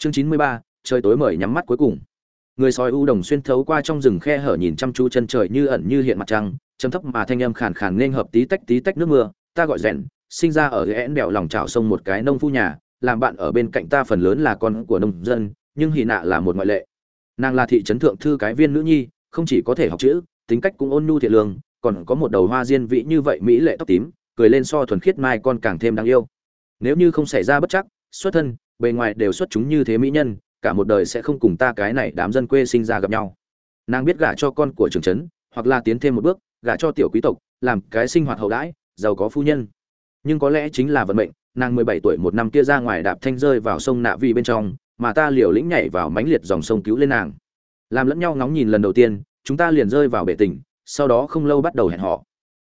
chương chín mươi ba, trời tối mời nhắm mắt cuối cùng. Người sói u đồng xuyên thấu qua trong rừng khe hở nhìn chăm chú chân trời như ẩn như hiện mặt trăng chấm thấp mà thanh âm khàn khàn nên hợp tí tách tí tách nước mưa, ta gọi rèn, sinh ra ở ghẽn đèo lòng trào sông một cái nông phu nhà, làm bạn ở bên cạnh ta phần lớn là con của nông dân, nhưng hì nạ là một ngoại lệ. Nàng là thị trấn thượng thư cái viên nữ nhi, không chỉ có thể học chữ, tính cách cũng ôn nhu thiện lương, còn có một đầu hoa diên vĩ như vậy mỹ lệ tóc tím, cười lên so thuần khiết mai con càng thêm đáng yêu. Nếu như không xảy ra bất chắc, xuất thân bề ngoài đều xuất chúng như thế mỹ nhân, cả một đời sẽ không cùng ta cái này đám dân quê sinh ra gặp nhau. Nàng biết gả cho con của trưởng trấn, hoặc là tiến thêm một bước, gả cho tiểu quý tộc, làm cái sinh hoạt hậu đãi, giàu có phu nhân. Nhưng có lẽ chính là vận mệnh, nàng mười bảy tuổi một năm kia ra ngoài đạp thanh rơi vào sông nạ vi bên trong, mà ta liều lĩnh nhảy vào mánh liệt dòng sông cứu lên nàng. Làm lẫn nhau ngóng nhìn lần đầu tiên, chúng ta liền rơi vào bể tình, sau đó không lâu bắt đầu hẹn họ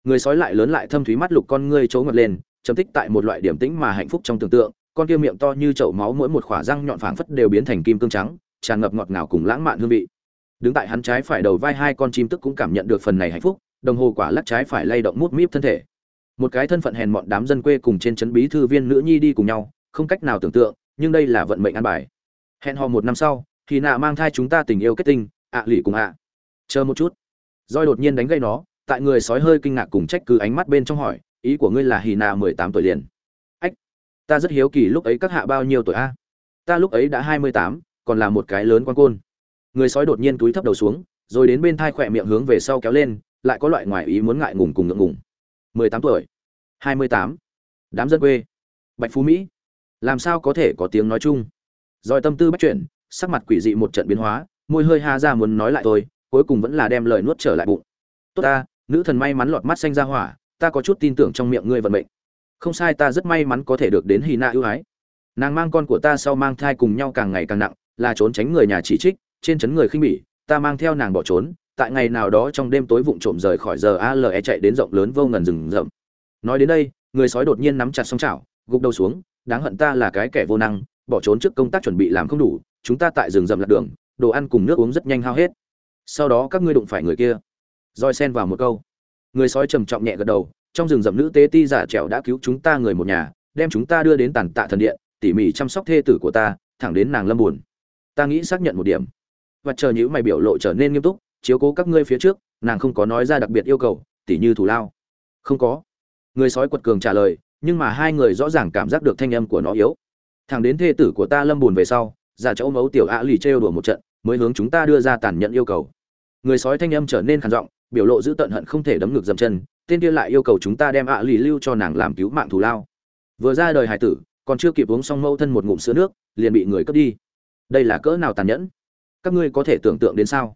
người sói lại lớn lại thâm thúy mắt lục con ngươi trố ngật lên chấm tích tại một loại điểm tĩnh mà hạnh phúc trong tưởng tượng con kia miệng to như chậu máu mỗi một khỏa răng nhọn phảng phất đều biến thành kim cương trắng, tràn ngập ngọt ngào cùng lãng mạn hương vị. Đứng tại hắn trái phải đầu vai hai con chim tức cũng cảm nhận được phần này hạnh phúc, đồng hồ quả lắc trái phải lay động mút míp thân thể. Một cái thân phận hèn mọn đám dân quê cùng trên trấn bí thư viên nữ nhi đi cùng nhau, không cách nào tưởng tượng, nhưng đây là vận mệnh an bài. Hẹn hò một năm sau, thì nạ mang thai chúng ta tình yêu kết tinh, ạ lì cùng ạ. Chờ một chút. Roi đột nhiên đánh gây nó, tại người sói hơi kinh ngạc cùng trách cứ ánh mắt bên trong hỏi, ý của ngươi là hì nạ mười tám tuổi liền ta rất hiếu kỳ lúc ấy các hạ bao nhiêu tuổi a? Ta lúc ấy đã hai mươi tám, còn là một cái lớn quan côn. Người sói đột nhiên túi thấp đầu xuống, rồi đến bên thai khỏe miệng hướng về sau kéo lên, lại có loại ngoài ý muốn ngại ngùng cùng ngượng ngùng. mười tám tuổi. hai mươi tám. Đám dân quê. Bạch phú mỹ. Làm sao có thể có tiếng nói chung? Rồi tâm tư bắt chuyển, sắc mặt quỷ dị một trận biến hóa, môi hơi ha ra muốn nói lại tôi cuối cùng vẫn là đem lời nuốt trở lại bụng. Tốt ta, nữ thần may mắn lọt mắt xanh ra hỏa, ta có chút tin tưởng trong miệng ngươi vận mệnh không sai, ta rất may mắn có thể được đến hy nạ ưu ái. Nàng mang con của ta sau mang thai cùng nhau càng ngày càng nặng, là trốn tránh người nhà chỉ trích, trên chấn người khinh bỉ, ta mang theo nàng bỏ trốn, tại ngày nào đó trong đêm tối vụng trộm rời khỏi giờ ale chạy đến rộng lớn vô ngần rừng rậm. Nói đến đây, người sói đột nhiên nắm chặt song chảo, gục đầu xuống, đáng hận ta là cái kẻ vô năng, bỏ trốn trước công tác chuẩn bị làm không đủ, chúng ta tại rừng rậm lạc đường, đồ ăn cùng nước uống rất nhanh hao hết. Sau đó các ngươi đụng phải người kia. Roi xen vào một câu. Người sói trầm trọng nhẹ gật đầu trong rừng rậm nữ tế ti giả trẻo đã cứu chúng ta người một nhà, đem chúng ta đưa đến tàn tạ thần điện, tỉ mỉ chăm sóc thê tử của ta, thẳng đến nàng lâm buồn. Ta nghĩ xác nhận một điểm. Và chờ những mày biểu lộ trở nên nghiêm túc, chiếu cố các ngươi phía trước, nàng không có nói ra đặc biệt yêu cầu, tỉ như thủ lao. Không có. Người sói quật cường trả lời, nhưng mà hai người rõ ràng cảm giác được thanh âm của nó yếu. Thẳng đến thê tử của ta lâm buồn về sau, giả chỗ mấu tiểu ạ lì trêu đùa một trận, mới hướng chúng ta đưa ra tàn nhẫn yêu cầu. Người sói thanh âm trở nên khàn giọng, biểu lộ giữ tận hận không thể đấm ngược dầm chân tên kia lại yêu cầu chúng ta đem ạ lì lưu cho nàng làm cứu mạng thù lao. Vừa ra đời hải tử còn chưa kịp uống xong mâu thân một ngụm sữa nước liền bị người cướp đi. Đây là cỡ nào tàn nhẫn? Các ngươi có thể tưởng tượng đến sao?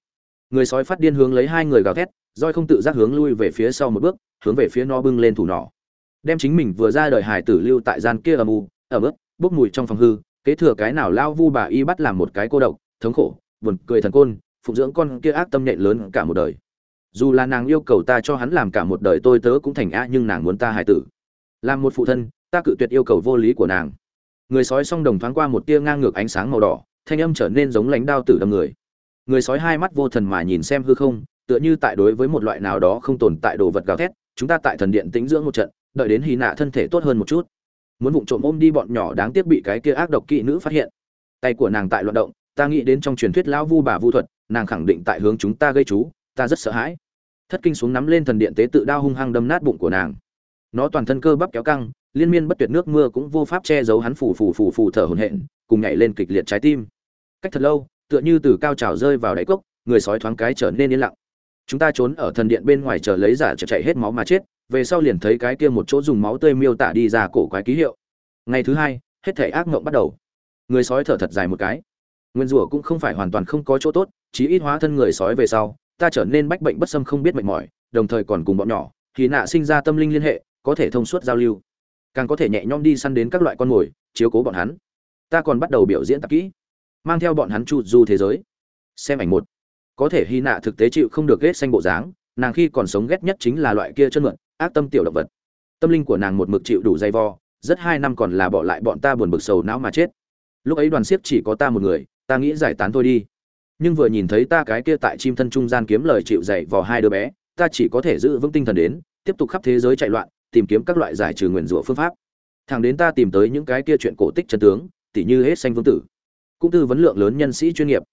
Người sói phát điên hướng lấy hai người gào thét roi không tự giác hướng lui về phía sau một bước hướng về phía nó bưng lên thủ nỏ. Đem chính mình vừa ra đời hải tử lưu tại gian kia âm u ở bước, bốc mùi trong phòng hư kế thừa cái nào lao vu bà y bắt làm một cái cô độc thống khổ buồn cười thần côn phụng dưỡng con kia ác tâm nhện lớn cả một đời dù là nàng yêu cầu ta cho hắn làm cả một đời tôi tớ cũng thành a nhưng nàng muốn ta hài tử. Làm một phụ thân, ta cự tuyệt yêu cầu vô lý của nàng. Người sói song đồng thoáng qua một tia ngang ngược ánh sáng màu đỏ, thanh âm trở nên giống lánh đao tử đâm người. Người sói hai mắt vô thần mà nhìn xem hư không, tựa như tại đối với một loại nào đó không tồn tại đồ vật gào thét, chúng ta tại thần điện tĩnh dưỡng một trận, đợi đến hy nạ thân thể tốt hơn một chút. Muốn vụng trộm ôm đi bọn nhỏ đáng tiếc bị cái kia ác độc kỵ nữ phát hiện. Tay của nàng tại loạn động, ta nghĩ đến trong truyền thuyết lão vu bà vu thuật, nàng khẳng định tại hướng chúng ta gây chú ta rất sợ hãi. Thất kinh xuống nắm lên thần điện tế tự đao hung hăng đâm nát bụng của nàng. Nó toàn thân cơ bắp kéo căng, liên miên bất tuyệt nước mưa cũng vô pháp che giấu hắn phủ phủ phủ phủ thở hổn hển, cùng nhảy lên kịch liệt trái tim. Cách thật lâu, tựa như từ cao trào rơi vào đáy cốc, người sói thoáng cái trở nên yên lặng. Chúng ta trốn ở thần điện bên ngoài chờ lấy giả chợ chạy hết máu mà chết, về sau liền thấy cái kia một chỗ dùng máu tươi miêu tả đi ra cổ quái ký hiệu. Ngày thứ hai, hết thể ác mộng bắt đầu. Người sói thở thật dài một cái. Nguyên rủa cũng không phải hoàn toàn không có chỗ tốt, chí ít hóa thân người sói về sau ta trở nên bách bệnh bất xâm không biết mệt mỏi, đồng thời còn cùng bọn nhỏ, thì nạ sinh ra tâm linh liên hệ, có thể thông suốt giao lưu. Càng có thể nhẹ nhõm đi săn đến các loại con mồi, chiếu cố bọn hắn. Ta còn bắt đầu biểu diễn tập kỹ, mang theo bọn hắn chu du thế giới. Xem ảnh một. Có thể hy nạ thực tế chịu không được ghét xanh bộ dáng, nàng khi còn sống ghét nhất chính là loại kia chân mượn, ác tâm tiểu động vật. Tâm linh của nàng một mực chịu đủ dây vo rất hai năm còn là bỏ lại bọn ta buồn bực sầu não mà chết. Lúc ấy đoàn siếc chỉ có ta một người, ta nghĩ giải tán thôi đi nhưng vừa nhìn thấy ta cái kia tại chim thân trung gian kiếm lời chịu dạy vào hai đứa bé, ta chỉ có thể giữ vững tinh thần đến, tiếp tục khắp thế giới chạy loạn, tìm kiếm các loại giải trừ nguyền rủa phương pháp. Thẳng đến ta tìm tới những cái kia chuyện cổ tích chân tướng, tỉ như hết xanh vương tử, cũng tư vấn lượng lớn nhân sĩ chuyên nghiệp.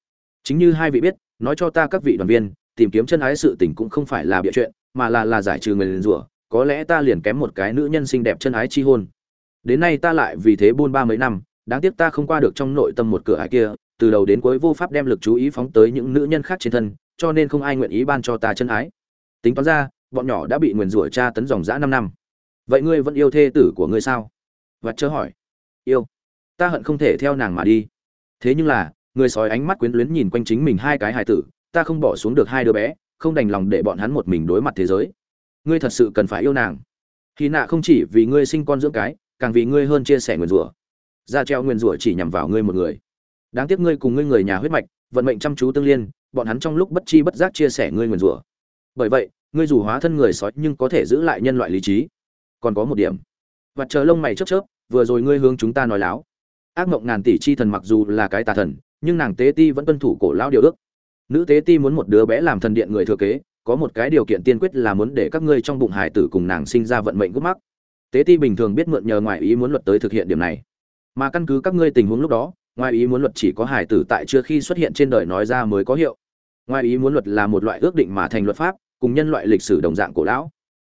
Chính như hai vị biết, nói cho ta các vị đoàn viên, tìm kiếm chân ái sự tình cũng không phải là bịa chuyện, mà là là giải trừ nguyền rủa, có lẽ ta liền kém một cái nữ nhân xinh đẹp chân ái chi hôn. Đến nay ta lại vì thế buôn ba mấy năm, đáng tiếc ta không qua được trong nội tâm một cửa ải kia từ đầu đến cuối vô pháp đem lực chú ý phóng tới những nữ nhân khác trên thân, cho nên không ai nguyện ý ban cho ta chân ái. Tính toán ra, bọn nhỏ đã bị nguyền rủa tra tấn dòng dã năm năm. Vậy ngươi vẫn yêu thê tử của ngươi sao? Vật chớ hỏi. Yêu. Ta hận không thể theo nàng mà đi. Thế nhưng là, người sói ánh mắt quyến luyến nhìn quanh chính mình hai cái hài tử, ta không bỏ xuống được hai đứa bé, không đành lòng để bọn hắn một mình đối mặt thế giới. Ngươi thật sự cần phải yêu nàng. Khi nạ không chỉ vì ngươi sinh con dưỡng cái, càng vì ngươi hơn chia sẻ nguyền rủa. Ra treo nguyền rủa chỉ nhằm vào ngươi một người đáng tiếc ngươi cùng ngươi người nhà huyết mạch, vận mệnh chăm chú tương liên, bọn hắn trong lúc bất chi bất giác chia sẻ ngươi nguyền rủa. Bởi vậy, ngươi dù hóa thân người sói nhưng có thể giữ lại nhân loại lý trí. Còn có một điểm. Và chờ lông mày chớp chớp, vừa rồi ngươi hướng chúng ta nói láo. Ác mộng ngàn tỷ chi thần mặc dù là cái tà thần, nhưng nàng tế ti vẫn tuân thủ cổ lão điều ước. Nữ tế ti muốn một đứa bé làm thần điện người thừa kế, có một cái điều kiện tiên quyết là muốn để các ngươi trong bụng hải tử cùng nàng sinh ra vận mệnh gốc mắc. Tế ti bình thường biết mượn nhờ ngoại ý muốn luật tới thực hiện điểm này. Mà căn cứ các ngươi tình huống lúc đó ngoại ý muốn luật chỉ có hải tử tại chưa khi xuất hiện trên đời nói ra mới có hiệu. Ngoại ý muốn luật là một loại ước định mà thành luật pháp, cùng nhân loại lịch sử đồng dạng cổ lão.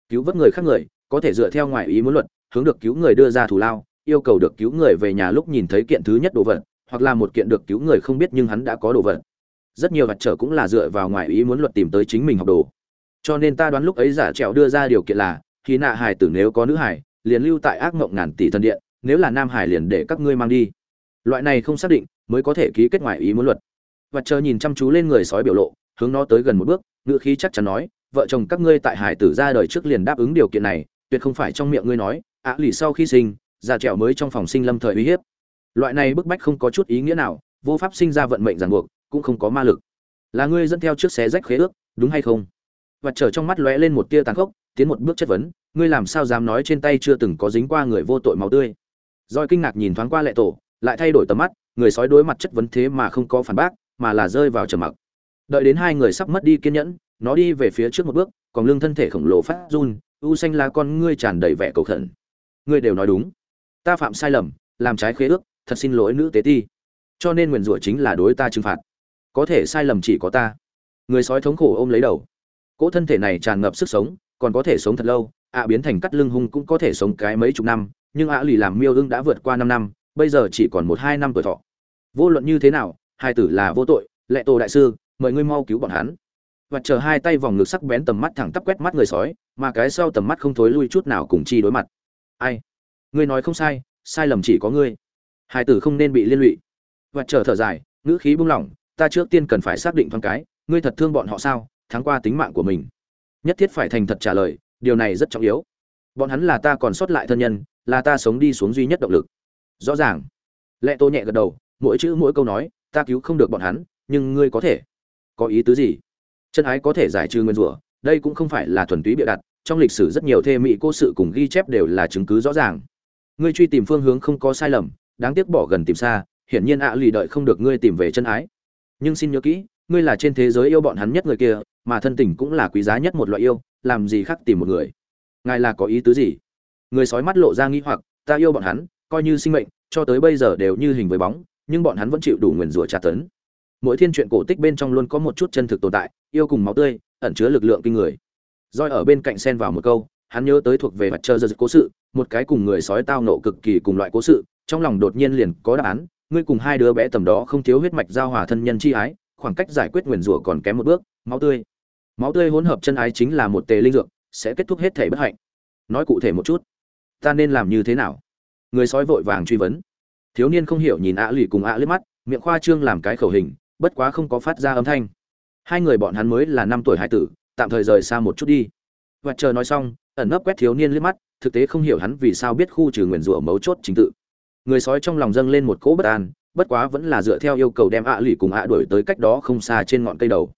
Cứu vớt người khác người, có thể dựa theo ngoại ý muốn luật, hướng được cứu người đưa ra thủ lao, yêu cầu được cứu người về nhà lúc nhìn thấy kiện thứ nhất đồ vật, hoặc là một kiện được cứu người không biết nhưng hắn đã có đồ vật. Rất nhiều vật trở cũng là dựa vào ngoại ý muốn luật tìm tới chính mình học đồ. Cho nên ta đoán lúc ấy giả trèo đưa ra điều kiện là, khi nạ hải tử nếu có nữ hải liền lưu tại ác mộng ngàn tỷ thần điện, nếu là nam hải liền để các ngươi mang đi loại này không xác định, mới có thể ký kết ngoại ý muốn luật. Và chờ nhìn chăm chú lên người sói biểu lộ, hướng nó tới gần một bước ngựa khí chắc chắn nói, vợ chồng các ngươi tại hải tử ra đời trước liền đáp ứng điều kiện này, tuyệt không phải trong miệng ngươi nói, ạ, lì sau khi sinh, già trẻo mới trong phòng sinh lâm thời uy hiếp. Loại này bức bách không có chút ý nghĩa nào, vô pháp sinh ra vận mệnh ràng buộc, cũng không có ma lực. Là ngươi dẫn theo trước xé rách khế ước, đúng hay không? Và trở trong mắt lóe lên một tia tàn khốc, tiến một bước chất vấn, ngươi làm sao dám nói trên tay chưa từng có dính qua người vô tội máu tươi? Roi kinh ngạc nhìn thoáng qua lệ tổ lại thay đổi tầm mắt, người sói đối mặt chất vấn thế mà không có phản bác, mà là rơi vào trầm mặc. Đợi đến hai người sắp mất đi kiên nhẫn, nó đi về phía trước một bước, còn lưng thân thể khổng lồ phát run, u xanh lá con ngươi tràn đầy vẻ cầu khẩn. Ngươi đều nói đúng. Ta phạm sai lầm, làm trái khế ước, thật xin lỗi nữ tế ti. Cho nên nguyền rủa chính là đối ta trừng phạt. Có thể sai lầm chỉ có ta. Người sói thống khổ ôm lấy đầu. Cỗ thân thể này tràn ngập sức sống, còn có thể sống thật lâu, ạ biến thành cắt lưng hung cũng có thể sống cái mấy chục năm, nhưng ạ lì làm miêu ưng đã vượt qua năm năm bây giờ chỉ còn một hai năm tuổi thọ. Vô luận như thế nào, hai tử là vô tội, lệ tổ đại sư, mời ngươi mau cứu bọn hắn. Và chờ hai tay vòng ngực sắc bén tầm mắt thẳng tắp quét mắt người sói, mà cái sau tầm mắt không thối lui chút nào cùng chi đối mặt. Ai? Ngươi nói không sai sai lầm chỉ có ngươi. Hai tử không nên bị liên lụy. Và chờ thở dài, ngữ khí buông lỏng, ta trước tiên cần phải xác định thoáng cái, ngươi thật thương bọn họ sao, thắng qua tính mạng của mình. Nhất thiết phải thành thật trả lời, điều này rất trọng yếu. Bọn hắn là ta còn sót lại thân nhân, là ta sống đi xuống duy nhất động lực rõ ràng. Lệ tô nhẹ gật đầu, mỗi chữ mỗi câu nói, ta cứu không được bọn hắn, nhưng ngươi có thể. Có ý tứ gì? Chân ái có thể giải trừ nguyên rủa, đây cũng không phải là thuần túy bịa đặt, trong lịch sử rất nhiều thê mỹ cô sự cùng ghi chép đều là chứng cứ rõ ràng. Ngươi truy tìm phương hướng không có sai lầm, đáng tiếc bỏ gần tìm xa, hiển nhiên ạ lì đợi không được ngươi tìm về chân ái. Nhưng xin nhớ kỹ, ngươi là trên thế giới yêu bọn hắn nhất người kia, mà thân tình cũng là quý giá nhất một loại yêu, làm gì khác tìm một người. Ngài là có ý tứ gì? Người sói mắt lộ ra nghi hoặc, ta yêu bọn hắn coi như sinh mệnh, cho tới bây giờ đều như hình với bóng, nhưng bọn hắn vẫn chịu đủ nguyền rủa tra tấn. Mỗi thiên truyện cổ tích bên trong luôn có một chút chân thực tồn tại, yêu cùng máu tươi, ẩn chứa lực lượng kinh người. Roi ở bên cạnh xen vào một câu, hắn nhớ tới thuộc về mặt trơ giật cố sự, một cái cùng người sói tao nộ cực kỳ cùng loại cố sự, trong lòng đột nhiên liền có đáp án, ngươi cùng hai đứa bé tầm đó không thiếu huyết mạch giao hòa thân nhân chi ái, khoảng cách giải quyết nguyền rủa còn kém một bước, máu tươi. Máu tươi hỗn hợp chân ái chính là một tề linh dược, sẽ kết thúc hết thể bất hạnh. Nói cụ thể một chút, ta nên làm như thế nào? Người sói vội vàng truy vấn. Thiếu niên không hiểu nhìn ạ lì cùng ạ liếc mắt, miệng khoa trương làm cái khẩu hình, bất quá không có phát ra âm thanh. Hai người bọn hắn mới là năm tuổi hải tử, tạm thời rời xa một chút đi. Và chờ nói xong, ẩn nấp quét thiếu niên liếc mắt, thực tế không hiểu hắn vì sao biết khu trừ nguyền rủa mấu chốt chính tự. Người sói trong lòng dâng lên một cỗ bất an, bất quá vẫn là dựa theo yêu cầu đem ạ à lì cùng ạ đuổi tới cách đó không xa trên ngọn cây đầu.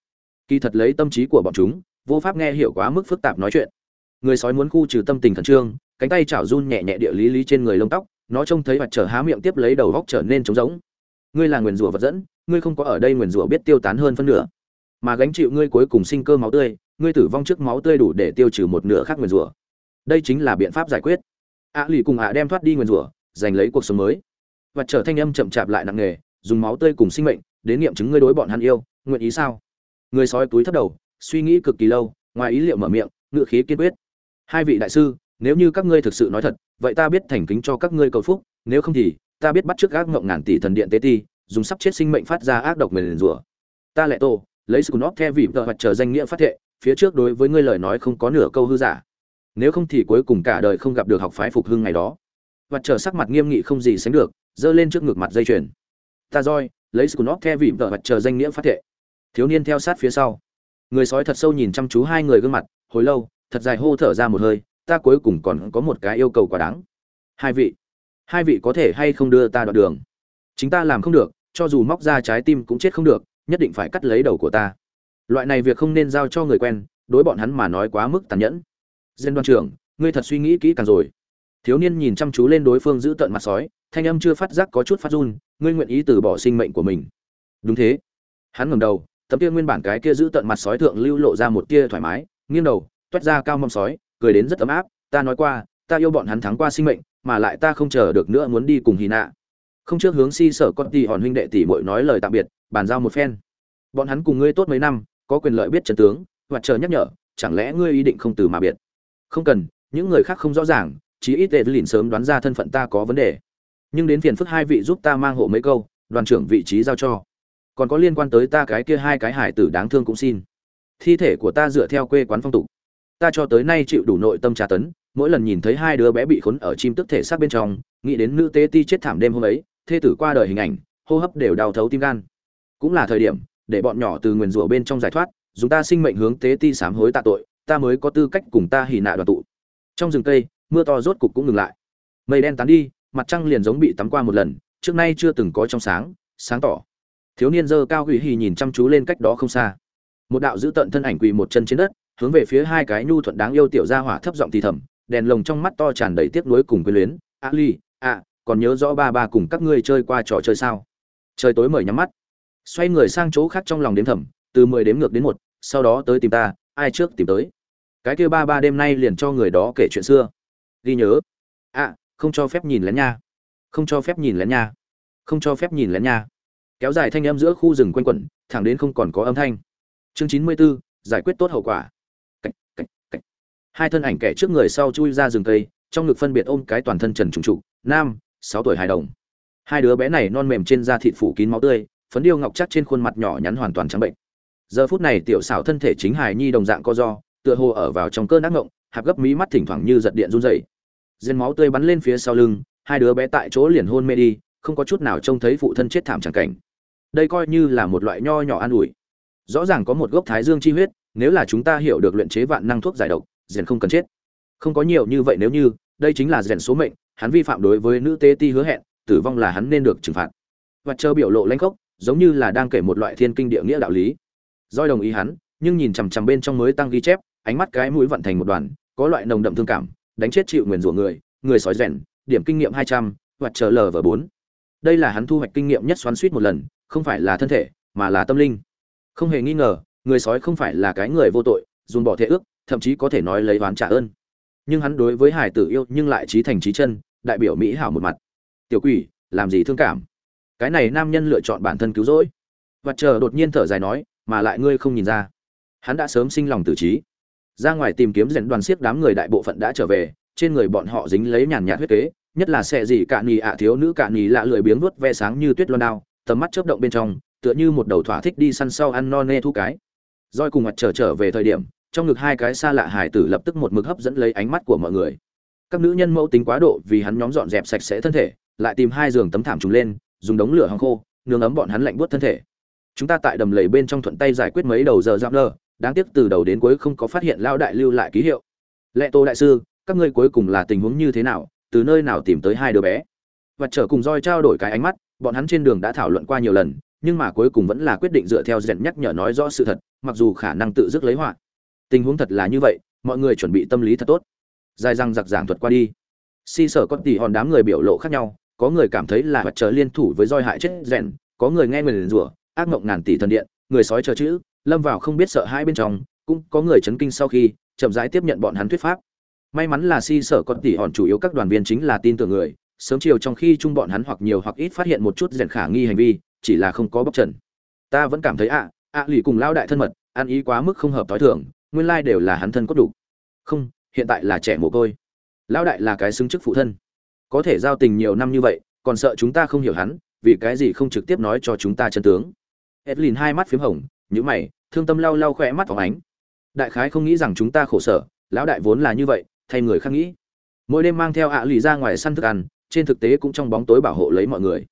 Kỳ thật lấy tâm trí của bọn chúng, vô pháp nghe hiểu quá mức phức tạp nói chuyện. Người sói muốn khu trừ tâm tình khẩn trương cánh tay chảo run nhẹ nhẹ địa lý lý trên người lông tóc, nó trông thấy mặt trở há miệng tiếp lấy đầu góc trở nên trống rỗng. Ngươi là nguyền rủa vật dẫn, ngươi không có ở đây nguyền rủa biết tiêu tán hơn phân nửa. Mà gánh chịu ngươi cuối cùng sinh cơ máu tươi, ngươi tử vong trước máu tươi đủ để tiêu trừ một nửa khác nguyền rủa. Đây chính là biện pháp giải quyết. Ạ lì cùng ạ đem thoát đi nguyền rủa, giành lấy cuộc sống mới. Và trở thanh âm chậm chạp lại nặng nề, dùng máu tươi cùng sinh mệnh đến nghiệm chứng ngươi đối bọn hắn yêu, nguyện ý sao? Người sói túi thấp đầu, suy nghĩ cực kỳ lâu, ngoài ý liệu mở miệng, ngựa khí kiên quyết. Hai vị đại sư nếu như các ngươi thực sự nói thật, vậy ta biết thành kính cho các ngươi cầu phúc, nếu không thì, ta biết bắt trước ác ngộng ngàn tỷ thần điện tế ti, dùng sắp chết sinh mệnh phát ra ác độc nguyền rủa. Ta lại tô, lấy sự nóc theo vị vợ hoặc chờ danh nghĩa phát thệ, phía trước đối với ngươi lời nói không có nửa câu hư giả. Nếu không thì cuối cùng cả đời không gặp được học phái phục hưng ngày đó. Và chờ sắc mặt nghiêm nghị không gì sánh được, giơ lên trước ngực mặt dây chuyền. Ta roi, lấy sự nóc theo vị vợ hoặc chờ danh nghĩa phát thệ. Thiếu niên theo sát phía sau. Người sói thật sâu nhìn chăm chú hai người gương mặt, hồi lâu, thật dài hô thở ra một hơi ta cuối cùng còn có một cái yêu cầu quá đáng. Hai vị hai vị có thể hay không đưa ta đoạn đường? Chính ta làm không được, cho dù móc ra trái tim cũng chết không được, nhất định phải cắt lấy đầu của ta. Loại này việc không nên giao cho người quen, đối bọn hắn mà nói quá mức tàn nhẫn. Dân đoàn trưởng, ngươi thật suy nghĩ kỹ càng rồi. Thiếu niên nhìn chăm chú lên đối phương giữ tận mặt sói, thanh âm chưa phát giác có chút phát run, ngươi nguyện ý từ bỏ sinh mệnh của mình. Đúng thế. Hắn ngẩng đầu, tấm kia nguyên bản cái kia giữ tận mặt sói thượng lưu lộ ra một tia thoải mái, nghiêng đầu toét ra cao mâm sói cười đến rất ấm áp, ta nói qua, ta yêu bọn hắn thắng qua sinh mệnh, mà lại ta không chờ được nữa muốn đi cùng hy nạ không trước hướng si sở con tỷ hòn huynh đệ tỷ muội nói lời tạm biệt, bàn giao một phen. Bọn hắn cùng ngươi tốt mấy năm, có quyền lợi biết trận tướng, hoặc chờ nhắc nhở, chẳng lẽ ngươi ý định không từ mà biệt? Không cần, những người khác không rõ ràng, chí ít tệ lìn sớm đoán ra thân phận ta có vấn đề. Nhưng đến phiền phức hai vị giúp ta mang hộ mấy câu, đoàn trưởng vị trí giao cho. Còn có liên quan tới ta cái kia hai cái hải tử đáng thương cũng xin. Thi thể của ta dựa theo quê quán phong tục ta cho tới nay chịu đủ nội tâm tra tấn, mỗi lần nhìn thấy hai đứa bé bị khốn ở chim tức thể xác bên trong, nghĩ đến nữ tế ti chết thảm đêm hôm ấy, thê tử qua đời hình ảnh, hô hấp đều đau thấu tim gan. Cũng là thời điểm, để bọn nhỏ từ nguyền rủa bên trong giải thoát, dùng ta sinh mệnh hướng tế ti sám hối tạ tội, ta mới có tư cách cùng ta hỉ nạ đoàn tụ. Trong rừng cây, mưa to rốt cục cũng ngừng lại. Mây đen tán đi, mặt trăng liền giống bị tắm qua một lần, trước nay chưa từng có trong sáng sáng tỏ. Thiếu niên dơ cao hủy hì nhìn chăm chú lên cách đó không xa. Một đạo giữ tận thân ảnh quỳ một chân trên đất hướng về phía hai cái nhu thuận đáng yêu tiểu gia hỏa thấp giọng thì thầm đèn lồng trong mắt to tràn đầy tiếc nuối cùng quyến luyến. A ly à, còn nhớ rõ ba ba cùng các ngươi chơi qua trò chơi sao? Trời tối mời nhắm mắt. Xoay người sang chỗ khác trong lòng đếm thầm từ mười đếm ngược đến một sau đó tới tìm ta ai trước tìm tới? Cái kia ba ba đêm nay liền cho người đó kể chuyện xưa. Ghi nhớ. A không cho phép nhìn lén nha. Không cho phép nhìn lén nha. Không cho phép nhìn lén nha. Kéo dài thanh âm giữa khu rừng quanh quẩn thẳng đến không còn có âm thanh. Chương chín mươi 94, giải quyết tốt hậu quả hai thân ảnh kẻ trước người sau chui ra rừng cây, trong ngực phân biệt ôm cái toàn thân trần trùng trụ nam, sáu tuổi hài đồng. Hai đứa bé này non mềm trên da thịt phủ kín máu tươi, phấn điêu ngọc chắc trên khuôn mặt nhỏ nhắn hoàn toàn trắng bệnh. Giờ phút này tiểu xảo thân thể chính hài nhi đồng dạng co do tựa hồ ở vào trong cơn ác ngộng, hạp gấp mí mắt thỉnh thoảng như giật điện run rẩy. Diên máu tươi bắn lên phía sau lưng, hai đứa bé tại chỗ liền hôn mê đi, không có chút nào trông thấy phụ thân chết thảm chẳng cảnh. Đây coi như là một loại nho nhỏ an ủi. Rõ ràng có một gốc thái dương chi huyết, nếu là chúng ta hiểu được luyện chế vạn năng thuốc giải độc rèn không cần chết. Không có nhiều như vậy nếu như, đây chính là rèn số mệnh, hắn vi phạm đối với nữ tế ti hứa hẹn, tử vong là hắn nên được trừng phạt. Và chờ biểu lộ lãnh khốc, giống như là đang kể một loại thiên kinh địa nghĩa đạo lý. Doi đồng ý hắn, nhưng nhìn chằm chằm bên trong mới tăng ghi chép, ánh mắt cái mũi vận thành một đoàn, có loại nồng đậm thương cảm, đánh chết chịu nguyền rủa người người sói rèn, điểm kinh nghiệm hai trăm hoặc chờ vở bốn. Đây là hắn thu hoạch kinh nghiệm nhất xoắn suýt một lần, không phải là thân thể, mà là tâm linh. Không hề nghi ngờ, người sói không phải là cái người vô tội, dùng bỏ thể ước thậm chí có thể nói lấy oán trả ơn. Nhưng hắn đối với hải tử yêu nhưng lại trí thành trí chân, đại biểu mỹ hảo một mặt. Tiểu quỷ, làm gì thương cảm? Cái này nam nhân lựa chọn bản thân cứu rỗi. Và chờ đột nhiên thở dài nói, mà lại ngươi không nhìn ra. Hắn đã sớm sinh lòng tử trí. Ra ngoài tìm kiếm rèn đoàn siếc đám người đại bộ phận đã trở về, trên người bọn họ dính lấy nhàn nhạt huyết kế, nhất là xe gì cạn nhì ạ thiếu nữ cạn nhì lạ lười biếng vuốt ve sáng như tuyết loan đao, tầm mắt chớp động bên trong, tựa như một đầu thỏa thích đi săn sau ăn no nê thu cái. Roi cùng mặt trở trở về thời điểm trong ngực hai cái xa lạ hải tử lập tức một mực hấp dẫn lấy ánh mắt của mọi người. Các nữ nhân mẫu tính quá độ vì hắn nhóm dọn dẹp sạch sẽ thân thể, lại tìm hai giường tấm thảm trùng lên, dùng đống lửa hong khô, nướng ấm bọn hắn lạnh buốt thân thể. Chúng ta tại đầm lầy bên trong thuận tay giải quyết mấy đầu giờ giáp lơ, đáng tiếc từ đầu đến cuối không có phát hiện lao đại lưu lại ký hiệu. Lệ tô đại sư, các ngươi cuối cùng là tình huống như thế nào, từ nơi nào tìm tới hai đứa bé? Và trở cùng roi trao đổi cái ánh mắt, bọn hắn trên đường đã thảo luận qua nhiều lần, nhưng mà cuối cùng vẫn là quyết định dựa theo rèn nhắc nhở nói rõ sự thật, mặc dù khả năng tự dứt lấy họa tình huống thật là như vậy, mọi người chuẩn bị tâm lý thật tốt. Dài răng giặc giảng thuật qua đi. Si sở con tỉ hòn đám người biểu lộ khác nhau, có người cảm thấy là vật trời liên thủ với roi hại chết rèn, có người nghe người liền rủa, ác mộng ngàn tỷ thần điện, người sói chờ chữ, lâm vào không biết sợ hai bên trong, cũng có người chấn kinh sau khi, chậm rãi tiếp nhận bọn hắn thuyết pháp. May mắn là si sở con tỉ hòn chủ yếu các đoàn viên chính là tin tưởng người, sớm chiều trong khi chung bọn hắn hoặc nhiều hoặc ít phát hiện một chút rèn khả nghi hành vi, chỉ là không có bóc trần. Ta vẫn cảm thấy ạ ạ lì cùng lao đại thân mật, ăn ý quá mức không hợp tối thường nguyên lai đều là hắn thân cốt đủ. Không, hiện tại là trẻ mồ côi. Lão đại là cái xứng chức phụ thân. Có thể giao tình nhiều năm như vậy, còn sợ chúng ta không hiểu hắn, vì cái gì không trực tiếp nói cho chúng ta chân tướng. Edlin hai mắt phím hồng như mày, thương tâm lau lau khỏe mắt phóng ánh. Đại khái không nghĩ rằng chúng ta khổ sở, lão đại vốn là như vậy, thay người khác nghĩ. Mỗi đêm mang theo ạ lì ra ngoài săn thức ăn, trên thực tế cũng trong bóng tối bảo hộ lấy mọi người.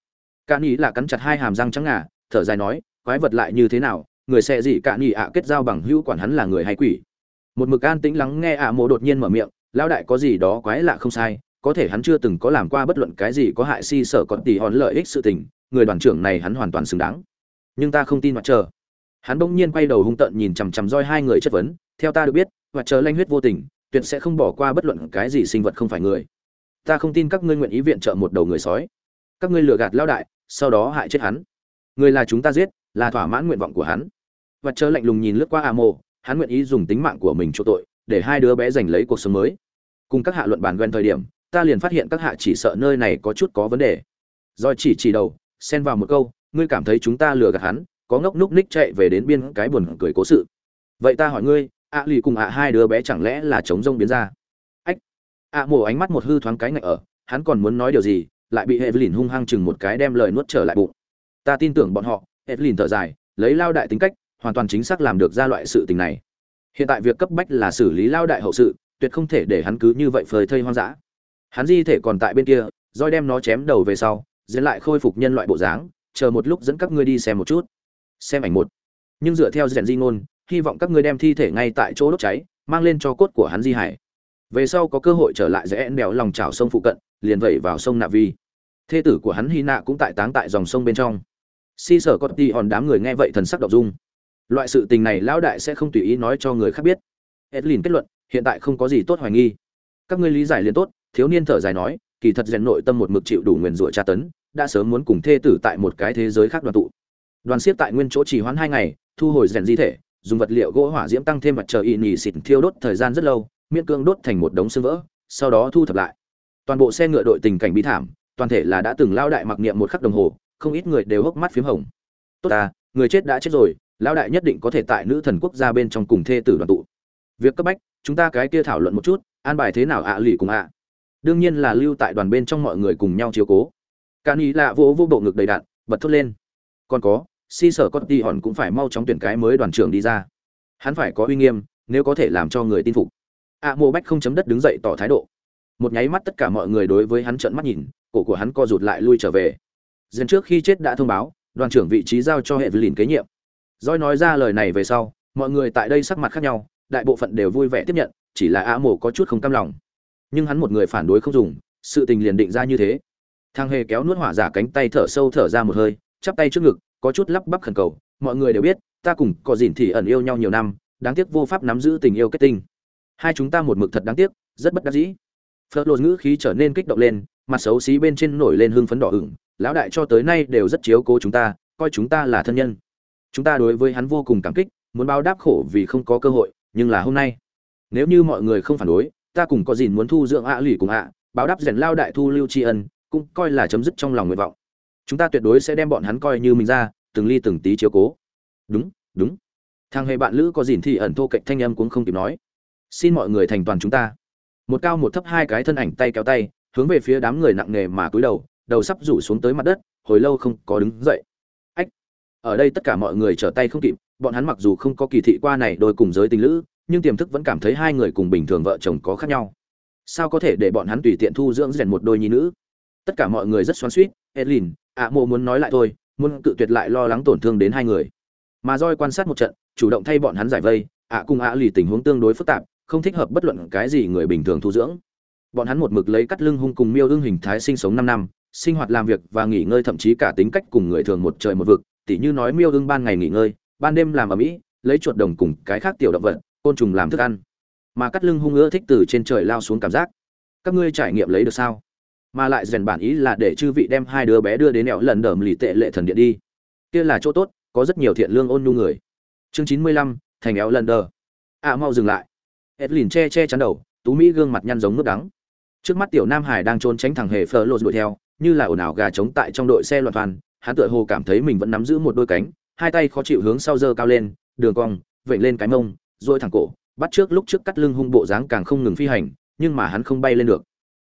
Cạn ý là cắn chặt hai hàm răng trắng ngà, thở dài nói, quái vật lại như thế nào người sẽ gì cạn nhị ạ kết giao bằng hữu quản hắn là người hay quỷ. Một mực an tĩnh lắng nghe ạ mộ đột nhiên mở miệng lão đại có gì đó quái lạ không sai có thể hắn chưa từng có làm qua bất luận cái gì có hại si sở còn tỷ hòn lợi ích sự tình người đoàn trưởng này hắn hoàn toàn xứng đáng. Nhưng ta không tin mặt trời, hắn bỗng nhiên quay đầu hung tợn nhìn chằm chằm roi hai người chất vấn theo ta được biết mặt trời lanh huyết vô tình tuyệt sẽ không bỏ qua bất luận cái gì sinh vật không phải người. Ta không tin các ngươi nguyện ý viện trợ một đầu người sói. Các ngươi lừa gạt lao đại sau đó hại chết hắn. Người là chúng ta giết là thỏa mãn nguyện vọng của hắn. Và chờ lạnh lùng nhìn lướt qua a mô hắn nguyện ý dùng tính mạng của mình cho tội, để hai đứa bé giành lấy cuộc sống mới. Cùng các hạ luận bàn quen thời điểm, ta liền phát hiện các hạ chỉ sợ nơi này có chút có vấn đề. Rồi chỉ chỉ đầu, xen vào một câu, ngươi cảm thấy chúng ta lừa gạt hắn, có ngốc núc ních chạy về đến biên cái buồn cười cố sự. Vậy ta hỏi ngươi ạ lì cùng ạ hai đứa bé chẳng lẽ là chống rông biến ra? Ách! Ạ mổ ánh mắt một hư thoáng cái ngạch ở, hắn còn muốn nói điều gì, lại bị hệ lìn hung hăng chừng một cái đem lời nuốt trở lại bụng. Ta tin tưởng bọn họ edlin thở dài, lấy lao đại tính cách, hoàn toàn chính xác làm được ra loại sự tình này. Hiện tại việc cấp bách là xử lý lao đại hậu sự, tuyệt không thể để hắn cứ như vậy phơi thây hoang dã. Hắn di thể còn tại bên kia, roi đem nó chém đầu về sau diễn lại khôi phục nhân loại bộ dáng, chờ một lúc dẫn các ngươi đi xem một chút. Xem ảnh một. Nhưng dựa theo rèn di ngôn, hy vọng các ngươi đem thi thể ngay tại chỗ đốt cháy, mang lên cho cốt của hắn di hải. Về sau có cơ hội trở lại rẽ đèo lòng trào sông phụ cận, liền vẩy vào sông nạ vi. Thê tử của hắn hy nạ cũng tại táng tại dòng sông bên trong si sở có ti hòn đám người nghe vậy thần sắc động dung. Loại sự tình này lão đại sẽ không tùy ý nói cho người khác biết. Edlin kết luận, hiện tại không có gì tốt hoài nghi. Các ngươi lý giải liền tốt, thiếu niên thở dài nói, kỳ thật rèn nội tâm một mực chịu đủ nguyền rủa tra tấn, đã sớm muốn cùng thê tử tại một cái thế giới khác đoàn tụ. Đoàn siết tại nguyên chỗ chỉ hoãn hai ngày, thu hồi rèn di thể, dùng vật liệu gỗ hỏa diễm tăng thêm mặt trời y nhì xịt thiêu đốt thời gian rất lâu, miễn cương đốt thành một đống xương vỡ, sau đó thu thập lại. Toàn bộ xe ngựa đội tình cảnh bi thảm, toàn thể là đã từng lao đại mặc niệm một khắc đồng hồ không ít người đều hốc mắt p hồng. Tốt ta người chết đã chết rồi lão đại nhất định có thể tại nữ thần quốc gia bên trong cùng thê tử đoàn tụ. Việc cấp bách chúng ta cái kia thảo luận một chút an bài thế nào ạ lì cùng ạ? Đương nhiên là lưu tại đoàn bên trong mọi người cùng nhau chiếu cố. Can ý lạ vỗ vô bộ ngực đầy đạn bật thốt lên. Còn có si sở con ti hòn cũng phải mau chóng tuyển cái mới đoàn trưởng đi ra. Hắn phải có uy nghiêm nếu có thể làm cho người tin phục. Ạ à, mộ bách không chấm đất đứng dậy tỏ thái độ. Một nháy mắt tất cả mọi người đối với hắn trợn mắt nhìn cổ của hắn co rụt lại lui trở về dần trước khi chết đã thông báo, đoàn trưởng vị trí giao cho hệ lìn kế nhiệm. Doi nói ra lời này về sau, mọi người tại đây sắc mặt khác nhau, đại bộ phận đều vui vẻ tiếp nhận, chỉ là A mộ có chút không cam lòng. Nhưng hắn một người phản đối không dùng, sự tình liền định ra như thế. Thang hề kéo nuốt hỏa giả cánh tay thở sâu thở ra một hơi, chắp tay trước ngực, có chút lắp bắp khẩn cầu, mọi người đều biết, ta cùng có dìn thì ẩn yêu nhau nhiều năm, đáng tiếc vô pháp nắm giữ tình yêu kết tinh. Hai chúng ta một mực thật đáng tiếc, rất bất đắc dĩ. Phớt lột ngữ khí trở nên kích động lên, mặt xấu xí bên trên nổi lên hương phấn đỏ ửng lão đại cho tới nay đều rất chiếu cố chúng ta, coi chúng ta là thân nhân. Chúng ta đối với hắn vô cùng cảm kích, muốn báo đáp khổ vì không có cơ hội, nhưng là hôm nay, nếu như mọi người không phản đối, ta cùng có gìn muốn thu dưỡng ạ à lì cùng ạ, báo đáp rèn lao đại thu lưu tri ân, cũng coi là chấm dứt trong lòng nguyện vọng. Chúng ta tuyệt đối sẽ đem bọn hắn coi như mình ra, từng ly từng tí chiếu cố. Đúng đúng. Thằng hề bạn lữ có gìn thì ẩn thô cạnh thanh âm cũng không kịp nói. Xin mọi người thành toàn chúng ta. Một cao một thấp hai cái thân ảnh tay kéo tay, hướng về phía đám người nặng nề mà cúi đầu đầu sắp rủ xuống tới mặt đất, hồi lâu không có đứng dậy. Ách, ở đây tất cả mọi người trở tay không kịp, bọn hắn mặc dù không có kỳ thị qua này đôi cùng giới tình lữ, nhưng tiềm thức vẫn cảm thấy hai người cùng bình thường vợ chồng có khác nhau. Sao có thể để bọn hắn tùy tiện thu dưỡng rèn một đôi nhi nữ? Tất cả mọi người rất xoắn suýt edlin ạ mộ muốn nói lại thôi, muốn cự tuyệt lại lo lắng tổn thương đến hai người. Mà roi quan sát một trận, chủ động thay bọn hắn giải vây, ạ cùng ạ lì tình huống tương đối phức tạp, không thích hợp bất luận cái gì người bình thường thu dưỡng. Bọn hắn một mực lấy cắt lưng hung cùng miêu ương hình thái sinh sống năm năm sinh hoạt làm việc và nghỉ ngơi thậm chí cả tính cách cùng người thường một trời một vực, tỉ như nói miêu ưng ban ngày nghỉ ngơi, ban đêm làm ở mỹ lấy chuột đồng cùng cái khác tiểu động vật, côn trùng làm thức ăn. Mà cắt lưng hung ưa thích từ trên trời lao xuống cảm giác. Các ngươi trải nghiệm lấy được sao? Mà lại rèn bản ý là để chư vị đem hai đứa bé đưa đến nẻo lần đờm lì tệ lệ thần điện đi. Kia là chỗ tốt, có rất nhiều thiện lương ôn nhu người. Chương chín mươi lăm, thành éo lần đờ. À mau dừng lại. Edlin che che chắn đầu, tú mỹ gương mặt nhăn giống nước đắng. Trước mắt tiểu nam hải đang trốn tránh thằng hề phờ lột đuổi theo như là ồn ào gà trống tại trong đội xe loạn toàn hắn tựa hồ cảm thấy mình vẫn nắm giữ một đôi cánh, hai tay khó chịu hướng sau giơ cao lên, đường cong, vểnh lên cái mông, duỗi thẳng cổ, bắt trước lúc trước cắt lưng hung bộ dáng càng không ngừng phi hành, nhưng mà hắn không bay lên được.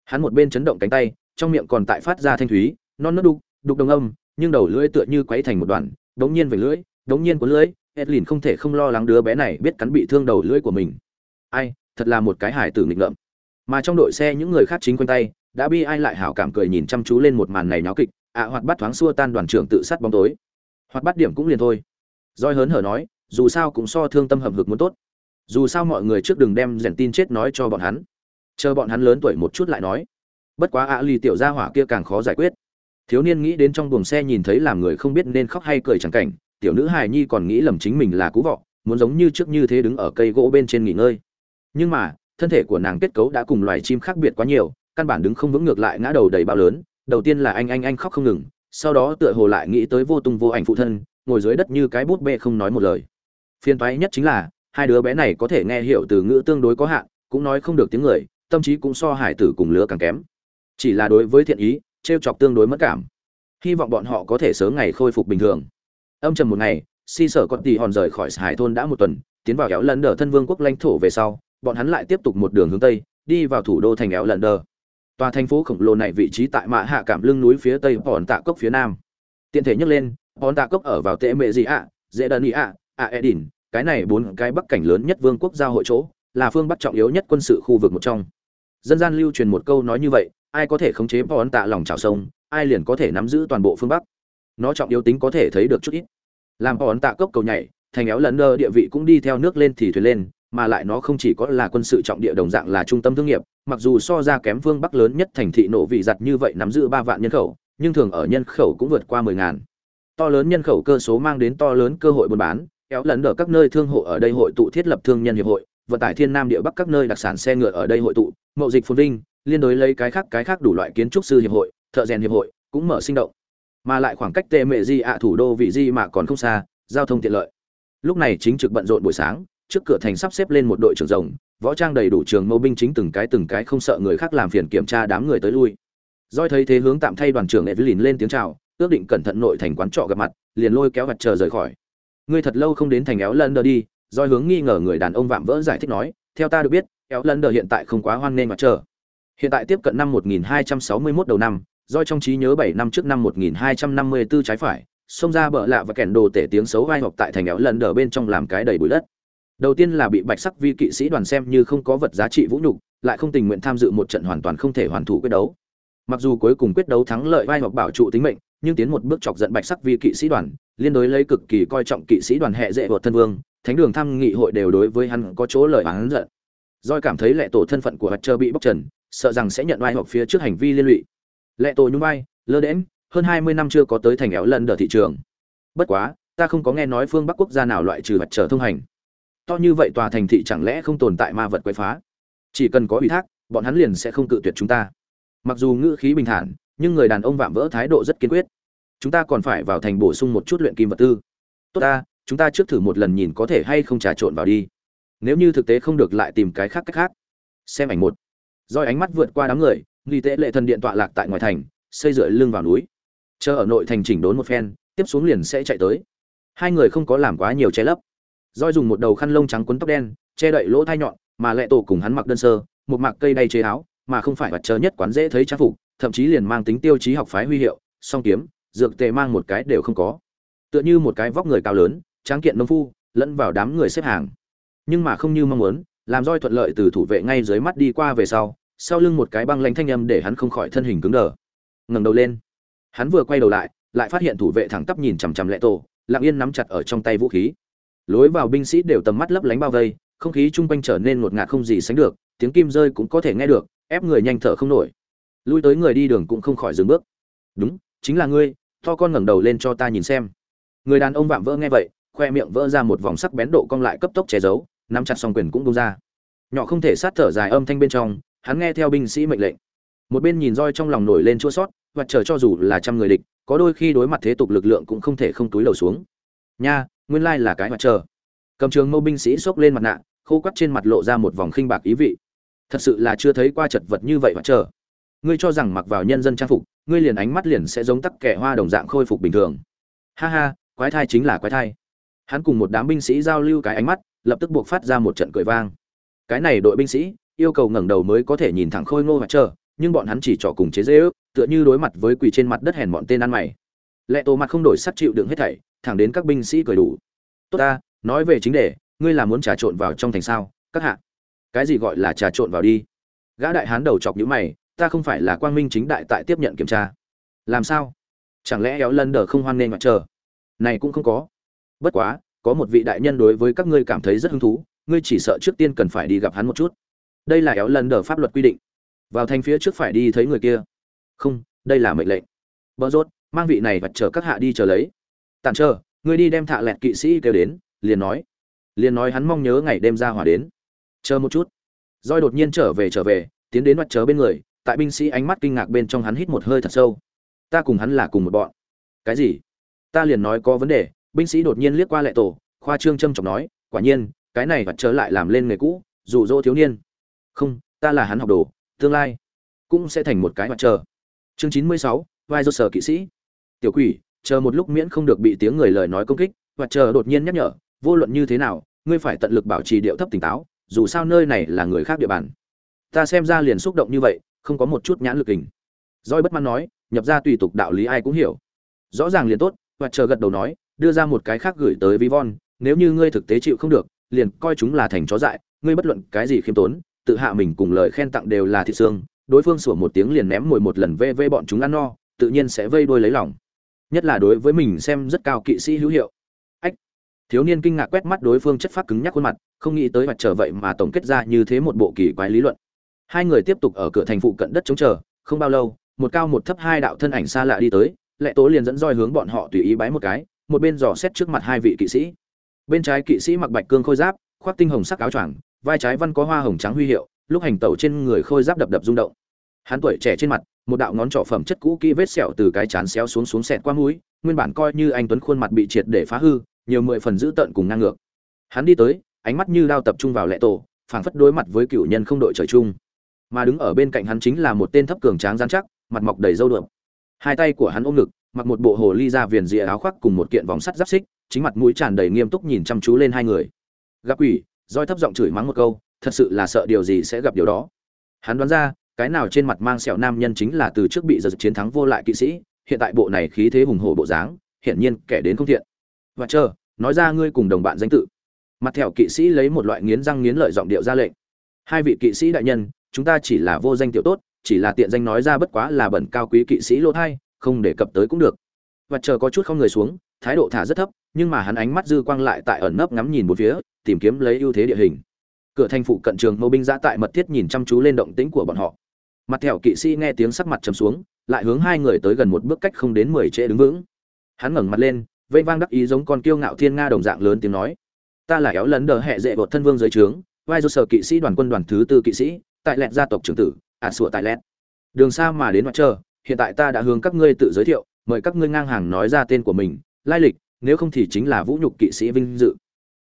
Hắn một bên chấn động cánh tay, trong miệng còn tại phát ra thanh thúy, non nớt đục đục đồng âm, nhưng đầu lưỡi tựa như quấy thành một đoạn, đống nhiên về lưỡi, đống nhiên của lưỡi, edlin không thể không lo lắng đứa bé này biết cắn bị thương đầu lưỡi của mình. Ai, thật là một cái hải tử nghịch ngợm. Mà trong đội xe những người khác chính quanh tay đã bi ai lại hảo cảm cười nhìn chăm chú lên một màn này nháo kịch ạ à, hoạt bắt thoáng xua tan đoàn trưởng tự sát bóng tối. Hoạt bắt điểm cũng liền thôi. Roi hớn hở nói dù sao cũng so thương tâm hầm hực muốn tốt. Dù sao mọi người trước đừng đem rèn tin chết nói cho bọn hắn. Chờ bọn hắn lớn tuổi một chút lại nói. Bất quá ạ lì tiểu gia hỏa kia càng khó giải quyết. Thiếu niên nghĩ đến trong buồng xe nhìn thấy làm người không biết nên khóc hay cười chẳng cảnh tiểu nữ hài nhi còn nghĩ lầm chính mình là cú vọ muốn giống như trước như thế đứng ở cây gỗ bên trên nghỉ ngơi. Nhưng mà thân thể của nàng kết cấu đã cùng loài chim khác biệt quá nhiều căn bản đứng không vững ngược lại ngã đầu đầy bao lớn, đầu tiên là anh anh anh khóc không ngừng, sau đó tựa hồ lại nghĩ tới vô tung vô ảnh phụ thân, ngồi dưới đất như cái bút bê không nói một lời. Phiền toái nhất chính là, hai đứa bé này có thể nghe hiểu từ ngữ tương đối có hạn, cũng nói không được tiếng người, tâm trí cũng so hải tử cùng lứa càng kém. Chỉ là đối với thiện ý t chọc tương đối mất cảm. Hy vọng bọn họ có thể sớm ngày khôi phục bình thường. Âm trầm một ngày, si sở con tì hòn rời khỏi hải thôn đã một tuần, tiến vào kéo lần đờ thân vương quốc lãnh thổ về sau, bọn hắn lại tiếp tục một đường hướng tây, đi vào thủ đô thành kéo lần đờ tòa thành phố khổng lồ này vị trí tại mạ hạ cảm lưng núi phía tây hòn tạ cốc phía nam. Tiện thể nhắc lên hòn tạ cốc ở vào tệ mệ gì ạ? Dễ đơn ý ạ? À, ạ edin cái này bốn cái bắc cảnh lớn nhất vương quốc giao hội chỗ, là phương bắc trọng yếu nhất quân sự khu vực một trong. Dân gian lưu truyền một câu nói như vậy, ai có thể khống chế hòn tạ lòng trào sông, ai liền có thể nắm giữ toàn bộ phương bắc. Nó trọng yếu tính có thể thấy được chút ít. Làm hòn tạ cốc cầu nhảy, thành éo lần đơ, địa vị cũng đi theo nước lên thì thuyền lên mà lại nó không chỉ có là quân sự trọng địa đồng dạng là trung tâm thương nghiệp, mặc dù so ra kém phương bắc lớn nhất thành thị nổ vị giặt như vậy nắm giữ ba vạn nhân khẩu, nhưng thường ở nhân khẩu cũng vượt qua mười ngàn. To lớn nhân khẩu cơ số mang đến to lớn cơ hội buôn bán, kéo lấn ở các nơi thương hộ ở đây hội tụ thiết lập thương nhân hiệp hội, vận tải thiên nam địa bắc các nơi đặc sản xe ngựa ở đây hội tụ, mậu dịch phồn vinh, liên đối lấy cái khác cái khác đủ loại kiến trúc sư hiệp hội, thợ rèn hiệp hội cũng mở sinh động. Mà lại khoảng cách tệ mệ di ạ thủ đô vị di mà còn không xa, giao thông tiện lợi. Lúc này chính trực bận rộn buổi sáng trước cửa thành sắp xếp lên một đội trưởng rồng, võ trang đầy đủ trường mâu binh chính từng cái từng cái không sợ người khác làm phiền kiểm tra đám người tới lui. Doi thấy thế hướng tạm thay đoàn trưởng evelyn lên tiếng chào, ước định cẩn thận nội thành quán trọ gặp mặt, liền lôi kéo mặt chờ rời khỏi. Ngươi thật lâu không đến thành éo lân đờ đi doi hướng nghi ngờ người đàn ông vạm vỡ giải thích nói, theo ta được biết éo lân đờ hiện tại không quá hoan nghênh mặt chờ. Hiện tại tiếp cận năm 1261 đầu năm doi trong trí nhớ 7 năm trước năm 1254 trái phải, xông ra bờ lạ và kẻn đồ tể tiếng xấu vai học tại thành éo lân đờ bên trong làm cái đầy bụi đất đầu tiên là bị bạch sắc vi kỵ sĩ đoàn xem như không có vật giá trị vũ nhục, lại không tình nguyện tham dự một trận hoàn toàn không thể hoàn thủ quyết đấu. Mặc dù cuối cùng quyết đấu thắng lợi vai hoặc bảo trụ tính mệnh, nhưng tiến một bước chọc giận bạch sắc vi kỵ sĩ đoàn, liên đối lấy cực kỳ coi trọng kỵ sĩ đoàn hệ dễ vợt thân vương, thánh đường tham nghị hội đều đối với hắn có chỗ lời hắn giận. Doi cảm thấy lệ tổ thân phận của hạt trơ bị bóc trần, sợ rằng sẽ nhận vai hoặc phía trước hành vi liên lụy. Lệ tổ nhung vai, lơ đễm hơn hai mươi năm chưa có tới thành éo lần đờ thị trường. Bất quá, ta không có nghe nói phương bắc quốc gia nào loại trừ hạt trở thông hành to như vậy tòa thành thị chẳng lẽ không tồn tại ma vật quấy phá? Chỉ cần có ủy thác, bọn hắn liền sẽ không cự tuyệt chúng ta. Mặc dù ngữ khí bình thản, nhưng người đàn ông vạm vỡ thái độ rất kiên quyết. Chúng ta còn phải vào thành bổ sung một chút luyện kim vật tư. Tốt ta, chúng ta trước thử một lần nhìn có thể hay không trà trộn vào đi. Nếu như thực tế không được lại tìm cái khác cách khác. Xem ảnh một. Roi ánh mắt vượt qua đám người nghi tế lệ thần điện tọa lạc tại ngoài thành, xây dựa lưng vào núi. Chờ ở nội thành chỉnh đốn một phen, tiếp xuống liền sẽ chạy tới. Hai người không có làm quá nhiều che lấp roi dùng một đầu khăn lông trắng quấn tóc đen, che đậy lỗ thai nhọn, mà lệ tổ cùng hắn mặc đơn sơ, một mặc cây đay chế áo, mà không phải vật chờ nhất quán dễ thấy trang phục, thậm chí liền mang tính tiêu chí học phái huy hiệu, song kiếm, dược tề mang một cái đều không có. Tựa như một cái vóc người cao lớn, tráng kiện nông phu, lẫn vào đám người xếp hàng. Nhưng mà không như mong muốn, làm roi thuận lợi từ thủ vệ ngay dưới mắt đi qua về sau sau lưng một cái băng lãnh thanh âm để hắn không khỏi thân hình cứng đờ. Ngẩng đầu lên. Hắn vừa quay đầu lại lại phát hiện thủ vệ thẳng tắp nhìn chằm chằm lệ tổ, lặng yên nắm chặt ở trong tay vũ khí lối vào binh sĩ đều tầm mắt lấp lánh bao vây, không khí chung quanh trở nên ngột ngạt không gì sánh được, tiếng kim rơi cũng có thể nghe được, ép người nhanh thở không nổi. Lui tới người đi đường cũng không khỏi dừng bước. Đúng, chính là ngươi, to con ngẩng đầu lên cho ta nhìn xem. Người đàn ông vạm vỡ nghe vậy, khoe miệng vỡ ra một vòng sắc bén độ cong lại cấp tốc che giấu, nắm chặt song quyền cũng bung ra. Nhỏ không thể sát thở dài âm thanh bên trong, hắn nghe theo binh sĩ mệnh lệnh. Một bên nhìn roi trong lòng nổi lên chua sót và chờ cho dù là trăm người địch, có đôi khi đối mặt thế tục lực lượng cũng không thể không túi đầu xuống nha, nguyên lai là cái mặt trời cầm trường mâu binh sĩ xốc lên mặt nạ, khô quắt trên mặt lộ ra một vòng khinh bạc ý vị. Thật sự là chưa thấy qua chật vật như vậy mặt trời ngươi cho rằng mặc vào nhân dân trang phục, ngươi liền ánh mắt liền sẽ giống tắc kẻ hoa đồng dạng khôi phục bình thường. Ha ha, quái thai chính là quái thai. Hắn cùng một đám binh sĩ giao lưu cái ánh mắt, lập tức buộc phát ra một trận cười vang. Cái này đội binh sĩ, yêu cầu ngẩng đầu mới có thể nhìn thẳng khôi ngô mặt chờ, nhưng bọn hắn chỉ trỏ cùng chế dễ ước tựa như đối mặt với quỳ trên mặt đất hèn bọn tên ăn mày. Lệ tổ mặt không đổi sắc chịu đựng hết thảy thẳng đến các binh sĩ cười đủ. Tốt ta, nói về chính đề, ngươi là muốn trà trộn vào trong thành sao? Các hạ. Cái gì gọi là trà trộn vào đi? Gã đại hán đầu chọc nhữ mày, ta không phải là quang minh chính đại tại tiếp nhận kiểm tra. Làm sao? Chẳng lẽ éo lân đờ không hoan nghênh mặt chờ? Này cũng không có. Bất quá, có một vị đại nhân đối với các ngươi cảm thấy rất hứng thú, ngươi chỉ sợ trước tiên cần phải đi gặp hắn một chút. Đây là éo lân đờ pháp luật quy định. Vào thành phía trước phải đi thấy người kia. Không, đây là mệnh lệnh. Bỡ rốt, mang vị này vật chờ các hạ đi chờ lấy tàn chờ, ngươi đi đem thạ lẹt kỵ sĩ kêu đến, liền nói. Liền nói hắn mong nhớ ngày đêm ra hỏa đến. Chờ một chút. Roi đột nhiên trở về trở về, tiến đến mặt chớ bên người, tại binh sĩ ánh mắt kinh ngạc bên trong hắn hít một hơi thật sâu. Ta cùng hắn là cùng một bọn. Cái gì? Ta liền nói có vấn đề, binh sĩ đột nhiên liếc qua lệ tổ, khoa trương trâm trọng nói, quả nhiên, cái này vật trở lại làm lên nghề cũ, dụ dỗ thiếu niên. Không, ta là hắn học đồ, tương lai cũng sẽ thành một cái mặt trời chương chín mươi sáu, vai do sở kỵ sĩ. Tiểu quỷ chờ một lúc miễn không được bị tiếng người lời nói công kích, và chờ đột nhiên nhắc nhở, vô luận như thế nào, ngươi phải tận lực bảo trì điệu thấp tỉnh táo, dù sao nơi này là người khác địa bàn. Ta xem ra liền xúc động như vậy, không có một chút nhãn lực hình. Roi bất mãn nói, nhập ra tùy tục đạo lý ai cũng hiểu. Rõ ràng liền tốt, và chờ gật đầu nói, đưa ra một cái khác gửi tới vi von nếu như ngươi thực tế chịu không được, liền coi chúng là thành chó dại, ngươi bất luận cái gì khiêm tốn, tự hạ mình cùng lời khen tặng đều là thịt xương, đối phương sủa một tiếng liền ném mồi một lần vê vê bọn chúng ăn no, tự nhiên sẽ vây đuôi lấy lòng nhất là đối với mình xem rất cao kỵ sĩ hữu hiệu. Ách! Thiếu niên kinh ngạc quét mắt đối phương chất phát cứng nhắc khuôn mặt, không nghĩ tới mặt trở vậy mà tổng kết ra như thế một bộ kỳ quái lý luận. Hai người tiếp tục ở cửa thành phụ cận đất chống chờ, không bao lâu, một cao một thấp hai đạo thân ảnh xa lạ đi tới, lệ tố liền dẫn roi hướng bọn họ tùy ý bái một cái, một bên dò xét trước mặt hai vị kỵ sĩ. Bên trái kỵ sĩ mặc bạch cương khôi giáp, khoác tinh hồng sắc áo choàng, vai trái văn có hoa hồng trắng huy hiệu, lúc hành tẩu trên người khôi giáp đập đập rung động. Hắn tuổi trẻ trên mặt một đạo ngón trỏ phẩm chất cũ kỹ vết sẹo từ cái chán xéo xuống xuống sẹt qua mũi, nguyên bản coi như anh tuấn khuôn mặt bị triệt để phá hư, nhiều mười phần dữ tận cùng ngang ngược. Hắn đi tới, ánh mắt như đao tập trung vào lệ tổ, phảng phất đối mặt với cựu nhân không đội trời chung. Mà đứng ở bên cạnh hắn chính là một tên thấp cường tráng gian chắc, mặt mọc đầy râu đượm. Hai tay của hắn ôm ngực, mặc một bộ hồ ly ra viền rìa áo khoác cùng một kiện vòng sắt giáp xích, chính mặt mũi tràn đầy nghiêm túc nhìn chăm chú lên hai người. Gặp quỷ, roi thấp giọng chửi mắng một câu, thật sự là sợ điều gì sẽ gặp điều đó. Hắn đoán ra cái nào trên mặt mang sẹo nam nhân chính là từ trước bị giật chiến thắng vô lại kỵ sĩ, hiện tại bộ này khí thế hùng hổ bộ dáng, hiển nhiên kẻ đến không thiện. Và chờ, nói ra ngươi cùng đồng bạn danh tự. Mặt thẹo kỵ sĩ lấy một loại nghiến răng nghiến lợi giọng điệu ra lệnh. Hai vị kỵ sĩ đại nhân, chúng ta chỉ là vô danh tiểu tốt, chỉ là tiện danh nói ra bất quá là bẩn cao quý kỵ sĩ lỗ thai không đề cập tới cũng được. Và chờ có chút không người xuống, thái độ thả rất thấp, nhưng mà hắn ánh mắt dư quang lại tại ẩn nấp ngắm nhìn một phía, tìm kiếm lấy ưu thế địa hình. Cửa thành phụ cận trường mâu binh giã tại mật thiết nhìn chăm chú lên động tĩnh của bọn họ mặt thẹo kỵ sĩ nghe tiếng sắc mặt trầm xuống, lại hướng hai người tới gần một bước cách không đến mười trễ đứng vững. Hắn ngẩng mặt lên, vây vang đắc ý giống con kiêu ngạo thiên nga đồng dạng lớn tiếng nói. Ta là éo lấn đờ hệ dễ bột thân vương dưới trướng, vai do sở kỵ sĩ đoàn quân đoàn thứ tư kỵ sĩ, tại lẹt gia tộc trưởng tử, ả à sủa tại lẹt. Đường xa mà đến mặt trời, hiện tại ta đã hướng các ngươi tự giới thiệu, mời các ngươi ngang hàng nói ra tên của mình, lai lịch, nếu không thì chính là vũ nhục kỵ sĩ vinh dự.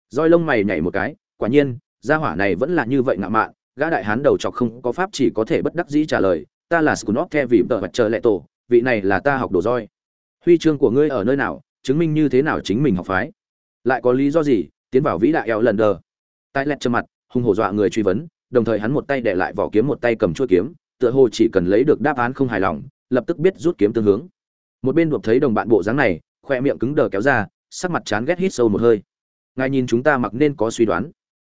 Roi lông mày nhảy một cái, quả nhiên, gia hỏa này vẫn là như vậy ngạo mạn gã đại hán đầu chọc không có pháp chỉ có thể bất đắc dĩ trả lời, ta là scunop the vì tờ mặt trời lệ tổ, vị này là ta học đồ roi. Huy chương của ngươi ở nơi nào, chứng minh như thế nào chính mình học phái? Lại có lý do gì, tiến vào vĩ đại eo lần đờ? Tai lẹt trơ mặt, hung hổ dọa người truy vấn, đồng thời hắn một tay để lại vỏ kiếm một tay cầm chuôi kiếm, tựa hồ chỉ cần lấy được đáp án không hài lòng, lập tức biết rút kiếm tương hướng. Một bên đột thấy đồng bạn bộ dáng này, khoe miệng cứng đờ kéo ra, sắc mặt chán ghét hít sâu một hơi. Ngài nhìn chúng ta mặc nên có suy đoán.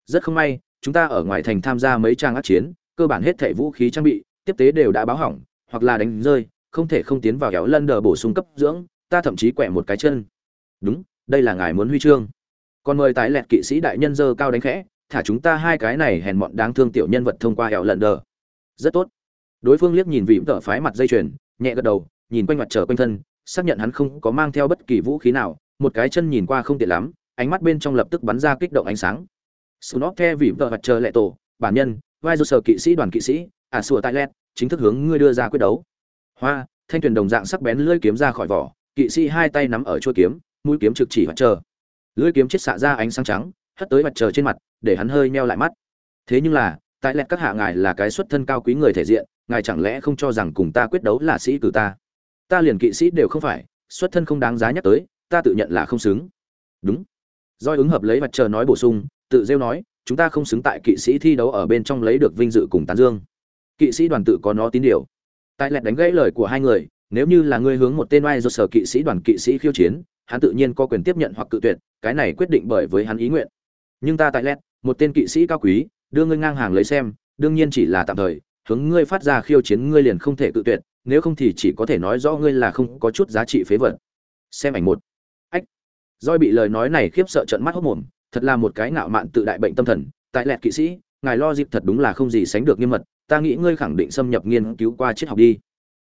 Rất không may chúng ta ở ngoài thành tham gia mấy trang ác chiến, cơ bản hết thảy vũ khí trang bị, tiếp tế đều đã báo hỏng, hoặc là đánh rơi, không thể không tiến vào kéo lân đờ bổ sung cấp dưỡng, ta thậm chí quẹ một cái chân. Đúng, đây là ngài muốn huy chương. Còn mời tái lẹt kỵ sĩ đại nhân dơ cao đánh khẽ, thả chúng ta hai cái này hèn mọn đáng thương tiểu nhân vật thông qua hẹo lận đờ. Rất tốt. Đối phương liếc nhìn vị tợ phái mặt dây chuyền, nhẹ gật đầu, nhìn quanh mặt trở quanh thân, xác nhận hắn không có mang theo bất kỳ vũ khí nào, một cái chân nhìn qua không tiện lắm, ánh mắt bên trong lập tức bắn ra kích động ánh sáng. Snorke vì vợ tợ mặt trời lệ tổ, bản nhân, vai sở kỵ sĩ đoàn kỵ sĩ à sủa tại lẹt, chính thức hướng ngươi đưa ra quyết đấu. Hoa, thanh truyền đồng dạng sắc bén lưỡi kiếm ra khỏi vỏ, kỵ sĩ hai tay nắm ở chuôi kiếm, mũi kiếm trực chỉ mặt trời lưỡi kiếm chết xạ ra ánh sáng trắng, hất tới mặt trời trên mặt, để hắn hơi meo lại mắt. Thế nhưng là, tại lẹt các hạ ngài là cái xuất thân cao quý người thể diện, ngài chẳng lẽ không cho rằng cùng ta quyết đấu là sĩ cử ta? Ta liền kỵ sĩ đều không phải, xuất thân không đáng giá nhắc tới, ta tự nhận là không xứng. Đúng. Doi ứng hợp lấy mặt trời nói bổ sung tự rêu nói, chúng ta không xứng tại kỵ sĩ thi đấu ở bên trong lấy được vinh dự cùng tán dương. Kỵ sĩ đoàn tự có nó tín điều. Tại lẹt đánh gãy lời của hai người, nếu như là ngươi hướng một tên oai do sở kỵ sĩ đoàn kỵ sĩ khiêu chiến, hắn tự nhiên có quyền tiếp nhận hoặc cự tuyệt, cái này quyết định bởi với hắn ý nguyện. Nhưng ta tại lẹt, một tên kỵ sĩ cao quý, đưa ngươi ngang hàng lấy xem, đương nhiên chỉ là tạm thời, hướng ngươi phát ra khiêu chiến ngươi liền không thể cự tuyệt, nếu không thì chỉ có thể nói rõ ngươi là không có chút giá trị phế vật. Xem ảnh một. Ách. Doi bị lời nói này khiếp sợ trận mắt hốc mồm thật là một cái ngạo mạn tự đại bệnh tâm thần, tại lẹt kỵ sĩ, ngài lo dịp thật đúng là không gì sánh được nghiêm mật, ta nghĩ ngươi khẳng định xâm nhập nghiên cứu qua triết học đi.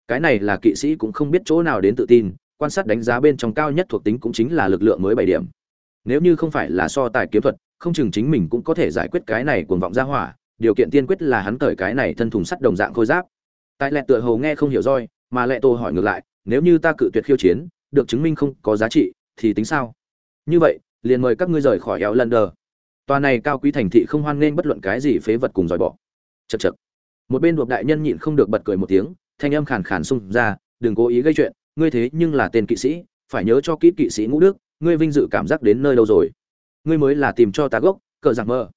Cái này là kỵ sĩ cũng không biết chỗ nào đến tự tin, quan sát đánh giá bên trong cao nhất thuộc tính cũng chính là lực lượng mới bảy điểm. Nếu như không phải là so tài kiếm thuật, không chừng chính mình cũng có thể giải quyết cái này cuồng vọng ra hỏa, điều kiện tiên quyết là hắn cởi cái này thân thùng sắt đồng dạng khôi giáp. Tại lẹ tựa hồ nghe không hiểu roi, mà lẹ tô hỏi ngược lại, nếu như ta cự tuyệt khiêu chiến, được chứng minh không có giá trị, thì tính sao? Như vậy liền mời các ngươi rời khỏi éo lần đờ. Tòa này cao quý thành thị không hoan nghênh bất luận cái gì phế vật cùng dòi bỏ chật chật một bên đột đại nhân nhịn không được bật cười một tiếng, thanh âm khàn khàn xung ra, đừng cố ý gây chuyện, ngươi thế nhưng là tên kỵ sĩ, phải nhớ cho kỹ kỵ sĩ ngũ đức, ngươi vinh dự cảm giác đến nơi đâu rồi. Ngươi mới là tìm cho ta gốc, cờ giặc mơ.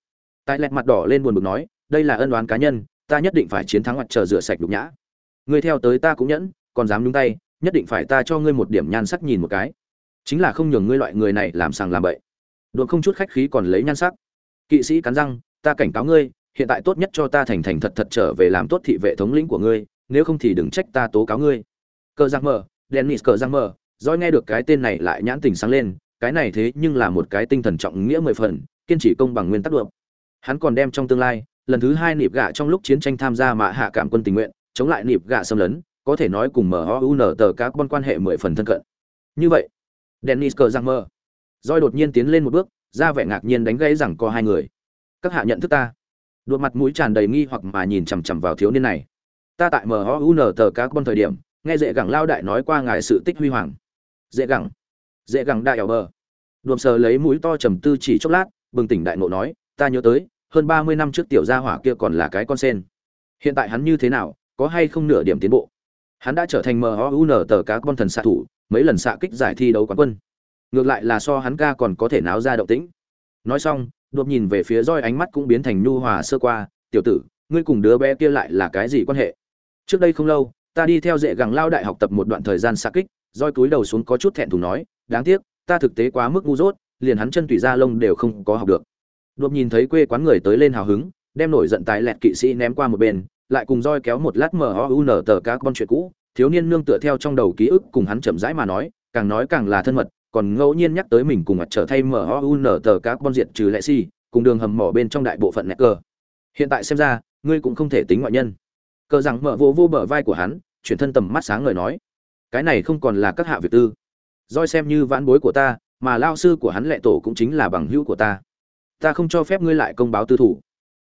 Tại lẹt mặt đỏ lên buồn bực nói, đây là ân đoán cá nhân, ta nhất định phải chiến thắng mặt trời rửa sạch nhục nhã. Ngươi theo tới ta cũng nhẫn, còn dám nhúng tay, nhất định phải ta cho ngươi một điểm nhan sắc nhìn một cái chính là không nhường ngươi loại người này làm sàng làm bậy. Đột không chút khách khí còn lấy nhan sắc. Kỵ sĩ cắn răng ta cảnh cáo ngươi hiện tại tốt nhất cho ta thành thành thật thật trở về làm tốt thị vệ thống lĩnh của ngươi nếu không thì đừng trách ta tố cáo ngươi. Cờ giang mờ dennis cờ giang mờ doi nghe được cái tên này lại nhãn tình sáng lên cái này thế nhưng là một cái tinh thần trọng nghĩa mười phần kiên trì công bằng nguyên tắc được hắn còn đem trong tương lai lần thứ hai nịp gạ trong lúc chiến tranh tham gia mạ hạ cảm quân tình nguyện chống lại nịp gạ xâm lấn có thể nói cùng MOUN tờ các bon quan hệ mười phần thân cận. Như vậy, Dennis cờ giang mơ. roi đột nhiên tiến lên một bước, ra vẻ ngạc nhiên đánh gãy rằng có hai người. Các hạ nhận thức ta. Đột mặt mũi tràn đầy nghi hoặc mà nhìn chằm chằm vào thiếu niên này. Ta tại mhun tờ các con thời điểm, nghe dễ gẳng lao đại nói qua ngài sự tích huy hoàng. Dễ gẳng. Dễ gẳng đại ảo bờ. Đột sờ lấy mũi to trầm tư chỉ chốc lát, bừng tỉnh đại ngộ nói, ta nhớ tới, hơn 30 năm trước tiểu gia hỏa kia còn là cái con sen. Hiện tại hắn như thế nào, có hay không nửa điểm tiến bộ? Hắn đã trở thành mhun tờ cá con thần xạ thủ, mấy lần xạ kích giải thi đấu quán quân. Ngược lại là so hắn ca còn có thể náo ra động tĩnh. Nói xong, đột nhìn về phía roi ánh mắt cũng biến thành nhu hòa sơ qua, "Tiểu tử, ngươi cùng đứa bé kia lại là cái gì quan hệ?" Trước đây không lâu, ta đi theo dễ gẳng lao đại học tập một đoạn thời gian xạ kích, roi cúi đầu xuống có chút thẹn thùng nói, "Đáng tiếc, ta thực tế quá mức ngu dốt, liền hắn chân tùy da lông đều không có học được." Đột nhìn thấy quê quán người tới lên hào hứng, đem nổi giận tái lẹt kỵ sĩ ném qua một bên, lại cùng roi kéo một lát mở un tờ các con chuyện cũ thiếu niên nương tựa theo trong đầu ký ức cùng hắn chậm rãi mà nói, càng nói càng là thân mật, còn ngẫu nhiên nhắc tới mình cùng mặt trở thay mở un tờ các con diệt trừ lệ si, cùng đường hầm mỏ bên trong đại bộ phận nẹt cờ. Hiện tại xem ra, ngươi cũng không thể tính ngoại nhân. Cờ rằng mở vô vô bờ vai của hắn, chuyển thân tầm mắt sáng ngời nói, cái này không còn là các hạ việc tư. Roi xem như vãn bối của ta, mà lao sư của hắn lệ tổ cũng chính là bằng hữu của ta. Ta không cho phép ngươi lại công báo tư thủ.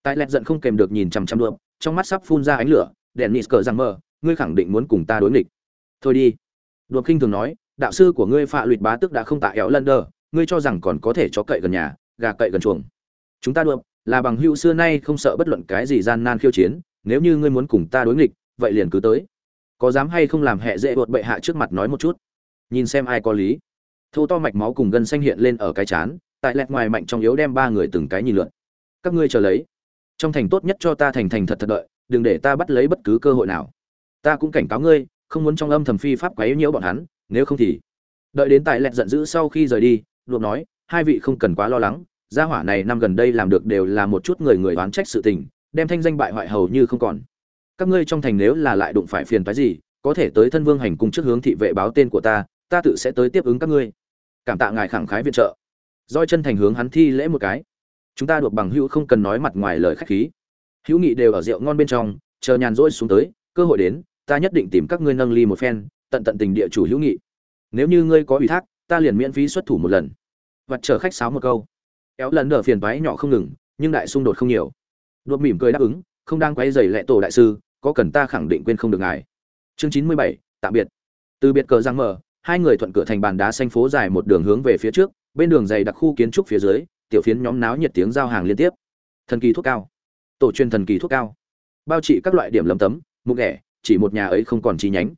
Tại lẹt giận không kèm được nhìn chằm chằm đượm trong mắt sắp phun ra ánh lửa, đèn nịt cờ rằng mờ ngươi khẳng định muốn cùng ta đối nghịch. Thôi đi. Đuộc kinh thường nói, đạo sư của ngươi phạ lụy bá tức đã không tại éo lân đờ ngươi cho rằng còn có thể cho cậy gần nhà, gà cậy gần chuồng. Chúng ta đuộc là bằng hữu xưa nay không sợ bất luận cái gì gian nan khiêu chiến, nếu như ngươi muốn cùng ta đối nghịch, vậy liền cứ tới. Có dám hay không làm hệ dễ đột bệ hạ trước mặt nói một chút? Nhìn xem ai có lý. Thô to mạch máu cùng gân xanh hiện lên ở cái chán, tại lẹt ngoài mạnh trong yếu đem ba người từng cái nhìn lượn. Các ngươi chờ lấy. Trong thành tốt nhất cho ta thành thành thật thật đợi, đừng để ta bắt lấy bất cứ cơ hội nào ta cũng cảnh cáo ngươi, không muốn trong âm thầm phi pháp quấy nhiễu bọn hắn, nếu không thì. Đợi đến tài lẹt giận dữ sau khi rời đi, luộc nói, hai vị không cần quá lo lắng, gia hỏa này năm gần đây làm được đều là một chút người người oán trách sự tình, đem thanh danh bại hoại hầu như không còn. Các ngươi trong thành nếu là lại đụng phải phiền phái gì, có thể tới thân vương hành cung trước hướng thị vệ báo tên của ta ta tự sẽ tới tiếp ứng các ngươi. Cảm tạ ngài khẳng khái viện trợ. Roi chân thành hướng hắn thi lễ một cái. Chúng ta được bằng hữu không cần nói mặt ngoài lời khách khí. Hữu nghị đều ở rượu ngon bên trong, chờ nhàn rỗi xuống tới, cơ hội đến ta nhất định tìm các ngươi nâng ly một phen, tận tận tình địa chủ hữu nghị. Nếu như ngươi có ủy thác, ta liền miễn phí xuất thủ một lần. Vặt chờ khách sáo một câu. Kéo lần đờ phiền toái nhỏ không ngừng, nhưng đại xung đột không nhiều. Đột mỉm cười đáp ứng, không đang quay dày lệ tổ đại sư, có cần ta khẳng định quên không được ngài. Chương chín mươi bảy, tạm biệt. Từ biệt cờ giang mở, hai người thuận cửa thành bàn đá xanh phố dài một đường hướng về phía trước, bên đường dày đặc khu kiến trúc phía dưới, tiểu phiến nhóm náo nhiệt tiếng giao hàng liên tiếp. Thần kỳ thuốc cao. Tổ truyền thần kỳ thuốc cao. Bao trị các loại điểm lấm tấm, mục ghẻ chỉ một nhà ấy không còn chi nhánh.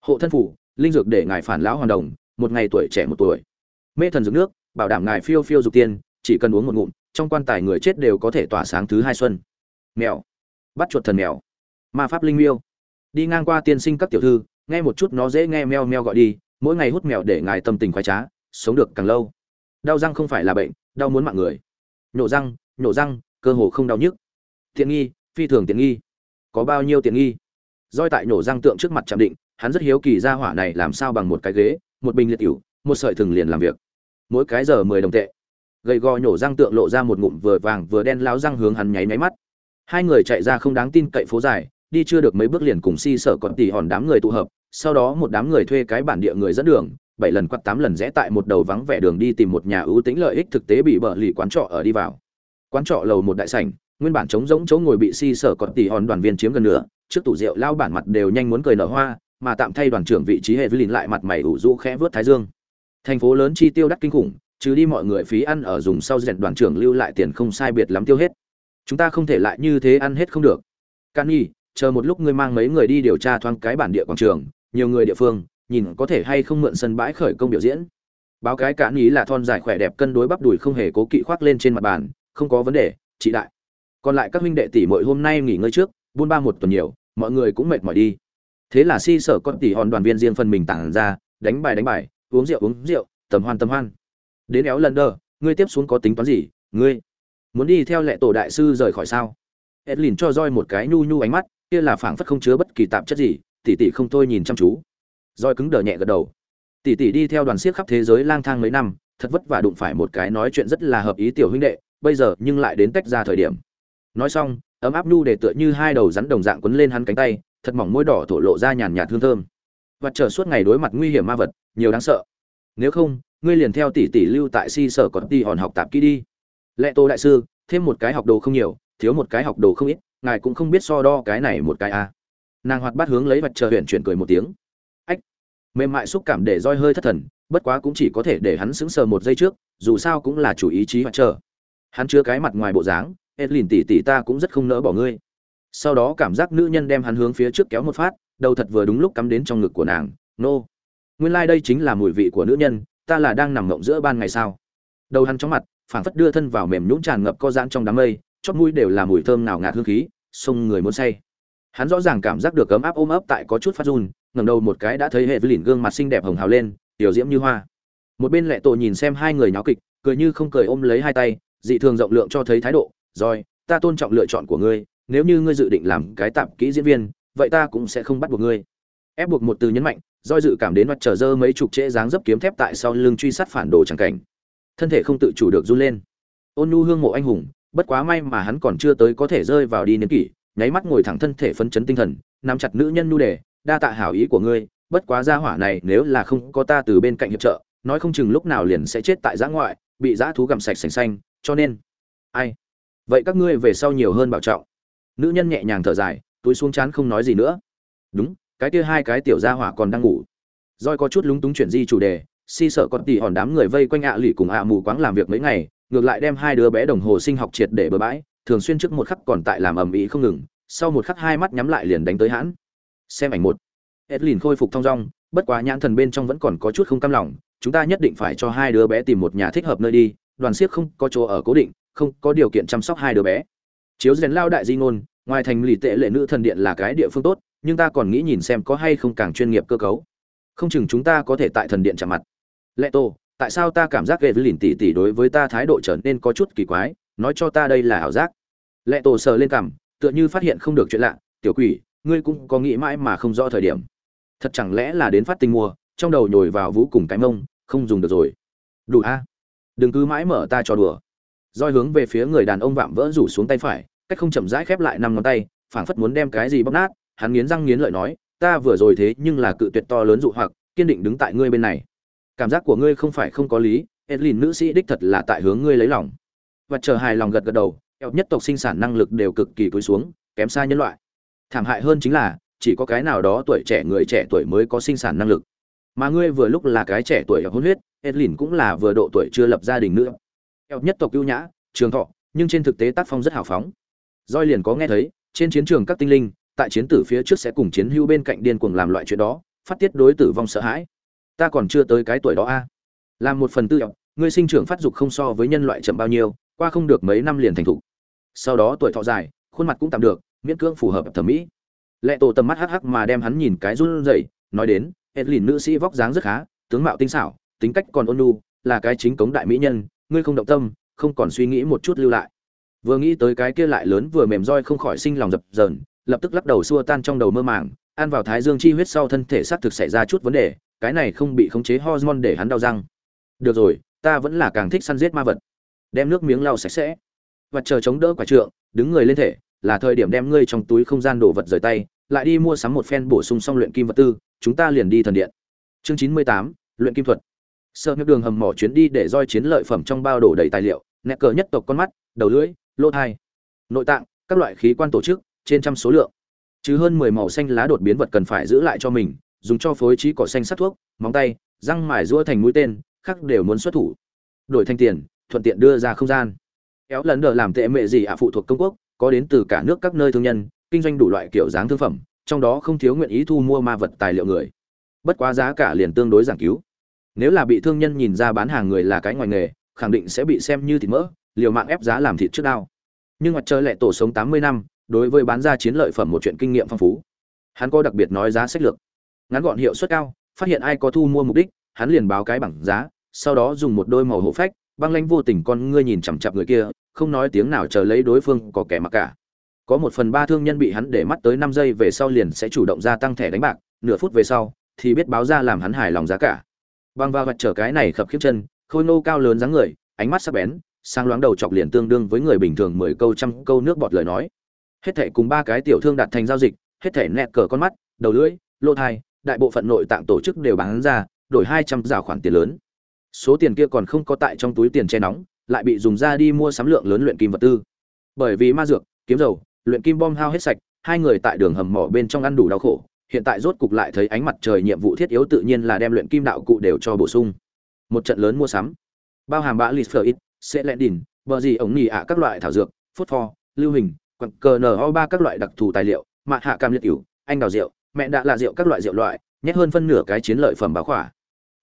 Hộ thân phủ, linh dược để ngài phản lão hoàn đồng, một ngày tuổi trẻ một tuổi. Mê thần dược nước, bảo đảm ngài phiêu phiêu dục tiên, chỉ cần uống một ngụm, trong quan tài người chết đều có thể tỏa sáng thứ hai xuân. Mèo. Bắt chuột thần mèo. Ma pháp linh miêu. Đi ngang qua tiên sinh các tiểu thư, nghe một chút nó dễ nghe meo meo gọi đi, mỗi ngày hút mèo để ngài tâm tình khoái trá, sống được càng lâu. Đau răng không phải là bệnh, đau muốn mạng người. Nhổ răng nhổ răng, cơ hồ không đau nhức. Tiện nghi, phi thường tiện nghi. Có bao nhiêu tiện nghi? Roi tại nhổ răng tượng trước mặt chạm định, hắn rất hiếu kỳ ra hỏa này làm sao bằng một cái ghế, một bình liệt cửu một sợi thừng liền làm việc. Mỗi cái giờ mười đồng tệ. Gầy gò nhổ răng tượng lộ ra một ngụm vừa vàng vừa đen láo răng hướng hắn nháy máy mắt. Hai người chạy ra không đáng tin cậy phố dài, đi chưa được mấy bước liền cùng si sở còn tỉ hòn đám người tụ hợp, sau đó một đám người thuê cái bản địa người dẫn đường, bảy lần quắt tám lần rẽ tại một đầu vắng vẻ đường đi tìm một nhà ưu tính lợi ích thực tế bị bợ lì quán trọ ở đi vào. Quán trọ lầu một đại sảnh, nguyên bản trống rỗng chỗ ngồi bị si sở còn tỉ hòn đoàn viên chiếm gần nửa trước tủ rượu lao bản mặt đều nhanh muốn cười nở hoa, mà tạm thay đoàn trưởng vị trí hệ với lìn lại mặt mày ủ rũ khẽ vớt thái dương. Thành phố lớn chi tiêu đắt kinh khủng, trừ đi mọi người phí ăn ở dùng sau dẹn đoàn trưởng lưu lại tiền không sai biệt lắm tiêu hết. Chúng ta không thể lại như thế ăn hết không được. Can nhi, chờ một lúc ngươi mang mấy người đi điều tra thoáng cái bản địa quảng trường, nhiều người địa phương, nhìn có thể hay không mượn sân bãi khởi công biểu diễn. Báo cái cạn ý là thon dài khỏe đẹp cân đối bắp đùi không hề cố kỵ khoác lên trên mặt bàn, không có vấn đề, chị đại. Còn lại các huynh đệ tỷ mội hôm nay nghỉ ngơi trước buôn ba một tuần nhiều, mọi người cũng mệt mỏi đi. Thế là si sở con tỷ hòn đoàn viên riêng phần mình tản ra, đánh bài đánh bài, uống rượu uống rượu, tầm hoan tầm hoan. Đến éo lần đờ, ngươi tiếp xuống có tính toán gì, ngươi? Muốn đi theo lệ tổ đại sư rời khỏi sao? Edlin cho roi một cái nhu nhu ánh mắt, kia là phảng phất không chứa bất kỳ tạp chất gì tỷ tỷ không thôi nhìn chăm chú. Roi cứng đờ nhẹ gật đầu. Tỷ tỷ đi theo đoàn siếc khắp thế giới lang thang mấy năm, thật vất vả đụng phải một cái nói chuyện rất là hợp ý tiểu huynh đệ, bây giờ nhưng lại đến tách ra thời điểm. Nói xong ấm áp nhu để tựa như hai đầu rắn đồng dạng quấn lên hắn cánh tay, thật mỏng môi đỏ thổ lộ ra nhàn nhạt hương thơm. Và chờ suốt ngày đối mặt nguy hiểm ma vật, nhiều đáng sợ. Nếu không, ngươi liền theo tỷ tỷ lưu tại si sở còn tỷ hòn học tạp kỹ đi. Lệ tô đại sư, thêm một cái học đồ không nhiều, thiếu một cái học đồ không ít, ngài cũng không biết so đo cái này một cái a à. nàng hoạt bát hướng lấy vật chờ huyện chuyển cười một tiếng. Ách! Mềm mại xúc cảm để roi hơi thất thần, bất quá cũng chỉ có thể để hắn sững sờ một giây trước, dù sao cũng là chủ ý chí vật chờ. Hắn chưa cái mặt ngoài bộ dáng edlin tỷ tỷ ta cũng rất không nỡ bỏ ngươi. Sau đó cảm giác nữ nhân đem hắn hướng phía trước kéo một phát, đầu thật vừa đúng lúc cắm đến trong ngực của nàng. Nô、no. nguyên lai、like、đây chính là mùi vị của nữ nhân, ta là đang nằm ngộng giữa ban ngày sao? Đầu hắn chóng mặt, phảng phất đưa thân vào mềm nhũng tràn ngập co giãn trong đám mây chót mũi đều là mùi thơm nào ngạt hương khí xông người muốn say. Hắn rõ ràng cảm giác được ấm áp ôm ấp tại có chút phát run, ngẩng đầu một cái đã thấy hệ với lìn gương mặt xinh đẹp hồng hào lên, tiểu diễm như hoa. Một bên lệ tổ nhìn xem hai người nháo kịch, cười như không cười ôm lấy hai tay, dị thường rộng lượng cho thấy thái độ rồi, ta tôn trọng lựa chọn của ngươi, nếu như ngươi dự định làm cái tạp kỹ diễn viên, vậy ta cũng sẽ không bắt buộc ngươi. Ép buộc một từ nhấn mạnh do dự cảm đến mặt trở dơ mấy chục trễ dáng dấp kiếm thép tại sau lưng truy sát phản đồ chẳng cảnh. Thân thể không tự chủ được run lên. Ôn nhu hương mộ anh hùng, bất quá may mà hắn còn chưa tới có thể rơi vào đi niên kỷ, nháy mắt ngồi thẳng thân thể phấn chấn tinh thần, nắm chặt nữ nhân nu đề, đa tạ hảo ý của ngươi, bất quá gia hỏa này nếu là không có ta từ bên cạnh hiệp trợ, nói không chừng lúc nào liền sẽ chết tại giã ngoại, bị giã thú gặm sạch sành xanh, cho nên, ai? Vậy các ngươi về sau nhiều hơn bảo trọng. Nữ nhân nhẹ nhàng thở dài, túi xuống chán không nói gì nữa. Đúng, cái kia hai cái tiểu gia hỏa còn đang ngủ. Roi có chút lúng túng chuyển di chủ đề, si sợ còn tỉ hòn đám người vây quanh ạ à lì cùng ạ mù quáng làm việc mấy ngày, ngược lại đem hai đứa bé đồng hồ sinh học triệt để bừa bãi, thường xuyên trước một khắc còn tại làm ầm ĩ không ngừng, sau một khắc hai mắt nhắm lại liền đánh tới hãn. Xem ảnh một. Edlin khôi phục thong dong, bất quá nhãn thần bên trong vẫn còn có chút không cam lòng, chúng ta nhất định phải cho hai đứa bé tìm một nhà thích hợp nơi đi, đoàn siếc không có chỗ ở cố định không có điều kiện chăm sóc hai đứa bé. Chiếu rèn lao đại di ngôn, ngoài thành lì tệ lệ nữ thần điện là cái địa phương tốt, nhưng ta còn nghĩ nhìn xem có hay không càng chuyên nghiệp cơ cấu. Không chừng chúng ta có thể tại thần điện chạm mặt. Lệ tô, tại sao ta cảm giác ghê với lìn tỉ tỉ đối với ta thái độ trở nên có chút kỳ quái, nói cho ta đây là ảo giác. Lệ tổ sờ lên cằm, tựa như phát hiện không được chuyện lạ, tiểu quỷ, ngươi cũng có nghĩ mãi mà không rõ thời điểm. Thật chẳng lẽ là đến phát tình mùa, trong đầu nhồi vào vũ cùng cái mông, không dùng được rồi. Đủ a. Đừng cứ mãi mở ta cho đùa roi hướng về phía người đàn ông vạm vỡ rủ xuống tay phải, cách không chậm rãi khép lại năm ngón tay, phảng phất muốn đem cái gì bóc nát, hắn nghiến răng nghiến lợi nói, ta vừa rồi thế nhưng là cự tuyệt to lớn dụ hoặc, kiên định đứng tại ngươi bên này. Cảm giác của ngươi không phải không có lý, edlin nữ sĩ đích thật là tại hướng ngươi lấy lòng. Và chờ hài lòng gật gật đầu eo nhất tộc sinh sản năng lực đều cực kỳ cúi xuống, kém xa nhân loại. Thảm hại hơn chính là, chỉ có cái nào đó tuổi trẻ người trẻ tuổi mới có sinh sản năng lực. Mà ngươi vừa lúc là cái trẻ tuổi hôn huyết, edlin cũng là vừa độ tuổi chưa lập gia đình nữa eo nhất tộc ưu nhã trường thọ nhưng trên thực tế tác phong rất hào phóng. Doi liền có nghe thấy, trên chiến trường các tinh linh, tại chiến tử phía trước sẽ cùng chiến hưu bên cạnh điên cuồng làm loại chuyện đó, phát tiết đối tử vong sợ hãi. Ta còn chưa tới cái tuổi đó a. À? Làm một phần tư học ngươi sinh trưởng phát dục không so với nhân loại chậm bao nhiêu qua không được mấy năm liền thành thục. Sau đó tuổi thọ dài khuôn mặt cũng tạm được miễn cưỡng phù hợp thẩm mỹ. Lệ tổ tầm mắt hắc hắc mà đem hắn nhìn cái run rẩy nói đến edlin nữ sĩ vóc dáng rất khá tướng mạo tinh xảo tính cách còn ôn nhu là cái chính cống đại mỹ nhân ngươi không động tâm, không còn suy nghĩ một chút lưu lại. Vừa nghĩ tới cái kia lại lớn vừa mềm roi không khỏi sinh lòng dập dờn, lập tức lắc đầu xua tan trong đầu mơ màng, ăn vào thái dương chi huyết sau thân thể xác thực xảy ra chút vấn đề, cái này không bị khống chế hormone để hắn đau răng. Được rồi, ta vẫn là càng thích săn giết ma vật. Đem nước miếng lau sạch sẽ. Và chờ chống đỡ quả trượng, đứng người lên thể, là thời điểm đem ngươi trong túi không gian đồ vật rời tay, lại đi mua sắm một phen bổ sung xong luyện kim vật tư, chúng ta liền đi thần điện. Chương chín mươi tám, luyện kim thuật sợ nhược đường hầm mỏ chuyến đi để roi chiến lợi phẩm trong bao đổ đầy tài liệu nẹt cờ nhất tộc con mắt, đầu lưỡi, lỗ thai. Nội tạng, các loại khí quan tổ chức, trên trăm số lượng. Chứ hơn mười màu xanh lá đột biến vật cần phải giữ lại cho mình, dùng cho phối trí cỏ xanh sắt thuốc, móng tay, răng mài rũa thành mũi tên khác đều muốn xuất thủ. Đổi thanh tiền, thuận tiện đưa ra không gian. Kéo lần đờ làm tệ mệ gì ạ, phụ thuộc công quốc, có đến từ cả nước các nơi thương nhân, kinh doanh đủ loại kiểu dáng thương phẩm, trong đó không thiếu nguyện ý thu mua ma vật tài liệu người. Bất quá giá cả liền tương đối giảng cứu nếu là bị thương nhân nhìn ra bán hàng người là cái ngoài nghề, khẳng định sẽ bị xem như thịt mỡ, liều mạng ép giá làm thịt trước đao. Nhưng mặt trời lệ tổ sống tám mươi năm, đối với bán ra chiến lợi phẩm một chuyện kinh nghiệm phong phú. Hắn có đặc biệt nói giá sách lược. Ngắn gọn hiệu suất cao, phát hiện ai có thu mua mục đích, hắn liền báo cái bảng giá, sau đó dùng một đôi màu hổ phách, băng lanh vô tình con ngươi nhìn chằm chặp người kia, không nói tiếng nào chờ lấy đối phương có kẻ mặc cả. Có một phần ba thương nhân bị hắn để mắt tới năm giây về sau liền sẽ chủ động gia tăng thẻ đánh bạc, nửa phút về sau thì biết báo ra làm hắn hài lòng giá cả băng va vạch trở cái này khập khiếp chân, khôi nô cao lớn dáng người, ánh mắt sắc bén sang loáng đầu chọc liền tương đương với người bình thường mười câu trăm câu nước bọt lời nói. Hết thể cùng ba cái tiểu thương đạt thành giao dịch, hết thể nẹt cờ con mắt, đầu lưỡi lô thai, đại bộ phận nội tạng tổ chức đều bán ra, đổi hai trăm rào khoản tiền lớn. Số tiền kia còn không có tại trong túi tiền che nóng, lại bị dùng ra đi mua sắm lượng lớn luyện kim vật tư. Bởi vì ma dược, kiếm dầu, luyện kim bom hao hết sạch, hai người tại đường hầm mỏ bên trong ăn đủ đau khổ hiện tại rốt cục lại thấy ánh mặt trời nhiệm vụ thiết yếu tự nhiên là đem luyện kim đạo cụ đều cho bổ sung. Một trận lớn mua sắm. Bao hàm bã lít ít, sẽ lẹn đỉnh bờ gì ống nhì ạ các loại thảo dược, phốt pho, lưu hình, quặng cờ no ba các loại đặc thù tài liệu mạ hạ cam liệt cửu, anh đào rượu, mẹ đã là rượu các loại rượu loại, nhét hơn phân nửa cái chiến lợi phẩm báo khỏa.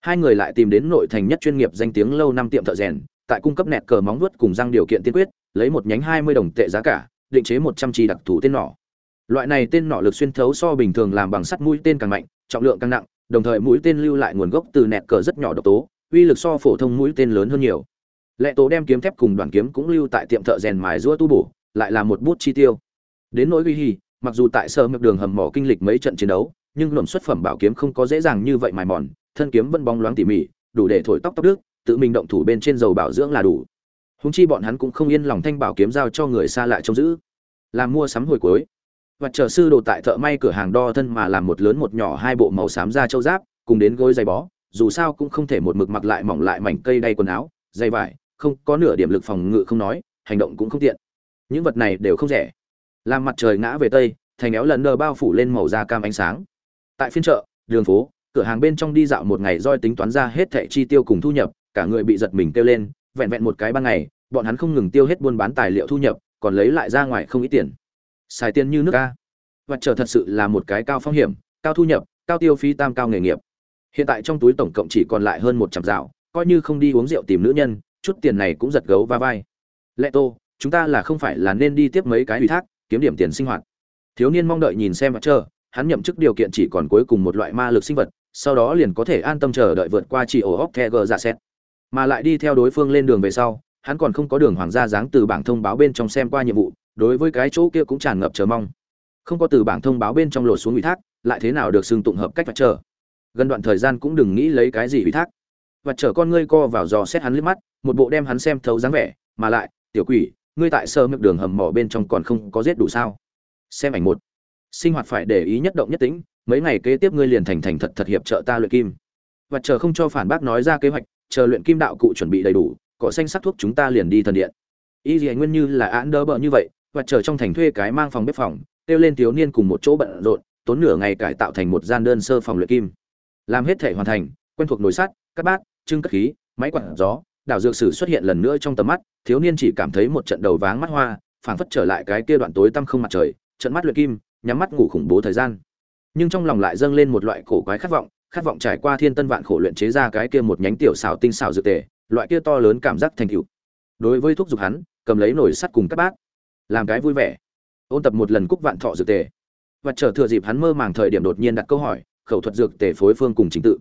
Hai người lại tìm đến nội thành nhất chuyên nghiệp danh tiếng lâu năm tiệm thợ rèn, tại cung cấp nẹt cờ móng vuốt cùng răng điều kiện tiên quyết, lấy một nhánh hai mươi đồng tệ giá cả, định chế một trăm chi đặc thù tên nỏ loại này tên nỏ lực xuyên thấu so bình thường làm bằng sắt mũi tên càng mạnh, trọng lượng càng nặng, đồng thời mũi tên lưu lại nguồn gốc từ nẹt cờ rất nhỏ độc tố, uy lực so phổ thông mũi tên lớn hơn nhiều. Lệ tố đem kiếm thép cùng đoàn kiếm cũng lưu tại tiệm thợ rèn mài rũa tu bổ, lại là một bút chi tiêu. Đến nỗi ghi hì mặc dù tại sở mực đường hầm mỏ kinh lịch mấy trận chiến đấu, nhưng luận xuất phẩm bảo kiếm không có dễ dàng như vậy mài mòn, thân kiếm vẫn bóng loáng tỉ mỉ, đủ để thổi tóc tóc đức tự mình động thủ bên trên dầu bảo dưỡng là đủ. Húng chi bọn hắn cũng không yên lòng thanh bảo kiếm giao cho người xa lại trông giữ. Làm mua sắm hồi cuối và chờ sư đồ tại thợ may cửa hàng đo thân mà làm một lớn một nhỏ hai bộ màu xám da châu giáp, cùng đến gối giày bó, dù sao cũng không thể một mực mặc lại mỏng lại mảnh cây đay quần áo dây vải, không có nửa điểm lực phòng ngự không nói, hành động cũng không tiện. Những vật này đều không rẻ. Làm mặt trời ngã về tây, thành éo lần nơ bao phủ lên màu da cam ánh sáng. Tại phiên chợ, đường phố, cửa hàng bên trong đi dạo một ngày roi tính toán ra hết thẻ chi tiêu cùng thu nhập, cả người bị giật mình kêu lên, vẹn vẹn một cái ban ngày, bọn hắn không ngừng tiêu hết buôn bán tài liệu thu nhập, còn lấy lại ra ngoài không ít tiền xài tiền như nước ca vật trở thật sự là một cái cao phong hiểm, cao thu nhập, cao tiêu phí tam cao nghề nghiệp. Hiện tại trong túi tổng cộng chỉ còn lại hơn một trăm dạo, coi như không đi uống rượu tìm nữ nhân, chút tiền này cũng giật gấu va vai. Lệ tô, chúng ta là không phải là nên đi tiếp mấy cái ủy thác, kiếm điểm tiền sinh hoạt. Thiếu niên mong đợi nhìn xem vật chờ, hắn nhậm chức điều kiện chỉ còn cuối cùng một loại ma lực sinh vật, sau đó liền có thể an tâm chờ đợi vượt qua chỉ ổ hóc the gờ ra xét. Mà lại đi theo đối phương lên đường về sau, hắn còn không có đường hoàng gia dáng từ bảng thông báo bên trong xem qua nhiệm vụ đối với cái chỗ kia cũng tràn ngập chờ mong. Không có từ bảng thông báo bên trong lột xuống ủy thác, lại thế nào được xưng tụng hợp cách và chờ gần đoạn thời gian cũng đừng nghĩ lấy cái gì ủy thác. Và chờ con ngươi co vào dò xét hắn liếc mắt, một bộ đem hắn xem thấu dáng vẻ, mà lại, tiểu quỷ, ngươi tại sơ mực đường hầm mỏ bên trong còn không có giết đủ sao? Xem ảnh một. Sinh hoạt phải để ý nhất động nhất tĩnh, mấy ngày kế tiếp ngươi liền thành thành thật thật hiệp trợ ta luyện kim. Và chờ không cho phản bác nói ra kế hoạch, chờ luyện kim đạo cụ chuẩn bị đầy đủ, cỏ xanh sắc thuốc chúng ta liền đi thần điện. Y nguyên như là án đỡ bợ như vậy và chờ trong thành thuê cái mang phòng bếp phòng, kêu lên thiếu niên cùng một chỗ bận rộn, tốn nửa ngày cải tạo thành một gian đơn sơ phòng luyện kim. Làm hết thể hoàn thành, quen thuộc nồi sắt cắt bát, trưng cất khí, máy quạt gió, đảo dược sử xuất hiện lần nữa trong tầm mắt, thiếu niên chỉ cảm thấy một trận đầu váng mắt hoa, phảng phất trở lại cái kia đoạn tối tăm không mặt trời, trận mắt luyện kim, nhắm mắt ngủ khủng bố thời gian. Nhưng trong lòng lại dâng lên một loại cổ quái khát vọng khát vọng trải qua thiên tân vạn khổ luyện chế ra cái kia một nhánh tiểu xảo tinh xảo dược tề, loại kia to lớn cảm giác thành tựu. Đối với thuốc dục hắn, cầm lấy nồi sắt cùng các bác làm cái vui vẻ. Ôn tập một lần cúc vạn thọ dược tề. Và chờ thừa dịp hắn mơ màng thời điểm đột nhiên đặt câu hỏi, khẩu thuật dược tề phối phương cùng chính tự.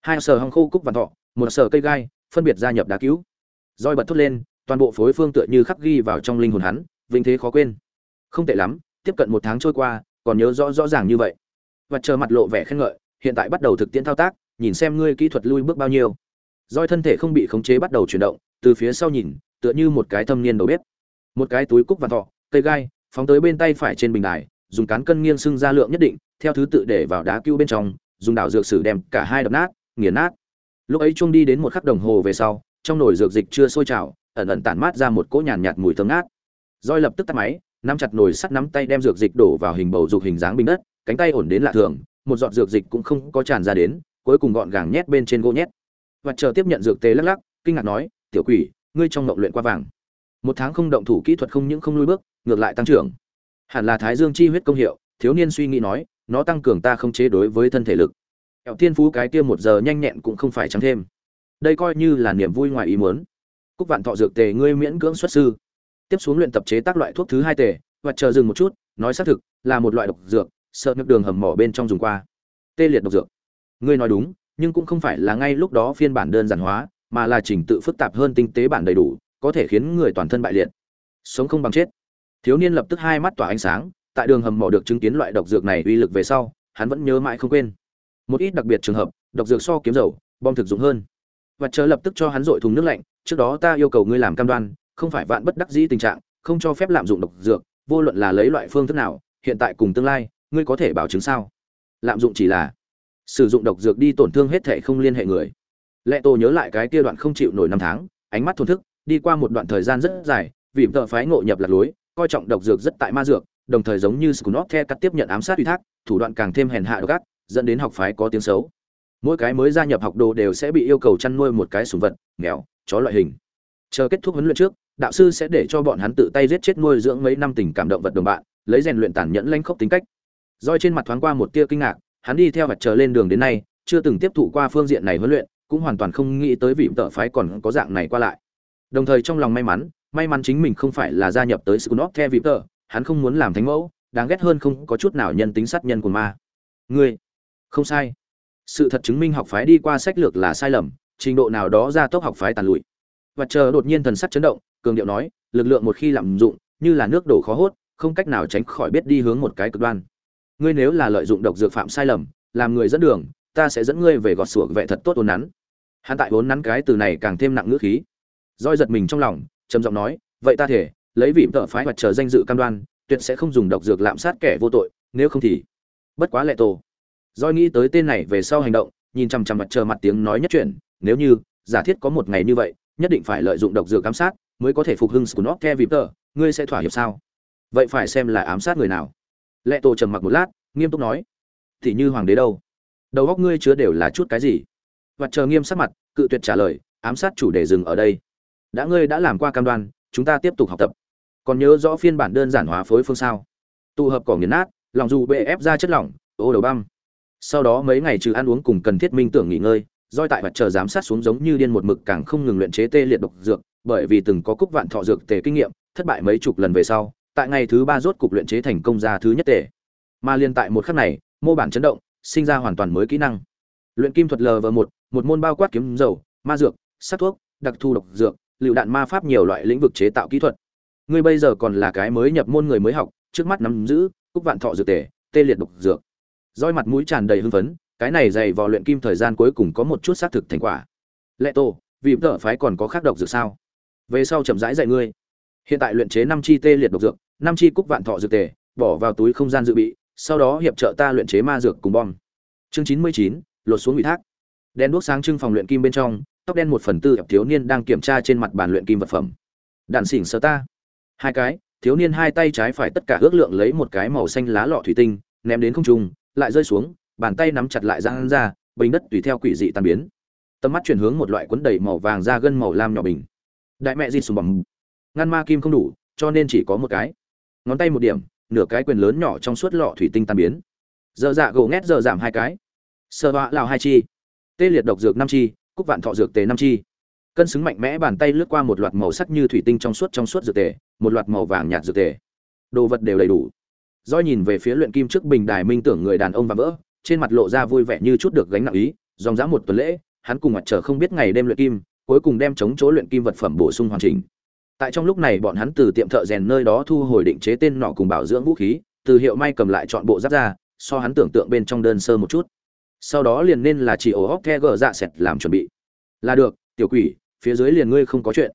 Hai sở hong khô cúc vạn thọ, một sở cây gai, phân biệt gia nhập đá cứu. Roi bật thốt lên, toàn bộ phối phương tựa như khắc ghi vào trong linh hồn hắn vinh thế khó quên. Không tệ lắm, tiếp cận một tháng trôi qua, còn nhớ rõ rõ ràng như vậy. Và chờ mặt lộ vẻ khen ngợi, hiện tại bắt đầu thực tiễn thao tác, nhìn xem ngươi kỹ thuật lui bước bao nhiêu. Roi thân thể không bị khống chế bắt đầu chuyển động, từ phía sau nhìn, tựa như một cái thâm niên đầu bếp một cái túi cúc vạn thọ cây gai phóng tới bên tay phải trên bình đài dùng cán cân nghiêng xưng ra lượng nhất định theo thứ tự để vào đá cứu bên trong dùng đảo dược sử đem cả hai đập nát nghiền nát. Lúc ấy chuông đi đến một khắc đồng hồ về sau trong nồi dược dịch chưa sôi trào ẩn ẩn tản mát ra một cỗ nhàn nhạt, mùi thơm ngát. Roi lập tức tắt máy nắm chặt nồi sắt nắm tay đem dược dịch đổ vào hình bầu dục hình dáng bình đất cánh tay ổn đến lạ thường một giọt dược dịch cũng không có tràn ra đến cuối cùng gọn gàng nhét bên trên gỗ nhét. Và chờ tiếp nhận dược tế lắc lắc kinh ngạc nói tiểu quỷ ngươi trong ngộng luyện qua vàng một tháng không động thủ kỹ thuật không những không lui bước, ngược lại tăng trưởng. Hẳn là thái dương chi huyết công hiệu, thiếu niên suy nghĩ nói, nó tăng cường ta không chế đối với thân thể lực. Kẹo thiên phú cái kia một giờ nhanh nhẹn cũng không phải trắng thêm. Đây coi như là niềm vui ngoài ý muốn. Cúc vạn thọ dược tề ngươi miễn cưỡng xuất sư. Tiếp xuống luyện tập chế tác loại thuốc thứ hai tề, và chờ dừng một chút, nói xác thực, là một loại độc dược, sợ nước đường hầm mỏ bên trong dùng qua. Tê liệt độc dược. Ngươi nói đúng, nhưng cũng không phải là ngay lúc đó phiên bản đơn giản hóa, mà là trình tự phức tạp hơn tinh tế bản đầy đủ có thể khiến người toàn thân bại liệt. Sống không bằng chết. Thiếu niên lập tức hai mắt tỏa ánh sáng, tại đường hầm mỏ được chứng kiến loại độc dược này uy lực về sau, hắn vẫn nhớ mãi không quên. Một ít đặc biệt trường hợp, độc dược so kiếm dầu, bom thực dụng hơn. Và chờ lập tức cho hắn dội thùng nước lạnh, trước đó ta yêu cầu ngươi làm cam đoan, không phải vạn bất đắc dĩ tình trạng, không cho phép lạm dụng độc dược, vô luận là lấy loại phương thức nào, hiện tại cùng tương lai, ngươi có thể bảo chứng sao? Lạm dụng chỉ là sử dụng độc dược đi tổn thương hết thể không liên hệ người. Lệ tổ nhớ lại cái kia đoạn không chịu nổi năm tháng, ánh mắt thổn thức đi qua một đoạn thời gian rất dài vì tợ phái ngộ nhập lạc lối coi trọng độc dược rất tại ma dược đồng thời giống như scunop The cắt tiếp nhận ám sát ủy thác, thủ đoạn càng thêm hèn hạ độc ác, dẫn đến học phái có tiếng xấu. Mỗi cái mới gia nhập học đồ đều sẽ bị yêu cầu chăn nuôi một cái sủng vật, nghèo, chó loại hình. Chờ kết thúc huấn luyện trước, đạo sư sẽ để cho bọn hắn tự tay giết chết nuôi dưỡng mấy năm tình cảm động vật đồng bạn, lấy rèn luyện tàn nhẫn lanh khốc tính cách. Roi trên mặt thoáng qua một tia kinh ngạc, hắn đi theo mặt chờ lên đường đến nay, chưa từng tiếp thụ qua phương diện này huấn luyện, cũng hoàn toàn không nghĩ tới vị tợ phái còn có dạng này qua lại. Đồng thời trong lòng may mắn, may mắn chính mình không phải là gia nhập tới scunop The vị hắn không muốn làm thánh mẫu đáng ghét hơn không có chút nào nhân tính sát nhân của ma. Ngươi không sai. Sự thật chứng minh học phái đi qua sách lược là sai lầm trình độ nào đó ra tốc học phái tàn lụi. Và chờ đột nhiên thần sắc chấn động cường điệu nói lực lượng một khi lạm dụng như là nước đổ khó hốt không cách nào tránh khỏi biết đi hướng một cái cực đoan. Ngươi nếu là lợi dụng độc dược phạm sai lầm làm người dẫn đường ta sẽ dẫn ngươi về gọt sủa vệ thật tốt ồn nắn. Hắn tại vốn nắn cái từ này càng thêm nặng ngữ khí roi giật mình trong lòng trầm giọng nói vậy ta thể lấy vị tợ phái hoặc chờ danh dự cam đoan tuyệt sẽ không dùng độc dược lạm sát kẻ vô tội nếu không thì bất quá lệ tổ. Doi nghĩ tới tên này về sau hành động nhìn chằm chằm mặt chờ mặt tiếng nói nhất chuyện, nếu như giả thiết có một ngày như vậy nhất định phải lợi dụng độc dược ám sát mới có thể phục hưng của nó theo vị tợ ngươi sẽ thỏa hiệp sao? Vậy phải xem là ám sát người nào. Lệ tổ trầm mặc một lát nghiêm túc nói thì như hoàng đế đâu? Đầu góc ngươi chứa đều là chút cái gì? Mặt chờ nghiêm sắc mặt cự tuyệt trả lời ám sát chủ đề dừng ở đây đã ngươi đã làm qua cam đoan, chúng ta tiếp tục học tập. Còn nhớ rõ phiên bản đơn giản hóa phối phương sao? Tụ hợp cỏ nghiền nát, lòng dù bệ ép ra chất lỏng, ô đầu băm. Sau đó mấy ngày trừ ăn uống cùng cần thiết minh tưởng nghỉ ngơi doi tại mặt chờ giám sát xuống giống như điên một mực càng không ngừng luyện chế tê liệt độc dược, bởi vì từng có cúc vạn thọ dược tề kinh nghiệm, thất bại mấy chục lần về sau, tại ngày thứ ba rốt cục luyện chế thành công ra thứ nhất tề. Mà liên tại một khắc này, mô bản chấn động, sinh ra hoàn toàn mới kỹ năng. Luyện kim thuật lv một một môn bao quát kiếm dầu, ma dược, sát thuốc, đặc thu độc dược lựu đạn ma pháp nhiều loại lĩnh vực chế tạo kỹ thuật. Ngươi bây giờ còn là cái mới nhập môn người mới học, trước mắt nắm giữ, cúc vạn thọ dược tề tê liệt độc dược. Roi mặt mũi tràn đầy hưng phấn, cái này dày vò luyện kim thời gian cuối cùng có một chút xác thực thành quả. Lệ tô, vì tợ phái còn có khác độc dược sao? Về sau chậm rãi dạy ngươi. Hiện tại luyện chế năm chi tê liệt độc dược, năm chi cúc vạn thọ dược tề bỏ vào túi không gian dự bị, sau đó hiệp trợ ta luyện chế ma dược cùng bom. Chương chín mươi chín, lột xuống ủy thác. Đen đuốc sáng trưng phòng luyện kim bên trong tóc đen một phần tư thiếu niên đang kiểm tra trên mặt bàn luyện kim vật phẩm. Đạn xỉn sơ ta. Hai cái, thiếu niên hai tay trái phải tất cả ước lượng lấy một cái màu xanh lá lọ thủy tinh, ném đến không trung, lại rơi xuống, bàn tay nắm chặt lại ra ra, bình đất tùy theo quỷ dị tan biến. Tầm mắt chuyển hướng một loại cuốn đầy màu vàng da gân màu lam nhỏ bình. Đại mẹ di sùm bằng ngăn ma kim không đủ, cho nên chỉ có một cái. Ngón tay một điểm, nửa cái quyền lớn nhỏ trong suốt lọ thủy tinh tan biến. Giờ dạ gỗ ngét giờ giảm hai cái. Sơ họa lào hai chi. Tê liệt độc dược năm chi cúc vạn thọ dược tề năm chi. Cân xứng mạnh mẽ bàn tay lướt qua một loạt màu sắc như thủy tinh trong suốt trong suốt dược tề, một loạt màu vàng nhạt dược tề. Đồ vật đều đầy đủ. Do nhìn về phía luyện kim trước bình đài minh tưởng người đàn ông và vỡ, trên mặt lộ ra vui vẻ như chút được gánh nặng ý, dòng dã một tuần lễ, hắn cùng mặt trời không biết ngày đêm luyện kim, cuối cùng đem chống chỗ luyện kim vật phẩm bổ sung hoàn chỉnh. Tại trong lúc này bọn hắn từ tiệm thợ rèn nơi đó thu hồi định chế tên nọ cùng bảo dưỡng vũ khí, từ hiệu may cầm lại chọn bộ giáp ra, so hắn tưởng tượng bên trong đơn sơ một chút sau đó liền nên là chỉ ổ hóc the gờ dạ sẹt làm chuẩn bị. Là được, tiểu quỷ, phía dưới liền ngươi không có chuyện.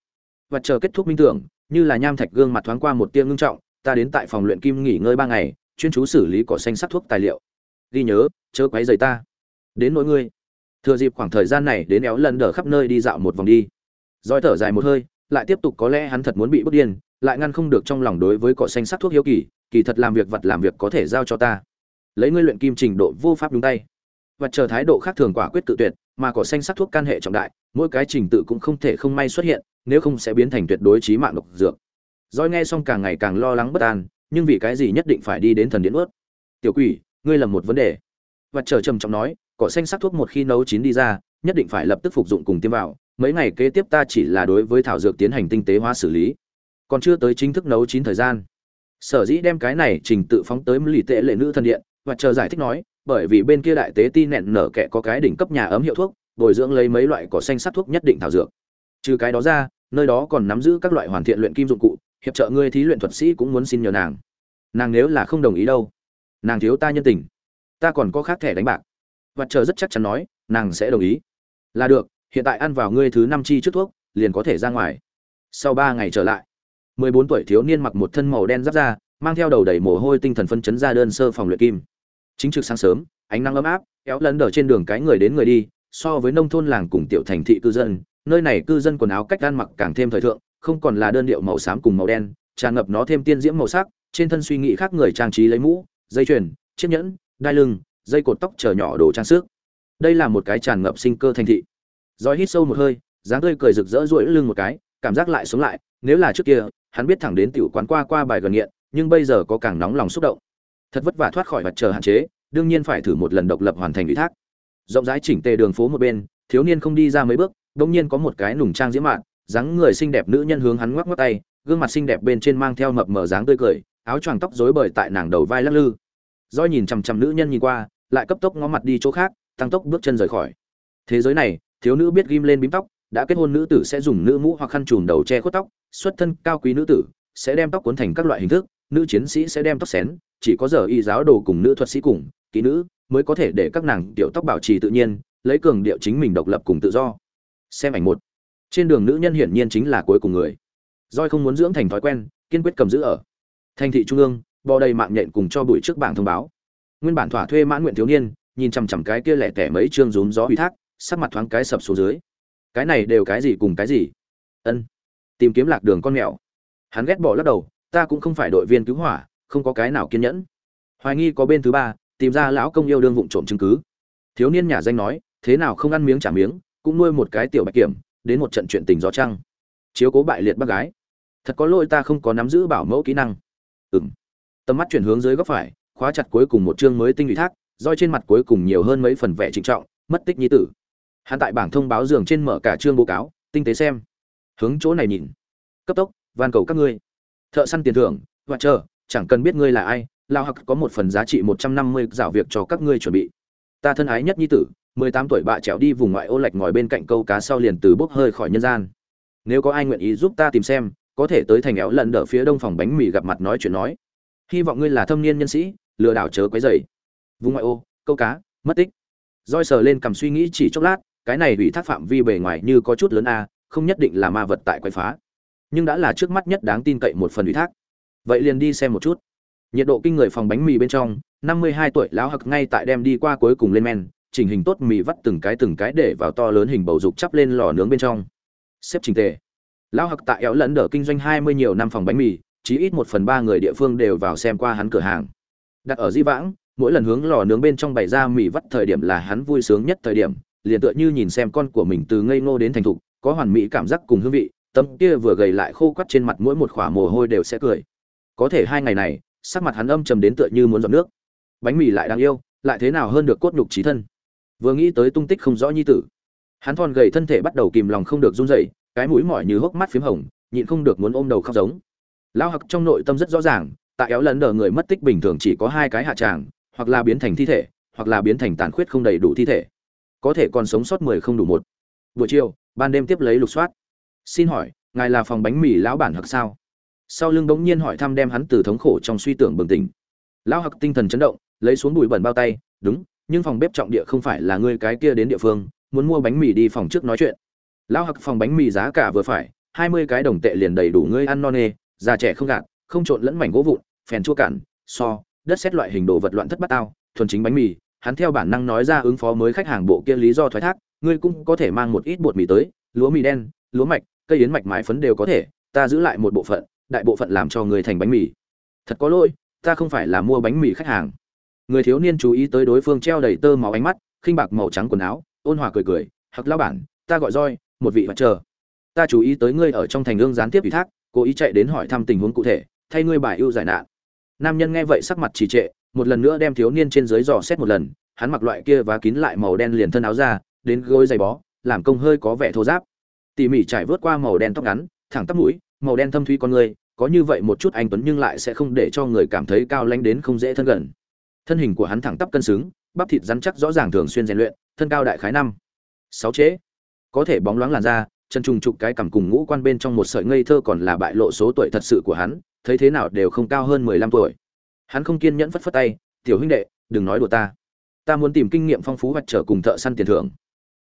Và chờ kết thúc minh tưởng, như là nham thạch gương mặt thoáng qua một tia ngưng trọng, ta đến tại phòng luyện kim nghỉ ngơi ba ngày, chuyên chú xử lý cỏ xanh sắc thuốc tài liệu. Ghi nhớ, chớ quấy giày ta. Đến nỗi ngươi. Thừa dịp khoảng thời gian này đến éo lần đờ khắp nơi đi dạo một vòng đi. Roi thở dài một hơi, lại tiếp tục có lẽ hắn thật muốn bị bất điên, lại ngăn không được trong lòng đối với cỏ xanh sắc thuốc hiếu kỳ kỳ thật làm việc vật làm việc có thể giao cho ta. Lấy ngươi luyện kim trình độ vô pháp đúng tay và chờ thái độ khác thường quả quyết tự tuyệt, mà cỏ xanh sắc thuốc can hệ trọng đại, mỗi cái trình tự cũng không thể không may xuất hiện, nếu không sẽ biến thành tuyệt đối trí mạng độc dược. Rồi nghe xong càng ngày càng lo lắng bất an, nhưng vì cái gì nhất định phải đi đến thần điện ướt tiểu quỷ, ngươi lầm một vấn đề. Và chờ trầm trọng nói, cỏ xanh sắc thuốc một khi nấu chín đi ra, nhất định phải lập tức phục dụng cùng tiêm vào, mấy ngày kế tiếp ta chỉ là đối với thảo dược tiến hành tinh tế hóa xử lý. Còn chưa tới chính thức nấu chín thời gian. Sở dĩ đem cái này trình tự phóng tới lì tệ lệ nữ thần điện, và chờ giải thích nói bởi vì bên kia đại tế ti nẹn nở kẻ có cái đỉnh cấp nhà ấm hiệu thuốc, bồi dưỡng lấy mấy loại cỏ xanh sắc thuốc nhất định thảo dược. Trừ cái đó ra, nơi đó còn nắm giữ các loại hoàn thiện luyện kim dụng cụ, hiệp trợ ngươi thí luyện thuật sĩ cũng muốn xin nhờ nàng. Nàng nếu là không đồng ý đâu, nàng thiếu ta nhân tình. Ta còn có khác thẻ đánh bạc. Và chờ rất chắc chắn nói, nàng sẽ đồng ý. Là được, hiện tại ăn vào ngươi thứ năm chi trước thuốc, liền có thể ra ngoài. Sau ba ngày trở lại, mười bốn tuổi thiếu niên mặc một thân màu đen giáp da, mang theo đầu đầy mồ hôi tinh thần phân chấn ra đơn sơ phòng luyện kim chính trực sáng sớm, ánh nắng ấm áp, kéo lấn đờ trên đường cái người đến người đi, so với nông thôn làng cùng tiểu thành thị cư dân, nơi này cư dân quần áo cách ăn mặc càng thêm thời thượng, không còn là đơn điệu màu xám cùng màu đen, tràn ngập nó thêm tiên diễm màu sắc, trên thân suy nghĩ khác người trang trí lấy mũ, dây chuyền, chiếc nhẫn, đai lưng, dây cột tóc chờ nhỏ đồ trang sức. Đây là một cái tràn ngập sinh cơ thành thị. Rồi hít sâu một hơi, dáng tươi cười rực rỡ rỗi lưng một cái, cảm giác lại sống lại, nếu là trước kia, hắn biết thẳng đến tiểu quán qua qua bài gần nghiện, nhưng bây giờ có càng nóng lòng xúc động thật vất vả thoát khỏi vật chờ hạn chế, đương nhiên phải thử một lần độc lập hoàn thành ủy thác. Rộng rãi chỉnh tề đường phố một bên, thiếu niên không đi ra mấy bước đột nhiên có một cái nùng trang diễm mạn, dáng người xinh đẹp nữ nhân hướng hắn ngoắc ngoắc tay, gương mặt xinh đẹp bên trên mang theo mập mờ dáng tươi cười, áo choàng tóc rối bời tại nàng đầu vai lắc lư. Do nhìn chằm chằm nữ nhân nhìn qua, lại cấp tốc ngó mặt đi chỗ khác, tăng tốc bước chân rời khỏi. Thế giới này, thiếu nữ biết ghim lên bím tóc, đã kết hôn nữ tử sẽ dùng nữ mũ hoặc khăn trùm đầu che khuất tóc, xuất thân cao quý nữ tử, sẽ đem tóc cuốn thành các loại hình thức, nữ chiến sĩ sẽ đem tóc xén chỉ có giờ y giáo đồ cùng nữ thuật sĩ cùng, kỹ nữ mới có thể để các nàng tiểu tóc bảo trì tự nhiên, lấy cường điệu chính mình độc lập cùng tự do. Xem ảnh một. Trên đường nữ nhân hiển nhiên chính là cuối cùng người. Roi không muốn dưỡng thành thói quen, kiên quyết cầm giữ ở. Thành thị trung ương, bò đầy mạng nhện cùng cho bụi trước bảng thông báo. Nguyên bản thỏa thuê mãn nguyện thiếu niên, nhìn chằm chằm cái kia lẻ tẻ mấy chương rúm gió ủy thác, sắc mặt thoáng cái sập xuống dưới. Cái này đều cái gì cùng cái gì? Ân. Tìm kiếm lạc đường con mèo. Hắn ghét bỏ lắc đầu, ta cũng không phải đội viên cứu hỏa không có cái nào kiên nhẫn. Hoài nghi có bên thứ ba, tìm ra lão công yêu đương vụng trộm chứng cứ. Thiếu niên nhà danh nói, thế nào không ăn miếng trả miếng, cũng nuôi một cái tiểu bạch kiểm, đến một trận chuyện tình gió trăng. Chiếu cố bại liệt bác gái. Thật có lỗi ta không có nắm giữ bảo mẫu kỹ năng. Ừm. Tầm mắt chuyển hướng dưới góc phải, khóa chặt cuối cùng một chương mới tinh ủy thác, roi trên mặt cuối cùng nhiều hơn mấy phần vẻ trịnh trọng, mất tích nhi tử. Hắn tại bảng thông báo giường trên mở cả chương báo cáo, tinh tế xem. Hướng chỗ này nhìn. Cấp tốc, van cầu các ngươi. Thợ săn tiền thưởng và chờ chẳng cần biết ngươi là ai, lao hặc có một phần giá trị một trăm năm mươi dạo việc cho các ngươi chuẩn bị. Ta thân ái nhất nhi tử, mười tám tuổi bạ trèo đi vùng ngoại ô lạch ngồi bên cạnh câu cá sau liền từ bốc hơi khỏi nhân gian. Nếu có ai nguyện ý giúp ta tìm xem, có thể tới thành éo lần đỡ phía đông phòng bánh mì gặp mặt nói chuyện nói. Hy vọng ngươi là thâm niên nhân sĩ, lừa đảo chớ quấy dày vùng ngoại ô, câu cá, mất tích. Roi sờ lên cầm suy nghĩ chỉ chốc lát, cái này ủy thác phạm vi bề ngoài như có chút lớn a, không nhất định là ma vật tại quậy phá. Nhưng đã là trước mắt nhất đáng tin cậy một phần ủy thác vậy liền đi xem một chút. Nhiệt độ kinh người phòng bánh mì bên trong, năm mươi hai tuổi lão hặc ngay tại đem đi qua cuối cùng lên men, chỉnh hình tốt mì vắt từng cái từng cái để vào to lớn hình bầu dục chắp lên lò nướng bên trong. Xếp trình tề. Lão hặc tại éo lẫn đỡ kinh doanh hai mươi nhiều năm phòng bánh mì, chí ít một phần ba người địa phương đều vào xem qua hắn cửa hàng. Đặt ở di vãng, mỗi lần hướng lò nướng bên trong bày ra mì vắt thời điểm là hắn vui sướng nhất thời điểm, liền tựa như nhìn xem con của mình từ ngây ngô đến thành thục, có hoàn mỹ cảm giác cùng hương vị, tấm kia vừa gầy lại khô quắt trên mặt mỗi một khỏa mồ hôi đều sẽ cười có thể hai ngày này, sắc mặt hắn âm trầm đến tựa như muốn giọt nước. Bánh mì lại đáng yêu, lại thế nào hơn được cốt nhục trí thân? Vừa nghĩ tới tung tích không rõ nhi tử, hắn thon gầy thân thể bắt đầu kìm lòng không được run rẩy, cái mũi mỏi như hốc mắt phím hồng, nhịn không được muốn ôm đầu khóc giống. Lão hặc trong nội tâm rất rõ ràng, tại éo lần đờ người mất tích bình thường chỉ có hai cái hạ tràng, hoặc là biến thành thi thể, hoặc là biến thành tàn khuyết không đầy đủ thi thể. Có thể còn sống sót mười không đủ một. Buổi chiều, ban đêm tiếp lấy lục soát. Xin hỏi, ngài là phòng bánh mì lão bản hặc sao? Sau lưng bỗng nhiên hỏi thăm đem hắn từ thống khổ trong suy tưởng bừng tỉnh. Lão hặc tinh thần chấn động, lấy xuống bụi bẩn bao tay, đúng, nhưng phòng bếp trọng địa không phải là ngươi cái kia đến địa phương, muốn mua bánh mì đi phòng trước nói chuyện. Lão hặc phòng bánh mì giá cả vừa phải, hai mươi cái đồng tệ liền đầy đủ ngươi ăn non nê, già trẻ không gạt, không trộn lẫn mảnh gỗ vụn, phèn chua cản so, đất xét loại hình đồ vật loạn thất bát tao, thuần chính bánh mì, hắn theo bản năng nói ra ứng phó mới khách hàng bộ kia lý do thoái thác, ngươi cũng có thể mang một ít bột mì tới, lúa mì đen, lúa mạch, cây yến mạch mái phấn đều có thể, ta giữ lại một bộ phận đại bộ phận làm cho người thành bánh mì. Thật có lỗi, ta không phải là mua bánh mì khách hàng. Người thiếu niên chú ý tới đối phương treo đầy tơ máu ánh mắt, khinh bạc màu trắng quần áo, ôn hòa cười cười hặc lao bản, ta gọi roi, một vị mặt chờ. Ta chú ý tới ngươi ở trong thành ương gián tiếp ủy thác, cố ý chạy đến hỏi thăm tình huống cụ thể, thay ngươi bài ưu giải nạn. Nam nhân nghe vậy sắc mặt trì trệ, một lần nữa đem thiếu niên trên dưới dò xét một lần, hắn mặc loại kia và kín lại màu đen liền thân áo ra, đến gối giày bó, làm công hơi có vẻ thô giáp. Tỉ mỉ trải vớt qua màu đen tóc ngắn, thẳng tắp mũi màu đen thâm thúy con người, có như vậy một chút anh tuấn nhưng lại sẽ không để cho người cảm thấy cao lãnh đến không dễ thân gần. Thân hình của hắn thẳng tắp cân xứng, bắp thịt rắn chắc rõ ràng thường xuyên rèn luyện, thân cao đại khái năm, sáu chế có thể bóng loáng làn da, chân trùng trục cái cằm cùng ngũ quan bên trong một sợi ngây thơ còn là bại lộ số tuổi thật sự của hắn, thấy thế nào đều không cao hơn mười lăm tuổi. Hắn không kiên nhẫn phất phất tay, tiểu huynh đệ, đừng nói đùa ta. Ta muốn tìm kinh nghiệm phong phú vật trở cùng thợ săn tiền thưởng.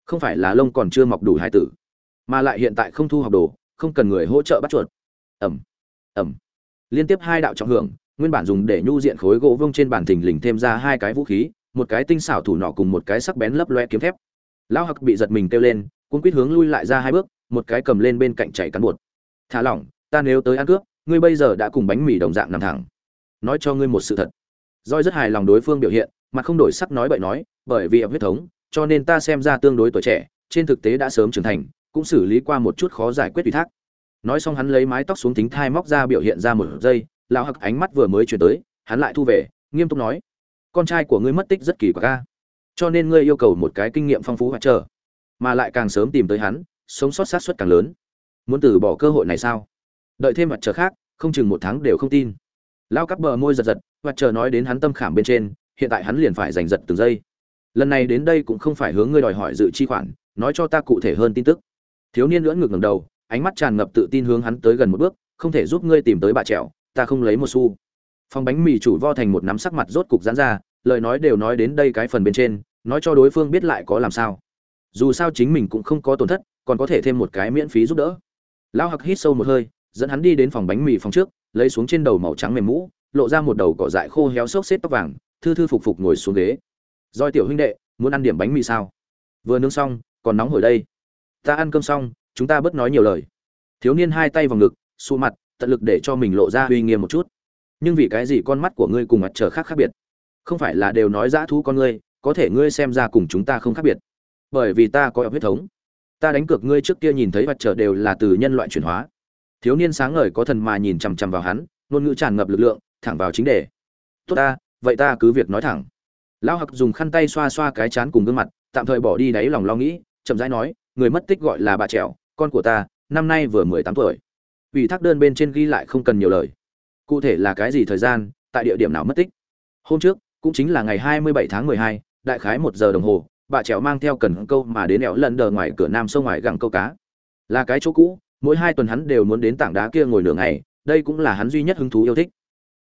Không phải là lông còn chưa mọc đủ hải tử, mà lại hiện tại không thu học đồ không cần người hỗ trợ bắt chuột. Ẩm ẩm. Liên tiếp hai đạo trọng hưởng, nguyên bản dùng để nhu diện khối gỗ vông trên bản thình lình thêm ra hai cái vũ khí, một cái tinh xảo thủ nọ cùng một cái sắc bén lấp loe kiếm thép. Lão hặc bị giật mình kêu lên cuốn quýt hướng lui lại ra hai bước, một cái cầm lên bên cạnh chạy cán bột thả lỏng, ta nếu tới ăn cướp, ngươi bây giờ đã cùng bánh mì đồng dạng nằm thẳng. Nói cho ngươi một sự thật. Roi rất hài lòng đối phương biểu hiện, mà không đổi sắc nói bậy nói, bởi vì huyết thống, cho nên ta xem ra tương đối tuổi trẻ, trên thực tế đã sớm trưởng thành cũng xử lý qua một chút khó giải quyết ủy thác. Nói xong hắn lấy mái tóc xuống thính thai móc ra biểu hiện ra một giây, lão hặc ánh mắt vừa mới chuyển tới, hắn lại thu về, nghiêm túc nói, con trai của ngươi mất tích rất kỳ quặc ca cho nên ngươi yêu cầu một cái kinh nghiệm phong phú hoặc chờ, mà lại càng sớm tìm tới hắn, sống sót sát suất càng lớn. Muốn từ bỏ cơ hội này sao? Đợi thêm mặt trời khác, không chừng một tháng đều không tin. Lao cắp bờ môi giật giật, và chờ nói đến hắn tâm khảm bên trên, hiện tại hắn liền phải giành giật từng giây. Lần này đến đây cũng không phải hướng ngươi đòi hỏi dự chi khoản, nói cho ta cụ thể hơn tin tức thiếu niên lưỡng ngược ngẩng đầu, ánh mắt tràn ngập tự tin hướng hắn tới gần một bước, không thể giúp ngươi tìm tới bà trẹo ta không lấy một xu. Phòng bánh mì chủ vo thành một nắm sắc mặt rốt cục giãn ra, lời nói đều nói đến đây cái phần bên trên, nói cho đối phương biết lại có làm sao. Dù sao chính mình cũng không có tổn thất, còn có thể thêm một cái miễn phí giúp đỡ. Lão hặc hít sâu một hơi, dẫn hắn đi đến phòng bánh mì phòng trước, lấy xuống trên đầu màu trắng mềm mũ, lộ ra một đầu cỏ dại khô héo xốc xếp tóc vàng, thư thư phục phục ngồi xuống ghế. Roi tiểu huynh đệ, muốn ăn điểm bánh mì sao? Vừa nướng xong, còn nóng hổi đây ta ăn cơm xong, chúng ta bớt nói nhiều lời. Thiếu niên hai tay vào ngực xù mặt, tận lực để cho mình lộ ra uy nghiêm một chút. Nhưng vì cái gì con mắt của ngươi cùng mặt trời khác khác biệt? Không phải là đều nói dã thú con ngươi, có thể ngươi xem ra cùng chúng ta không khác biệt. Bởi vì ta có huyết thống. Ta đánh cược ngươi trước kia nhìn thấy mặt trời đều là từ nhân loại chuyển hóa. Thiếu niên sáng ngời có thần mà nhìn chằm chằm vào hắn, ngôn ngữ tràn ngập lực lượng, thẳng vào chính đề. Tốt ta, vậy ta cứ việc nói thẳng. Lão hặc dùng khăn tay xoa xoa cái chán cùng gương mặt, tạm thời bỏ đi đáy lòng lo nghĩ, chậm rãi nói người mất tích gọi là bà trẻo, con của ta, năm nay vừa mười tám tuổi. Ủy thác đơn bên trên ghi lại không cần nhiều lời. Cụ thể là cái gì thời gian, tại địa điểm nào mất tích. Hôm trước, cũng chính là ngày hai mươi bảy tháng mười hai, đại khái một giờ đồng hồ, bà trèo mang theo cần câu mà đến éo lần đờ ngoài cửa nam sông ngoài gặng câu cá. Là cái chỗ cũ, mỗi hai tuần hắn đều muốn đến tảng đá kia ngồi nửa ngày, đây cũng là hắn duy nhất hứng thú yêu thích.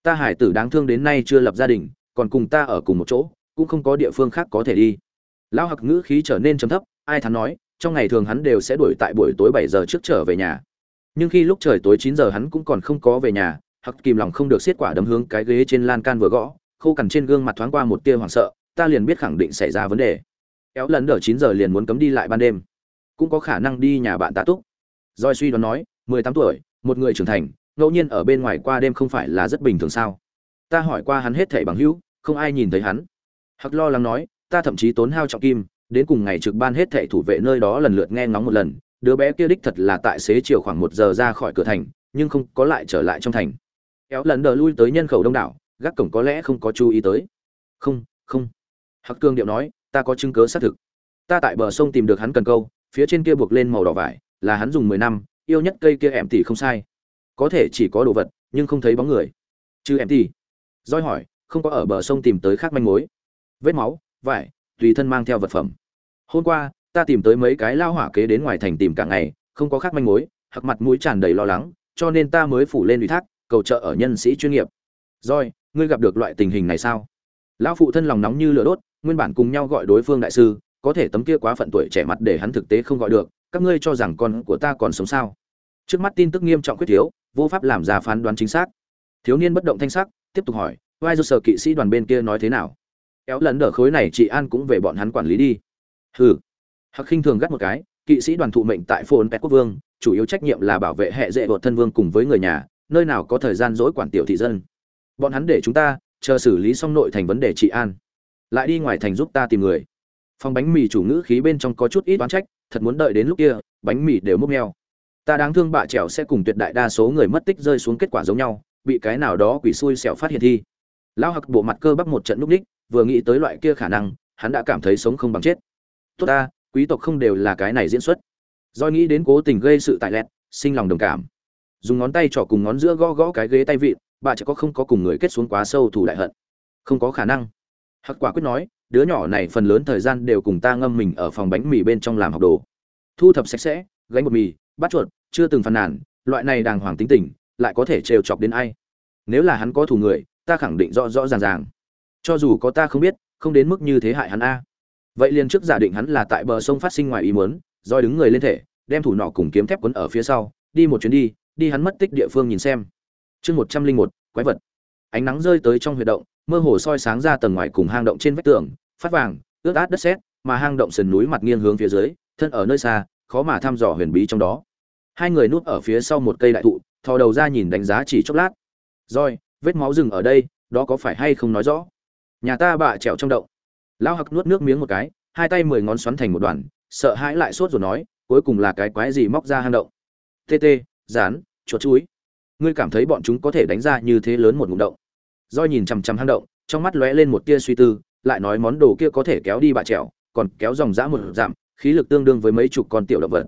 Ta hải tử đáng thương đến nay chưa lập gia đình, còn cùng ta ở cùng một chỗ, cũng không có địa phương khác có thể đi. Lão hặc ngữ khí trở nên trầm thấp, ai thắn nói trong ngày thường hắn đều sẽ đuổi tại buổi tối bảy giờ trước trở về nhà. Nhưng khi lúc trời tối chín giờ hắn cũng còn không có về nhà, Hắc kìm lòng không được xiết quả đấm hướng cái ghế trên lan can vừa gõ, khô cằn trên gương mặt thoáng qua một tia hoảng sợ, ta liền biết khẳng định xảy ra vấn đề. Kéo lần đỡ chín giờ liền muốn cấm đi lại ban đêm. Cũng có khả năng đi nhà bạn tạ túc. Doi suy đoán nói, mười tám tuổi, một người trưởng thành, ngẫu nhiên ở bên ngoài qua đêm không phải là rất bình thường sao? Ta hỏi qua hắn hết thảy bằng hữu, không ai nhìn thấy hắn. Hặc lo lắng nói, ta thậm chí tốn hao trọng kim đến cùng ngày trực ban hết thệ thủ vệ nơi đó lần lượt nghe ngóng một lần, đứa bé kia đích thật là tại xế chiều khoảng một giờ ra khỏi cửa thành, nhưng không có lại trở lại trong thành. Kéo lần đờ lui tới nhân khẩu đông đảo, gác cổng có lẽ không có chú ý tới. Không không. Hắc cương điệu nói, ta có chứng cứ xác thực. Ta tại bờ sông tìm được hắn cần câu, phía trên kia buộc lên màu đỏ vải, là hắn dùng mười năm, yêu nhất cây kia em tỷ không sai. Có thể chỉ có đồ vật, nhưng không thấy bóng người. Chứ em tỷ doi hỏi, không có ở bờ sông tìm tới khác manh mối? Vết máu, vải tùy thân mang theo vật phẩm. Hôm qua, ta tìm tới mấy cái lao hỏa kế đến ngoài thành tìm cả ngày, không có khác manh mối hặc mặt mũi tràn đầy lo lắng, cho nên ta mới phủ lên ủy thác, cầu trợ ở nhân sĩ chuyên nghiệp. Rồi, ngươi gặp được loại tình hình này sao? Lão phụ thân lòng nóng như lửa đốt, nguyên bản cùng nhau gọi đối phương đại sư, có thể tấm kia quá phận tuổi trẻ mặt để hắn thực tế không gọi được, các ngươi cho rằng con của ta còn sống sao? Trước mắt tin tức nghiêm trọng quyết thiếu, vô pháp làm ra phán đoán chính xác. Thiếu niên bất động thanh sắc, tiếp tục hỏi, vai do sở kỵ sĩ đoàn bên kia nói thế nào? Kéo lần đỡ khối này, chị an cũng về bọn hắn quản lý đi. Hừ. Hắc khinh thường gắt một cái, kỵ sĩ đoàn thụ mệnh tại phồn pet quốc vương, chủ yếu trách nhiệm là bảo vệ hệ dễ vợ thân vương cùng với người nhà, nơi nào có thời gian dỗi quản tiểu thị dân. Bọn hắn để chúng ta, chờ xử lý xong nội thành vấn đề trị an. Lại đi ngoài thành giúp ta tìm người. Phòng bánh mì chủ ngữ khí bên trong có chút ít oán trách, thật muốn đợi đến lúc kia, bánh mì đều múc meo ta đáng thương bạ trèo sẽ cùng tuyệt đại đa số người mất tích rơi xuống kết quả giống nhau, bị cái nào đó quỷ xui xẻo phát hiện thi. Lão hặc bộ mặt cơ bắp một trận núp ních vừa nghĩ tới loại kia khả năng, hắn đã cảm thấy sống không bằng chết. Tốt ta, quý tộc không đều là cái này diễn xuất. Do nghĩ đến cố tình gây sự tại lẹt, sinh lòng đồng cảm. Dùng ngón tay trỏ cùng ngón giữa gõ gõ cái ghế tay vịn, bà chỉ có không có cùng người kết xuống quá sâu thủ đại hận. Không có khả năng. Hắc quả quyết nói, đứa nhỏ này phần lớn thời gian đều cùng ta ngâm mình ở phòng bánh mì bên trong làm học đồ. Thu thập sạch sẽ, gánh một mì bắt chuột, chưa từng phàn nàn, loại này đàng hoàng tính tình, lại có thể trêu chọc đến ai? Nếu là hắn có thủ người, ta khẳng định rõ rõ ràng ràng cho dù có ta không biết, không đến mức như thế hại hắn a. Vậy liền trước giả định hắn là tại bờ sông phát sinh ngoài ý muốn roi đứng người lên thể, đem thủ nọ cùng kiếm thép quấn ở phía sau, đi một chuyến đi đi hắn mất tích địa phương nhìn xem. Chương một trăm linh một, quái vật. Ánh nắng rơi tới trong huyệt động, mơ hồ soi sáng ra tầng ngoài cùng hang động trên vách tường, phát vàng, ướt át đất sét, mà hang động sườn núi mặt nghiêng hướng phía dưới, thân ở nơi xa, khó mà thăm dò huyền bí trong đó. Hai người núp ở phía sau một cây đại thụ, thò đầu ra nhìn đánh giá chỉ chốc lát. Roi vết máu rừng ở đây, đó có phải hay không nói rõ? Nhà ta bạ trèo trong động. Lão hặc nuốt nước miếng một cái, hai tay mười ngón xoắn thành một đoàn, sợ hãi lại sốt rồi nói, cuối cùng là cái quái gì móc ra hang động. Tê tê, rán, chuột chuối. Ngươi cảm thấy bọn chúng có thể đánh ra như thế lớn một ngụm động. Doi nhìn chằm chằm hang động, trong mắt lóe lên một tia suy tư, lại nói món đồ kia có thể kéo đi bạ trèo, còn kéo dòng dã một giảm khí lực tương đương với mấy chục con tiểu động vật.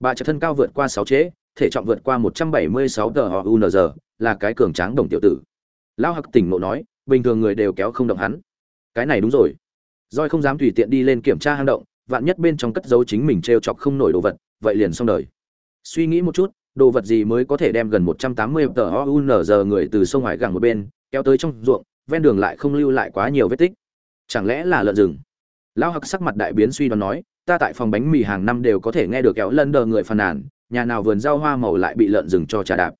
Bà trèo thân cao vượt qua sáu chế thể trọng vượt qua một trăm bảy mươi sáu tờ họ unz là cái cường tráng đồng tiểu tử. Lão hặc tỉnh ngộ nói bình thường người đều kéo không động hắn. Cái này đúng rồi. Doi không dám tùy tiện đi lên kiểm tra hang động, vạn nhất bên trong cất giấu chính mình t chọc không nổi đồ vật, vậy liền xong đời. Suy nghĩ một chút, đồ vật gì mới có thể đem gần một trăm tám mươi tờ ounz người từ sông hải gẳng một bên, kéo tới trong ruộng, ven đường lại không lưu lại quá nhiều vết tích? Chẳng lẽ là lợn rừng? Lão hặc sắc mặt đại biến suy đoán nói, ta tại phòng bánh mì hàng năm đều có thể nghe được kéo lân đờ người phàn nàn, nhà nào vườn rau hoa màu lại bị lợn rừng cho trà đạp.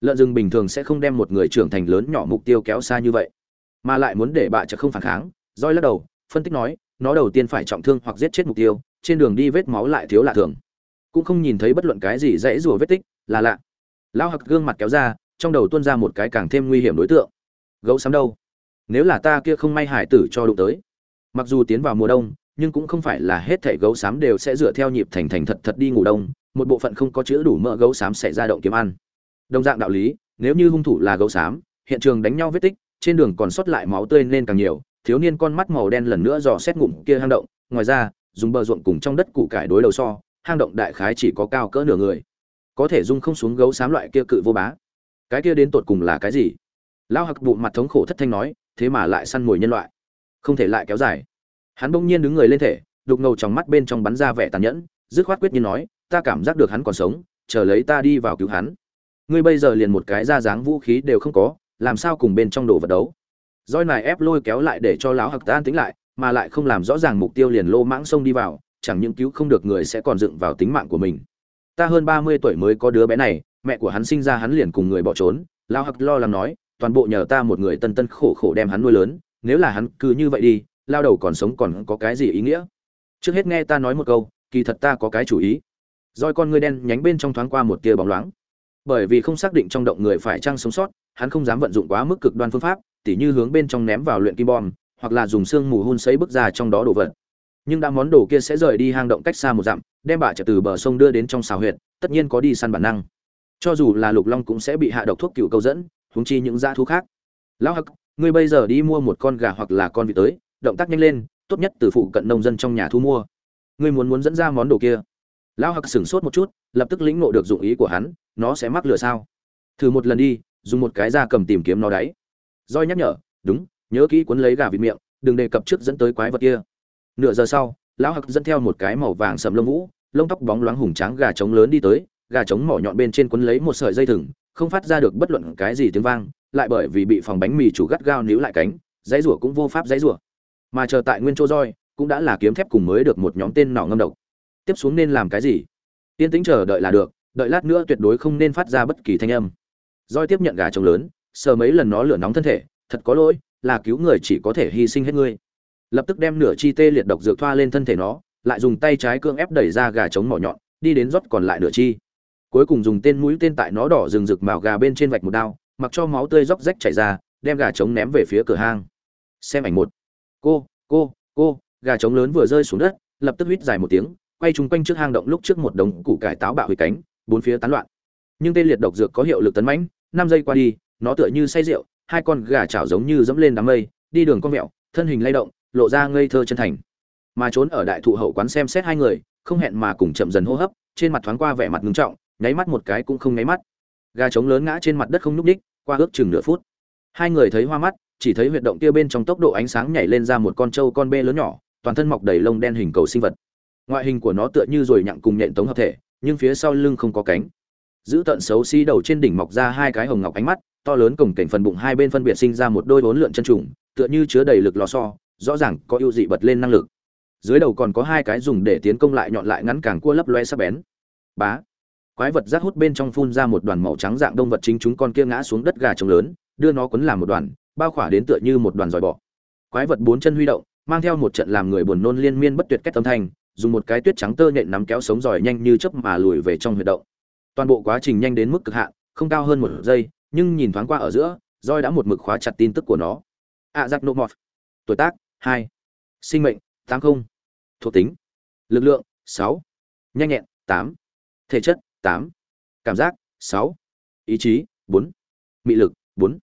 Lợn rừng bình thường sẽ không đem một người trưởng thành lớn nhỏ mục tiêu kéo xa như vậy mà lại muốn để bạ chợ không phản kháng roi lắc đầu, phân tích nói, nó đầu tiên phải trọng thương hoặc giết chết mục tiêu, trên đường đi vết máu lại thiếu lạ thường. Cũng không nhìn thấy bất luận cái gì dãy rùa vết tích, là lạ. Lão hặc gương mặt kéo ra, trong đầu tuôn ra một cái càng thêm nguy hiểm đối tượng. Gấu sắm đâu? Nếu là ta kia không may hải tử cho đụng tới, mặc dù tiến vào mùa đông, nhưng cũng không phải là hết thảy gấu xám đều sẽ dựa theo nhịp thành thành thật thật đi ngủ đông, một bộ phận không có chữ đủ mỡ gấu xám sẽ ra động kiếm ăn. Đồng dạng đạo lý, nếu như hung thủ là gấu xám hiện trường đánh nhau vết tích trên đường còn sót lại máu tươi nên càng nhiều, thiếu niên con mắt màu đen lần nữa dò xét ngụm kia hang động, ngoài ra, dùng bờ ruộng cùng trong đất củ cải đối đầu so, hang động đại khái chỉ có cao cỡ nửa người. Có thể dung không xuống gấu xám loại kia cự vô bá. Cái kia đến tột cùng là cái gì? Lao hặc bụng mặt thống khổ thất thanh nói, thế mà lại săn mồi nhân loại. Không thể lại kéo dài. Hắn bỗng nhiên đứng người lên thể, đục ngầu trong mắt bên trong bắn ra vẻ tàn nhẫn, dứt khoát quyết nhiên nói, ta cảm giác được hắn còn sống, chờ lấy ta đi vào cứu hắn. Ngươi bây giờ liền một cái ra dáng vũ khí đều không có làm sao cùng bên trong đồ vật đấu? Roi này ép lôi kéo lại để cho lão hặc tan tính lại, mà lại không làm rõ ràng mục tiêu liền lô mãng xông đi vào, chẳng những cứu không được người sẽ còn dựng vào tính mạng của mình. Ta hơn ba mươi tuổi mới có đứa bé này, mẹ của hắn sinh ra hắn liền cùng người bỏ trốn, lão hặc lo lắng nói, toàn bộ nhờ ta một người tân tân khổ khổ đem hắn nuôi lớn, nếu là hắn cứ như vậy đi, lao đầu còn sống còn có cái gì ý nghĩa? Trước hết nghe ta nói một câu, kỳ thật ta có cái chủ ý. Roi con ngươi đen nhánh bên trong thoáng qua một tia bóng loáng bởi vì không xác định trong động người phải chăng sống sót, hắn không dám vận dụng quá mức cực đoan phương pháp, tỉ như hướng bên trong ném vào luyện kim bom, hoặc là dùng xương mù hun sấy bức ra trong đó đồ vật. Nhưng đã món đồ kia sẽ rời đi hang động cách xa một dặm, đem bà trở từ bờ sông đưa đến trong xào huyệt, tất nhiên có đi săn bản năng. Cho dù là lục long cũng sẽ bị hạ độc thuốc cựu câu dẫn, huống chi những dã thú khác. Lão hắc, ngươi bây giờ đi mua một con gà hoặc là con vịt tới, động tác nhanh lên, tốt nhất từ phụ cận nông dân trong nhà thu mua. Ngươi muốn muốn dẫn ra món đồ kia. Lão hắc sửng sốt một chút, lập tức lĩnh ngộ được dụng ý của hắn nó sẽ mắc lửa sao? Thử một lần đi, dùng một cái da cầm tìm kiếm nó đáy roi nhắc nhở, đúng, nhớ kỹ cuốn lấy gà vịt miệng, đừng đề cập trước dẫn tới quái vật kia. Nửa giờ sau, lão hặc dẫn theo một cái màu vàng sầm lông vũ, lông tóc bóng loáng hùng tráng gà trống lớn đi tới, gà trống mỏ nhọn bên trên quấn lấy một sợi dây thừng, không phát ra được bất luận cái gì tiếng vang, lại bởi vì bị phòng bánh mì chủ gắt gao níu lại cánh, dãy rủa cũng vô pháp dãy rủa. Mà chờ tại nguyên châu roi cũng đã là kiếm thép cùng mới được một nhóm tên nỏ ngâm độc. Tiếp xuống nên làm cái gì? Yên tĩnh chờ đợi là được đợi lát nữa tuyệt đối không nên phát ra bất kỳ thanh âm. Roi tiếp nhận gà trống lớn, sờ mấy lần nó lửa nóng thân thể, thật có lỗi, là cứu người chỉ có thể hy sinh hết ngươi. Lập tức đem nửa chi tê liệt độc dược thoa lên thân thể nó, lại dùng tay trái cương ép đẩy ra gà trống mỏ nhọn, đi đến rót còn lại nửa chi. Cuối cùng dùng tên mũi tên tại nó đỏ rừng rực màu gà bên trên vạch một đao, mặc cho máu tươi róc rách chảy ra, đem gà trống ném về phía cửa hang. Xem ảnh một. Cô cô cô, gà trống lớn vừa rơi xuống đất, lập tức huýt dài một tiếng, quay chung quanh trước hang động lúc trước một đống củ cải táo bạo hủy cánh bốn phía tán loạn. Nhưng tên liệt độc dược có hiệu lực tấn mãnh, năm giây qua đi, nó tựa như say rượu, hai con gà chảo giống như dẫm lên đám mây, đi đường con mẹo thân hình lay động, lộ ra ngây thơ chân thành. Mà trốn ở đại thụ hậu quán xem xét hai người, không hẹn mà cùng chậm dần hô hấp, trên mặt thoáng qua vẻ mặt ngưng trọng, nháy mắt một cái cũng không nháy mắt. Gà trống lớn ngã trên mặt đất không nhúc đích qua ước chừng nửa phút. Hai người thấy hoa mắt, chỉ thấy huyệt động kia bên trong tốc độ ánh sáng nhảy lên ra một con trâu con bê lớn nhỏ, toàn thân mọc đầy lông đen hình cầu sinh vật. Ngoại hình của nó tựa như rồi nhặng cùng nhện tống hợp thể nhưng phía sau lưng không có cánh. Giữ tận xấu xí đầu trên đỉnh mọc ra hai cái hồng ngọc ánh mắt, to lớn cổng cảnh phần bụng hai bên phân biệt sinh ra một đôi vốn lượn chân trùng, tựa như chứa đầy lực lò xo, rõ ràng có ưu dị bật lên năng lực. Dưới đầu còn có hai cái dùng để tiến công lại nhọn lại ngắn càng cua lấp loe sắc bén. Bá. Quái vật rác hút bên trong phun ra một đoàn màu trắng dạng đông vật chính chúng con kia ngã xuống đất gà trống lớn, đưa nó quấn làm một đoàn, bao khỏa đến tựa như một đoàn dòi bọ. Quái vật bốn chân huy động, mang theo một trận làm người buồn nôn liên miên bất tuyệt kết tâm thanh dùng một cái tuyết trắng tơ nhện nắm kéo sống giỏi nhanh như chớp mà lùi về trong huyệt động. Toàn bộ quá trình nhanh đến mức cực hạn không cao hơn một giây nhưng nhìn thoáng qua ở giữa roi đã một mực khóa chặt tin tức của nó. À, giặc nộ mọt. Tuổi tác hai. Sinh mệnh tám không. Thuộc tính lực lượng sáu. Nhanh nhẹn tám. Thể chất tám. Cảm giác sáu. Ý chí bốn. Mị lực bốn.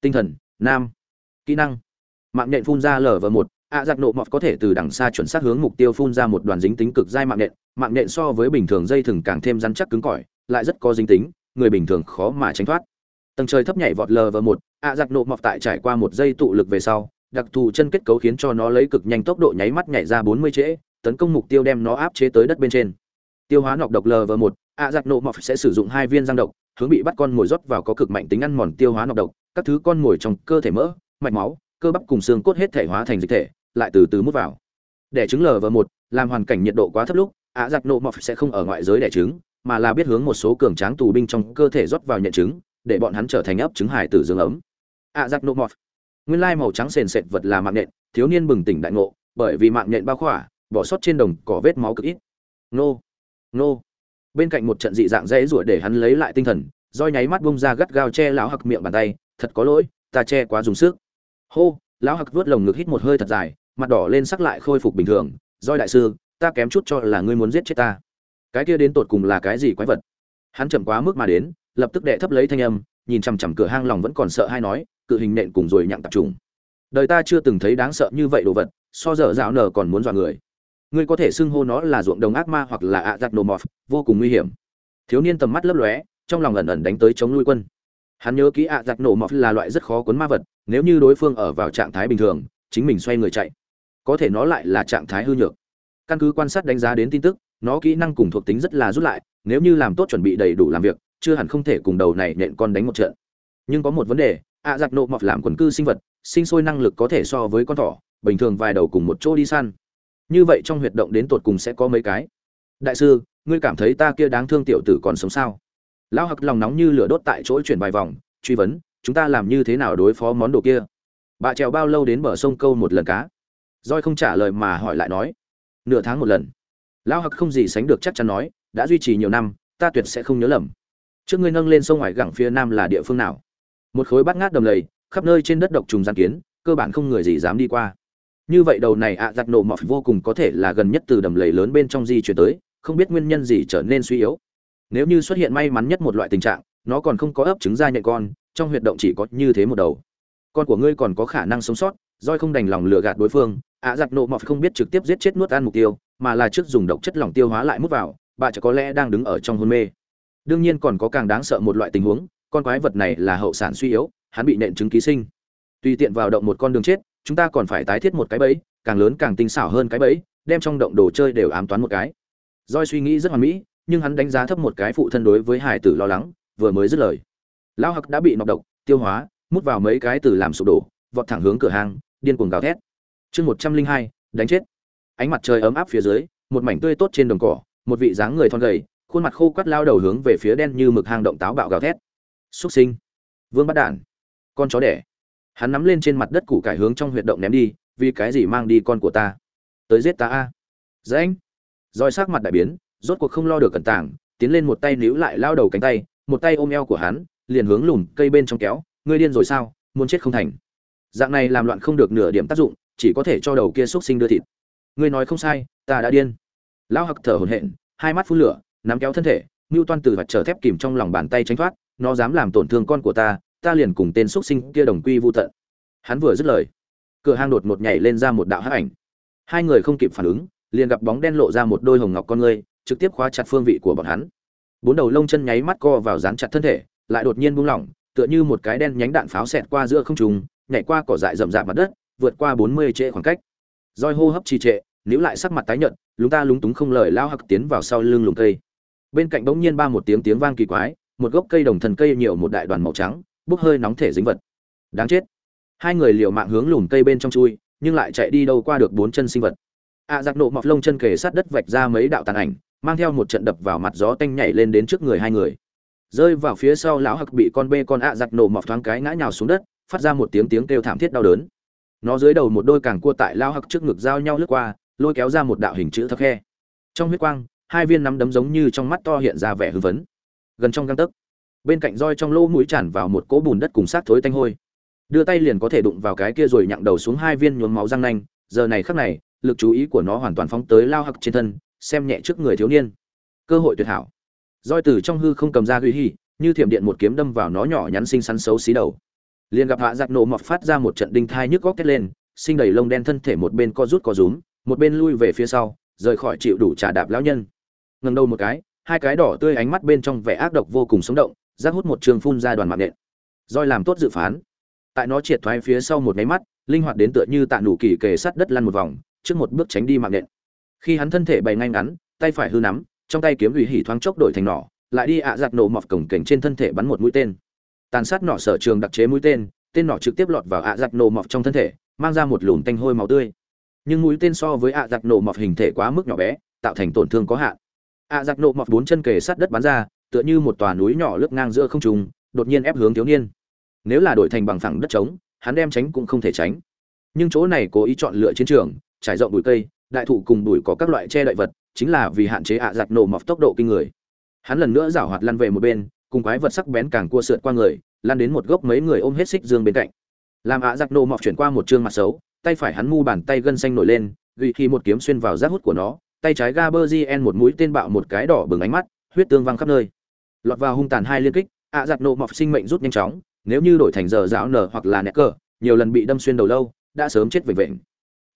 Tinh thần 5. kỹ năng. Mạng nhện phun ra lở vào một ạ giặc nộ mọt có thể từ đằng xa chuẩn xác hướng mục tiêu phun ra một đoàn dính tính cực dai mạng nện mạng nện so với bình thường dây thừng càng thêm rắn chắc cứng cỏi, lại rất có dính tính, người bình thường khó mà tránh thoát. Tầng trời thấp nhảy vọt lờ và một, ạ giặc nộ mọt tại trải qua một dây tụ lực về sau, đặc thù chân kết cấu khiến cho nó lấy cực nhanh tốc độ nháy mắt nhảy ra bốn mươi trễ, tấn công mục tiêu đem nó áp chế tới đất bên trên. Tiêu hóa nọc độc lv một, ạ giặc nộ mọt sẽ sử dụng hai viên răng độc, hướng bị bắt con mồi rót vào có cực mạnh tính ăn mòn tiêu hóa nọc độc, các thứ con mồi trong cơ thể mỡ, mạch máu, cơ bắp cùng xương cốt hết thể hóa thành dịch thể lại từ từ mút vào. Đẻ trứng lv một, làm hoàn cảnh nhiệt độ quá thấp lúc ạ giặc nộ mọt sẽ không ở ngoại giới đẻ trứng, mà là biết hướng một số cường tráng tù binh trong cơ thể rót vào nhận trứng, để bọn hắn trở thành ấp trứng hải tử dương ấm. Ạ giặc nộ mọt. Nguyên lai màu trắng sền sệt vật là mạng nhện, thiếu niên bừng tỉnh đại ngộ, bởi vì mạng nhện bao khỏa, bỏ sót trên đồng cỏ vết máu cực ít. Nô. Nô. Bên cạnh một trận dị dạng dễ ruổi để hắn lấy lại tinh thần, roi nháy mắt bung ra gắt gao che lão hặc miệng bàn tay, thật có lỗi, ta che quá dùng sức. Hô, lão hặc vuốt lồng ngực hít một hơi thật dài mặt đỏ lên sắc lại khôi phục bình thường Doi đại sư, ta kém chút cho là ngươi muốn giết chết ta. Cái kia đến tột cùng là cái gì quái vật? Hắn chậm quá mức mà đến, lập tức đệ thấp lấy thanh âm, nhìn chằm chằm cửa hang lòng vẫn còn sợ hay nói, cự hình nện cùng rồi nhặng tập trung. Đời ta chưa từng thấy đáng sợ như vậy đồ vật, so dở dạo nở còn muốn dọa người. Ngươi có thể xưng hô nó là ruộng đồng ác ma hoặc là ạ giặc nổ mọt, vô cùng nguy hiểm. Thiếu niên tầm mắt lấp lóe, trong lòng ẩn ẩn đánh tới chống nuôi quân. Hắn nhớ kỹ ạ giặc nổ mọt là loại rất khó cuốn ma vật, nếu như đối phương ở vào trạng thái bình thường, chính mình xoay người chạy có thể nó lại là trạng thái hư nhược. Căn cứ quan sát đánh giá đến tin tức, nó kỹ năng cùng thuộc tính rất là rút lại, nếu như làm tốt chuẩn bị đầy đủ làm việc, chưa hẳn không thể cùng đầu này nện con đánh một trận. Nhưng có một vấn đề, ạ giặc nộ mọt làm quần cư sinh vật, sinh sôi năng lực có thể so với con thỏ, bình thường vài đầu cùng một chỗ đi săn. Như vậy trong huyệt động đến tột cùng sẽ có mấy cái? Đại sư, ngươi cảm thấy ta kia đáng thương tiểu tử còn sống sao? Lão hặc lòng nóng như lửa đốt tại chỗ chuyển vài vòng, truy vấn, chúng ta làm như thế nào đối phó món đồ kia? Bà trèo bao lâu đến bờ sông câu một lần cá? Roi không trả lời mà hỏi lại nói, nửa tháng một lần. Lão hặc không gì sánh được chắc chắn nói, đã duy trì nhiều năm, ta tuyệt sẽ không nhớ lầm. Trước ngươi nâng lên sông ngoài gẳng phía nam là địa phương nào? Một khối bát ngát đầm lầy, khắp nơi trên đất độc trùng gian kiến, cơ bản không người gì dám đi qua. Như vậy đầu này ạ giặc nổ mọt vô cùng có thể là gần nhất từ đầm lầy lớn bên trong di chuyển tới, không biết nguyên nhân gì trở nên suy yếu. Nếu như xuất hiện may mắn nhất một loại tình trạng, nó còn không có ấp trứng ra nhện con, trong huyệt động chỉ có như thế một đầu. Con của ngươi còn có khả năng sống sót, roi không đành lòng lừa gạt đối phương ạ giặc nộ mọt không biết trực tiếp giết chết nuốt ăn mục tiêu, mà là trước dùng độc chất lỏng tiêu hóa lại mút vào, bà chả có lẽ đang đứng ở trong hôn mê. Đương nhiên còn có càng đáng sợ một loại tình huống, con quái vật này là hậu sản suy yếu, hắn bị nện chứng ký sinh. Tùy tiện vào động một con đường chết, chúng ta còn phải tái thiết một cái bẫy, càng lớn càng tinh xảo hơn cái bẫy, đem trong động đồ chơi đều ám toán một cái. Doi suy nghĩ rất hoàn mỹ, nhưng hắn đánh giá thấp một cái phụ thân đối với hải tử lo lắng, vừa mới dứt lời. Lão hặc đã bị nọc độc, tiêu hóa, mút vào mấy cái từ làm sụp đổ, vọt thẳng hướng cửa hàng, điên cuồng gào thét chương một trăm linh hai, đánh chết. Ánh mặt trời ấm áp phía dưới, một mảnh tươi tốt trên đồng cỏ, một vị dáng người thon gầy, khuôn mặt khô quắt lao đầu hướng về phía đen như mực hang động táo bạo gào thét. Xúc sinh. Vương bắt đản. Con chó đẻ. Hắn nắm lên trên mặt đất củ cải hướng trong huyệt động ném đi, vì cái gì mang đi con của ta? Tới giết ta a. Dễ anh roi sắc mặt đại biến, rốt cuộc không lo được cẩn tảng tiến lên một tay níu lại lao đầu cánh tay, một tay ôm eo của hắn, liền hướng lùm cây bên trong kéo. Ngươi điên rồi sao? Muốn chết không thành. Dạng này làm loạn không được nửa điểm tác dụng chỉ có thể cho đầu kia xúc sinh đưa thịt. Ngươi nói không sai, ta đã điên. Lão hặc thở hổn hển, hai mắt phun lửa, nắm kéo thân thể mưu toan từ vạch trở thép kìm trong lòng bàn tay tránh thoát, nó dám làm tổn thương con của ta ta liền cùng tên xúc sinh kia đồng quy vu tận. Hắn vừa dứt lời, cửa hang đột một nhảy lên ra một đạo hắc ảnh. Hai người không kịp phản ứng, liền gặp bóng đen lộ ra một đôi hồng ngọc con ngươi, trực tiếp khóa chặt phương vị của bọn hắn. Bốn đầu lông chân nháy mắt co vào dán chặt thân thể, lại đột nhiên buông lỏng, tựa như một cái đen nhánh đạn pháo xẹt qua giữa không trung, nhảy qua cỏ dại rậm rạp mặt đất vượt qua bốn mươi trệ khoảng cách. Roi hô hấp trì trệ, níu lại sắc mặt tái nhợt, lúng ta lúng túng không lời lao hặc tiến vào sau lưng lùm cây. Bên cạnh bỗng nhiên ba một tiếng tiếng vang kỳ quái, một gốc cây đồng thần cây nhiều một đại đoàn màu trắng, bốc hơi nóng thể dính vật. Đáng chết. Hai người liều mạng hướng lùm cây bên trong chui, nhưng lại chạy đi đâu qua được bốn chân sinh vật. A giặc nộ mọc lông chân kề sát đất vạch ra mấy đạo tàn ảnh, mang theo một trận đập vào mặt gió tanh nhảy lên đến trước người hai người. Rơi vào phía sau lão hặc bị con bê con ạ giặc nổ mọc thoáng cái ngã nhào xuống đất, phát ra một tiếng tiếng kêu thảm thiết đau đớn nó dưới đầu một đôi càng cua tại lao hặc trước ngực giao nhau lướt qua, lôi kéo ra một đạo hình chữ thấp khe. Trong huyết quang, hai viên nắm đấm giống như trong mắt to hiện ra vẻ hưng phấn. Gần trong găng tấc, bên cạnh roi trong lỗ mũi tràn vào một cỗ bùn đất cùng sát thối tanh hôi. Đưa tay liền có thể đụng vào cái kia rồi nhặng đầu xuống hai viên nhuốm máu răng nanh, giờ này khắc này, lực chú ý của nó hoàn toàn phóng tới lao hặc trên thân, xem nhẹ trước người thiếu niên. Cơ hội tuyệt hảo. Roi từ trong hư không cầm ra ghi hi như thiểm điện một kiếm đâm vào nó nhỏ nhắn xinh xắn xấu xí đầu liền gặp hạ giặc nổ mọt phát ra một trận đinh thai nhức góc kết lên, sinh đầy lông đen thân thể một bên co rút co rúm, một bên lui về phía sau, rời khỏi chịu đủ trả đạp lão nhân. Ngần đầu một cái, hai cái đỏ tươi ánh mắt bên trong vẻ ác độc vô cùng sống động, rác hút một trường phun ra đoàn mạng nện. Roi làm tốt dự phán. Tại nó triệt thoái phía sau một máy mắt, linh hoạt đến tựa như tạ nụ kỳ kề sắt đất lăn một vòng, trước một bước tránh đi mạng nện. Khi hắn thân thể bày ngay ngắn, tay phải hư nắm, trong tay kiếm ủy hỉ thoáng chốc đổi thành nỏ, lại đi ạ giặt nổ mọt cổng cảnh trên thân thể bắn một mũi tên tàn sát nỏ sở trường đặc chế mũi tên tên nỏ trực tiếp lọt vào ạ giặc nổ mọt trong thân thể, mang ra một lùm tanh hôi máu tươi. Nhưng mũi tên so với ạ giặc nổ mọt hình thể quá mức nhỏ bé, tạo thành tổn thương có hạn. Ạ giặc nổ mọt bốn chân kề sát đất bắn ra, tựa như một tòa núi nhỏ lướt ngang giữa không trung, đột nhiên ép hướng thiếu niên. Nếu là đổi thành bằng phẳng đất trống, hắn đem tránh cũng không thể tránh. Nhưng chỗ này cố ý chọn lựa chiến trường, trải rộng bụi cây, đại thụ cùng bụi có các loại che đậy vật, chính là vì hạn chế ạ giặc nổ mọt tốc độ kinh người. Hắn lần nữa giảo hoạt lăn về một bên cùng quái vật sắc bén càng cua sượt qua người lan đến một gốc mấy người ôm hết xích dương bên cạnh. Làm ạ giặc nổ mọt chuyển qua một chương mặt xấu, tay phải hắn mu bàn tay gân xanh nổi lên, ghi khi một kiếm xuyên vào rác hút của nó, tay trái ga berjien một mũi tên bạo một cái đỏ bừng ánh mắt, huyết tương văng khắp nơi. Lọt vào hung tàn hai liên kích, ạ giặc nổ mọt sinh mệnh rút nhanh chóng, nếu như đổi thành giờ dạo nở hoặc là nẹt cờ, nhiều lần bị đâm xuyên đầu lâu, đã sớm chết vệnh vệnh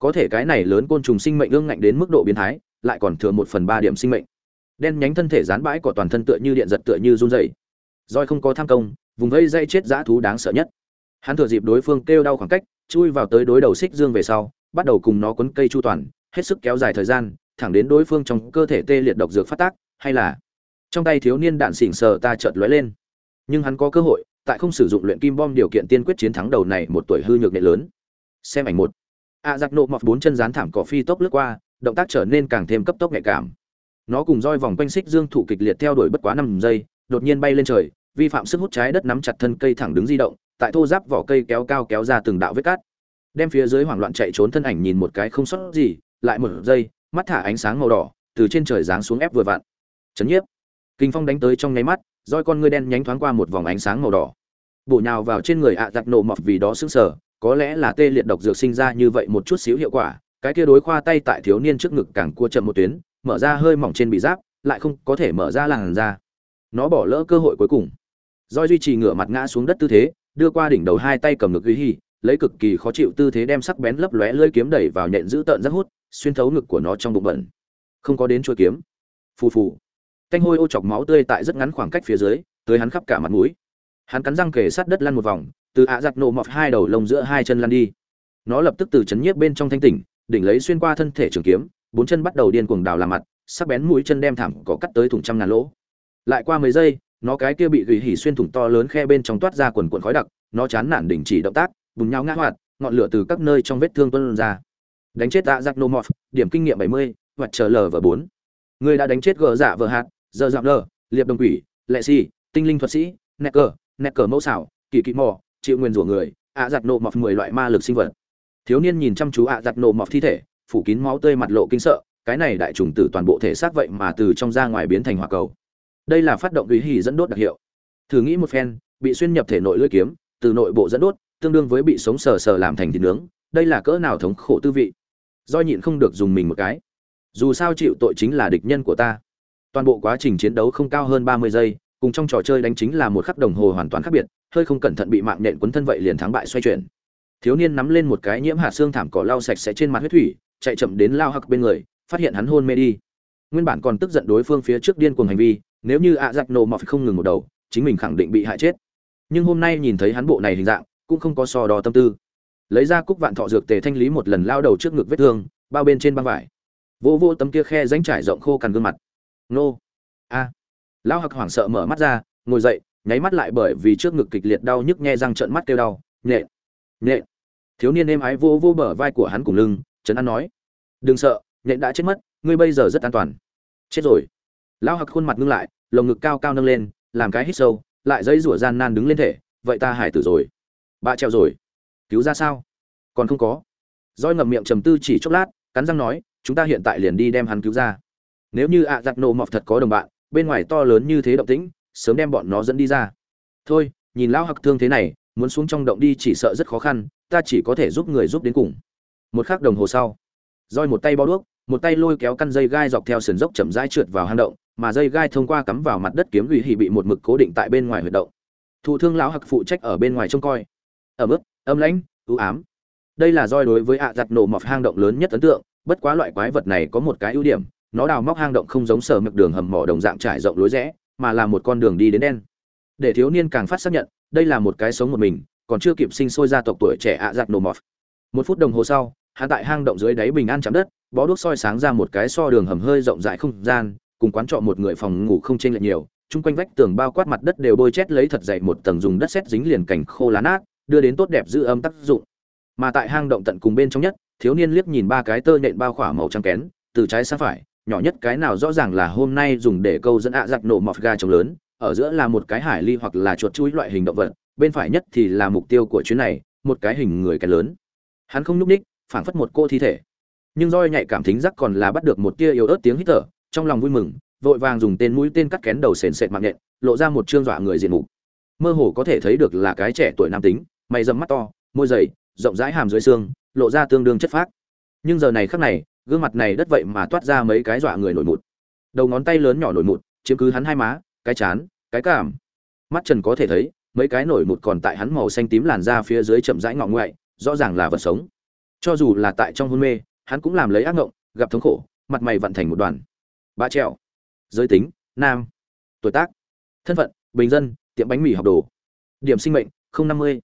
có thể cái này lớn côn trùng sinh mệnh ương ngạnh đến mức độ biến thái, lại còn thừa một phần ba điểm sinh mệnh. Đen nhánh thân thể dán bãi của toàn thân tựa như điện giật tựa như run rẩy roi không có tham công, vùng vây dây chết dã thú đáng sợ nhất. Hắn thừa dịp đối phương kêu đau khoảng cách, chui vào tới đối đầu xích dương về sau, bắt đầu cùng nó quấn cây chu toàn, hết sức kéo dài thời gian, thẳng đến đối phương trong cơ thể tê liệt độc dược phát tác, hay là trong tay thiếu niên đạn xỉn sờ ta chợt lóe lên. Nhưng hắn có cơ hội, tại không sử dụng luyện kim bom điều kiện tiên quyết chiến thắng đầu này một tuổi hư nhược nệ lớn. Xem ảnh một. A giặc nộ mọt bốn chân rán thảm cỏ phi tốc lướt qua, động tác trở nên càng thêm cấp tốc nhạy cảm. Nó cùng roi vòng quanh xích dương thủ kịch liệt theo đuổi bất quá năm giây đột nhiên bay lên trời, vi phạm sức hút trái đất nắm chặt thân cây thẳng đứng di động, tại thô giáp vỏ cây kéo cao kéo ra từng đạo vết cát. Đem phía dưới hoảng loạn chạy trốn thân ảnh nhìn một cái không sót gì, lại một giây mắt thả ánh sáng màu đỏ, từ trên trời giáng xuống ép vừa vặn. Chấn nhiếp. Kinh phong đánh tới trong nháy mắt, roi con ngươi đen nhánh thoáng qua một vòng ánh sáng màu đỏ. Bổ nhào vào trên người ạ giặc nổ mọc vì đó sững sờ, có lẽ là tê liệt độc dược sinh ra như vậy một chút xíu hiệu quả, cái kia đối khoa tay tại thiếu niên trước ngực càng cua chậm một tuyến, mở ra hơi mỏng trên bị giáp, lại không có thể mở ra làn ra nó bỏ lỡ cơ hội cuối cùng. Doi duy trì ngửa mặt ngã xuống đất tư thế, đưa qua đỉnh đầu hai tay cầm ngực ghi hi lấy cực kỳ khó chịu tư thế đem sắc bén lấp lóe lưỡi kiếm đẩy vào nhện giữ tợn rất hút, xuyên thấu ngực của nó trong bụng bẩn. Không có đến chuôi kiếm. Phù phù. Canh hôi ô chọc máu tươi tại rất ngắn khoảng cách phía dưới, tới hắn khắp cả mặt mũi. Hắn cắn răng kề sát đất lăn một vòng, từ ạ giặt nổ mọc hai đầu lông giữa hai chân lăn đi. Nó lập tức từ chấn nhiếp bên trong thanh tỉnh, đỉnh lấy xuyên qua thân thể trường kiếm, bốn chân bắt đầu điên cuồng đào làm mặt, sắc bén mũi chân đem thảm có cắt tới thủng trăm ngàn lỗ lại qua mấy giây, nó cái kia bị gỉ hỉ xuyên thủng to lớn khe bên trong toát ra quần quần khói đặc, nó chán nản đình chỉ động tác, bùng nhau ngã hoạt, ngọn lửa từ các nơi trong vết thương tuôn ra. Đánh chết dạ tạ giặc nô mọt điểm kinh nghiệm bảy mươi hoặc chờ lờ và bốn. Người đã đánh chết gờ dạ vợ hạt, giờ giảm lờ liệp đồng quỷ, lệ si tinh linh thuật sĩ, nẹt cờ nẹt cờ mẫu xảo, kỳ kỵ mò, chịu nguyên rủa người, ạ giặt nộ mọt mười loại ma lực sinh vật. Thiếu niên nhìn chăm chú ạ giặt nộ mọt thi thể, phủ kín máu tươi mặt lộ kinh sợ, cái này đại trùng tử toàn bộ thể xác vậy mà từ trong ra ngoài biến thành hỏa cầu đây là phát động ý hỉ dẫn đốt đặc hiệu. Thử nghĩ một phen, bị xuyên nhập thể nội lưỡi kiếm, từ nội bộ dẫn đốt, tương đương với bị sống sờ sờ làm thành thịt nướng, đây là cỡ nào thống khổ tư vị. Do nhịn không được dùng mình một cái. Dù sao chịu tội chính là địch nhân của ta. Toàn bộ quá trình chiến đấu không cao hơn ba mươi giây, cùng trong trò chơi đánh chính là một khắc đồng hồ hoàn toàn khác biệt, hơi không cẩn thận bị mạng nện quấn thân vậy liền thắng bại xoay chuyển. Thiếu niên nắm lên một cái nhiễm hạt xương thảm cỏ lau sạch sẽ trên mặt huyết thủy, chạy chậm đến lao hặc bên người, phát hiện hắn hôn mê đi. Nguyên bản còn tức giận đối phương phía trước điên cuồng hành vi nếu như ạ giặc nổ mọt không ngừng một đầu, chính mình khẳng định bị hại chết. Nhưng hôm nay nhìn thấy hắn bộ này hình dạng, cũng không có so đo tâm tư. Lấy ra cúc vạn thọ dược tề thanh lý một lần lao đầu trước ngực vết thương, bao bên trên băng vải. Vô vô tấm kia khe ránh trải rộng khô cằn gương mặt. Nô. A. Lão hặc hoảng sợ mở mắt ra, ngồi dậy, nháy mắt lại bởi vì trước ngực kịch liệt đau nhức nghe răng trợn mắt kêu đau. Nhẹ nhẹ thiếu niên êm ái vô vô bờ vai của hắn cùng lưng, trấn an nói. Đừng sợ nhện đã chết mất, ngươi bây giờ rất an toàn. Chết rồi lão hặc khuôn mặt ngưng lại, lồng ngực cao cao nâng lên, làm cái hít sâu, lại dây rủa gian nan đứng lên thể, vậy ta hải tử rồi. Bà treo rồi. Cứu ra sao? Còn không có. Roi ngậm miệng trầm tư chỉ chốc lát, cắn răng nói, chúng ta hiện tại liền đi đem hắn cứu ra. Nếu như ạ giặc nổ mọc thật có đồng bạn, bên ngoài to lớn như thế động tĩnh, sớm đem bọn nó dẫn đi ra. Thôi, nhìn lão hặc thương thế này, muốn xuống trong động đi chỉ sợ rất khó khăn, ta chỉ có thể giúp người giúp đến cùng. Một khắc đồng hồ sau, roi một tay bao đuốc, một tay lôi kéo căn dây gai dọc theo sườn dốc chậm rãi trượt vào hang động mà dây gai thông qua cắm vào mặt đất kiếm gửi hỉ bị một mực cố định tại bên ngoài huyệt động. Thụ thương lão hặc phụ trách ở bên ngoài trông coi. Ở mức âm lãnh ưu ám. Đây là roi đối với ạ giặt nổ mọc hang động lớn nhất ấn tượng, bất quá loại quái vật này có một cái ưu điểm, nó đào móc hang động không giống sở mực đường hầm mỏ đồng dạng trải rộng lối rẽ, mà là một con đường đi đến đen. Để thiếu niên càng phát xác nhận, đây là một cái sống một mình, còn chưa kịp sinh sôi ra tộc tuổi trẻ ạ giặt nổ mọt. Một phút đồng hồ sau hạ tại hang động dưới đáy bình an chạm đất, bó đuốc soi sáng ra một cái so đường hầm hơi rộng rãi không gian cùng quán trọ một người phòng ngủ không chênh lệch nhiều chung quanh vách tường bao quát mặt đất đều bôi chét lấy thật dày một tầng dùng đất sét dính liền cảnh khô lá nát đưa đến tốt đẹp giữ âm tác dụng. Mà tại hang động tận cùng bên trong nhất thiếu niên liếc nhìn ba cái tơ nện bao khỏa màu trắng kén từ trái sang phải nhỏ nhất cái nào rõ ràng là hôm nay dùng để câu dẫn ạ à giặc nổ mọt ga trống lớn ở giữa là một cái hải ly hoặc là chuột chuối loại hình động vật bên phải nhất thì là mục tiêu của chuyến này một cái hình người cái lớn. Hắn không nhúc nhích, phảng phất một cô thi thể. Nhưng roi nhạy cảm thính giác còn là bắt được một tia yếu ớt tiếng hít thở trong lòng vui mừng, vội vàng dùng tên mũi tên cắt kén đầu sền sệt mạng nhện, lộ ra một trương dọa người diện mục. Mơ hồ có thể thấy được là cái trẻ tuổi nam tính, mày dầm mắt to, môi dày, rộng rãi hàm dưới xương, lộ ra tương đương chất phác. Nhưng giờ này khắc này, gương mặt này đất vậy mà toát ra mấy cái dọa người nổi mụt đầu ngón tay lớn nhỏ nổi mụt chiếm cứ hắn hai má, cái chán, cái cảm mắt trần có thể thấy, mấy cái nổi mụt còn tại hắn màu xanh tím làn da phía dưới chậm rãi ngọ ngoại, rõ ràng là vật sống. Cho dù là tại trong hôn mê, hắn cũng làm lấy ác ngộng, gặp thống khổ, mặt mày vận thành một đoàn ba trèo. Giới tính, nam. Tuổi tác, thân phận, bình dân, tiệm bánh mì học đồ. Điểm sinh mệnh, không năm mươi.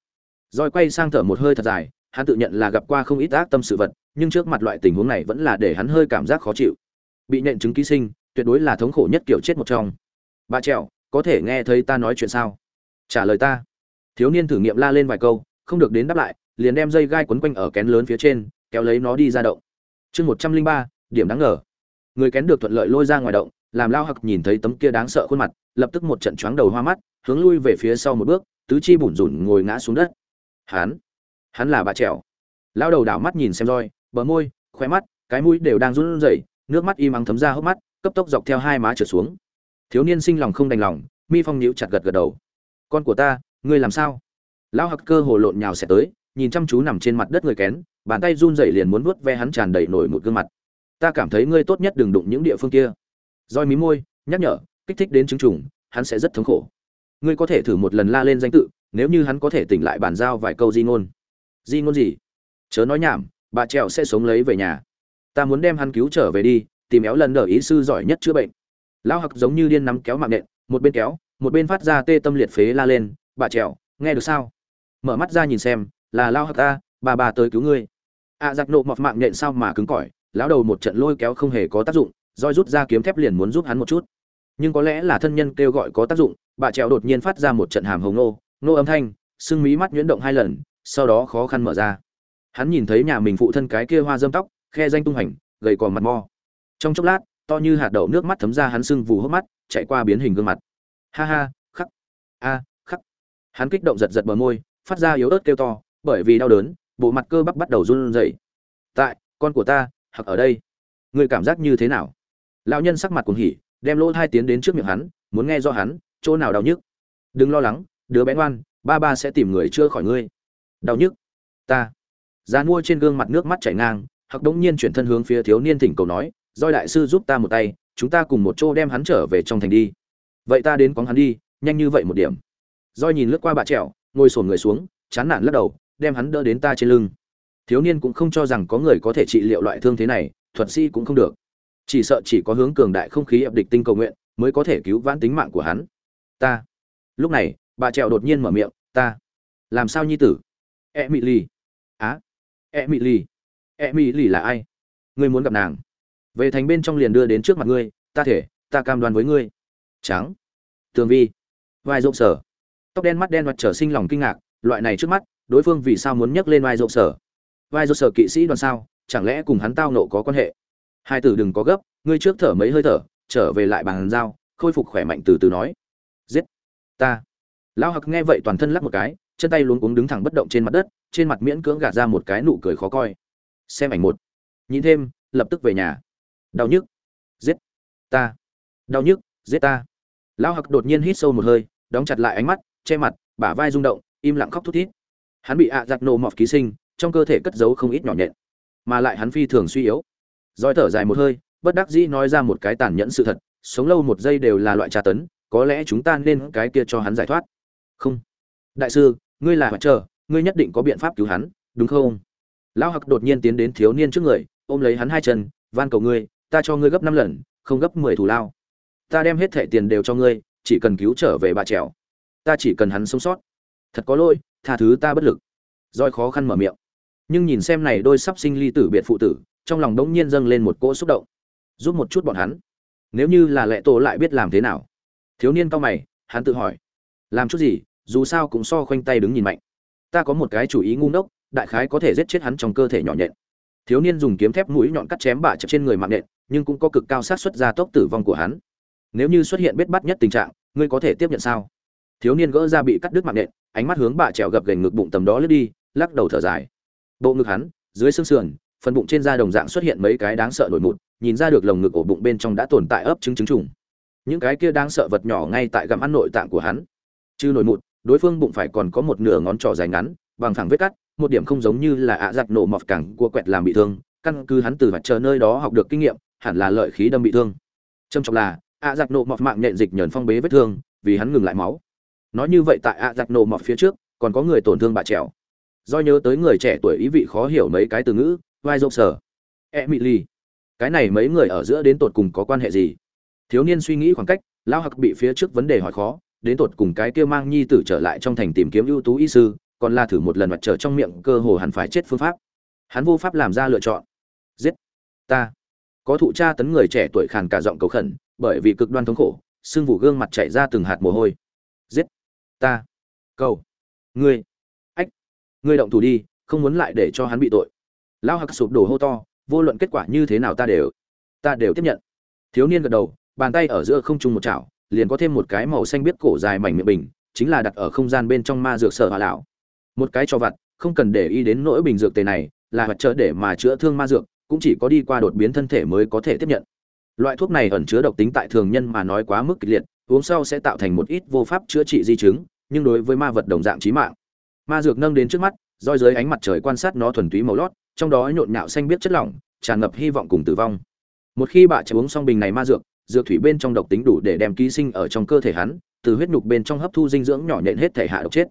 Roi quay sang thở một hơi thật dài, hắn tự nhận là gặp qua không ít ác tâm sự vật, nhưng trước mặt loại tình huống này vẫn là để hắn hơi cảm giác khó chịu. Bị nện chứng ký sinh, tuyệt đối là thống khổ nhất kiểu chết một trong. Ba trèo, có thể nghe thấy ta nói chuyện sao? Trả lời ta. Thiếu niên thử nghiệm la lên vài câu, không được đến đáp lại, liền đem dây gai quấn quanh ở kén lớn phía trên, kéo lấy nó đi ra động. Chương một trăm linh ba, điểm đáng ngờ người kén được thuận lợi lôi ra ngoài động, làm lao hặc nhìn thấy tấm kia đáng sợ khuôn mặt, lập tức một trận choáng đầu hoa mắt, hướng lui về phía sau một bước, tứ chi bủn rủn ngồi ngã xuống đất. Hắn hắn là bà trèo lao đầu đảo mắt nhìn xem roi, bờ môi khoe mắt, cái mũi đều đang run rẩy, nước mắt im ắng thấm ra hốc mắt, cấp tốc dọc theo hai má trượt xuống. Thiếu niên sinh lòng không đành lòng, mi phong nhíu chặt gật gật đầu. Con của ta, ngươi làm sao? Lão hặc cơ hồ lộn nhào sẽ tới, nhìn chăm chú nằm trên mặt đất người kén, bàn tay run rẩy liền muốn vuốt ve hắn tràn đầy nổi một gương mặt ta cảm thấy ngươi tốt nhất đừng đụng những địa phương kia. Roi mí môi nhắc nhở kích thích đến chứng trùng hắn sẽ rất thống khổ. Ngươi có thể thử một lần la lên danh tự nếu như hắn có thể tỉnh lại bàn giao vài câu di ngôn. Di ngôn gì? Chớ nói nhảm bà trèo sẽ sống lấy về nhà. Ta muốn đem hắn cứu trở về đi tìm éo lần đờ ý sư giỏi nhất chữa bệnh. Lão hặc giống như điên nắm kéo mạng nện một bên kéo một bên phát ra tê tâm liệt phế la lên bà trèo nghe được sao? Mở mắt ra nhìn xem là lao hặc ta bà bà tới cứu ngươi. Ạ à, giặc nộ mọt mạng nện sao mà cứng cỏi lão đầu một trận lôi kéo không hề có tác dụng, roi rút ra kiếm thép liền muốn giúp hắn một chút. Nhưng có lẽ là thân nhân kêu gọi có tác dụng, bà trèo đột nhiên phát ra một trận hàm hồng nô nô âm thanh, sưng mí mắt nhuyễn động hai lần, sau đó khó khăn mở ra. Hắn nhìn thấy nhà mình phụ thân cái kia hoa dâm tóc, khe danh tung hành gầy cò mặt mo. Trong chốc lát, to như hạt đậu nước mắt thấm ra hắn sưng vù hốc mắt, chạy qua biến hình gương mặt. Ha ha, khắc. A, khắc. Hắn kích động giật giật bờ môi, phát ra yếu ớt kêu to, bởi vì đau đớn, bộ mặt cơ bắp bắt đầu run rẩy. Tại, con của ta hoặc ở đây người cảm giác như thế nào? Lão nhân sắc mặt cuồng hỉ, đem lỗ thai tiến đến trước miệng hắn, muốn nghe do hắn, chỗ nào đau nhức. Đừng lo lắng, đứa bé ngoan, ba ba sẽ tìm người chưa khỏi ngươi. Đau nhức? Ta. Giá mua trên gương mặt nước mắt chảy ngang hoặc đống nhiên chuyển thân hướng phía thiếu niên thỉnh cầu nói doi đại sư giúp ta một tay, chúng ta cùng một chỗ đem hắn trở về trong thành đi. Vậy ta đến quán hắn đi, nhanh như vậy một điểm. Doi nhìn lướt qua bà trẹo ngồi sổn người xuống, chán nản lắc đầu, đem hắn đỡ đến ta trên lưng thiếu niên cũng không cho rằng có người có thể trị liệu loại thương thế này, thuật sĩ cũng không được. Chỉ sợ chỉ có hướng cường đại không khí ập địch tinh cầu nguyện mới có thể cứu vãn tính mạng của hắn. Ta. Lúc này, bà trẹo đột nhiên mở miệng, ta. Làm sao nhi tử? E mỹ lì á. E mỹ lì e mỹ lì là ai? Ngươi muốn gặp nàng. Về thành bên trong liền đưa đến trước mặt ngươi, ta thể, ta cam đoan với ngươi. Trắng. Tường vi. Vai rộng sở. Tóc đen mắt đen mặt trở sinh lòng kinh ngạc, loại này trước mắt, đối phương vì sao muốn nhấc lên vai rộng sở? Vai do sở kỵ sĩ đoàn sao, chẳng lẽ cùng hắn tao nộ có quan hệ? Hai tử đừng có gấp, ngươi trước thở mấy hơi thở, trở về lại bàn giao, khôi phục khỏe mạnh từ từ nói. Giết! Ta! Lão hặc nghe vậy toàn thân lắc một cái, chân tay luống cuống đứng thẳng bất động trên mặt đất, trên mặt miễn cưỡng gạt ra một cái nụ cười khó coi. Xem ảnh một. Nhìn thêm, lập tức về nhà. Đau nhức. Giết! Ta! Đau nhức, giết ta! Lão hặc đột nhiên hít sâu một hơi, đóng chặt lại ánh mắt, che mặt, bả vai rung động, im lặng khóc thút thít. Hắn bị ạ giặc nổ mọt ký sinh trong cơ thể cất giấu không ít nhỏ nhện, mà lại hắn phi thường suy yếu. Roi thở dài một hơi, bất đắc dĩ nói ra một cái tàn nhẫn sự thật, sống lâu một giây đều là loại tra tấn, có lẽ chúng ta nên cái kia cho hắn giải thoát. Không. Đại sư, ngươi là hoạt trở ngươi nhất định có biện pháp cứu hắn, đúng không? Lão hặc đột nhiên tiến đến thiếu niên trước người, ôm lấy hắn hai chân, van cầu ngươi, ta cho ngươi gấp năm lần, không gấp mười thù lao. Ta đem hết thẻ tiền đều cho ngươi, chỉ cần cứu trở về bà trèo. Ta chỉ cần hắn sống sót. Thật có lỗi, tha thứ ta bất lực. Roi khó khăn mở miệng nhưng nhìn xem này đôi sắp sinh ly tử biệt phụ tử, trong lòng đống nhiên dâng lên một cỗ xúc động. Giúp một chút bọn hắn. Nếu như là lệ tổ lại biết làm thế nào? Thiếu niên cao mày, hắn tự hỏi. Làm chút gì, dù sao cũng so khoanh tay đứng nhìn mạnh. Ta có một cái chủ ý ngu ngốc, đại khái có thể giết chết hắn trong cơ thể nhỏ nhện. Thiếu niên dùng kiếm thép mũi nhọn cắt chém bả chặt trên người mạng nện nhưng cũng có cực cao sát xuất ra tốc tử vong của hắn. Nếu như xuất hiện biết bắt nhất tình trạng, ngươi có thể tiếp nhận sao? Thiếu niên gỡ ra bị cắt đứt mạng nện ánh mắt hướng bà trèo gập gành ngực bụng tầm đó lướt đi, lắc đầu thở dài bộ ngực hắn, dưới xương sườn, phần bụng trên da đồng dạng xuất hiện mấy cái đáng sợ nổi mụn, nhìn ra được lồng ngực ổ bụng bên trong đã tồn tại ấp trứng trứng trùng. Những cái kia đáng sợ vật nhỏ ngay tại gặm ăn nội tạng của hắn. Chứ nổi mụn, đối phương bụng phải còn có một nửa ngón trỏ dài ngắn, bằng thẳng vết cắt, một điểm không giống như là ạ giặc nổ mọt cẳng cua quẹt làm bị thương, căn cứ hắn từ mặt chờ nơi đó học được kinh nghiệm, hẳn là lợi khí đâm bị thương. Trầm trọng là, ạ giặc nổ mọt mạng nhện dịch nhờn phong bế vết thương, vì hắn ngừng lại máu. Nói như vậy tại ạ giặc nổ mọt phía trước, còn có người tổn thương bà trèo do nhớ tới người trẻ tuổi ý vị khó hiểu mấy cái từ ngữ, vai dốc sở emily, cái này mấy người ở giữa đến tột cùng có quan hệ gì? Thiếu niên suy nghĩ khoảng cách, lao hặc bị phía trước vấn đề hỏi khó, đến tột cùng cái kia mang nhi tử trở lại trong thành tìm kiếm ưu tú y sư, còn là thử một lần mặt trở trong miệng, cơ hồ hẳn phải chết phương pháp. Hắn vô pháp làm ra lựa chọn. Giết. Ta. Có thụ cha tấn người trẻ tuổi khàn cả giọng cầu khẩn, bởi vì cực đoan thống khổ sưng vụ gương mặt chạy ra từng hạt mồ hôi. Giết. Ta. Cầu. Ngươi ngươi động thủ đi, không muốn lại để cho hắn bị tội. Lao hạc sụp đổ hô to, vô luận kết quả như thế nào ta đều ta đều tiếp nhận. Thiếu niên gật đầu, bàn tay ở giữa không trung một chảo, liền có thêm một cái màu xanh biết cổ dài mảnh miệng bình, chính là đặt ở không gian bên trong ma dược sở hòa lão. Một cái cho vặt, không cần để ý đến nỗi bình dược tề này, là vật trợ để mà chữa thương ma dược, cũng chỉ có đi qua đột biến thân thể mới có thể tiếp nhận. Loại thuốc này ẩn chứa độc tính tại thường nhân mà nói quá mức kịch liệt, uống sau sẽ tạo thành một ít vô pháp chữa trị di chứng, nhưng đối với ma vật đồng dạng chí mạng ma dược nâng đến trước mắt, roi dưới ánh mặt trời quan sát nó thuần túy màu lót, trong đó nhộn nhạo xanh biết chất lỏng, tràn ngập hy vọng cùng tử vong. Một khi bà chạy uống xong bình này ma dược dược thủy bên trong độc tính đủ để đem ký sinh ở trong cơ thể hắn, từ huyết nhục bên trong hấp thu dinh dưỡng nhỏ nhện hết thể hạ độc chết.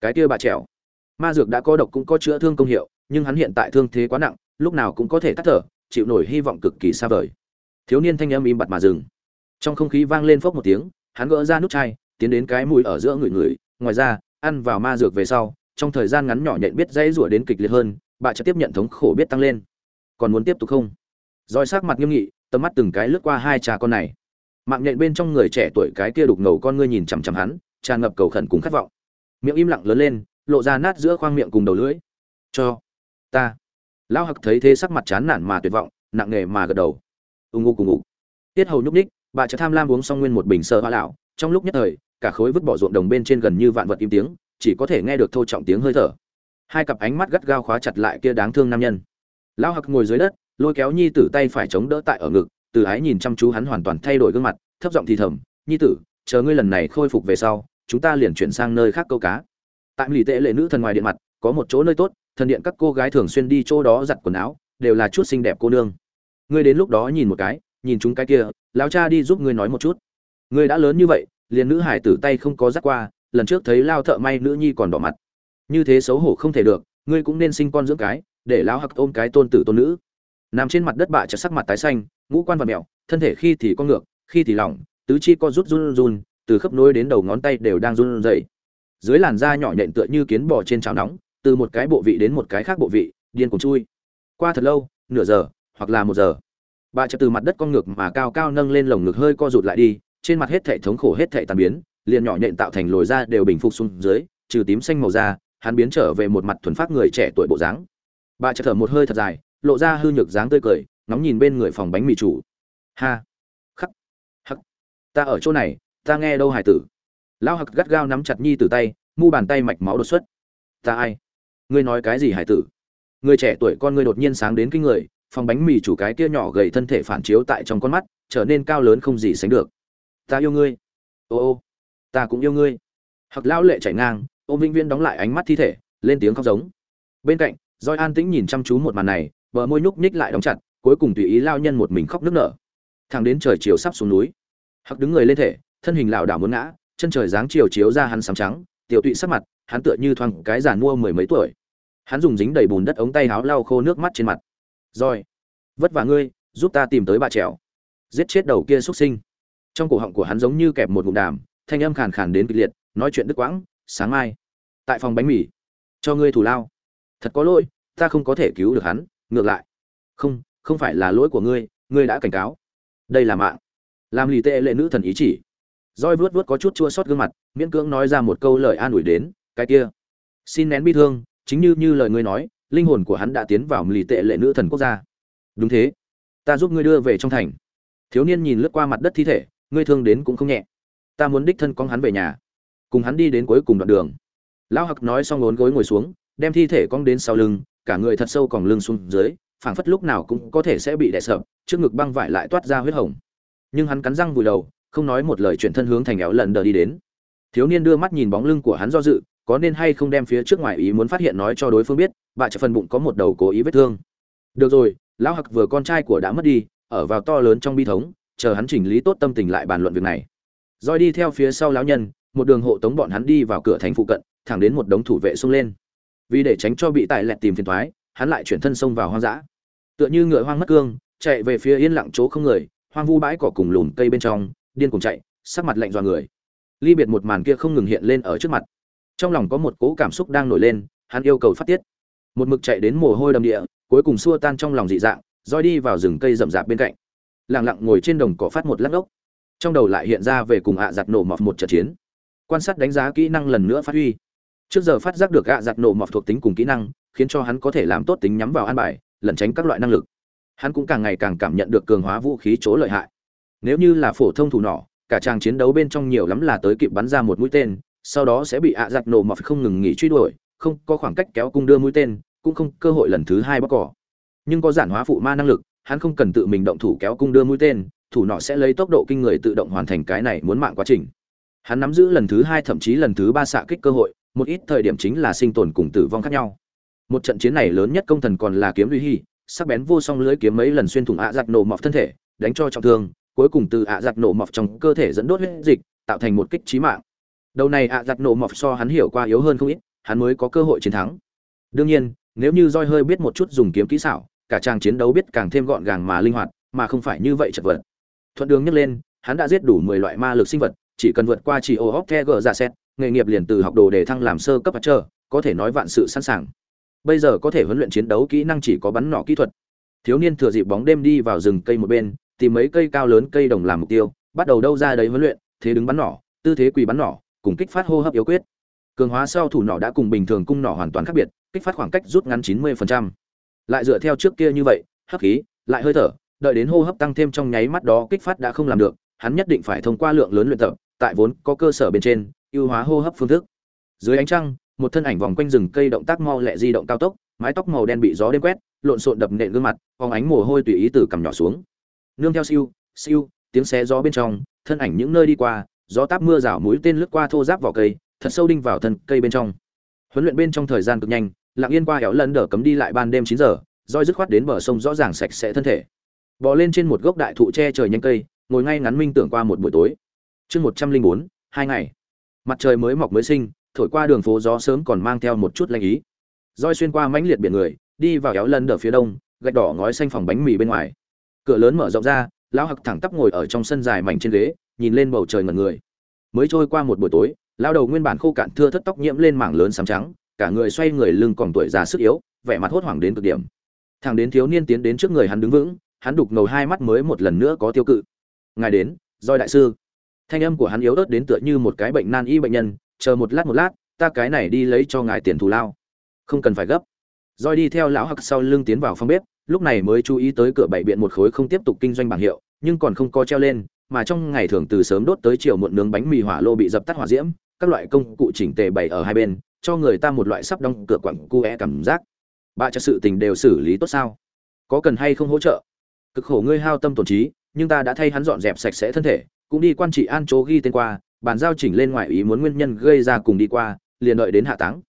Cái kia bà trèo ma dược đã có độc cũng có chữa thương công hiệu, nhưng hắn hiện tại thương thế quá nặng, lúc nào cũng có thể tắt thở, chịu nổi hy vọng cực kỳ xa vời. Thiếu niên thanh âm im bặt mà dừng. Trong không khí vang lên phốc một tiếng, hắn gỡ ra nút chai, tiến đến cái mũi ở giữa người người, ngoài ra ăn vào ma dược về sau, trong thời gian ngắn nhỏ nhện biết dãy rủa đến kịch liệt hơn, bà จะ tiếp nhận thống khổ biết tăng lên. Còn muốn tiếp tục không? Roi sắc mặt nghiêm nghị, tầm mắt từng cái lướt qua hai cha con này. Mạng nhện bên trong người trẻ tuổi cái kia đục ngầu con ngươi nhìn chằm chằm hắn tràn ngập cầu khẩn cùng khát vọng. Miệng im lặng lớn lên, lộ ra nát giữa khoang miệng cùng đầu lưỡi. Cho ta. Lão hặc thấy thế sắc mặt chán nản mà tuyệt vọng, nặng nề mà gật đầu. Ù ngụ cùng ngụ tiết hầu nhúc ních bà chợt tham lam uống xong nguyên một bình sơ hoa lão. Trong lúc nhất thời cả khối vứt bỏ ruộng đồng bên trên gần như vạn vật im tiếng, chỉ có thể nghe được thô trọng tiếng hơi thở. Hai cặp ánh mắt gắt gao khóa chặt lại kia đáng thương nam nhân. Lão hặc ngồi dưới đất, lôi kéo nhi tử tay phải chống đỡ tại ở ngực, từ ái nhìn chăm chú hắn hoàn toàn thay đổi gương mặt, thấp giọng thì thầm, nhi tử, chờ ngươi lần này khôi phục về sau, chúng ta liền chuyển sang nơi khác câu cá. Tại lì tệ lệ nữ thần ngoài điện mặt, có một chỗ nơi tốt, thần điện các cô gái thường xuyên đi chỗ đó giặt quần áo, đều là chút xinh đẹp cô nương. Ngươi đến lúc đó nhìn một cái, nhìn chúng cái kia, lão cha đi giúp ngươi nói một chút. Ngươi đã lớn như vậy liền nữ hải tử tay không có dắt qua, lần trước thấy lao thợ may nữ nhi còn đỏ mặt. Như thế xấu hổ không thể được, ngươi cũng nên sinh con dưỡng cái, để lão hặc ôm cái tôn tử tôn nữ. Nằm trên mặt đất bạ chợt sắc mặt tái xanh, ngũ quan và mẹo thân thể khi thì con ngược, khi thì lỏng, tứ chi co rút run run, từ khớp nối đến đầu ngón tay đều đang run rẩy. Dưới làn da nhỏ nhện tựa như kiến bò trên chảo nóng, từ một cái bộ vị đến một cái khác bộ vị, điên cuồng chui. Qua thật lâu, nửa giờ, hoặc là một giờ bà chợt từ mặt đất con ngược mà cao cao nâng lên lồng ngực hơi co rụt lại đi trên mặt hết thảy thống khổ hết thảy tan biến, liền nhỏ nhện tạo thành lồi ra đều bình phục xuống dưới, trừ tím xanh màu da, hắn biến trở về một mặt thuần phát người trẻ tuổi bộ dáng. Bà chợt thở một hơi thật dài, lộ ra hư nhược dáng tươi cười, ngóng nhìn bên người phòng bánh mì chủ. Ha, khắc, hắc, ta ở chỗ này, ta nghe đâu hải tử. Lao hặc gắt gao nắm chặt nhi tử tay, mu bàn tay mạch máu đột xuất. Ta ai? Ngươi nói cái gì hải tử? Người trẻ tuổi con ngươi đột nhiên sáng đến kinh người, phòng bánh mì chủ cái kia nhỏ gầy thân thể phản chiếu tại trong con mắt, trở nên cao lớn không gì sánh được ta yêu ngươi. Ô ô, ta cũng yêu ngươi. Hặc lão lệ chảy ngang ô vĩnh viên đóng lại ánh mắt thi thể, lên tiếng khóc giống. Bên cạnh roi an tĩnh nhìn chăm chú một màn này, bờ môi nhúc nhích lại đóng chặt, cuối cùng tùy ý lao nhân một mình khóc nức nở. Thẳng đến trời chiều sắp xuống núi hặc đứng người lên thể, thân hình lảo đảo muốn ngã, chân trời dáng chiều chiếu ra hắn sám trắng, tiểu tụy sắc mặt, hắn tựa như thoáng cái giàn mua mười mấy tuổi. Hắn dùng dính đầy bùn đất ống tay háo lau khô nước mắt trên mặt. Rồi, vất vả ngươi, giúp ta tìm tới bà trèo. Giết chết đầu kia xuất sinh trong cổ họng của hắn giống như kẹp một ngụm đàm, thanh âm khàn khàn đến kịch liệt, nói chuyện đứt quãng, sáng mai, tại phòng bánh mì, cho ngươi thủ lao. Thật có lỗi, ta không có thể cứu được hắn, ngược lại. Không không phải là lỗi của ngươi ngươi đã cảnh cáo. Đây là mạng. Làm lì tệ lệ nữ thần ý chỉ. Roi vuốt vuốt có chút chua xót gương mặt, miễn cưỡng nói ra một câu lời an ủi đến, cái kia, xin nén bi thương, chính như như lời ngươi nói, linh hồn của hắn đã tiến vào lì tệ lệ nữ thần quốc gia. Đúng thế, ta giúp ngươi đưa về trong thành. Thiếu niên nhìn lướt qua mặt đất thi thể ngươi thương đến cũng không nhẹ. Ta muốn đích thân con hắn về nhà. Cùng hắn đi đến cuối cùng đoạn đường. Lão hặc nói xong ngốn gối ngồi xuống, đem thi thể cong đến sau lưng, cả người thật sâu còn lưng xuống dưới, phảng phất lúc nào cũng có thể sẽ bị đè sập, trước ngực băng vải lại toát ra huyết hồng. Nhưng hắn cắn răng vùi đầu, không nói một lời chuyển thân hướng thành éo lần đờ đi đến. Thiếu niên đưa mắt nhìn bóng lưng của hắn do dự, có nên hay không đem phía trước ngoài ý muốn phát hiện nói cho đối phương biết bạ chợ phần bụng có một đầu cố ý vết thương. Được rồi, lão hặc vừa con trai của đã mất đi, ở vào to lớn trong bi thống chờ hắn chỉnh lý tốt tâm tình lại bàn luận việc này. Roi đi theo phía sau lão nhân, một đường hộ tống bọn hắn đi vào cửa thành phụ cận, thẳng đến một đống thủ vệ xông lên. Vì để tránh cho bị tài lẹt tìm phiền thoái hắn lại chuyển thân xông vào hoang dã. Tựa như ngựa hoang mất cương, chạy về phía yên lặng chỗ không người, hoang vu bãi cỏ cùng lùm cây bên trong, điên cùng chạy, sắc mặt lạnh dọa người. Ly biệt một màn kia không ngừng hiện lên ở trước mặt. Trong lòng có một cố cảm xúc đang nổi lên, hắn yêu cầu phát tiết. Một mực chạy đến mồ hôi đầm địa, cuối cùng xua tan trong lòng dị dạng roi đi vào rừng cây rậm rạp bên cạnh lặng lặng ngồi trên đồng cỏ phát một lát ốc. Trong đầu lại hiện ra về cùng ạ giặt nổ mọt một trận chiến. Quan sát đánh giá kỹ năng lần nữa phát huy. Trước giờ phát giác được ạ giặt nổ mọt thuộc tính cùng kỹ năng, khiến cho hắn có thể làm tốt tính nhắm vào an bài, lẩn tránh các loại năng lực. Hắn cũng càng ngày càng cảm nhận được cường hóa vũ khí chỗ lợi hại. Nếu như là phổ thông thủ nỏ, cả tràng chiến đấu bên trong nhiều lắm là tới kịp bắn ra một mũi tên, sau đó sẽ bị ạ giặt nổ mọt không ngừng nghỉ truy đuổi, không có khoảng cách kéo cung đưa mũi tên, cũng không cơ hội lần thứ hai bóc cỏ. Nhưng có giản hóa phụ ma năng lực hắn không cần tự mình động thủ kéo cung đưa mũi tên, thủ nọ sẽ lấy tốc độ kinh người tự động hoàn thành cái này muốn mạng quá trình. Hắn nắm giữ lần thứ hai thậm chí lần thứ ba xạ kích cơ hội, một ít thời điểm chính là sinh tồn cùng tử vong khác nhau. Một trận chiến này lớn nhất công thần còn là kiếm duy hy sắc bén vô song lưới kiếm mấy lần xuyên thủng ạ giặc nổ mọc thân thể, đánh cho trọng thương, cuối cùng từ ạ giặc nổ mọc trong cơ thể dẫn đốt huyết dịch, tạo thành một kích trí mạng. Đầu này ạ giặc nổ mọc so hắn hiểu qua yếu hơn không ít, hắn mới có cơ hội chiến thắng. Đương nhiên, nếu như roi hơi biết một chút dùng kiếm kỹ xảo cả trang chiến đấu biết càng thêm gọn gàng mà linh hoạt, mà không phải như vậy chật vật. Thuận đường nhấc lên, hắn đã giết đủ mười loại ma lực sinh vật, chỉ cần vượt qua chỉ ô hốc the gờ xét, nghề nghiệp liền từ học đồ để thăng làm sơ cấp và chờ có thể nói vạn sự sẵn sàng. Bây giờ có thể huấn luyện chiến đấu kỹ năng chỉ có bắn nỏ kỹ thuật. Thiếu niên thừa dịp bóng đêm đi vào rừng cây một bên, tìm mấy cây cao lớn cây đồng làm mục tiêu, bắt đầu đâu ra đấy huấn luyện, thế đứng bắn nỏ, tư thế quỳ bắn nỏ, cùng kích phát hô hấp yếu quyết. Cường hóa sau thủ nỏ đã cùng bình thường cung nỏ hoàn toàn khác biệt, kích phát khoảng cách rút ngắn 90% lại dựa theo trước kia như vậy, hấp khí, lại hơi thở, đợi đến hô hấp tăng thêm trong nháy mắt đó kích phát đã không làm được, hắn nhất định phải thông qua lượng lớn luyện tập, tại vốn có cơ sở bên trên, ưu hóa hô hấp phương thức. Dưới ánh trăng, một thân ảnh vòng quanh rừng cây động tác mau lẹ di động cao tốc, mái tóc màu đen bị gió đêm quét, lộn xộn đập nện gương mặt, phóng ánh mồ hôi tùy ý từ cằm nhỏ xuống. Nương theo siêu siêu, tiếng xé gió bên trong, thân ảnh những nơi đi qua, gió táp mưa rào mũi tên lướt qua thô giáp vỏ cây, thật sâu đinh vào thân cây bên trong. Huấn luyện bên trong thời gian cực nhanh lặng yên qua hẻo lần đờ cấm đi lại ban đêm chín giờ, roi dứt khoát đến bờ sông rõ ràng sạch sẽ thân thể. Bò lên trên một gốc đại thụ che trời nhanh cây, ngồi ngay ngắn minh tưởng qua một buổi tối. Chương một trăm linh bốn, hai ngày. Mặt trời mới mọc mới sinh, thổi qua đường phố gió sớm còn mang theo một chút lanh ý. Roi xuyên qua mãnh liệt biển người, đi vào éo lần đờ phía đông, gạch đỏ ngói xanh phòng bánh mì bên ngoài. Cửa lớn mở rộng ra, lão hặc thẳng tắp ngồi ở trong sân dài mảnh trên ghế, nhìn lên bầu trời ngẩn người. Mới trôi qua một buổi tối lao đầu nguyên bản khô cạn thưa thất tóc nhiễm lên mảng lớn sám trắng cả người xoay người lưng còn tuổi già sức yếu, vẻ mặt hốt hoảng đến cực điểm. Thằng đến thiếu niên tiến đến trước người hắn đứng vững, hắn đục ngầu hai mắt mới một lần nữa có tiêu cự. Ngài đến doi đại sư. Thanh âm của hắn yếu ớt đến tựa như một cái bệnh nan y bệnh nhân, chờ một lát một lát, ta cái này đi lấy cho ngài tiền thù lao. Không cần phải gấp. Roi đi theo lão hặc sau lưng tiến vào phòng bếp, lúc này mới chú ý tới cửa bảy biện một khối không tiếp tục kinh doanh bảng hiệu, nhưng còn không có treo lên, mà trong ngày thường từ sớm đốt tới chiều muộn nướng bánh mì hỏa lô bị dập tắt hỏa diễm, các loại công cụ chỉnh tề bày ở hai bên cho người ta một loại sắp đóng cửa quặng cu é cảm giác. Bà cho sự tình đều xử lý tốt sao? Có cần hay không hỗ trợ? Cực khổ ngươi hao tâm tổn trí, nhưng ta đã thay hắn dọn dẹp sạch sẽ thân thể, cũng đi quan trị an chỗ ghi tên qua, bàn giao chỉnh lên ngoại ý muốn nguyên nhân gây ra cùng đi qua, liền đợi đến hạ táng.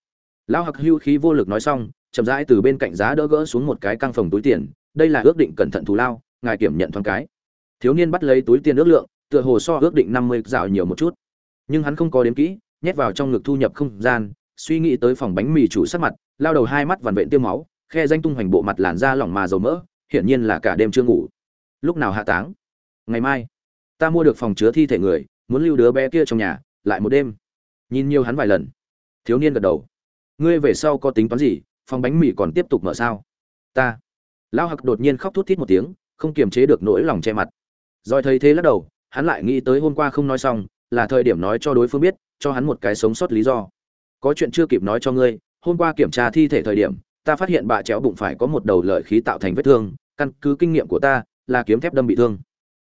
Lão hặc hưu khí vô lực nói xong, chậm rãi từ bên cạnh giá đỡ gỡ xuống một cái căng phòng túi tiền, đây là ước định cẩn thận thù lao, ngài kiểm nhận thoáng cái. Thiếu niên bắt lấy túi tiền ước lượng, tựa hồ so ước định năm mươi dạo nhiều một chút. Nhưng hắn không có đếm kỹ, nhét vào trong ngực thu nhập không gian suy nghĩ tới phòng bánh mì chủ sắc mặt, lao đầu hai mắt vằn vện tiêu máu, khe danh tung hoành bộ mặt làn da lỏng mà dầu mỡ, hiển nhiên là cả đêm chưa ngủ. Lúc nào hạ táng? Ngày mai. Ta mua được phòng chứa thi thể người, muốn lưu đứa bé kia trong nhà, lại một đêm. Nhìn nhiều hắn vài lần. Thiếu niên gật đầu. Ngươi về sau có tính toán gì, phòng bánh mì còn tiếp tục mở sao? Ta. Lao hặc đột nhiên khóc thút thít một tiếng, không kiềm chế được nỗi lòng che mặt. Rồi thấy thế lắc đầu, hắn lại nghĩ tới hôm qua không nói xong, là thời điểm nói cho đối phương biết, cho hắn một cái sống sót lý do có chuyện chưa kịp nói cho ngươi, hôm qua kiểm tra thi thể thời điểm, ta phát hiện bà chéo bụng phải có một đầu lợi khí tạo thành vết thương, căn cứ kinh nghiệm của ta, là kiếm thép đâm bị thương.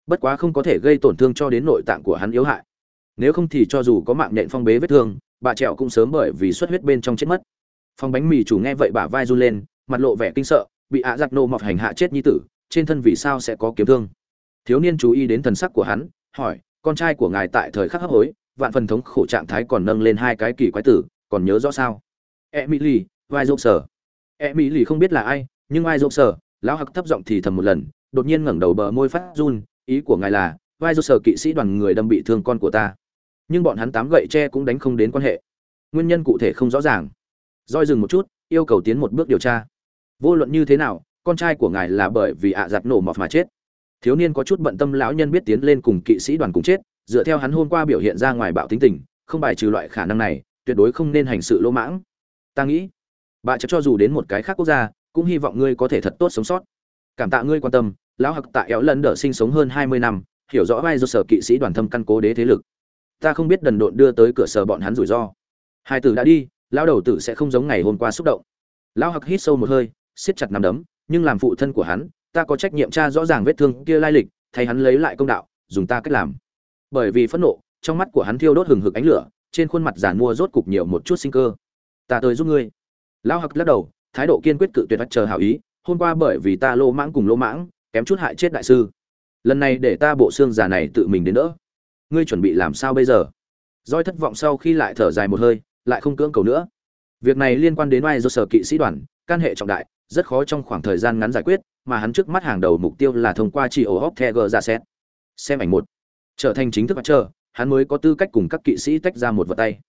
Bất quá không có thể gây tổn thương cho đến nội tạng của hắn yếu hại. Nếu không thì cho dù có mạng nhện phong bế vết thương, bà trẹo cũng sớm bởi vì xuất huyết bên trong chết mất. Phong bánh mì chủ nghe vậy bả vai run lên, mặt lộ vẻ kinh sợ, bị ạ giặc nô mọc hành hạ chết như tử, trên thân vì sao sẽ có kiếm thương? Thiếu niên chú ý đến thần sắc của hắn, hỏi, con trai của ngài tại thời khắc hấp hối, vạn phần thống khổ trạng thái còn nâng lên hai cái kỳ quái tử còn nhớ rõ sao? Emily, vai dốc sở. Emily không biết là ai, nhưng ai dốc sở, lão hặc thấp giọng thì thầm một lần, đột nhiên ngẩng đầu bờ môi phát run, ý của ngài là, vai dốc sở kỵ sĩ đoàn người đâm bị thương con của ta. Nhưng bọn hắn tám gậy tre cũng đánh không đến quan hệ. Nguyên nhân cụ thể không rõ ràng. Roi dừng một chút, yêu cầu tiến một bước điều tra. Vô luận như thế nào, con trai của ngài là bởi vì ạ giặt nổ mọt mà chết. Thiếu niên có chút bận tâm lão nhân biết tiến lên cùng kỵ sĩ đoàn cùng chết, dựa theo hắn hôm qua biểu hiện ra ngoài bạo tính tình, không bài trừ loại khả năng này tuyệt đối không nên hành sự lỗ mãng. Ta nghĩ, bà chắc cho dù đến một cái khác quốc gia, cũng hy vọng ngươi có thể thật tốt sống sót. Cảm tạ ngươi quan tâm, lão hặc tại éo lần đỡ sinh sống hơn hai mươi năm, hiểu rõ vai do sở kỵ sĩ đoàn thâm căn cố đế thế lực. Ta không biết đần độn đưa tới cửa sở bọn hắn rủi ro. Hai tử đã đi, lão đầu tử sẽ không giống ngày hôm qua xúc động. Lão hặc hít sâu một hơi, siết chặt nắm đấm, nhưng làm phụ thân của hắn, ta có trách nhiệm tra rõ ràng vết thương kia lai lịch, thay hắn lấy lại công đạo, dùng ta cách làm. Bởi vì phẫn nộ, trong mắt của hắn thiêu đốt hừng hực ánh lửa trên khuôn mặt giàn mua rốt cục nhiều một chút sinh cơ. Ta tới giúp ngươi. Lão hặc lắc đầu, thái độ kiên quyết cự tuyệt chờ hảo ý, hôm qua bởi vì ta lô mãng cùng lô mãng, kém chút hại chết đại sư. Lần này để ta bộ xương già này tự mình đến đỡ. Ngươi chuẩn bị làm sao bây giờ? Roi thất vọng sau khi lại thở dài một hơi, lại không cưỡng cầu nữa. Việc này liên quan đến ai do sở kỵ sĩ đoàn, can hệ trọng đại, rất khó trong khoảng thời gian ngắn giải quyết, mà hắn trước mắt hàng đầu mục tiêu là thông qua chỉ ổ hóc the ra xét dạ xem ảnh một. Trở thành chính thức mặt trơ hắn mới có tư cách cùng các kỵ sĩ tách ra một vật tay.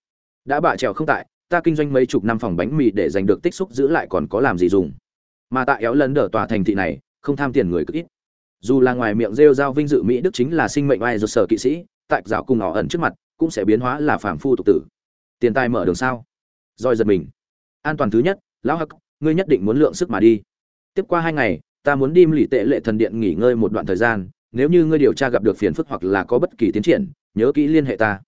Đã bạ trèo không tại, ta kinh doanh mấy chục năm phòng bánh mì để giành được tích xúc giữ lại còn có làm gì dùng. Mà tại éo lần đỡ tòa thành thị này, không tham tiền người cực ít. Dù là ngoài miệng rêu giao vinh dự mỹ đức chính là sinh mệnh ai do sở kỵ sĩ, tại giáo cùng họ ẩn trước mặt, cũng sẽ biến hóa là phàm phu tục tử. Tiền tài mở đường sao? Roi giật mình. An toàn thứ nhất, lão hắc, ngươi nhất định muốn lượng sức mà đi. Tiếp qua hai ngày, ta muốn đi lì tệ lệ thần điện nghỉ ngơi một đoạn thời gian, nếu như ngươi điều tra gặp được phiền phức hoặc là có bất kỳ tiến triển nhớ kỹ liên hệ ta.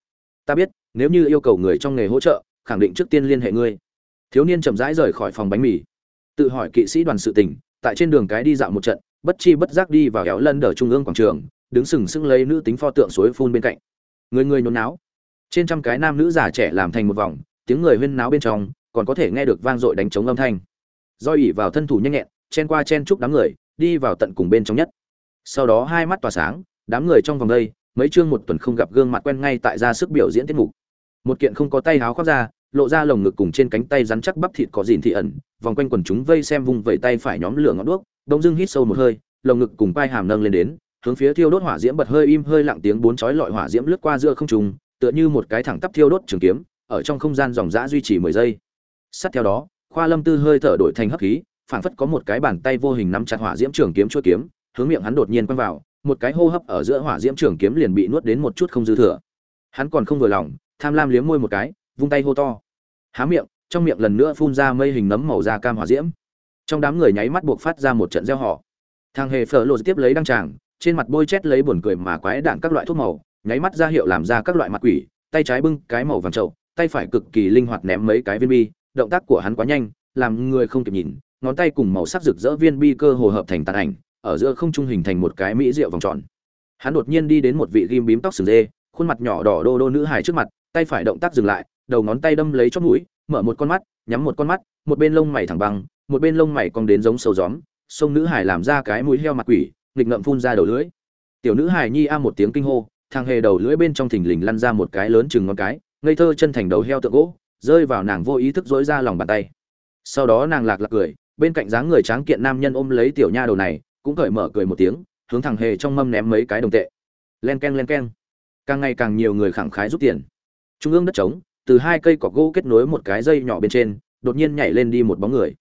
Ta biết, nếu như yêu cầu người trong nghề hỗ trợ, khẳng định trước tiên liên hệ ngươi. Thiếu niên chậm rãi rời khỏi phòng bánh mì. Tự hỏi kỵ sĩ đoàn sự tình, tại trên đường cái đi dạo một trận, bất chi bất giác đi vào kéo lân đờ trung ương quảng trường, đứng sừng sững lấy nữ tính pho tượng suối phun bên cạnh. Người người nhốn náo trên trăm cái nam nữ già trẻ làm thành một vòng, tiếng người huyên náo bên trong, còn có thể nghe được vang dội đánh trống âm thanh. Do ỉ vào thân thủ nhanh nhẹn, chen qua chen chúc đám người, đi vào tận cùng bên trong nhất. Sau đó hai mắt tỏa sáng, đám người trong vòng đây mấy chương một tuần không gặp gương mặt quen ngay tại ra sức biểu diễn tiết mục. Một kiện không có tay háo khoác ra, lộ ra lồng ngực cùng trên cánh tay rắn chắc bắp thịt có dìn thị ẩn, vòng quanh quần chúng vây xem vung vẩy tay phải nhóm lửa ngọn đuốc, đông dưng hít sâu một hơi, lồng ngực cùng vai hàm nâng lên đến, hướng phía thiêu đốt hỏa diễm bật hơi im hơi lặng tiếng bốn chói lọi hỏa diễm lướt qua giữa không trung, tựa như một cái thẳng tắp thiêu đốt trường kiếm, ở trong không gian dòng dã duy trì mười giây. Sát theo đó, khoa lâm tư hơi thở đổi thành hấp khí, phảng phất có một cái bàn tay vô hình nắm chặt hỏa diễm trường kiếm chuôi kiếm, hướng miệng hắn đột nhiên quăng vào một cái hô hấp ở giữa hỏa diễm trường kiếm liền bị nuốt đến một chút không dư thừa. Hắn còn không vừa lòng, tham lam liếm môi một cái, vung tay hô to. Há miệng, trong miệng lần nữa phun ra mây hình nấm màu da cam hỏa diễm. Trong đám người nháy mắt buộc phát ra một trận gieo họ. Thằng hề phở lộ tiếp lấy đăng tràng, trên mặt bôi chét lấy buồn cười mà quái đạn các loại thuốc màu, nháy mắt ra hiệu làm ra các loại mặt quỷ, tay trái bưng cái màu vàng trậu, tay phải cực kỳ linh hoạt ném mấy cái viên bi, động tác của hắn quá nhanh, làm người không kịp nhìn, ngón tay cùng màu sắc rực rỡ viên bi cơ hồ hợp thành tàn ảnh ở giữa không trung hình thành một cái mỹ rượu vòng tròn. Hắn đột nhiên đi đến một vị ghim bím tóc sừng dê, khuôn mặt nhỏ đỏ đô đô nữ hài trước mặt, tay phải động tác dừng lại, đầu ngón tay đâm lấy chót mũi, mở một con mắt, nhắm một con mắt, một bên lông mày thẳng băng, một bên lông mày cong đến giống sâu gióm, sông nữ hải làm ra cái mũi heo mặt quỷ, nghịch ngậm phun ra đầu lưỡi. Tiểu nữ hải nhi a một tiếng kinh hô, thằng hề đầu lưỡi bên trong thình lình lăn ra một cái lớn chừng ngón cái, ngây thơ chân thành đầu heo tượng gỗ, rơi vào nàng vô ý thức dối ra lòng bàn tay. Sau đó nàng lạc lạc cười, bên cạnh dáng người tráng kiện nam nhân ôm lấy tiểu nha đầu này cũng cởi mở cười một tiếng, hướng thằng hề trong mâm ném mấy cái đồng tệ. Len k e n len k e n càng ngày càng nhiều người khẳng khái rút tiền. Trung ương đất trống, từ hai cây cọc gỗ kết nối một cái dây nhỏ bên trên, đột nhiên nhảy lên đi một bóng người.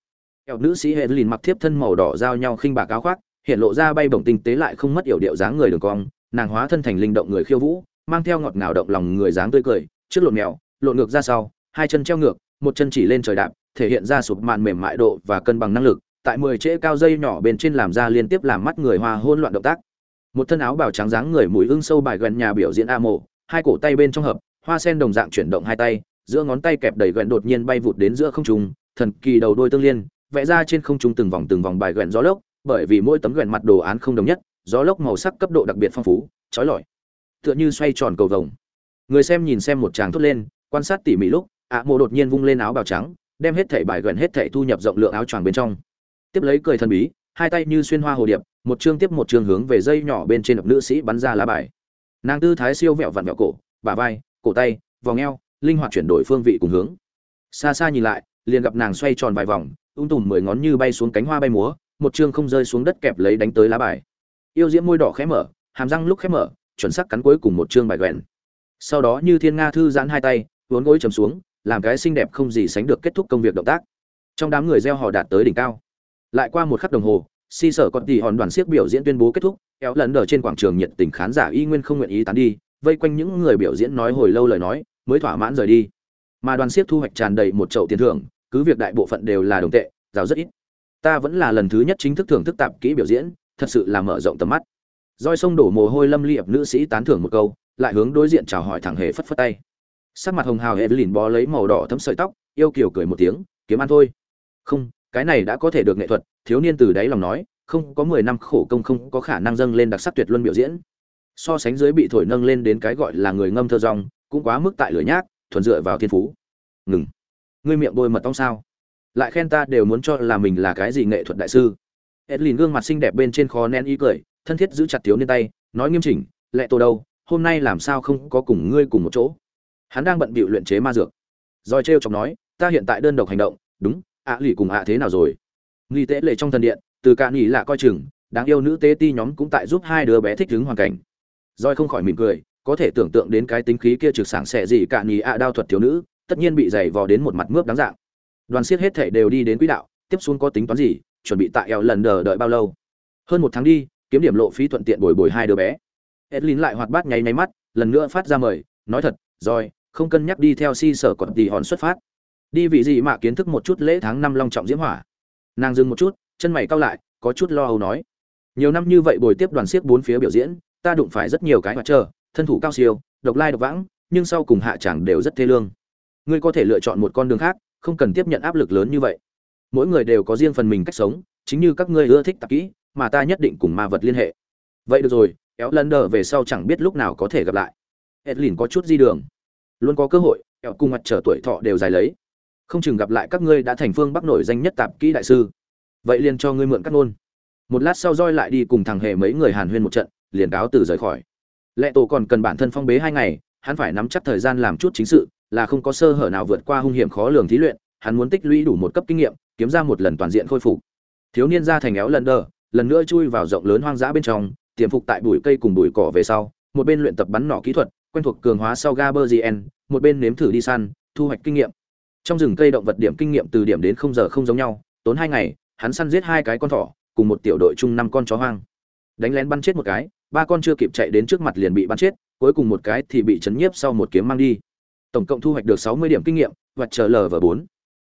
Kẹo nữ sĩ hệ lìn mặc thiếp thân màu đỏ giao nhau khinh bạc áo khoác, hiện lộ ra bay bổng tinh tế lại không mất yểu điệu dáng người đường cong, nàng hóa thân thành linh động người khiêu vũ, mang theo ngọt ngào động lòng người dáng tươi cười, trước lộn mèo, lộn ngược ra sau, hai chân treo ngược, một chân chỉ lên trời đạp, thể hiện ra sụp màn mềm mại độ và cân bằng năng lực tại mười trễ cao dây nhỏ bên trên làm ra liên tiếp làm mắt người hoa hôn loạn động tác. Một thân áo bào trắng dáng người mũi ưng sâu bài gần nhà biểu diễn a mộ hai cổ tay bên trong hợp, hoa sen đồng dạng chuyển động hai tay, giữa ngón tay kẹp đầy gần đột nhiên bay vụt đến giữa không trung, thần kỳ đầu đôi tương liên, vẽ ra trên không trung từng vòng từng vòng bài gần gió lốc, bởi vì mỗi tấm gần mặt đồ án không đồng nhất, gió lốc màu sắc cấp độ đặc biệt phong phú trói lọi. Tựa như xoay tròn cầu vồng. Người xem nhìn xem một tràng thốt lên, quan sát tỉ mỉ lúc ạ mộ đột nhiên vung lên áo bào trắng, đem hết thảy bài gần hết thảy thu nhập rộng lượng áo choàng bên trong tiếp lấy cười thần bí, hai tay như xuyên hoa hồ điệp, một chương tiếp một chương hướng về dây nhỏ bên trên đập nữ sĩ bắn ra lá bài. Nàng tư thái siêu vẹo vặn vẹo cổ, bả vai, cổ tay, vòng eo, linh hoạt chuyển đổi phương vị cùng hướng. Xa xa nhìn lại, liền gặp nàng xoay tròn vài vòng, ung tùm mười ngón như bay xuống cánh hoa bay múa, một chương không rơi xuống đất kẹp lấy đánh tới lá bài. Yêu diễm môi đỏ khẽ mở, hàm răng lúc khẽ mở, chuẩn sắc cắn cuối cùng một chương bài quẹn. Sau đó như thiên nga thư giãn hai tay, vốn gối chầm xuống, làm cái xinh đẹp không gì sánh được kết thúc công việc động tác. Trong đám người gieo họ đạt tới đỉnh cao lại qua một khắc đồng hồ, si sở còn tỉ hòn đoàn siếc biểu diễn tuyên bố kết thúc éo lần ở trên quảng trường nhiệt tình khán giả y nguyên không nguyện ý tán đi, vây quanh những người biểu diễn nói hồi lâu lời nói, mới thỏa mãn rời đi. Mà đoàn siếc thu hoạch tràn đầy một chậu tiền thưởng, cứ việc đại bộ phận đều là đồng tệ, rào rất ít. Ta vẫn là lần thứ nhất chính thức thưởng thức tạp kỹ biểu diễn, thật sự là mở rộng tầm mắt. Roi sông đổ mồ hôi lâm liệp nữ sĩ tán thưởng một câu, lại hướng đối diện chào hỏi thẳng hề phất phất tay. Sắc mặt hồng hào evelyn bó lấy màu đỏ thấm sợi tóc, yêu kiều cười một tiếng, kiếm ăn thôi. Không cái này đã có thể được nghệ thuật, thiếu niên từ đáy lòng nói, không, có mười năm khổ công không có khả năng dâng lên đặc sắc tuyệt luân biểu diễn. So sánh dưới bị thổi nâng lên đến cái gọi là người ngâm thơ rong, cũng quá mức tại lửa nhác, thuần dựa vào thiên phú. Ngừng. Ngươi miệng bôi mật ong sao? Lại khen ta đều muốn cho là mình là cái gì nghệ thuật đại sư. Edlin gương mặt xinh đẹp bên trên khó nén ý cười, thân thiết giữ chặt thiếu niên tay, nói nghiêm chỉnh lẹ tô đâu, hôm nay làm sao không có cùng ngươi cùng một chỗ? Hắn đang bận bịu luyện chế ma dược. Rồi trêu chọc nói, ta hiện tại đơn độc hành động. Đúng ạ lì cùng ạ thế nào rồi? Nghi tế lệ trong thần điện, từ cả nghỉ lạ coi chừng, đáng yêu nữ tế ti nhóm cũng tại giúp hai đứa bé thích ứng hoàn cảnh. Roi không khỏi mỉm cười, có thể tưởng tượng đến cái tính khí kia trực sảng xẻ gì cả nghỉ ạ đao thuật thiếu nữ, tất nhiên bị dày vò đến một mặt mướp đáng dạng. Đoàn siết hết thể đều đi đến quỹ đạo, tiếp xuống có tính toán gì, chuẩn bị tại eo lần đờ đợi bao lâu? Hơn một tháng đi, kiếm điểm lộ phí thuận tiện bồi bồi hai đứa bé. Edlin lại hoạt bát nháy nháy mắt, lần nữa phát ra mời, nói thật, rồi, không cân nhắc đi theo si sở còn tỷ hòn xuất phát đi vị gì mà kiến thức một chút lễ tháng năm long trọng diễm hỏa. Nàng dừng một chút, chân mày cau lại, có chút lo âu nói. Nhiều năm như vậy bồi tiếp đoàn siếc bốn phía biểu diễn, ta đụng phải rất nhiều cái mặt trơ thân thủ cao siêu, độc lai độc vãng, nhưng sau cùng hạ chẳng đều rất thê lương. Ngươi có thể lựa chọn một con đường khác, không cần tiếp nhận áp lực lớn như vậy. Mỗi người đều có riêng phần mình cách sống, chính như các ngươi ưa thích tạp kỹ, mà ta nhất định cùng ma vật liên hệ. Vậy được rồi éo lần đờ về sau chẳng biết lúc nào có thể gặp lại. Edlin có chút di đường. Luôn có cơ hội éo cùng mặt trở tuổi thọ đều dài lấy không chừng gặp lại các ngươi đã thành phương bắc nổi danh nhất tạp kỹ đại sư. Vậy liền cho ngươi mượn cắt ngôn. Một lát sau roi lại đi cùng thằng hề mấy người hàn huyên một trận, liền cáo từ rời khỏi. Lệ tổ còn cần bản thân phong bế hai ngày, hắn phải nắm chắc thời gian làm chút chính sự, là không có sơ hở nào vượt qua hung hiểm khó lường thí luyện, hắn muốn tích lũy đủ một cấp kinh nghiệm, kiếm ra một lần toàn diện khôi phục. Thiếu niên ra thành éo lần đờ, lần nữa chui vào rộng lớn hoang dã bên trong, tiềm phục tại bụi cây cùng bụi cỏ về sau, một bên luyện tập bắn nỏ kỹ thuật, quen thuộc cường hóa sau gaberzien một bên nếm thử đi săn, thu hoạch kinh nghiệm trong rừng cây động vật điểm kinh nghiệm từ điểm đến không giờ không giống nhau, tốn hai ngày, hắn săn giết hai cái con thỏ, cùng một tiểu đội chung năm con chó hoang. Đánh lén bắn chết một cái, ba con chưa kịp chạy đến trước mặt liền bị bắn chết, cuối cùng một cái thì bị chấn nhiếp sau một kiếm mang đi. Tổng cộng thu hoạch được sáu mươi điểm kinh nghiệm, và chờ lờ và bốn.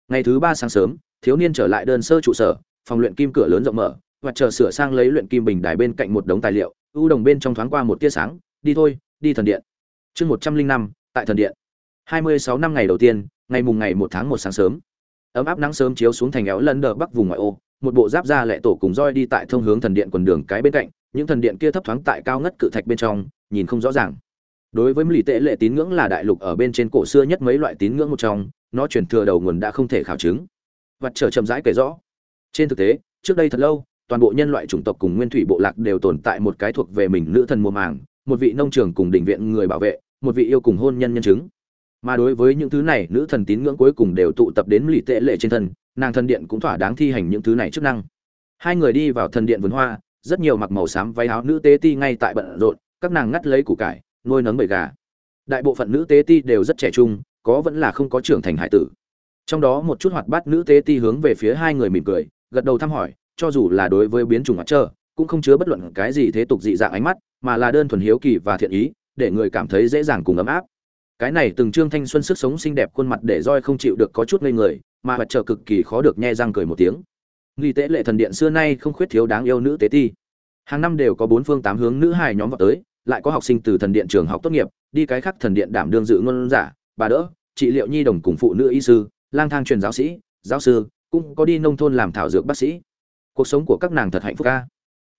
Ngày thứ ba sáng sớm, thiếu niên trở lại đơn sơ trụ sở, phòng luyện kim cửa lớn rộng mở, và chờ sửa sang lấy luyện kim bình đài bên cạnh một đống tài liệu, ưu đồng bên trong thoáng qua một tia sáng, đi thôi, đi thần điện. Chương một trăm linh năm, tại thần điện hai mươi sáu năm ngày đầu tiên, ngày mùng ngày một tháng một sáng sớm. Ấm áp nắng sớm chiếu xuống thành éo lân đờ bắc vùng ngoại ô, một bộ giáp da lệ tổ cùng roi đi tại thông hướng thần điện quần đường cái bên cạnh, những thần điện kia thấp thoáng tại cao ngất cự thạch bên trong, nhìn không rõ ràng. Đối với lì tệ lệ tín ngưỡng là đại lục ở bên trên cổ xưa nhất mấy loại tín ngưỡng một trong, nó truyền thừa đầu nguồn đã không thể khảo chứng. Vật trở chậm rãi kể rõ. Trên thực tế, trước đây thật lâu, toàn bộ nhân loại chủng tộc cùng nguyên thủy bộ lạc đều tồn tại một cái thuộc về mình nữ thần mùa màng, một vị nông trường cùng đỉnh viện người bảo vệ, một vị yêu cùng hôn nhân nhân chứng mà đối với những thứ này, nữ thần tín ngưỡng cuối cùng đều tụ tập đến lì tệ lệ trên thân, nàng thần điện cũng thỏa đáng thi hành những thứ này chức năng. Hai người đi vào thần điện vườn hoa, rất nhiều mặc màu xám váy áo nữ tế ti ngay tại bận rộn, các nàng ngắt lấy củ cải, nuôi nấng bầy gà. Đại bộ phận nữ tế ti đều rất trẻ trung, có vẫn là không có trưởng thành hải tử. Trong đó một chút hoạt bát nữ tế ti hướng về phía hai người mỉm cười, gật đầu thăm hỏi, cho dù là đối với biến chủng mặt trơ, cũng không chứa bất luận cái gì thế tục dị dạng ánh mắt, mà là đơn thuần hiếu kỳ và thiện ý, để người cảm thấy dễ dàng cùng ấm áp cái này từng trương thanh xuân sức sống xinh đẹp khuôn mặt để roi không chịu được có chút ngây người, mà mặt trở cực kỳ khó được nhe răng cười một tiếng. Nghi tế lệ thần điện xưa nay không khuyết thiếu đáng yêu nữ tế ti. Hàng năm đều có bốn phương tám hướng nữ hài nhóm vào tới, lại có học sinh từ thần điện trường học tốt nghiệp, đi cái khác thần điện đảm đương dự ngôn giả, bà đỡ trị liệu nhi đồng cùng phụ nữ y sư, lang thang truyền giáo sĩ, giáo sư, cũng có đi nông thôn làm thảo dược bác sĩ. Cuộc sống của các nàng thật hạnh phúc ca.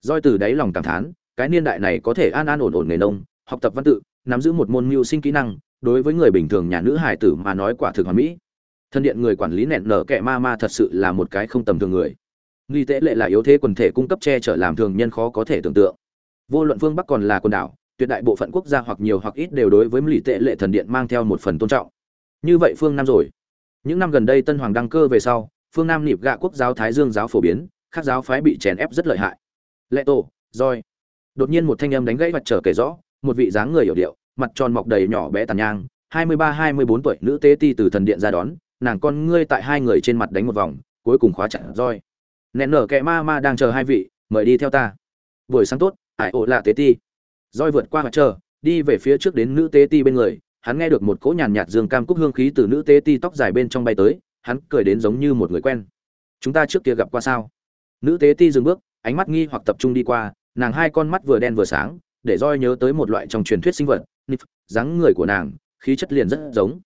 Roi từ đáy lòng cảm thán, cái niên đại này có thể an an ổn ổn nghề nông, học tập văn tự, nắm giữ một môn mưu sinh kỹ năng đối với người bình thường nhà nữ hài tử mà nói quả thực hoàn mỹ. Thân điện người quản lý nẹn nở kẻ ma ma thật sự là một cái không tầm thường người. Nghi tễ lệ là yếu thế quần thể cung cấp che chở làm thường nhân khó có thể tưởng tượng. Vô luận phương bắc còn là quần đảo, tuyệt đại bộ phận quốc gia hoặc nhiều hoặc ít đều đối với lì tệ lệ thần điện mang theo một phần tôn trọng. Như vậy phương nam rồi. Những năm gần đây tân hoàng đăng cơ về sau, phương nam nịp gạ quốc giáo thái dương giáo phổ biến các giáo phái bị chèn ép rất lợi hại. Lệ tổ roi đột nhiên một thanh âm đánh gãy vật trở kể rõ, một vị dáng người hiểu điệu mặt tròn mọc đầy nhỏ bé tàn nhang, hai mươi ba, hai mươi bốn tuổi nữ tế ti từ thần điện ra đón, nàng con ngươi tại hai người trên mặt đánh một vòng, cuối cùng khóa chặt roi. Nẹn nở kẻ ma ma đang chờ hai vị, mời đi theo ta. Buổi sáng tốt ải ổ lạ tế ti. Roi vượt qua mặt chờ đi về phía trước đến nữ tế ti bên người, hắn nghe được một cỗ nhàn nhạt dương cam cúc hương khí từ nữ tế ti tóc dài bên trong bay tới, hắn cười đến giống như một người quen. Chúng ta trước kia gặp qua sao? Nữ tế ti dừng bước, ánh mắt nghi hoặc tập trung đi qua, nàng hai con mắt vừa đen vừa sáng, để roi nhớ tới một loại trong truyền thuyết sinh vật nịp dáng người của nàng, khí chất liền rất giống.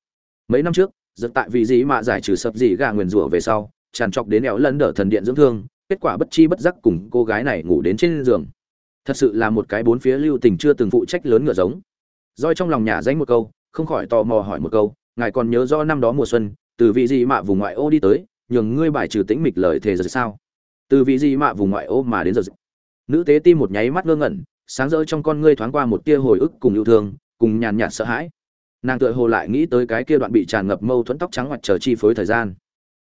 Mấy năm trước dẫn tại vì gì mà giải trừ sập gì gà nguyền rủa về sau, tràn trọc đến éo lấn đỡ thần điện dưỡng thương, kết quả bất chi bất giác cùng cô gái này ngủ đến trên giường. Thật sự là một cái bốn phía lưu tình chưa từng phụ trách lớn ngựa giống. Roi trong lòng nhà danh một câu, không khỏi tò mò hỏi một câu, ngài còn nhớ do năm đó mùa xuân, từ vị gì mạ vùng ngoại ô đi tới, nhường ngươi bài trừ tĩnh mịch lời thề giờ sao? Từ vị gì mạ vùng ngoại ô mà đến giờ. Nữ tế tim một nháy mắt ngơ ngẩn, sáng rỡ trong con ngươi thoáng qua một tia hồi ức cùng yêu thương cùng nhàn nhạt sợ hãi. Nàng tựa hồ lại nghĩ tới cái kia đoạn bị tràn ngập mâu thuẫn tóc trắng hoặc chờ chi phối thời gian.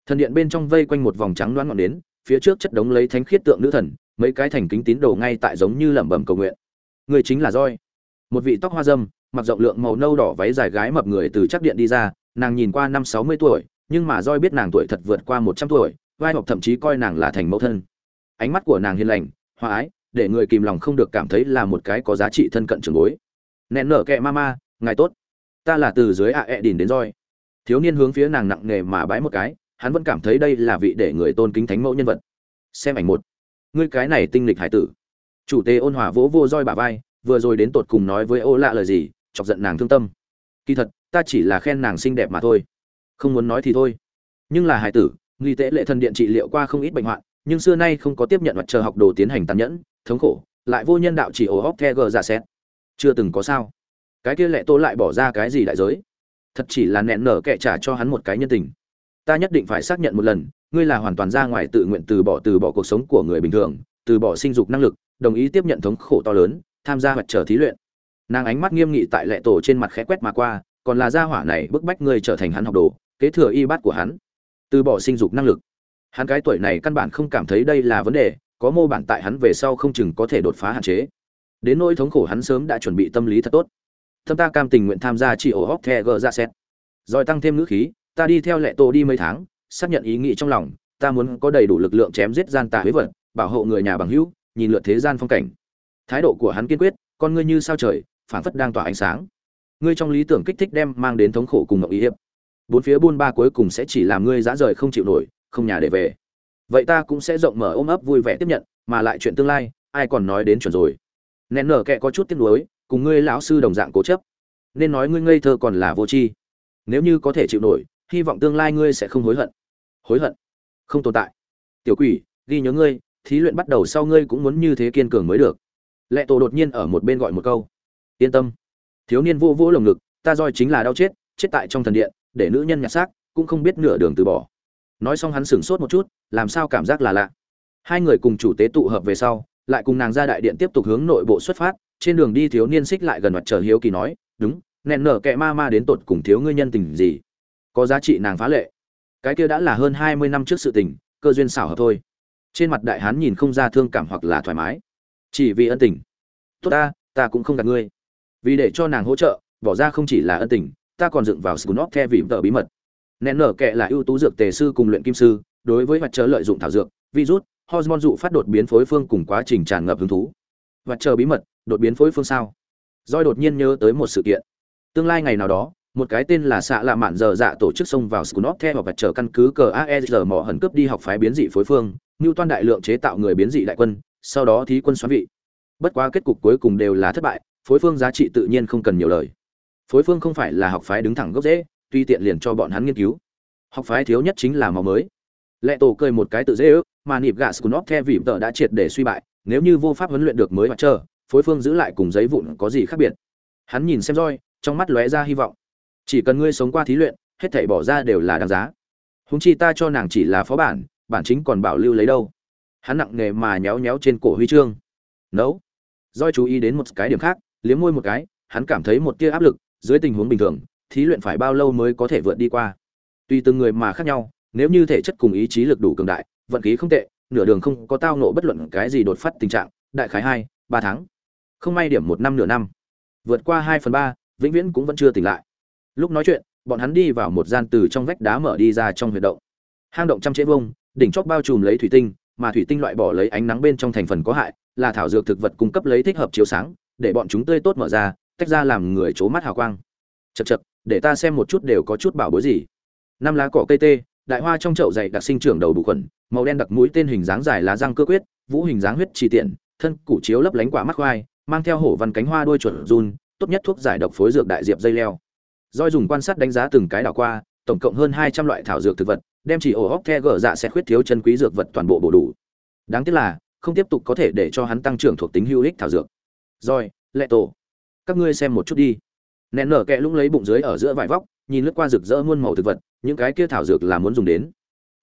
Thần điện bên trong vây quanh một vòng trắng đoán ngọn đến phía trước chất đống lấy thánh khiết tượng nữ thần, mấy cái thành kính tín đồ ngay tại giống như lẩm bẩm cầu nguyện. Người chính là roi một vị tóc hoa dâm, mặc rộng lượng màu nâu đỏ váy dài gái mập người từ chắc điện đi ra, nàng nhìn qua năm sáu mươi tuổi, nhưng mà roi biết nàng tuổi thật vượt qua một trăm tuổi, vai học thậm chí coi nàng là thành mẫu thân. Ánh mắt của nàng hiền lành, hòa ái, để người kìm lòng không được cảm thấy là một cái có giá trị thân cận trường bối nẹn nở kệ mama, ngài tốt. Ta là từ dưới ạ à ẹ đến roi. Thiếu niên hướng phía nàng nặng nề mà bái một cái, hắn vẫn cảm thấy đây là vị để người tôn kính thánh mẫu nhân vật. Xem ảnh một. Ngươi cái này tinh lịch hải tử. Chủ tế ôn hòa vỗ vô roi bà vai, vừa rồi đến tột cùng nói với ô lạ lời gì, chọc giận nàng thương tâm. Kỳ thật, ta chỉ là khen nàng xinh đẹp mà thôi. Không muốn nói thì thôi. Nhưng là hải tử, nghi tế lệ thần điện trị liệu qua không ít bệnh hoạn, nhưng xưa nay không có tiếp nhận mặt chờ học đồ tiến hành tàn nhẫn, thống khổ, lại vô nhân đạo chỉ ổ hóc the gờ giả xét chưa từng có sao. Cái kia lệ tô lại bỏ ra cái gì đại giới? Thật chỉ là nẹn nở kệ trả cho hắn một cái nhân tình. Ta nhất định phải xác nhận một lần, ngươi là hoàn toàn ra ngoài tự nguyện từ bỏ từ bỏ cuộc sống của người bình thường, từ bỏ sinh dục năng lực, đồng ý tiếp nhận thống khổ to lớn, tham gia mặt trở thí luyện. Nàng ánh mắt nghiêm nghị tại lệ tổ trên mặt khẽ quét mà qua, còn là gia hỏa này bức bách ngươi trở thành hắn học đồ, kế thừa y bát của hắn. Từ bỏ sinh dục năng lực. Hắn cái tuổi này căn bản không cảm thấy đây là vấn đề, có mô bản tại hắn về sau không chừng có thể đột phá hạn chế đến nỗi thống khổ hắn sớm đã chuẩn bị tâm lý thật tốt. Thâm ta cam tình nguyện tham gia chỉ ổ hóc the gờ ra xét. Rồi tăng thêm ngữ khí, ta đi theo lệ tô đi mấy tháng, xác nhận ý nghĩ trong lòng, ta muốn có đầy đủ lực lượng chém giết gian tà huế vật, bảo hộ người nhà bằng hữu, nhìn lượt thế gian phong cảnh. Thái độ của hắn kiên quyết, con ngươi như sao trời phản phất đang tỏa ánh sáng. Ngươi trong lý tưởng kích thích đem mang đến thống khổ cùng ngọc ý hiệp bốn phía buôn ba cuối cùng sẽ chỉ làm ngươi dã rời không chịu nổi, không nhà để về. Vậy ta cũng sẽ rộng mở ôm ấp vui vẻ tiếp nhận, mà lại chuyện tương lai, ai còn nói đến chuẩn rồi nén nở kệ có chút tiếc nuối, cùng ngươi lão sư đồng dạng cố chấp. Nên nói ngươi ngây thơ còn là vô tri. Nếu như có thể chịu nổi, hy vọng tương lai ngươi sẽ không hối hận. Hối hận? Không tồn tại. Tiểu quỷ, ghi nhớ ngươi, thí luyện bắt đầu sau ngươi cũng muốn như thế kiên cường mới được. Lệ tổ đột nhiên ở một bên gọi một câu. Yên tâm. Thiếu niên vô vỗ lồng ngực, ta roi chính là đau chết chết tại trong thần điện, để nữ nhân nhặt xác, cũng không biết nửa đường từ bỏ. Nói xong hắn sửng sốt một chút, làm sao cảm giác là lạ. Hai người cùng chủ tế tụ hợp về sau lại cùng nàng ra đại điện tiếp tục hướng nội bộ xuất phát, trên đường đi thiếu niên xích lại gần mặt chờ hiếu kỳ nói, đúng, nẹn nở kệ ma ma đến tột cùng thiếu ngươi nhân tình gì? Có giá trị nàng phá lệ. Cái kia đã là hơn hai mươi năm trước sự tình, cơ duyên xảo hợp thôi. Trên mặt đại hán nhìn không ra thương cảm hoặc là thoải mái. Chỉ vì ân tình. Tốt ta ta cũng không gạt ngươi. Vì để cho nàng hỗ trợ, bỏ ra không chỉ là ân tình, ta còn dựng vào scunop the vì vợ bí mật. Nẹn nở kệ là ưu tú dược tề sư cùng luyện kim sư, đối với mặt trời lợi dụng thảo dược virus hormone dụ phát đột biến phối phương cùng quá trình tràn ngập hứng thú. Và chờ bí mật, đột biến phối phương sao? Doi đột nhiên nhớ tới một sự kiện. Tương lai ngày nào đó, một cái tên là xạ lạ mạn giờ dạ tổ chức xông vào scunop và vật chờ căn cứ cờ aesr mỏ hẩn cướp đi học phái biến dị phối phương như toan đại lượng chế tạo người biến dị đại quân, sau đó thí quân xoắn vị. Bất quá kết cục cuối cùng đều là thất bại, phối phương giá trị tự nhiên không cần nhiều lời. Phối phương không phải là học phái đứng thẳng gốc dễ tuy tiện liền cho bọn hắn nghiên cứu. Học phái thiếu nhất chính là máu mới lệ tổ cười một cái tự dễ ước, mà nịp gà scunop the vì tờ đã triệt để suy bại, nếu như vô pháp huấn luyện được mới mặt trơ phối phương giữ lại cùng giấy vụn có gì khác biệt? Hắn nhìn xem roi, trong mắt lóe ra hy vọng. Chỉ cần ngươi sống qua thí luyện, hết thảy bỏ ra đều là đáng giá. Húng chi ta cho nàng chỉ là phó bản bản chính còn bảo lưu lấy đâu? Hắn nặng nề mà nhéo nhéo trên cổ huy chương. Nấu. Doi chú ý đến một cái điểm khác, liếm môi một cái, hắn cảm thấy một tia áp lực, dưới tình huống bình thường, thí luyện phải bao lâu mới có thể vượt đi qua? Tùy từng người mà khác nhau nếu như thể chất cùng ý chí lực đủ cường đại, vận khí không tệ, nửa đường không có tao nộ bất luận cái gì đột phát tình trạng, đại khái hai, ba tháng. Không may điểm một năm nửa năm. Vượt qua hai phần ba, vĩnh viễn cũng vẫn chưa tỉnh lại. Lúc nói chuyện, bọn hắn đi vào một gian từ trong vách đá mở đi ra trong huyệt động. Hang động trăm chế vông đỉnh chóp bao trùm lấy thủy tinh, mà thủy tinh loại bỏ lấy ánh nắng bên trong thành phần có hại, là thảo dược thực vật cung cấp lấy thích hợp chiếu sáng, để bọn chúng tươi tốt mở ra, tách ra làm người c mắt hào quang. Chật chật để ta xem một chút đều có chút bảo bối gì. Năm lá cỏ cây tê đại hoa trong chậu dày đặc sinh trưởng đầu đủ khuẩn, màu đen đặc mũi tên hình dáng dài lá răng cơ quyết, vũ hình dáng huyết trì tiện, thân củ chiếu lấp lánh quả mắt khoai, mang theo hổ văn cánh hoa đuôi chuẩn run, tốt nhất thuốc giải độc phối dược đại diệp dây leo. Doi dùng quan sát đánh giá từng cái đảo qua, tổng cộng hơn hai trăm loại thảo dược thực vật, đem chỉ ổ hóc the gở dạ sẽ khuyết thiếu chân quý dược vật toàn bộ bổ đủ. Đáng tiếc là, không tiếp tục có thể để cho hắn tăng trưởng thuộc tính hữu ích thảo dược. Rồi lệ tổ các ngươi xem một chút đi. Nén nở kẹ lũng lấy bụng dưới ở giữa vải vóc nhìn lướt qua rực rỡ muôn màu thực vật, những cái kia thảo dược là muốn dùng đến.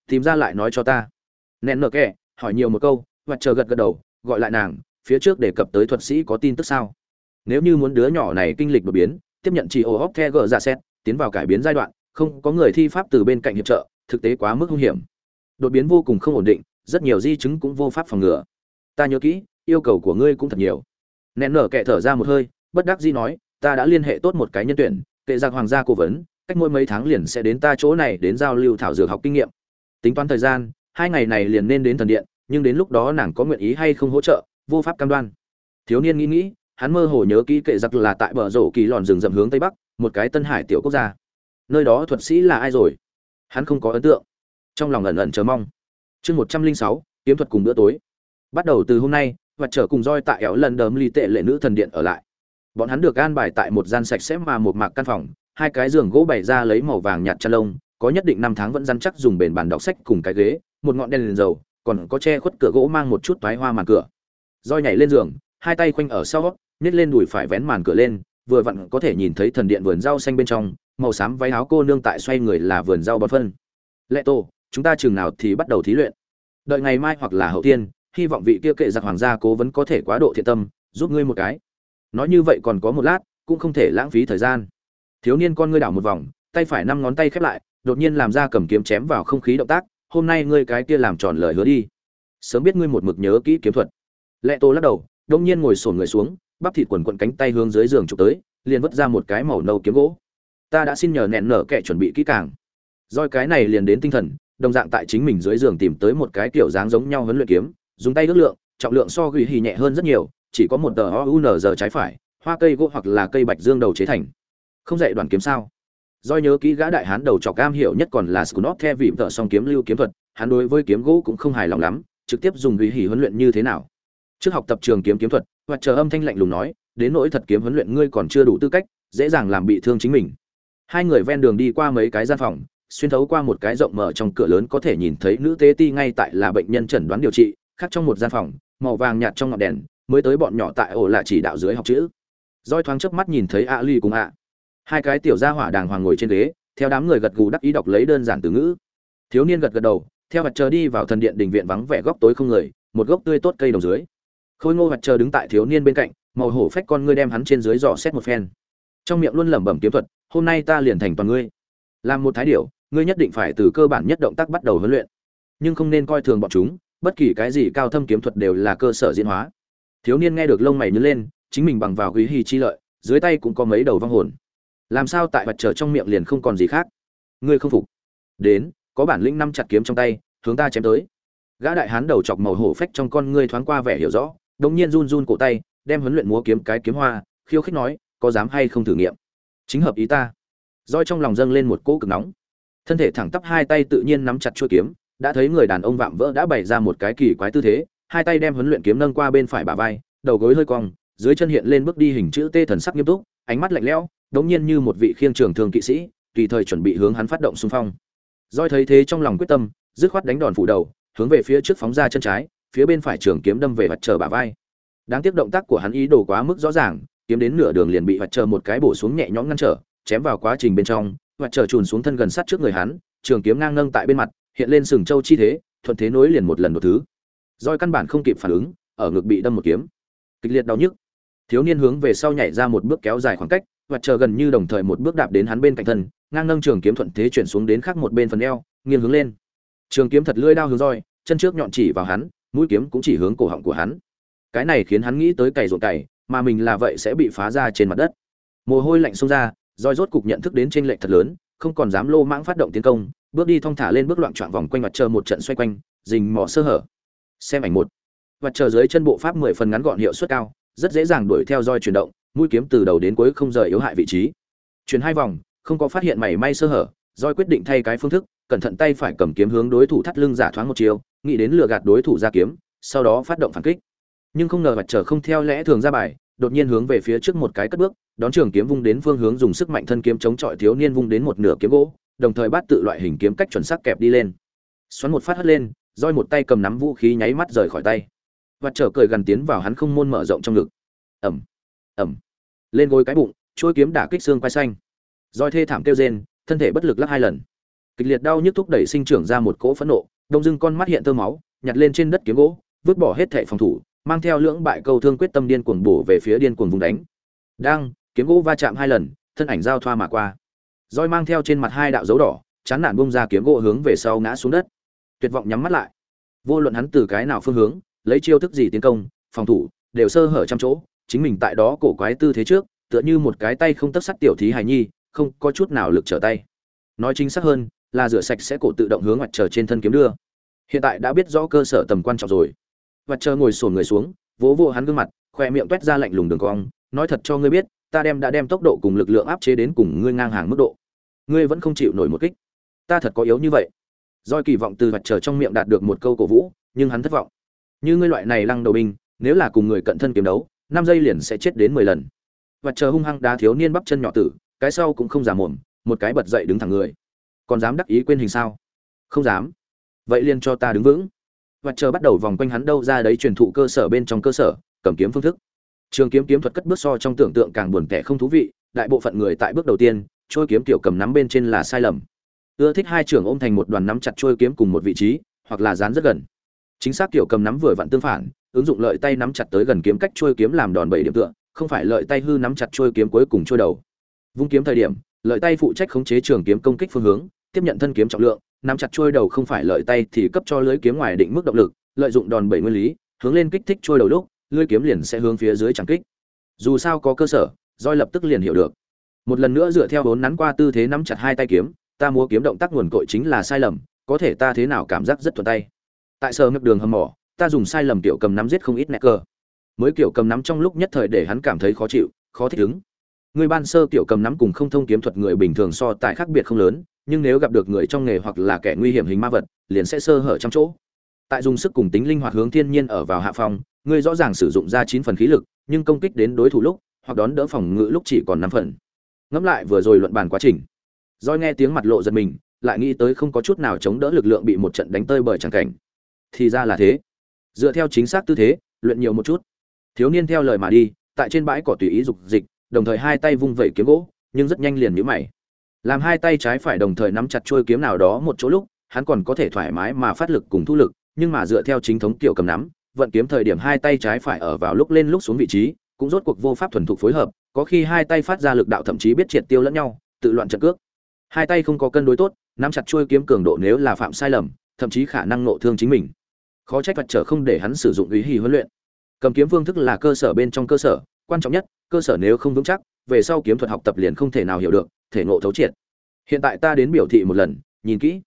Tìm ra lại nói cho ta. Nén nở kẹ, hỏi nhiều một câu, và chờ gật gật đầu, gọi lại nàng, phía trước đề cập tới thuật sĩ có tin tức sao? Nếu như muốn đứa nhỏ này kinh lịch đột biến, tiếp nhận chỉ ô hóc the gờ ra xét, tiến vào cải biến giai đoạn, không có người thi pháp từ bên cạnh hiệp trợ, thực tế quá mức hung hiểm. Đột biến vô cùng không ổn định, rất nhiều di chứng cũng vô pháp phòng ngừa. Ta nhớ kỹ, yêu cầu của ngươi cũng thật nhiều. Nén nở kệ thở ra một hơi, bất đắc dĩ nói, ta đã liên hệ tốt một cái nhân tuyển, kệ giặc hoàng gia cố vấn cách mỗi mấy tháng liền sẽ đến ta chỗ này đến giao lưu thảo dược học kinh nghiệm. Tính toán thời gian, hai ngày này liền nên đến thần điện, nhưng đến lúc đó nàng có nguyện ý hay không hỗ trợ, vô pháp cam đoan. Thiếu niên nghĩ nghĩ, hắn mơ hồ nhớ kỹ kệ giặc là tại bờ rổ kỳ lòn rừng rậm hướng tây bắc, một cái tân hải tiểu quốc gia. Nơi đó thuật sĩ là ai rồi? Hắn không có ấn tượng. Trong lòng ẩn ẩn chờ mong. Chương một trăm linh sáu, kiếm thuật cùng bữa tối. Bắt đầu từ hôm nay, và trở cùng roi tại éo lần đờm ly tệ lệ nữ thần điện ở lại. Bọn hắn được an bài tại một gian sạch sẽ mà một mạc căn phòng hai cái giường gỗ bày ra lấy màu vàng nhạt chăn lông, có nhất định năm tháng vẫn rắn chắc dùng bền bàn đọc sách cùng cái ghế, một ngọn đèn liền dầu, còn có che khuất cửa gỗ mang một chút toái hoa màn cửa. Roi nhảy lên giường, hai tay khoanh ở sau, nhét lên đùi phải vén màn cửa lên, vừa vặn có thể nhìn thấy thần điện vườn rau xanh bên trong, màu xám váy áo cô nương tại xoay người là vườn rau bón phân. Lệ tô, chúng ta chừng nào thì bắt đầu thí luyện? Đợi ngày mai hoặc là hậu tiên, hy vọng vị kia kệ giặc hoàng gia cố vấn có thể quá độ thiện tâm, giúp ngươi một cái. Nói như vậy còn có một lát, cũng không thể lãng phí thời gian thiếu niên con ngươi đảo một vòng, tay phải năm ngón tay khép lại, đột nhiên làm ra cầm kiếm chém vào không khí động tác, hôm nay ngươi cái kia làm tròn lời hứa đi. Sớm biết ngươi một mực nhớ kỹ kiếm thuật. Lệ tô lắc đầu, đông nhiên ngồi sổn người xuống, bắp thịt quần quận cánh tay hướng dưới giường chụp tới, liền vứt ra một cái màu nâu kiếm gỗ. Ta đã xin nhờ nẹn nở kẻ chuẩn bị kỹ càng. Roi cái này liền đến tinh thần, đồng dạng tại chính mình dưới giường tìm tới một cái kiểu dáng giống nhau huấn luyện kiếm, dùng tay ước lượng, trọng lượng so gửi hì nhẹ hơn rất nhiều, chỉ có một tờ o giờ trái phải, hoa cây gỗ hoặc là cây bạch dương đầu chế thành không dạy đoàn kiếm sao do nhớ kỹ gã đại hán đầu trọc cam hiểu nhất còn là Skunot theo vị vợ song kiếm lưu kiếm thuật, hắn đối với kiếm gỗ cũng không hài lòng lắm, trực tiếp dùng uy hỉ huấn luyện như thế nào. Trước học tập trường kiếm kiếm thuật, hoặc chờ âm thanh lạnh lùng nói, đến nỗi thật kiếm huấn luyện ngươi còn chưa đủ tư cách, dễ dàng làm bị thương chính mình. Hai người ven đường đi qua mấy cái gian phòng, xuyên thấu qua một cái rộng mở trong cửa lớn có thể nhìn thấy nữ tế ti ngay tại là bệnh nhân chẩn đoán điều trị, khác trong một gian phòng, màu vàng nhạt trong ngọn đèn, mới tới bọn nhỏ tại ổ là chỉ đạo dưới học chữ. Doi thoáng chớp mắt nhìn thấy A Ly cùng ạ hai cái tiểu gia hỏa đàng hoàng ngồi trên ghế, theo đám người gật gù đắc ý đọc lấy đơn giản từ ngữ. Thiếu niên gật gật đầu, theo mặt trời đi vào thần điện đình viện vắng vẻ góc tối không người, một gốc tươi tốt cây đồng dưới. Khôi ngô mặt trời đứng tại thiếu niên bên cạnh, màu hổ phách con ngươi đem hắn trên dưới dò xét một phen. Trong miệng luôn lẩm bẩm kiếm thuật, hôm nay ta liền thành toàn ngươi. Làm một thái điểu, ngươi nhất định phải từ cơ bản nhất động tác bắt đầu huấn luyện. Nhưng không nên coi thường bọn chúng, bất kỳ cái gì cao thâm kiếm thuật đều là cơ sở diễn hóa. Thiếu niên nghe được lông mày nhớ lên, chính mình bằng vào quý hy chi lợi, dưới tay cũng có mấy đầu vong hồn làm sao tại vật trời trong miệng liền không còn gì khác? Ngươi không phục. Đến có bản lĩnh năm chặt kiếm trong tay hướng ta chém tới. Gã đại hán đầu chọc màu hổ phách trong con ngươi thoáng qua vẻ hiểu rõ đống nhiên run run cổ tay đem huấn luyện múa kiếm cái kiếm hoa khiêu khích nói có dám hay không thử nghiệm? Chính hợp ý ta. Roi trong lòng dâng lên một cỗ cực nóng. Thân thể thẳng tắp hai tay tự nhiên nắm chặt chuôi kiếm đã thấy người đàn ông vạm vỡ đã bày ra một cái kỳ quái tư thế hai tay đem huấn luyện kiếm nâng qua bên phải bả vai đầu gối hơi cong dưới chân hiện lên bước đi hình chữ T thần sắc nghiêm túc, ánh mắt lạnh lẽo, đống nhiên như một vị khiêng trường thường kỵ sĩ, tùy thời chuẩn bị hướng hắn phát động xung phong. Doi thấy thế trong lòng quyết tâm, dứt khoát đánh đòn phủ đầu, hướng về phía trước phóng ra chân trái, phía bên phải trường kiếm đâm về vật trở bả vai. Đáng tiếc động tác của hắn ý đồ quá mức rõ ràng, kiếm đến nửa đường liền bị vật trở một cái bổ xuống nhẹ nhõm ngăn trở, chém vào quá trình bên trong, vật trở chùn xuống thân gần sát trước người hắn, trường kiếm ngang nâng tại bên mặt, hiện lên sừng châu chi thế, thuận thế nối liền một lần một thứ. Doi căn bản không kịp phản ứng, ở ngực bị đâm một kiếm. Kịch liệt đau nhức, thiếu niên hướng về sau nhảy ra một bước kéo dài khoảng cách và chờ gần như đồng thời một bước đạp đến hắn bên cạnh thân, ngang nâng trường kiếm thuận thế chuyển xuống đến khác một bên phần eo, nghiêng hướng lên. Trường kiếm thật lưỡi đao hướng roi, chân trước nhọn chỉ vào hắn, mũi kiếm cũng chỉ hướng cổ họng của hắn. Cái này khiến hắn nghĩ tới cày ruộng cày, mà mình là vậy sẽ bị phá ra trên mặt đất. Mồ hôi lạnh xông ra, roi rốt cục nhận thức đến trên lệnh thật lớn, không còn dám lô mãng phát động tiến công, bước đi thong thả lên bước loạn trọn vòng quanh mặt chờ một trận xoay quanh dình mò sơ hở. Xem ảnh một. Vật chờ dưới chân bộ pháp mười phần ngắn gọn hiệu suất cao, rất dễ dàng đuổi theo roi chuyển động mũi kiếm từ đầu đến cuối không rời yếu hại vị trí. Chuyển hai vòng, không có phát hiện mảy may sơ hở Doi quyết định thay cái phương thức, cẩn thận tay phải cầm kiếm hướng đối thủ thắt lưng giả thoáng một chiều, nghĩ đến lừa gạt đối thủ ra kiếm, sau đó phát động phản kích. Nhưng không ngờ vật trở không theo lẽ thường ra bài, đột nhiên hướng về phía trước một cái cất bước, đón trường kiếm vung đến phương hướng dùng sức mạnh thân kiếm chống chọi thiếu niên vung đến một nửa kiếm gỗ, đồng thời bắt tự loại hình kiếm cách chuẩn xác kẹp đi lên. Xoắn một phát hất lên roi một tay cầm nắm vũ khí nháy mắt rời khỏi tay. Và trở cười gần tiến vào hắn không môn mở rộng trong ngực. Ẩm ẩm. Lên gối cái bụng trôi kiếm đả kích xương quai xanh. Roi thê thảm kêu rên, thân thể bất lực lắc hai lần. Kịch liệt đau nhức thúc đẩy sinh trưởng ra một cỗ phẫn nộ, đông dưng con mắt hiện tơ máu, nhặt lên trên đất kiếm gỗ, vứt bỏ hết thệ phòng thủ, mang theo lưỡng bại câu thương quyết tâm điên cuồng bổ về phía điên cuồng vùng đánh. Đang, kiếm gỗ va chạm hai lần, thân ảnh giao thoa mà qua. Roi mang theo trên mặt hai đạo dấu đỏ, chán nản bung ra kiếm gỗ hướng về sau ngã xuống đất. Tuyệt vọng nhắm mắt lại. Vô luận hắn từ cái nào phương hướng, lấy chiêu thức gì tiến công, phòng thủ, đều sơ hở trăm chỗ chính mình tại đó cổ quái tư thế trước, tựa như một cái tay không tấp sắt tiểu thí hài nhi, không có chút nào lực trở tay. Nói chính xác hơn, là rửa sạch sẽ cổ tự động hướng mặt trời trên thân kiếm đưa. Hiện tại đã biết rõ cơ sở tầm quan trọng rồi. Mặt trời ngồi sổn người xuống, vỗ vỗ hắn gương mặt, khoe miệng toét ra lạnh lùng đường cong, nói thật cho ngươi biết, ta đem đã đem tốc độ cùng lực lượng áp chế đến cùng ngươi ngang hàng mức độ. Ngươi vẫn không chịu nổi một kích. Ta thật có yếu như vậy. Doi kỳ vọng từ mặt trời trong miệng đạt được một câu cổ vũ, nhưng hắn thất vọng. Như ngươi loại này lăng đầu binh, nếu là cùng người cận thân kiếm đấu năm giây liền sẽ chết đến mười lần. Và chờ hung hăng đá thiếu niên bắp chân nhỏ tử, cái sau cũng không giả mồm, một cái bật dậy đứng thẳng người. Còn dám đắc ý quên hình sao? Không dám. Vậy liền cho ta đứng vững. Và chờ bắt đầu vòng quanh hắn đâu ra đấy truyền thụ cơ sở bên trong cơ sở, cầm kiếm phương thức. Trường kiếm kiếm thuật cất bước so trong tưởng tượng càng buồn tẻ không thú vị, đại bộ phận người tại bước đầu tiên, trôi kiếm tiểu cầm nắm bên trên là sai lầm. Ưa thích hai trường ôm thành một đoàn nắm chặt trôi kiếm cùng một vị trí, hoặc là dán rất gần. Chính xác tiểu cầm nắm vừa vặn tương phản ứng dụng lợi tay nắm chặt tới gần kiếm cách trôi kiếm làm đòn bẩy điểm tựa, không phải lợi tay hư nắm chặt trôi kiếm cuối cùng trôi đầu. Vung kiếm thời điểm, lợi tay phụ trách khống chế trường kiếm công kích phương hướng, tiếp nhận thân kiếm trọng lượng, nắm chặt trôi đầu không phải lợi tay thì cấp cho lưới kiếm ngoài định mức động lực, lợi dụng đòn bẩy nguyên lý, hướng lên kích thích trôi đầu lúc, lưới kiếm liền sẽ hướng phía dưới chẳng kích. Dù sao có cơ sở, roi lập tức liền hiểu được. Một lần nữa dựa theo vốn nắn qua tư thế nắm chặt hai tay kiếm, ta múa kiếm động tác nguồn cội chính là sai lầm, có thể ta thế nào cảm giác rất thuận tay. Tại sở ngực đường hầm mỏ ta dùng sai lầm tiểu cầm nắm giết không ít nẹt cơ mới kiểu cầm nắm trong lúc nhất thời để hắn cảm thấy khó chịu, khó thích ứng. Người ban sơ tiểu cầm nắm cùng không thông kiếm thuật người bình thường so tại khác biệt không lớn, nhưng nếu gặp được người trong nghề hoặc là kẻ nguy hiểm hình ma vật, liền sẽ sơ hở trong chỗ. Tại dùng sức cùng tính linh hoạt hướng thiên nhiên ở vào hạ phòng ngươi rõ ràng sử dụng ra chín phần khí lực, nhưng công kích đến đối thủ lúc, hoặc đón đỡ phòng ngự lúc chỉ còn năm phần. Ngẫm lại vừa rồi luận bàn quá trình. Doi nghe tiếng mặt lộ giật mình, lại nghĩ tới không có chút nào chống đỡ lực lượng bị một trận đánh tơi bởi tràng cảnh. Thì ra là thế dựa theo chính xác tư thế, luyện nhiều một chút. Thiếu niên theo lời mà đi, tại trên bãi cỏ tùy ý dục dịch, đồng thời hai tay vung vẩy kiếm gỗ, nhưng rất nhanh liền nhíu mày. Làm hai tay trái phải đồng thời nắm chặt chuôi kiếm nào đó một chỗ lúc, hắn còn có thể thoải mái mà phát lực cùng thu lực, nhưng mà dựa theo chính thống kiểu cầm nắm, vận kiếm thời điểm hai tay trái phải ở vào lúc lên lúc xuống vị trí, cũng rốt cuộc vô pháp thuần thục phối hợp, có khi hai tay phát ra lực đạo thậm chí biết triệt tiêu lẫn nhau, tự loạn trận cước. Hai tay không có cân đối tốt, nắm chặt chuôi kiếm cường độ nếu là phạm sai lầm, thậm chí khả năng nộ thương chính mình khó trách vật trở không để hắn sử dụng ý hì huấn luyện. Cầm kiếm phương thức là cơ sở bên trong cơ sở, quan trọng nhất, cơ sở nếu không vững chắc, về sau kiếm thuật học tập liền không thể nào hiểu được, thể ngộ thấu triệt. Hiện tại ta đến biểu thị một lần, nhìn kỹ.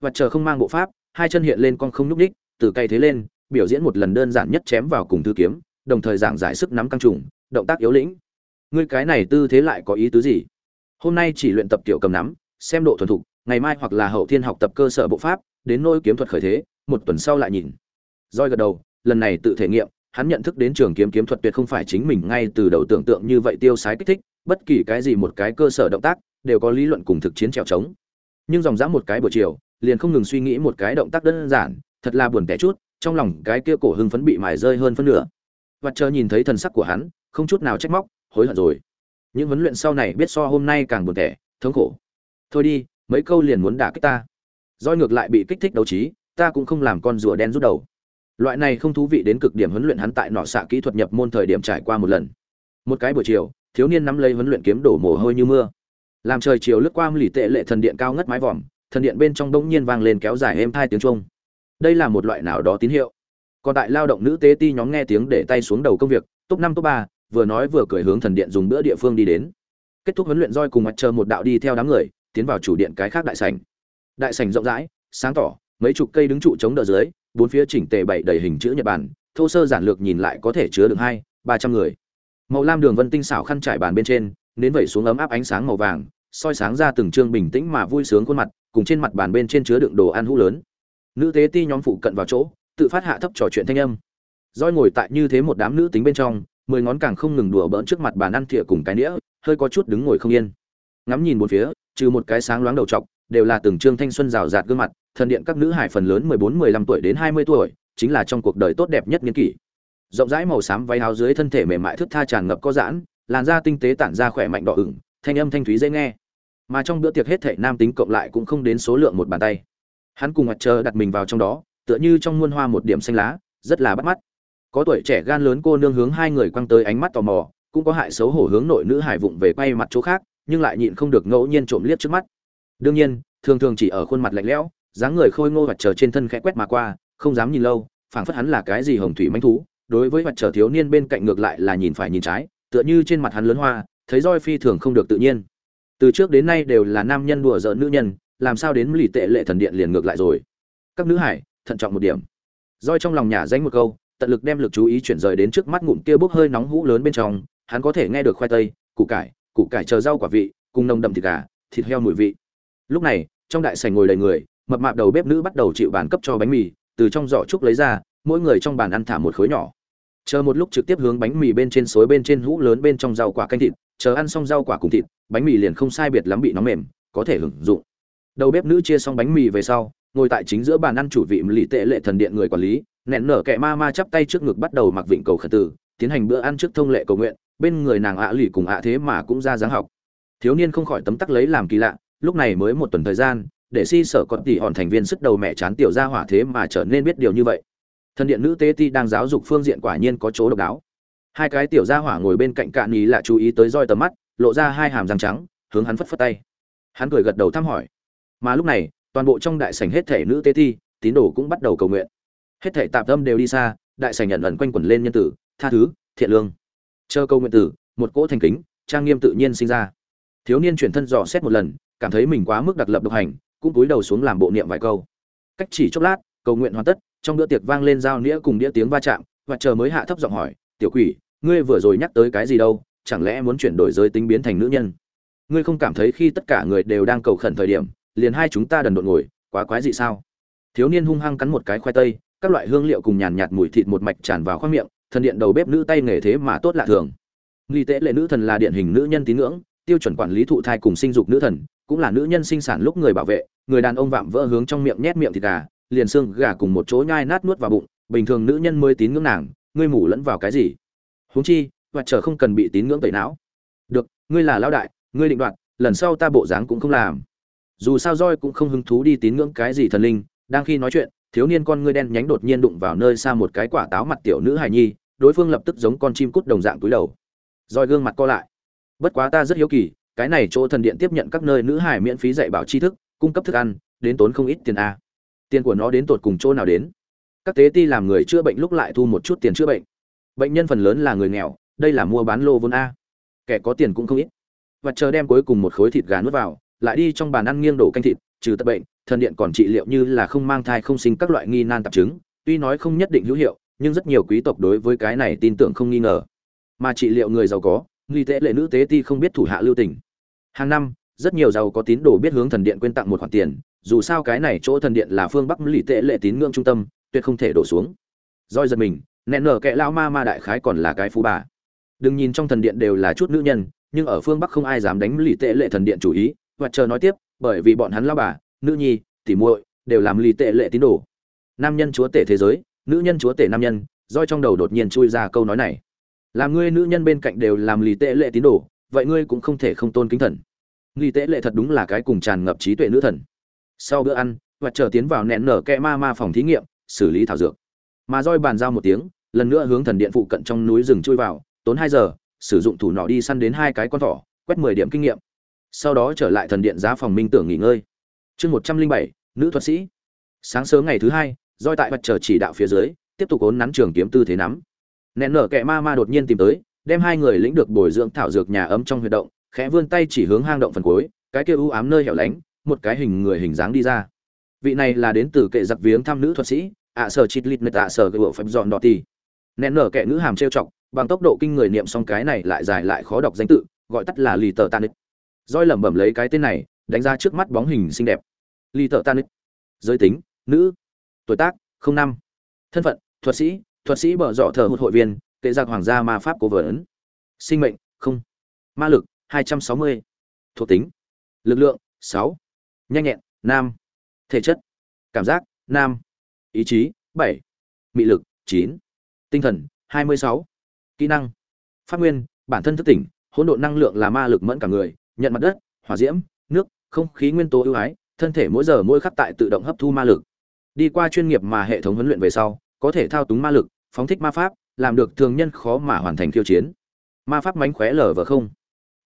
Vật chờ không mang bộ pháp, hai chân hiện lên con không nhúc ních từ cây thế lên, biểu diễn một lần đơn giản nhất chém vào cùng thư kiếm, đồng thời giảng giải sức nắm căng trùng, động tác yếu lĩnh. Ngươi cái này tư thế lại có ý tứ gì? Hôm nay chỉ luyện tập tiểu cầm nắm, xem độ thuần thục, ngày mai hoặc là hậu thiên học tập cơ sở bộ pháp, đến nôi kiếm thuật khởi thế, một tuần sau lại nhìn roi gật đầu, lần này tự thể nghiệm, hắn nhận thức đến trường kiếm kiếm thuật tuyệt không phải chính mình ngay từ đầu tưởng tượng như vậy tiêu sái kích thích, bất kỳ cái gì một cái cơ sở động tác, đều có lý luận cùng thực chiến trèo trống. Nhưng dòng dã một cái buổi chiều, liền không ngừng suy nghĩ một cái động tác đơn giản, thật là buồn tẻ chút, trong lòng cái kia cổ hưng phấn bị mài rơi hơn phân nửa. Và chờ nhìn thấy thần sắc của hắn, không chút nào trách móc, hối hận rồi. Những huấn luyện sau này biết so hôm nay càng buồn tẻ, thống khổ. Thôi đi, mấy câu liền muốn đả kích ta. Roi ngược lại bị kích thích đấu trí, ta cũng không làm con rùa đen rút đầu loại này không thú vị đến cực điểm huấn luyện hắn tại nọ xạ kỹ thuật nhập môn thời điểm trải qua một lần. Một cái buổi chiều, thiếu niên nắm lấy huấn luyện kiếm đổ mồ hôi như mưa. Làm trời chiều lướt qua lì tệ lệ thần điện cao ngất mái vòm, thần điện bên trong bỗng nhiên vang lên kéo dài êm hai tiếng trung đây là một loại nào đó tín hiệu. Còn tại lao động nữ tế ti nhóm nghe tiếng để tay xuống đầu công việc, top năm, top ba, vừa nói vừa cười hướng thần điện dùng bữa địa phương đi đến. Kết thúc huấn luyện roi cùng mặt chờ một đạo đi theo đám người, tiến vào chủ điện cái khác đại sảnh. Đại sảnh rộng rãi, sáng tỏ, mấy chục cây đứng trụ chống đỡ dưới bốn phía chỉnh tề bảy đầy hình chữ nhật bản, thô sơ giản lược nhìn lại có thể chứa được hai, ba trăm người. Màu lam đường vân tinh xảo khăn trải bàn bên trên, nến vẩy xuống ấm áp ánh sáng màu vàng, soi sáng ra từng trương bình tĩnh mà vui sướng khuôn mặt, cùng trên mặt bàn bên trên chứa đựng đồ ăn hũ lớn. Nữ tế ti nhóm phụ cận vào chỗ, tự phát hạ thấp trò chuyện thanh âm. Roi ngồi tại như thế một đám nữ tính bên trong, mười ngón càng không ngừng đùa bỡn trước mặt bàn ăn thìa cùng cái nĩa, hơi có chút đứng ngồi không yên. Ngắm nhìn một phía, trừ một cái sáng loáng đầu trọc, đều là từng trương thanh xuân rào rạt gương mặt thần điện các nữ hải phần lớn mười bốn, mười lăm tuổi đến hai mươi tuổi, chính là trong cuộc đời tốt đẹp nhất niên kỷ. Rộng rãi màu xám váy áo dưới thân thể mềm mại thướt tha tràn ngập có giãn, làn da tinh tế tản ra khỏe mạnh đỏ ửng, thanh âm thanh thúy dễ nghe. Mà trong bữa tiệc hết thảy nam tính cộng lại cũng không đến số lượng một bàn tay. Hắn cùng mặt trời đặt mình vào trong đó, tựa như trong muôn hoa một điểm xanh lá, rất là bắt mắt. Có tuổi trẻ gan lớn cô nương hướng hai người quăng tới ánh mắt tò mò, cũng có hại xấu hổ hướng nội nữ hải vụng về quay mặt chỗ khác, nhưng lại nhịn không được ngẫu nhiên trộm liếc trước mắt. Đương nhiên, thường thường chỉ ở khuôn mặt lạnh lẽo dáng người khôi ngô vật chờ trên thân khẽ quét mà qua, không dám nhìn lâu, phảng phất hắn là cái gì hồng thủy manh thú, đối với vật chờ thiếu niên bên cạnh ngược lại là nhìn phải nhìn trái, tựa như trên mặt hắn lớn hoa, thấy roi phi thường không được tự nhiên. Từ trước đến nay đều là nam nhân đùa giỡn nữ nhân, làm sao đến lì tệ lệ thần điện liền ngược lại rồi. Các nữ hải, thận trọng một điểm. Roi trong lòng nhà danh một câu, tận lực đem lực chú ý chuyển rời đến trước mắt ngụm kia bốc hơi nóng hũ lớn bên trong, hắn có thể nghe được khoai tây, củ cải củ cải chờ rau quả vị, cùng nồng đậm thịt gà, thịt heo mùi vị. Lúc này, trong đại sảnh ngồi đầy người mập mạp đầu bếp nữ bắt đầu chịu bàn cấp cho bánh mì, từ trong giỏ trúc lấy ra, mỗi người trong bàn ăn thả một khối nhỏ. Chờ một lúc trực tiếp hướng bánh mì bên trên suối bên trên hũ lớn bên trong rau quả canh thịt, chờ ăn xong rau quả cùng thịt, bánh mì liền không sai biệt lắm bị nóng mềm, có thể hưởng dụng. Đầu bếp nữ chia xong bánh mì về sau, ngồi tại chính giữa bàn ăn chủ vị lì tệ lệ thần điện người quản lý, nẹn nở kẹ ma ma chắp tay trước ngực bắt đầu mặc vịnh cầu khẩn tử, tiến hành bữa ăn trước thông lệ cầu nguyện, bên người nàng ạ lì cùng ạ thế mà cũng ra dáng học. Thiếu niên không khỏi tấm tắc lấy làm kỳ lạ, lúc này mới một tuần thời gian để si sở còn tỉ hòn thành viên sức đầu mẹ chán tiểu gia hỏa thế mà trở nên biết điều như vậy. Thần điện nữ tế ti đang giáo dục phương diện quả nhiên có chỗ độc đáo. Hai cái tiểu gia hỏa ngồi bên cạnh cạn ý là chú ý tới roi tầm mắt, lộ ra hai hàm răng trắng, hướng hắn phất phất tay. Hắn cười gật đầu thăm hỏi. Mà lúc này, toàn bộ trong đại sảnh hết thể nữ tế ti, tín đồ cũng bắt đầu cầu nguyện. Hết thể tạp tâm đều đi xa, đại sảnh nhận ẩn quanh quẩn lên nhân tử, tha thứ, thiện lương. Chờ câu nguyện tử, một cỗ thành kính, trang nghiêm tự nhiên sinh ra. Thiếu niên chuyển thân dò xét một lần, cảm thấy mình quá mức đặc lập độc hành cũng cúi đầu xuống làm bộ niệm vài câu. Cách chỉ chốc lát, cầu nguyện hoàn tất, trong bữa tiệc vang lên dao nĩa cùng đĩa tiếng va chạm, và chờ mới hạ thấp giọng hỏi, tiểu quỷ, ngươi vừa rồi nhắc tới cái gì đâu? Chẳng lẽ muốn chuyển đổi giới tính biến thành nữ nhân? Ngươi không cảm thấy khi tất cả người đều đang cầu khẩn thời điểm, liền hai chúng ta đần độn ngồi, quá quái gì sao? Thiếu niên hung hăng cắn một cái khoai tây, các loại hương liệu cùng nhàn nhạt mùi thịt một mạch tràn vào khoang miệng thần điện đầu bếp nữ tay nghề thế mà tốt lạ thường. Nghi tế lệ nữ thần là điển hình nữ nhân tín ngưỡng, tiêu chuẩn quản lý thụ thai cùng sinh dục nữ thần, cũng là nữ nhân sinh sản lúc người bảo vệ người đàn ông vạm vỡ hướng trong miệng nhét miệng thịt gà, liền xương gà cùng một chỗ nhai nát nuốt vào bụng, bình thường nữ nhân mới tín ngưỡng nàng, ngươi mủ lẫn vào cái gì? Huống chi, và trở không cần bị tín ngưỡng tẩy não. Được, ngươi là lao đại, ngươi định đoạt, lần sau ta bộ dáng cũng không làm. Dù sao roi cũng không hứng thú đi tín ngưỡng cái gì thần linh, đang khi nói chuyện, thiếu niên con ngươi đen nhánh đột nhiên đụng vào nơi xa một cái quả táo mặt tiểu nữ hài nhi, đối phương lập tức giống con chim cút đồng dạng túi đầu. Roi gương mặt co lại. Bất quá ta rất hiếu kỳ, cái này chỗ thần điện tiếp nhận các nơi nữ hài miễn phí dạy bảo tri thức cung cấp thức ăn, đến tốn không ít tiền a. Tiền của nó đến tột cùng chỗ nào đến? Các tế ti làm người chữa bệnh lúc lại thu một chút tiền chữa bệnh. Bệnh nhân phần lớn là người nghèo, đây là mua bán lô vốn a. Kẻ có tiền cũng không ít. Và chờ đem cuối cùng một khối thịt gà nuốt vào, lại đi trong bàn ăn nghiêng đổ canh thịt, trừ tật bệnh, thần điện còn trị liệu như là không mang thai không sinh các loại nghi nan tạp chứng, tuy nói không nhất định hữu hiệu, nhưng rất nhiều quý tộc đối với cái này tin tưởng không nghi ngờ. Mà trị liệu người giàu có, nghi tế lệ nữ tế ti không biết thủ hạ lưu tình. Hàng năm rất nhiều giàu có tín đồ biết hướng thần điện quyên tặng một khoản tiền, dù sao cái này chỗ thần điện là phương bắc lì tệ lệ tín ngưỡng trung tâm, tuyệt không thể đổ xuống. Roi giật mình, nẹn nở kệ lão ma ma đại khái còn là cái phú bà. Đừng nhìn trong thần điện đều là chút nữ nhân, nhưng ở phương bắc không ai dám đánh lì tệ lệ thần điện chủ ý, và chờ nói tiếp, bởi vì bọn hắn lao bà, nữ nhi, tỉ muội, đều làm lì tệ lệ tín đồ. Nam nhân chúa tể thế giới, nữ nhân chúa tể nam nhân roi trong đầu đột nhiên chui ra câu nói này. Làm ngươi nữ nhân bên cạnh đều làm lì tệ lệ tín đồ, vậy ngươi cũng không thể không tôn kính thần nghi tế lệ thật đúng là cái cùng tràn ngập trí tuệ nữ thần. Sau bữa ăn và chờ tiến vào nẹn nở kẽ ma ma phòng thí nghiệm, xử lý thảo dược. Mà roi bàn giao một tiếng, lần nữa hướng thần điện phụ cận trong núi rừng chui vào, tốn hai giờ, sử dụng thủ nọ đi săn đến hai cái con thỏ, quét mười điểm kinh nghiệm. Sau đó trở lại thần điện giá phòng minh tưởng nghỉ ngơi. Chương một trăm linh bảy, nữ thuật sĩ. Sáng sớm ngày thứ hai roi tại mặt trời chỉ đạo phía dưới, tiếp tục ốn nắn trường kiếm tư thế nắm. Nẹn nở kẹ ma ma đột nhiên tìm tới, đem hai người lĩnh được bồi dưỡng thảo dược nhà ấm trong huy động khẽ vươn tay chỉ hướng hang động phần cuối, cái kia u ám nơi hẻo lánh, một cái hình người hình dáng đi ra. Vị này là đến từ kệ giặc viếng thăm nữ thuật sĩ, ạ sở chít lịt nết ạ sở cái bộ phép dọn đỏ tì. Nén nở kệ ngữ hàm trêu trọng bằng tốc độ kinh người niệm xong cái này lại dài lại khó đọc danh tự, gọi tắt là lì tờ tanit doi lẩm bẩm lấy cái tên này, đánh ra trước mắt bóng hình xinh đẹp. Lì tờ tanit giới tính, nữ. Tuổi tác, không năm. Thân phận, thuật sĩ thuật sĩ bở dọ thờ hụt hội viên, kệ giặc hoàng gia ma pháp cố vấn. Sinh mệnh, không. Ma lực hai trăm sáu mươi. Thuộc tính. Lực lượng 6, nhanh nhẹn nam thể chất. Cảm giác nam ý chí 7, mị lực 9, tinh thần hai mươi sáu. Kỹ năng. Phát nguyên bản thân thức tỉnh hỗn độn năng lượng là ma lực mẫn cả người nhận mặt đất hỏa diễm nước không khí nguyên tố ưu ái thân thể mỗi giờ mỗi khắc tại tự động hấp thu ma lực. Đi qua chuyên nghiệp mà hệ thống huấn luyện về sau có thể thao túng ma lực phóng thích ma pháp làm được thường nhân khó mà hoàn thành khiêu chiến. Ma pháp mánh khóe lv không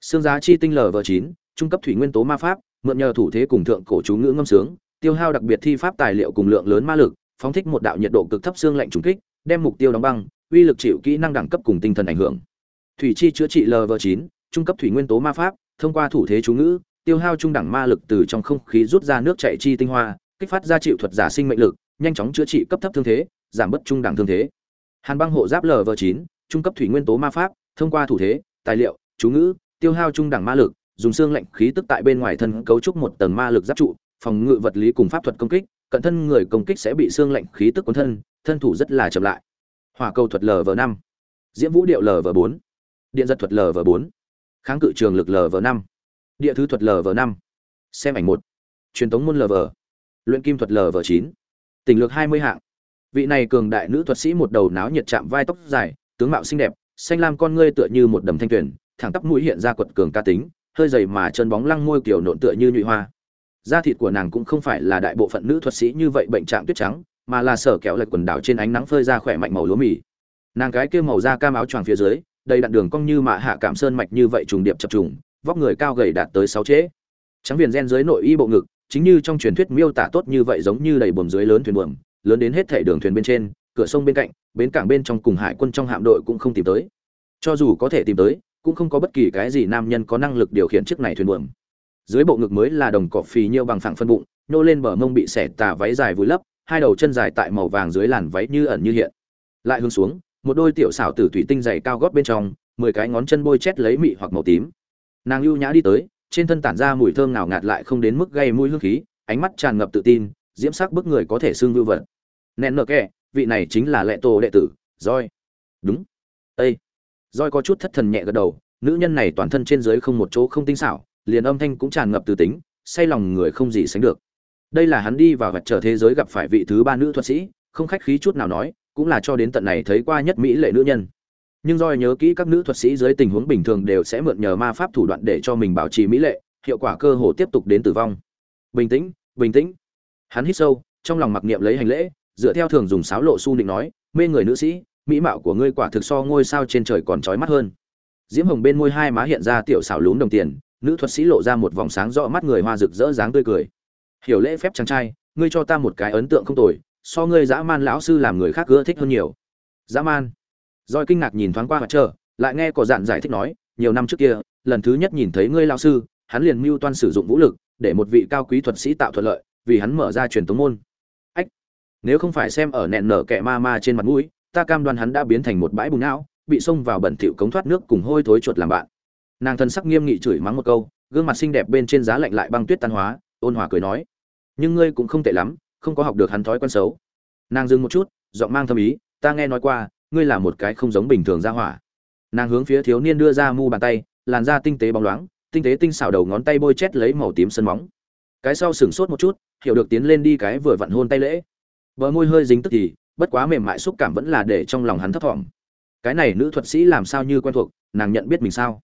xương giá chi tinh lv chín, trung cấp thủy nguyên tố ma pháp, mượn nhờ thủ thế cùng thượng cổ chú ngữ ngâm sướng, tiêu hao đặc biệt thi pháp tài liệu cùng lượng lớn ma lực, phóng thích một đạo nhiệt độ cực thấp xương lạnh trùng kích, đem mục tiêu đóng băng, uy lực chịu kỹ năng đẳng cấp cùng tinh thần ảnh hưởng. Thủy chi chữa trị lv chín, trung cấp thủy nguyên tố ma pháp, thông qua thủ thế chú ngữ, tiêu hao trung đẳng ma lực từ trong không khí rút ra nước chảy chi tinh hoa, kích phát ra chịu thuật giả sinh mệnh lực, nhanh chóng chữa trị cấp thấp thương thế, giảm bớt trung đẳng thương thế. Hàn băng hộ giáp lv chín, trung cấp thủy nguyên tố ma pháp, thông qua thủ thế, tài liệu, chú ngữ tiêu hao trung đẳng ma lực, dùng xương lạnh khí tức tại bên ngoài thân cấu trúc một tầng ma lực giáp trụ, phòng ngự vật lý cùng pháp thuật công kích, cận thân người công kích sẽ bị xương lạnh khí tức cuốn thân thân thủ rất là chậm lại. Hỏa cầu thuật lv năm, diễm vũ điệu lv bốn, điện giật thuật lv bốn, kháng cự trường lực lv năm, địa thứ thuật lv năm, xem ảnh một, truyền tống môn lv luyện kim thuật lv chín, tình lược hai mươi hạng. Vị này cường đại nữ thuật sĩ một đầu náo nhiệt chạm vai tóc dài, tướng mạo xinh đẹp, xanh lam con ngươi tựa như một đầm thanh tuyển thẳng tắp mũi hiện ra quật cường ca tính, hơi dày mà chân bóng lăng môi kiểu nộn tựa như nhụy hoa. Da thịt của nàng cũng không phải là đại bộ phận nữ thuật sĩ như vậy bệnh trạng tuyết trắng, mà là sở kéo lệch quần đảo trên ánh nắng phơi ra khỏe mạnh màu lúa mì. Nàng cái kia màu da cam áo choàng phía dưới, đầy đặn đường cong như mạ hạ cảm sơn mạch như vậy trùng điệp chập trùng, vóc người cao gầy đạt tới sáu trễ. Trắng viền gen dưới nội y bộ ngực, chính như trong truyền thuyết miêu tả tốt như vậy giống như đầy buồm dưới lớn thuyền buồm, lớn đến hết thể đường thuyền bên trên, cửa sông bên cạnh, bến cảng bên trong cùng hải quân trong hạm đội cũng không tìm tới. Cho dù có thể tìm tới cũng không có bất kỳ cái gì nam nhân có năng lực điều khiển chiếc này thuyền buồm. Dưới bộ ngực mới là đồng cỏ phì nhiêu bằng phẳng phân bụng nô lên bờ mông bị xẻ tà váy dài vùi lấp, hai đầu chân dài tại màu vàng dưới làn váy như ẩn như hiện. Lại hướng xuống, một đôi tiểu xảo tử thủy tinh dày cao gót bên trong, mười cái ngón chân bôi chét lấy mị hoặc màu tím. Nàng ưu nhã đi tới, trên thân tản ra mùi thơm nào ngạt lại không đến mức gây mũi hương khí, ánh mắt tràn ngập tự tin, diễm sắc bức người có thể xương vưu vật. Nẹn nợ kẹ, vị này chính là lệ tổ đệ tử roi đúng. Ây roi có chút thất thần nhẹ gật đầu, nữ nhân này toàn thân trên dưới không một chỗ không tinh xảo, liền âm thanh cũng tràn ngập từ tính, say lòng người không gì sánh được. Đây là hắn đi vào vật trở thế giới gặp phải vị thứ ba nữ thuật sĩ, không khách khí chút nào nói, cũng là cho đến tận này thấy qua nhất mỹ lệ nữ nhân. Nhưng roi nhớ kỹ các nữ thuật sĩ dưới tình huống bình thường đều sẽ mượn nhờ ma pháp thủ đoạn để cho mình bảo trì mỹ lệ, hiệu quả cơ hồ tiếp tục đến tử vong. Bình tĩnh bình tĩnh. Hắn hít sâu, trong lòng mặc niệm lấy hành lễ, dựa theo thường dùng sáo lộ su định nói, mê người nữ sĩ mỹ mạo của ngươi quả thực so ngôi sao trên trời còn trói mắt hơn. Diễm hồng bên môi hai má hiện ra tiểu xảo lún đồng tiền, nữ thuật sĩ lộ ra một vòng sáng rõ mắt người hoa rực rỡ dáng tươi cười. Hiểu lễ phép chàng trai, ngươi cho ta một cái ấn tượng không tồi, so ngươi dã man lão sư làm người khác ưa thích hơn nhiều. Dã man. Roi kinh ngạc nhìn thoáng qua mặt trời, lại nghe có dạn giải thích nói, nhiều năm trước kia, lần thứ nhất nhìn thấy ngươi lão sư, hắn liền mưu toan sử dụng vũ lực, để một vị cao quý thuật sĩ tạo thuận lợi, vì hắn mở ra truyền tống môn. Ách, nếu không phải xem ở nẹn nở kẻ ma ma trên mặt mũi ta cam đoan hắn đã biến thành một bãi bùn não, bị xông vào bẩn thỉu cống thoát nước cùng hôi thối chuột làm bạn. Nàng thân sắc nghiêm nghị chửi mắng một câu, gương mặt xinh đẹp bên trên giá lạnh lại băng tuyết tan hóa, ôn hòa cười nói, nhưng ngươi cũng không tệ lắm, không có học được hắn thói quen xấu. Nàng dừng một chút, giọng mang thâm ý, ta nghe nói qua, ngươi là một cái không giống bình thường ra hỏa. Nàng hướng phía thiếu niên đưa ra mu bàn tay, làn da tinh tế bóng loáng, tinh tế tinh xảo đầu ngón tay bôi chét lấy màu tím sân móng. Cái sau sửng sốt một chút, hiểu được tiến lên đi cái vừa vặn hôn tay lễ. Bờ môi hơi dính tức thì bất quá mềm mại xúc cảm vẫn là để trong lòng hắn thấp thỏm. Cái này nữ thuật sĩ làm sao như quen thuộc, nàng nhận biết mình sao?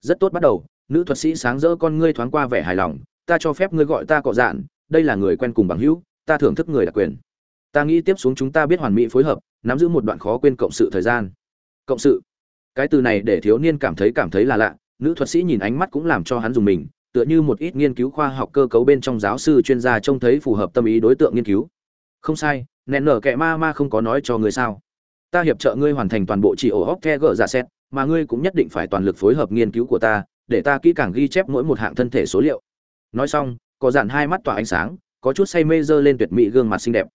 Rất tốt bắt đầu, nữ thuật sĩ sáng rỡ con ngươi thoáng qua vẻ hài lòng, ta cho phép ngươi gọi ta cọ dạn, đây là người quen cùng bằng hữu, ta thưởng thức người đặc quyền. Ta nghĩ tiếp xuống chúng ta biết hoàn mỹ phối hợp, nắm giữ một đoạn khó quên cộng sự thời gian. Cộng sự. Cái từ này để thiếu niên cảm thấy cảm thấy là lạ, nữ thuật sĩ nhìn ánh mắt cũng làm cho hắn dùng mình, tựa như một ít nghiên cứu khoa học cơ cấu bên trong giáo sư chuyên gia trông thấy phù hợp tâm ý đối tượng nghiên cứu không sai, nẹn nở kẻ ma ma không có nói cho ngươi sao. Ta hiệp trợ ngươi hoàn thành toàn bộ chỉ ổ hóc the gỡ giả xét, mà ngươi cũng nhất định phải toàn lực phối hợp nghiên cứu của ta, để ta kỹ càng ghi chép mỗi một hạng thân thể số liệu. Nói xong, có dàn hai mắt tỏa ánh sáng, có chút say mê dơ lên tuyệt mỹ gương mặt xinh đẹp.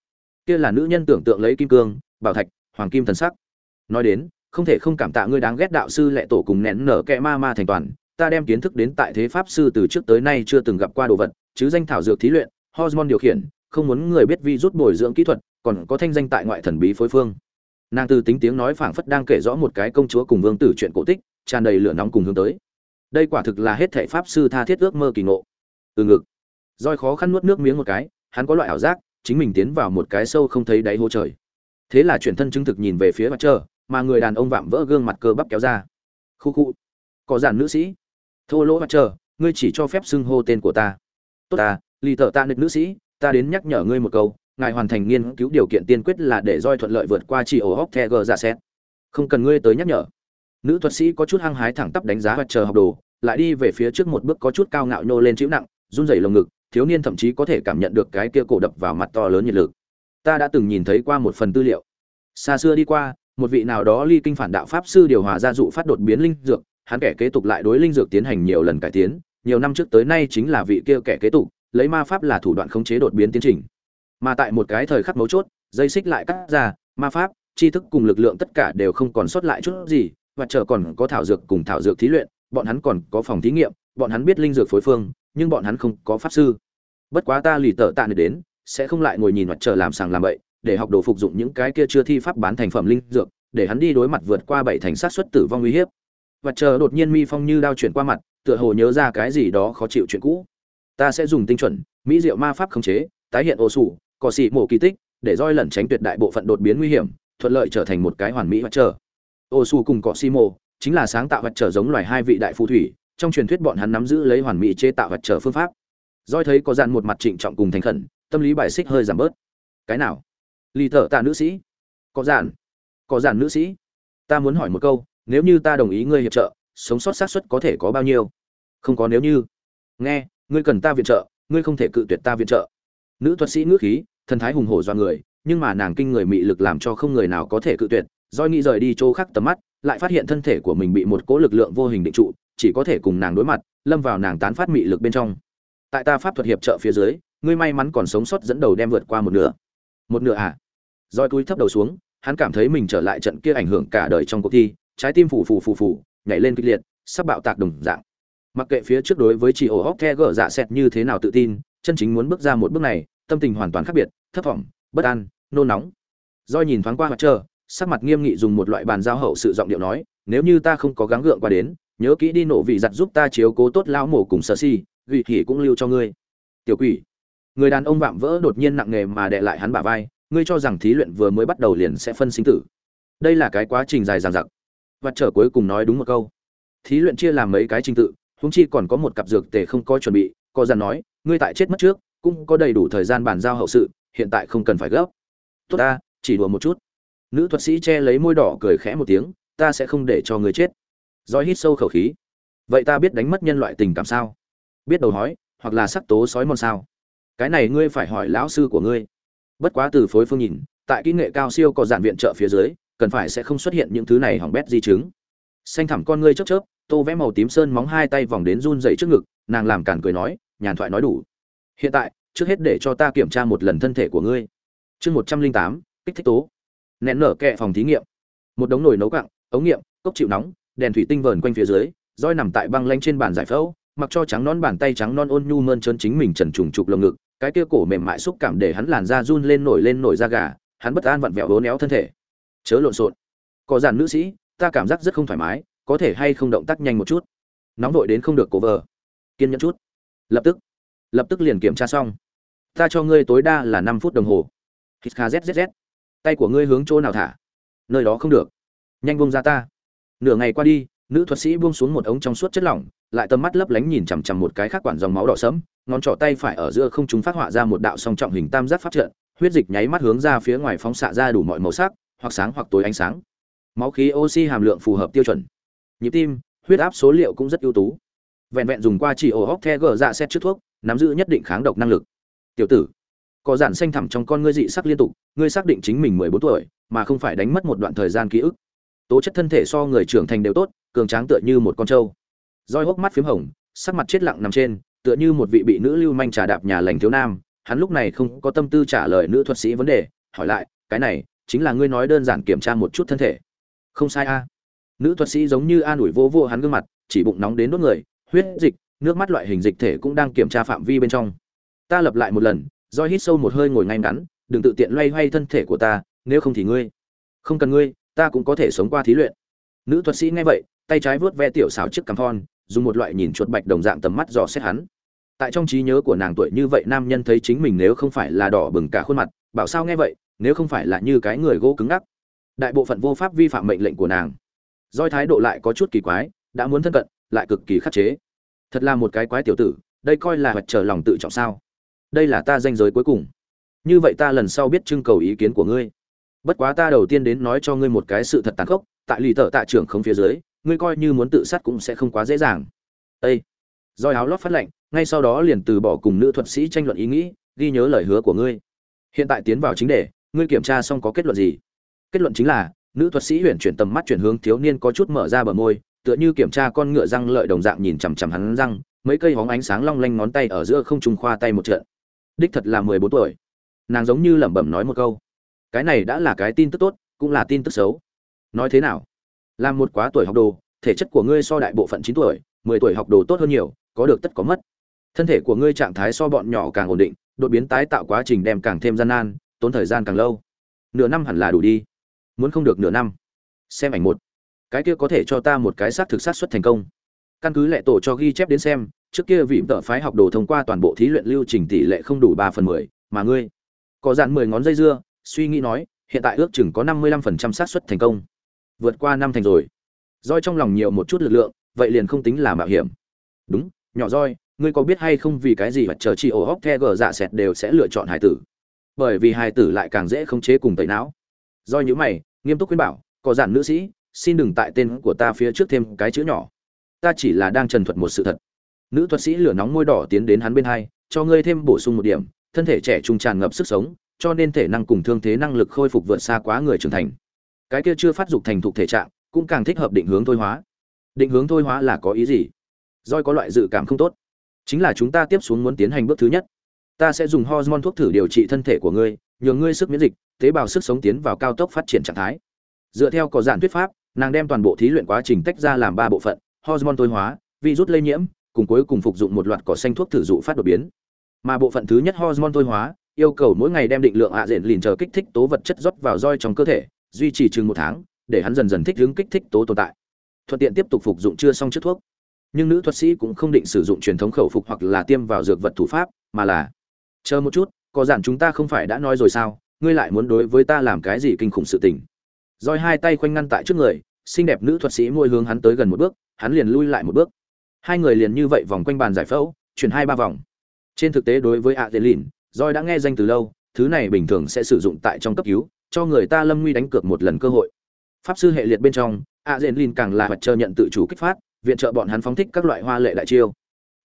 Kia là nữ nhân tưởng tượng lấy kim cương, bảo thạch, hoàng kim thần sắc. Nói đến, không thể không cảm tạ ngươi đáng ghét đạo sư lệ tổ cùng nén nở kẹ ma ma thành toàn. Ta đem kiến thức đến tại thế pháp sư từ trước tới nay chưa từng gặp qua đồ vật, chứ danh thảo dược thí luyện, hormone điều khiển không muốn người biết vi rút bồi dưỡng kỹ thuật, còn có thanh danh tại ngoại thần bí phối phương. Nàng từ tính tiếng nói phảng phất đang kể rõ một cái công chúa cùng vương tử chuyện cổ tích, tràn đầy lửa nóng cùng hướng tới. Đây quả thực là hết thể pháp sư tha thiết ước mơ kỳ ngộ. Từ ngực, roi khó khăn nuốt nước miếng một cái, hắn có loại ảo giác, chính mình tiến vào một cái sâu không thấy đáy hố trời. Thế là chuyển thân chứng thực nhìn về phía mặt trời, mà người đàn ông vạm vỡ gương mặt cơ bắp kéo ra. Khu khu, có giản nữ sĩ. Thô lỗ mặt trời, ngươi chỉ cho phép xưng hô tên của ta. Tốt ta, lì tợ ta nịch nữ sĩ ta đến nhắc nhở ngươi một câu, ngài hoàn thành nghiên cứu điều kiện tiên quyết là để roi thuận lợi vượt qua chỉ ổ hóc the gờ ra xét. Không cần ngươi tới nhắc nhở. Nữ thuật sĩ có chút hăng hái thẳng tắp đánh giá và chờ học đồ, lại đi về phía trước một bước có chút cao ngạo nhô lên chịu nặng, run rẩy lồng ngực, thiếu niên thậm chí có thể cảm nhận được cái kia cổ đập vào mặt to lớn nhiệt lực. Ta đã từng nhìn thấy qua một phần tư liệu. Xa xưa đi qua, một vị nào đó ly kinh phản đạo pháp sư điều hòa gia dụ phát đột biến linh dược, hắn kẻ kế tục lại đối linh dược tiến hành nhiều lần cải tiến, nhiều năm trước tới nay chính là vị kia kẻ kế tục lấy ma pháp là thủ đoạn khống chế đột biến tiến trình. Mà tại một cái thời khắc mấu chốt, dây xích lại cắt ra, ma pháp, tri thức cùng lực lượng tất cả đều không còn sót lại chút gì, và chờ còn có thảo dược cùng thảo dược thí luyện, bọn hắn còn có phòng thí nghiệm, bọn hắn biết linh dược phối phương, nhưng bọn hắn không có pháp sư. Bất quá ta lì tợ tạ nơi đến, sẽ không lại ngồi nhìn mặt trời làm sàng làm bậy, để học đồ phục dụng những cái kia chưa thi pháp bán thành phẩm linh dược, để hắn đi đối mặt vượt qua bảy thành sát xuất tử vong uy hiếp. Và chờ đột nhiên mi phong như đao chuyển qua mặt, tựa hồ nhớ ra cái gì đó khó chịu chuyện cũ ta sẽ dùng tinh chuẩn, mỹ diệu ma pháp khống chế, tái hiện ô sủ cỏ xị mổ kỳ tích, để roi lẩn tránh tuyệt đại bộ phận đột biến nguy hiểm, thuận lợi trở thành một cái hoàn mỹ vật trở. Ô sủ cùng cỏ xị mổ chính là sáng tạo vật trở giống loài hai vị đại phù thủy, trong truyền thuyết bọn hắn nắm giữ lấy hoàn mỹ chế tạo vật trở phương pháp. Roi thấy có dàn một mặt trịnh trọng cùng thành khẩn, tâm lý bài xích hơi giảm bớt. Cái nào? Lì thợ tạ nữ sĩ. Có dàn có dàn nữ sĩ. Ta muốn hỏi một câu, nếu như ta đồng ý ngươi hiệp trợ, sống sót xác suất có thể có bao nhiêu? Không có nếu như. Nghe ngươi cần ta viện trợ, ngươi không thể cự tuyệt ta viện trợ. Nữ thuật sĩ ngữ khí, thần thái hùng hổ do người, nhưng mà nàng kinh người mị lực làm cho không người nào có thể cự tuyệt doi nghĩ rời đi chỗ khác tầm mắt, lại phát hiện thân thể của mình bị một cỗ lực lượng vô hình định trụ, chỉ có thể cùng nàng đối mặt, lâm vào nàng tán phát mị lực bên trong. Tại ta pháp thuật hiệp trợ phía dưới, ngươi may mắn còn sống sót dẫn đầu đem vượt qua một nửa. Một nửa à? Roi túi thấp đầu xuống, hắn cảm thấy mình trở lại trận kia ảnh hưởng cả đời trong cuộc thi, trái tim phù phù phù phù, nhảy lên kịch liệt, sắp bạo tạc đồng dạng mặc kệ phía trước đối với chị ổ hóc the gở dạ xẹt như thế nào tự tin, chân chính muốn bước ra một bước này, tâm tình hoàn toàn khác biệt, thấp thỏm, bất an, nôn nóng. Do nhìn thoáng qua mặt trơ sắc mặt nghiêm nghị dùng một loại bàn giao hậu sự giọng điệu nói, nếu như ta không có gắng gượng qua đến, nhớ kỹ đi nổ vị giặt giúp ta chiếu cố tốt lão mổ cùng sợ si, vị thì cũng lưu cho ngươi. Tiểu quỷ. Người đàn ông vạm vỡ đột nhiên nặng nề mà đè lại hắn bả vai, ngươi cho rằng thí luyện vừa mới bắt đầu liền sẽ phân sinh tử. Đây là cái quá trình dài dằng dặc. Và trở cuối cùng nói đúng một câu. Thí luyện chia làm mấy cái trình tự húng chi còn có một cặp dược tề không có chuẩn bị, có dàn nói, ngươi tại chết mất trước, cũng có đầy đủ thời gian bàn giao hậu sự, hiện tại không cần phải gấp. Tốt ta, chỉ đùa một chút. Nữ thuật sĩ che lấy môi đỏ cười khẽ một tiếng, ta sẽ không để cho người chết. Roi hít sâu khẩu khí. Vậy ta biết đánh mất nhân loại tình cảm sao? Biết đầu hói, hoặc là sắc tố sói mòn sao? Cái này ngươi phải hỏi lão sư của ngươi. Bất quá từ phối phương nhìn, tại kỹ nghệ cao siêu có giản viện trợ phía dưới, cần phải sẽ không xuất hiện những thứ này hỏng bét di chứng. Xanh thẳm con ngươi chớp chớp tô vẽ màu tím sơn móng hai tay vòng đến run dậy trước ngực, nàng làm cản cười nói, nhàn thoại nói đủ. Hiện tại, trước hết để cho ta kiểm tra một lần thân thể của ngươi. Chương một trăm linh tám, kích thích tố. Nén nở kẹ phòng thí nghiệm. Một đống nồi nấu cặng ống nghiệm, cốc chịu nóng, đèn thủy tinh vờn quanh phía dưới, roi nằm tại băng lanh trên bàn giải phẫu, mặc cho trắng non bàn tay trắng non ôn nhu mơn trơn chính mình trần trùng trục lồng ngực, cái kia cổ mềm mại xúc cảm để hắn làn da run lên nổi lên nổi da gà, hắn bất an vặn vẹo hố néo thân thể. Chớ lộn xộn. Có dàn nữ sĩ, ta cảm giác rất không thoải mái có thể hay không động tác nhanh một chút. Nóng vội đến không được cố vờ. Kiên nhẫn chút. Lập tức. Lập tức liền kiểm tra xong. Ta cho ngươi tối đa là năm phút đồng hồ. Hít kha zzz tay của ngươi hướng chỗ nào thả? Nơi đó không được. Nhanh buông ra ta. Nửa ngày qua đi, nữ thuật sĩ buông xuống một ống trong suốt chất lỏng, lại tầm mắt lấp lánh nhìn chằm chằm một cái khác quản dòng máu đỏ sẫm, ngón trỏ tay phải ở giữa không chúng phát họa ra một đạo song trọng hình tam giác phát trận, huyết dịch nháy mắt hướng ra phía ngoài phóng xạ ra đủ mọi màu sắc, hoặc sáng hoặc tối ánh sáng. Máu khí oxy hàm lượng phù hợp tiêu chuẩn nhịp tim, huyết áp số liệu cũng rất ưu tú. Vẹn vẹn dùng qua chỉ ổ hóc the gờ dạ xét trước thuốc, nắm giữ nhất định kháng độc năng lực. Tiểu tử, có giản xanh thẳm trong con ngươi dị sắc liên tục, ngươi xác định chính mình mười bốn tuổi, mà không phải đánh mất một đoạn thời gian ký ức. Tố chất thân thể so người trưởng thành đều tốt, cường tráng tựa như một con trâu. Roi hốc mắt p h í m hồng, sắc mặt chết lặng nằm trên, tựa như một vị bị nữ lưu manh trà đạp nhà lành thiếu nam. Hắn lúc này không có tâm tư trả lời nữ thuật sĩ vấn đề, hỏi lại, cái này, chính là ngươi nói đơn giản kiểm tra một chút thân thể. Không sai a nữ thuật sĩ giống như an ủi vô vô hắn gương mặt, chỉ bụng nóng đến đốt người, huyết dịch, nước mắt loại hình dịch thể cũng đang kiểm tra phạm vi bên trong. Ta lập lại một lần, do hít sâu một hơi ngồi ngay ngắn, đừng tự tiện loay hoay thân thể của ta, nếu không thì ngươi. Không cần ngươi, ta cũng có thể sống qua thí luyện. Nữ thuật sĩ nghe vậy, tay trái vớt ve tiểu xảo chiếc cằm thon, dùng một loại nhìn chuột bạch đồng dạng tầm mắt dò xét hắn. Tại trong trí nhớ của nàng tuổi như vậy, nam nhân thấy chính mình nếu không phải là đỏ bừng cả khuôn mặt, bảo sao nghe vậy, nếu không phải là như cái người gỗ cứng ngắc. Đại bộ phận vô pháp vi phạm mệnh lệnh của nàng doi thái độ lại có chút kỳ quái, đã muốn thân cận, lại cực kỳ khắc chế. Thật là một cái quái tiểu tử, đây coi là vật trở lòng tự trọng sao? Đây là ta danh giới cuối cùng. Như vậy ta lần sau biết trưng cầu ý kiến của ngươi. Bất quá ta đầu tiên đến nói cho ngươi một cái sự thật tàn khốc, tại lì tợ tạ trưởng không phía dưới, ngươi coi như muốn tự sát cũng sẽ không quá dễ dàng. Ây roi áo lót phát lệnh ngay sau đó liền từ bỏ cùng nữ thuật sĩ tranh luận ý nghĩ, ghi nhớ lời hứa của ngươi. Hiện tại tiến vào chính đề, ngươi kiểm tra xong có kết luận gì? Kết luận chính là nữ thuật sĩ huyền chuyển tầm mắt chuyển hướng thiếu niên có chút mở ra bờ môi, tựa như kiểm tra con ngựa răng lợi đồng dạng nhìn chằm chằm hắn răng, mấy cây hóng ánh sáng long lanh ngón tay ở giữa không trung khoa tay một trận. Đích thật là mười bốn tuổi. Nàng giống như lẩm bẩm nói một câu. Cái này đã là cái tin tức tốt, cũng là tin tức xấu. Nói thế nào? Làm một quá tuổi học đồ, thể chất của ngươi so đại bộ phận chín tuổi, mười tuổi học đồ tốt hơn nhiều, có được tất có mất. Thân thể của ngươi trạng thái so bọn nhỏ càng ổn định, đột biến tái tạo quá trình đem càng thêm gian nan, tốn thời gian càng lâu. Nửa năm hẳn là đủ đi muốn không được nửa năm. Xem ảnh một. Cái kia có thể cho ta một cái xác thực sát xuất thành công. Căn cứ lệ tổ cho ghi chép đến xem, trước kia vị tợ phái học đồ thông qua toàn bộ thí luyện lưu trình tỷ lệ không đủ ba phần mười, mà ngươi có dạn mười ngón dây dưa, suy nghĩ nói, hiện tại ước chừng có năm mươi lăm phần trăm xác suất thành công. Vượt qua năm thành rồi. Roi trong lòng nhiều một chút lực lượng, vậy liền không tính là mạo hiểm. Đúng, nhỏ roi, ngươi có biết hay không vì cái gì mà chờ chị ổ hóc the gờ dạ sẹt đều sẽ lựa chọn hải tử? Bởi vì hải tử lại càng dễ khống chế cùng tẩy não. Do những mày nghiêm túc khuyên bảo, có giản nữ sĩ, xin đừng tại tên của ta phía trước thêm cái chữ nhỏ. Ta chỉ là đang trần thuật một sự thật. Nữ thuật sĩ lửa nóng môi đỏ tiến đến hắn bên hai, cho ngươi thêm bổ sung một điểm, thân thể trẻ trung tràn ngập sức sống, cho nên thể năng cùng thương thế năng lực khôi phục vượt xa quá người trưởng thành. Cái kia chưa phát dục thành thục thể trạng, cũng càng thích hợp định hướng thôi hóa. Định hướng thôi hóa là có ý gì? Doi có loại dự cảm không tốt. Chính là chúng ta tiếp xuống muốn tiến hành bước thứ nhất ta sẽ dùng hormone thuốc thử điều trị thân thể của ngươi nhường ngươi sức miễn dịch, tế bào sức sống tiến vào cao tốc phát triển trạng thái. Dựa theo có giản thuyết pháp, nàng đem toàn bộ thí luyện quá trình tách ra làm ba bộ phận, hormone thôi hóa, virus lây nhiễm, cùng cuối cùng phục dụng một loạt cỏ xanh thuốc thử dụ phát đột biến. Mà bộ phận thứ nhất hormone thôi hóa, yêu cầu mỗi ngày đem định lượng ạ à diện lìn chờ kích thích tố vật chất rót vào roi trong cơ thể, duy trì chừng một tháng, để hắn dần dần thích ứng kích thích tố tồn tại. Thuận tiện tiếp tục phục dụng chưa xong trước thuốc. Nhưng nữ thuật sĩ cũng không định sử dụng truyền thống khẩu phục hoặc là tiêm vào dược vật thủ pháp, mà là chờ một chút, có giản chúng ta không phải đã nói rồi sao? Ngươi lại muốn đối với ta làm cái gì kinh khủng sự tình? Roi hai tay khoanh ngăn tại trước người, xinh đẹp nữ thuật sĩ môi hướng hắn tới gần một bước, hắn liền lui lại một bước. Hai người liền như vậy vòng quanh bàn giải phẫu, chuyển hai ba vòng. Trên thực tế đối với ạ dễ lìn roi đã nghe danh từ lâu, thứ này bình thường sẽ sử dụng tại trong cấp cứu, cho người ta lâm nguy đánh cược một lần cơ hội. Pháp sư hệ liệt bên trong, ạ dễ lìn càng là mặt chờ nhận tự chủ kích phát, viện trợ bọn hắn phóng thích các loại hoa lệ đại chiêu.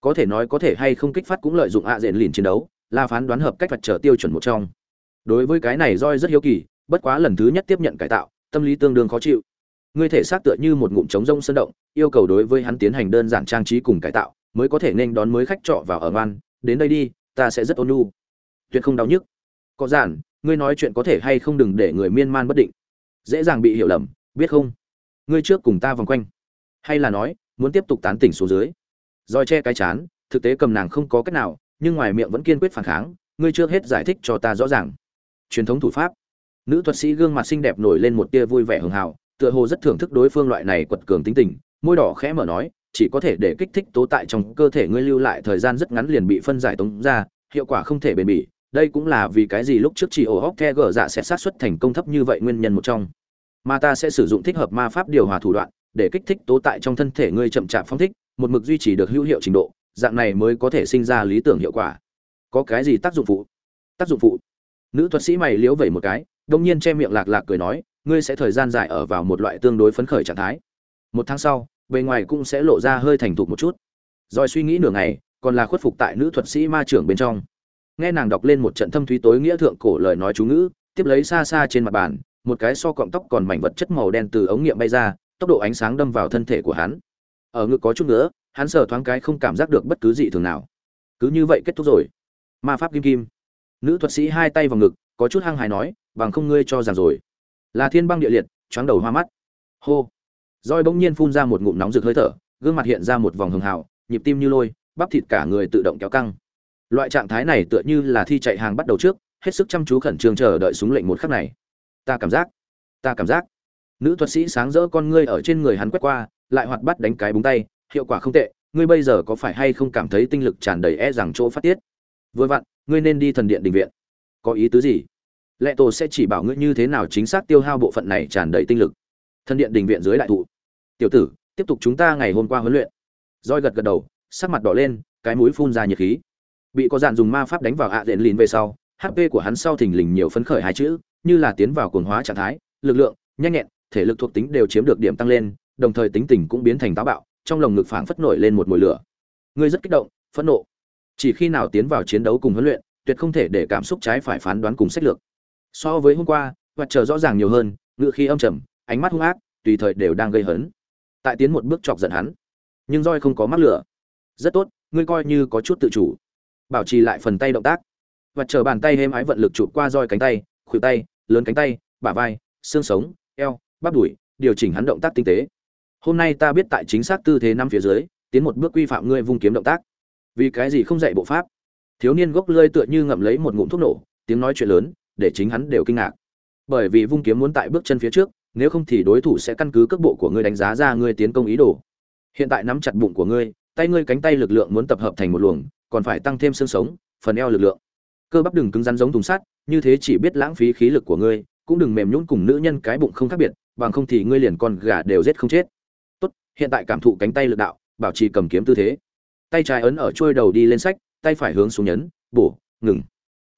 Có thể nói có thể hay không kích phát cũng lợi dụng ạ dễ lìn chiến đấu là phán đoán hợp cách vật trở tiêu chuẩn một trong. Đối với cái này roi rất hiếu kỳ, bất quá lần thứ nhất tiếp nhận cải tạo, tâm lý tương đương khó chịu. Ngươi thể xác tựa như một ngụm trống rông sơn động, yêu cầu đối với hắn tiến hành đơn giản trang trí cùng cải tạo, mới có thể nên đón mới khách trọ vào ở ngoan, đến đây đi, ta sẽ rất ôn nhu. Tuyệt không đau nhức. Có giản, ngươi nói chuyện có thể hay không đừng để người miên man bất định. Dễ dàng bị hiểu lầm, biết không? Ngươi trước cùng ta vòng quanh. Hay là nói, muốn tiếp tục tán tỉnh xuống dưới. Roi che cái chán, thực tế cầm nàng không có cách nào nhưng ngoài miệng vẫn kiên quyết phản kháng, ngươi chưa hết giải thích cho ta rõ ràng. Truyền thống thủ pháp. Nữ thuật sĩ gương mặt xinh đẹp nổi lên một tia vui vẻ hường hào, tựa hồ rất thưởng thức đối phương loại này quật cường tính tình, môi đỏ khẽ mở nói, chỉ có thể để kích thích tố tại trong cơ thể ngươi lưu lại thời gian rất ngắn liền bị phân giải tống ra, hiệu quả không thể bền bỉ, đây cũng là vì cái gì lúc trước chỉ ổ hóc the gở dạ sẽ sát xuất thành công thấp như vậy nguyên nhân một trong. Mà ta sẽ sử dụng thích hợp ma pháp điều hòa thủ đoạn, để kích thích tố tại trong thân thể ngươi chậm chạp phong thích, một mực duy trì được hữu hiệu trình độ dạng này mới có thể sinh ra lý tưởng hiệu quả. Có cái gì tác dụng phụ? Tác dụng phụ? Nữ thuật sĩ mày liếu vẩy một cái, đông nhiên che miệng lạc lạc cười nói, ngươi sẽ thời gian dài ở vào một loại tương đối phấn khởi trạng thái. Một tháng sau, bề ngoài cũng sẽ lộ ra hơi thành thục một chút. Rồi suy nghĩ nửa ngày, còn là khuất phục tại nữ thuật sĩ ma trưởng bên trong. Nghe nàng đọc lên một trận thâm thúy tối nghĩa thượng cổ lời nói chú ngữ, tiếp lấy xa xa trên mặt bàn, một cái so cọng tóc còn mảnh vật chất màu đen từ ống nghiệm bay ra, tốc độ ánh sáng đâm vào thân thể của hắn. Ở ngực có chút nữa hắn sờ thoáng cái không cảm giác được bất cứ gì thường nào. Cứ như vậy kết thúc rồi. Ma pháp kim kim. Nữ thuật sĩ hai tay vào ngực, có chút hăng hài nói, bằng không ngươi cho rằng rồi. Là thiên băng địa liệt, choáng đầu hoa mắt. Hô. Roi bỗng nhiên phun ra một ngụm nóng rực hơi thở, gương mặt hiện ra một vòng hường hào, nhịp tim như lôi, bắp thịt cả người tự động kéo căng. Loại trạng thái này tựa như là thi chạy hàng bắt đầu trước, hết sức chăm chú khẩn trương chờ đợi súng lệnh một khắc này. Ta cảm giác, ta cảm giác. Nữ thuật sĩ sáng rỡ con ngươi ở trên người hắn quét qua, lại hoạt bắt đánh cái búng tay hiệu quả không tệ, ngươi bây giờ có phải hay không cảm thấy tinh lực tràn đầy e rằng chỗ phát tiết? Vừa vặn, ngươi nên đi thần điện đình viện. Có ý tứ gì? Lệ tổ sẽ chỉ bảo ngươi như thế nào chính xác tiêu hao bộ phận này tràn đầy tinh lực. Thần điện đình viện dưới đại thụ. Tiểu tử, tiếp tục chúng ta ngày hôm qua huấn luyện. Roi gật gật đầu, sắc mặt đỏ lên, cái mũi phun ra nhiệt khí. Bị có dạn dùng ma pháp đánh vào ạ à đệm lìn về sau hp của hắn sau thình lình nhiều phấn khởi hai chữ, như là tiến vào cuồng hóa trạng thái, lực lượng, nhanh nhẹn, thể lực thuộc tính đều chiếm được điểm tăng lên, đồng thời tính tình cũng biến thành táo bạo trong lồng ngực phảng phất nổi lên một mùi lửa. Ngươi rất kích động, phẫn nộ. Chỉ khi nào tiến vào chiến đấu cùng huấn luyện, tuyệt không thể để cảm xúc trái phải phán đoán cùng sách lược. So với hôm qua, hoạt trở rõ ràng nhiều hơn, ngựa khi âm trầm, ánh mắt hung ác, tùy thời đều đang gây hấn. Tại tiến một bước chọc giận hắn. Nhưng roi không có mắc lửa. Rất tốt, ngươi coi như có chút tự chủ. Bảo trì lại phần tay động tác. Và chờ bàn tay êm ái vận lực chụp qua roi cánh tay, khuỷu tay, lớn cánh tay, bả vai, xương sống, eo, bắp đùi, điều chỉnh hắn động tác tinh tế hôm nay ta biết tại chính xác tư thế năm phía dưới, tiến một bước quy phạm ngươi vung kiếm động tác. Vì cái gì không dạy bộ pháp? Thiếu niên gốc lơi tựa như ngậm lấy một ngụm thuốc nổ, tiếng nói chuyện lớn, để chính hắn đều kinh ngạc. Bởi vì vung kiếm muốn tại bước chân phía trước, nếu không thì đối thủ sẽ căn cứ cước bộ của ngươi đánh giá ra ngươi tiến công ý đồ. Hiện tại nắm chặt bụng của ngươi, tay ngươi cánh tay lực lượng muốn tập hợp thành một luồng, còn phải tăng thêm xương sống, phần eo lực lượng. Cơ bắp đừng cứng rắn giống thùng sắt, như thế chỉ biết lãng phí khí lực của ngươi, cũng đừng mềm nhũn cùng nữ nhân cái bụng không khác biệt, bằng không thì ngươi liền con gà đều giết không chết hiện tại cảm thụ cánh tay lực đạo, bảo trì cầm kiếm tư thế. Tay trái ấn ở chuôi đầu đi lên sách, tay phải hướng xuống nhấn, bổ, ngừng.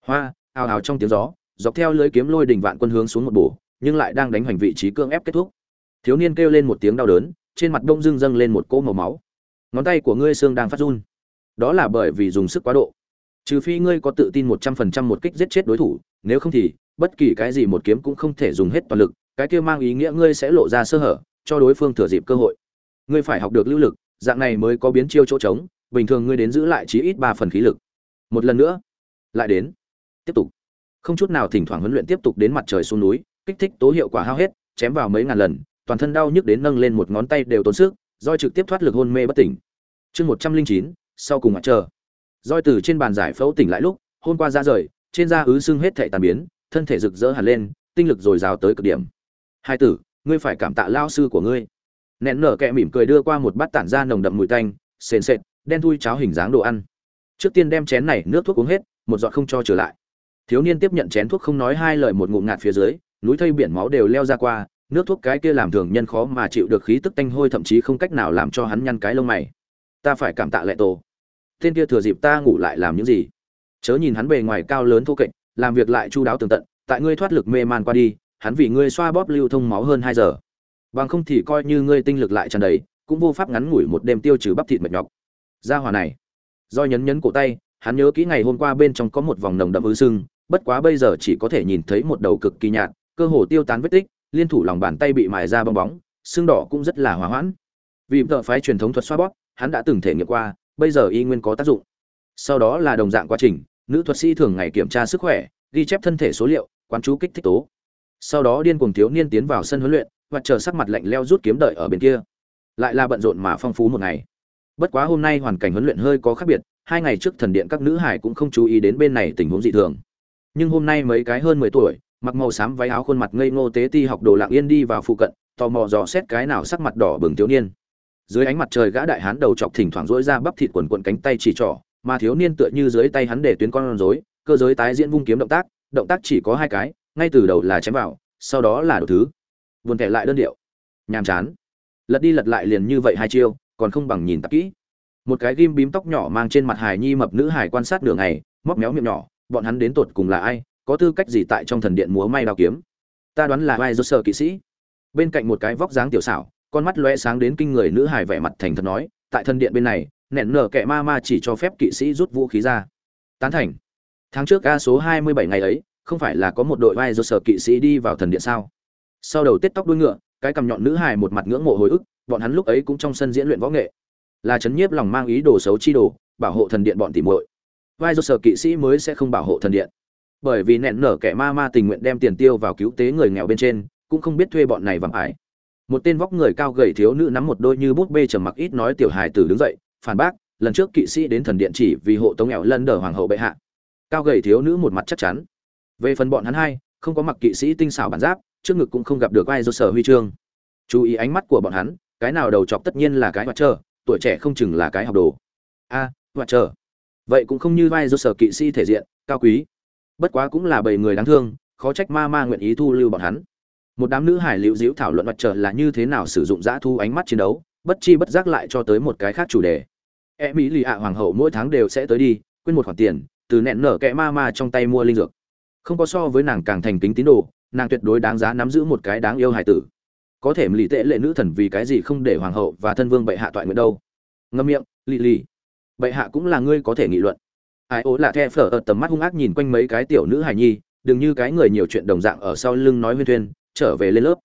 Hoa, ào ào trong tiếng gió, dọc theo lưới kiếm lôi đỉnh vạn quân hướng xuống một bổ, nhưng lại đang đánh hoành vị trí cương ép kết thúc. Thiếu niên kêu lên một tiếng đau đớn, trên mặt đông dưng dâng lên một cỗ màu máu. Ngón tay của ngươi xương đang phát run. Đó là bởi vì dùng sức quá độ. Trừ phi ngươi có tự tin một trăm phần trăm một kích giết chết đối thủ, nếu không thì, bất kỳ cái gì một kiếm cũng không thể dùng hết toàn lực, cái kia mang ý nghĩa ngươi sẽ lộ ra sơ hở, cho đối phương thừa dịp cơ hội ngươi phải học được lưu lực, dạng này mới có biến chiêu chỗ trống, bình thường ngươi đến giữ lại chí ít ba phần khí lực. Một lần nữa, lại đến. Tiếp tục. Không chút nào thỉnh thoảng huấn luyện tiếp tục đến mặt trời xuống núi, kích thích tố hiệu quả hao hết, chém vào mấy ngàn lần, toàn thân đau nhức đến nâng lên một ngón tay đều tốn sức, roi trực tiếp thoát lực hôn mê bất tỉnh. Chương một trăm linh chín, sau cùng mặt chờ roi từ trên bàn giải phẫu tỉnh lại lúc hôm qua ra rời, trên da ứ sưng hết thể tàn biến, thân thể rực rỡ hẳn lên, tinh lực dồi dào tới cực điểm. Hai tử, ngươi phải cảm tạ lao sư của ngươi nẹn nở kẹ mỉm cười đưa qua một bát tản ra nồng đậm mùi tanh, sền sệt, đen thui cháo hình dáng đồ ăn. Trước tiên đem chén này nước thuốc uống hết, một giọt không cho trở lại. Thiếu niên tiếp nhận chén thuốc không nói hai lời một ngụm ngạt phía dưới, núi thây biển máu đều leo ra qua, nước thuốc cái kia làm thường nhân khó mà chịu được khí tức tanh hôi thậm chí không cách nào làm cho hắn nhăn cái lông mày. Ta phải cảm tạ lệ tổ. Tên kia thừa dịp ta ngủ lại làm những gì? Chớ nhìn hắn bề ngoài cao lớn thô kệch, làm việc lại chu đáo tường tận, tại ngươi thoát lực mê man qua đi, hắn vì ngươi xoa bóp lưu thông máu hơn hai giờ bằng không thì coi như ngươi tinh lực lại tràn đầy, cũng vô pháp ngắn ngủi một đêm tiêu trừ bắp thịt mệt nhọc. Ra hòa này. Do nhấn nhấn cổ tay, hắn nhớ kỹ ngày hôm qua bên trong có một vòng nồng đậm ứ sưng, bất quá bây giờ chỉ có thể nhìn thấy một đầu cực kỳ nhạt, cơ hồ tiêu tán vết tích, liên thủ lòng bàn tay bị mài ra bong bóng, xương đỏ cũng rất là hòa hoãn. Vì vợ phái truyền thống thuật xoa bóp, hắn đã từng thể nghiệm qua, bây giờ y nguyên có tác dụng. Sau đó là đồng dạng quá trình, nữ thuật sĩ thường ngày kiểm tra sức khỏe, ghi chép thân thể số liệu, quán chú kích thích tố. Sau đó điên cuồng thiếu niên tiến vào sân huấn luyện và chờ sắc mặt lạnh leo rút kiếm đợi ở bên kia. Lại là bận rộn mà phong phú một ngày. Bất quá hôm nay hoàn cảnh huấn luyện hơi có khác biệt, hai ngày trước thần điện các nữ hải cũng không chú ý đến bên này tình huống dị thường. Nhưng hôm nay mấy cái hơn mười tuổi, mặc màu xám váy áo khuôn mặt ngây ngô tế ti học đồ lạng yên đi vào phụ cận, tò mò dò xét cái nào sắc mặt đỏ bừng thiếu niên. Dưới ánh mặt trời gã đại hán đầu chọc thỉnh thoảng rỗi ra bắp thịt quần quần cánh tay chỉ trỏ, mà thiếu niên tựa như dưới tay hắn để tuyến con rối, cơ giới tái diễn vung kiếm động tác động tác chỉ có hai cái, ngay từ đầu là chém vào, sau đó là đồ thứ buồn thẻ lại đơn điệu. Nhàm chán. Lật đi lật lại liền như vậy hai chiêu, còn không bằng nhìn tập kỹ. Một cái ghim bím tóc nhỏ mang trên mặt hài nhi mập nữ hài quan sát nửa ngày, móc méo miệng nhỏ, bọn hắn đến tột cùng là ai, có tư cách gì tại trong thần điện múa may đao kiếm? Ta đoán là ai do sợ kỵ sĩ. Bên cạnh một cái vóc dáng tiểu xảo, con mắt lóe sáng đến kinh người nữ hài vẻ mặt thành thật nói, tại thần điện bên này, nẹn nở kẻ ma ma chỉ cho phép kỵ sĩ rút vũ khí ra. Tán thành. Tháng trước ca số hai mươi bảy ngày ấy, không phải là có một đội vai do sở kỵ sĩ đi vào thần điện sao? Sau đầu tết tóc đuôi ngựa, cái cầm nhọn nữ hài một mặt ngưỡng mộ hồi ức, bọn hắn lúc ấy cũng trong sân diễn luyện võ nghệ. Là chấn nhiếp lòng mang ý đồ xấu chi đồ, bảo hộ thần điện bọn tìm muội. Vai do sở kỵ sĩ mới sẽ không bảo hộ thần điện. Bởi vì nẹn nở kẻ ma ma tình nguyện đem tiền tiêu vào cứu tế người nghèo bên trên, cũng không biết thuê bọn này vàng ải. Một tên vóc người cao gầy thiếu nữ nắm một đôi như bút bê trầm mặc ít nói tiểu hài tử đứng dậy, phản bác, lần trước kỵ sĩ đến thần điện chỉ vì hộ tống nghèo lân đờ hoàng hậu bệ hạ. Cao gầy thiếu nữ một mặt chắc chắn. Về phần bọn hắn hai, không có mặc kỵ sĩ tinh xảo bản giáp trước ngực cũng không gặp được ai do sở huy chương. Chú ý ánh mắt của bọn hắn cái nào đầu chọc tất nhiên là cái hoạt trơ tuổi trẻ không chừng là cái học đồ. A à, hoạt trơ vậy cũng không như vai do sở kỵ sĩ thể diện cao quý. Bất quá cũng là bầy người đáng thương khó trách ma ma nguyện ý thu lưu bọn hắn. Một đám nữ hải liễu diễu thảo luận mặt trời là như thế nào sử dụng dã thu ánh mắt chiến đấu bất chi bất giác lại cho tới một cái khác chủ đề. E mỹ lì ạ hoàng hậu mỗi tháng đều sẽ tới đi quên một khoản tiền từ nẹn nở kẽ ma ma trong tay mua linh dược. Không có so với nàng càng thành kính tín đồ nàng tuyệt đối đáng giá nắm giữ một cái đáng yêu hải tử. Có thể lì tệ lệ nữ thần vì cái gì không để hoàng hậu và thân vương bệ hạ toại nguyện đâu? Ngâm miệng, lì lì. Bệ hạ cũng là ngươi có thể nghị luận. Ai ố là the phở ở tầm mắt hung ác nhìn quanh mấy cái tiểu nữ hài nhi, đừng như cái người nhiều chuyện đồng dạng ở sau lưng nói huyên thuyên, trở về lên lớp.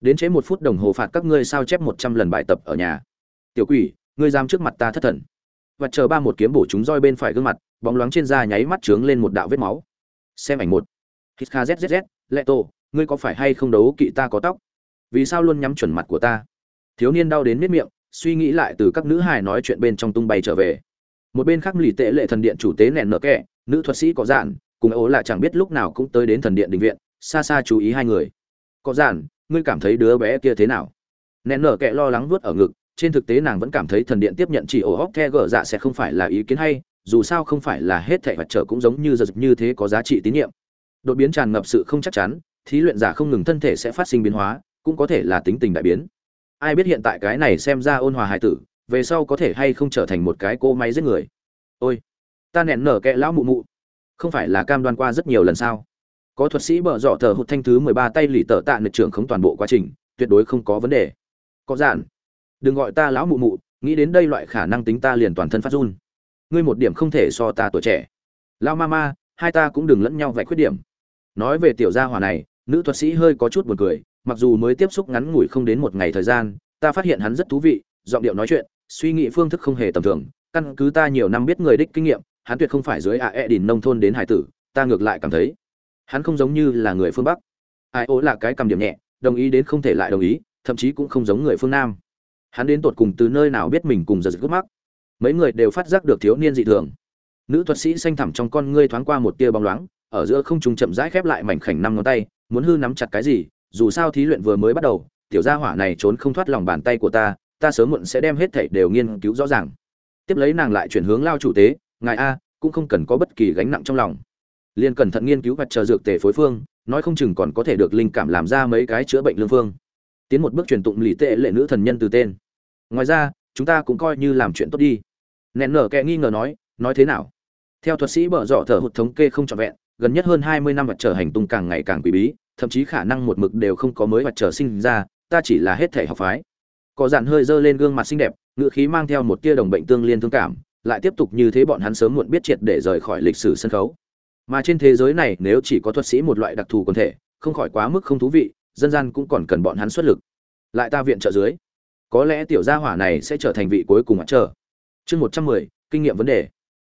Đến chế một phút đồng hồ phạt các ngươi sao chép một trăm lần bài tập ở nhà. Tiểu quỷ, ngươi dám trước mặt ta thất thần. Và chờ ba một kiếm bổ chúng roi bên phải gương mặt, bóng loáng trên da nháy mắt trướng lên một đạo vết máu. Xem ảnh một. Hít kha zzz lệ tổ, ngươi có phải hay không đấu kỵ ta có tóc? Vì sao luôn nhắm chuẩn mặt của ta? Thiếu niên đau đến miết miệng, suy nghĩ lại từ các nữ hài nói chuyện bên trong tung bay trở về. Một bên khác lì tệ lệ thần điện chủ tế nẹn nở kẹ, nữ thuật sĩ có giản cùng ố là chẳng biết lúc nào cũng tới đến thần điện đình viện, xa xa chú ý hai người. Có giản ngươi cảm thấy đứa bé kia thế nào? Nẹn nở kẹ lo lắng vuốt ở ngực, trên thực tế nàng vẫn cảm thấy thần điện tiếp nhận chỉ ổ hóc the gở dạ sẽ không phải là ý kiến hay, dù sao không phải là hết thảy vật trở cũng giống như giật như thế có giá trị tín nhiệm đột biến tràn ngập sự không chắc chắn, thí luyện giả không ngừng thân thể sẽ phát sinh biến hóa, cũng có thể là tính tình đại biến. Ai biết hiện tại cái này xem ra ôn hòa hài tử, về sau có thể hay không trở thành một cái cô máy giết người. Ôi, ta nẹn nở kẹ lão mụ mụ. Không phải là cam đoan qua rất nhiều lần sao? Có thuật sĩ bở dọ thờ hụt thanh thứ mười ba tay lì tờ tạ nịch trưởng không toàn bộ quá trình, tuyệt đối không có vấn đề. Có giản đừng gọi ta lão mụ mụ, nghĩ đến đây loại khả năng tính ta liền toàn thân phát run. Ngươi một điểm không thể so ta tuổi trẻ. Lao ma ma, hai ta cũng đừng lẫn nhau vạch khuyết điểm nói về tiểu gia hỏa này, nữ thuật sĩ hơi có chút buồn cười, mặc dù mới tiếp xúc ngắn ngủi không đến một ngày thời gian, ta phát hiện hắn rất thú vị, giọng điệu nói chuyện, suy nghĩ phương thức không hề tầm thường. Căn cứ ta nhiều năm biết người đích kinh nghiệm, hắn tuyệt không phải dưới ạ e đỉnh nông thôn đến hải tử, ta ngược lại cảm thấy, hắn không giống như là người phương bắc. Ai ố là cái cầm điểm nhẹ, đồng ý đến không thể lại đồng ý, thậm chí cũng không giống người phương nam. Hắn đến tột cùng từ nơi nào biết mình cùng giật gốc mắc mấy người đều phát giác được thiếu niên dị thường. Nữ thuật sĩ xanh thẳm trong con ngươi thoáng qua một tia bóng loáng ở giữa không trung chậm rãi khép lại mảnh khảnh năm ngón tay, muốn hư nắm chặt cái gì, dù sao thí luyện vừa mới bắt đầu, tiểu gia hỏa này trốn không thoát lòng bàn tay của ta ta sớm muộn sẽ đem hết thảy đều nghiên cứu rõ ràng. Tiếp lấy nàng lại chuyển hướng lao chủ tế, ngài a, cũng không cần có bất kỳ gánh nặng trong lòng. Liên cẩn thận nghiên cứu và chờ dược tề phối phương, nói không chừng còn có thể được linh cảm làm ra mấy cái chữa bệnh lương phương. Tiến một bước truyền tụng lì tệ lệ nữ thần nhân từ tên. Ngoài ra, chúng ta cũng coi như làm chuyện tốt đi. Nén nở kẻ nghi ngờ nói nói thế nào? Theo thuật sĩ bở rõ thở hụt thống kê không trọn vẹn gần nhất hơn hai mươi năm vật trở hành tung càng ngày càng quý bí, thậm chí khả năng một mực đều không có mới vật trở sinh ra, ta chỉ là hết thể học phái. Có dạn hơi dơ lên gương mặt xinh đẹp, ngữ khí mang theo một tia đồng bệnh tương liên thương cảm, lại tiếp tục như thế bọn hắn sớm muộn biết triệt để rời khỏi lịch sử sân khấu. Mà trên thế giới này, nếu chỉ có thuật sĩ một loại đặc thù quần thể, không khỏi quá mức không thú vị, dân gian cũng còn cần bọn hắn xuất lực. Lại ta viện trợ dưới. Có lẽ tiểu gia hỏa này sẽ trở thành vị cuối cùng mặt trở chương một trăm mười, kinh nghiệm vấn đề.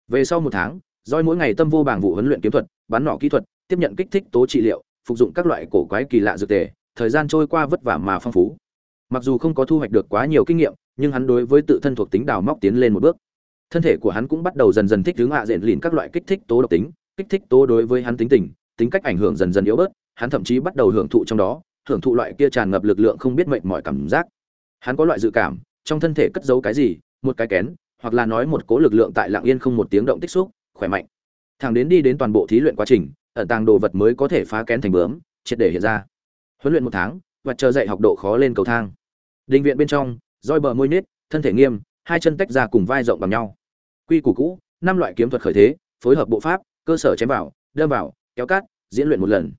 Về sau một tháng doi mỗi ngày tâm vô bảng vụ huấn luyện kiếm thuật bắn nỏ kỹ thuật, tiếp nhận kích thích tố trị liệu, phục dụng các loại cổ quái kỳ lạ dược tề, thời gian trôi qua vất vả mà phong phú. Mặc dù không có thu hoạch được quá nhiều kinh nghiệm, nhưng hắn đối với tự thân thuộc tính đào móc tiến lên một bước. Thân thể của hắn cũng bắt đầu dần dần thích ứng hạ diện lìn các loại kích thích tố độc tính, kích thích tố đối với hắn tính tình, tính cách ảnh hưởng dần dần yếu bớt, hắn thậm chí bắt đầu hưởng thụ trong đó, hưởng thụ loại kia tràn ngập lực lượng không biết mệnh mọi cảm giác. Hắn có loại dự cảm, trong thân thể cất giấu cái gì, một cái kén, hoặc là nói một cố lực lượng tại lặng yên không một tiếng động tích xúc, khỏe mạnh thẳng đến đi đến toàn bộ thí luyện quá trình ẩn tàng đồ vật mới có thể phá kén thành bướm triệt để hiện ra. Huấn luyện một tháng và chờ dạy học độ khó lên cầu thang. Định viện bên trong roi bờ môi nết thân thể nghiêm hai chân tách ra cùng vai rộng bằng nhau. Quy củ cũ năm loại kiếm thuật khởi thế phối hợp bộ pháp cơ sở chém vào đâm vào kéo cát diễn luyện một lần.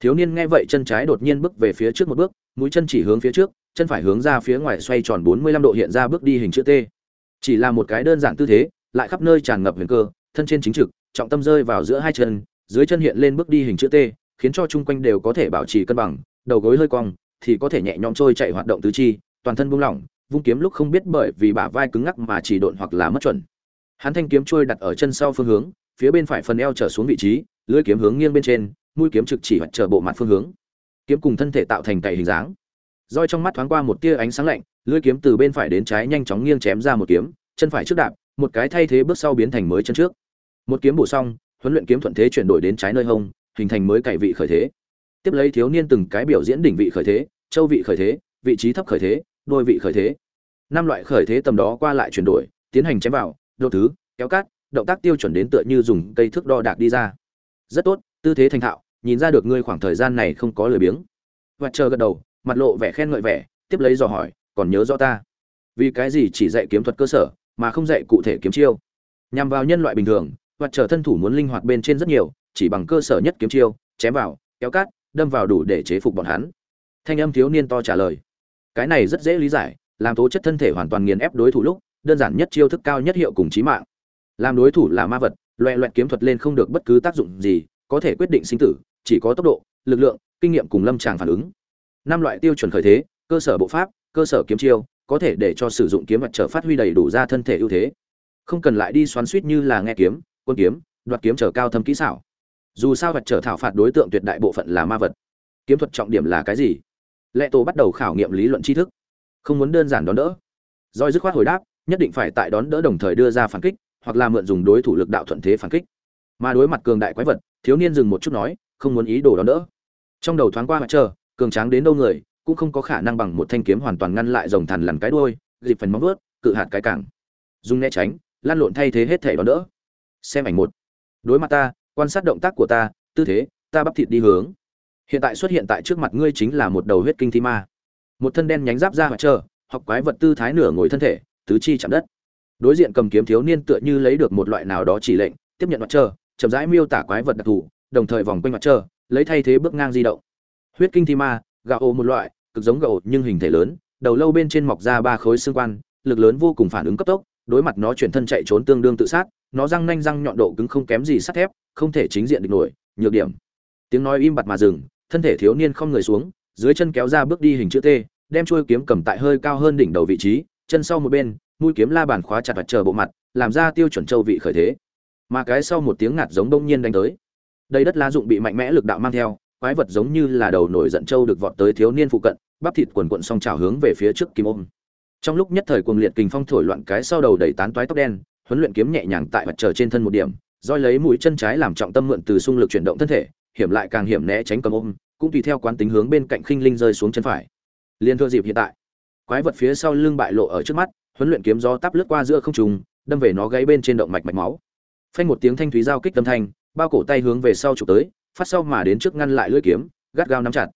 Thiếu niên nghe vậy chân trái đột nhiên bước về phía trước một bước mũi chân chỉ hướng phía trước chân phải hướng ra phía ngoài xoay tròn 45 độ hiện ra bước đi hình chữ T. Chỉ là một cái đơn giản tư thế, lại khắp nơi tràn ngập huyền cơ, thân trên chính trực, trọng tâm rơi vào giữa hai chân, dưới chân hiện lên bước đi hình chữ T, khiến cho chung quanh đều có thể bảo trì cân bằng, đầu gối hơi cong, thì có thể nhẹ nhõm trôi chạy hoạt động tứ chi, toàn thân buông lỏng, vung kiếm lúc không biết bởi vì bả vai cứng ngắc mà chỉ độn hoặc là mất chuẩn. Hắn thanh kiếm trôi đặt ở chân sau phương hướng, phía bên phải phần eo trở xuống vị trí, lưỡi kiếm hướng nghiêng bên trên, mũi kiếm trực chỉ hoặc trở bộ mặt phương hướng. Kiếm cùng thân thể tạo thành cày hình dáng roi trong mắt thoáng qua một tia ánh sáng lạnh lưỡi kiếm từ bên phải đến trái nhanh chóng nghiêng chém ra một kiếm chân phải trước đạp một cái thay thế bước sau biến thành mới chân trước một kiếm bổ xong, huấn luyện kiếm thuận thế chuyển đổi đến trái nơi hông, hình thành mới cải vị khởi thế. Tiếp lấy thiếu niên từng cái biểu diễn đỉnh vị khởi thế, châu vị khởi thế, vị trí thấp khởi thế, đôi vị khởi thế. Năm loại khởi thế tầm đó qua lại chuyển đổi, tiến hành chém vào, đột thứ, kéo cát động tác tiêu chuẩn đến tựa như dùng cây thước đo đạc đi ra. Rất tốt, tư thế thành thạo, nhìn ra được ngươi khoảng thời gian này không có lười biếng. Và chờ gật đầu, mặt lộ vẻ khen ngợi vẻ, tiếp lấy dò hỏi, còn nhớ rõ ta? Vì cái gì chỉ dạy kiếm thuật cơ sở, mà không dạy cụ thể kiếm chiêu? Nhằm vào nhân loại bình thường hoặc trở thân thủ muốn linh hoạt bên trên rất nhiều, chỉ bằng cơ sở nhất kiếm chiêu, chém vào, kéo cát đâm vào đủ để chế phục bọn hắn. Thanh âm thiếu niên to trả lời. Cái này rất dễ lý giải, làm tố chất thân thể hoàn toàn nghiền ép đối thủ lúc, đơn giản nhất chiêu thức cao nhất hiệu cùng chí mạng. Làm đối thủ là ma vật, loẹ loẹt kiếm thuật lên không được bất cứ tác dụng gì, có thể quyết định sinh tử, chỉ có tốc độ, lực lượng, kinh nghiệm cùng lâm tràng phản ứng. Năm loại tiêu chuẩn khởi thế, cơ sở bộ pháp, cơ sở kiếm chiêu, có thể để cho sử dụng kiếm vật trở phát huy đầy đủ ra thân thể ưu thế. Không cần lại đi xoắn suýt như là nghe kiếm quân kiếm, đoạt kiếm trở cao thâm kỹ xảo. Dù sao vật trở thảo phạt đối tượng tuyệt đại bộ phận là ma vật. Kiếm thuật trọng điểm là cái gì? Lệ tổ bắt đầu khảo nghiệm lý luận tri thức. Không muốn đơn giản đón đỡ. Doi dứt khoát hồi đáp, nhất định phải tại đón đỡ đồng thời đưa ra phản kích, hoặc là mượn dùng đối thủ lực đạo thuận thế phản kích. Mà đối mặt cường đại quái vật, thiếu niên dừng một chút nói, không muốn ý đồ đón đỡ. Trong đầu thoáng qua mặt chờ, cường tráng đến đâu người, cũng không có khả năng bằng một thanh kiếm hoàn toàn ngăn lại dòng thằn lằn cái đuôi, dịp phần móng vớt cự hạt cái cẳng dùng né tránh lan lộn thay thế hết thể đón đỡ xem ảnh một. Đối mặt ta, quan sát động tác của ta, tư thế, ta bắp thịt đi hướng. Hiện tại xuất hiện tại trước mặt ngươi chính là một đầu huyết kinh thi ma. Một thân đen nhánh giáp ra mặt trơ, học quái vật tư thái nửa ngồi thân thể, tứ chi chạm đất. Đối diện cầm kiếm thiếu niên tựa như lấy được một loại nào đó chỉ lệnh, tiếp nhận mặt trơ, chậm rãi miêu tả quái vật đặc thù, đồng thời vòng quanh mặt trơ, lấy thay thế bước ngang di động. Huyết kinh thi ma, gạo ô một loại, cực giống gạo nhưng hình thể lớn, đầu lâu bên trên mọc ra ba khối xương quan, lực lớn vô cùng phản ứng cấp tốc, đối mặt nó chuyển thân chạy trốn tương đương tự sát nó răng nanh răng nhọn độ cứng không kém gì sắt thép, không thể chính diện địch nổi, nhược điểm. Tiếng nói im bặt mà dừng, thân thể thiếu niên không người xuống, dưới chân kéo ra bước đi hình chữ t, đem chuôi kiếm cầm tại hơi cao hơn đỉnh đầu vị trí, chân sau một bên, mũi kiếm la bàn khóa chặt vật chờ bộ mặt, làm ra tiêu chuẩn châu vị khởi thế. Mà cái sau một tiếng ngạt giống đông nhiên đánh tới. Đây đất lá dụng bị mạnh mẽ lực đạo mang theo, quái vật giống như là đầu nổi giận châu được vọt tới thiếu niên phụ cận, bắp thịt quần quận song trào hướng về phía trước kim ôm. Trong lúc nhất thời cuồng liệt kình phong thổi loạn cái sau đầu đầy tán toái tóc đen huấn luyện kiếm nhẹ nhàng tại mặt trời trên thân một điểm, roi lấy mũi chân trái làm trọng tâm mượn từ xung lực chuyển động thân thể, hiểm lại càng hiểm né tránh cầm ôm, cũng tùy theo quán tính hướng bên cạnh khinh linh rơi xuống chân phải. Liên thua dịp hiện tại. Quái vật phía sau lưng bại lộ ở trước mắt, huấn luyện kiếm gió tắp lướt qua giữa không trùng đâm về nó gáy bên trên động mạch mạch máu. Phanh một tiếng thanh thúy giao kích tâm thanh, bao cổ tay hướng về sau chụp tới, phát sau mà đến trước ngăn lại lưỡi kiếm, gắt gao nắm chặt.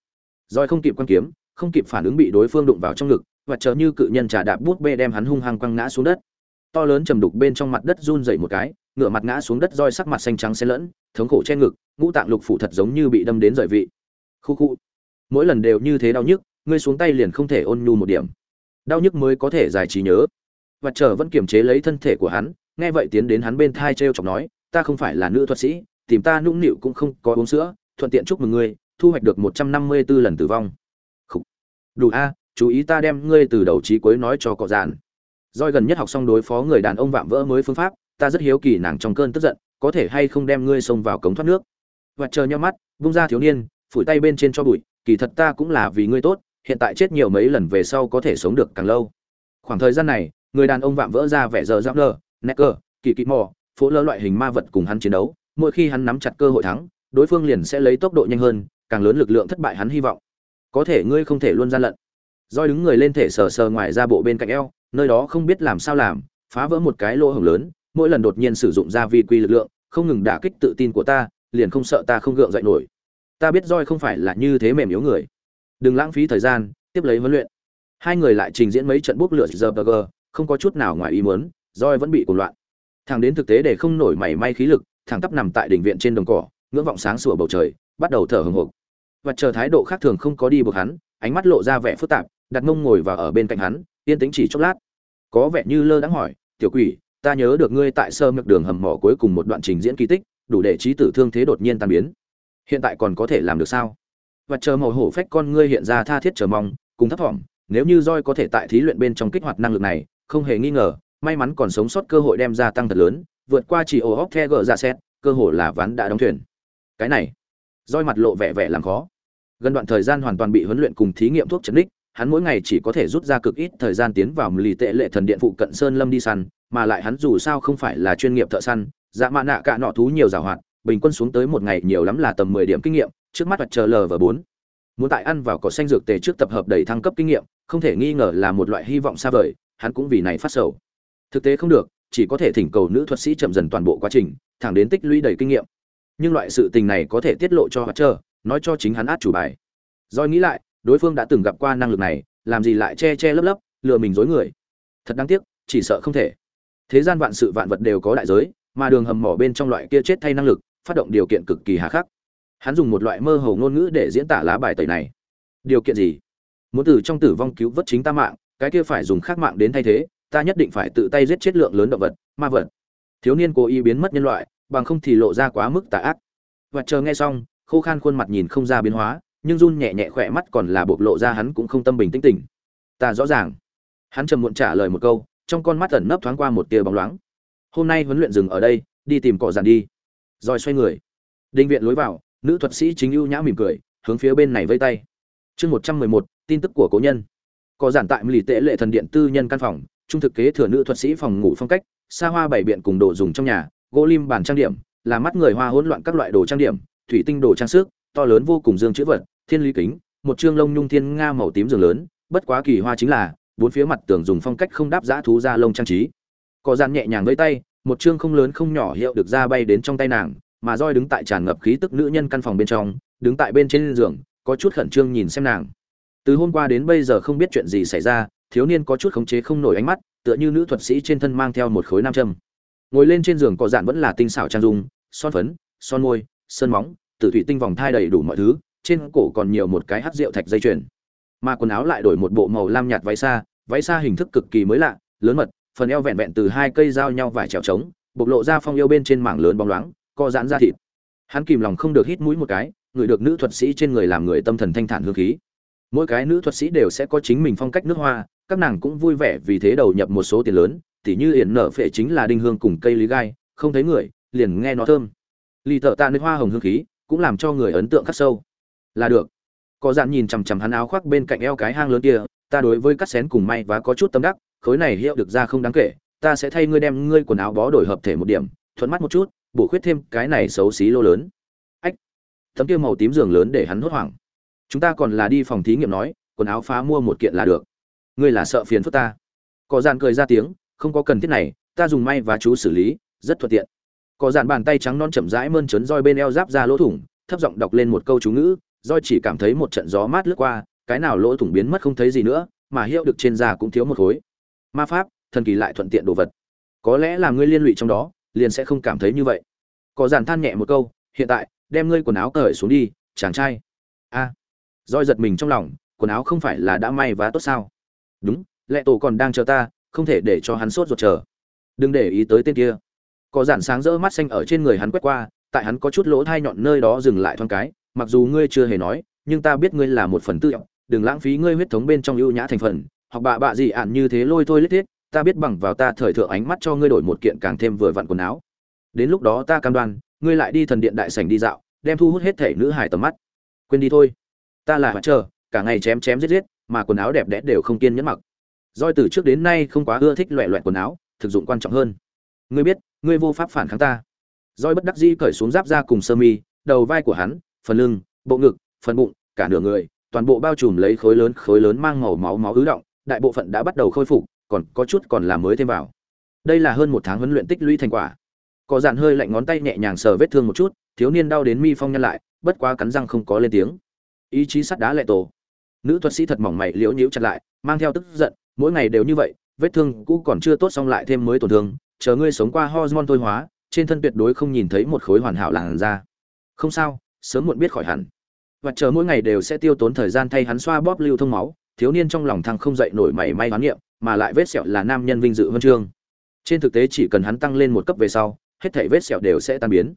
Roi không kịp quan kiếm, không kịp phản ứng bị đối phương đụng vào trong ngực, và chờ như cự nhân trà đạp bút bê đem hắn hung hăng quăng ngã xuống đất to lớn trầm đục bên trong mặt đất run dậy một cái ngựa mặt ngã xuống đất roi sắc mặt xanh trắng xen lẫn, thống khổ che ngực, ngũ tạng lục phủ thật giống như bị đâm đến rời vị. Khu khu. Mỗi lần đều như thế đau nhức, ngươi xuống tay liền không thể ôn nhu một điểm. Đau nhức mới có thể giải trí nhớ. Và chờ vẫn kiềm chế lấy thân thể của hắn, nghe vậy tiến đến hắn bên thai t r e o chọc nói, ta không phải là nữ thuật sĩ, tìm ta nũng nịu cũng không có uống sữa, thuận tiện chúc mừng ngươi, thu hoạch được một trăm năm mươi b ố lần tử vong. Khủ. đủ a, chú ý ta đem ngươi từ đầu trí cuối nói cho cọ dàn Doi gần nhất học xong đối phó người đàn ông vạm vỡ mới phương pháp ta rất hiếu kỳ nàng trong cơn tức giận có thể hay không đem ngươi xông vào cống thoát nước. Và chờ nhau mắt vung ra thiếu niên phủi tay bên trên cho bụi kỳ thật ta cũng là vì ngươi tốt hiện tại chết nhiều mấy lần về sau có thể sống được càng lâu. Khoảng thời gian này người đàn ông vạm vỡ ra vẻ giờ giáp lơ, necker kỳ kỳ mò phố lơ loại hình ma vật cùng hắn chiến đấu mỗi khi hắn nắm chặt cơ hội thắng đối phương liền sẽ lấy tốc độ nhanh hơn càng lớn lực lượng thất bại hắn hy vọng. Có thể ngươi không thể luôn gian lận. Roi đứng người lên thể sờ sờ ngoài ra bộ bên cạnh eo nơi đó không biết làm sao làm, phá vỡ một cái lỗ hổng lớn, mỗi lần đột nhiên sử dụng ra vi quy lực lượng, không ngừng đả kích tự tin của ta, liền không sợ ta không gượng dậy nổi. Ta biết roi không phải là như thế mềm yếu người. Đừng lãng phí thời gian, tiếp lấy huấn luyện. Hai người lại trình diễn mấy trận bốc lửa giờ không có chút nào ngoài ý muốn, roi vẫn bị cuồng loạn. Thằng đến thực tế để không nổi mảy may khí lực, thằng tắp nằm tại đỉnh viện trên đồng cỏ, ngưỡng vọng sáng sủa bầu trời, bắt đầu thở hừng hực và chờ thái độ khác thường không có đi buộc hắn, ánh mắt lộ ra vẻ phức tạp, đặt mông ngồi vào ở bên cạnh hắn yên tĩnh chỉ chốc lát. Có vẻ như lơ đãng hỏi, tiểu quỷ, ta nhớ được ngươi tại sơ mực đường hầm mỏ cuối cùng một đoạn trình diễn kỳ tích, đủ để trí tử thương thế đột nhiên tan biến. Hiện tại còn có thể làm được sao? Và chờ màu hổ phách con ngươi hiện ra tha thiết chờ mong, cùng thấp thỏm, nếu như roi có thể tại thí luyện bên trong kích hoạt năng lực này, không hề nghi ngờ, may mắn còn sống sót cơ hội đem ra tăng thật lớn, vượt qua chỉ ổ hóc the gờ ra xét, cơ hội là ván đã đóng thuyền. Cái này roi mặt lộ vẻ vẻ làm khó. Gần đoạn thời gian hoàn toàn bị huấn luyện cùng thí nghiệm thuốc chấn đích hắn mỗi ngày chỉ có thể rút ra cực ít thời gian tiến vào lì tệ lệ thần điện phụ cận sơn lâm đi săn, mà lại hắn dù sao không phải là chuyên nghiệp thợ săn dạ mạ nạ cả nọ thú nhiều giảo hoạt, bình quân xuống tới một ngày nhiều lắm là tầm mười điểm kinh nghiệm, trước mắt mặt chờ lờ và bốn. Muốn tại ăn vào cỏ xanh dược tề trước tập hợp đầy thăng cấp kinh nghiệm, không thể nghi ngờ là một loại hy vọng xa vời, hắn cũng vì này phát sầu. Thực tế không được, chỉ có thể thỉnh cầu nữ thuật sĩ chậm dần toàn bộ quá trình, thẳng đến tích lũy đầy kinh nghiệm. Nhưng loại sự tình này có thể tiết lộ cho hoạt trơ nói cho chính hắn át chủ bài. Rồi nghĩ lại đối phương đã từng gặp qua năng lực này, làm gì lại che che lấp lấp, lừa mình dối người. Thật đáng tiếc, chỉ sợ không thể. Thế gian vạn sự vạn vật đều có đại giới, mà đường hầm mỏ bên trong loại kia chết thay năng lực, phát động điều kiện cực kỳ hà khắc. Hắn dùng một loại mơ hồ ngôn ngữ để diễn tả lá bài tẩy này. Điều kiện gì? Muốn từ trong tử vong cứu vớt chính ta mạng, cái kia phải dùng khác mạng đến thay thế, ta nhất định phải tự tay giết chết lượng lớn động vật, ma vật. Thiếu niên cố ý biến mất nhân loại, bằng không thì lộ ra quá mức tà ác. Và chờ nghe xong, khô khan khuôn mặt nhìn không ra biến hóa nhưng run nhẹ nhẹ khỏe mắt còn là bộc lộ ra hắn cũng không tâm bình tĩnh tỉnh. Ta rõ ràng. Hắn trầm muộn trả lời một câu, trong con mắt ẩn nấp thoáng qua một tia bóng loáng. Hôm nay huấn luyện dừng ở đây, đi tìm cỏ giàn đi. Rồi xoay người. Đinh viện lối vào, nữ thuật sĩ chính ưu nhã mỉm cười, hướng phía bên này vây tay. Chương một trăm mười một, tin tức của cố nhân. Có giản tại lì tệ lệ thần điện tư nhân căn phòng, trung thực kế thừa nữ thuật sĩ phòng ngủ phong cách, xa hoa bảy biện cùng đồ dùng trong nhà, gỗ lim bàn trang điểm, là mắt người hoa hỗn loạn các loại đồ trang điểm, thủy tinh đồ trang sức, to lớn vô cùng dương chữ vật thiên lý kính, một chương lông nhung thiên nga màu tím giường lớn, bất quá kỳ hoa chính là, bốn phía mặt tường dùng phong cách không đáp giã thú ra lông trang trí. Có gian nhẹ nhàng với tay, một chương không lớn không nhỏ hiệu được ra bay đến trong tay nàng, mà roi đứng tại tràn ngập khí tức nữ nhân căn phòng bên trong, đứng tại bên trên giường, có chút khẩn trương nhìn xem nàng. Từ hôm qua đến bây giờ không biết chuyện gì xảy ra, thiếu niên có chút khống chế không nổi ánh mắt, tựa như nữ thuật sĩ trên thân mang theo một khối nam châm. Ngồi lên trên giường có dạn vẫn là tinh xảo trang dung, son phấn, son môi, sơn móng, tử thủy tinh vòng thai đầy đủ mọi thứ trên cổ còn nhiều một cái hắc rượu thạch dây chuyền. Mà quần áo lại đổi một bộ màu lam nhạt váy xa váy xa hình thức cực kỳ mới lạ, lớn mật, phần eo vẹn vẹn từ hai cây dao nhau vải trèo trống, bộc lộ ra phong yêu bên trên mảng lớn bóng loáng, co giãn ra thịt. Hắn kìm lòng không được hít mũi một cái người được nữ thuật sĩ trên người làm người tâm thần thanh thản hương khí. Mỗi cái nữ thuật sĩ đều sẽ có chính mình phong cách nước hoa, các nàng cũng vui vẻ vì thế đầu nhập một số tiền lớn, tỉ như yển nở phệ chính là đinh hương cùng cây lý gai, không thấy người, liền nghe nó thơm. Ly tở tạ nước hoa hồng hương khí, cũng làm cho người ấn tượng khắc sâu là được. Có dạn nhìn chằm chằm hắn áo khoác bên cạnh eo cái hang lớn kia, ta đối với cắt xén cùng may và có chút tâm đắc, khối này hiệu được ra không đáng kể, ta sẽ thay ngươi đem ngươi quần áo bó đổi hợp thể một điểm, thuận mắt một chút, bổ khuyết thêm cái này xấu xí lô lớn. Ách, tấm kia màu tím giường lớn để hắn hốt hoảng. Chúng ta còn là đi phòng thí nghiệm nói, quần áo phá mua một kiện là được. Ngươi là sợ phiền phức ta. Có dàn cười ra tiếng, không có cần thiết này, ta dùng may và chú xử lý, rất thuận tiện. Có dàn bàn tay trắng non chậm rãi mơn trớn roi bên eo giáp ra lỗ thủng, thấp giọng đọc lên một câu chú ngữ roi chỉ cảm thấy một trận gió mát lướt qua, cái nào lỗ thủng biến mất không thấy gì nữa, mà hiệu được trên da cũng thiếu một khối. Ma pháp, thần kỳ lại thuận tiện đồ vật. Có lẽ là ngươi liên lụy trong đó, liền sẽ không cảm thấy như vậy. Có giản than nhẹ một câu, hiện tại, đem ngươi quần áo cởi xuống đi, chàng trai. A. Roi giật mình trong lòng, quần áo không phải là đã may và tốt sao? Đúng, lệ tổ còn đang chờ ta, không thể để cho hắn sốt ruột chờ. Đừng để ý tới tên kia. Có giản sáng rỡ mắt xanh ở trên người hắn quét qua, tại hắn có chút lỗ thai nhọn nơi đó dừng lại thoáng cái mặc dù ngươi chưa hề nói, nhưng ta biết ngươi là một phần tư. Đừng lãng phí ngươi huyết thống bên trong ưu nhã thành phần. Hoặc bạ bạ gì ạn như thế lôi thôi lết thiết, ta biết bằng vào ta thời thượng ánh mắt cho ngươi đổi một kiện càng thêm vừa vặn quần áo. Đến lúc đó ta cam đoan, ngươi lại đi thần điện đại sảnh đi dạo, đem thu hút hết thể nữ hải tầm mắt. Quên đi thôi. Ta là hoạt chờ cả ngày chém chém giết giết, mà quần áo đẹp đẽ đều không kiên nhẫn mặc. Doi từ trước đến nay không quá ưa thích loẹ loẹt quần áo, thực dụng quan trọng hơn. Ngươi biết, ngươi vô pháp phản kháng ta. Roi bất đắc dĩ cởi xuống giáp ra cùng sơ mi, đầu vai của hắn phần lưng, bộ ngực, phần bụng, cả nửa người, toàn bộ bao trùm lấy khối lớn khối lớn mang màu máu máu ứ động, đại bộ phận đã bắt đầu khôi phục, còn có chút còn là mới thêm vào. Đây là hơn một tháng huấn luyện tích lũy thành quả. Có dạn hơi lạnh ngón tay nhẹ nhàng sờ vết thương một chút, thiếu niên đau đến mi phong nhăn lại, bất quá cắn răng không có lên tiếng. Ý chí sắt đá lệ tổ. Nữ thuật sĩ thật mỏng mày liễu nhiễu chặt lại, mang theo tức giận, mỗi ngày đều như vậy, vết thương cũ còn chưa tốt xong lại thêm mới tổn thương, chờ ngươi sống qua hormone thôi hóa, trên thân tuyệt đối không nhìn thấy một khối hoàn hảo làn da. Không sao sớm muộn biết khỏi hẳn. Và chờ mỗi ngày đều sẽ tiêu tốn thời gian thay hắn xoa bóp lưu thông máu, thiếu niên trong lòng thăng không dậy nổi mảy may hoán niệm, mà lại vết sẹo là nam nhân vinh dự huân chương. Trên thực tế chỉ cần hắn tăng lên một cấp về sau, hết thảy vết sẹo đều sẽ tan biến.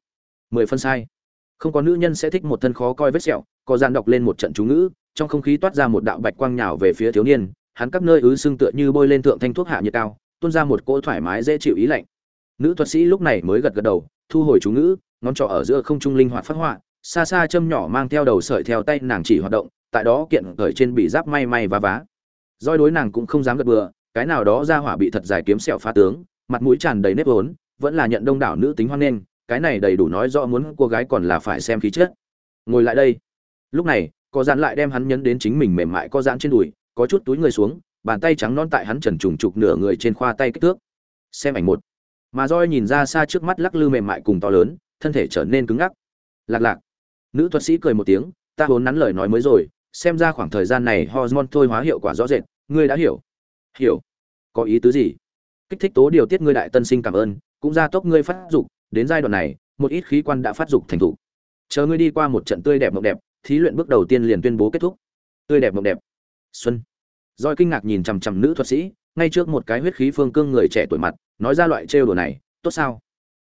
Mười phân sai. Không có nữ nhân sẽ thích một thân khó coi vết sẹo, có gian đọc lên một trận chú ngữ, trong không khí toát ra một đạo bạch quang nhào về phía thiếu niên, hắn các nơi ứ xương tựa như bôi lên thượng thanh thuốc hạ nhiệt cao, tuôn ra một cỗ thoải mái dễ chịu ý lạnh. Nữ thuật sĩ lúc này mới gật gật đầu, thu hồi chú ngữ, ngón trỏ ở giữa không trung linh hoạt phát họa xa xa châm nhỏ mang theo đầu sợi theo tay nàng chỉ hoạt động, tại đó kiện cởi trên bị giáp may may và vá. Roi đối nàng cũng không dám gật bừa, cái nào đó ra hỏa bị thật dài kiếm sẹo phá tướng, mặt mũi tràn đầy nếp vốn, vẫn là nhận đông đảo nữ tính hoan nghênh, cái này đầy đủ nói rõ muốn cô gái còn là phải xem khí chất. Ngồi lại đây. Lúc này, có dán lại đem hắn nhấn đến chính mình mềm mại có dán trên đùi, có chút túi người xuống, bàn tay trắng non tại hắn trần trùng trục nửa người trên khoa tay kích thước. Xem ảnh một. Mà roi nhìn ra xa trước mắt lắc lư mềm mại cùng to lớn, thân thể trở nên cứng ngắc. Lạc lạc nữ thuật sĩ cười một tiếng, ta vốn nắn lời nói mới rồi, xem ra khoảng thời gian này hormone thôi hóa hiệu quả rõ rệt, ngươi đã hiểu. Hiểu? Có ý tứ gì? Kích thích tố điều tiết ngươi đại tân sinh cảm ơn, cũng gia tốc ngươi phát dục, đến giai đoạn này, một ít khí quan đã phát dục thành thục. Chờ ngươi đi qua một trận tươi đẹp mộng đẹp, thí luyện bước đầu tiên liền tuyên bố kết thúc. Tươi đẹp mộng đẹp. Xuân roi kinh ngạc nhìn chằm chằm nữ thuật sĩ, ngay trước một cái huyết khí phương cương người trẻ tuổi mặt, nói ra loại trêu đồ này, tốt sao?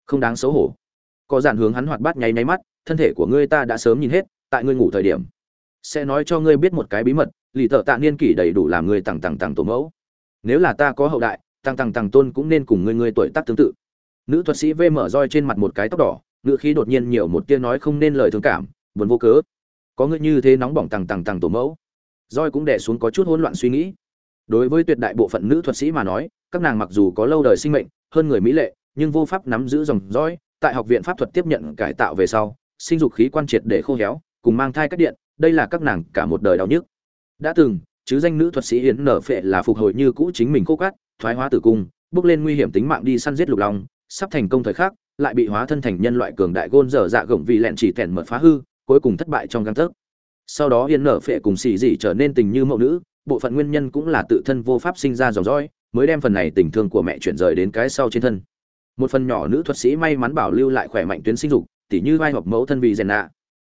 Không đáng xấu hổ. Có giản hướng hắn hoạt bát nháy nháy mắt thân thể của ngươi ta đã sớm nhìn hết, tại ngươi ngủ thời điểm, sẽ nói cho ngươi biết một cái bí mật, lì thợ tạ niên kỷ đầy đủ làm ngươi tằng tằng tằng tổ mẫu. Nếu là ta có hậu đại tăng tăng tăng tôn cũng nên cùng ngươi ngươi tuổi tác tương tự. Nữ thuật sĩ vê mở roi trên mặt một cái tóc đỏ, ngữ khí đột nhiên nhiều một tia nói không nên lời thương cảm, buồn vô cớ. Có ngươi như thế nóng bỏng tăng tăng tăng tổ mẫu. Roi cũng đè xuống có chút hỗn loạn suy nghĩ. Đối với tuyệt đại bộ phận nữ thuật sĩ mà nói, các nàng mặc dù có lâu đời sinh mệnh, hơn người mỹ lệ, nhưng vô pháp nắm giữ dòng dõi tại học viện pháp thuật tiếp nhận cải tạo về sau sinh dục khí quan triệt để khô héo, cùng mang thai cắt điện, đây là các nàng cả một đời đau nhức. Đã từng, chứ danh nữ thuật sĩ hiến nở phệ là phục hồi như cũ chính mình khô cát, thoái hóa tử cung, bước lên nguy hiểm tính mạng đi săn giết lục long, sắp thành công thời khắc, lại bị hóa thân thành nhân loại cường đại gôn dở dạ gồng vì lẹn chỉ tèn mượt phá hư, cuối cùng thất bại trong găng tấc. Sau đó hiến nở phệ cùng xì dị trở nên tình như mẫu nữ, bộ phận nguyên nhân cũng là tự thân vô pháp sinh ra dòng dõi, mới đem phần này tình thương của mẹ chuyển rời đến cái sau trên thân. Một phần nhỏ nữ thuật sĩ may mắn bảo lưu lại khỏe mạnh tuyến sinh dục tỉ như vai hoặc mẫu thân vì rèn nạ.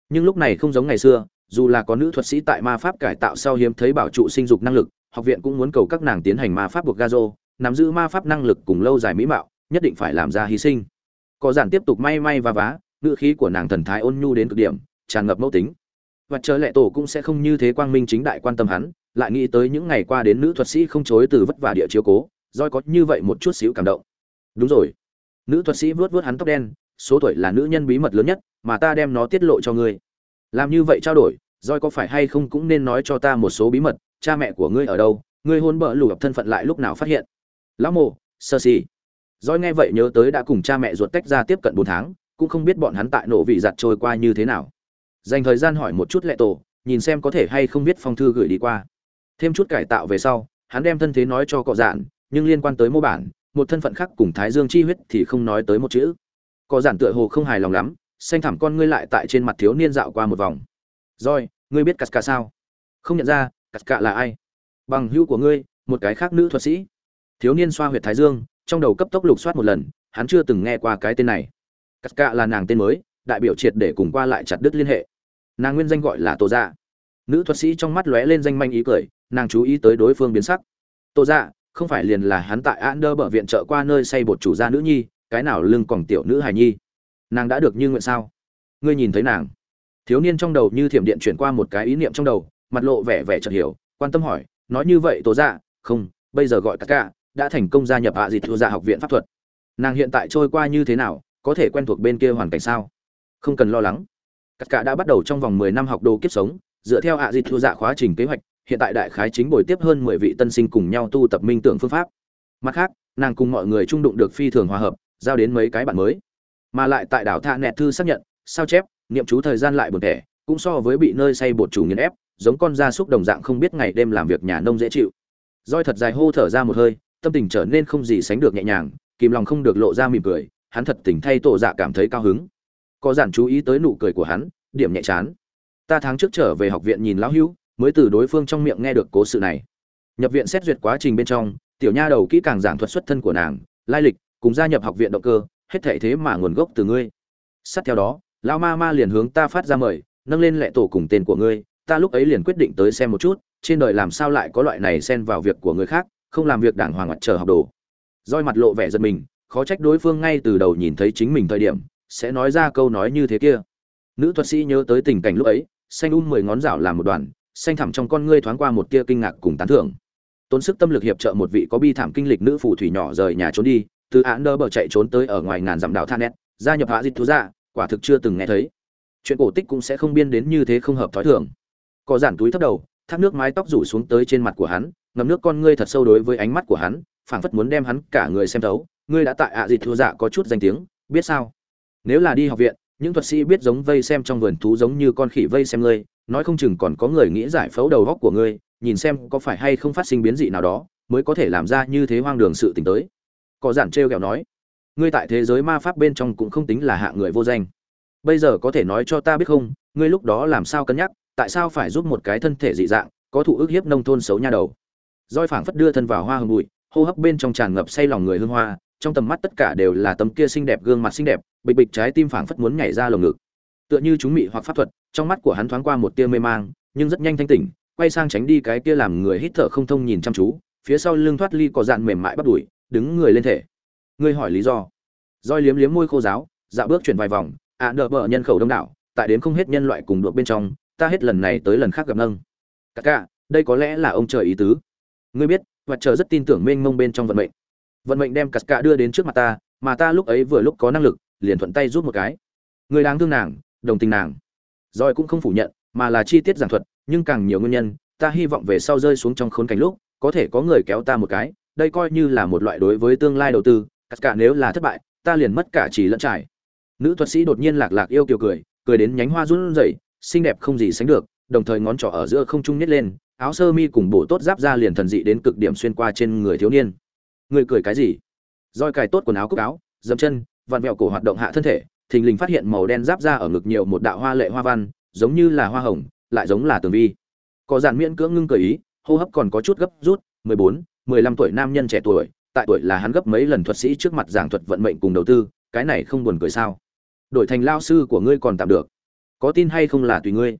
Nhưng lúc này không giống ngày xưa, dù là có nữ thuật sĩ tại ma pháp cải tạo sau hiếm thấy bảo trụ sinh dục năng lực, học viện cũng muốn cầu các nàng tiến hành ma pháp buộc gazo, nắm giữ ma pháp năng lực cùng lâu dài mỹ mạo, nhất định phải làm ra hy sinh. Có giản tiếp tục may may và vá, ngữ khí của nàng thần thái ôn nhu đến cực điểm, tràn ngập mẫu tính. Và chờ lệ tổ cũng sẽ không như thế quang minh chính đại quan tâm hắn, lại nghĩ tới những ngày qua đến nữ thuật sĩ không chối từ vất vả địa chiếu cố roi có như vậy một chút xíu cảm động. Đúng rồi. Nữ thuật sĩ vuốt vuốt hắn tóc đen số tuổi là nữ nhân bí mật lớn nhất, mà ta đem nó tiết lộ cho ngươi. Làm như vậy trao đổi roi có phải hay không cũng nên nói cho ta một số bí mật, cha mẹ của ngươi ở đâu, ngươi hôn bợ lù thân phận lại lúc nào phát hiện. Lão mộ, sơ xì roi nghe vậy nhớ tới đã cùng cha mẹ ruột tách ra tiếp cận bốn tháng, cũng không biết bọn hắn tại nổ vị giặt trôi qua như thế nào. Dành thời gian hỏi một chút lệ tổ, nhìn xem có thể hay không biết phong thư gửi đi qua. Thêm chút cải tạo về sau, hắn đem thân thế nói cho cọ dạn, nhưng liên quan tới mô bản, một thân phận khác cùng thái dương chi huyết thì không nói tới một chữ có giản tựa hồ không hài lòng lắm, xanh thẳm con ngươi lại tại trên mặt thiếu niên dạo qua một vòng. Rồi, ngươi biết cắt cả sao? Không nhận ra cắt cả là ai? Bằng hữu của ngươi, một cái khác nữ thuật sĩ. Thiếu niên xoa huyệt thái dương, trong đầu cấp tốc lục soát một lần, hắn chưa từng nghe qua cái tên này. Cắt cả là nàng tên mới, đại biểu triệt để cùng qua lại chặt đứt liên hệ. Nàng nguyên danh gọi là tô dạ. Nữ thuật sĩ trong mắt lóe lên danh manh ý cười, nàng chú ý tới đối phương biến sắc. Tô dạ không phải liền là hắn tại an đơ bờ viện trợ qua nơi xây bột chủ gia nữ nhi cái nào lưng còn tiểu nữ hài nhi? Nàng đã được như nguyện sao? Ngươi nhìn thấy nàng. Thiếu niên trong đầu như thiểm điện chuyển qua một cái ý niệm trong đầu, mặt lộ vẻ vẻ chợt hiểu, quan tâm hỏi, nói như vậy tố dạ không, bây giờ gọi tất cả đã thành công gia nhập hạ dịch thua dạ học viện pháp thuật. Nàng hiện tại trôi qua như thế nào, có thể quen thuộc bên kia hoàn cảnh sao? Không cần lo lắng. Tất cả đã bắt đầu trong vòng mười năm học đồ kiếp sống, dựa theo hạ dịch thua dạ khóa trình kế hoạch, hiện tại đại khái chính buổi tiếp hơn mười vị tân sinh cùng nhau tu tập minh tưởng phương pháp. Mặt khác, nàng cùng mọi người trung đụng được phi thường hòa hợp giao đến mấy cái bạn mới. Mà lại tại đảo tha nẹt thư xác nhận, sao chép, niệm chú thời gian lại buồn thẻ, cũng so với bị nơi say bột chủ nghiền ép, giống con gia súc đồng dạng không biết ngày đêm làm việc nhà nông dễ chịu. Roi thật dài hô thở ra một hơi, tâm tình trở nên không gì sánh được nhẹ nhàng, kìm lòng không được lộ ra mỉm cười, hắn thật tình thay tổ dạ cảm thấy cao hứng. Có giản chú ý tới nụ cười của hắn, điểm nhẹ chán. Ta tháng trước trở về học viện nhìn lão hữu, mới từ đối phương trong miệng nghe được cố sự này. Nhập viện xét duyệt quá trình bên trong, tiểu nha đầu kỹ càng giảng thuật xuất thân của nàng, lai lịch cùng gia nhập học viện động cơ, hết thệ thế mà nguồn gốc từ ngươi. Sát theo đó, lão ma ma liền hướng ta phát ra mời, nâng lên lệ tổ cùng tên của ngươi, ta lúc ấy liền quyết định tới xem một chút, trên đời làm sao lại có loại này xen vào việc của người khác, không làm việc đảng hoàng mặt chờ học đồ. Roi mặt lộ vẻ giật mình, khó trách đối phương ngay từ đầu nhìn thấy chính mình thời điểm, sẽ nói ra câu nói như thế kia. Nữ thuật sĩ nhớ tới tình cảnh lúc ấy, xanh um mười ngón rảo làm một đoàn, xanh thẳm trong con ngươi thoáng qua một tia kinh ngạc cùng tán thưởng. Tốn sức tâm lực hiệp trợ một vị có bi thảm kinh lịch nữ phù thủy nhỏ rời nhà trốn đi từ án đơ bờ chạy trốn tới ở ngoài ngàn dặm đảo thanet, gia nhập hạ dịch thú ra quả thực chưa từng nghe thấy. Chuyện cổ tích cũng sẽ không biên đến như thế không hợp thói thường. Có giản túi thấp đầu, thác nước mái tóc rủ xuống tới trên mặt của hắn ngầm nước con ngươi thật sâu đối với ánh mắt của hắn, phảng phất muốn đem hắn cả người xem thấu. Ngươi đã tại ạ à dịch thua dạ có chút danh tiếng, biết sao? Nếu là đi học viện, những thuật sĩ biết giống vây xem trong vườn thú giống như con khỉ vây xem ngươi, nói không chừng còn có người nghĩ giải phẫu đầu góc của ngươi, nhìn xem có phải hay không phát sinh biến dị nào đó, mới có thể làm ra như thế hoang đường sự tình tới có giản trêu ghẹo nói, ngươi tại thế giới ma pháp bên trong cũng không tính là hạ người vô danh. Bây giờ có thể nói cho ta biết không, ngươi lúc đó làm sao cân nhắc, tại sao phải giúp một cái thân thể dị dạng, có thụ ức hiếp nông thôn xấu nha đầu? Roi phảng phất đưa thân vào hoa hồng bụi, hô hấp bên trong tràn ngập say lòng người hương hoa, trong tầm mắt tất cả đều là tấm kia xinh đẹp, gương mặt xinh đẹp, bịch bịch trái tim phảng phất muốn nhảy ra lồng ngực. Tựa như chúng mị hoặc pháp thuật, trong mắt của hắn thoáng qua một tia mê mang, nhưng rất nhanh thanh tỉnh, quay sang tránh đi cái kia làm người hít thở không thông nhìn chăm chú, phía sau lưng thoát ly có dạn mềm mại bắt đuổi đứng người lên thể. Ngươi hỏi lý do. Roi liếm liếm môi khô giáo dạo bước chuyển vài vòng ạ à, nợ bờ nhân khẩu đông đảo tại đến không hết nhân loại cùng đuộc bên trong ta hết lần này tới lần khác gặp nâng. Cả cả đây có lẽ là ông trời ý tứ. Ngươi biết và chờ rất tin tưởng mênh mông bên trong vận mệnh. Vận mệnh đem cắt cả đưa đến trước mặt ta mà ta lúc ấy vừa lúc có năng lực liền thuận tay rút một cái. Người đáng thương nàng đồng tình nàng. Rồi cũng không phủ nhận mà là chi tiết giảng thuật nhưng càng nhiều nguyên nhân ta hy vọng về sau rơi xuống trong khốn cảnh lúc có thể có người kéo ta một cái đây coi như là một loại đối với tương lai đầu tư, tất cả nếu là thất bại, ta liền mất cả chỉ lẫn trải. Nữ thuật sĩ đột nhiên lạc lạc yêu kiều cười cười đến nhánh hoa run rẩy, xinh đẹp không gì sánh được, đồng thời ngón trỏ ở giữa không trung nhét lên, áo sơ mi cùng bổ tốt giáp ra liền thần dị đến cực điểm xuyên qua trên người thiếu niên. Người cười cái gì? Roi cài tốt quần áo cúc áo, dậm chân, vặn vẹo cổ hoạt động hạ thân thể, thình lình phát hiện màu đen giáp ra ở ngực nhiều một đạo hoa lệ hoa văn, giống như là hoa hồng, lại giống là tường vi. Có dàn miễn cưỡng ngưng cười ý, hô hấp còn có chút gấp rút, mười bốn mười lăm tuổi nam nhân trẻ tuổi, tại tuổi là hắn gấp mấy lần thuật sĩ trước mặt giảng thuật vận mệnh cùng đầu tư, cái này không buồn cười sao? Đổi thành lao sư của ngươi còn tạm được. Có tin hay không là tùy ngươi.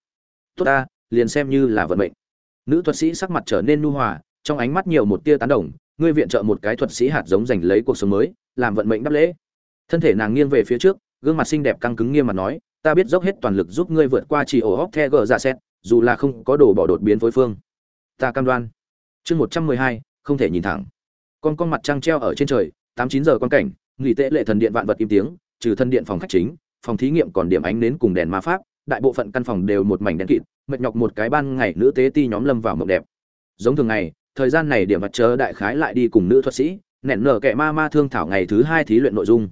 Tốt ta, liền xem như là vận mệnh. Nữ thuật sĩ sắc mặt trở nên nu hòa, trong ánh mắt nhiều một tia tán đồng, ngươi viện trợ một cái thuật sĩ hạt giống giành lấy cuộc sống mới, làm vận mệnh đáp lễ. Thân thể nàng nghiêng về phía trước, gương mặt xinh đẹp căng cứng nghiêm mặt nói, ta biết dốc hết toàn lực giúp ngươi vượt qua chỉ ổ hốc the gờ ra xét, dù là không có đồ bỏ đột biến phối phương. Ta cam đoan. Chương một trăm mười hai không thể nhìn thẳng. Con con mặt trăng treo ở trên trời, tám chín giờ quan cảnh, nghỉ tệ lệ thần điện vạn vật im tiếng, trừ thân điện phòng khách chính, phòng thí nghiệm còn điểm ánh nến cùng đèn ma pháp, đại bộ phận căn phòng đều một mảnh đen kịt, mệt nhọc một cái ban ngày nữ tế ti nhóm lâm vào mộng đẹp. Giống thường ngày, thời gian này điểm mặt chớ đại khái lại đi cùng nữ thuật sĩ, nẹn nở kẻ ma ma thương thảo ngày thứ hai thí luyện nội dung.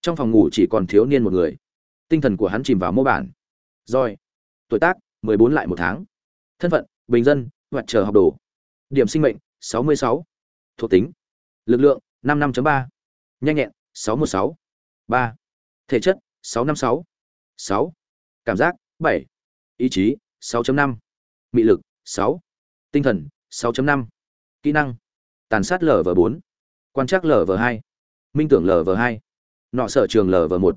Trong phòng ngủ chỉ còn thiếu niên một người. Tinh thần của hắn chìm vào mô bản. Rồi. Tuổi tác, mười bốn lại một tháng. Thân phận, bình dân hoặc chờ học đồ. Điểm sinh mệnh sáu mươi sáu. Thuộc tính. Lực lượng năm năm ba. Nhanh nhẹn sáu một sáu. Ba. Thể chất sáu năm sáu. Sáu. Cảm giác bảy. Ý chí 6 năm. Mị lực 6, tinh thần 6 năm. Kỹ năng tàn sát lv bốn. Quan trắc lv hai. Minh tưởng lv hai. Nọ sở trường lv một.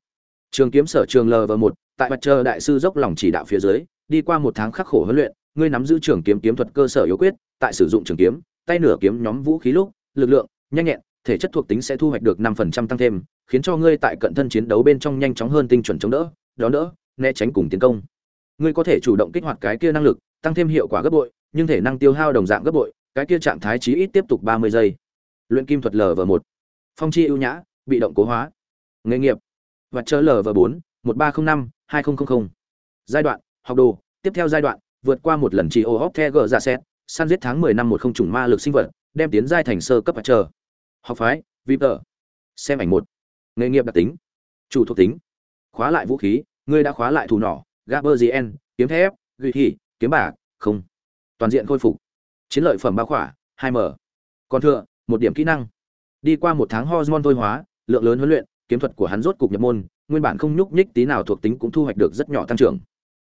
Trường kiếm sở trường lv một. Tại mặt trời đại sư dốc lòng chỉ đạo phía dưới đi qua một tháng khắc khổ huấn luyện ngươi nắm giữ trường kiếm kiếm thuật cơ sở yếu quyết tại sử dụng trường kiếm tay nửa kiếm nhóm vũ khí lúc, lực lượng, nhanh nhẹn, thể chất thuộc tính sẽ thu hoạch được 5% tăng thêm, khiến cho ngươi tại cận thân chiến đấu bên trong nhanh chóng hơn tinh chuẩn chống đỡ, đón đỡ, né tránh cùng tiến công. Ngươi có thể chủ động kích hoạt cái kia năng lực, tăng thêm hiệu quả gấp bội, nhưng thể năng tiêu hao đồng dạng gấp bội, cái kia trạng thái chí ít tiếp tục ba mươi giây. Luyện kim thuật lv một. Phong chi ưu nhã, bị động cố hóa. Nghề nghiệp. Vật chờ lv bốn, một ba trăm năm, hai nghìn giai đoạn, học đồ. Tiếp theo giai đoạn, vượt qua một lần chỉ ô hốc the g ra xét săn giết tháng mười năm một không trùng ma lực sinh vật đem tiến giai thành sơ cấp và chờ học phái viper xem ảnh một nghề nghiệp đặc tính chủ thuộc tính khóa lại vũ khí ngươi đã khóa lại thủ nỏ Gaberzien, kiếm thép, gửi thị, kiếm bạc, không. Toàn diện khôi phục. Chiến lợi phẩm bao khỏa, 2M. Còn thừa, một điểm kỹ năng. Đi qua một tháng hormone thôi hóa, lượng lớn huấn luyện, kiếm thuật của hắn rốt cục nhập môn, nguyên bản không nhúc nhích tí nào thuộc tính cũng thu hoạch được rất nhỏ tăng trưởng.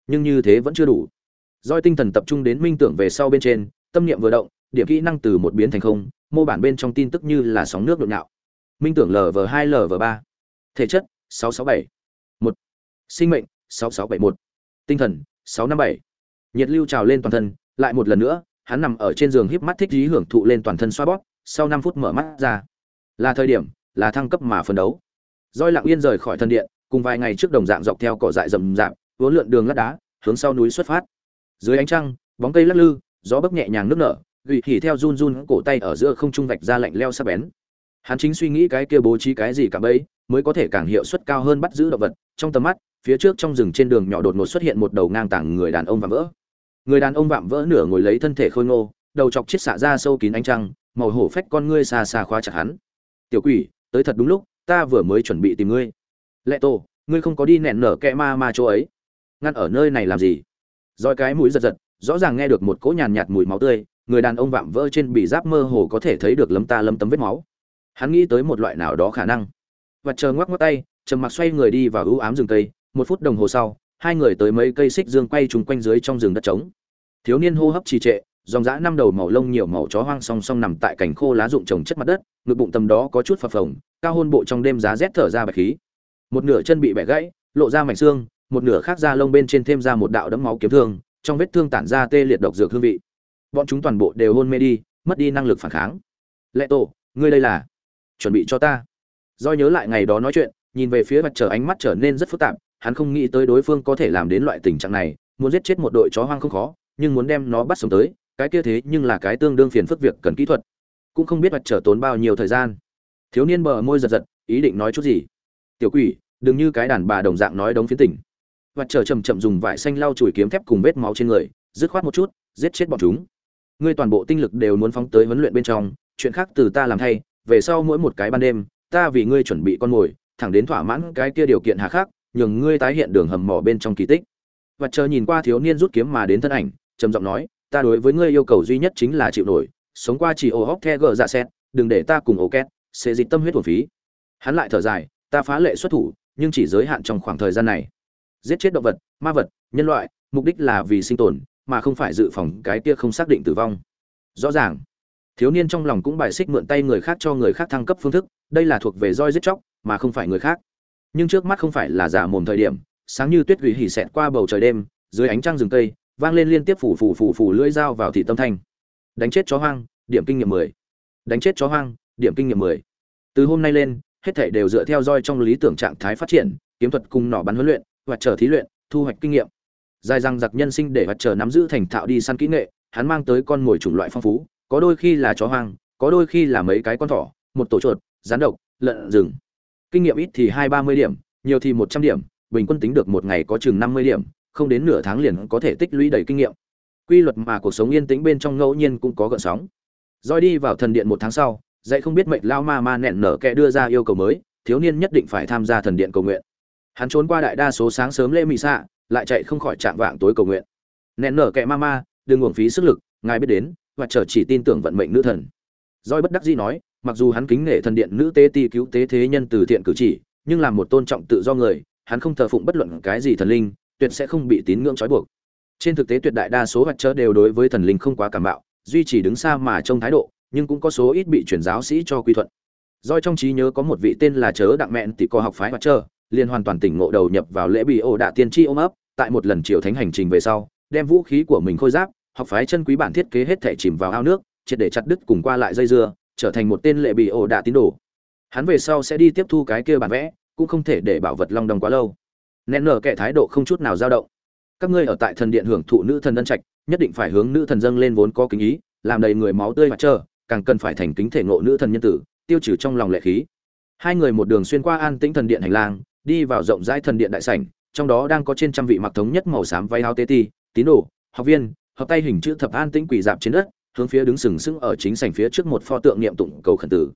Nhưng như thế vẫn chưa đủ. Doi tinh thần tập trung đến minh tưởng về sau bên trên, tâm niệm vừa động, điểm kỹ năng từ một biến thành không, mô bản bên trong tin tức như là sóng nước nhộn nhạo. Minh tưởng LV2 LV3. Thể chất 667. 1. Sinh mệnh 6671 tinh thần 657. nhiệt lưu trào lên toàn thân lại một lần nữa hắn nằm ở trên giường híp mắt thích trí hưởng thụ lên toàn thân xoa bóp sau năm phút mở mắt ra là thời điểm là thăng cấp mà phấn đấu roi lặng yên rời khỏi thân điện cùng vài ngày trước đồng dạng dọc theo cỏ dại rậm rạp vốn lượn đường lát đá hướng sau núi xuất phát dưới ánh trăng, bóng cây lắc lư, gió bấc nhẹ nhàng nước nở gỉ thì theo run run cổ tay ở giữa không trung vạch ra lạnh leo sắc bén. Hắn chính suy nghĩ cái kia bố trí cái gì cả bấy, mới có thể càng hiệu suất cao hơn bắt giữ động vật. Trong tầm mắt, phía trước trong rừng trên đường nhỏ đột ngột xuất hiện một đầu ngang tảng người đàn ông vạm vỡ. Người đàn ông vạm vỡ nửa ngồi lấy thân thể khôi ngô, đầu chọc chiết xạ ra sâu kín ánh trăng, màu hổ phách con ngươi xa xa khóa chặt hắn. Tiểu quỷ, tới thật đúng lúc, ta vừa mới chuẩn bị tìm ngươi. Lệ tổ, ngươi không có đi nẹn nở kẹ ma ma chỗ ấy. Ngăn ở nơi này làm gì? Roi cái mũi giật giật, rõ ràng nghe được một cỗ nhàn nhạt mùi máu tươi, người đàn ông vạm vỡ trên bị giáp mơ hồ có thể thấy được lấm ta lấm tấm vết máu. Hắn nghĩ tới một loại nào đó khả năng. Và chờ ngoắc ngoắc tay, trầm mặc xoay người đi vào ưu ám rừng cây. Một phút đồng hồ sau, hai người tới mấy cây xích dương quay trùng quanh dưới trong rừng đất trống. Thiếu niên hô hấp trì trệ, dòng dã năm đầu màu lông nhiều màu chó hoang song song nằm tại cảnh khô lá rụng trồng chất mặt đất, ngực bụng tầm đó có chút phập phồng, cao hôn bộ trong đêm giá rét thở ra bạch khí. Một nửa chân bị bẻ gãy, lộ ra mảnh xương một nửa khác da lông bên trên thêm ra một đạo đấm máu kiếm thương, trong vết thương tản ra tê liệt độc dược hương vị. Bọn chúng toàn bộ đều hôn mê đi, mất đi năng lực phản kháng. Lệ tổ, ngươi đây là? Chuẩn bị cho ta. Do nhớ lại ngày đó nói chuyện, nhìn về phía mặt trời ánh mắt trở nên rất phức tạp, hắn không nghĩ tới đối phương có thể làm đến loại tình trạng này, muốn giết chết một đội chó hoang không khó, nhưng muốn đem nó bắt sống tới, cái kia thế nhưng là cái tương đương phiền phức việc cần kỹ thuật. Cũng không biết mặt trở tốn bao nhiêu thời gian. Thiếu niên bờ môi giật giật, ý định nói chút gì? Tiểu quỷ, đừng như cái đàn bà đồng dạng nói đống phiến tỉnh và chờ chậm chậm dùng vải xanh lau chùi kiếm thép cùng vết máu trên người, dứt khoát một chút, giết chết bọn chúng. Ngươi toàn bộ tinh lực đều muốn phóng tới huấn luyện bên trong, chuyện khác từ ta làm thay, về sau mỗi một cái ban đêm, ta vì ngươi chuẩn bị con mồi, thẳng đến thỏa mãn cái kia điều kiện hà khắc, nhường ngươi tái hiện đường hầm mỏ bên trong kỳ tích. Và chờ nhìn qua thiếu niên rút kiếm mà đến thân ảnh, trầm giọng nói, ta đối với ngươi yêu cầu duy nhất chính là chịu nổi, sống qua chỉ ổ hóc the gờ dạ xét, đừng để ta cùng ổ két, sẽ dịch tâm huyết thuần phí. Hắn lại thở dài, ta phá lệ xuất thủ, nhưng chỉ giới hạn trong khoảng thời gian này giết chết động vật, ma vật, nhân loại, mục đích là vì sinh tồn, mà không phải dự phòng cái kia không xác định tử vong. Rõ ràng, thiếu niên trong lòng cũng bài xích mượn tay người khác cho người khác thăng cấp phương thức, đây là thuộc về roi giết chóc, mà không phải người khác. Nhưng trước mắt không phải là giả mồm thời điểm, sáng như tuyết hủy hỉ xẹt qua bầu trời đêm, dưới ánh trăng rừng cây, vang lên liên tiếp phủ phủ phủ phủ lưỡi dao vào thị tâm thanh. Đánh chết chó hoang, điểm kinh nghiệm mười. Đánh chết chó hoang, điểm kinh nghiệm mười. Từ hôm nay lên, hết thảy đều dựa theo roi trong lý tưởng trạng thái phát triển, kiếm thuật cùng nỏ bắn huấn luyện và chờ thí luyện, thu hoạch kinh nghiệm. Dài răng giặc nhân sinh để và chờ nắm giữ thành thạo đi săn kỹ nghệ, hắn mang tới con mồi chủng loại phong phú, có đôi khi là chó hoang, có đôi khi là mấy cái con thỏ, một tổ chuột, rắn độc, lợn rừng. Kinh nghiệm ít thì hai ba mươi điểm, nhiều thì một trăm điểm, bình quân tính được một ngày có chừng năm mươi điểm, không đến nửa tháng liền có thể tích lũy đầy kinh nghiệm. Quy luật mà cuộc sống yên tĩnh bên trong ngẫu nhiên cũng có gợn sóng. Roi đi vào thần điện một tháng sau, dạy không biết mệnh lao ma ma nẹn nở kẻ đưa ra yêu cầu mới, thiếu niên nhất định phải tham gia thần điện cầu nguyện hắn trốn qua đại đa số sáng sớm lễ mị xạ, lại chạy không khỏi trạng vạng tối cầu nguyện. Nén nở kệ ma ma, đừng uổng phí sức lực, ngài biết đến, và chờ chỉ tin tưởng vận mệnh nữ thần. Roi bất đắc dĩ nói, mặc dù hắn kính nể thần điện nữ tế ti cứu tế thế nhân từ thiện cử chỉ, nhưng làm một tôn trọng tự do người, hắn không thờ phụng bất luận cái gì thần linh, tuyệt sẽ không bị tín ngưỡng trói buộc. Trên thực tế tuyệt đại đa số vật chớ đều đối với thần linh không quá cảm bạo duy trì đứng xa mà trông thái độ, nhưng cũng có số ít bị truyền giáo sĩ cho quy thuận. Doi trong trí nhớ có một vị tên là chớ đặng mẹn tỷ co học phái vật chớ liền hoàn toàn tỉnh ngộ đầu nhập vào lễ bị ổ đạ tiên tri ôm ấp, tại một lần triều thánh hành trình về sau, đem vũ khí của mình khôi giáp, học phái chân quý bản thiết kế hết thể chìm vào ao nước, triệt để chặt đứt cùng qua lại dây dưa, trở thành một tên lệ bị ổ đạ tín đồ. Hắn về sau sẽ đi tiếp thu cái kia bản vẽ, cũng không thể để bảo vật long đồng quá lâu. Nén nở kẻ thái độ không chút nào dao động. Các ngươi ở tại thần điện hưởng thụ nữ thần ân trạch, nhất định phải hướng nữ thần dâng lên vốn có kính ý, làm đầy người máu tươi mặt trơ, càng cần phải thành kính thể ngộ nữ thần nhân tử, tiêu trừ trong lòng lệ khí. Hai người một đường xuyên qua an tĩnh thần điện hành lang đi vào rộng rãi thần điện đại sảnh, trong đó đang có trên trăm vị mặc thống nhất màu xám váy áo tê ti, tín đồ, học viên, hợp tay hình chữ thập an tĩnh quỳ dạp trên đất, hướng phía đứng sừng sững ở chính sảnh phía trước một pho tượng niệm tụng cầu khẩn tử.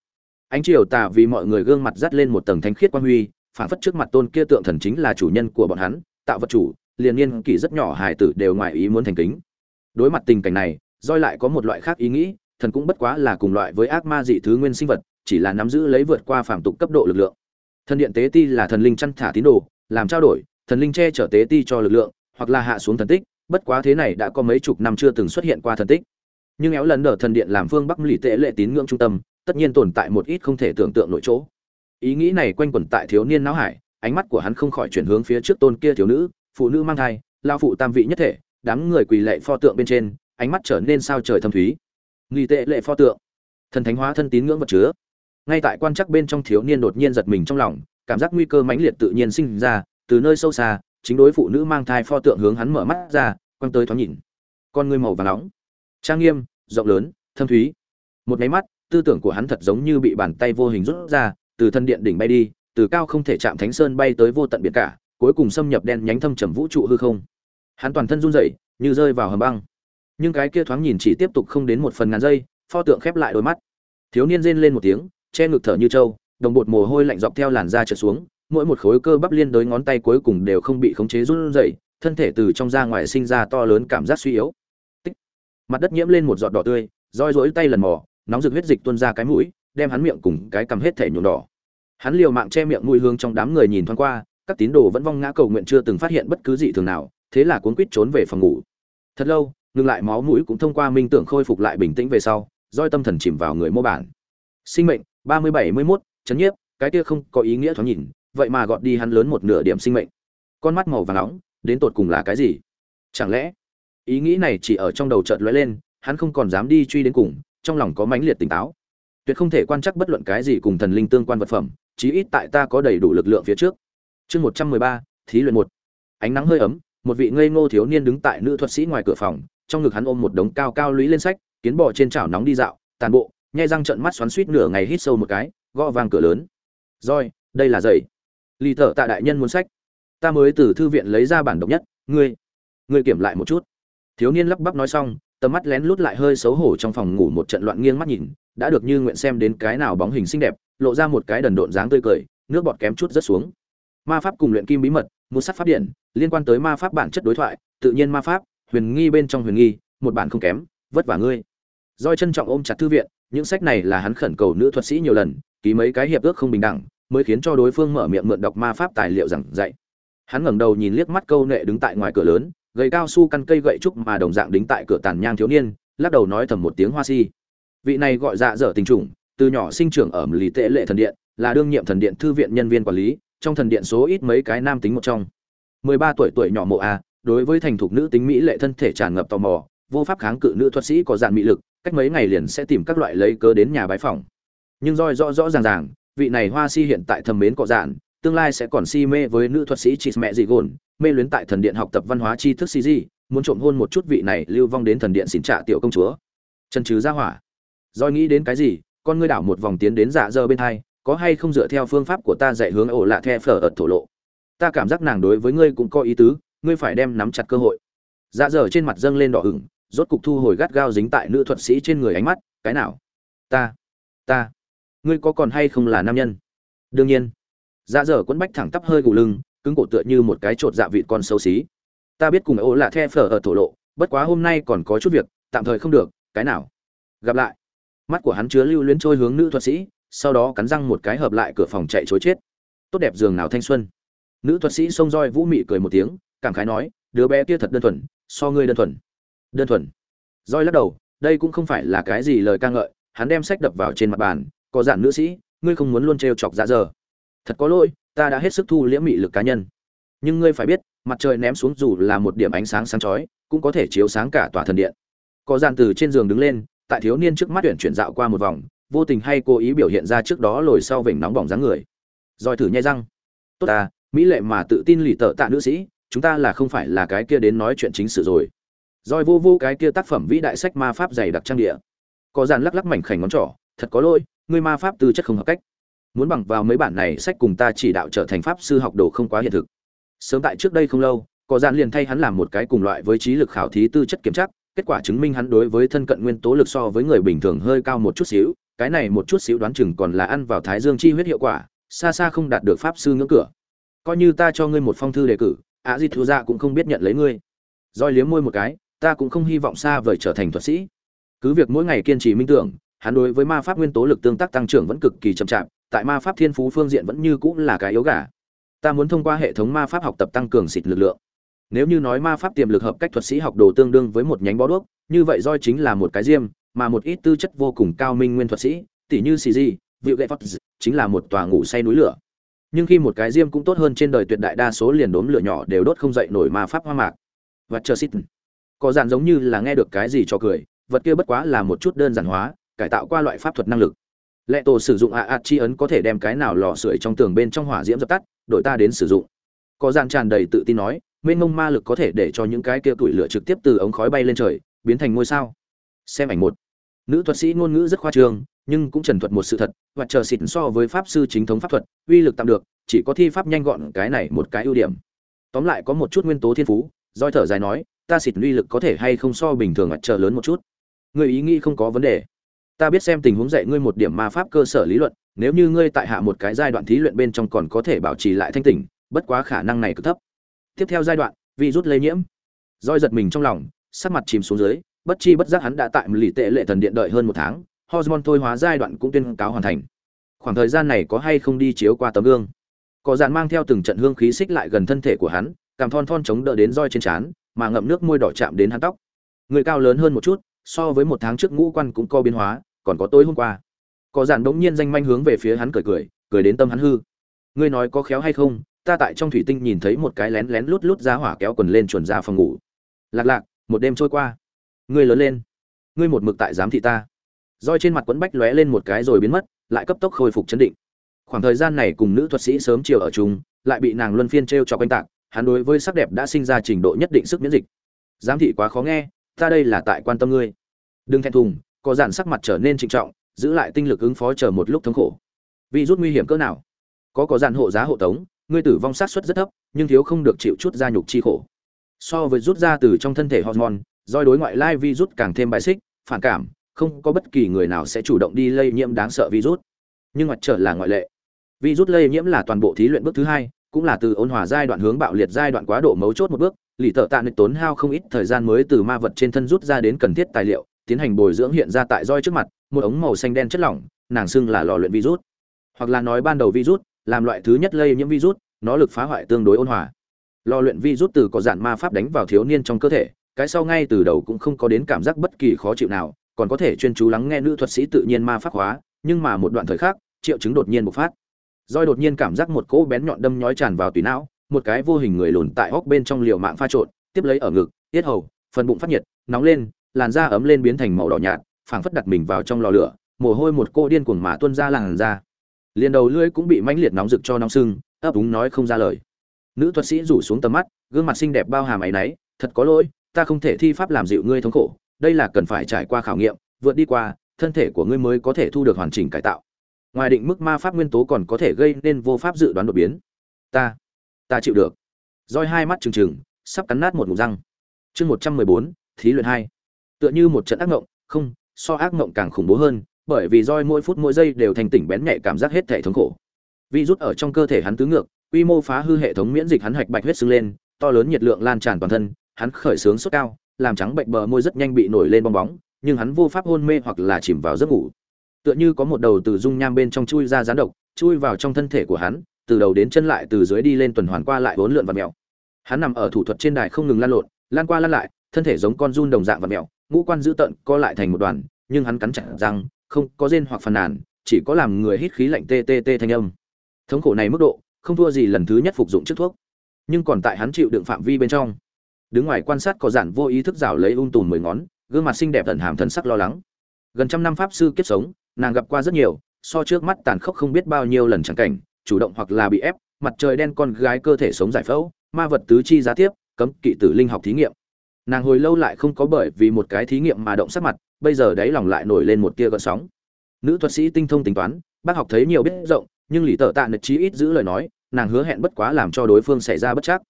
Ánh chiều tà vì mọi người gương mặt dắt lên một tầng thánh khiết quan huy, phản phất trước mặt tôn kia tượng thần chính là chủ nhân của bọn hắn, tạo vật chủ, liền niên kỷ rất nhỏ hài tử đều ngoài ý muốn thành kính. Đối mặt tình cảnh này roi lại có một loại khác ý nghĩ, thần cũng bất quá là cùng loại với ác ma dị thứ nguyên sinh vật, chỉ là nắm giữ lấy vượt qua phàm tục cấp độ lực lượng thần điện tế ti là thần linh chăn thả tín đồ, làm trao đổi, thần linh che chở tế ti cho lực lượng, hoặc là hạ xuống thần tích, bất quá thế này đã có mấy chục năm chưa từng xuất hiện qua thần tích. Nhưng éo lần ở thần điện làm phương bắc lì tệ lệ tín ngưỡng trung tâm, tất nhiên tồn tại một ít không thể tưởng tượng nội chỗ. Ý nghĩ này quanh quẩn tại thiếu niên não hải, ánh mắt của hắn không khỏi chuyển hướng phía trước tôn kia thiếu nữ, phụ nữ mang thai, lao phụ tam vị nhất thể, đám người quỳ lệ pho tượng bên trên, ánh mắt trở nên sao trời thâm thúy. Nghi tệ lệ pho tượng. Thần thánh hóa thân tín ngưỡng vật chứa ngay tại quan chắc bên trong thiếu niên đột nhiên giật mình trong lòng, cảm giác nguy cơ mãnh liệt tự nhiên sinh ra, từ nơi sâu xa, chính đối phụ nữ mang thai pho tượng hướng hắn mở mắt ra, quăng tới thoáng nhìn. Con ngươi màu vàng nóng, trang nghiêm, rộng lớn, thâm thúy. Một máy mắt, tư tưởng của hắn thật giống như bị bàn tay vô hình rút ra, từ thân điện đỉnh bay đi, từ cao không thể chạm thánh sơn bay tới vô tận biệt cả, cuối cùng xâm nhập đen nhánh thâm trầm vũ trụ hư không. Hắn toàn thân run rẩy, như rơi vào hầm băng. Nhưng cái kia thoáng nhìn chỉ tiếp tục không đến một phần ngàn giây, pho tượng khép lại đôi mắt. Thiếu niên rên lên một tiếng che ngực thở như trâu, đồng bột mồ hôi lạnh dọc theo làn da trượt xuống, mỗi một khối cơ bắp liên đối ngón tay cuối cùng đều không bị khống chế run rẩy, thân thể từ trong ra ngoài sinh ra to lớn cảm giác suy yếu. Tích. mặt đất nhiễm lên một giọt đỏ tươi, roi rỗi tay lần mò, nóng rực huyết dịch tuôn ra cái mũi, đem hắn miệng cùng cái cầm hết thể nhuộm đỏ. Hắn liều mạng che miệng mùi hương trong đám người nhìn thoáng qua, các tín đồ vẫn vong ngã cầu nguyện chưa từng phát hiện bất cứ gì thường nào, thế là cuốn quýt trốn về phòng ngủ. Thật lâu, ngừng lại máu mũi cũng thông qua minh tưởng khôi phục lại bình tĩnh về sau, roi tâm thần chìm vào người mô bản. Sinh mệnh ba mươi bảy mươi mốt, chấn nhiếp, cái kia không có ý nghĩa thoáng nhìn, vậy mà gọt đi hắn lớn một nửa điểm sinh mệnh. Con mắt màu vàng nóng, đến tột cùng là cái gì? Chẳng lẽ, ý nghĩ này chỉ ở trong đầu chợt lóe lên, hắn không còn dám đi truy đến cùng, trong lòng có mãnh liệt tỉnh táo. Tuyệt không thể quan trắc bất luận cái gì cùng thần linh tương quan vật phẩm, chí ít tại ta có đầy đủ lực lượng phía trước. Chương một trăm mười ba, thí luyện một. Ánh nắng hơi ấm, một vị ngây ngô thiếu niên đứng tại nữ thuật sĩ ngoài cửa phòng, trong ngực hắn ôm một đống cao cao lũy lên sách, kiến bò trên chảo nóng đi dạo, tàn bộ nhai răng trợn mắt xoắn suýt nửa ngày hít sâu một cái, gõ vang cửa lớn. Roi đây là giày. Lì thợ tạ đại nhân muốn sách. Ta mới từ thư viện lấy ra bản độc nhất, ngươi. Ngươi kiểm lại một chút. Thiếu niên lắp bắp nói xong, tầm mắt lén lút lại hơi xấu hổ trong phòng ngủ một trận loạn nghiêng mắt nhìn, đã được như nguyện xem đến cái nào bóng hình xinh đẹp, lộ ra một cái đần độn dáng tươi cười, nước bọt kém chút rất xuống. Ma pháp cùng luyện kim bí mật, một sắt pháp điện, liên quan tới ma pháp bản chất đối thoại, tự nhiên ma pháp, huyền nghi bên trong huyền nghi, một bản không kém, vất vả ngươi. Roi trân trọng ôm chặt thư viện những sách này là hắn khẩn cầu nữ thuật sĩ nhiều lần, ký mấy cái hiệp ước không bình đẳng, mới khiến cho đối phương mở miệng mượn đọc ma pháp tài liệu giảng dạy. Hắn ngẩng đầu nhìn liếc mắt câu nệ đứng tại ngoài cửa lớn, gầy cao su căn cây gậy trúc mà đồng dạng đính tại cửa tàn nhang thiếu niên, lắc đầu nói thầm một tiếng hoa si. Vị này gọi dạ dở tình trùng từ nhỏ sinh trưởng ở lý tệ lệ thần điện, là đương nhiệm thần điện thư viện nhân viên quản lý, trong thần điện số ít mấy cái nam tính một trong. Mười ba tuổi tuổi nhỏ mộ a, đối với thành thục nữ tính mỹ lệ thân thể tràn ngập tò mò vô pháp kháng cự nữ thuật sĩ có dạn mỹ lực, cách mấy ngày liền sẽ tìm các loại lấy cớ đến nhà bái phòng nhưng roi rõ rõ ràng ràng, vị này hoa si hiện tại thầm mến cọ dạn, tương lai sẽ còn si mê với nữ thuật sĩ chị mẹ dị gồn, mê luyến tại thần điện học tập văn hóa tri thức si di, muốn trộm hôn một chút vị này lưu vong đến thần điện xin trả tiểu công chúa. Chân chứ ra hỏa. Roi nghĩ đến cái gì, con ngươi đảo một vòng tiến đến dạ dơ bên hai, có hay không dựa theo phương pháp của ta dạy hướng ổ lạ the phở ợt thổ lộ. Ta cảm giác nàng đối với ngươi cũng có ý tứ, ngươi phải đem nắm chặt cơ hội. Dạ dở trên mặt dâng lên đỏ ửng rốt cục thu hồi gắt gao dính tại nữ thuật sĩ trên người ánh mắt, cái nào? Ta ta, ngươi có còn hay không là nam nhân? Đương nhiên. Dạ dở quấn bách thẳng tắp hơi gù lưng, cứng cổ tựa như một cái chột dạ vịt con xấu xí. Ta biết cùng ô là the phở ở thổ lộ, bất quá hôm nay còn có chút việc, tạm thời không được, cái nào? Gặp lại. Mắt của hắn chứa lưu luyến trôi hướng nữ thuật sĩ, sau đó cắn răng một cái hợp lại cửa phòng chạy chối chết. Tốt đẹp giường nào thanh xuân? Nữ thuật sĩ xông roi vũ mị cười một tiếng, cảm khái nói, đứa bé kia thật đơn thuần, so ngươi đơn thuần đơn thuần. Roi lắc đầu, đây cũng không phải là cái gì lời ca ngợi, hắn đem sách đập vào trên mặt bàn, có giản nữ sĩ, ngươi không muốn luôn trêu chọc dạ giờ thật có lỗi, ta đã hết sức thu liễm mị lực cá nhân. Nhưng ngươi phải biết, mặt trời ném xuống dù là một điểm ánh sáng sáng chói, cũng có thể chiếu sáng cả tòa thần điện. Có giản từ trên giường đứng lên, tại thiếu niên trước mắt tuyển chuyển dạo qua một vòng, vô tình hay cố ý biểu hiện ra trước đó lồi sau vểnh nóng bỏng dáng người. Rồi thử nhai răng. Tốt ta, mỹ lệ mà tự tin lì tợ tạ nữ sĩ, chúng ta là không phải là cái kia đến nói chuyện chính sự rồi rồi vô vô cái kia tác phẩm vĩ đại sách ma pháp dày đặc trang địa. Có dàn lắc lắc mảnh khảnh ngón trỏ, thật có lỗi, ngươi ma pháp tư chất không hợp cách. Muốn bằng vào mấy bản này sách cùng ta chỉ đạo trở thành pháp sư học đồ không quá hiện thực. Sớm tại trước đây không lâu, có dàn liền thay hắn làm một cái cùng loại với trí lực khảo thí tư chất kiểm tra, kết quả chứng minh hắn đối với thân cận nguyên tố lực so với người bình thường hơi cao một chút xíu, cái này một chút xíu đoán chừng còn là ăn vào thái dương chi huyết hiệu quả, xa xa không đạt được pháp sư ngưỡng cửa. Coi như ta cho ngươi một phong thư đề cử ạ di thu ra cũng không biết nhận lấy ngươi. Roi liếm môi một cái ta cũng không hy vọng xa vời trở thành thuật sĩ. Cứ việc mỗi ngày kiên trì minh tưởng, hắn đối với ma pháp nguyên tố lực tương tác tăng trưởng vẫn cực kỳ chậm chạp, tại ma pháp thiên phú phương diện vẫn như cũng là cái yếu gà. Ta muốn thông qua hệ thống ma pháp học tập tăng cường xịt lực lượng. Nếu như nói ma pháp tiềm lực hợp cách thuật sĩ học đồ tương đương với một nhánh bó đuốc, như vậy roi chính là một cái diêm, mà một ít tư chất vô cùng cao minh nguyên thuật sĩ tỷ như cg vịu gậy phật chính là một tòa ngủ say núi lửa. Nhưng khi một cái diêm cũng tốt hơn trên đời tuyệt đại đa số liền đốm lửa nhỏ đều đốt không dậy nổi ma pháp hoa mạc. Và chờ xịt có dàn giống như là nghe được cái gì cho cười, vật kia bất quá là một chút đơn giản hóa, cải tạo qua loại pháp thuật năng lực. Lệ tổ sử dụng ạ ạt chi ấn có thể đem cái nào lò sưởi trong tường bên trong hỏa diễm dập tắt đổi ta đến sử dụng. Có dàn tràn đầy tự tin nói, mênh mông ma lực có thể để cho những cái kia tuổi lửa trực tiếp từ ống khói bay lên trời, biến thành ngôi sao. Xem ảnh một. Nữ thuật sĩ ngôn ngữ rất khoa trương, nhưng cũng trần thuật một sự thật, và chờ xịt so với pháp sư chính thống pháp thuật, uy lực tạm được, chỉ có thi pháp nhanh gọn cái này một cái ưu điểm. Tóm lại có một chút nguyên tố thiên phú doi thở dài nói ta xịt uy lực có thể hay không so bình thường mặt trời lớn một chút? Người ý nghĩ không có vấn đề. Ta biết xem tình huống dạy ngươi một điểm ma pháp cơ sở lý luận, nếu như ngươi tại hạ một cái giai đoạn thí luyện bên trong còn có thể bảo trì lại thanh tỉnh, bất quá khả năng này cực thấp. Tiếp theo giai đoạn virus lây nhiễm. Roi giật mình trong lòng, sắc mặt chìm xuống dưới, bất chi bất giác hắn đã tại lì tệ lệ thần điện đợi hơn một tháng, hormone thôi hóa giai đoạn cũng tuyên cáo hoàn thành. Khoảng thời gian này có hay không đi chiếu qua tấm gương? Có dàn mang theo từng trận hương khí xích lại gần thân thể của hắn cảm thon thon chống đỡ đến roi trên trán mà ngậm nước môi đỏ chạm đến hắn tóc. Người cao lớn hơn một chút, so với một tháng trước ngũ quan cũng co biến hóa, còn có tối hôm qua. Có dàn đống nhiên danh manh hướng về phía hắn cười cười cười đến tâm hắn hư. Ngươi nói có khéo hay không, ta tại trong thủy tinh nhìn thấy một cái lén lén lút lút ra hỏa kéo quần lên chuẩn ra phòng ngủ. Lạc lạc, một đêm trôi qua. Ngươi lớn lên. Ngươi một mực tại giám thị ta. Roi trên mặt quấn bách lóe lên một cái rồi biến mất, lại cấp tốc khôi phục chấn định. Khoảng thời gian này cùng nữ thuật sĩ sớm chiều ở chung, lại bị nàng luân phiên t r e o cho quanh tạc hắn đối với sắc đẹp đã sinh ra trình độ nhất định sức miễn dịch. Giám thị quá khó nghe, ta đây là tại quan tâm ngươi. Đừng thẹn thùng, có dàn sắc mặt trở nên trịnh trọng, giữ lại tinh lực ứng phó chờ một lúc thống khổ. Vì rút nguy hiểm cỡ nào? Có có dàn hộ giá hộ tống, ngươi tử vong sát suất rất thấp, nhưng thiếu không được chịu chút gia nhục chi khổ. So với rút ra từ trong thân thể hormone doi đối ngoại lai virus càng thêm bài xích, phản cảm, không có bất kỳ người nào sẽ chủ động đi lây nhiễm đáng sợ virus nhưng mặt trở là ngoại lệ. Virus lây nhiễm là toàn bộ thí luyện bước thứ hai cũng là từ ôn hòa giai đoạn hướng bạo liệt giai đoạn quá độ mấu chốt một bước, lì thợ tạ nịch tốn hao không ít thời gian mới từ ma vật trên thân rút ra đến cần thiết tài liệu, tiến hành bồi dưỡng hiện ra tại roi trước mặt, một ống màu xanh đen chất lỏng, nàng xưng là lò luyện virus. Hoặc là nói ban đầu virus, làm loại thứ nhất lây nhiễm virus, nó lực phá hoại tương đối ôn hòa. Lò luyện virus từ có dạn ma pháp đánh vào thiếu niên trong cơ thể, cái sau ngay từ đầu cũng không có đến cảm giác bất kỳ khó chịu nào, còn có thể chuyên chú lắng nghe nữ thuật sĩ tự nhiên ma pháp hóa, nhưng mà một đoạn thời khác triệu chứng đột nhiên bộc phát. Doi đột nhiên cảm giác một cỗ bén nhọn đâm nhói tràn vào tùy não một cái vô hình người lùn tại hốc bên trong liều mạng pha trộn tiếp lấy ở ngực tiết hầu phần bụng phát nhiệt nóng lên làn da ấm lên biến thành màu đỏ nhạt phảng phất đặt mình vào trong lò lửa mồ hôi một cô điên cuồng mà tuôn ra làn da. Liền đầu lưỡi cũng bị mãnh liệt nóng rực cho nóng sưng ấp úng nói không ra lời. Nữ thuật sĩ rủ xuống tầm mắt gương mặt xinh đẹp bao hàm ấy nấy, thật có lỗi ta không thể thi pháp làm dịu ngươi thống khổ đây là cần phải trải qua khảo nghiệm vượt đi qua thân thể của ngươi mới có thể thu được hoàn chỉnh cải tạo ngoài định mức ma pháp nguyên tố còn có thể gây nên vô pháp dự đoán đột biến. Ta ta chịu được. Roi hai mắt trừng trừng, sắp cắn nát một ngụm răng. Chương một trăm mười bốn, thí luyện hai. Tựa như một trận ác ngộng, không, so ác ngộng càng khủng bố hơn, bởi vì roi mỗi phút mỗi giây đều thành tỉnh bén nhạy cảm giác hết thể thống khổ. Vi rút ở trong cơ thể hắn tứ ngược, quy mô phá hư hệ thống miễn dịch hắn hạch bạch huyết sưng lên, to lớn nhiệt lượng lan tràn toàn thân, hắn khởi sướng sốt cao, làm trắng bệnh bờ môi rất nhanh bị nổi lên bong bóng, nhưng hắn vô pháp hôn mê hoặc là chìm vào giấc ngủ tựa như có một đầu từ dung nham bên trong chui ra gián độc, chui vào trong thân thể của hắn, từ đầu đến chân lại từ dưới đi lên tuần hoàn qua lại bốn lượn và mèo. Hắn nằm ở thủ thuật trên đài không ngừng lan lộn lan qua lan lại, thân thể giống con run đồng dạng và mèo, ngũ quan dữ tợn co lại thành một đoàn, nhưng hắn cắn chặt răng, không có rên hoặc phàn nàn, chỉ có làm người hít khí lạnh tê tê tê thanh âm. Thống khổ này mức độ, không thua gì lần thứ nhất phục dụng trước thuốc. Nhưng còn tại hắn chịu đựng phạm vi bên trong. Đứng ngoài quan sát có giản vô ý thức rảo lấy ung tùn mười ngón, gương mặt xinh đẹp tận hàm thần sắc lo lắng. Gần trăm năm pháp sư kiếp sống nàng gặp qua rất nhiều, so trước mắt tàn khốc không biết bao nhiêu lần chẳng cảnh, chủ động hoặc là bị ép, mặt trời đen con gái cơ thể sống giải phẫu, ma vật tứ chi giá tiếp, cấm kỵ tử linh học thí nghiệm. Nàng hồi lâu lại không có bởi vì một cái thí nghiệm mà động sắc mặt, bây giờ đáy lòng lại nổi lên một tia gợn sóng. Nữ thuật sĩ tinh thông tính toán, bác học thấy nhiều biết rộng, nhưng lý tợ tạ nật chí ít giữ lời nói, nàng hứa hẹn bất quá làm cho đối phương xảy ra bất chắc.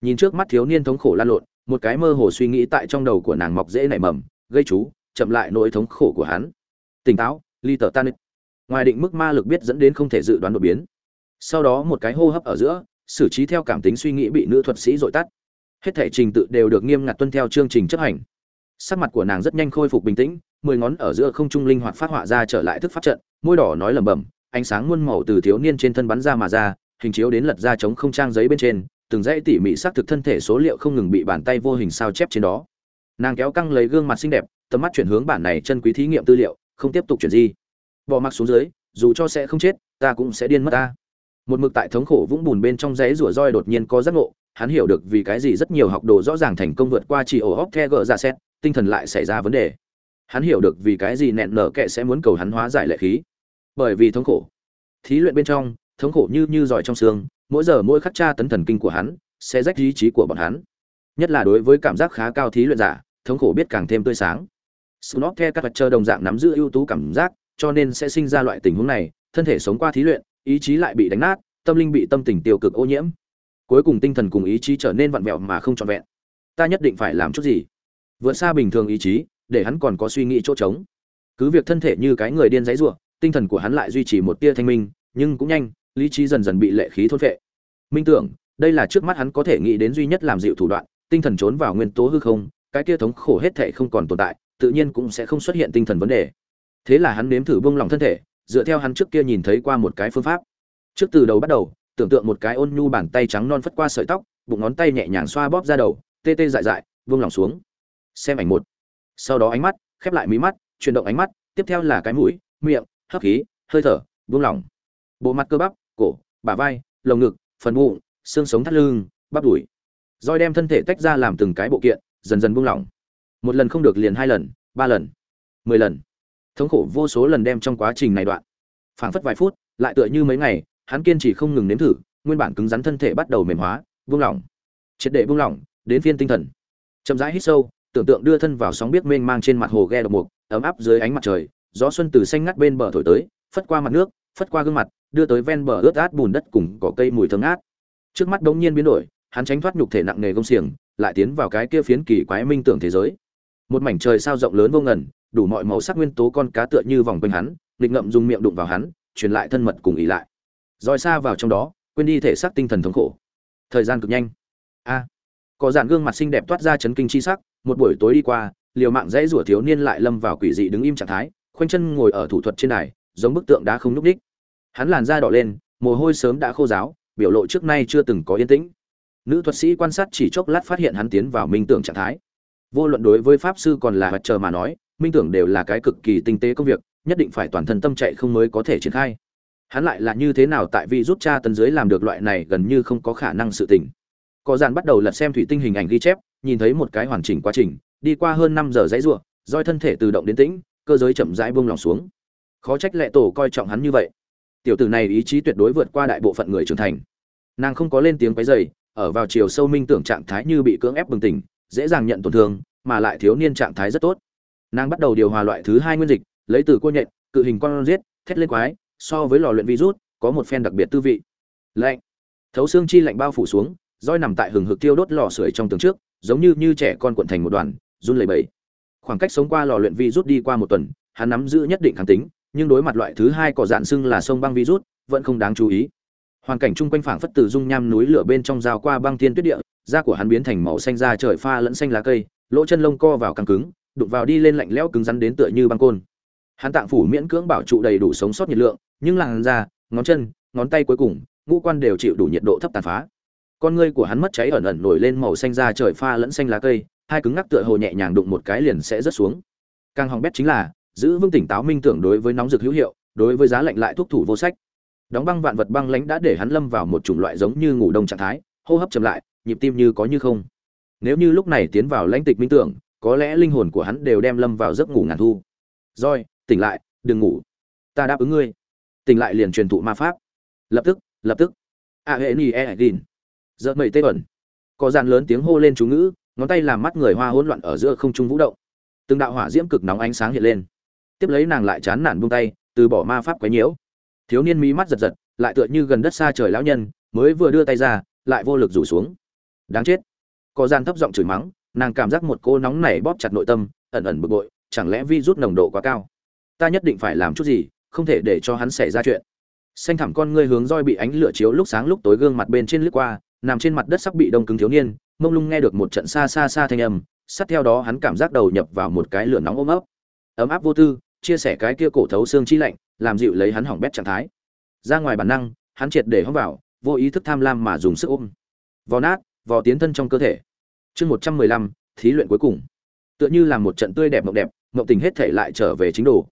Nhìn trước mắt thiếu niên thống khổ lan lộn, một cái mơ hồ suy nghĩ tại trong đầu của nàng mọc dễ nảy mầm, gây chú, chậm lại nỗi thống khổ của hắn. Tỉnh táo ly tờ tan ngoài định mức ma lực biết dẫn đến không thể dự đoán đột biến. Sau đó một cái hô hấp ở giữa, xử trí theo cảm tính suy nghĩ bị nữ thuật sĩ dội tắt. Hết thể trình tự đều được nghiêm ngặt tuân theo chương trình chấp hành. Sắc mặt của nàng rất nhanh khôi phục bình tĩnh, mười ngón ở giữa không trung linh hoạt phát họa ra trở lại thức pháp trận, môi đỏ nói lẩm bẩm, ánh sáng muôn màu từ thiếu niên trên thân bắn ra mà ra, hình chiếu đến lật ra chống không trang giấy bên trên, từng dãy tỉ mỉ xác thực thân thể số liệu không ngừng bị bàn tay vô hình sao chép trên đó. Nàng kéo căng lấy gương mặt xinh đẹp, tầm mắt chuyển hướng bản này chân quý thí nghiệm tư liệu không tiếp tục chuyển gì bỏ mặc xuống dưới, dù cho sẽ không chết, ta cũng sẽ điên mất ta. Một mực tại thống khổ vũng bùn bên trong giấy rủa roi đột nhiên có giác ngộ, hắn hiểu được vì cái gì rất nhiều học đồ rõ ràng thành công vượt qua chỉ ổ hóc the gỡ ra xét, tinh thần lại xảy ra vấn đề. Hắn hiểu được vì cái gì nẹn nở kệ sẽ muốn cầu hắn hóa giải lệ khí. Bởi vì thống khổ. Thí luyện bên trong, thống khổ như như giỏi trong xương, mỗi giờ mỗi khắc tra tấn thần kinh của hắn, sẽ rách ý chí của bọn hắn. Nhất là đối với cảm giác khá cao thí luyện giả, thống khổ biết càng thêm tươi sáng. Snob The các vật chờ đồng dạng nắm giữ ưu tú cảm giác, cho nên sẽ sinh ra loại tình huống này, thân thể sống qua thí luyện, ý chí lại bị đánh nát, tâm linh bị tâm tình tiêu cực ô nhiễm. Cuối cùng tinh thần cùng ý chí trở nên vặn vẹo mà không trọn vẹn. Ta nhất định phải làm chút gì, vượt xa bình thường ý chí, để hắn còn có suy nghĩ chỗ trống. Cứ việc thân thể như cái người điên giãy giụa, tinh thần của hắn lại duy trì một tia thanh minh, nhưng cũng nhanh, lý trí dần dần bị lệ khí thôn phệ. Minh tưởng, đây là trước mắt hắn có thể nghĩ đến duy nhất làm dịu thủ đoạn, tinh thần trốn vào nguyên tố hư không, cái kia thống khổ hết thảy không còn tồn tại, tự nhiên cũng sẽ không xuất hiện tinh thần vấn đề. Thế là hắn nếm thử buông lỏng thân thể, dựa theo hắn trước kia nhìn thấy qua một cái phương pháp. Trước từ đầu bắt đầu, tưởng tượng một cái ôn nhu bàn tay trắng non phất qua sợi tóc, bụng ngón tay nhẹ nhàng xoa bóp ra đầu, tê tê dại dại, buông lỏng xuống. Xem ảnh một. Sau đó ánh mắt, khép lại mí mắt, chuyển động ánh mắt, tiếp theo là cái mũi, miệng, hấp khí, hơi thở, buông lỏng. Bộ mặt cơ bắp, cổ, bả vai, lồng ngực, phần bụng, xương sống thắt lưng, bắp đùi. Roi đem thân thể tách ra làm từng cái bộ kiện, dần dần buông lỏng một lần không được liền hai lần, ba lần, mười lần. Thống khổ vô số lần đem trong quá trình này đoạn. Phảng phất vài phút, lại tựa như mấy ngày, hắn kiên trì không ngừng nếm thử, nguyên bản cứng rắn thân thể bắt đầu mềm hóa, buông lỏng. Triệt để buông lỏng, đến phiên tinh thần. Chậm rãi hít sâu, tưởng tượng đưa thân vào sóng biết mênh mang trên mặt hồ ghe độc mục, ấm áp dưới ánh mặt trời, gió xuân từ xanh ngắt bên bờ thổi tới, phất qua mặt nước, phất qua gương mặt, đưa tới ven bờ ướt át bùn đất cùng cỏ cây mùi thơm ngát. Trước mắt đống nhiên biến đổi, hắn tránh thoát nhục thể nặng nề công xiềng, lại tiến vào cái kia phiến kỳ quái minh tưởng thế giới một mảnh trời sao rộng lớn vô ngần, đủ mọi màu sắc nguyên tố con cá tựa như vòng quanh hắn, nghịch ngậm dùng miệng đụng vào hắn, truyền lại thân mật cùng ý lại. Roi xa vào trong đó, quên đi thể xác tinh thần thống khổ. Thời gian cực nhanh. A. Có dàn gương mặt xinh đẹp toát ra chấn kinh chi sắc, một buổi tối đi qua, liều mạng dãy rủa thiếu niên lại lâm vào quỷ dị đứng im trạng thái, khoanh chân ngồi ở thủ thuật trên đài, giống bức tượng đá không núc ních hắn làn da đỏ lên, mồ hôi sớm đã khô ráo, biểu lộ trước nay chưa từng có yên tĩnh. Nữ thuật sĩ quan sát chỉ chốc lát phát hiện hắn tiến vào minh tưởng trạng thái vô luận đối với pháp sư còn là mặt trời mà nói, minh tưởng đều là cái cực kỳ tinh tế công việc, nhất định phải toàn thân tâm chạy không mới có thể triển khai. Hắn lại là như thế nào tại vì rút cha tấn dưới làm được loại này gần như không có khả năng sự tình. Có dàn bắt đầu lật xem thủy tinh hình ảnh ghi chép, nhìn thấy một cái hoàn chỉnh quá trình, đi qua hơn năm giờ dãy ruộng, roi thân thể tự động đến tĩnh, cơ giới chậm rãi buông lòng xuống. Khó trách lệ tổ coi trọng hắn như vậy. Tiểu tử này ý chí tuyệt đối vượt qua đại bộ phận người trưởng thành. Nàng không có lên tiếng quấy dày ở vào chiều sâu minh tưởng trạng thái như bị cưỡng ép bừng tỉnh dễ dàng nhận tổn thương, mà lại thiếu niên trạng thái rất tốt. Nàng bắt đầu điều hòa loại thứ hai nguyên dịch, lấy từ cua nhện, cự hình con giết, thét lên quái, so với lò luyện virus, có một phen đặc biệt tư vị. Lạnh. Thấu xương chi lạnh bao phủ xuống, roi nằm tại hừng hực tiêu đốt lò sưởi trong tường trước, giống như như trẻ con cuộn thành một đoàn, run lẩy bẩy. Khoảng cách sống qua lò luyện virus đi qua một tuần, hắn nắm giữ nhất định kháng tính, nhưng đối mặt loại thứ hai có dạn xưng là sông băng virus, vẫn không đáng chú ý. Hoàn cảnh chung quanh phảng phất từ dung nham núi lửa bên trong rào qua băng thiên tuyết địa da của hắn biến thành màu xanh da trời pha lẫn xanh lá cây, lỗ chân lông co vào căng cứng, đụng vào đi lên lạnh lẽo cứng rắn đến tựa như băng côn. Hắn tạng phủ miễn cưỡng bảo trụ đầy đủ sống sót nhiệt lượng, nhưng làn da, ngón chân, ngón tay cuối cùng, ngũ quan đều chịu đủ nhiệt độ thấp tàn phá. Con ngươi của hắn mất cháy ẩn ẩn nổi lên màu xanh da trời pha lẫn xanh lá cây, hai cứng ngắc tựa hồ nhẹ nhàng đụng một cái liền sẽ rớt xuống. Càng hỏng bét chính là, giữ vững tỉnh táo minh tưởng đối với nóng rực hữu hiệu, đối với giá lạnh lại thuốc thủ vô sách. Đóng băng vạn vật băng lãnh đã để hắn lâm vào một chủng loại giống như ngủ đông trạng thái, hô hấp chậm lại nhịp tim như có như không. Nếu như lúc này tiến vào lãnh tịch minh tưởng, có lẽ linh hồn của hắn đều đem lâm vào giấc ngủ ngàn thu. Roi tỉnh lại, đừng ngủ. Ta đáp ứng ngươi. Tỉnh lại liền truyền thụ ma pháp. Lập tức lập tức. A hệ ni e din giật mẩy tê ẩn. Có dàn lớn tiếng hô lên chú ngữ, ngón tay làm mắt người hoa hỗn loạn ở giữa không trung vũ động. Từng đạo hỏa diễm cực nóng ánh sáng hiện lên. Tiếp lấy nàng lại chán nản buông tay, từ bỏ ma pháp quấy nhiễu. Thiếu niên mí mắt giật giật, lại tựa như gần đất xa trời lão nhân, mới vừa đưa tay ra, lại vô lực rủ xuống đáng chết. Có gian thấp giọng chửi mắng, nàng cảm giác một cô nóng này bóp chặt nội tâm, ẩn ẩn bực bội, chẳng lẽ vi rút nồng độ quá cao? Ta nhất định phải làm chút gì, không thể để cho hắn xảy ra chuyện. Xanh thẳm con ngươi hướng roi bị ánh lửa chiếu lúc sáng lúc tối gương mặt bên trên lướt qua, nằm trên mặt đất sắp bị đông cứng thiếu niên, mông lung nghe được một trận xa xa xa thanh âm, sát theo đó hắn cảm giác đầu nhập vào một cái lửa nóng ôm ấp. Ấm áp vô tư, chia sẻ cái kia cổ thấu xương chi lạnh, làm dịu lấy hắn hỏng bét trạng thái. Ra ngoài bản năng, hắn triệt để hóng vào, vô ý thức tham lam mà dùng sức ôm. Vò nát vò tiến thân trong cơ thể. Chương một trăm mười lăm, thí luyện cuối cùng. Tựa như là một trận tươi đẹp mộng đẹp, mộng tình hết thể lại trở về chính đồ.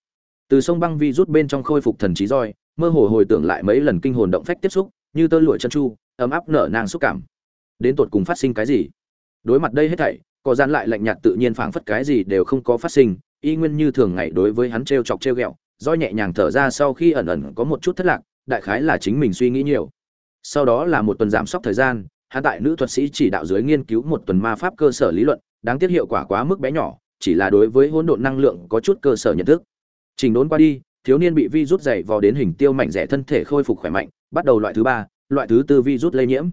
Từ sông băng vi rút bên trong khôi phục thần trí roi, mơ hồ hồi tưởng lại mấy lần kinh hồn động phách tiếp xúc, như tơ lụa chân chu, ấm áp nở nang xúc cảm. Đến tột cùng phát sinh cái gì? Đối mặt đây hết thảy, có gian lại lạnh nhạt tự nhiên phảng phất cái gì đều không có phát sinh, y nguyên như thường ngày đối với hắn trêu chọc trêu ghẹo, roi nhẹ nhàng thở ra sau khi ẩn ẩn có một chút thất lạc, đại khái là chính mình suy nghĩ nhiều. Sau đó là một tuần giảm sốc thời gian hắn tại nữ thuật sĩ chỉ đạo dưới nghiên cứu một tuần ma pháp cơ sở lý luận, đáng tiếc hiệu quả quá mức bé nhỏ, chỉ là đối với hỗn độn năng lượng có chút cơ sở nhận thức. Trình đốn qua đi, thiếu niên bị vi rút dày vào đến hình tiêu mạnh rẻ thân thể khôi phục khỏe mạnh, bắt đầu loại thứ ba, loại thứ tư vi rút lây nhiễm.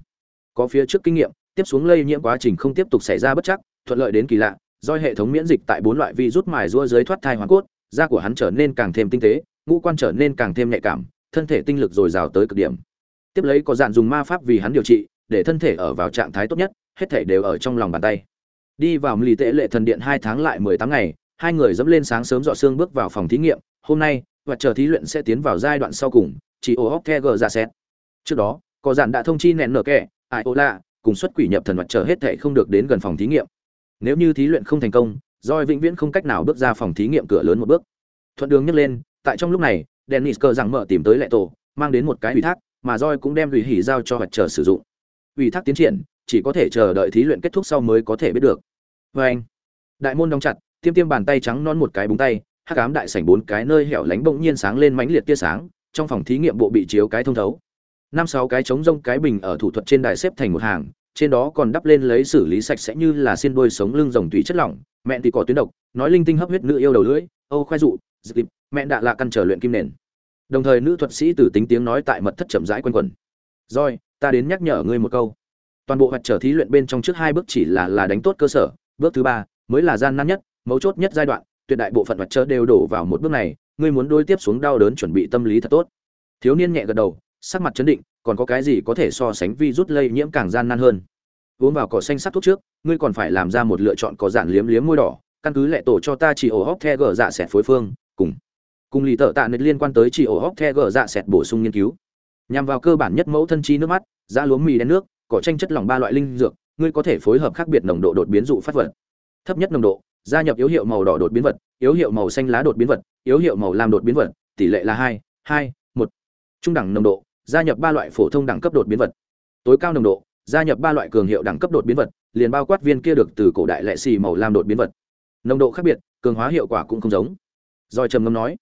Có phía trước kinh nghiệm, tiếp xuống lây nhiễm quá trình không tiếp tục xảy ra bất chắc, thuận lợi đến kỳ lạ, do hệ thống miễn dịch tại bốn loại vi rút mài rua dưới thoát thai hoàn cốt, da của hắn trở nên càng thêm tinh tế, ngũ quan trở nên càng thêm nhạy cảm, thân thể tinh lực dồi dào tới cực điểm. Tiếp lấy có dạn dùng ma pháp vì hắn điều trị để thân thể ở vào trạng thái tốt nhất, hết thể đều ở trong lòng bàn tay. Đi vào lì tệ lệ thần điện hai tháng lại mười tám ngày, hai người dẫm lên sáng sớm dọ xương bước vào phòng thí nghiệm, hôm nay, và chờ thí luyện sẽ tiến vào giai đoạn sau cùng, chỉ ô hóc the g ra xét. Trước đó, có dạn đã thông chi nẹn nở kẻ ai ô lạ, cùng xuất quỷ nhập thần mặt chờ hết thể không được đến gần phòng thí nghiệm. Nếu như thí luyện không thành công roi vĩnh viễn không cách nào bước ra phòng thí nghiệm cửa lớn một bước. Thuận đường nhấc lên, tại trong lúc này, dennis cờ rằng mở tìm tới lệ tổ, mang đến một cái ủy thác, mà roi cũng đem ủy hỉ giao cho mặt chờ sử dụng ủy thác tiến triển, chỉ có thể chờ đợi thí luyện kết thúc sau mới có thể biết được. Vê anh, đại môn đóng chặt, tiêm tiêm bàn tay trắng non một cái búng tay, hắc ám đại sảnh bốn cái nơi hẻo lánh bỗng nhiên sáng lên mãnh liệt tia sáng, trong phòng thí nghiệm bộ bị chiếu cái thông thấu. Năm sáu cái trống rông cái bình ở thủ thuật trên đài xếp thành một hàng, trên đó còn đắp lên lấy xử lý sạch sẽ như là xiên đôi sống lưng rồng tùy chất lỏng, mẹ thì có tuyến độc, nói linh tinh hấp huyết nữ yêu đầu lưỡi, âu khoai dụ dịp mẹ đạ lạ căn trở luyện kim nền. Đồng thời nữ thuật sĩ từ tính tiếng nói tại mật thất chậm rãi quanh quẩn. Rồi ta đến nhắc nhở ngươi một câu. Toàn bộ hoạt trở thí luyện bên trong trước hai bước chỉ là là đánh tốt cơ sở, bước thứ ba mới là gian nan nhất, mấu chốt nhất giai đoạn, tuyệt đại bộ phận hoạt trở đều đổ vào một bước này, ngươi muốn đối tiếp xuống đau đớn chuẩn bị tâm lý thật tốt. Thiếu niên nhẹ gật đầu, sắc mặt chấn định, còn có cái gì có thể so sánh vi rút lây nhiễm càng gian nan hơn? Uống vào cỏ xanh sắc thuốc trước, ngươi còn phải làm ra một lựa chọn có giản liếm liếm môi đỏ, căn cứ lệ tổ cho ta chỉ ổ hóc the gờ dạ sẹt phối phương, cùng. Cùng lì tợ tạ nịch liên quan tới chỉ ổ hóc the gờ dạ sẹt bổ sung nghiên cứu nhằm vào cơ bản nhất mẫu thân chi nước mắt, da lúa mì đen nước, cỏ tranh chất lỏng ba loại linh dược, ngươi có thể phối hợp khác biệt nồng độ đột biến dụ phát vật. Thấp nhất nồng độ, gia nhập yếu hiệu màu đỏ đột biến vật, yếu hiệu màu xanh lá đột biến vật, yếu hiệu màu lam đột biến vật, tỷ lệ là hai hai, một. Trung đẳng nồng độ, gia nhập ba loại phổ thông đẳng cấp đột biến vật. Tối cao nồng độ, gia nhập ba loại cường hiệu đẳng cấp đột biến vật, liền bao quát viên kia được từ cổ đại lệ xì màu lam đột biến vật. Nồng độ khác biệt, cường hóa hiệu quả cũng không giống. Doi trầm ngâm nói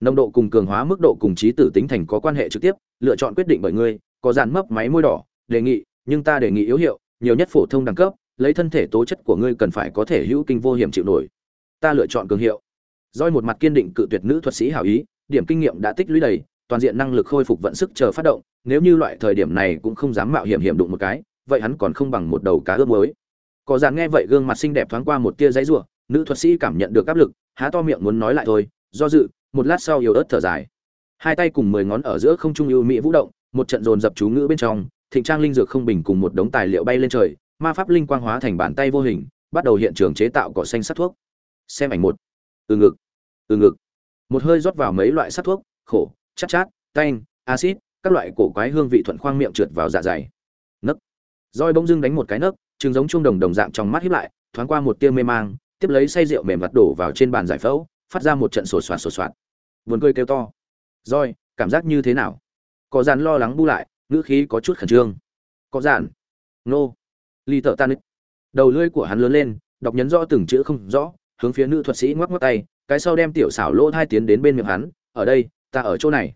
nồng độ cùng cường hóa mức độ cùng trí tử tính thành có quan hệ trực tiếp, lựa chọn quyết định bởi ngươi, có dàn mấp máy môi đỏ, đề nghị, nhưng ta đề nghị yếu hiệu, nhiều nhất phổ thông đẳng cấp, lấy thân thể tố chất của ngươi cần phải có thể hữu kinh vô hiểm chịu nổi. Ta lựa chọn cường hiệu. Doi một mặt kiên định cự tuyệt nữ thuật sĩ hảo ý, điểm kinh nghiệm đã tích lũy đầy, toàn diện năng lực khôi phục vận sức chờ phát động, nếu như loại thời điểm này cũng không dám mạo hiểm hiểm đụng một cái, vậy hắn còn không bằng một đầu cá ướp mới có dàn nghe vậy gương mặt xinh đẹp thoáng qua một tia giấy rủa, nữ thuật sĩ cảm nhận được áp lực, há to miệng muốn nói lại thôi, do dự một lát sau yếu ớt thở dài. Hai tay cùng mười ngón ở giữa không trung ưu mỹ vũ động, một trận dồn dập chú ngữ bên trong, thịnh trang linh dược không bình cùng một đống tài liệu bay lên trời, ma pháp linh quang hóa thành bàn tay vô hình, bắt đầu hiện trường chế tạo cỏ xanh sắt thuốc. Xem ảnh một. Từ ngực. Từ ngực. Một hơi rót vào mấy loại sắt thuốc, khổ, chát chát, tanh acid các loại cổ quái hương vị thuận khoang miệng trượt vào dạ dày. Nấc. Roi bỗng dưng đánh một cái nấc chừng giống chuông đồng đồng dạng trong mắt hiếp lại, thoáng qua một tia mê mang, tiếp lấy say rượu mềm vặt đổ vào trên bàn giải phẫu, phát ra một trận sổ soạt sổ soạt vườn cười kêu to. Roi cảm giác như thế nào? Có dàn lo lắng bu lại, ngữ khí có chút khẩn trương. Có dàn. Nô. Ly tợ tan. Đầu lưỡi của hắn lớn lên, đọc nhấn rõ từng chữ không rõ, hướng phía nữ thuật sĩ ngoắc ngoắc tay, cái sau đem tiểu xảo lỗ thai tiến đến bên miệng hắn, ở đây, ta ở chỗ này.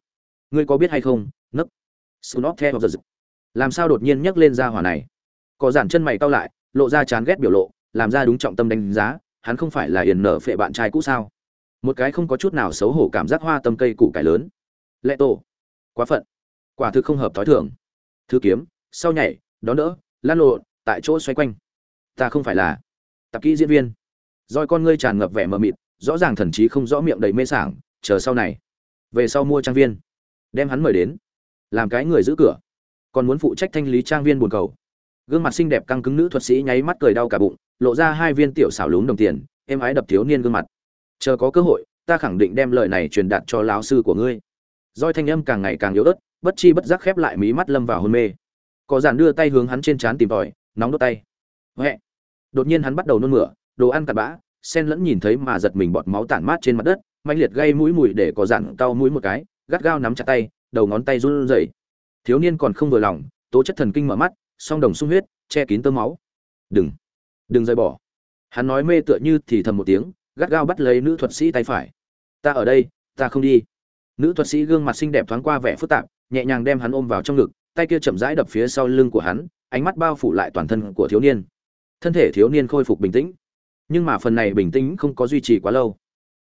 Ngươi có biết hay không? Nấc. Snot theo giật làm sao đột nhiên nhấc lên ra hỏa này? Có giản chân mày cau lại, lộ ra chán ghét biểu lộ, làm ra đúng trọng tâm đánh giá, hắn không phải là hiền nở phệ bạn trai cũ sao? Một cái không có chút nào xấu hổ cảm giác hoa tâm cây củ cải lớn. Lệ tổ. Quá phận. Quả thực không hợp thói thường. Thứ kiếm, sau nhảy, đón đỡ lan lộn, tại chỗ xoay quanh. Ta không phải là tạp kỹ diễn viên. Roi con ngươi tràn ngập vẻ mờ mịt, rõ ràng thần chí không rõ miệng đầy mê sảng, chờ sau này. Về sau mua trang viên. Đem hắn mời đến. Làm cái người giữ cửa. Còn muốn phụ trách thanh lý trang viên buồn cầu. Gương mặt xinh đẹp căng cứng nữ thuật sĩ nháy mắt cười đau cả bụng, lộ ra hai viên tiểu xảo lún đồng tiền em ái đập thiếu niên gương mặt chờ có cơ hội, ta khẳng định đem lời này truyền đạt cho lão sư của ngươi. Roi thanh âm càng ngày càng yếu ớt, bất chi bất giác khép lại mí mắt lâm vào hôn mê. Có giản đưa tay hướng hắn trên trán tìm tòi, nóng đốt tay. Huệ. Đột nhiên hắn bắt đầu nôn mửa, đồ ăn cặn bã sen lẫn nhìn thấy mà giật mình bọt máu tản mát trên mặt đất mạnh liệt gây mũi mùi để có dặn cau mũi một cái, gắt gao nắm chặt tay, đầu ngón tay run rẩy. Thiếu niên còn không vừa lòng, tố chất thần kinh mở mắt, song đồng sung huyết, che kín tơ máu. Đừng đừng rời bỏ. Hắn nói mê tựa như thì thầm một tiếng gắt gao bắt lấy nữ thuật sĩ tay phải. Ta ở đây, ta không đi. Nữ thuật sĩ gương mặt xinh đẹp thoáng qua vẻ phức tạp, nhẹ nhàng đem hắn ôm vào trong ngực, tay kia chậm rãi đập phía sau lưng của hắn, ánh mắt bao phủ lại toàn thân của thiếu niên. Thân thể thiếu niên khôi phục bình tĩnh, nhưng mà phần này bình tĩnh không có duy trì quá lâu.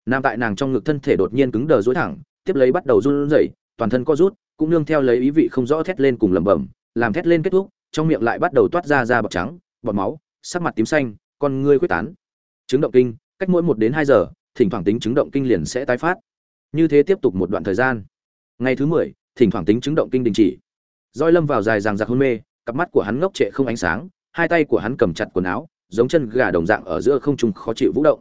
Nam tại nàng trong ngực thân thể đột nhiên cứng đờ dối thẳng, tiếp lấy bắt đầu run rẩy, toàn thân co rút, cũng nương theo lấy ý vị không rõ thét lên cùng lẩm bẩm, làm thét lên kết thúc, trong miệng lại bắt đầu toát ra ra bọc trắng, bọt máu, sắc mặt tím xanh, con ngươi quyết tán. Chứng động kinh cách mỗi một đến hai giờ, thỉnh thoảng tính chứng động kinh liền sẽ tái phát. Như thế tiếp tục một đoạn thời gian. Ngày thứ mười, thỉnh thoảng tính chứng động kinh đình chỉ. Roi lâm vào dài dàng giặc hôn mê, cặp mắt của hắn ngốc trệ không ánh sáng, hai tay của hắn cầm chặt quần áo, giống chân gà đồng dạng ở giữa không trung khó chịu vũ động.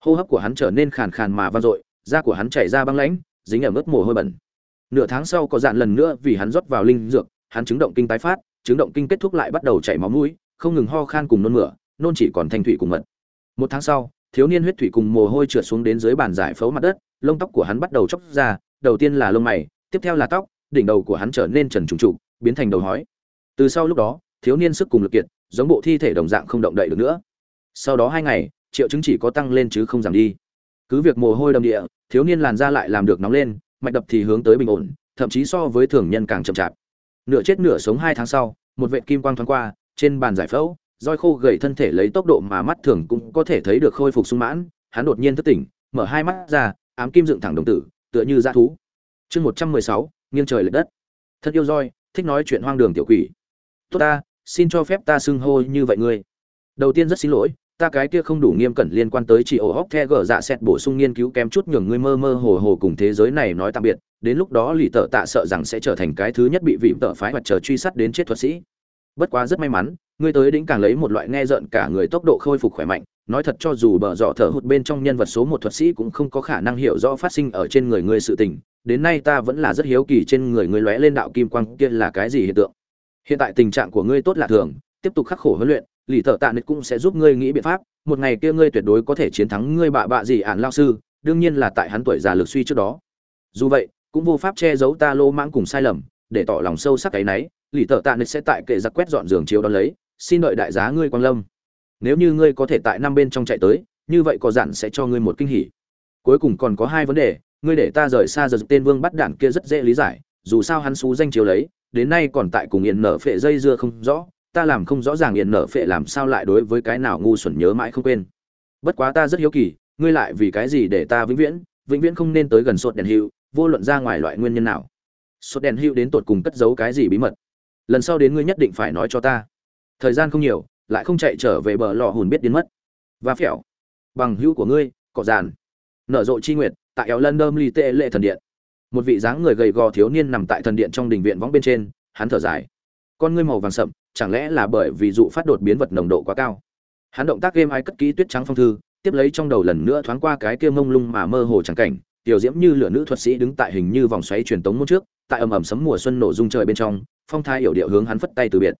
Hô hấp của hắn trở nên khàn khàn mà vang dội, da của hắn chảy ra băng lãnh, dính ở mức mồ hôi bẩn. Nửa tháng sau có dạn lần nữa vì hắn rót vào linh dược, hắn chứng động kinh tái phát, chứng động kinh kết thúc lại bắt đầu chảy máu mũi, không ngừng ho khan cùng nôn mửa, nôn chỉ còn thanh thủy cùng mật. Một tháng sau thiếu niên huyết thủy cùng mồ hôi trượt xuống đến dưới bàn giải phẫu mặt đất, lông tóc của hắn bắt đầu chóc ra, đầu tiên là lông mày, tiếp theo là tóc, đỉnh đầu của hắn trở nên trần trùng trụ biến thành đầu hói. Từ sau lúc đó, thiếu niên sức cùng lực kiệt, giống bộ thi thể đồng dạng không động đậy được nữa. Sau đó hai ngày, triệu chứng chỉ có tăng lên chứ không giảm đi. Cứ việc mồ hôi đầm địa, thiếu niên làn da lại làm được nóng lên, mạch đập thì hướng tới bình ổn, thậm chí so với thường nhân càng chậm chạp. Nửa chết nửa sống hai tháng sau, một vệ kim quang thoáng qua, trên bàn giải phẫu roi khô gầy thân thể lấy tốc độ mà mắt thường cũng có thể thấy được khôi phục sung mãn, hắn đột nhiên thức tỉnh, mở hai mắt ra, ám kim dựng thẳng đồng tử, tựa như dã thú. Chương một trăm mười sáu, nghiêng trời lệch đất. Thân yêu roi, thích nói chuyện hoang đường tiểu quỷ. Tốt ta, xin cho phép ta xưng hô như vậy ngươi. Đầu tiên rất xin lỗi, ta cái kia không đủ nghiêm cẩn liên quan tới chị ổ hóc the gở dạ xét bổ sung nghiên cứu kém chút nhường ngươi mơ mơ hồ hồ cùng thế giới này nói tạm biệt, đến lúc đó lì tợ tạ sợ rằng sẽ trở thành cái thứ nhất bị vị tợ phái hoặc chờ truy sát đến chết thuật sĩ. Bất quá rất may mắn ngươi tới đỉnh càng lấy một loại nghe rợn cả người tốc độ khôi phục khỏe mạnh, nói thật cho dù bờ dọ thở hụt bên trong nhân vật số một thuật sĩ cũng không có khả năng hiểu rõ phát sinh ở trên người ngươi sự tình, đến nay ta vẫn là rất hiếu kỳ trên người ngươi lóe lên đạo kim quang kia là cái gì hiện tượng. Hiện tại tình trạng của ngươi tốt lạ thường, tiếp tục khắc khổ huấn luyện, lì thợ tạ nịch cũng sẽ giúp ngươi nghĩ biện pháp, một ngày kia ngươi tuyệt đối có thể chiến thắng ngươi bạ bạ gì ản lao sư, đương nhiên là tại hắn tuổi già lực suy trước đó. Dù vậy, cũng vô pháp che giấu ta lô mãng cùng sai lầm, để tỏ lòng sâu sắc cái nấy, lì thợ tạ nịch sẽ tại kệ giặc quét dọn giường chiếu đó lấy xin đợi đại giá ngươi quang lâm. Nếu như ngươi có thể tại năm bên trong chạy tới, như vậy có dặn sẽ cho ngươi một kinh hỉ. Cuối cùng còn có hai vấn đề, ngươi để ta rời xa giờ tên vương bắt đạn kia rất dễ lý giải, dù sao hắn xú danh chiếu lấy, đến nay còn tại cùng yên nở phệ dây dưa không rõ, ta làm không rõ ràng yên nở phệ làm sao lại đối với cái nào ngu xuẩn nhớ mãi không quên. Bất quá ta rất hiếu kỳ, ngươi lại vì cái gì để ta vĩnh viễn vĩnh viễn không nên tới gần sột đèn hữu, vô luận ra ngoài loại nguyên nhân nào. Sột đèn hữu đến tột cùng cất giấu cái gì bí mật? Lần sau đến ngươi nhất định phải nói cho ta thời gian không nhiều, lại không chạy trở về bờ lò hùn biết đến mất. Và phẻo bằng hữu của ngươi, cỏ giàn nở rộ chi nguyệt, tại éo lân đơm ly tệ lệ thần điện. Một vị dáng người gầy gò thiếu niên nằm tại thần điện trong đình viện võng bên trên, hắn thở dài. Con ngươi màu vàng sậm, chẳng lẽ là bởi vì dụ phát đột biến vật nồng độ quá cao? Hắn động tác game ai cất ký tuyết trắng phong thư, tiếp lấy trong đầu lần nữa thoáng qua cái kia mông lung mà mơ hồ trắng cảnh, tiểu diễm như lửa nữ thuật sĩ đứng tại hình như vòng xoáy truyền tống môn trước, tại ầm ầm sấm mùa xuân nổ rung trời bên trong, phong thai yểu điệu hướng hắn phất tay từ biệt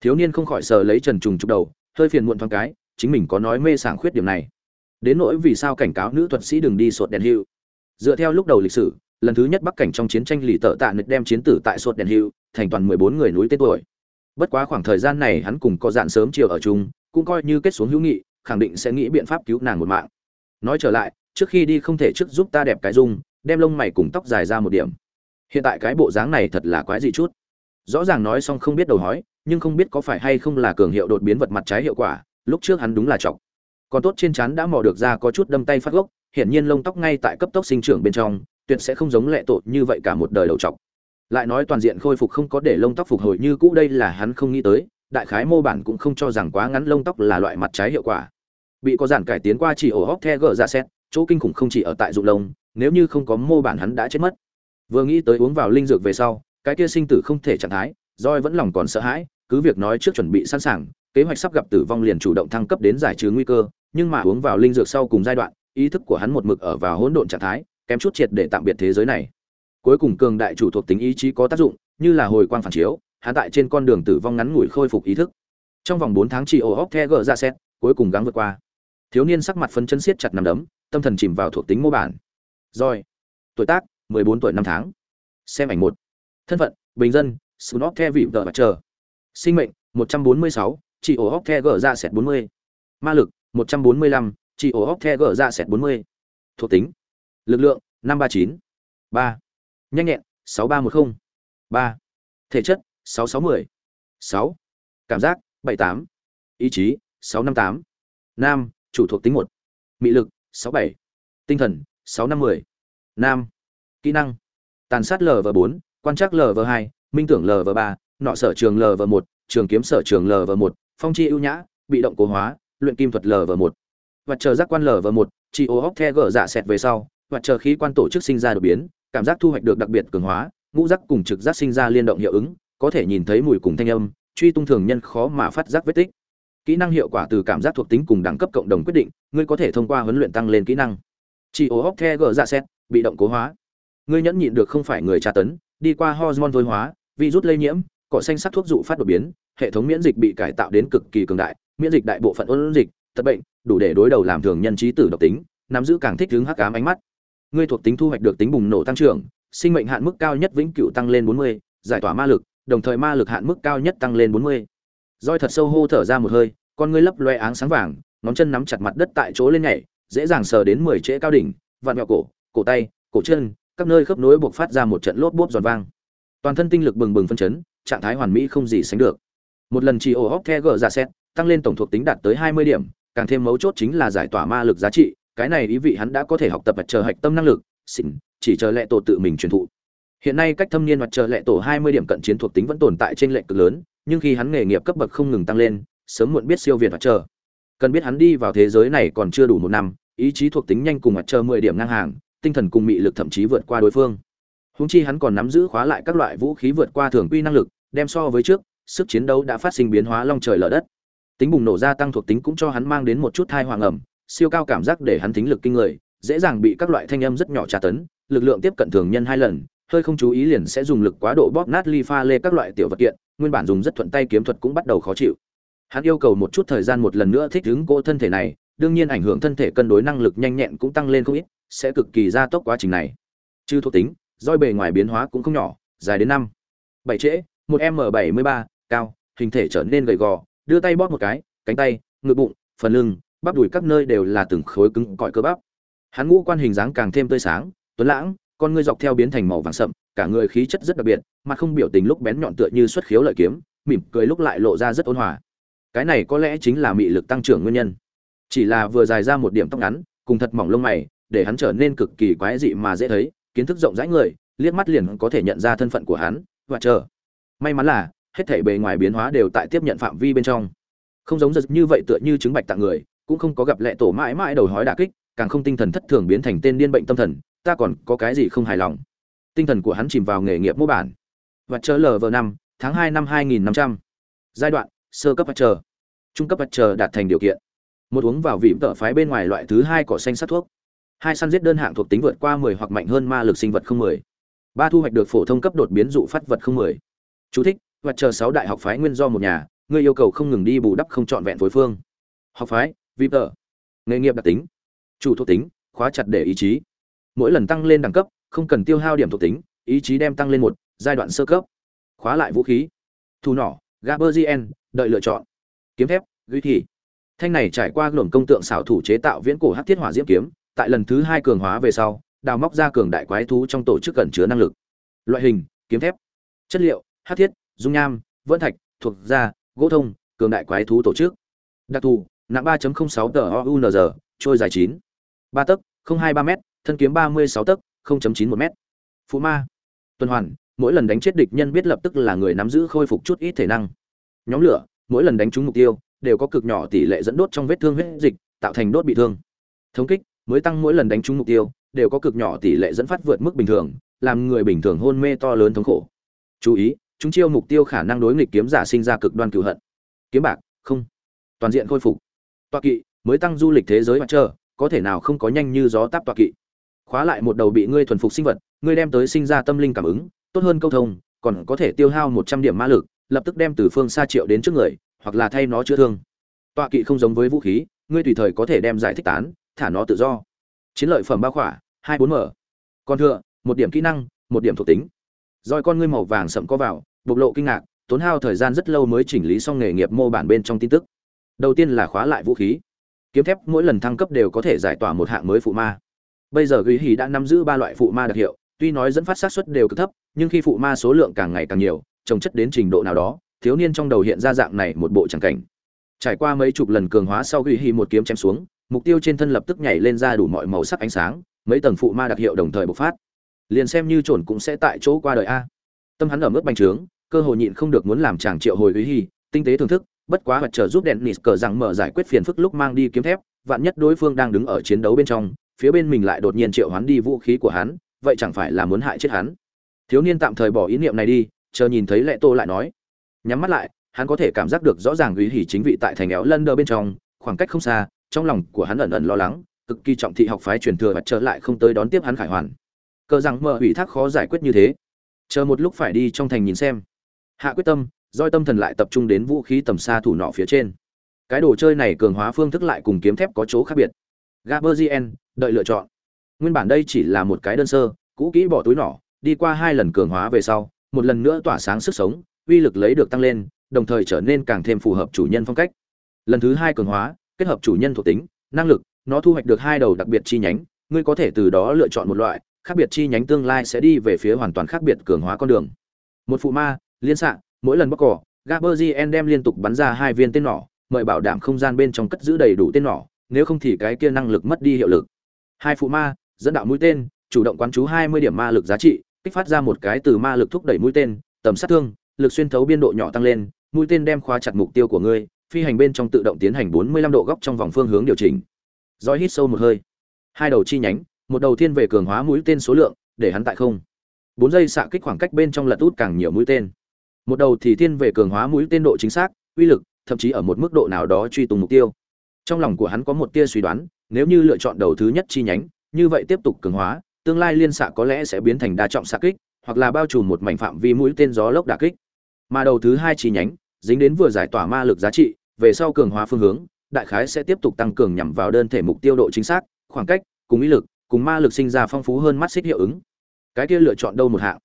thiếu niên không khỏi sờ lấy trần trùng trục đầu hơi phiền muộn thoáng cái chính mình có nói mê sảng khuyết điểm này. Đến nỗi vì sao cảnh cáo nữ thuật sĩ đừng đi sột đèn hiệu. dựa theo lúc đầu lịch sử lần thứ nhất bắc cảnh trong chiến tranh lì tợ tạ nịch đem chiến tử tại sột đèn hiệu, thành toàn mười bốn người núi tên tuổi. Bất quá khoảng thời gian này hắn cùng có dạn sớm chiều ở chung cũng coi như kết xuống hữu nghị khẳng định sẽ nghĩ biện pháp cứu nàng một mạng. Nói trở lại trước khi đi không thể trước giúp ta đẹp cái dung đem lông mày cùng tóc dài ra một điểm. Hiện tại cái bộ dáng này thật là quái dị chút. Rõ ràng nói xong không biết đầu hói nhưng không biết có phải hay không là cường hiệu đột biến vật mặt trái hiệu quả, lúc trước hắn đúng là chọc. Còn tốt trên trán đã mò được ra có chút đâm tay phát gốc, hiển nhiên lông tóc ngay tại cấp tốc sinh trưởng bên trong, tuyệt sẽ không giống lệ tội như vậy cả một đời đầu chọc. Lại nói toàn diện khôi phục không có để lông tóc phục hồi như cũ đây là hắn không nghĩ tới, đại khái mô bản cũng không cho rằng quá ngắn lông tóc là loại mặt trái hiệu quả. Bị có giản cải tiến qua chỉ ổ hốc the gở ra xét, chỗ kinh khủng không chỉ ở tại dụng lông, nếu như không có mô bản hắn đã chết mất. Vừa nghĩ tới uống vào linh dược về sau, cái kia sinh tử không thể trạng thái, roi vẫn lòng còn sợ hãi cứ việc nói trước chuẩn bị sẵn sàng, kế hoạch sắp gặp tử vong liền chủ động thăng cấp đến giải trừ nguy cơ, nhưng mà uống vào linh dược sau cùng giai đoạn, ý thức của hắn một mực ở vào hỗn độn trạng thái, kém chút triệt để tạm biệt thế giới này. Cuối cùng cường đại chủ thuộc tính ý chí có tác dụng, như là hồi quang phản chiếu, hắn tại trên con đường tử vong ngắn ngủi khôi phục ý thức. Trong vòng bốn tháng chỉ ổ óc the gờ ra xét, cuối cùng gắng vượt qua. Thiếu niên sắc mặt phấn chân siết chặt nằm đấm, tâm thần chìm vào thuộc tính mô bản. Rồi, tuổi tác 14 tuổi năm tháng. Xem ảnh một. Thân phận, bình dân snot the vị vợ và chờ sinh mệnh 146, chỉ ổ hóc the gờ ra sẹt 40. ma lực 145, chỉ ổ hóc the gờ ra sẹt 40. thuộc tính lực lượng 539. 3. nhanh nhẹn 6310. 3. thể chất 6610. 6. cảm giác 78. ý chí 658. nam chủ thuộc tính 1. mị lực 67. tinh thần 6510. nam kỹ năng tàn sát lv 4 quan trắc lv 2 minh tưởng lv 3 nọ sở trường lv một, trường kiếm sở trường lv một, phong chi ưu nhã bị động cố hóa luyện kim thuật lv một, và chờ giác quan lv một, chi ô hóc the gở dạ xẹt về sau và chờ khí quan tổ chức sinh ra đột biến cảm giác thu hoạch được đặc biệt cường hóa ngũ giác cùng trực giác sinh ra liên động hiệu ứng có thể nhìn thấy mùi cùng thanh âm truy tung thường nhân khó mà phát giác vết tích. Kỹ năng hiệu quả từ cảm giác thuộc tính cùng đẳng cấp cộng đồng quyết định ngươi có thể thông qua huấn luyện tăng lên kỹ năng. Chỉ ô hóc the gờ dạ xét bị động cố hóa. Ngươi nhẫn nhịn được không phải người tra tấn đi qua hormone thôi hóa virus lây nhiễm cỏ xanh sắc thuốc dụ phát đột biến hệ thống miễn dịch bị cải tạo đến cực kỳ cường đại miễn dịch đại bộ phận ôn dịch tật bệnh đủ để đối đầu làm thường nhân trí tử độc tính nắm giữ càng thích hướng hắc ám ánh mắt ngươi thuộc tính thu hoạch được tính bùng nổ tăng trưởng sinh mệnh hạn mức cao nhất vĩnh cửu tăng lên 40, giải tỏa ma lực đồng thời ma lực hạn mức cao nhất tăng lên 40. Joy thật sâu hô thở ra một hơi con ngươi lấp loe áng sáng vàng ngón chân nắm chặt mặt đất tại chỗ lên nhảy dễ dàng sờ đến 10 trễ cao đỉnh vặn vẹo cổ cổ tay cổ chân các nơi khớp nối buộc phát ra một trận lốp bốp giòn vang toàn thân tinh lực bừng bừng phấn chấn trạng thái hoàn mỹ không gì sánh được. Một lần chỉ ổ hóc the gờ dạ giả xét tăng lên tổng thuộc tính đạt tới hai mươi điểm, càng thêm mấu chốt chính là giải tỏa ma lực giá trị, cái này ý vị hắn đã có thể học tập vật chờ hạch tâm năng lực, xỉn, chỉ chờ lệ tổ tự mình truyền thụ. Hiện nay cách thâm niên mặt chờ lệ tổ hai mươi điểm cận chiến thuộc tính vẫn tồn tại trên lệ cực lớn, nhưng khi hắn nghề nghiệp cấp bậc không ngừng tăng lên, sớm muộn biết siêu việt mặt chờ. Cần biết hắn đi vào thế giới này còn chưa đủ một năm, ý chí thuộc tính nhanh cùng mặt chờ mười điểm ngang hàng, tinh thần cùng mị lực thậm chí vượt qua đối phương. Húng chi hắn còn nắm giữ khóa lại các loại vũ khí vượt qua thường quy năng lực đem so với trước, sức chiến đấu đã phát sinh biến hóa long trời lở đất. Tính bùng nổ gia tăng thuộc tính cũng cho hắn mang đến một chút thai hoàng ẩm, siêu cao cảm giác để hắn tính lực kinh người, dễ dàng bị các loại thanh âm rất nhỏ tra tấn, lực lượng tiếp cận thường nhân hai lần, hơi không chú ý liền sẽ dùng lực quá độ bóp nát ly pha lê các loại tiểu vật kiện, nguyên bản dùng rất thuận tay kiếm thuật cũng bắt đầu khó chịu. Hắn yêu cầu một chút thời gian một lần nữa thích ứng cỗ thân thể này, đương nhiên ảnh hưởng thân thể cân đối năng lực nhanh nhẹn cũng tăng lên không ít, sẽ cực kỳ gia tốc quá trình này. Chư thuộc tính, roi bề ngoài biến hóa cũng không nhỏ, dài đến năm. Bảy trễ một m bảy mươi ba, cao, hình thể trở nên gầy gò, đưa tay bóp một cái, cánh tay, ngực bụng, phần lưng, bắp đùi các nơi đều là từng khối cứng cỏi cơ bắp. Hắn ngũ quan hình dáng càng thêm tươi sáng, tuấn lãng, con ngươi dọc theo biến thành màu vàng sậm, cả người khí chất rất đặc biệt, mặt không biểu tình lúc bén nhọn tựa như xuất khiếu lợi kiếm, mỉm cười lúc lại lộ ra rất ôn hòa. Cái này có lẽ chính là mị lực tăng trưởng nguyên nhân. Chỉ là vừa dài ra một điểm tóc ngắn, cùng thật mỏng lông mày, để hắn trở nên cực kỳ quái dị mà dễ thấy, kiến thức rộng rãi người, liếc mắt liền có thể nhận ra thân phận của hắn, và chờ may mắn là, hết thảy bề ngoài biến hóa đều tại tiếp nhận phạm vi bên trong. Không giống giật như vậy tựa như chứng bạch tặng người, cũng không có gặp lệ tổ mãi mãi đầu hói đả kích, càng không tinh thần thất thường biến thành tên điên bệnh tâm thần, ta còn có cái gì không hài lòng. Tinh thần của hắn chìm vào nghề nghiệp mô bản. Và chờ vợ năm, tháng hai năm hai nghìn năm trăm. Giai đoạn, sơ cấp và chờ. Trung cấp và chờ đạt thành điều kiện. Một uống vào vị tợ phái bên ngoài loại thứ hai cỏ xanh sát thuốc. Hai săn giết đơn hạng thuộc tính vượt qua mười hoặc mạnh hơn ma lực sinh vật không mười. Ba thu hoạch được phổ thông cấp đột biến dụ phát vật không mười chú thích, và chờ sáu đại học phái nguyên do một nhà, ngươi yêu cầu không ngừng đi bù đắp không trọn vẹn phối phương. Học phái vi tờ. Nghề nghiệp đặc tính, chủ thuộc tính, khóa chặt để ý chí. Mỗi lần tăng lên đẳng cấp, không cần tiêu hao điểm thuộc tính, ý chí đem tăng lên một, giai đoạn sơ cấp. Khóa lại vũ khí. Thu nỏ gaberzien đợi lựa chọn. Kiếm thép duy thị thanh này trải qua luồng công tượng xảo thủ chế tạo viễn cổ hắc thiết hỏa diễm kiếm, tại lần thứ hai cường hóa về sau, đào móc ra cường đại quái thú trong tổ chức cẩn chứa năng lực. Loại hình, kiếm thép. Chất liệu hát thiết, dung nham, vân thạch, thuộc da gỗ thông, cường đại quái thú tổ chức. Đặc thù, nặng 3.06 tờ ounz trôi dài 9 ba tấc 023 m thân kiếm 36 tấc 0.91 m phụ ma, tuần hoàn, mỗi lần đánh chết địch nhân biết lập tức là người nắm giữ khôi phục chút ít thể năng. Nhóm lửa, mỗi lần đánh trúng mục tiêu, đều có cực nhỏ tỷ lệ dẫn đốt trong vết thương huyết dịch, tạo thành đốt bị thương. Thống kích, mới tăng mỗi lần đánh trúng mục tiêu, đều có cực nhỏ tỷ lệ dẫn phát vượt mức bình thường, làm người bình thường hôn mê to lớn thống khổ. Chú ý chúng chiêu mục tiêu khả năng đối nghịch kiếm giả sinh ra cực đoan cựu hận. Kiếm bạc, không. Toàn diện khôi phục. Toa kỵ, mới tăng du lịch thế giới mặt trời có thể nào không có nhanh như gió táp toa kỵ. Khóa lại một đầu bị ngươi thuần phục sinh vật, ngươi đem tới sinh ra tâm linh cảm ứng, tốt hơn câu thông, còn có thể tiêu hao một trăm điểm ma lực, lập tức đem từ phương xa triệu đến trước người, hoặc là thay nó chữa thương. Toa kỵ không giống với vũ khí, ngươi tùy thời có thể đem giải thích tán, thả nó tự do. Chiến lợi phẩm bao khỏa, hai bốn m còn thừa, một điểm kỹ năng, một điểm thuộc tính. Rồi con ngươi màu vàng sậm có vào bộc lộ kinh ngạc, tốn hao thời gian rất lâu mới chỉnh lý xong nghề nghiệp mô bản bên trong tin tức. Đầu tiên là khóa lại vũ khí. Kiếm thép mỗi lần thăng cấp đều có thể giải tỏa một hạng mới phụ ma. Bây giờ ghi hì đã nắm giữ ba loại phụ ma đặc hiệu, tuy nói dẫn phát sát suất đều cực thấp, nhưng khi phụ ma số lượng càng ngày càng nhiều, trồng chất đến trình độ nào đó, thiếu niên trong đầu hiện ra dạng này một bộ tràng cảnh. Trải qua mấy chục lần cường hóa sau ghi hì một kiếm chém xuống, mục tiêu trên thân lập tức nhảy lên ra đủ mọi màu sắc ánh sáng, mấy tầng phụ ma đặc hiệu đồng thời bộc phát. Liền xem như trồn cũng sẽ tại chỗ qua đời a. Tâm hắn ở mức bành trướng cơ hội nhịn không được muốn làm chàng triệu hồi ý hì tinh tế thưởng thức, bất quá vật trở giúp đèn nịt cờ rằng mở giải quyết phiền phức lúc mang đi kiếm thép, vạn nhất đối phương đang đứng ở chiến đấu bên trong, phía bên mình lại đột nhiên triệu hoán đi vũ khí của hắn, vậy chẳng phải là muốn hại chết hắn. Thiếu niên tạm thời bỏ ý niệm này đi, chờ nhìn thấy lệ tô lại nói. Nhắm mắt lại, hắn có thể cảm giác được rõ ràng ý hỉ chính vị tại thành éo lân đơ bên trong, khoảng cách không xa, trong lòng của hắn ẩn ẩn lo lắng, cực kỳ trọng thị học phái truyền thừa và trở lại không tới đón tiếp hắn khải hoàn. Cờ rằng mở ủy thác khó giải quyết như thế. Chờ một lúc phải đi trong thành nhìn xem hạ quyết tâm roi tâm thần lại tập trung đến vũ khí tầm xa thủ nọ phía trên. Cái đồ chơi này cường hóa phương thức lại cùng kiếm thép có chỗ khác biệt. Gaberzien đợi lựa chọn. Nguyên bản đây chỉ là một cái đơn sơ, cũ kỹ bỏ túi nỏ, đi qua hai lần cường hóa về sau, một lần nữa tỏa sáng sức sống, uy lực lấy được tăng lên, đồng thời trở nên càng thêm phù hợp chủ nhân phong cách. Lần thứ hai cường hóa, kết hợp chủ nhân thuộc tính, năng lực, nó thu hoạch được hai đầu đặc biệt chi nhánh, ngươi có thể từ đó lựa chọn một loại, khác biệt chi nhánh tương lai sẽ đi về phía hoàn toàn khác biệt cường hóa con đường. Một phụ ma liên xạ, mỗi lần bóc cỏ gaberzien đem liên tục bắn ra hai viên tên nỏ, mời bảo đảm không gian bên trong cất giữ đầy đủ tên nỏ, nếu không thì cái kia năng lực mất đi hiệu lực. Hai phụ ma, dẫn đạo mũi tên, chủ động quán chú 20 điểm ma lực giá trị, kích phát ra một cái từ ma lực thúc đẩy mũi tên, tầm sát thương, lực xuyên thấu biên độ nhỏ tăng lên, mũi tên đem khóa chặt mục tiêu của ngươi, phi hành bên trong tự động tiến hành 45 độ góc trong vòng phương hướng điều chỉnh. Rồi hít sâu một hơi. Hai đầu chi nhánh, một đầu thiên về cường hóa mũi tên số lượng, để hắn tại không. Bốn giây xạ kích khoảng cách bên trong lật út càng nhiều mũi tên một đầu thì thiên về cường hóa mũi tên độ chính xác, uy lực, thậm chí ở một mức độ nào đó truy tùng mục tiêu. Trong lòng của hắn có một tia suy đoán, nếu như lựa chọn đầu thứ nhất chi nhánh, như vậy tiếp tục cường hóa, tương lai liên xạ có lẽ sẽ biến thành đa trọng xạ kích, hoặc là bao trùm một mảnh phạm vi mũi tên gió lốc đả kích. Mà đầu thứ hai chi nhánh, dính đến vừa giải tỏa ma lực giá trị, về sau cường hóa phương hướng, đại khái sẽ tiếp tục tăng cường nhằm vào đơn thể mục tiêu độ chính xác, khoảng cách, cùng ý lực, cùng ma lực sinh ra phong phú hơn mắt xích hiệu ứng. Cái kia lựa chọn đâu một hạng?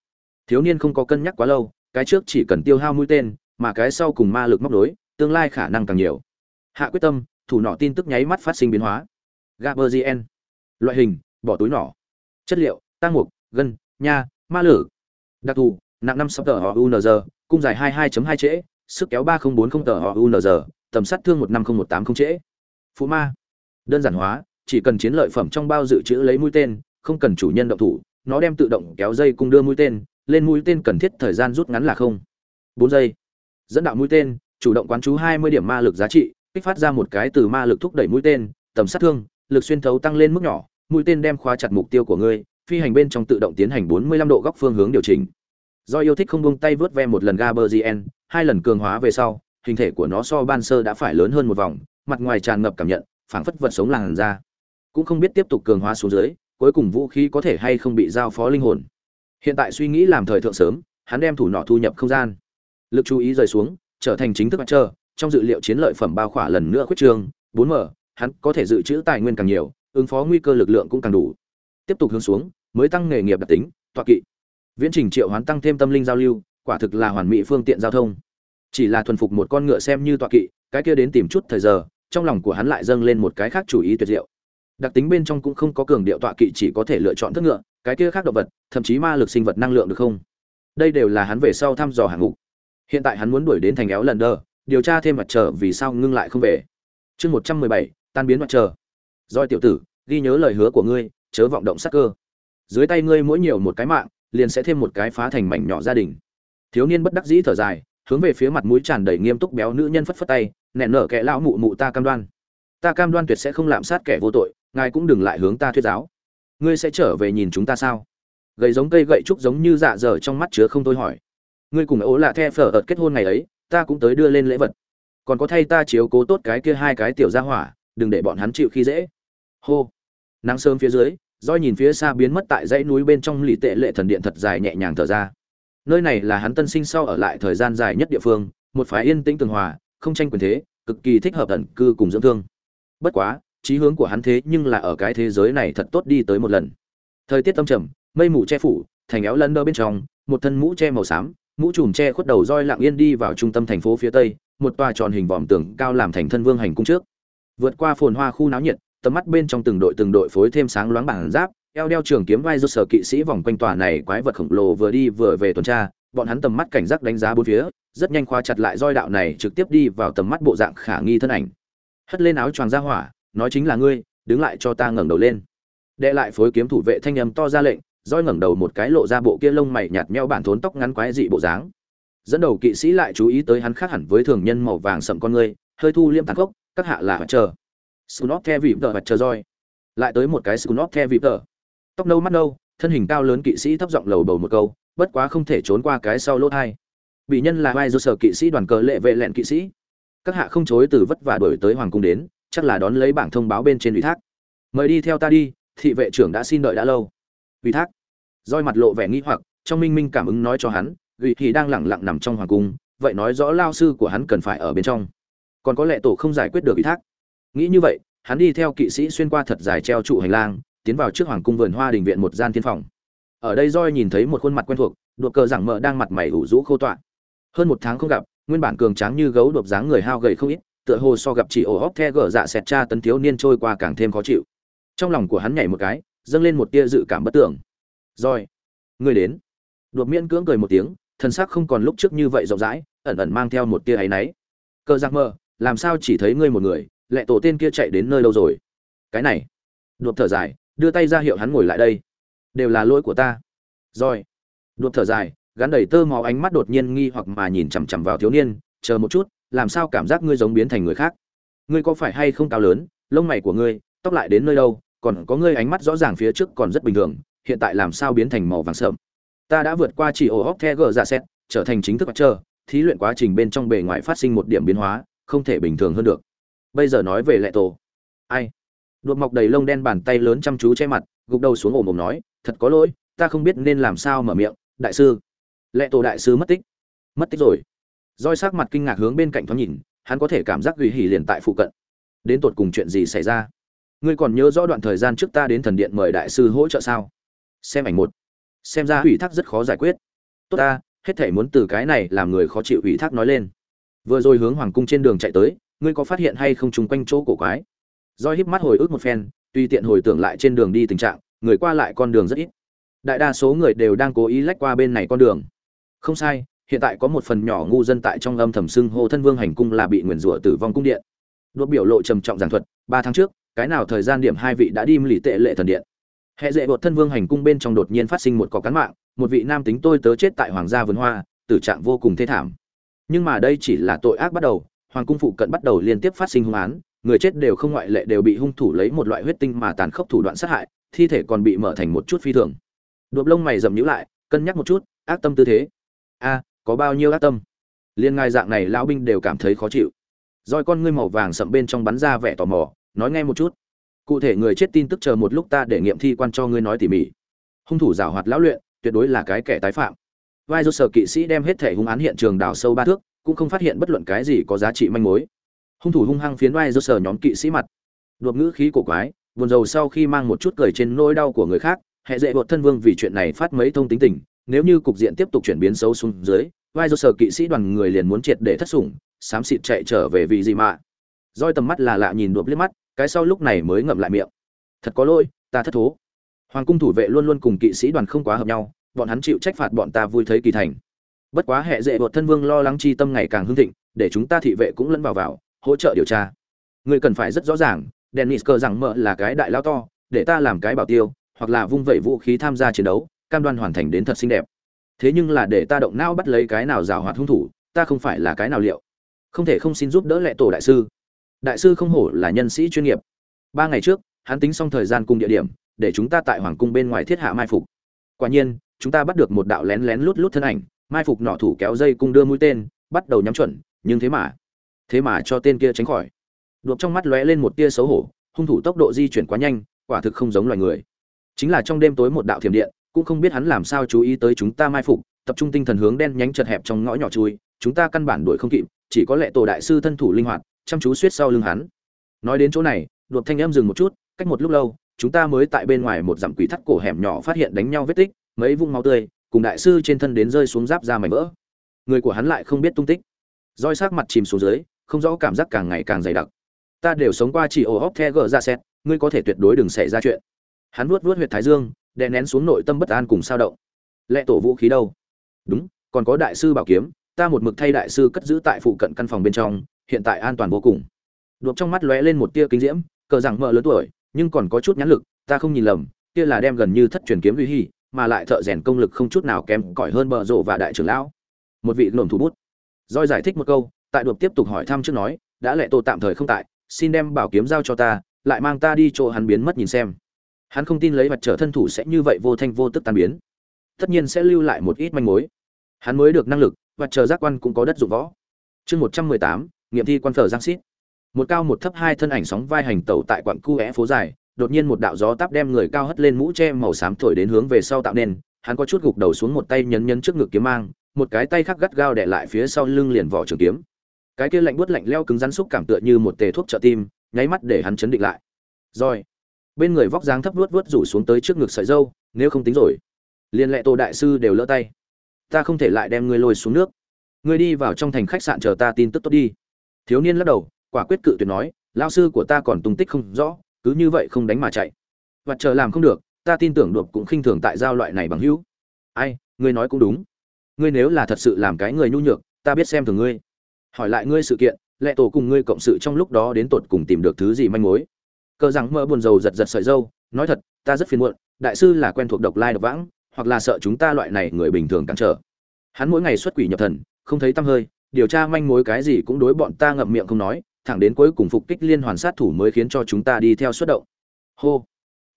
Thiếu niên không có cân nhắc quá lâu cái trước chỉ cần tiêu hao mũi tên, mà cái sau cùng ma lực móc nối, tương lai khả năng càng nhiều. Hạ quyết tâm, thủ nọ tin tức nháy mắt phát sinh biến hóa. Gaberzien loại hình, bỏ túi nỏ. Chất liệu tăng mục, gân, nha, ma lử. Đặc thù, nặng năm sáu tờ họ unz cung dài hai 22 hai trễ, sức kéo ba nghìn bốn mươi tờ họ unz tầm sát thương một năm nghìn một tám không trễ. Phụ ma. Đơn giản hóa, chỉ cần chiến lợi phẩm trong bao dự trữ lấy mũi tên, không cần chủ nhân động thủ, nó đem tự động kéo dây cung đưa mũi tên lên mũi tên cần thiết thời gian rút ngắn là không. Bốn giây. Dẫn đạo mũi tên, chủ động quán chú hai mươi điểm ma lực giá trị, kích phát ra một cái từ ma lực thúc đẩy mũi tên, tầm sát thương, lực xuyên thấu tăng lên mức nhỏ, mũi tên đem khóa chặt mục tiêu của ngươi, phi hành bên trong tự động tiến hành 45 độ góc phương hướng điều chỉnh. Do yêu thích không buông tay vớt ve một lần gaberzien hai lần cường hóa về sau, hình thể của nó so ban sơ đã phải lớn hơn một vòng, mặt ngoài tràn ngập cảm nhận, phảng phất vật sống làn ra cũng không biết tiếp tục cường hóa xuống dưới, cuối cùng vũ khí có thể hay không bị giao phó linh hồn hiện tại suy nghĩ làm thời thượng sớm, hắn đem thủ nọ thu nhập không gian. Lực chú ý rời xuống, trở thành chính thức mặt trơ trong dự liệu chiến lợi phẩm bao khỏa lần nữa khuyết trương bốn m hắn có thể dự trữ tài nguyên càng nhiều, ứng phó nguy cơ lực lượng cũng càng đủ. Tiếp tục hướng xuống, mới tăng nghề nghiệp đặc tính toạ kỵ. Viễn trình triệu hoán tăng thêm tâm linh giao lưu, quả thực là hoàn mỹ phương tiện giao thông. Chỉ là thuần phục một con ngựa xem như toạ kỵ, cái kia đến tìm chút thời giờ, trong lòng của hắn lại dâng lên một cái khác chủ ý tuyệt diệu đặc tính bên trong cũng không có cường điệu tọa kỵ chỉ có thể lựa chọn thức ngựa, cái kia khác động vật, thậm chí ma lực sinh vật năng lượng được không? Đây đều là hắn về sau thăm dò hàng ngục hiện tại hắn muốn đuổi đến thành éo lần đơ điều tra thêm mặt trời vì sao ngưng lại không về. Chương một trăm mười bảy, tan biến mặt trời. Doi tiểu tử, ghi nhớ lời hứa của ngươi, chớ vọng động sắc cơ. Dưới tay ngươi mỗi nhiều một cái mạng, liền sẽ thêm một cái phá thành mảnh nhỏ gia đình. Thiếu niên bất đắc dĩ thở dài, hướng về phía mặt mũi tràn đầy nghiêm túc béo nữ nhân phất phất tay, nẹn nở kẻ lão mụ mụ ta cam đoan. Ta cam đoan tuyệt sẽ không lạm sát kẻ vô tội ngài cũng đừng lại hướng ta thuyết giáo. Ngươi sẽ trở về nhìn chúng ta sao? Gầy giống cây gậy trúc giống như dạ dở trong mắt chứa không tôi hỏi. Ngươi cùng ố lạ the phở ợt kết hôn ngày ấy, ta cũng tới đưa lên lễ vật. Còn có thay ta chiếu cố tốt cái kia hai cái tiểu gia hỏa, đừng để bọn hắn chịu khi dễ. Hô. Nắng sớm phía dưới roi nhìn phía xa biến mất tại dãy núi bên trong lì tệ lệ thần điện thật dài nhẹ nhàng thở ra. Nơi này là hắn tân sinh sau ở lại thời gian dài nhất địa phương, một phái yên tĩnh tường hòa, không tranh quyền thế, cực kỳ thích hợp tận cư cùng dưỡng thương. Bất quá chí hướng của hắn thế nhưng là ở cái thế giới này thật tốt đi tới một lần. Thời tiết tâm trầm, mây mù che phủ, thành éo lân đơ bên trong, một thân mũ che màu xám, mũ trùm che khuất đầu roi lặng yên đi vào trung tâm thành phố phía tây, một tòa tròn hình vòm tường cao làm thành thân vương hành cung trước. Vượt qua phồn hoa khu náo nhiệt, tầm mắt bên trong từng đội từng đội phối thêm sáng loáng bảng giáp, eo đeo trường kiếm vai rốt sở kỵ sĩ vòng quanh tòa này quái vật khổng lồ vừa đi vừa về tuần tra, bọn hắn tầm mắt cảnh giác đánh giá bốn phía, rất nhanh khóa chặt lại roi đạo này trực tiếp đi vào tầm mắt bộ dạng khả nghi thân ảnh. Hất lên áo choàng ra hỏa nói chính là ngươi đứng lại cho ta ngẩng đầu lên đệ lại phối kiếm thủ vệ thanh âm to ra lệnh roi ngẩng đầu một cái lộ ra bộ kia lông mày nhạt meo bản thốn tóc ngắn quái dị bộ dáng dẫn đầu kỵ sĩ lại chú ý tới hắn khác hẳn với thường nhân màu vàng sậm con ngươi hơi thu liêm tàn khốc các hạ là chờ Snot the vịp tờ mặt chờ roi. Lại tới một cái Snot the vịp tờ. Tóc nâu mắt nâu, thân hình cao lớn kỵ sĩ thấp giọng lầu bầu một câu, bất quá không thể trốn qua cái sau lốt hai. Bị nhân là vai do sở kỵ sĩ đoàn cờ lệ vệ lẹn kỵ sĩ. Các hạ không chối từ vất vả đuổi tới hoàng cung đến, chắc là đón lấy bảng thông báo bên trên ủy thác. Mời đi theo ta đi, thị vệ trưởng đã xin đợi đã lâu. Ủy thác. Roi mặt lộ vẻ nghi hoặc, trong minh minh cảm ứng nói cho hắn, ủy thì đang lẳng lặng nằm trong hoàng cung, vậy nói rõ lao sư của hắn cần phải ở bên trong. Còn có lẽ tổ không giải quyết được ủy thác nghĩ như vậy hắn đi theo kỵ sĩ xuyên qua thật dài treo trụ hành lang tiến vào trước hoàng cung vườn hoa đình viện một gian thiên phòng ở đây roi nhìn thấy một khuôn mặt quen thuộc đột cờ giảng mợ đang mặt mày ủ rũ khô tọa hơn một tháng không gặp nguyên bản cường tráng như gấu đột dáng người hao gầy không ít tựa hồ so gặp chỉ ổ hóc the gở dạ xẹt cha tấn thiếu niên trôi qua càng thêm khó chịu. Trong lòng của hắn nhảy một cái dâng lên một tia dự cảm bất tưởng. Rồi, người đến. Đột miễn cưỡng cười một tiếng thân xác không còn lúc trước như vậy rộng rãi ẩn ẩn mang theo một tia áy náy. Cờ giặc mơ làm sao chỉ thấy ngươi một người lệ tổ tên kia chạy đến nơi đâu rồi? Cái này. Đột thở dài đưa tay ra hiệu hắn ngồi lại đây. Đều là lỗi của ta. Rồi. Đột thở dài gắn đầy tơ máu ánh mắt đột nhiên nghi hoặc mà nhìn chằm chằm vào thiếu niên chờ một chút làm sao cảm giác ngươi giống biến thành người khác? Ngươi có phải hay không cao lớn? Lông mày của ngươi, tóc lại đến nơi đâu? Còn có ngươi ánh mắt rõ ràng phía trước còn rất bình thường, hiện tại làm sao biến thành màu vàng sợm? Ta đã vượt qua chỉ ổ hóc the gờ ra xét, trở thành chính thức mặt trơ thí luyện quá trình bên trong bề ngoài phát sinh một điểm biến hóa, không thể bình thường hơn được. Bây giờ nói về lệ tổ. Ai? Đột mọc đầy lông đen bàn tay lớn chăm chú che mặt, gục đầu xuống ổ mồm nói, thật có lỗi, ta không biết nên làm sao mở miệng, đại sư. Lệ tổ đại sư mất tích. Mất tích rồi roi sắc mặt kinh ngạc hướng bên cạnh thoáng nhìn, hắn có thể cảm giác gửi hỉ liền tại phụ cận. Đến tột cùng chuyện gì xảy ra? Ngươi còn nhớ rõ đoạn thời gian trước ta đến thần điện mời đại sư hỗ trợ sao? Xem ảnh một. Xem ra ủy thác rất khó giải quyết. Tốt ta, hết thể muốn từ cái này làm người khó chịu ủy thác nói lên. Vừa rồi hướng hoàng cung trên đường chạy tới, ngươi có phát hiện hay không chung quanh chỗ cổ quái? Do híp mắt hồi ức một phen tùy tiện hồi tưởng lại trên đường đi tình trạng, người qua lại con đường rất ít. Đại đa số người đều đang cố ý lách qua bên này con đường. Không sai hiện tại có một phần nhỏ ngu dân tại trong âm thầm xưng hô thân vương hành cung là bị nguyền rủa tử vong cung điện. Đốt biểu lộ trầm trọng giảng thuật, ba tháng trước, cái nào thời gian điểm hai vị đã đi lì tệ lệ thần điện. Hệ dễ bột thân vương hành cung bên trong đột nhiên phát sinh một cọc cán mạng, một vị nam tính tôi tớ chết tại hoàng gia vườn hoa, tử trạng vô cùng thê thảm. Nhưng mà đây chỉ là tội ác bắt đầu, hoàng cung phụ cận bắt đầu liên tiếp phát sinh hung án, người chết đều không ngoại lệ đều bị hung thủ lấy một loại huyết tinh mà tàn khốc thủ đoạn sát hại, thi thể còn bị mở thành một chút phi thường. Đột lông mày dầm nhữ lại, cân nhắc một chút, ác tâm tư thế. A có bao nhiêu ác tâm. Liên ngai dạng này lão binh đều cảm thấy khó chịu. Roi con ngươi màu vàng sậm bên trong bắn ra vẻ tò mò, nói nghe một chút. Cụ thể người chết tin tức chờ một lúc ta để nghiệm thi quan cho ngươi nói tỉ mỉ. Hung thủ giảo hoạt lão luyện, tuyệt đối là cái kẻ tái phạm. Vai do sở kỵ sĩ đem hết thể hung án hiện trường đào sâu ba thước, cũng không phát hiện bất luận cái gì có giá trị manh mối. Hung thủ hung hăng phiến vai do sở nhóm kỵ sĩ mặt. Đột ngữ khí cổ quái, buồn rầu sau khi mang một chút cười trên nỗi đau của người khác hệ dễ bột thân vương vì chuyện này phát mấy thông tính tình nếu như cục diện tiếp tục chuyển biến xấu xuống dưới, vai do sở kỵ sĩ đoàn người liền muốn triệt để thất sủng, xám xịt chạy trở về vì gì mà roi tầm mắt là lạ nhìn đụp liếc mắt, cái sau lúc này mới ngậm lại miệng. Thật có lỗi, ta thất thố. Hoàng cung thủ vệ luôn luôn cùng kỵ sĩ đoàn không quá hợp nhau, bọn hắn chịu trách phạt bọn ta vui thấy kỳ thành. Bất quá hệ dễ bột thân vương lo lắng chi tâm ngày càng hưng thịnh, để chúng ta thị vệ cũng lẫn vào vào, hỗ trợ điều tra. Người cần phải rất rõ ràng, dennis cơ rằng mợ là cái đại lao to, để ta làm cái bảo tiêu, hoặc là vung vẩy vũ khí tham gia chiến đấu cam đoan hoàn thành đến thật xinh đẹp. Thế nhưng là để ta động não bắt lấy cái nào rào hoạt hung thủ, ta không phải là cái nào liệu. Không thể không xin giúp đỡ lệ tổ đại sư. Đại sư không hổ là nhân sĩ chuyên nghiệp. Ba ngày trước, hắn tính xong thời gian cùng địa điểm, để chúng ta tại hoàng cung bên ngoài thiết hạ mai phục. Quả nhiên, chúng ta bắt được một đạo lén lén lút lút thân ảnh, mai phục nọ thủ kéo dây cung đưa mũi tên, bắt đầu nhắm chuẩn, nhưng thế mà thế mà cho tên kia tránh khỏi. Đột trong mắt lóe lên một tia xấu hổ, hung thủ tốc độ di chuyển quá nhanh, quả thực không giống loài người. Chính là trong đêm tối một đạo thiểm điện cũng không biết hắn làm sao chú ý tới chúng ta mai phục, tập trung tinh thần hướng đen nhánh chật hẹp trong ngõ nhỏ chui, chúng ta căn bản đuổi không kịp, chỉ có lệ tổ đại sư thân thủ linh hoạt, chăm chú suýt sau lưng hắn. Nói đến chỗ này, đột thanh em dừng một chút, cách một lúc lâu, chúng ta mới tại bên ngoài một dặm quỷ thắt cổ hẻm nhỏ phát hiện đánh nhau vết tích, mấy vũng máu tươi, cùng đại sư trên thân đến rơi xuống giáp ra mảnh vỡ. Người của hắn lại không biết tung tích. Roi sát mặt chìm xuống dưới, không rõ cảm giác càng ngày càng dày đặc. Ta đều sống qua chỉ ổ hóc the gờ ra xét, ngươi có thể tuyệt đối đừng xảy ra chuyện. Hắn vuốt vuốt huyệt thái dương đè nén xuống nội tâm bất an cùng sao động. Lệ tổ vũ khí đâu? Đúng, còn có đại sư bảo kiếm, ta một mực thay đại sư cất giữ tại phụ cận căn phòng bên trong, hiện tại an toàn vô cùng. Đột trong mắt lóe lên một tia kinh diễm, cờ rằng mợ lớn tuổi, nhưng còn có chút nhãn lực, ta không nhìn lầm, kia là đem gần như thất truyền kiếm uy hi mà lại thợ rèn công lực không chút nào kém cỏi hơn bờ rộ và đại trưởng lão. Một vị lồn thủ bút. Doi giải thích một câu, tại đột tiếp tục hỏi thăm trước nói, đã lệ tổ tạm thời không tại, xin đem bảo kiếm giao cho ta, lại mang ta đi chỗ hắn biến mất nhìn xem hắn không tin lấy mặt trở thân thủ sẽ như vậy vô thanh vô tức tan biến. Tất nhiên sẽ lưu lại một ít manh mối. Hắn mới được năng lực và chờ giác quan cũng có đất dụng võ. Chương một trăm mười tám, nghiệm thi quan phở giang xít một cao một thấp hai thân ảnh sóng vai hành tẩu tại quặng cu é phố dài, đột nhiên một đạo gió táp đem người cao hất lên mũ che màu xám thổi đến hướng về sau tạo nên. Hắn có chút gục đầu xuống một tay nhấn nhấn trước ngực kiếm mang, một cái tay khác gắt gao đè lại phía sau lưng liền vỏ trường kiếm. Cái kia lạnh buốt lạnh leo cứng rắn xúc cảm tựa như một tề thuốc trợ tim, nháy mắt để hắn chấn định lại. Rồi bên người vóc dáng thấp vuốt vuốt rủ xuống tới trước ngực sợi dâu, nếu không tính rồi. Liên lệ tô đại sư đều lỡ tay. Ta không thể lại đem ngươi lôi xuống nước. Ngươi đi vào trong thành khách sạn chờ ta tin tức tốt đi. Thiếu niên lắc đầu, quả quyết cự tuyệt nói lao sư của ta còn tung tích không rõ, cứ như vậy không đánh mà chạy. Và chờ làm không được, ta tin tưởng được cũng khinh thường tại giao loại này bằng hữu. Ai, ngươi nói cũng đúng. Ngươi nếu là thật sự làm cái người nhu nhược, ta biết xem thường ngươi. Hỏi lại ngươi sự kiện, lệ tổ cùng ngươi cộng sự trong lúc đó đến tột cùng tìm được thứ gì manh mối cơ rằng mơ buồn rầu giật giật sợi dâu, nói thật, ta rất phiền muộn, đại sư là quen thuộc độc lai độc vãng, hoặc là sợ chúng ta loại này người bình thường cản trở. Hắn mỗi ngày xuất quỷ nhập thần, không thấy tăm hơi, điều tra manh mối cái gì cũng đối bọn ta ngậm miệng không nói, thẳng đến cuối cùng phục kích liên hoàn sát thủ mới khiến cho chúng ta đi theo xuất động. Hô.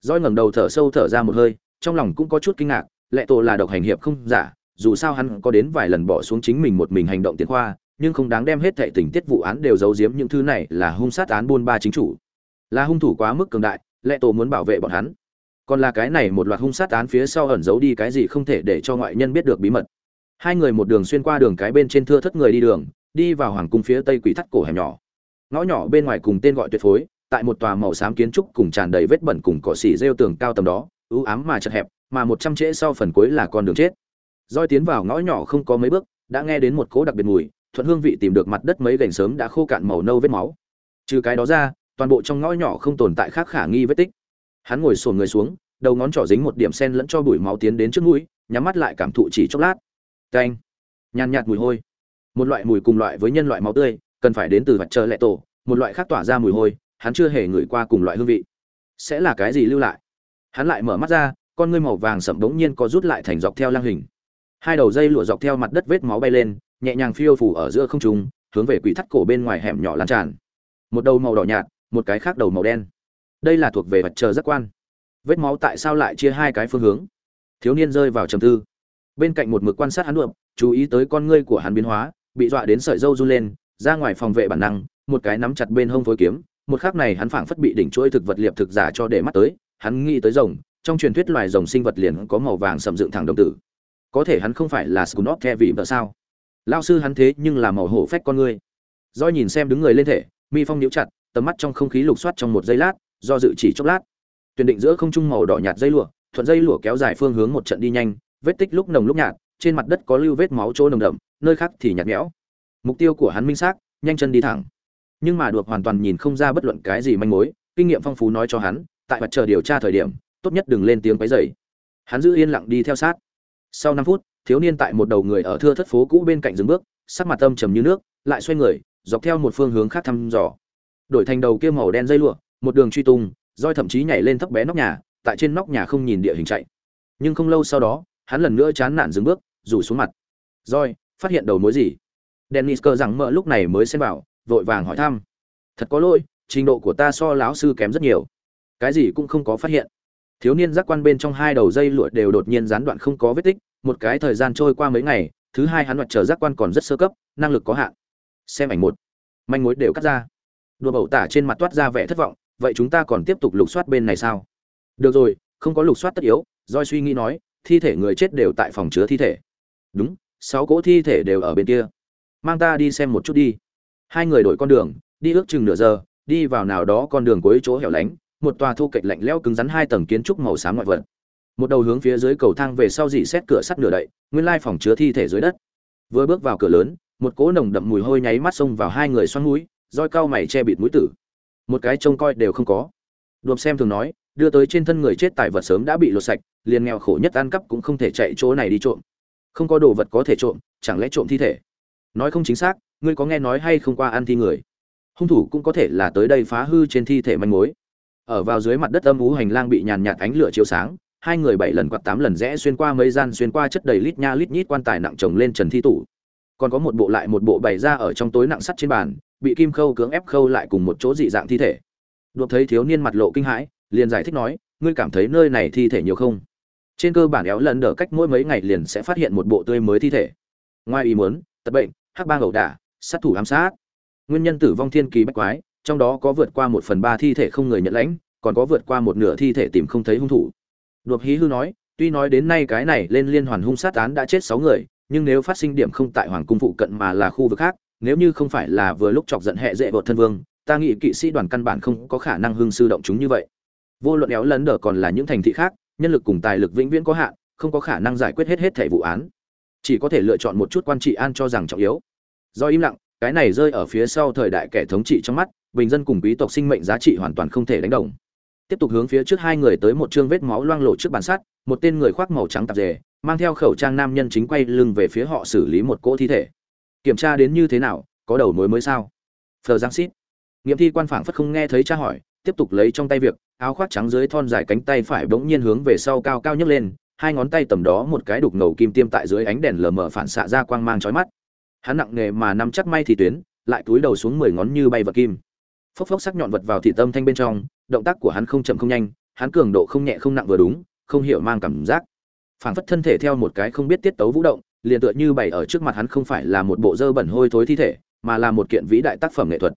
Roi ngẩng đầu thở sâu thở ra một hơi, trong lòng cũng có chút kinh ngạc, lệ tổ là độc hành hiệp không giả, dù sao hắn có đến vài lần bỏ xuống chính mình một mình hành động tiền khoa, nhưng không đáng đem hết thệ tình tiết vụ án đều giấu giếm, những thứ này là hung sát án buôn ba chính chủ là hung thủ quá mức cường đại, lệ tổ muốn bảo vệ bọn hắn. Còn là cái này một loạt hung sát án phía sau ẩn giấu đi cái gì không thể để cho ngoại nhân biết được bí mật. Hai người một đường xuyên qua đường cái bên trên thưa thất người đi đường, đi vào hoàng cung phía tây quỷ thắt cổ hẻm nhỏ. Ngõ nhỏ bên ngoài cùng tên gọi tuyệt phối, tại một tòa màu xám kiến trúc cùng tràn đầy vết bẩn cùng cỏ xỉ rêu tường cao tầm đó, ưu ám mà chật hẹp, mà một trăm trễ sau phần cuối là con đường chết. Roi tiến vào ngõ nhỏ không có mấy bước, đã nghe đến một cỗ đặc biệt mùi, thuận hương vị tìm được mặt đất mấy gành sớm đã khô cạn màu nâu vết máu. Trừ cái đó ra toàn bộ trong ngõ nhỏ không tồn tại khác khả nghi vết tích. Hắn ngồi sồn người xuống, đầu ngón trỏ dính một điểm sen lẫn cho bụi máu tiến đến trước mũi, nhắm mắt lại cảm thụ chỉ chốc lát. Canh nhàn nhạt mùi hôi. Một loại mùi cùng loại với nhân loại máu tươi, cần phải đến từ vật chờ lệ tổ, một loại khác tỏa ra mùi hôi, hắn chưa hề ngửi qua cùng loại hương vị. Sẽ là cái gì lưu lại? Hắn lại mở mắt ra, con ngươi màu vàng sậm đống nhiên có rút lại thành dọc theo lang hình. Hai đầu dây lụa dọc theo mặt đất vết máu bay lên, nhẹ nhàng phiêu phủ ở giữa không trung, hướng về quỷ thắt cổ bên ngoài hẻm nhỏ lan tràn. Một đầu màu đỏ nhạt một cái khác đầu màu đen. Đây là thuộc về vật chờ giác quan. Vết máu tại sao lại chia hai cái phương hướng? Thiếu niên rơi vào trầm tư. Bên cạnh một mực quan sát hắn đượm chú ý tới con ngươi của hắn biến hóa, bị dọa đến sợi dâu run lên, ra ngoài phòng vệ bản năng, một cái nắm chặt bên hông phối kiếm, một khắc này hắn phảng phất bị đỉnh chuỗi thực vật liệp thực giả cho để mắt tới, hắn nghĩ tới rồng, trong truyền thuyết loài rồng sinh vật liền có màu vàng sầm dựng thẳng đồng tử. Có thể hắn không phải là scunop the vị vợ sao? Lao sư hắn thế nhưng là màu hổ phách con ngươi. Doi nhìn xem đứng người lên thể, mi phong nhíu chặt tầm mắt trong không khí lục soát trong một giây lát, do dự chỉ chốc lát. Tuyển định giữa không trung màu đỏ nhạt dây lụa, thuận dây lụa kéo dài phương hướng một trận đi nhanh, vết tích lúc nồng lúc nhạt, trên mặt đất có lưu vết máu chỗ nồng đậm, nơi khác thì nhạt nhẽo. Mục tiêu của hắn minh xác, nhanh chân đi thẳng. Nhưng mà được hoàn toàn nhìn không ra bất luận cái gì manh mối, kinh nghiệm phong phú nói cho hắn, tại mặt chờ điều tra thời điểm, tốt nhất đừng lên tiếng quấy rầy. Hắn giữ yên lặng đi theo sát. Sau năm phút, thiếu niên tại một đầu người ở thưa thất phố cũ bên cạnh dừng bước, sắc mặt âm trầm như nước, lại xoay người, dọc theo một phương hướng khác thăm dò đổi thành đầu kia màu đen dây lụa, một đường truy tung, roi thậm chí nhảy lên thấp bé nóc nhà, tại trên nóc nhà không nhìn địa hình chạy. Nhưng không lâu sau đó, hắn lần nữa chán nản dừng bước, rủ xuống mặt. Roi, phát hiện đầu mối gì? Dennis cơ rằng mợ lúc này mới xem vào, vội vàng hỏi thăm. Thật có lỗi, trình độ của ta so lão sư kém rất nhiều. Cái gì cũng không có phát hiện. Thiếu niên giác quan bên trong hai đầu dây lụa đều đột nhiên gián đoạn không có vết tích, một cái thời gian trôi qua mấy ngày, thứ hai hắn mặt trở giác quan còn rất sơ cấp, năng lực có hạn. Xem ảnh một. Manh mối đều cắt ra đùa bầu tả trên mặt toát ra vẻ thất vọng, vậy chúng ta còn tiếp tục lục soát bên này sao? Được rồi, không có lục soát tất yếu doi suy nghĩ nói, thi thể người chết đều tại phòng chứa thi thể. Đúng, sáu cỗ thi thể đều ở bên kia. Mang ta đi xem một chút đi. Hai người đổi con đường, đi ước chừng nửa giờ, đi vào nào đó con đường cuối chỗ hẻo lánh, một tòa thu cạnh lạnh lẽo cứng rắn hai tầng kiến trúc màu xám ngoại vật. Một đầu hướng phía dưới cầu thang về sau dỉ xét cửa sắt nửa đậy, nguyên lai phòng chứa thi thể dưới đất. Vừa bước vào cửa lớn, một cỗ nồng đậm mùi hôi nháy mắt xông vào hai người xoăn mũi roi cao mày che bịt mũi tử. Một cái trông coi đều không có. Đùm xem thường nói, đưa tới trên thân người chết tài vật sớm đã bị lột sạch, liền nghèo khổ nhất ăn cắp cũng không thể chạy chỗ này đi trộm. Không có đồ vật có thể trộm, chẳng lẽ trộm thi thể? Nói không chính xác, ngươi có nghe nói hay không qua ăn thi người? Hung thủ cũng có thể là tới đây phá hư trên thi thể manh mối. Ở vào dưới mặt đất âm ú hành lang bị nhàn nhạt ánh lửa chiếu sáng, hai người bảy lần quạt tám lần rẽ xuyên qua mấy gian xuyên qua chất đầy lít nha lít nhít quan tài nặng chồng lên trần thi tủ còn có một bộ lại một bộ bày ra ở trong tối nặng sắt trên bàn, bị kim khâu cưỡng ép khâu lại cùng một chỗ dị dạng thi thể. Đột thấy thiếu niên mặt lộ kinh hãi, liền giải thích nói, ngươi cảm thấy nơi này thi thể nhiều không? Trên cơ bản éo lần đỡ cách mỗi mấy ngày liền sẽ phát hiện một bộ tươi mới thi thể. Ngoài ý muốn, tật bệnh, hắc bang ẩu đả, sát thủ ám sát. Nguyên nhân tử vong thiên kỳ bách quái, trong đó có vượt qua một phần ba thi thể không người nhận lãnh, còn có vượt qua một nửa thi thể tìm không thấy hung thủ. Đột hí hư nói, tuy nói đến nay cái này lên liên hoàn hung sát án đã chết sáu người nhưng nếu phát sinh điểm không tại hoàng cung phụ cận mà là khu vực khác, nếu như không phải là vừa lúc chọc giận hệ dễ vợt thân vương, ta nghĩ kỵ sĩ đoàn căn bản không có khả năng hưng sư động chúng như vậy. Vô luận éo lấn đờ còn là những thành thị khác, nhân lực cùng tài lực vĩnh viễn có hạn, không có khả năng giải quyết hết hết thể vụ án. Chỉ có thể lựa chọn một chút quan trị an cho rằng trọng yếu. Do im lặng, cái này rơi ở phía sau thời đại kẻ thống trị trong mắt, bình dân cùng quý tộc sinh mệnh giá trị hoàn toàn không thể đánh đồng tiếp tục hướng phía trước hai người tới một chương vết máu loang lộ trước bàn sắt, một tên người khoác màu trắng tạp dề, mang theo khẩu trang nam nhân chính quay lưng về phía họ xử lý một cỗ thi thể. Kiểm tra đến như thế nào, có đầu mối mới sao? Phờ giang xít nghiệm thi quan phảng phất không nghe thấy cha hỏi, tiếp tục lấy trong tay việc, áo khoác trắng dưới thon dài cánh tay phải bỗng nhiên hướng về sau cao cao nhấc lên, hai ngón tay tầm đó một cái đục ngầu kim tiêm tại dưới ánh đèn lờ mờ phản xạ ra quang mang chói mắt. Hắn nặng nghề mà nắm chắc may thì tuyến, lại túi đầu xuống mười ngón như bay vật kim. Phốc phốc sắc nhọn vật vào thị tâm thanh bên trong động tác của hắn không chậm không nhanh, hắn cường độ không nhẹ không nặng vừa đúng, không hiểu mang cảm giác. Phảng phất thân thể theo một cái không biết tiết tấu vũ động, liền tựa như bày ở trước mặt hắn không phải là một bộ dơ bẩn hôi thối thi thể, mà là một kiện vĩ đại tác phẩm nghệ thuật.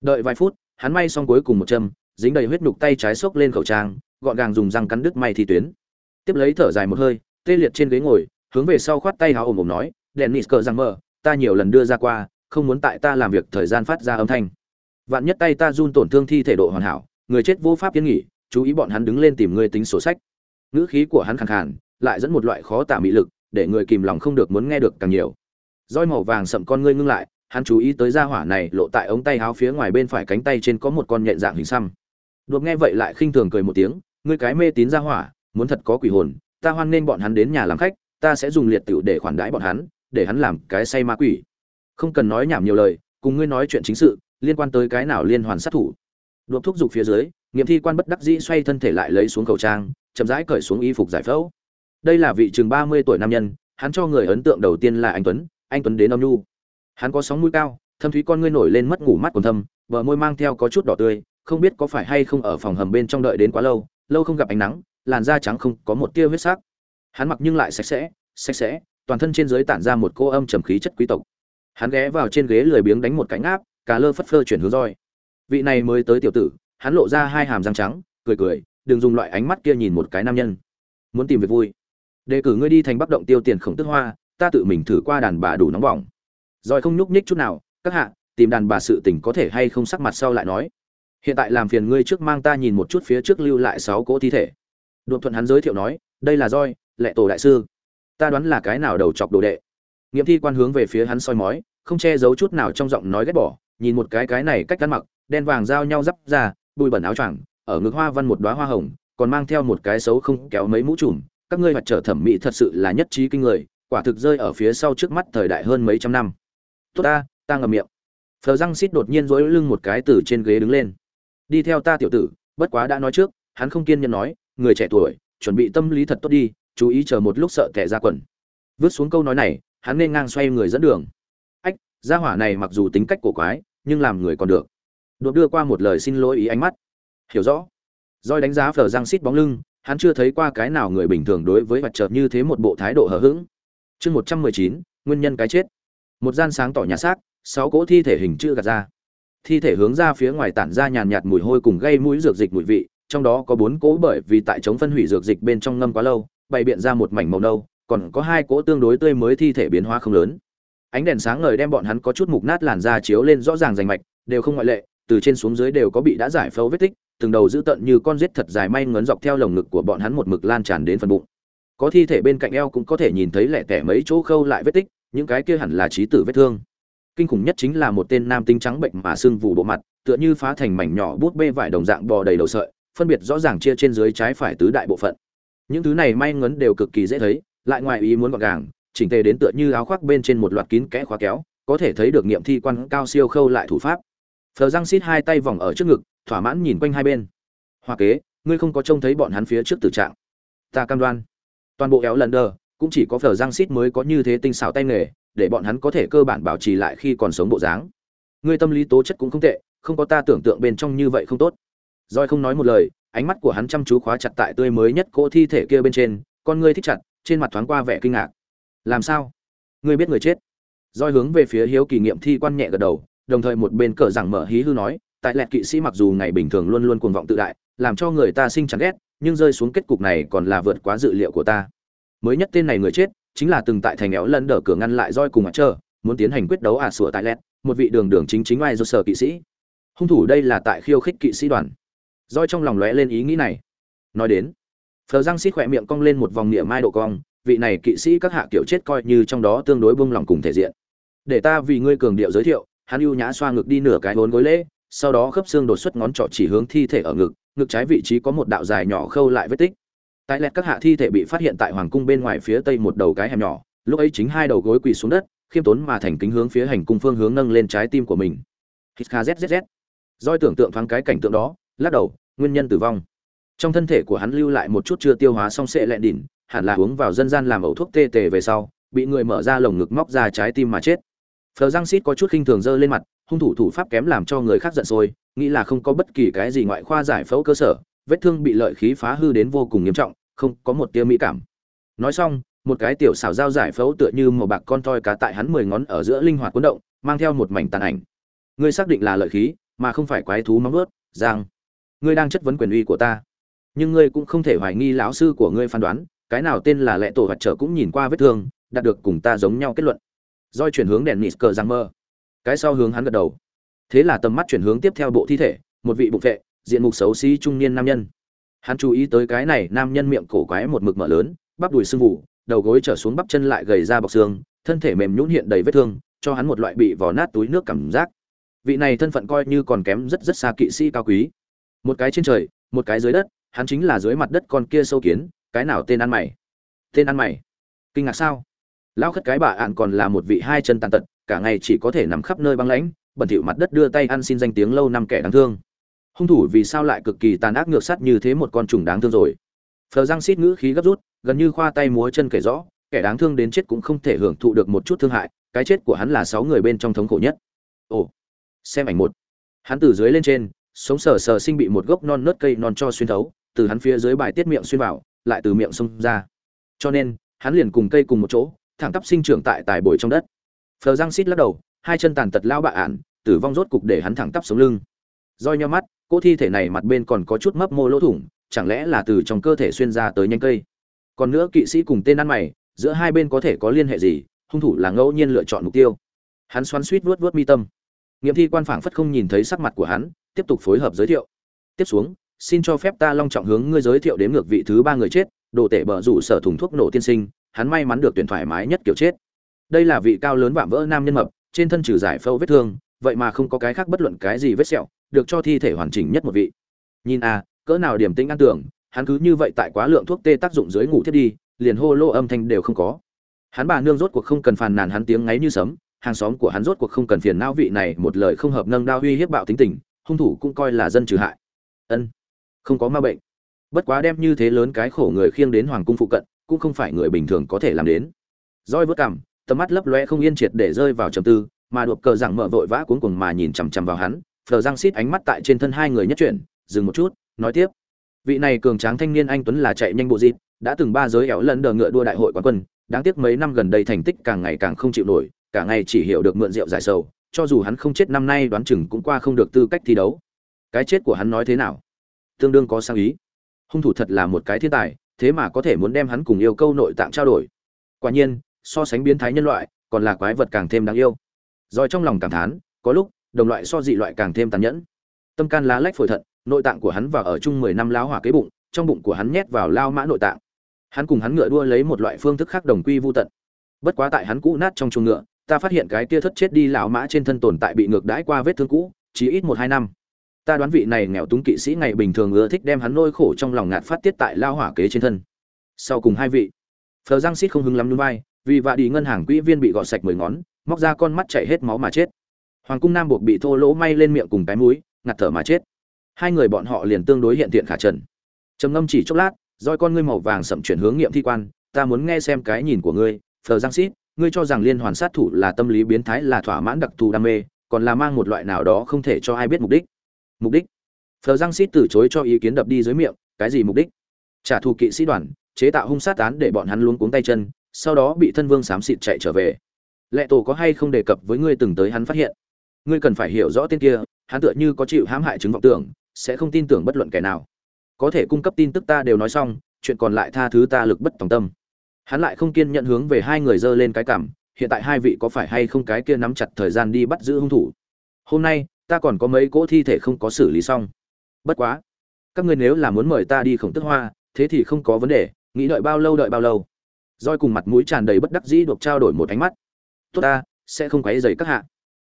Đợi vài phút, hắn may xong cuối cùng một châm, dính đầy huyết nhục tay trái xốc lên khẩu trang, gọn gàng dùng răng cắn đứt may thi tuyến. Tiếp lấy thở dài một hơi, tê liệt trên ghế ngồi, hướng về sau khoát tay háo ồm ồm nói, dennis cờ rằng mơ ta nhiều lần đưa ra qua, không muốn tại ta làm việc thời gian phát ra âm thanh. Vạn nhất tay ta run tổn thương thi thể độ hoàn hảo người chết vô pháp yên nghỉ, chú ý bọn hắn đứng lên tìm ngươi tính sổ sách. Ngữ khí của hắn khàn khàn, lại dẫn một loại khó tả mị lực, để người kìm lòng không được muốn nghe được càng nhiều. Roi màu vàng sậm con ngươi ngưng lại, hắn chú ý tới gia hỏa này lộ tại ống tay áo phía ngoài bên phải cánh tay trên có một con nhện dạng hình xăm. Đột nghe vậy lại khinh thường cười một tiếng, ngươi cái mê tín gia hỏa, muốn thật có quỷ hồn, ta hoan nên bọn hắn đến nhà làm khách, ta sẽ dùng liệt tiểu để khoản đãi bọn hắn, để hắn làm cái say ma quỷ. Không cần nói nhảm nhiều lời, cùng ngươi nói chuyện chính sự, liên quan tới cái nào liên hoàn sát thủ đột thúc dục phía dưới, nghiệm thi quan bất đắc dĩ xoay thân thể lại lấy xuống khẩu trang, chậm rãi cởi xuống y phục giải phẫu. Đây là vị chừng ba mươi tuổi nam nhân, hắn cho người ấn tượng đầu tiên là anh tuấn anh tuấn đến âm nhu. Hắn có sóng mũi cao, thâm thúy con ngươi nổi lên mất ngủ mắt còn thâm, bờ môi mang theo có chút đỏ tươi, không biết có phải hay không ở phòng hầm bên trong đợi đến quá lâu lâu không gặp ánh nắng, làn da trắng không có một tia huyết sắc. Hắn mặc nhưng lại sạch sẽ sạch sẽ, toàn thân trên dưới tản ra một cô âm trầm khí chất quý tộc. Hắn ghé vào trên ghế lười biếng đánh một cánh áp cà lơ phất phơ chuyển hướng roi vị này mới tới tiểu tử, hắn lộ ra hai hàm răng trắng, cười cười, đừng dùng loại ánh mắt kia nhìn một cái nam nhân. Muốn tìm việc vui. Đề cử ngươi đi thành bắc động tiêu tiền khổng tức hoa, ta tự mình thử qua đàn bà đủ nóng bỏng. Rồi không nhúc nhích chút nào, các hạ, tìm đàn bà sự tình có thể hay không sắc mặt sau lại nói. Hiện tại làm phiền ngươi trước mang ta nhìn một chút phía trước lưu lại sáu cỗ thi thể. Đột thuận hắn giới thiệu nói, đây là roi, lệ tổ đại sư. Ta đoán là cái nào đầu chọc đồ đệ. Nghiệm thi quan hướng về phía hắn soi mói, không che giấu chút nào trong giọng nói ghét bỏ, nhìn một cái cái này cách ăn mặc đen vàng giao nhau dắp ra, bụi bẩn áo choàng, ở ngực hoa văn một đóa hoa hồng, còn mang theo một cái xấu không kéo mấy mũ trùm. Các ngươi hoạt trở thẩm mỹ thật sự là nhất trí kinh người, quả thực rơi ở phía sau trước mắt thời đại hơn mấy trăm năm. Tốt ta ta ngậm miệng. Phờ răng xít đột nhiên dối lưng một cái từ trên ghế đứng lên. Đi theo ta tiểu tử, bất quá đã nói trước, hắn không kiên nhẫn nói, người trẻ tuổi, chuẩn bị tâm lý thật tốt đi, chú ý chờ một lúc sợ kẻ ra quần. Vứt xuống câu nói này, hắn nên ngang xoay người dẫn đường. Ách, gia hỏa này mặc dù tính cách cổ quái, nhưng làm người còn được đột đưa qua một lời xin lỗi ý ánh mắt. Hiểu rõ. Roi đánh giá phờ răng xít bóng lưng, hắn chưa thấy qua cái nào người bình thường đối với mặt trợt như thế một bộ thái độ hờ hững. Chương một trăm mười chín, nguyên nhân cái chết. Một gian sáng tỏ nhà xác, sáu cỗ thi thể hình chữ gạt ra. Thi thể hướng ra phía ngoài tản ra nhàn nhạt mùi hôi cùng gây mũi dược dịch mùi vị, trong đó có bốn cỗ bởi vì tại chống phân hủy dược dịch bên trong ngâm quá lâu, bày biện ra một mảnh màu nâu, còn có hai cỗ tương đối tươi mới thi thể biến hóa không lớn. Ánh đèn sáng ngời đem bọn hắn có chút mục nát làn da chiếu lên rõ ràng rành mạch, đều không ngoại lệ từ trên xuống dưới đều có bị đã giải phẫu vết tích, từng đầu dữ tận như con rết thật dài may ngấn dọc theo lồng ngực của bọn hắn một mực lan tràn đến phần bụng. Có thi thể bên cạnh eo cũng có thể nhìn thấy lẻ tẻ mấy chỗ khâu lại vết tích, những cái kia hẳn là trí tử vết thương. Kinh khủng nhất chính là một tên nam tinh trắng bệnh mà sưng vụ bộ mặt, tựa như phá thành mảnh nhỏ bút bê vải đồng dạng bò đầy đầu sợi, phân biệt rõ ràng chia trên dưới trái phải tứ đại bộ phận. Những thứ này may ngấn đều cực kỳ dễ thấy, lại ngoài ý muốn gọn gàng, chỉnh tề đến tựa như áo khoác bên trên một loạt kín kẽ khóa kéo, có thể thấy được nghiệm thi quan cao siêu khâu lại thủ pháp phờ răng xít hai tay vòng ở trước ngực, thỏa mãn nhìn quanh hai bên. Hoa kế, ngươi không có trông thấy bọn hắn phía trước tử trạng. Ta cam đoan. Toàn bộ éo lần đờ cũng chỉ có phở răng xít mới có như thế tinh xảo tay nghề, để bọn hắn có thể cơ bản bảo trì lại khi còn sống bộ dáng. Ngươi tâm lý tố chất cũng không tệ, không có ta tưởng tượng bên trong như vậy không tốt. Roi không nói một lời, ánh mắt của hắn chăm chú khóa chặt tại tươi mới nhất cỗ thi thể kia bên trên, con ngươi thích chặt, trên mặt thoáng qua vẻ kinh ngạc. Làm sao? Ngươi biết người chết. Roi hướng về phía hiếu kỳ nghiệm thi quan nhẹ gật đầu đồng thời một bên cờ rằng mở hí hư nói, tại lẹt kỵ sĩ mặc dù ngày bình thường luôn luôn cuồng vọng tự đại, làm cho người ta sinh chán ghét, nhưng rơi xuống kết cục này còn là vượt quá dự liệu của ta. Mới nhất tên này người chết, chính là từng tại thành éo lân đỡ cửa ngăn lại roi cùng mặt trơ muốn tiến hành quyết đấu à sủa tại lẹt, một vị đường đường chính chính ai do sở kỵ sĩ. Hung thủ đây là tại khiêu khích kỵ sĩ đoàn. Roi trong lòng lóe lên ý nghĩ này. Nói đến, phờ răng xít khỏe miệng cong lên một vòng niệm mai độ cong, vị này kỵ sĩ các hạ kiểu chết coi như trong đó tương đối buông lòng cùng thể diện. Để ta vì ngươi cường điệu giới thiệu hắn ưu nhã xoa ngực đi nửa cái vốn gối lễ, sau đó khớp xương đột xuất ngón trỏ chỉ hướng thi thể ở ngực ngực trái vị trí có một đạo dài nhỏ khâu lại vết tích. Tại lẹt các hạ thi thể bị phát hiện tại hoàng cung bên ngoài phía tây một đầu cái hẻm nhỏ, lúc ấy chính hai đầu gối quỳ xuống đất, khiêm tốn mà thành kính hướng phía hành cung phương hướng nâng lên trái tim của mình. Hít kha zzz doi tưởng tượng thoáng cái cảnh tượng đó, lắc đầu, nguyên nhân tử vong. Trong thân thể của hắn lưu lại một chút chưa tiêu hóa xong sệ lẹn đỉn, hẳn là uống vào dân gian làm ẩu thuốc tê tề về sau, bị người mở ra lồng ngực móc ra trái tim mà chết phờ giang xít có chút khinh thường dơ lên mặt, hung thủ thủ pháp kém làm cho người khác giận sôi, nghĩ là không có bất kỳ cái gì ngoại khoa giải phẫu cơ sở, vết thương bị lợi khí phá hư đến vô cùng nghiêm trọng, không có một tia mỹ cảm. Nói xong, một cái tiểu xảo dao giải phẫu tựa như một bạc con toi cá tại hắn mười ngón ở giữa linh hoạt cuốn động, mang theo một mảnh tàn ảnh. Ngươi xác định là lợi khí, mà không phải quái thú móng vuốt, giang. Ngươi đang chất vấn quyền uy của ta. Nhưng ngươi cũng không thể hoài nghi lão sư của ngươi phán đoán, cái nào tên là lệ tổ vật trở cũng nhìn qua vết thương, đạt được cùng ta giống nhau kết luận doi chuyển hướng đèn nịt cờ giang mơ. Cái sau hướng hắn gật đầu. Thế là tầm mắt chuyển hướng tiếp theo bộ thi thể, một vị bụng vệ, diện mục xấu xí trung niên nam nhân. Hắn chú ý tới cái này nam nhân miệng cổ quái một mực mở lớn, bắp đùi sưng vụ đầu gối trở xuống bắp chân lại gầy ra bọc xương, thân thể mềm nhũn hiện đầy vết thương, cho hắn một loại bị vò nát túi nước cảm giác. Vị này thân phận coi như còn kém rất rất xa kỵ sĩ cao quý. Một cái trên trời, một cái dưới đất, hắn chính là dưới mặt đất con kia sâu kiến, cái nào tên ăn mày? Tên ăn mày? Kinh ngạc sao? Lão khất cái bà ạn còn là một vị hai chân tàn tật, cả ngày chỉ có thể nằm khắp nơi băng lãnh, bẩn thỉu mặt đất đưa tay ăn xin danh tiếng lâu năm kẻ đáng thương. Hung thủ vì sao lại cực kỳ tàn ác ngược sắt như thế một con trùng đáng thương rồi. Phờ răng xít ngữ khí gấp rút, gần như khoa tay múa chân kể rõ, kẻ đáng thương đến chết cũng không thể hưởng thụ được một chút thương hại, cái chết của hắn là sáu người bên trong thống khổ nhất. Ồ, xem ảnh một. Hắn từ dưới lên trên, sống sờ sờ sinh bị một gốc non nớt cây non cho xuyên thấu, từ hắn phía dưới bài tiết miệng xuyên vào, lại từ miệng xông ra. Cho nên, hắn liền cùng cây cùng một chỗ thẳng tắp sinh trưởng tại tài bồi trong đất. Phờ giang xít lắc đầu, hai chân tàn tật lao bạ ạn tử vong rốt cục để hắn thẳng tắp sống lưng. Roi nhau mắt, cỗ thi thể này mặt bên còn có chút mấp mô lỗ thủng, chẳng lẽ là từ trong cơ thể xuyên ra tới nhanh cây? Còn nữa kỵ sĩ cùng tên ăn mày, giữa hai bên có thể có liên hệ gì, hung thủ là ngẫu nhiên lựa chọn mục tiêu. Hắn xoắn suýt vuốt vuốt mi tâm. Nghiệm thi quan phảng phất không nhìn thấy sắc mặt của hắn, tiếp tục phối hợp giới thiệu. Tiếp xuống, xin cho phép ta long trọng hướng ngươi giới thiệu đến ngược vị thứ ba người chết, đồ tể bờ rủ sở thùng thuốc nổ tiên sinh hắn may mắn được tuyển thoải mái nhất kiểu chết. Đây là vị cao lớn vạm vỡ nam nhân mập, trên thân trừ giải phẫu vết thương, vậy mà không có cái khác bất luận cái gì vết sẹo, được cho thi thể hoàn chỉnh nhất một vị. Nhìn a cỡ nào điểm tĩnh an tưởng, hắn cứ như vậy tại quá lượng thuốc tê tác dụng dưới ngủ thiết đi, liền hô lô âm thanh đều không có. Hắn bà nương rốt cuộc không cần phàn nàn hắn tiếng ngáy như sấm, hàng xóm của hắn rốt cuộc không cần phiền não vị này một lời không hợp nâng đao uy hiếp bạo tính tình, hung thủ cũng coi là dân trừ hại. Ân, không có ma bệnh. Bất quá đem như thế lớn cái khổ người khiêng đến hoàng cung phụ cận cũng không phải người bình thường có thể làm đến. Roi vớt cằm, tầm mắt lấp lóe không yên triệt để rơi vào trầm tư mà đột cờ rằng mở vội vã cuống cuồng mà nhìn chằm chằm vào hắn phờ răng xít ánh mắt tại trên thân hai người nhất chuyển dừng một chút nói tiếp. Vị này cường tráng thanh niên anh tuấn là chạy nhanh bộ dịp đã từng ba giới éo lần đờ ngựa đua đại hội quán quân đáng tiếc mấy năm gần đây thành tích càng ngày càng không chịu nổi cả ngày chỉ hiểu được mượn rượu giải sầu cho dù hắn không chết năm nay đoán chừng cũng qua không được tư cách thi đấu. Cái chết của hắn nói thế nào? Tương đương có sang ý. Hung thủ thật là một cái thiên tài thế mà có thể muốn đem hắn cùng yêu câu nội tạng trao đổi. Quả nhiên, so sánh biến thái nhân loại, còn là quái vật càng thêm đáng yêu. Rồi trong lòng cảm thán, có lúc, đồng loại so dị loại càng thêm tàn nhẫn. Tâm can lá lách phổi thận, nội tạng của hắn vào ở chung mười năm lao hỏa kế bụng, trong bụng của hắn nhét vào lao mã nội tạng. Hắn cùng hắn ngựa đua lấy một loại phương thức khác đồng quy vô tận. Bất quá tại hắn cũ nát trong chuồng ngựa, ta phát hiện cái kia thất chết đi lão mã trên thân tồn tại bị ngược đãi qua vết thương cũ, chỉ ít một hai năm ta đoán vị này nghèo túng kỵ sĩ ngày bình thường ưa thích đem hắn nôi khổ trong lòng ngạt phát tiết tại lao hỏa kế trên thân. Sau cùng hai vị, phờ giang xít không hứng lắm núi vai, vì vạ đi ngân hàng quỹ viên bị gọt sạch mười ngón, móc ra con mắt chảy hết máu mà chết. Hoàng cung nam buộc bị thô lỗ may lên miệng cùng cái mũi, ngạt thở mà chết. Hai người bọn họ liền tương đối hiện tiện khả trần. Trầm ngâm chỉ chốc lát, roi con ngươi màu vàng sậm chuyển hướng nghiệm thi quan, ta muốn nghe xem cái nhìn của ngươi, phờ giang xít, ngươi cho rằng liên hoàn sát thủ là tâm lý biến thái là thỏa mãn đặc thù đam mê, còn là mang một loại nào đó không thể cho ai biết mục đích mục đích. Phờ giang xít từ chối cho ý kiến đập đi dưới miệng, cái gì mục đích? Trả thù kỵ sĩ đoàn, chế tạo hung sát án để bọn hắn luôn cuống tay chân, sau đó bị thân vương xám xịt chạy trở về. Lệ tổ có hay không đề cập với ngươi từng tới hắn phát hiện? Ngươi cần phải hiểu rõ tên kia, hắn tựa như có chịu hãm hại chứng vọng tưởng, sẽ không tin tưởng bất luận kẻ nào. Có thể cung cấp tin tức ta đều nói xong, chuyện còn lại tha thứ ta lực bất tòng tâm. Hắn lại không kiên nhận hướng về hai người dơ lên cái cảm hiện tại hai vị có phải hay không cái kia nắm chặt thời gian đi bắt giữ hung thủ? Hôm nay ta còn có mấy cỗ thi thể không có xử lý xong. Bất quá, các ngươi nếu là muốn mời ta đi khổng tức hoa, thế thì không có vấn đề, nghĩ đợi bao lâu đợi bao lâu. Roi cùng mặt mũi tràn đầy bất đắc dĩ đột trao đổi một ánh mắt. Tốt ta, sẽ không quấy dày các hạ.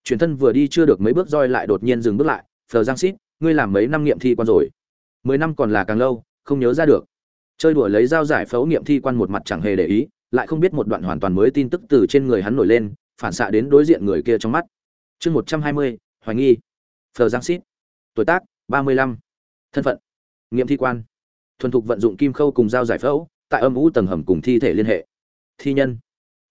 Chuyển thân vừa đi chưa được mấy bước roi lại đột nhiên dừng bước lại, phờ giang xít, ngươi làm mấy năm nghiệm thi quan rồi? Mười năm còn là càng lâu, không nhớ ra được. Chơi đùa lấy dao giải phẫu nghiệm thi quan một mặt chẳng hề để ý, lại không biết một đoạn hoàn toàn mới tin tức từ trên người hắn nổi lên, phản xạ đến đối diện người kia trong mắt. Chương một trăm hai mươi hoài nghi. Phờ giang xít tuổi tác, ba mươi lăm. Thân phận, nghiệm thi quan. Thuần thục vận dụng kim khâu cùng dao giải phẫu, tại âm ủ tầng hầm cùng thi thể liên hệ. Thi nhân.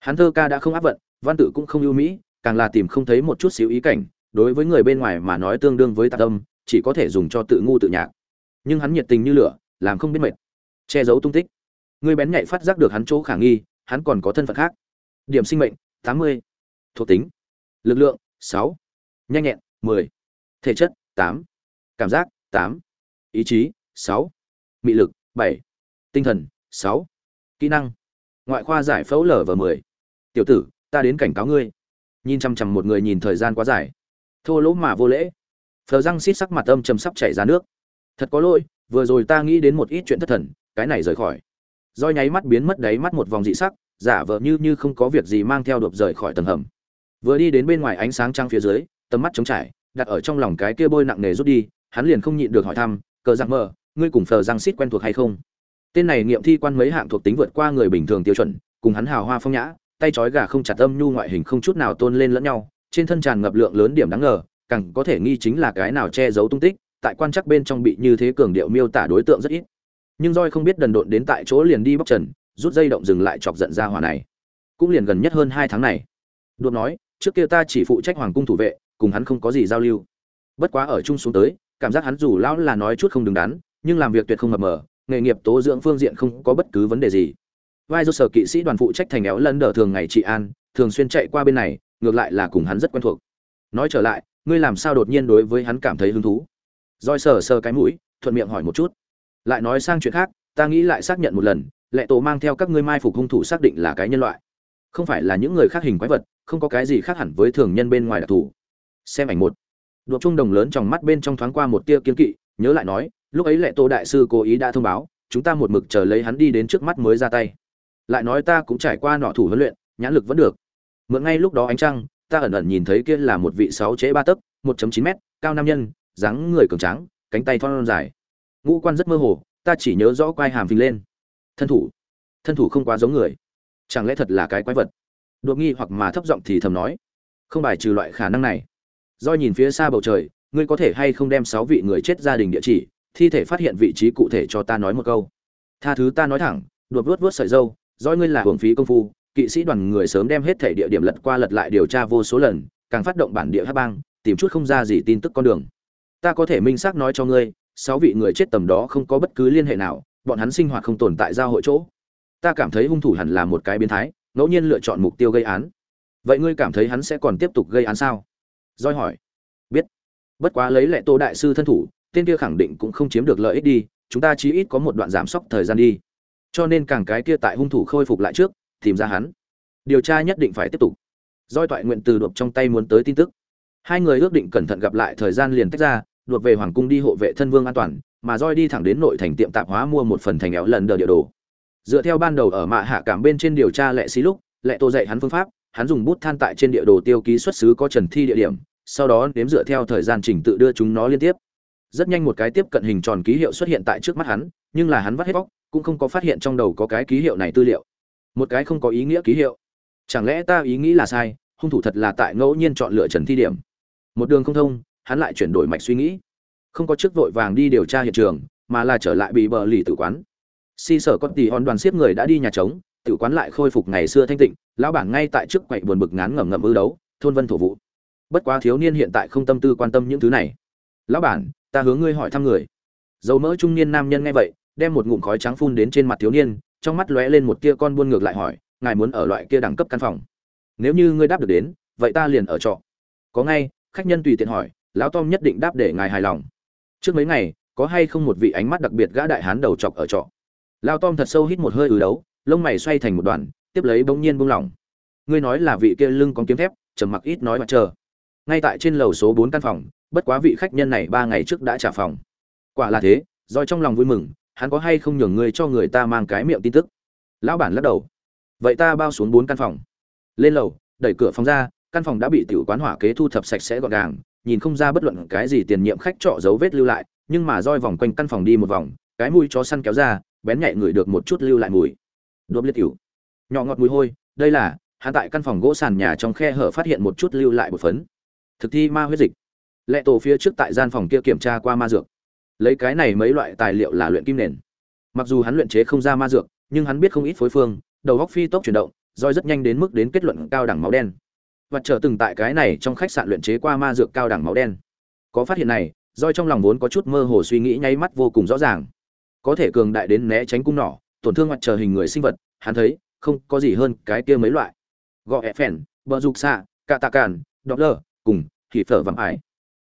Hắn thơ ca đã không áp vận, văn tự cũng không ưu mỹ, càng là tìm không thấy một chút xíu ý cảnh. Đối với người bên ngoài mà nói tương đương với tạc tâm chỉ có thể dùng cho tự ngu tự nhạc. Nhưng hắn nhiệt tình như lửa, làm không biết mệt. Che giấu tung tích. Người bén nhạy phát giác được hắn chỗ khả nghi, hắn còn có thân phận khác. Điểm sinh mệnh, tám mươi. Thuộc tính. Lực lượng, sáu nhanh nhẹn mười. Thể chất 8, cảm giác 8, ý chí 6, mị lực 7, tinh thần 6, kỹ năng. Ngoại khoa giải phẫu lở và 10. tiểu tử ta đến cảnh cáo ngươi. Nhìn chăm chăm một người nhìn thời gian quá dài. Thô lỗ mà vô lễ. Phờ răng xít sắc mặt âm chầm sắp chảy ra nước. Thật có lỗi vừa rồi ta nghĩ đến một ít chuyện thất thần cái này rời khỏi. Roi nháy mắt biến mất đáy mắt một vòng dị sắc giả vờ như như không có việc gì mang theo đột rời khỏi tầng hầm. Vừa đi đến bên ngoài ánh sáng trăng phía dưới tầm mắt trống trải, đặt ở trong lòng cái kia bôi nặng nề rút đi, hắn liền không nhịn được hỏi thăm, cờ giặc mờ, ngươi cùng phờ giang xít quen thuộc hay không? Tên này nghiệm thi quan mấy hạng thuộc tính vượt qua người bình thường tiêu chuẩn, cùng hắn hào hoa phong nhã, tay trói gà không chặt âm nhu ngoại hình không chút nào tôn lên lẫn nhau, trên thân tràn ngập lượng lớn điểm đáng ngờ, càng có thể nghi chính là cái nào che giấu tung tích, tại quan chắc bên trong bị như thế cường điệu miêu tả đối tượng rất ít. Nhưng roi không biết đần độn đến tại chỗ liền đi bóc trần, rút dây động dừng lại chọc giận ra hỏa này. Cũng liền gần nhất hơn hai tháng này. Đột nói, trước kia ta chỉ phụ trách hoàng cung thủ vệ cùng hắn không có gì giao lưu. Bất quá ở chung xuống tới, cảm giác hắn dù lão là nói chút không đứng đắn, nhưng làm việc tuyệt không mập mờ, nghề nghiệp tố dưỡng phương diện không có bất cứ vấn đề gì. Vai do sở kỵ sĩ đoàn phụ trách thành éo lân đờ thường ngày trị an, thường xuyên chạy qua bên này, ngược lại là cùng hắn rất quen thuộc. Nói trở lại, ngươi làm sao đột nhiên đối với hắn cảm thấy hứng thú? Roi sờ sờ cái mũi, thuận miệng hỏi một chút. Lại nói sang chuyện khác, ta nghĩ lại xác nhận một lần, lệ tổ mang theo các ngươi mai phục hung thủ xác định là cái nhân loại. Không phải là những người khác hình quái vật, không có cái gì khác hẳn với thường nhân bên ngoài đặc thù xem ảnh một. Đột trung đồng lớn trong mắt bên trong thoáng qua một tia kiên kỵ, nhớ lại nói, lúc ấy lệ tô đại sư cố ý đã thông báo, chúng ta một mực chờ lấy hắn đi đến trước mắt mới ra tay. Lại nói ta cũng trải qua nọ thủ huấn luyện, nhãn lực vẫn được. Mượn ngay lúc đó ánh trăng, ta ẩn ẩn nhìn thấy kia là một vị sáu chế ba tấc, một chín m cao nam nhân, dáng người cường tráng, cánh tay thon dài. Ngũ quan rất mơ hồ, ta chỉ nhớ rõ quai hàm phình lên. Thân thủ. Thân thủ không quá giống người. Chẳng lẽ thật là cái quái vật? Đột nghi hoặc mà thấp giọng thì thầm nói. Không bài trừ loại khả năng này do nhìn phía xa bầu trời, ngươi có thể hay không đem sáu vị người chết gia đình địa chỉ, thi thể phát hiện vị trí cụ thể cho ta nói một câu. Tha thứ ta nói thẳng, đột vuốt vớt sợi dâu doi ngươi là hưởng phí công phu, kỵ sĩ đoàn người sớm đem hết thể địa điểm lật qua lật lại điều tra vô số lần, càng phát động bản địa hát bang, tìm chút không ra gì tin tức con đường. Ta có thể minh xác nói cho ngươi, sáu vị người chết tầm đó không có bất cứ liên hệ nào, bọn hắn sinh hoạt không tồn tại giao hội chỗ. Ta cảm thấy hung thủ hẳn là một cái biến thái, ngẫu nhiên lựa chọn mục tiêu gây án. Vậy ngươi cảm thấy hắn sẽ còn tiếp tục gây án sao? Doi hỏi. Biết. Bất quá lấy lệ tô đại sư thân thủ, tên kia khẳng định cũng không chiếm được lợi ích đi, chúng ta chí ít có một đoạn giảm sốc thời gian đi. Cho nên càng cái kia tại hung thủ khôi phục lại trước, tìm ra hắn. Điều tra nhất định phải tiếp tục. Doi toại nguyện từ đột trong tay muốn tới tin tức. Hai người ước định cẩn thận gặp lại thời gian liền tách ra, đột về hoàng cung đi hộ vệ thân vương an toàn, mà roi đi thẳng đến nội thành tiệm tạp hóa mua một phần thành éo lần đờ địa đồ. Dựa theo ban đầu ở mạ hạ cảm bên trên điều tra lệ xí lúc, lệ tô dạy hắn phương pháp hắn dùng bút than tại trên địa đồ tiêu ký xuất xứ có trần thi địa điểm, sau đó nếm dựa theo thời gian trình tự đưa chúng nó liên tiếp. Rất nhanh một cái tiếp cận hình tròn ký hiệu xuất hiện tại trước mắt hắn, nhưng là hắn vắt hết bóc cũng không có phát hiện trong đầu có cái ký hiệu này tư liệu. Một cái không có ý nghĩa ký hiệu. Chẳng lẽ ta ý nghĩ là sai, hung thủ thật là tại ngẫu nhiên chọn lựa trần thi điểm? Một đường không thông, hắn lại chuyển đổi mạch suy nghĩ. Không có chức vội vàng đi điều tra hiện trường, mà là trở lại bị bờ lì tử quán. Si sở con tỷ hòn đoàn xếp người đã đi nhà trống Tiểu quán lại khôi phục ngày xưa thanh tịnh, lão bản ngay tại trước quậy buồn bực ngán ngẩm ngậm ư đấu, thôn vân thổ vụ. Bất quá thiếu niên hiện tại không tâm tư quan tâm những thứ này. Lão bản, ta hướng ngươi hỏi thăm người. Dầu mỡ trung niên nam nhân nghe vậy, đem một ngụm khói trắng phun đến trên mặt thiếu niên, trong mắt lóe lên một tia con buôn ngược lại hỏi, ngài muốn ở loại kia đẳng cấp căn phòng? Nếu như ngươi đáp được đến, vậy ta liền ở trọ. Có ngay, khách nhân tùy tiện hỏi, lão tom nhất định đáp để ngài hài lòng. Trước mấy ngày, có hay không một vị ánh mắt đặc biệt gã đại hán đầu chọc ở trọ? Lão tom thật sâu hít một hơi ứ đấu lông mày xoay thành một đoạn tiếp lấy bỗng nhiên buông lỏng. Ngươi nói là vị kia lưng có kiếm thép, trầm mặc ít nói mà chờ. Ngay tại trên lầu số bốn căn phòng, bất quá vị khách nhân này ba ngày trước đã trả phòng. Quả là thế, do trong lòng vui mừng, hắn có hay không nhường ngươi cho người ta mang cái miệng tin tức? Lão bản lắc đầu. Vậy ta bao xuống bốn căn phòng. Lên lầu, đẩy cửa phòng ra, căn phòng đã bị tiểu quán hỏa kế thu thập sạch sẽ gọn gàng, nhìn không ra bất luận cái gì tiền nhiệm khách trọ dấu vết lưu lại, nhưng mà roi vòng quanh căn phòng đi một vòng, cái mũi chó săn kéo ra, bén nhạy ngửi được một chút lưu lại mùi đốm liệt cửu. Nhỏ ngọt mùi hôi, đây là, hắn tại căn phòng gỗ sàn nhà trong khe hở phát hiện một chút lưu lại một phấn. Thực thi ma huyết dịch. Lệ tổ phía trước tại gian phòng kia kiểm tra qua ma dược. Lấy cái này mấy loại tài liệu là luyện kim nền. Mặc dù hắn luyện chế không ra ma dược, nhưng hắn biết không ít phối phương, đầu góc phi tốc chuyển động, roi rất nhanh đến mức đến kết luận cao đẳng máu đen. Và trở từng tại cái này trong khách sạn luyện chế qua ma dược cao đẳng máu đen. Có phát hiện này, roi trong lòng vốn có chút mơ hồ suy nghĩ nháy mắt vô cùng rõ ràng. Có thể cường đại đến né tránh cung nỏ tổn thương mặt trời hình người sinh vật, hắn thấy, không có gì hơn cái kia mấy loại. Gọi ép phèn, bờ dục xạ, cạ tạ càn đọc lơ, cùng thị phở vàng ải.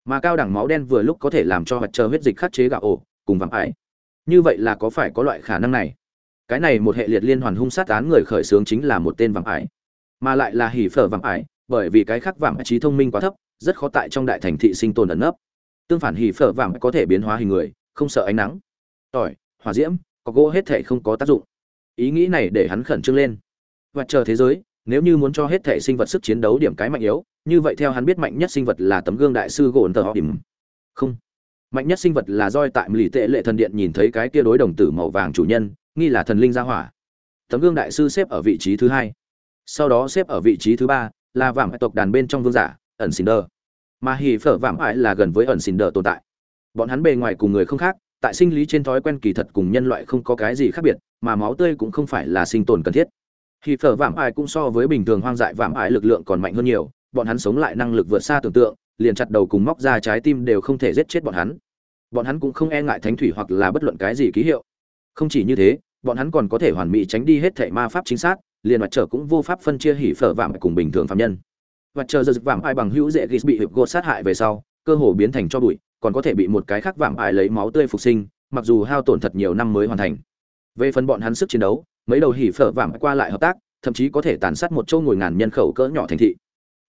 Mà cao đẳng máu đen vừa lúc có thể làm cho mặt trời huyết dịch khắc chế gạo ổ, cùng vàng ải. Như vậy là có phải có loại khả năng này? Cái này một hệ liệt liên hoàn hung sát án người khởi xướng chính là một tên vàng ải. Mà lại là hỉ phở vàng ải, bởi vì cái khác vàng trí thông minh quá thấp, rất khó tại trong đại thành thị sinh tồn ẩn nấp. Tương phản hỉ phở vàng có thể biến hóa hình người, không sợ ánh nắng. Tỏi, hỏa diễm có gỗ hết thể không có tác dụng. Ý nghĩ này để hắn khẩn trương lên. Và chờ thế giới, nếu như muốn cho hết thể sinh vật sức chiến đấu điểm cái mạnh yếu, như vậy theo hắn biết mạnh nhất sinh vật là tấm gương đại sư gồn tờ họ điểm. Không. Mạnh nhất sinh vật là roi tại lì tệ lệ thần điện nhìn thấy cái kia đối đồng tử màu vàng chủ nhân, nghi là thần linh gia hỏa. Tấm gương đại sư xếp ở vị trí thứ hai. Sau đó xếp ở vị trí thứ ba là vàng tộc đàn bên trong vương giả, ẩn xin đờ. Mà hì phở vàng ải là gần với ẩn xin đờ tồn tại. Bọn hắn bề ngoài cùng người không khác tại sinh lý trên thói quen kỳ thật cùng nhân loại không có cái gì khác biệt, mà máu tươi cũng không phải là sinh tồn cần thiết. Hì phở vạm ải cũng so với bình thường hoang dại vạm ải lực lượng còn mạnh hơn nhiều, bọn hắn sống lại năng lực vượt xa tưởng tượng, liền chặt đầu cùng móc ra trái tim đều không thể giết chết bọn hắn. Bọn hắn cũng không e ngại thánh thủy hoặc là bất luận cái gì ký hiệu. Không chỉ như thế, bọn hắn còn có thể hoàn mỹ tránh đi hết thảy ma pháp chính xác, liền mặt trở cũng vô pháp phân chia hỉ phở vạm cùng bình thường phạm nhân. Mặt trở giật vạm ai bằng hữu dễ ghis bị hiệp gột sát hại về sau, cơ hồ biến thành cho bụi còn có thể bị một cái khác vạm ải lấy máu tươi phục sinh, mặc dù hao tổn thật nhiều năm mới hoàn thành. Về phần bọn hắn sức chiến đấu, mấy đầu hỉ phở vạm qua lại hợp tác, thậm chí có thể tàn sát một châu ngồi ngàn nhân khẩu cỡ nhỏ thành thị.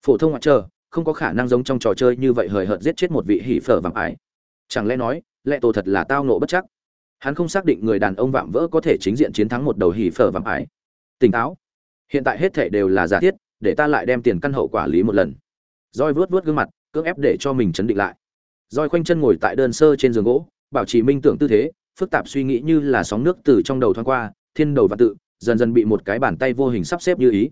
Phổ thông ngoại trở không có khả năng giống trong trò chơi như vậy hời hợt giết chết một vị hỉ phở vạm ải. Chẳng lẽ nói, lệ tổ thật là tao nộ bất chắc? Hắn không xác định người đàn ông vạm vỡ có thể chính diện chiến thắng một đầu hỉ phở vạm ải. Tỉnh táo. Hiện tại hết thể đều là giả thiết, để ta lại đem tiền căn hậu quả lý một lần. Roi vớt vớt gương mặt, cưỡng ép để cho mình chấn định lại roi khoanh chân ngồi tại đơn sơ trên giường gỗ, bảo trì minh tưởng tư thế, phức tạp suy nghĩ như là sóng nước từ trong đầu thoáng qua, thiên đầu và tự, dần dần bị một cái bàn tay vô hình sắp xếp như ý.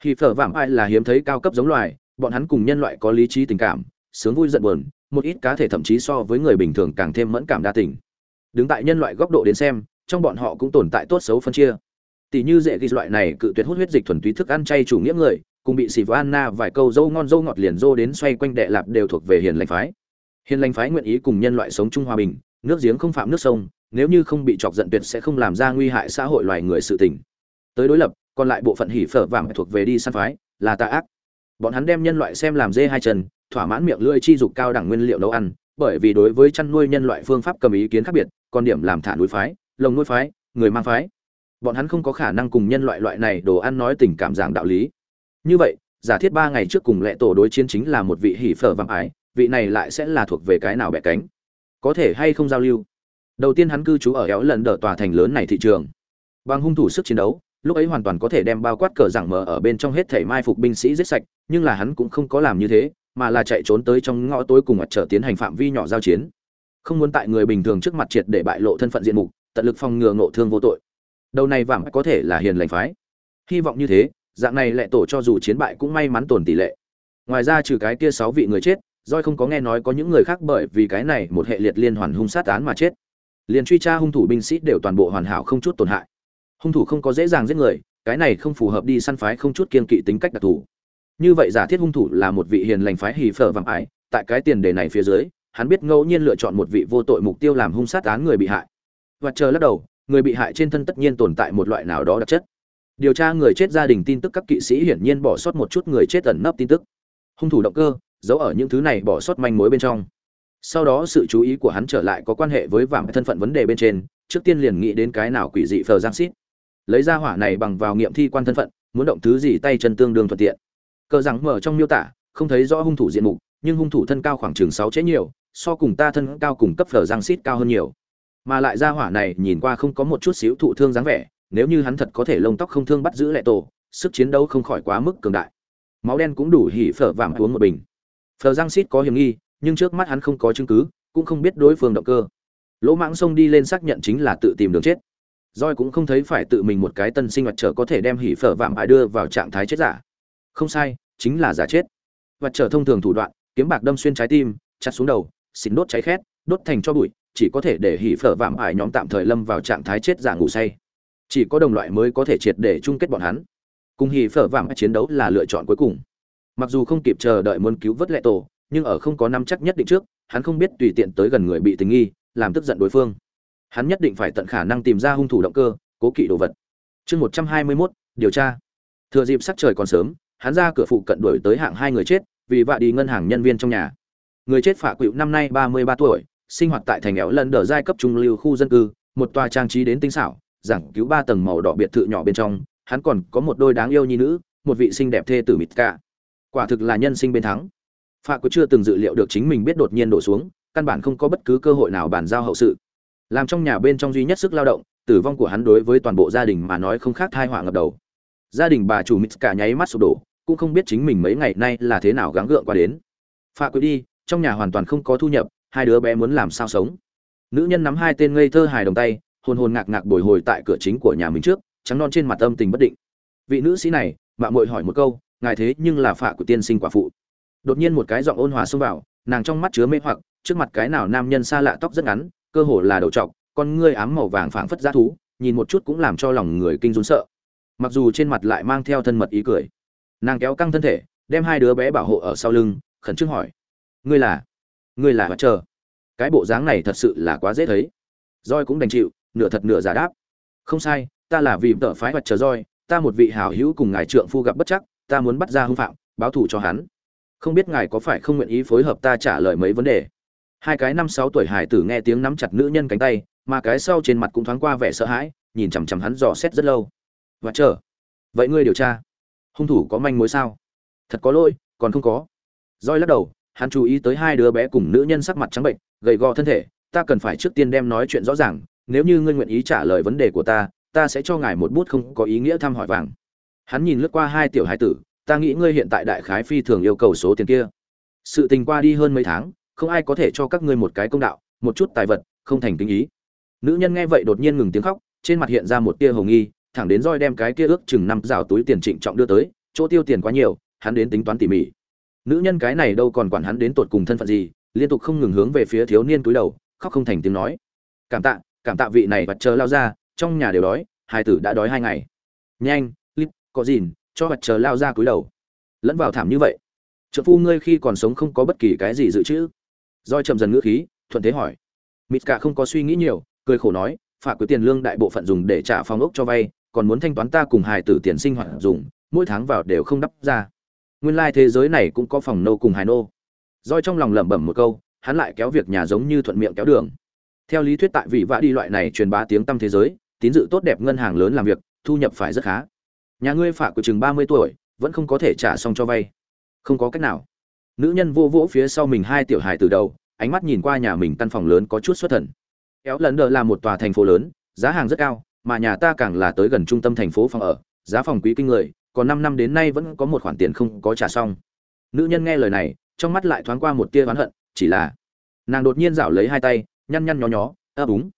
Khi phở vạm ai là hiếm thấy cao cấp giống loài, bọn hắn cùng nhân loại có lý trí tình cảm, sướng vui giận buồn, một ít cá thể thậm chí so với người bình thường càng thêm mẫn cảm đa tình. Đứng tại nhân loại góc độ đến xem, trong bọn họ cũng tồn tại tốt xấu phân chia. Tỷ như dễ ghi loại này cự tuyệt hút huyết dịch thuần túy thức ăn chay chủ nghĩa người, cùng bị xì anna vài câu dâu ngon dâu ngọt liền dô đến xoay quanh đệ lạp đều thuộc về hiền lành phái hiền lành phái nguyện ý cùng nhân loại sống chung hòa bình, nước giếng không phạm nước sông, nếu như không bị chọc giận tuyệt sẽ không làm ra nguy hại xã hội loài người sự tình. Tới đối lập, còn lại bộ phận hỉ phở vàng thuộc về đi săn phái, là tà ác. Bọn hắn đem nhân loại xem làm dê hai chân, thỏa mãn miệng lưỡi chi dục cao đẳng nguyên liệu nấu ăn, bởi vì đối với chăn nuôi nhân loại phương pháp cầm ý kiến khác biệt, còn điểm làm thả núi phái, lồng nuôi phái, người mang phái. Bọn hắn không có khả năng cùng nhân loại loại này đồ ăn nói tình cảm giảng đạo lý. Như vậy, giả thiết ba ngày trước cùng lệ tổ đối chiến chính là một vị hỉ phở vàng ái vị này lại sẽ là thuộc về cái nào bẻ cánh? Có thể hay không giao lưu? Đầu tiên hắn cư trú ở éo lần đỡ tòa thành lớn này thị trường. Bằng hung thủ sức chiến đấu, lúc ấy hoàn toàn có thể đem bao quát cờ giảng mở ở bên trong hết thể mai phục binh sĩ giết sạch, nhưng là hắn cũng không có làm như thế, mà là chạy trốn tới trong ngõ tối cùng mặt trở tiến hành phạm vi nhỏ giao chiến. Không muốn tại người bình thường trước mặt triệt để bại lộ thân phận diện mục, tận lực phòng ngừa ngộ thương vô tội. Đầu này vàng có thể là hiền lành phái. Hy vọng như thế, dạng này lệ tổ cho dù chiến bại cũng may mắn tồn tỷ lệ. Ngoài ra trừ cái kia sáu vị người chết doi không có nghe nói có những người khác bởi vì cái này một hệ liệt liên hoàn hung sát án mà chết. Liền truy tra hung thủ binh sĩ đều toàn bộ hoàn hảo không chút tổn hại. Hung thủ không có dễ dàng giết người, cái này không phù hợp đi săn phái không chút kiên kỵ tính cách đặc thù. Như vậy giả thiết hung thủ là một vị hiền lành phái hỉ phở vạm ải tại cái tiền đề này phía dưới, hắn biết ngẫu nhiên lựa chọn một vị vô tội mục tiêu làm hung sát án người bị hại. Và chờ lắc đầu, người bị hại trên thân tất nhiên tồn tại một loại nào đó đặc chất. Điều tra người chết gia đình tin tức các kỵ sĩ hiển nhiên bỏ sót một chút người chết ẩn nấp tin tức. Hung thủ động cơ giấu ở những thứ này bỏ sót manh mối bên trong. Sau đó sự chú ý của hắn trở lại có quan hệ với vàng thân phận vấn đề bên trên, trước tiên liền nghĩ đến cái nào quỷ dị phờ giang xít. Lấy ra hỏa này bằng vào nghiệm thi quan thân phận, muốn động thứ gì tay chân tương đương thuận tiện. Cờ rằng mở trong miêu tả, không thấy rõ hung thủ diện mục, nhưng hung thủ thân cao khoảng chừng sáu chế nhiều, so cùng ta thân cao cùng cấp phở giang xít cao hơn nhiều. Mà lại ra hỏa này nhìn qua không có một chút xíu thụ thương dáng vẻ, nếu như hắn thật có thể lông tóc không thương bắt giữ lệ tổ, sức chiến đấu không khỏi quá mức cường đại. Máu đen cũng đủ hỉ phở vàng uống một bình. Phờ giang Sít có hiểm nghi, nhưng trước mắt hắn không có chứng cứ, cũng không biết đối phương động cơ. Lỗ mãng xông đi lên xác nhận chính là tự tìm đường chết. Roi cũng không thấy phải tự mình một cái tân sinh vật trở có thể đem hỉ phở vạm bại đưa vào trạng thái chết giả. Không sai, chính là giả chết. Vật trở thông thường thủ đoạn, kiếm bạc đâm xuyên trái tim, chặt xuống đầu xịt đốt cháy khét, đốt thành cho bụi, chỉ có thể để hỉ phở vạm ải nhóm tạm thời lâm vào trạng thái chết giả ngủ say. Chỉ có đồng loại mới có thể triệt để chung kết bọn hắn. Cùng hỉ phở vạm chiến đấu là lựa chọn cuối cùng mặc dù không kịp chờ đợi muốn cứu vớt lệ tổ, nhưng ở không có năm chắc nhất định trước, hắn không biết tùy tiện tới gần người bị tình nghi, làm tức giận đối phương. Hắn nhất định phải tận khả năng tìm ra hung thủ động cơ, cố kỵ đồ vật. Chương một trăm hai mươi mốt, điều tra. Thừa dịp sắc trời còn sớm, hắn ra cửa phụ cận đuổi tới hạng hai người chết, vì vạ đi ngân hàng nhân viên trong nhà. Người chết phạ quỵu năm nay ba mươi ba tuổi, sinh hoạt tại thành éo lần đờ giai cấp trung lưu khu dân cư, một tòa trang trí đến tinh xảo, giảng cứu ba tầng màu đỏ biệt thự nhỏ bên trong, hắn còn có một đôi đáng yêu nhi nữ, một vị xinh đẹp thê tử mịt cả quả thực là nhân sinh bên thắng. Phạ quyết chưa từng dự liệu được chính mình biết đột nhiên đổ xuống, căn bản không có bất cứ cơ hội nào bàn giao hậu sự. Làm trong nhà bên trong duy nhất sức lao động, tử vong của hắn đối với toàn bộ gia đình mà nói không khác thai họa ngập đầu. Gia đình bà chủ mít cả nháy mắt sụp đổ, cũng không biết chính mình mấy ngày nay là thế nào gắng gượng qua đến. Phạ quyết đi, trong nhà hoàn toàn không có thu nhập, hai đứa bé muốn làm sao sống? Nữ nhân nắm hai tên ngây thơ hài đồng tay, hồn hồn ngạc ngạc bồi hồi tại cửa chính của nhà mình trước, trắng non trên mặt âm tình bất định. Vị nữ sĩ này mạng muội hỏi một câu ngài thế nhưng là phạ của tiên sinh quả phụ. Đột nhiên một cái giọng ôn hòa xông vào, nàng trong mắt chứa mê hoặc, trước mặt cái nào nam nhân xa lạ tóc rất ngắn, cơ hồ là đầu trọc, con ngươi ám màu vàng phảng phất giá thú, nhìn một chút cũng làm cho lòng người kinh run sợ. Mặc dù trên mặt lại mang theo thân mật ý cười, nàng kéo căng thân thể, đem hai đứa bé bảo hộ ở sau lưng, khẩn trương hỏi, ngươi là ngươi là mặt chờ? Cái bộ dáng này thật sự là quá dễ thấy. Roi cũng đành chịu, nửa thật nửa giả đáp, không sai, ta là vì tợ phái mặt chờ roi ta một vị hảo hữu cùng ngài trượng phu gặp bất chắc ta muốn bắt ra hung phạm, báo thù cho hắn. Không biết ngài có phải không nguyện ý phối hợp ta trả lời mấy vấn đề? Hai cái năm sáu tuổi hải tử nghe tiếng nắm chặt nữ nhân cánh tay, mà cái sau trên mặt cũng thoáng qua vẻ sợ hãi, nhìn chằm chằm hắn dò xét rất lâu. Và chờ. Vậy ngươi điều tra. Hung thủ có manh mối sao? Thật có lỗi, còn không có. Roi lắc đầu, hắn chú ý tới hai đứa bé cùng nữ nhân sắc mặt trắng bệnh, gầy gò thân thể, ta cần phải trước tiên đem nói chuyện rõ ràng, nếu như ngươi nguyện ý trả lời vấn đề của ta ta sẽ cho ngài một bút không có ý nghĩa thăm hỏi vàng hắn nhìn lướt qua hai tiểu hai tử, ta nghĩ ngươi hiện tại đại khái phi thường yêu cầu số tiền kia. Sự tình qua đi hơn mấy tháng, không ai có thể cho các ngươi một cái công đạo, một chút tài vật, không thành kinh ý. Nữ nhân nghe vậy đột nhiên ngừng tiếng khóc, trên mặt hiện ra một tia hồng nghi, thẳng đến roi đem cái kia ước chừng năm rào túi tiền trịnh trọng đưa tới, chỗ tiêu tiền quá nhiều, hắn đến tính toán tỉ mỉ. Nữ nhân cái này đâu còn quản hắn đến tột cùng thân phận gì, liên tục không ngừng hướng về phía thiếu niên túi đầu, khóc không thành tiếng nói. Cảm tạ cảm tạ vị này vật chờ lao ra, trong nhà đều đói, hai tử đã đói hai ngày. Nhanh có gìn, cho vật chờ lao ra cúi đầu. Lẫn vào thảm như vậy, trợ phu ngươi khi còn sống không có bất kỳ cái gì dự trữ. Roi chậm dần ngữ khí, thuận thế hỏi. Mịt cả không có suy nghĩ nhiều, cười khổ nói phạt cứ tiền lương đại bộ phận dùng để trả phòng ốc cho vay, còn muốn thanh toán ta cùng hài tử tiền sinh hoạt dùng, mỗi tháng vào đều không đắp ra. Nguyên lai thế giới này cũng có phòng nô cùng hài nô. Roi trong lòng lẩm bẩm một câu, hắn lại kéo việc nhà giống như thuận miệng kéo đường. Theo lý thuyết tại vị vã đi loại này truyền bá tiếng tăm thế giới, tín dự tốt đẹp ngân hàng lớn làm việc, thu nhập phải rất khá nhà ngươi phạt của chừng ba mươi tuổi, vẫn không có thể trả xong cho vay. Không có cách nào. Nữ nhân vô vỗ phía sau mình hai tiểu hài từ đầu, ánh mắt nhìn qua nhà mình căn phòng lớn có chút xuất thần. Kéo lần đờ là một tòa thành phố lớn, giá hàng rất cao, mà nhà ta càng là tới gần trung tâm thành phố phòng ở, giá phòng quý kinh người, còn năm năm đến nay vẫn có một khoản tiền không có trả xong. Nữ nhân nghe lời này, trong mắt lại thoáng qua một tia oán hận, chỉ là nàng đột nhiên rảo lấy hai tay, nhăn nhăn nhó nhó, ấp úng.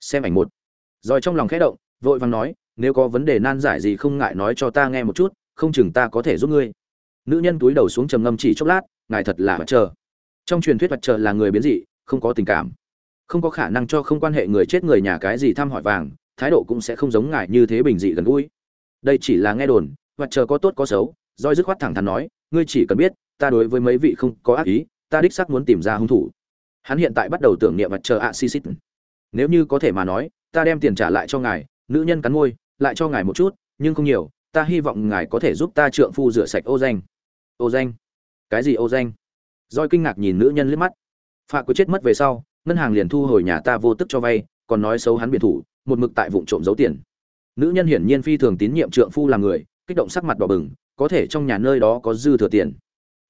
Xem ảnh một. Rồi trong lòng khẽ động, vội vàng nói nếu có vấn đề nan giải gì không ngại nói cho ta nghe một chút, không chừng ta có thể giúp ngươi. Nữ nhân túi đầu xuống trầm ngâm chỉ chốc lát, ngài thật là mặt chờ. Trong truyền thuyết mặt chờ là người biến dị, không có tình cảm. Không có khả năng cho không quan hệ người chết người nhà cái gì thăm hỏi vàng, thái độ cũng sẽ không giống ngài như thế bình dị gần gũi. Đây chỉ là nghe đồn mặt chờ có tốt có xấu doi dứt khoát thẳng thắn nói, ngươi chỉ cần biết, ta đối với mấy vị không có ác ý, ta đích xác muốn tìm ra hung thủ. Hắn hiện tại bắt đầu tưởng niệm mặt chờ ạ xi xít nếu như có thể mà nói, ta đem tiền trả lại cho ngài, nữ nhân cắn môi lại cho ngài một chút, nhưng không nhiều, ta hy vọng ngài có thể giúp ta trượng phu rửa sạch ô danh. Ô danh? Cái gì ô danh? Roi kinh ngạc nhìn nữ nhân liếc mắt. Phạ có chết mất về sau, ngân hàng liền thu hồi nhà ta vô tức cho vay, còn nói xấu hắn biệt thủ, một mực tại vụ trộm giấu tiền. Nữ nhân hiển nhiên phi thường tín nhiệm trượng phu làm người, kích động sắc mặt đỏ bừng, có thể trong nhà nơi đó có dư thừa tiền.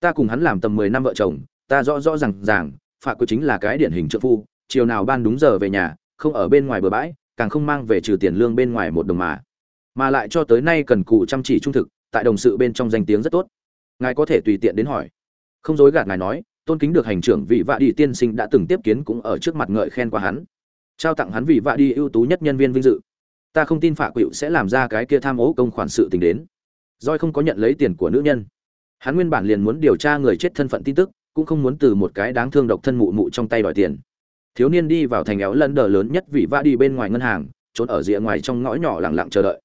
Ta cùng hắn làm tầm mười năm vợ chồng, ta rõ rõ rằng ràng, phạ có chính là cái điển hình trượng phu, chiều nào ban đúng giờ về nhà, không ở bên ngoài bờ bãi càng không mang về trừ tiền lương bên ngoài một đồng mà. Mà lại cho tới nay cần cù chăm chỉ trung thực, tại đồng sự bên trong danh tiếng rất tốt. Ngài có thể tùy tiện đến hỏi. Không dối gạt ngài nói, tôn kính được hành trưởng vị vạ đi tiên sinh đã từng tiếp kiến cũng ở trước mặt ngợi khen qua hắn. Trao tặng hắn vị vạ đi ưu tú nhất nhân viên vinh dự. Ta không tin phạ quỵu sẽ làm ra cái kia tham ô công khoản sự tình đến. Roi không có nhận lấy tiền của nữ nhân. Hắn nguyên bản liền muốn điều tra người chết thân phận tin tức, cũng không muốn từ một cái đáng thương độc thân mụ mụ trong tay đòi tiền thiếu niên đi vào thành éo lân đờ lớn nhất vì va đi bên ngoài ngân hàng trốn ở rìa ngoài trong ngõ nhỏ lặng lặng chờ đợi.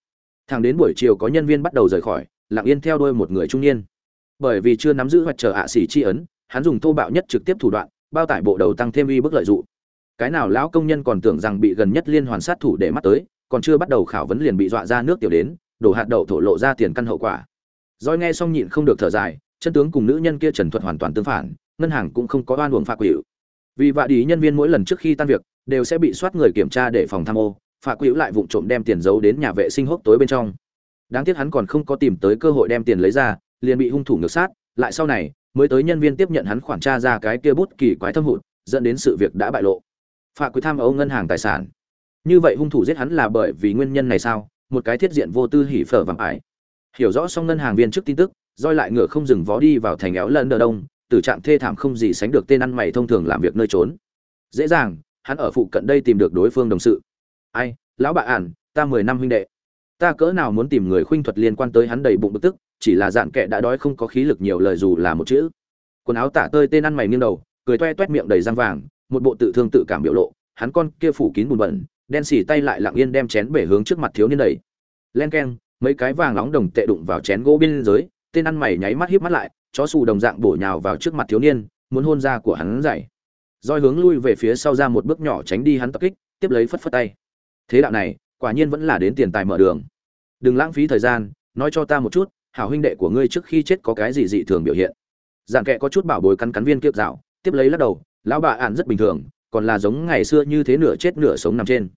Thẳng đến buổi chiều có nhân viên bắt đầu rời khỏi lặng yên theo đuôi một người trung niên. Bởi vì chưa nắm giữ hoặc chờ ạ xỉ chi ấn hắn dùng thô bạo nhất trực tiếp thủ đoạn bao tải bộ đầu tăng thêm uy bức lợi dụng. Cái nào lão công nhân còn tưởng rằng bị gần nhất liên hoàn sát thủ để mắt tới còn chưa bắt đầu khảo vấn liền bị dọa ra nước tiểu đến đổ hạt đậu thổ lộ ra tiền căn hậu quả. Doi nghe xong nhịn không được thở dài, chân tướng cùng nữ nhân kia trần thuật hoàn toàn tương phản, ngân hàng cũng không có oan uổng phạt quỷ. Vì vạ đi nhân viên mỗi lần trước khi tan việc đều sẽ bị soát người kiểm tra để phòng tham ô, phạ quỹ lại vụng trộm đem tiền giấu đến nhà vệ sinh hốc tối bên trong. Đáng tiếc hắn còn không có tìm tới cơ hội đem tiền lấy ra, liền bị hung thủ ngược sát, lại sau này mới tới nhân viên tiếp nhận hắn khoản tra ra cái kia bút kỳ quái thâm hụt, dẫn đến sự việc đã bại lộ. phạ quỹ tham ô ngân hàng tài sản. Như vậy hung thủ giết hắn là bởi vì nguyên nhân này sao? Một cái thiết diện vô tư hỉ phở vàng ải hiểu rõ xong ngân hàng viên trước tin tức roi lại ngựa không dừng vó đi vào thành éo lần đờ đông tử trạng thê thảm không gì sánh được tên ăn mày thông thường làm việc nơi trốn. Dễ dàng, hắn ở phụ cận đây tìm được đối phương đồng sự. Ai, lão bà ản, ta mười năm huynh đệ. Ta cỡ nào muốn tìm người khuynh thuật liên quan tới hắn đầy bụng bực tức, chỉ là dạn kệ đã đói không có khí lực nhiều lời dù là một chữ. Quần áo tả tơi tên ăn mày nghiêng đầu, cười toe toét miệng đầy răng vàng, một bộ tự thương tự cảm biểu lộ. Hắn con kia phủ kín bùn bẩn, đen xì tay lại lặng yên đem chén bể hướng trước mặt thiếu niên đầy. Len keng, mấy cái vàng nóng đồng tệ đụng vào chén gỗ bên dưới, tên ăn mày nháy mắt híp mắt lại chó xù đồng dạng bổ nhào vào trước mặt thiếu niên, muốn hôn ra của hắn dậy. Roi hướng lui về phía sau ra một bước nhỏ tránh đi hắn tập kích, tiếp lấy phất phất tay. Thế đạo này, quả nhiên vẫn là đến tiền tài mở đường. Đừng lãng phí thời gian, nói cho ta một chút, hảo huynh đệ của ngươi trước khi chết có cái gì dị thường biểu hiện. Dạng kệ có chút bảo bối cắn cắn viên kiếp dạo, tiếp lấy lắc đầu, lão bà ạn rất bình thường, còn là giống ngày xưa như thế nửa chết nửa sống nằm trên.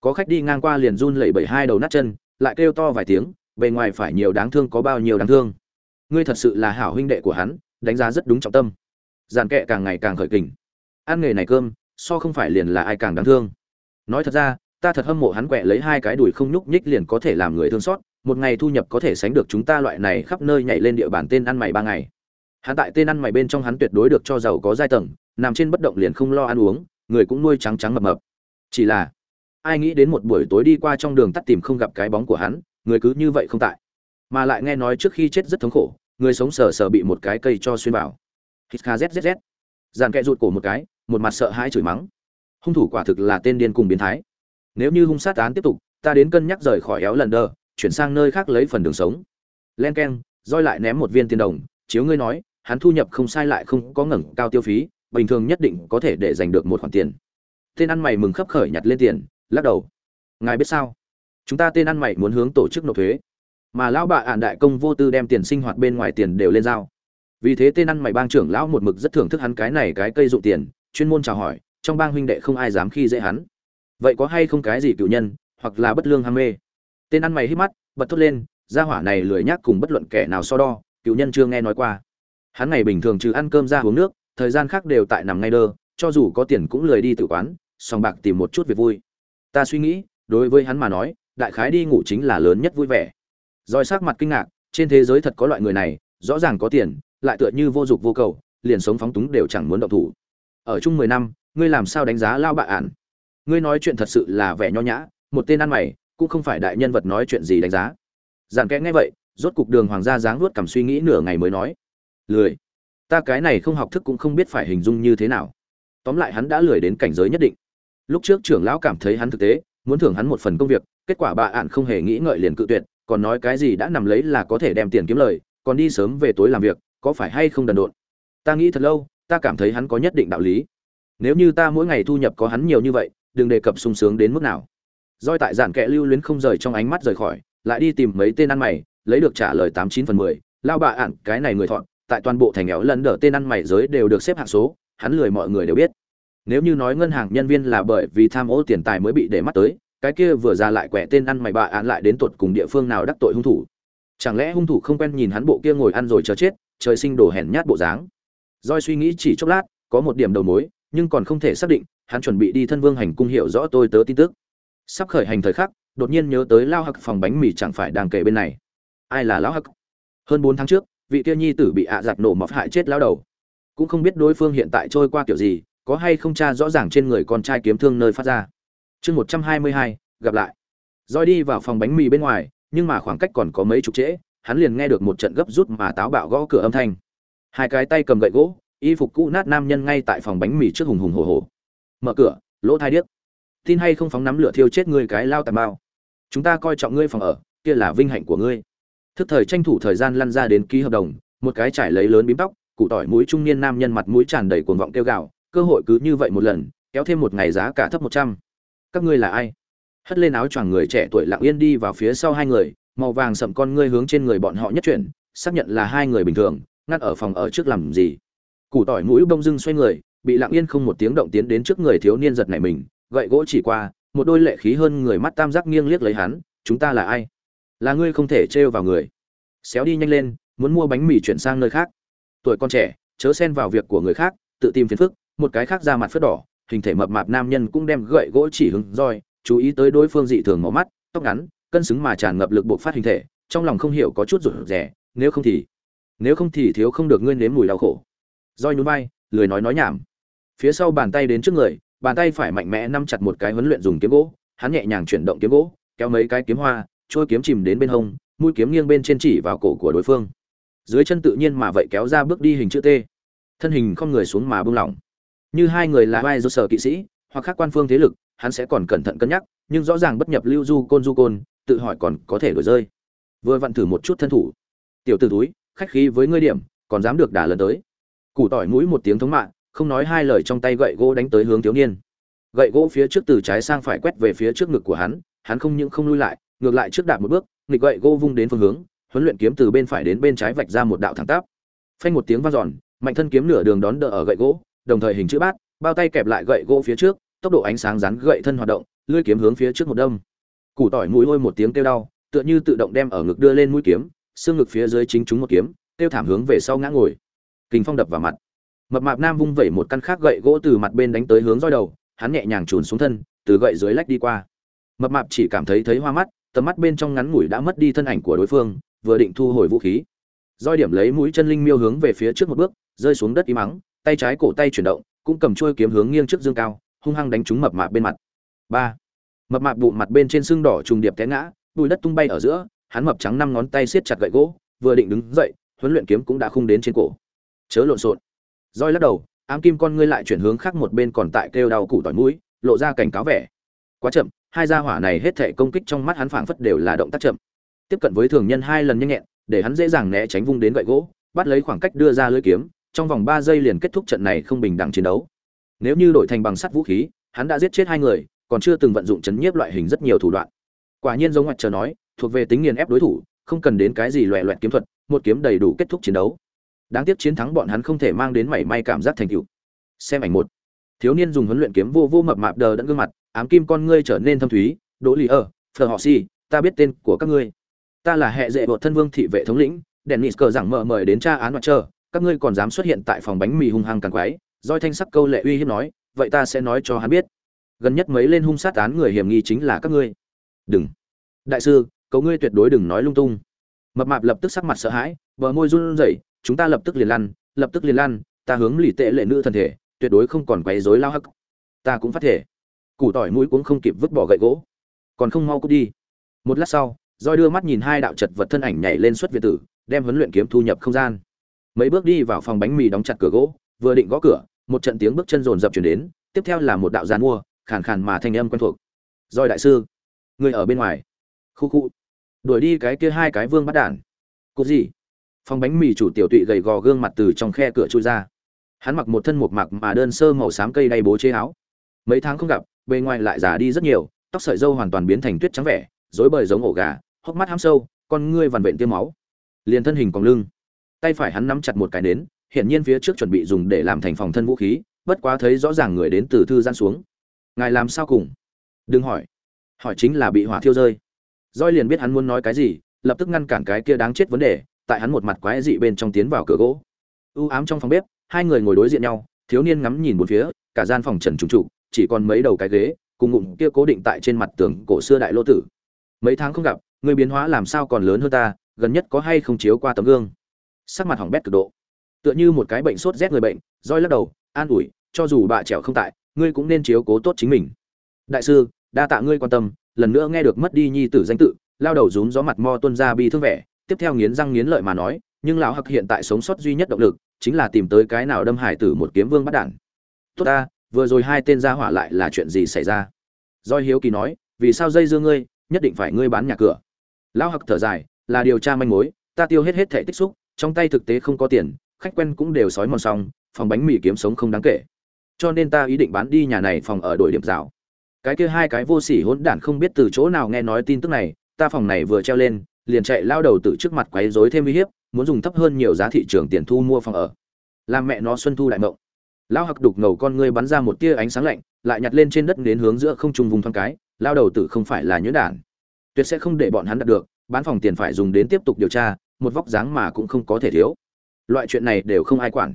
Có khách đi ngang qua liền run lẩy bẩy hai đầu nát chân, lại kêu to vài tiếng, bề ngoài phải nhiều đáng thương có bao nhiêu đáng thương ngươi thật sự là hảo huynh đệ của hắn, đánh giá rất đúng trọng tâm. Giàn kệ càng ngày càng khởi kình. Ăn nghề này cơm, so không phải liền là ai càng đáng thương. Nói thật ra, ta thật hâm mộ hắn quẹ lấy hai cái đùi không nhúc nhích liền có thể làm người thương xót, một ngày thu nhập có thể sánh được chúng ta loại này khắp nơi nhảy lên địa bàn tên ăn mày ba ngày. Hắn tại tên ăn mày bên trong hắn tuyệt đối được cho giàu có giai tầng, nằm trên bất động liền không lo ăn uống, người cũng nuôi trắng trắng mập mập. Chỉ là, ai nghĩ đến một buổi tối đi qua trong đường tắt tìm không gặp cái bóng của hắn, người cứ như vậy không tại mà lại nghe nói trước khi chết rất thống khổ, người sống sờ sờ bị một cái cây cho xuyên vào. Hít kha zzz dàn kẹ rụt cổ một cái, một mặt sợ hãi chửi mắng. Hung thủ quả thực là tên điên cùng biến thái. Nếu như hung sát án tiếp tục, ta đến cân nhắc rời khỏi éo lần đờ chuyển sang nơi khác lấy phần đường sống. Len k e n roi lại ném một viên tiền đồng, chiếu ngươi nói, hắn thu nhập không sai lại không có ngẩng cao tiêu phí, bình thường nhất định có thể để giành được một khoản tiền. Tên ăn mày mừng khấp khởi nhặt lên tiền, lắc đầu. Ngài biết sao? Chúng ta tên ăn mày muốn hướng tổ chức nộp thuế mà lão bà ạn đại công vô tư đem tiền sinh hoạt bên ngoài tiền đều lên giao. Vì thế tên ăn mày bang trưởng lão một mực rất thưởng thức hắn cái này cái cây dụng tiền, chuyên môn chào hỏi, trong bang huynh đệ không ai dám khi dễ hắn. Vậy có hay không cái gì cựu nhân, hoặc là bất lương ham mê? Tên ăn mày hít mắt, bật thốt lên, gia hỏa này lười nhác cùng bất luận kẻ nào so đo, cựu nhân chưa nghe nói qua. Hắn ngày bình thường trừ ăn cơm ra uống nước, thời gian khác đều tại nằm ngay đơ, cho dù có tiền cũng lười đi tự quán, sòng bạc tìm một chút việc vui. Ta suy nghĩ, đối với hắn mà nói, đại khái đi ngủ chính là lớn nhất vui vẻ. Rồi sắc mặt kinh ngạc, trên thế giới thật có loại người này, rõ ràng có tiền, lại tựa như vô dụng vô cầu, liền sống phóng túng đều chẳng muốn động thủ. Ở chung mười năm, ngươi làm sao đánh giá lao bạ ản? Ngươi nói chuyện thật sự là vẻ nho nhã, một tên ăn mày, cũng không phải đại nhân vật nói chuyện gì đánh giá. Giản kẽ nghe vậy, rốt cục đường hoàng gia dáng nuốt cầm suy nghĩ nửa ngày mới nói. Lười. Ta cái này không học thức cũng không biết phải hình dung như thế nào. Tóm lại hắn đã lười đến cảnh giới nhất định. Lúc trước trưởng lão cảm thấy hắn thực tế, muốn thưởng hắn một phần công việc, kết quả bà ạn không hề nghĩ ngợi liền cự tuyệt còn nói cái gì đã nằm lấy là có thể đem tiền kiếm lời, còn đi sớm về tối làm việc, có phải hay không đần độn? Ta nghĩ thật lâu, ta cảm thấy hắn có nhất định đạo lý. Nếu như ta mỗi ngày thu nhập có hắn nhiều như vậy, đừng đề cập sung sướng đến mức nào. Doi tại giản kệ lưu luyến không rời trong ánh mắt rời khỏi, lại đi tìm mấy tên ăn mày, lấy được trả lời tám chín phần mười, lao bà ạn cái này người thọn, tại toàn bộ thành nghèo lần đỡ tên ăn mày giới đều được xếp hạng số, hắn lười mọi người đều biết. Nếu như nói ngân hàng nhân viên là bởi vì tham ô tiền tài mới bị để mắt tới cái kia vừa ra lại quẻ tên ăn mày bạ án lại đến tuột cùng địa phương nào đắc tội hung thủ. Chẳng lẽ hung thủ không quen nhìn hắn bộ kia ngồi ăn rồi chờ chết, trời sinh đổ hèn nhát bộ dáng. Doi suy nghĩ chỉ chốc lát, có một điểm đầu mối, nhưng còn không thể xác định, hắn chuẩn bị đi thân vương hành cung hiểu rõ tôi tớ tin tức. Sắp khởi hành thời khắc, đột nhiên nhớ tới lao hặc phòng bánh mì chẳng phải đang kể bên này. Ai là lão hặc hơn bốn tháng trước, vị kia nhi tử bị ạ giặc nổ mọc hại chết lao đầu. Cũng không biết đối phương hiện tại trôi qua kiểu gì, có hay không tra rõ ràng trên người con trai kiếm thương nơi phát ra chương một trăm hai mươi hai, gặp lại. Roi đi vào phòng bánh mì bên ngoài, nhưng mà khoảng cách còn có mấy chục trễ, hắn liền nghe được một trận gấp rút mà táo bạo gõ cửa âm thanh. Hai cái tay cầm gậy gỗ, y phục cũ nát nam nhân ngay tại phòng bánh mì trước hùng hùng hồ hồ. mở cửa, lỗ thai điếc. Tin hay không phóng nắm lửa thiêu chết ngươi cái lao tàn bao. Chúng ta coi trọng ngươi phòng ở, kia là vinh hạnh của ngươi. Thức thời tranh thủ thời gian lăn ra đến ký hợp đồng, một cái trải lấy lớn bím tóc cụ tỏi mũi trung niên nam nhân mặt mũi tràn đầy cuồng vọng kêu gào, cơ hội cứ như vậy một lần, kéo thêm một ngày giá cả thấp một trăm các ngươi là ai? Hất lên áo choàng người trẻ tuổi lặng yên đi vào phía sau hai người, màu vàng sậm con ngươi hướng trên người bọn họ nhất chuyển, xác nhận là hai người bình thường, ngắt ở phòng ở trước làm gì. Củ tỏi mũi bông dưng xoay người, bị lặng yên không một tiếng động tiến đến trước người thiếu niên giật này mình, gậy gỗ chỉ qua, một đôi lệ khí hơn người mắt tam giác nghiêng liếc lấy hắn, chúng ta là ai? Là ngươi không thể trêu vào người. Xéo đi nhanh lên, muốn mua bánh mì chuyển sang nơi khác. Tuổi con trẻ, chớ xen vào việc của người khác, tự tìm phiền phức, một cái khác ra mặt phớt đỏ hình thể mập mạp nam nhân cũng đem gậy gỗ chỉ hướng, roi chú ý tới đối phương dị thường màu mắt tóc ngắn cân xứng mà tràn ngập lực bộ phát hình thể trong lòng không hiểu có chút rủi rẻ nếu không thì nếu không thì thiếu không được ngươi nếm mùi đau khổ. Roi nhún vai lười nói nói nhảm. Phía sau bàn tay đến trước người bàn tay phải mạnh mẽ nắm chặt một cái huấn luyện dùng kiếm gỗ hắn nhẹ nhàng chuyển động kiếm gỗ kéo mấy cái kiếm hoa trôi kiếm chìm đến bên hông mũi kiếm nghiêng bên trên chỉ vào cổ của đối phương. Dưới chân tự nhiên mà vậy kéo ra bước đi hình chữ t. Thân hình không người xuống mà buông lỏng như hai người là vai do sở kỵ sĩ, hoặc khác quan phương thế lực, hắn sẽ còn cẩn thận cân nhắc, nhưng rõ ràng bất nhập lưu du côn du côn, tự hỏi còn có thể đổi rơi. Vừa vặn thử một chút thân thủ. Tiểu t ử túi khách khí với ngươi điểm, còn dám được đả lần tới. Củ tỏi mũi một tiếng thống mạng không nói hai lời trong tay gậy gỗ đánh tới hướng thiếu niên. Gậy gỗ phía trước từ trái sang phải quét về phía trước ngực của hắn hắn không những không lui lại, ngược lại trước đạp một bước, nghịch gậy gỗ vung đến phương hướng, huấn luyện kiếm từ bên phải đến bên trái vạch ra một đạo thẳng tắp. Phanh một tiếng vang dọn, mạnh thân kiếm nửa đường đón đỡ ở gậy gỗ đồng thời hình chữ bát, bao tay kẹp lại gậy gỗ phía trước, tốc độ ánh sáng rắn gậy thân hoạt động, lưỡi kiếm hướng phía trước một đâm. Củ tỏi mũi ôi một tiếng kêu đau, tựa như tự động đem ở ngực đưa lên mũi kiếm, xương ngực phía dưới chính chúng một kiếm, kêu thảm hướng về sau ngã ngồi. Kình phong đập vào mặt. Mập mạp nam vung vẩy một căn khác gậy gỗ từ mặt bên đánh tới hướng roi đầu, hắn nhẹ nhàng trùn xuống thân, từ gậy dưới lách đi qua. Mập mạp chỉ cảm thấy thấy hoa mắt, tầm mắt bên trong ngắn ngủi đã mất đi thân ảnh của đối phương, vừa định thu hồi vũ khí. Roi điểm lấy mũi chân linh miêu hướng về phía trước một bước, rơi xuống đất im mắng tay trái cổ tay chuyển động, cũng cầm chuôi kiếm hướng nghiêng trước dương cao, hung hăng đánh trúng mập mạp bên mặt. Ba. Mập mạp bụng mặt bên trên xương đỏ trùng điệp té ngã, bụi đất tung bay ở giữa, hắn mập trắng năm ngón tay siết chặt gậy gỗ, vừa định đứng dậy, huấn luyện kiếm cũng đã khung đến trên cổ. Chớ lộn xộn. Roi lắc đầu, ám kim con ngươi lại chuyển hướng khác một bên còn tại kêu đau củ tỏi mũi, lộ ra cảnh cáo vẻ. Quá chậm, hai gia hỏa này hết thể công kích trong mắt hắn phảng phất đều là động tác chậm. Tiếp cận với thường nhân hai lần nhanh nhẹn, để hắn dễ dàng né tránh vung đến gậy gỗ, bắt lấy khoảng cách đưa ra lưỡi kiếm trong vòng ba giây liền kết thúc trận này không bình đẳng chiến đấu. Nếu như đổi thành bằng sắt vũ khí, hắn đã giết chết hai người, còn chưa từng vận dụng chấn nhiếp loại hình rất nhiều thủ đoạn. Quả nhiên giống ngoặt chờ nói, thuộc về tính nghiền ép đối thủ, không cần đến cái gì loẹ loẹt kiếm thuật, một kiếm đầy đủ kết thúc chiến đấu. Đáng tiếc chiến thắng bọn hắn không thể mang đến mảy may cảm giác thành tựu. Xem ảnh một. Thiếu niên dùng huấn luyện kiếm vô vô mập mạp đờ đẫn gương mặt, ám kim con ngươi trở nên thâm thúy, đỗ lì ở phờ họ si, ta biết tên của các ngươi. Ta là hệ dệ bột thân vương thị vệ thống lĩnh, dennis cờ giảng mở mời đến tra án mặt trơ các ngươi còn dám xuất hiện tại phòng bánh mì hung hăng càng quái, roi thanh sắc câu lệ uy hiếp nói, vậy ta sẽ nói cho hắn biết. Gần nhất mấy lên hung sát án người hiểm nghi chính là các ngươi. Đừng. Đại sư, cầu ngươi tuyệt đối đừng nói lung tung. Mập mạp lập tức sắc mặt sợ hãi, bờ môi run rẩy, chúng ta lập tức liền lăn, lập tức liền lăn, ta hướng lì tệ lệ nữ thần thể, tuyệt đối không còn quấy rối lao hắc. Ta cũng phát thể. Củ tỏi mũi cũng không kịp vứt bỏ gậy gỗ. Còn không mau cút đi. Một lát sau, roi đưa mắt nhìn hai đạo chật vật thân ảnh nhảy lên xuất việt tử, đem huấn luyện kiếm thu nhập không gian mấy bước đi vào phòng bánh mì đóng chặt cửa gỗ, vừa định gõ cửa, một trận tiếng bước chân rồn rập chuyển đến, tiếp theo là một đạo giàn mua, khàn khàn mà thanh âm quen thuộc. Rồi đại sư, người ở bên ngoài. Khu khu. Đuổi đi cái kia hai cái vương bắt đản cốt gì? Phòng bánh mì chủ tiểu tụy gầy gò gương mặt từ trong khe cửa chui ra. Hắn mặc một thân một mặc mà đơn sơ màu xám cây đay bố chế áo. Mấy tháng không gặp, bề ngoài lại già đi rất nhiều, tóc sợi dâu hoàn toàn biến thành tuyết trắng vẻ, rối bời giống ổ gà, hốc mắt ham sâu, con ngươi vằn vện tiêm máu. Liền thân hình còn lưng tay phải hắn nắm chặt một cái nến, hiển nhiên phía trước chuẩn bị dùng để làm thành phòng thân vũ khí, bất quá thấy rõ ràng người đến từ thư gian xuống. Ngài làm sao cùng? Đừng hỏi. Hỏi chính là bị hỏa thiêu rơi. Roi liền biết hắn muốn nói cái gì, lập tức ngăn cản cái kia đáng chết vấn đề, tại hắn một mặt quái dị bên trong tiến vào cửa gỗ. U ám trong phòng bếp, hai người ngồi đối diện nhau, thiếu niên ngắm nhìn một phía, cả gian phòng trần trùng trụ, chỉ còn mấy đầu cái ghế, cùng ngụm kia cố định tại trên mặt tường cổ xưa đại lô tử. Mấy tháng không gặp, người biến hóa làm sao còn lớn hơn ta, gần nhất có hay không chiếu qua tấm gương? Sắc mặt hỏng bét cực độ. Tựa như một cái bệnh sốt rét người bệnh, roi lắc đầu, an ủi, cho dù bà trẻo không tại, ngươi cũng nên chiếu cố tốt chính mình. Đại sư, đa tạ ngươi quan tâm, lần nữa nghe được mất đi nhi tử danh tự, lao đầu rún gió mặt mo tuân ra bi thương vẻ, tiếp theo nghiến răng nghiến lợi mà nói, nhưng lão hặc hiện tại sống sót duy nhất động lực, chính là tìm tới cái nào đâm hải tử một kiếm vương bắt đản tốt ta, vừa rồi hai tên gia hỏa lại là chuyện gì xảy ra? Doi hiếu kỳ nói, vì sao dây dưa ngươi, nhất định phải ngươi bán nhà cửa. Lão hặc thở dài, là điều tra manh mối, ta tiêu hết hết thể tích xúc trong tay thực tế không có tiền, khách quen cũng đều sói mòn xong, phòng bánh mì kiếm sống không đáng kể. Cho nên ta ý định bán đi nhà này phòng ở đổi điểm rào. Cái kia hai cái vô sỉ hỗn đản không biết từ chỗ nào nghe nói tin tức này, ta phòng này vừa treo lên, liền chạy lao đầu từ trước mặt quấy rối thêm uy hiếp, muốn dùng thấp hơn nhiều giá thị trường tiền thu mua phòng ở. Làm mẹ nó xuân thu lại mộng. Lao hặc đục ngầu con ngươi bắn ra một tia ánh sáng lạnh, lại nhặt lên trên đất đến hướng giữa không trung vùng thoáng cái, lao đầu tử không phải là nhuyễn đản. Tuyệt sẽ không để bọn hắn đạt được, bán phòng tiền phải dùng đến tiếp tục điều tra một vóc dáng mà cũng không có thể thiếu. Loại chuyện này đều không ai quản.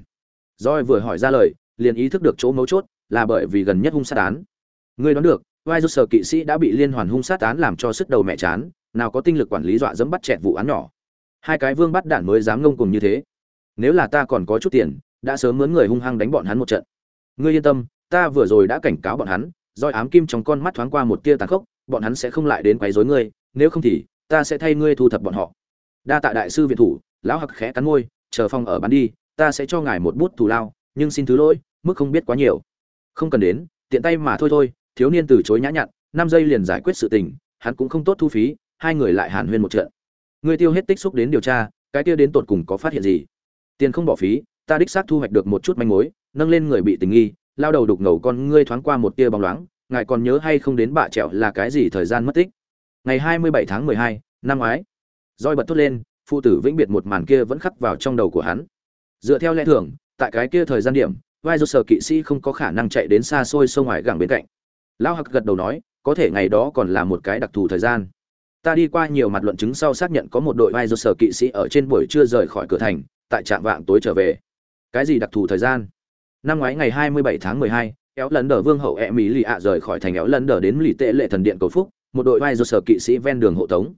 Roi vừa hỏi ra lời, liền ý thức được chỗ mấu chốt, là bởi vì gần nhất hung sát án. Ngươi đoán được, vai do sở kỵ sĩ đã bị liên hoàn hung sát án làm cho sức đầu mẹ chán, nào có tinh lực quản lý dọa dẫm bắt chẹt vụ án nhỏ. Hai cái vương bắt đạn mới dám ngông cùng như thế. Nếu là ta còn có chút tiền, đã sớm mướn người hung hăng đánh bọn hắn một trận. Ngươi yên tâm, ta vừa rồi đã cảnh cáo bọn hắn roi ám kim trong con mắt thoáng qua một tia tàn khốc, bọn hắn sẽ không lại đến quấy rối ngươi, nếu không thì, ta sẽ thay ngươi thu thập bọn họ đa tạ đại sư viện thủ, lão hặc khẽ cắn môi, chờ phong ở bán đi, ta sẽ cho ngài một bút thù lao, nhưng xin thứ lỗi, mức không biết quá nhiều. Không cần đến, tiện tay mà thôi thôi, thiếu niên từ chối nhã nhặn, năm giây liền giải quyết sự tình, hắn cũng không tốt thu phí, hai người lại hàn huyên một trận. Người tiêu hết tích xúc đến điều tra, cái kia đến tột cùng có phát hiện gì? Tiền không bỏ phí, ta đích xác thu hoạch được một chút manh mối, nâng lên người bị tình nghi, lao đầu đục ngầu con ngươi thoáng qua một tia bóng loáng, ngài còn nhớ hay không đến bạ trẹo là cái gì thời gian mất tích? Ngày hai mươi bảy tháng mười hai, năm ngoái roi bật thốt lên phụ tử vĩnh biệt một màn kia vẫn khắc vào trong đầu của hắn. Dựa theo lẽ thường tại cái kia thời gian điểm vai do sở kỵ sĩ không có khả năng chạy đến xa xôi sông ngoài gẳng bên cạnh. Lao hặc gật đầu nói có thể ngày đó còn là một cái đặc thù thời gian. Ta đi qua nhiều mặt luận chứng sau xác nhận có một đội vai do sở kỵ sĩ ở trên buổi trưa rời khỏi cửa thành tại trạm vạng tối trở về. Cái gì đặc thù thời gian? Năm ngoái ngày 27 tháng 12, éo lần đờ vương hậu e mỹ lì ạ rời khỏi thành éo lần đờ đến lì tệ lệ thần điện cầu phúc một đội vai do sở kỵ sĩ ven đường hộ tống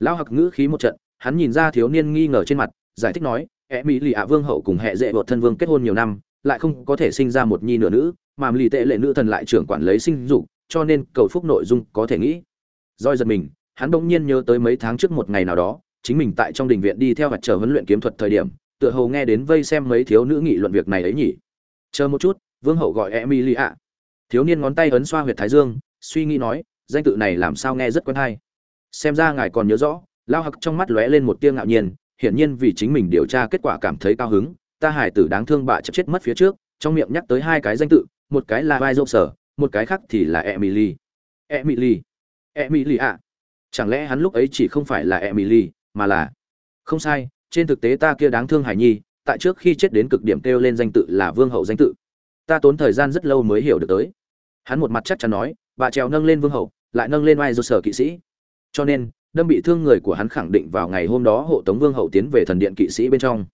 lão hặc ngữ khí một trận, hắn nhìn ra thiếu niên nghi ngờ trên mặt, giải thích nói e mỹ lì ạ vương hậu cùng hệ dễ bột thân vương kết hôn nhiều năm, lại không có thể sinh ra một nhi nửa nữ, mà lì tệ lệ nữ thần lại trưởng quản lấy sinh dục, cho nên cầu phúc nội dung có thể nghĩ. Roi giật mình, hắn bỗng nhiên nhớ tới mấy tháng trước một ngày nào đó, chính mình tại trong đình viện đi theo mặt chờ huấn luyện kiếm thuật thời điểm, tựa hồ nghe đến vây xem mấy thiếu nữ nghị luận việc này ấy nhỉ. Chờ một chút, vương hậu gọi E mỹ lìa. thiếu niên ngón tay ấn xoa huyệt thái dương, suy nghĩ nói, danh tự này làm sao nghe rất quen hay xem ra ngài còn nhớ rõ, lao hặc trong mắt lóe lên một tia ngạo nhiên, hiển nhiên vì chính mình điều tra kết quả cảm thấy cao hứng, ta hải tử đáng thương bạ chật chết mất phía trước, trong miệng nhắc tới hai cái danh tự, một cái là vai dâu sở, một cái khác thì là emily. Emily? Emily ạ? Chẳng lẽ hắn lúc ấy chỉ không phải là emily, mà là không sai, trên thực tế ta kia đáng thương hải nhi, tại trước khi chết đến cực điểm kêu lên danh tự là vương hậu danh tự. Ta tốn thời gian rất lâu mới hiểu được tới. Hắn một mặt chắc chắn nói, bà trèo nâng lên vương hậu, lại nâng lên vai dâu sở kỵ sĩ cho nên, đâm bị thương người của hắn khẳng định vào ngày hôm đó hộ tống vương hậu tiến về thần điện kỵ sĩ bên trong.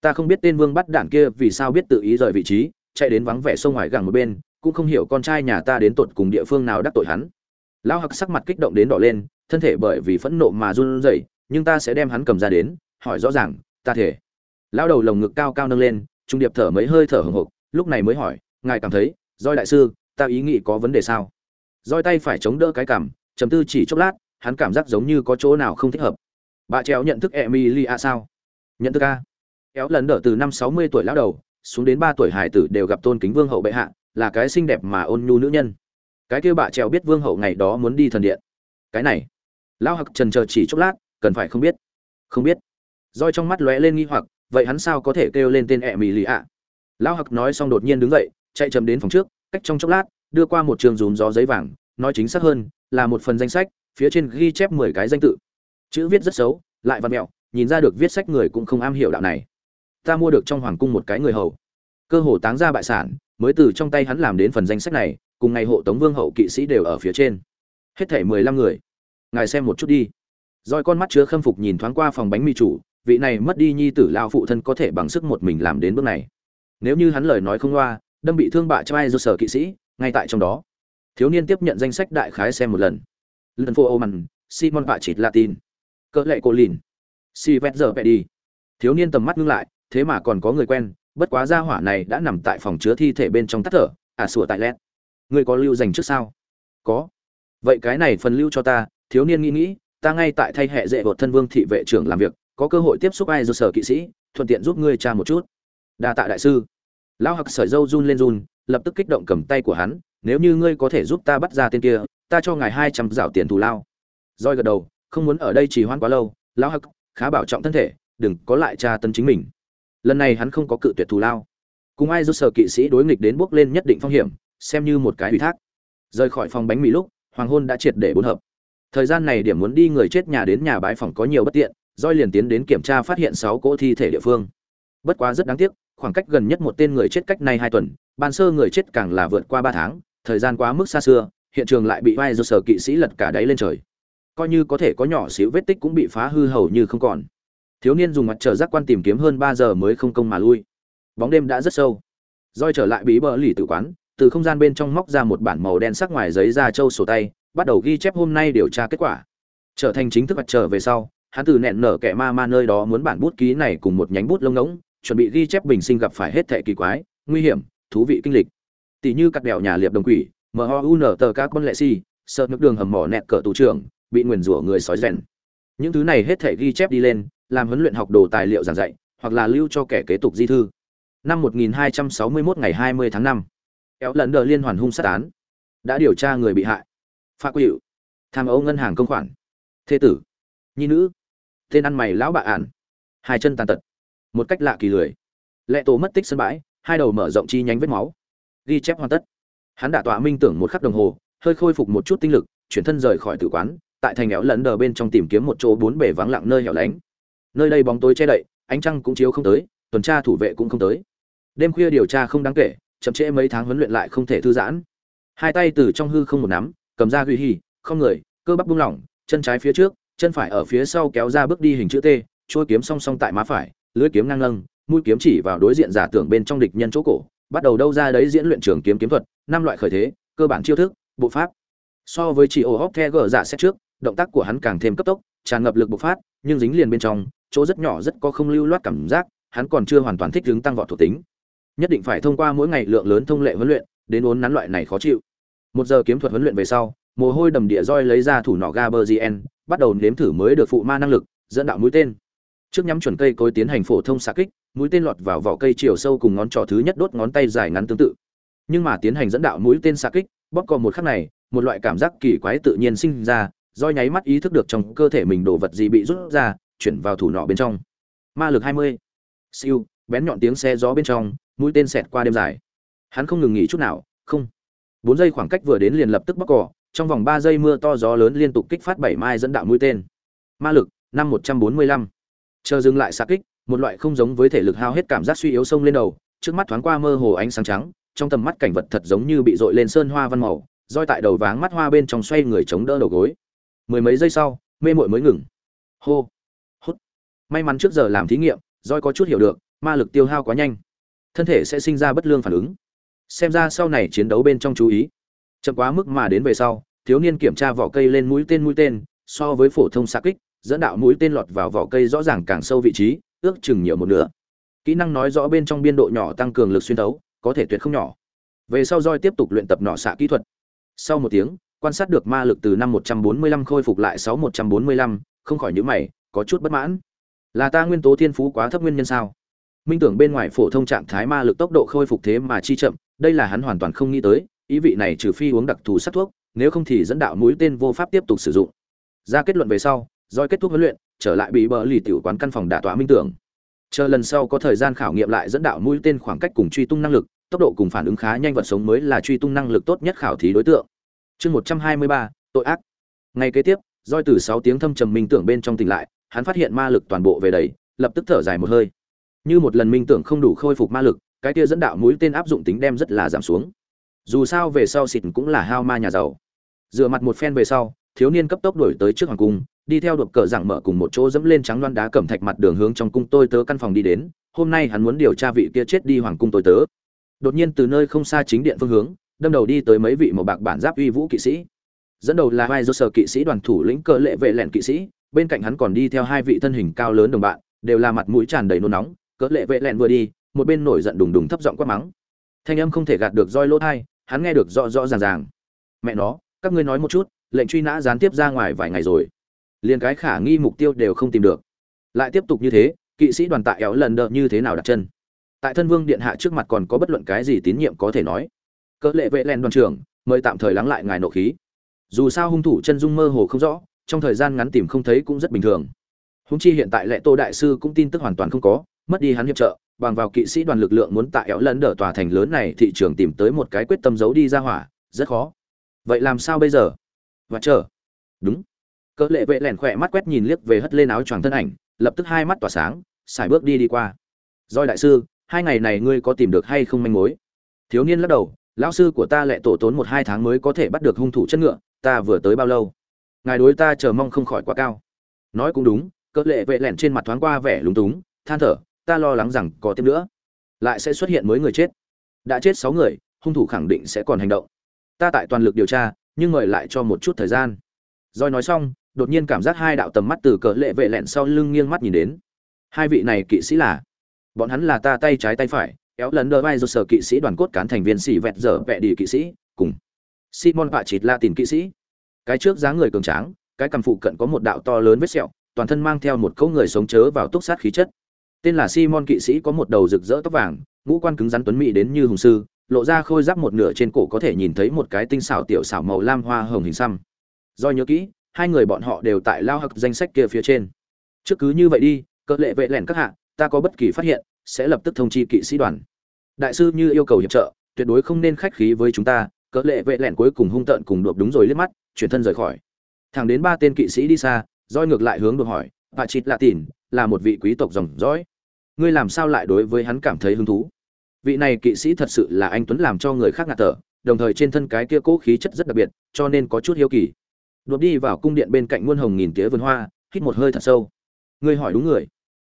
Ta không biết tên vương bắt đản kia vì sao biết tự ý rời vị trí, chạy đến vắng vẻ sông ngoài gẳng một bên, cũng không hiểu con trai nhà ta đến tột cùng địa phương nào đắc tội hắn. Lão hặc sắc mặt kích động đến đỏ lên, thân thể bởi vì phẫn nộ mà run rẩy, nhưng ta sẽ đem hắn cầm ra đến, hỏi rõ ràng, ta thể. Lão đầu lồng ngực cao cao nâng lên, trung điệp thở mấy hơi thở hồng hộc lúc này mới hỏi, ngài cảm thấy, doi đại sư, ta ý nghĩ có vấn đề sao? Roi tay phải chống đỡ cái cằm chấm tư chỉ chốc lát hắn cảm giác giống như có chỗ nào không thích hợp. Bà trèo nhận thức emilia sao? Nhận thức a. Kéo lần đỡ từ năm sáu mươi tuổi lão đầu, xuống đến ba tuổi hải tử đều gặp tôn kính vương hậu bệ hạ, là cái xinh đẹp mà ôn nhu nữ nhân. Cái kia bà trèo biết vương hậu ngày đó muốn đi thần điện. Cái này. Lão hặc trần chờ chỉ chốc lát, cần phải không biết. Không biết. Roi trong mắt lóe lên nghi hoặc, vậy hắn sao có thể kêu lên tên ẹ mì lì ạ lão hặc nói xong đột nhiên đứng dậy, chạy chậm đến phòng trước, cách trong chốc lát, đưa qua một trường dùm gió giấy vàng, nói chính xác hơn, là một phần danh sách phía trên ghi chép mười cái danh tự. Chữ viết rất xấu, lại văn mẹo, nhìn ra được viết sách người cũng không am hiểu đạo này. Ta mua được trong hoàng cung một cái người hầu. Cơ hồ táng ra bại sản, mới từ trong tay hắn làm đến phần danh sách này, cùng ngày hộ tống vương hậu kỵ sĩ đều ở phía trên. Hết thảy mười lăm người. Ngài xem một chút đi. Roi con mắt chứa khâm phục nhìn thoáng qua phòng bánh mì chủ, vị này mất đi nhi tử lao phụ thân có thể bằng sức một mình làm đến bước này. Nếu như hắn lời nói không loa, đâm bị thương bạ cho ai do sở kỵ sĩ, ngay tại trong đó. Thiếu niên tiếp nhận danh sách đại khái xem một lần lần phô ô mặn simon vạ chịt latin. Cỡ lệ cô lìn. Si vét giờ đi. Thiếu niên tầm mắt ngưng lại, thế mà còn có người quen, bất quá gia hỏa này đã nằm tại phòng chứa thi thể bên trong tắt thở à sủa tại lét. Ngươi có lưu dành trước sao? Có. Vậy cái này phần lưu cho ta, thiếu niên nghĩ nghĩ, ta ngay tại thay hệ dễ vợt thân vương thị vệ trưởng làm việc, có cơ hội tiếp xúc ai do sở kỵ sĩ, thuận tiện giúp ngươi cha một chút. Đa tạ đại sư. Lão hặc sợi dâu run lên run, lập tức kích động cầm tay của hắn, nếu như ngươi có thể giúp ta bắt ra tên kia ta cho ngài hai trăm rảo tiền thù lao. Roi gật đầu, không muốn ở đây trì hoãn quá lâu, lão hắc khá bảo trọng thân thể, đừng có lại tra tấn chính mình. Lần này hắn không có cự tuyệt thù lao. Cùng ai do sở kỵ sĩ đối nghịch đến bước lên nhất định phong hiểm, xem như một cái ủy thác. Rời khỏi phòng bánh mì lúc, hoàng hôn đã triệt để bốn hợp. Thời gian này điểm muốn đi người chết nhà đến nhà bái phòng có nhiều bất tiện roi liền tiến đến kiểm tra phát hiện sáu cỗ thi thể địa phương. Bất quá rất đáng tiếc, khoảng cách gần nhất một tên người chết cách nay hai tuần, ban sơ người chết càng là vượt qua ba tháng, thời gian quá mức xa xưa hiện trường lại bị vai do sở kỵ sĩ lật cả đáy lên trời. Coi như có thể có nhỏ xíu vết tích cũng bị phá hư hầu như không còn. Thiếu niên dùng mặt trời giác quan tìm kiếm hơn ba giờ mới không công mà lui. Bóng đêm đã rất sâu. Roi trở lại bí bờ lì tử quán, từ không gian bên trong móc ra một bản màu đen sắc ngoài giấy da trâu sổ tay, bắt đầu ghi chép hôm nay điều tra kết quả. Trở thành chính thức mặt trời về sau, hắn từ nẹn nở kẻ ma ma nơi đó muốn bản bút ký này cùng một nhánh bút lông ngỗng, chuẩn bị ghi chép bình sinh gặp phải hết thệ kỳ quái, nguy hiểm, thú vị kinh lịch. Tỷ như cắt đèo nhà liệp đồng quỷ mun tờ các con lệ si sợ nước đường hầm mỏ nẹt cỡ tù trưởng bị nguyền rủa người sói rèn. Những thứ này hết thể ghi chép đi lên làm huấn luyện học đồ tài liệu giảng dạy hoặc là lưu cho kẻ kế tục di thư. Năm 1261 ngày 20 tháng 5, kéo lần đờ liên hoàn hung sát án. Đã điều tra người bị hại. Phá quỷ, tham ô ngân hàng công khoản. Thế tử. Nhi nữ. Tên ăn mày lão bà ản. Hai chân tàn tật. Một cách lạ kỳ lười. Lệ tổ mất tích sân bãi hai đầu mở rộng chi nhánh vết máu. Ghi chép hoàn tất hắn đã tọa minh tưởng một khắc đồng hồ, hơi khôi phục một chút tinh lực, chuyển thân rời khỏi tử quán, tại thành éo lẫn đờ bên trong tìm kiếm một chỗ bốn bể vắng lặng nơi hẻo lánh. Nơi đây bóng tối che đậy, ánh trăng cũng chiếu không tới, tuần tra thủ vệ cũng không tới. Đêm khuya điều tra không đáng kể, chậm trễ mấy tháng huấn luyện lại không thể thư giãn. Hai tay từ trong hư không một nắm, cầm ra ghi hì không người, cơ bắp buông lỏng, chân trái phía trước, chân phải ở phía sau kéo ra bước đi hình chữ t trôi kiếm song song tại má phải, lưỡi kiếm ngang lâng mũi kiếm chỉ vào đối diện giả tưởng bên trong địch nhân chỗ cổ bắt đầu đâu ra đấy diễn luyện trường kiếm kiếm thuật, năm loại khởi thế, cơ bản chiêu thức, bộ pháp. So với chỉ ổ hóc the gờ dạ giả xét trước, động tác của hắn càng thêm cấp tốc, tràn ngập lực bộc phát, nhưng dính liền bên trong, chỗ rất nhỏ rất có không lưu loát cảm giác, hắn còn chưa hoàn toàn thích ứng tăng vọt thuộc tính. Nhất định phải thông qua mỗi ngày lượng lớn thông lệ huấn luyện, đến uốn nắn loại này khó chịu. Một giờ kiếm thuật huấn luyện về sau, mồ hôi đầm địa roi lấy ra thủ nọ gaberzien bắt đầu nếm thử mới được phụ ma năng lực, dẫn đạo mũi tên. Trước nhắm chuẩn cây cối tiến hành phổ thông xạ kích mũi tên lọt vào vỏ cây chiều sâu cùng ngón trỏ thứ nhất đốt ngón tay dài ngắn tương tự. Nhưng mà tiến hành dẫn đạo mũi tên xạ kích, bóp cò một khắc này, một loại cảm giác kỳ quái tự nhiên sinh ra, do nháy mắt ý thức được trong cơ thể mình đồ vật gì bị rút ra, chuyển vào thủ nọ bên trong. Ma lực 20. siêu, bén nhọn tiếng xe gió bên trong, mũi tên xẹt qua đêm dài. Hắn không ngừng nghỉ chút nào, không. Bốn giây khoảng cách vừa đến liền lập tức bóc cỏ trong vòng ba giây mưa to gió lớn liên tục kích phát bảy mai dẫn đạo mũi tên. Ma lực năm một trăm bốn mươi lăm. Chờ dừng lại xa kích một loại không giống với thể lực hao hết cảm giác suy yếu sông lên đầu, trước mắt thoáng qua mơ hồ ánh sáng trắng, trong tầm mắt cảnh vật thật giống như bị dội lên sơn hoa văn màu, roi tại đầu váng mắt hoa bên trong xoay người chống đỡ đầu gối. Mười mấy giây sau, mê mội mới ngừng. Hô, hút. May mắn trước giờ làm thí nghiệm, roi có chút hiểu được, ma lực tiêu hao quá nhanh. Thân thể sẽ sinh ra bất lương phản ứng. Xem ra sau này chiến đấu bên trong chú ý. Chậm quá mức mà đến về sau, thiếu niên kiểm tra vỏ cây lên mũi tên mũi tên, so với phổ thông xa kích dẫn đạo mũi tên lọt vào vỏ cây rõ ràng càng sâu vị trí ước chừng nhiều một nửa kỹ năng nói rõ bên trong biên độ nhỏ tăng cường lực xuyên thấu có thể tuyệt không nhỏ về sau roi tiếp tục luyện tập nọ xạ kỹ thuật sau một tiếng quan sát được ma lực từ năm 145 khôi phục lại 6145, không khỏi nhíu mày, có chút bất mãn. Là ta nguyên tố thiên phú quá thấp nguyên nhân sao? Minh tưởng bên ngoài phổ thông trạng thái ma lực tốc độ khôi phục thế mà chi chậm, đây là hắn hoàn toàn không nghĩ tới, ý vị này trừ phi uống đặc thù sát thuốc, nếu không thì dẫn đạo mũi tên vô pháp tiếp tục sử dụng. Ra kết luận về sau, doi kết thúc huấn luyện, trở lại bị bờ lì tiểu quán căn phòng đả tọa minh tưởng. Chờ lần sau có thời gian khảo nghiệm lại dẫn đạo mũi tên khoảng cách cùng truy tung năng lực, tốc độ cùng phản ứng khá nhanh vật sống mới là truy tung năng lực tốt nhất khảo thí đối tượng. Chương một trăm hai mươi ba tội ác. Ngày kế tiếp roi từ sáu tiếng thâm trầm minh tưởng bên trong tỉnh lại hắn phát hiện ma lực toàn bộ về đầy lập tức thở dài một hơi. Như một lần minh tưởng không đủ khôi phục ma lực cái kia dẫn đạo mũi tên áp dụng tính đem rất là giảm xuống. Dù sao về sau xịt cũng là hao ma nhà giàu. Dựa mặt một phen về sau thiếu niên cấp tốc đuổi tới trước hoàng cung đi theo đột cờ giảng mở cùng một chỗ dẫm lên trắng loan đá cẩm thạch mặt đường hướng trong cung tôi tớ căn phòng đi đến, hôm nay hắn muốn điều tra vị kia chết đi hoàng cung tôi tớ. Đột nhiên từ nơi không xa chính điện phương hướng, đâm đầu đi tới mấy vị màu bạc bản giáp uy vũ kỵ sĩ. Dẫn đầu là hai do sở kỵ sĩ đoàn thủ lĩnh cờ lệ vệ lẹn kỵ sĩ, bên cạnh hắn còn đi theo hai vị thân hình cao lớn đồng bạn, đều là mặt mũi tràn đầy nôn nóng. Cỡ lệ vệ lẹn vừa đi, một bên nổi giận đùng đùng thấp giọng quát mắng. Thanh âm không thể gạt được roi lỗ thai hắn nghe được rõ rõ ràng ràng. Mẹ nó, các ngươi nói một chút, lệnh truy nã gián tiếp ra ngoài vài ngày rồi liền cái khả nghi mục tiêu đều không tìm được. Lại tiếp tục như thế, kỵ sĩ đoàn tại éo lần đợt như thế nào đặt chân? Tại thân vương điện hạ trước mặt còn có bất luận cái gì tín nhiệm có thể nói? Cỡ lệ vệ len đoàn trưởng, mời tạm thời lắng lại ngài nộ khí. Dù sao hung thủ chân dung mơ hồ không rõ, trong thời gian ngắn tìm không thấy cũng rất bình thường. Húng chi hiện tại lệ tô đại sư cũng tin tức hoàn toàn không có, mất đi hắn hiệp trợ, bằng vào kỵ sĩ đoàn lực lượng muốn tại éo lần đỡ tòa thành lớn này thị trường tìm tới một cái quyết tâm giấu đi ra hỏa, rất khó. Vậy làm sao bây giờ? Và chờ. Đúng cỡ lệ vệ lẻn khỏe mắt quét nhìn liếc về hất lên áo choàng thân ảnh, lập tức hai mắt tỏa sáng xài bước đi đi qua. Doi đại sư, hai ngày này ngươi có tìm được hay không manh mối? Thiếu niên lắc đầu, lão sư của ta lại tổ tốn một hai tháng mới có thể bắt được hung thủ chất ngựa, ta vừa tới bao lâu? Ngài đối ta chờ mong không khỏi quá cao. Nói cũng đúng, cỡ lệ vệ lẻn trên mặt thoáng qua vẻ lúng túng, than thở, ta lo lắng rằng có tiếp nữa. Lại sẽ xuất hiện mới người chết. Đã chết sáu người, hung thủ khẳng định sẽ còn hành động. Ta tại toàn lực điều tra, nhưng mời lại cho một chút thời gian. Rồi nói xong đột nhiên cảm giác hai đạo tầm mắt từ cỡ lệ vệ lẹn sau lưng nghiêng mắt nhìn đến. Hai vị này kỵ sĩ là? Bọn hắn là ta tay trái tay phải, kéo lần đờ vai do sở kỵ sĩ đoàn cốt cán thành viên xỉ vẹt dở vẹ đi kỵ sĩ, cùng simon vạ chịt la tìm kỵ sĩ. Cái trước dáng người cường tráng, cái cầm phụ cận có một đạo to lớn vết sẹo, toàn thân mang theo một câu người sống chớ vào túc sát khí chất. Tên là simon kỵ sĩ có một đầu rực rỡ tóc vàng, ngũ quan cứng rắn tuấn mỹ đến như hùng sư, lộ ra khôi giáp một nửa trên cổ có thể nhìn thấy một cái tinh xảo tiểu xảo màu lam hoa hồng hình xăm. Do nhớ kỹ hai người bọn họ đều tại lao hặc danh sách kia phía trên. Trước cứ như vậy đi, cỡ lệ vệ lẻn các hạ, ta có bất kỳ phát hiện, sẽ lập tức thông chi kỵ sĩ đoàn. Đại sư như yêu cầu hiệp trợ, tuyệt đối không nên khách khí với chúng ta, cỡ lệ vệ lẻn cuối cùng hung tợn cùng đột đúng rồi liếc mắt, chuyển thân rời khỏi. Thẳng đến ba tên kỵ sĩ đi xa, roi ngược lại hướng được hỏi bà chịt lạ tỉn là một vị quý tộc dòng dõi. Ngươi làm sao lại đối với hắn cảm thấy hứng thú? Vị này kỵ sĩ thật sự là anh tuấn làm cho người khác ngạt thở, đồng thời trên thân cái kia cố khí chất rất đặc biệt, cho nên có chút hiếu kỳ đột đi vào cung điện bên cạnh muôn hồng nghìn tía vườn hoa, hít một hơi thật sâu. Ngươi hỏi đúng người.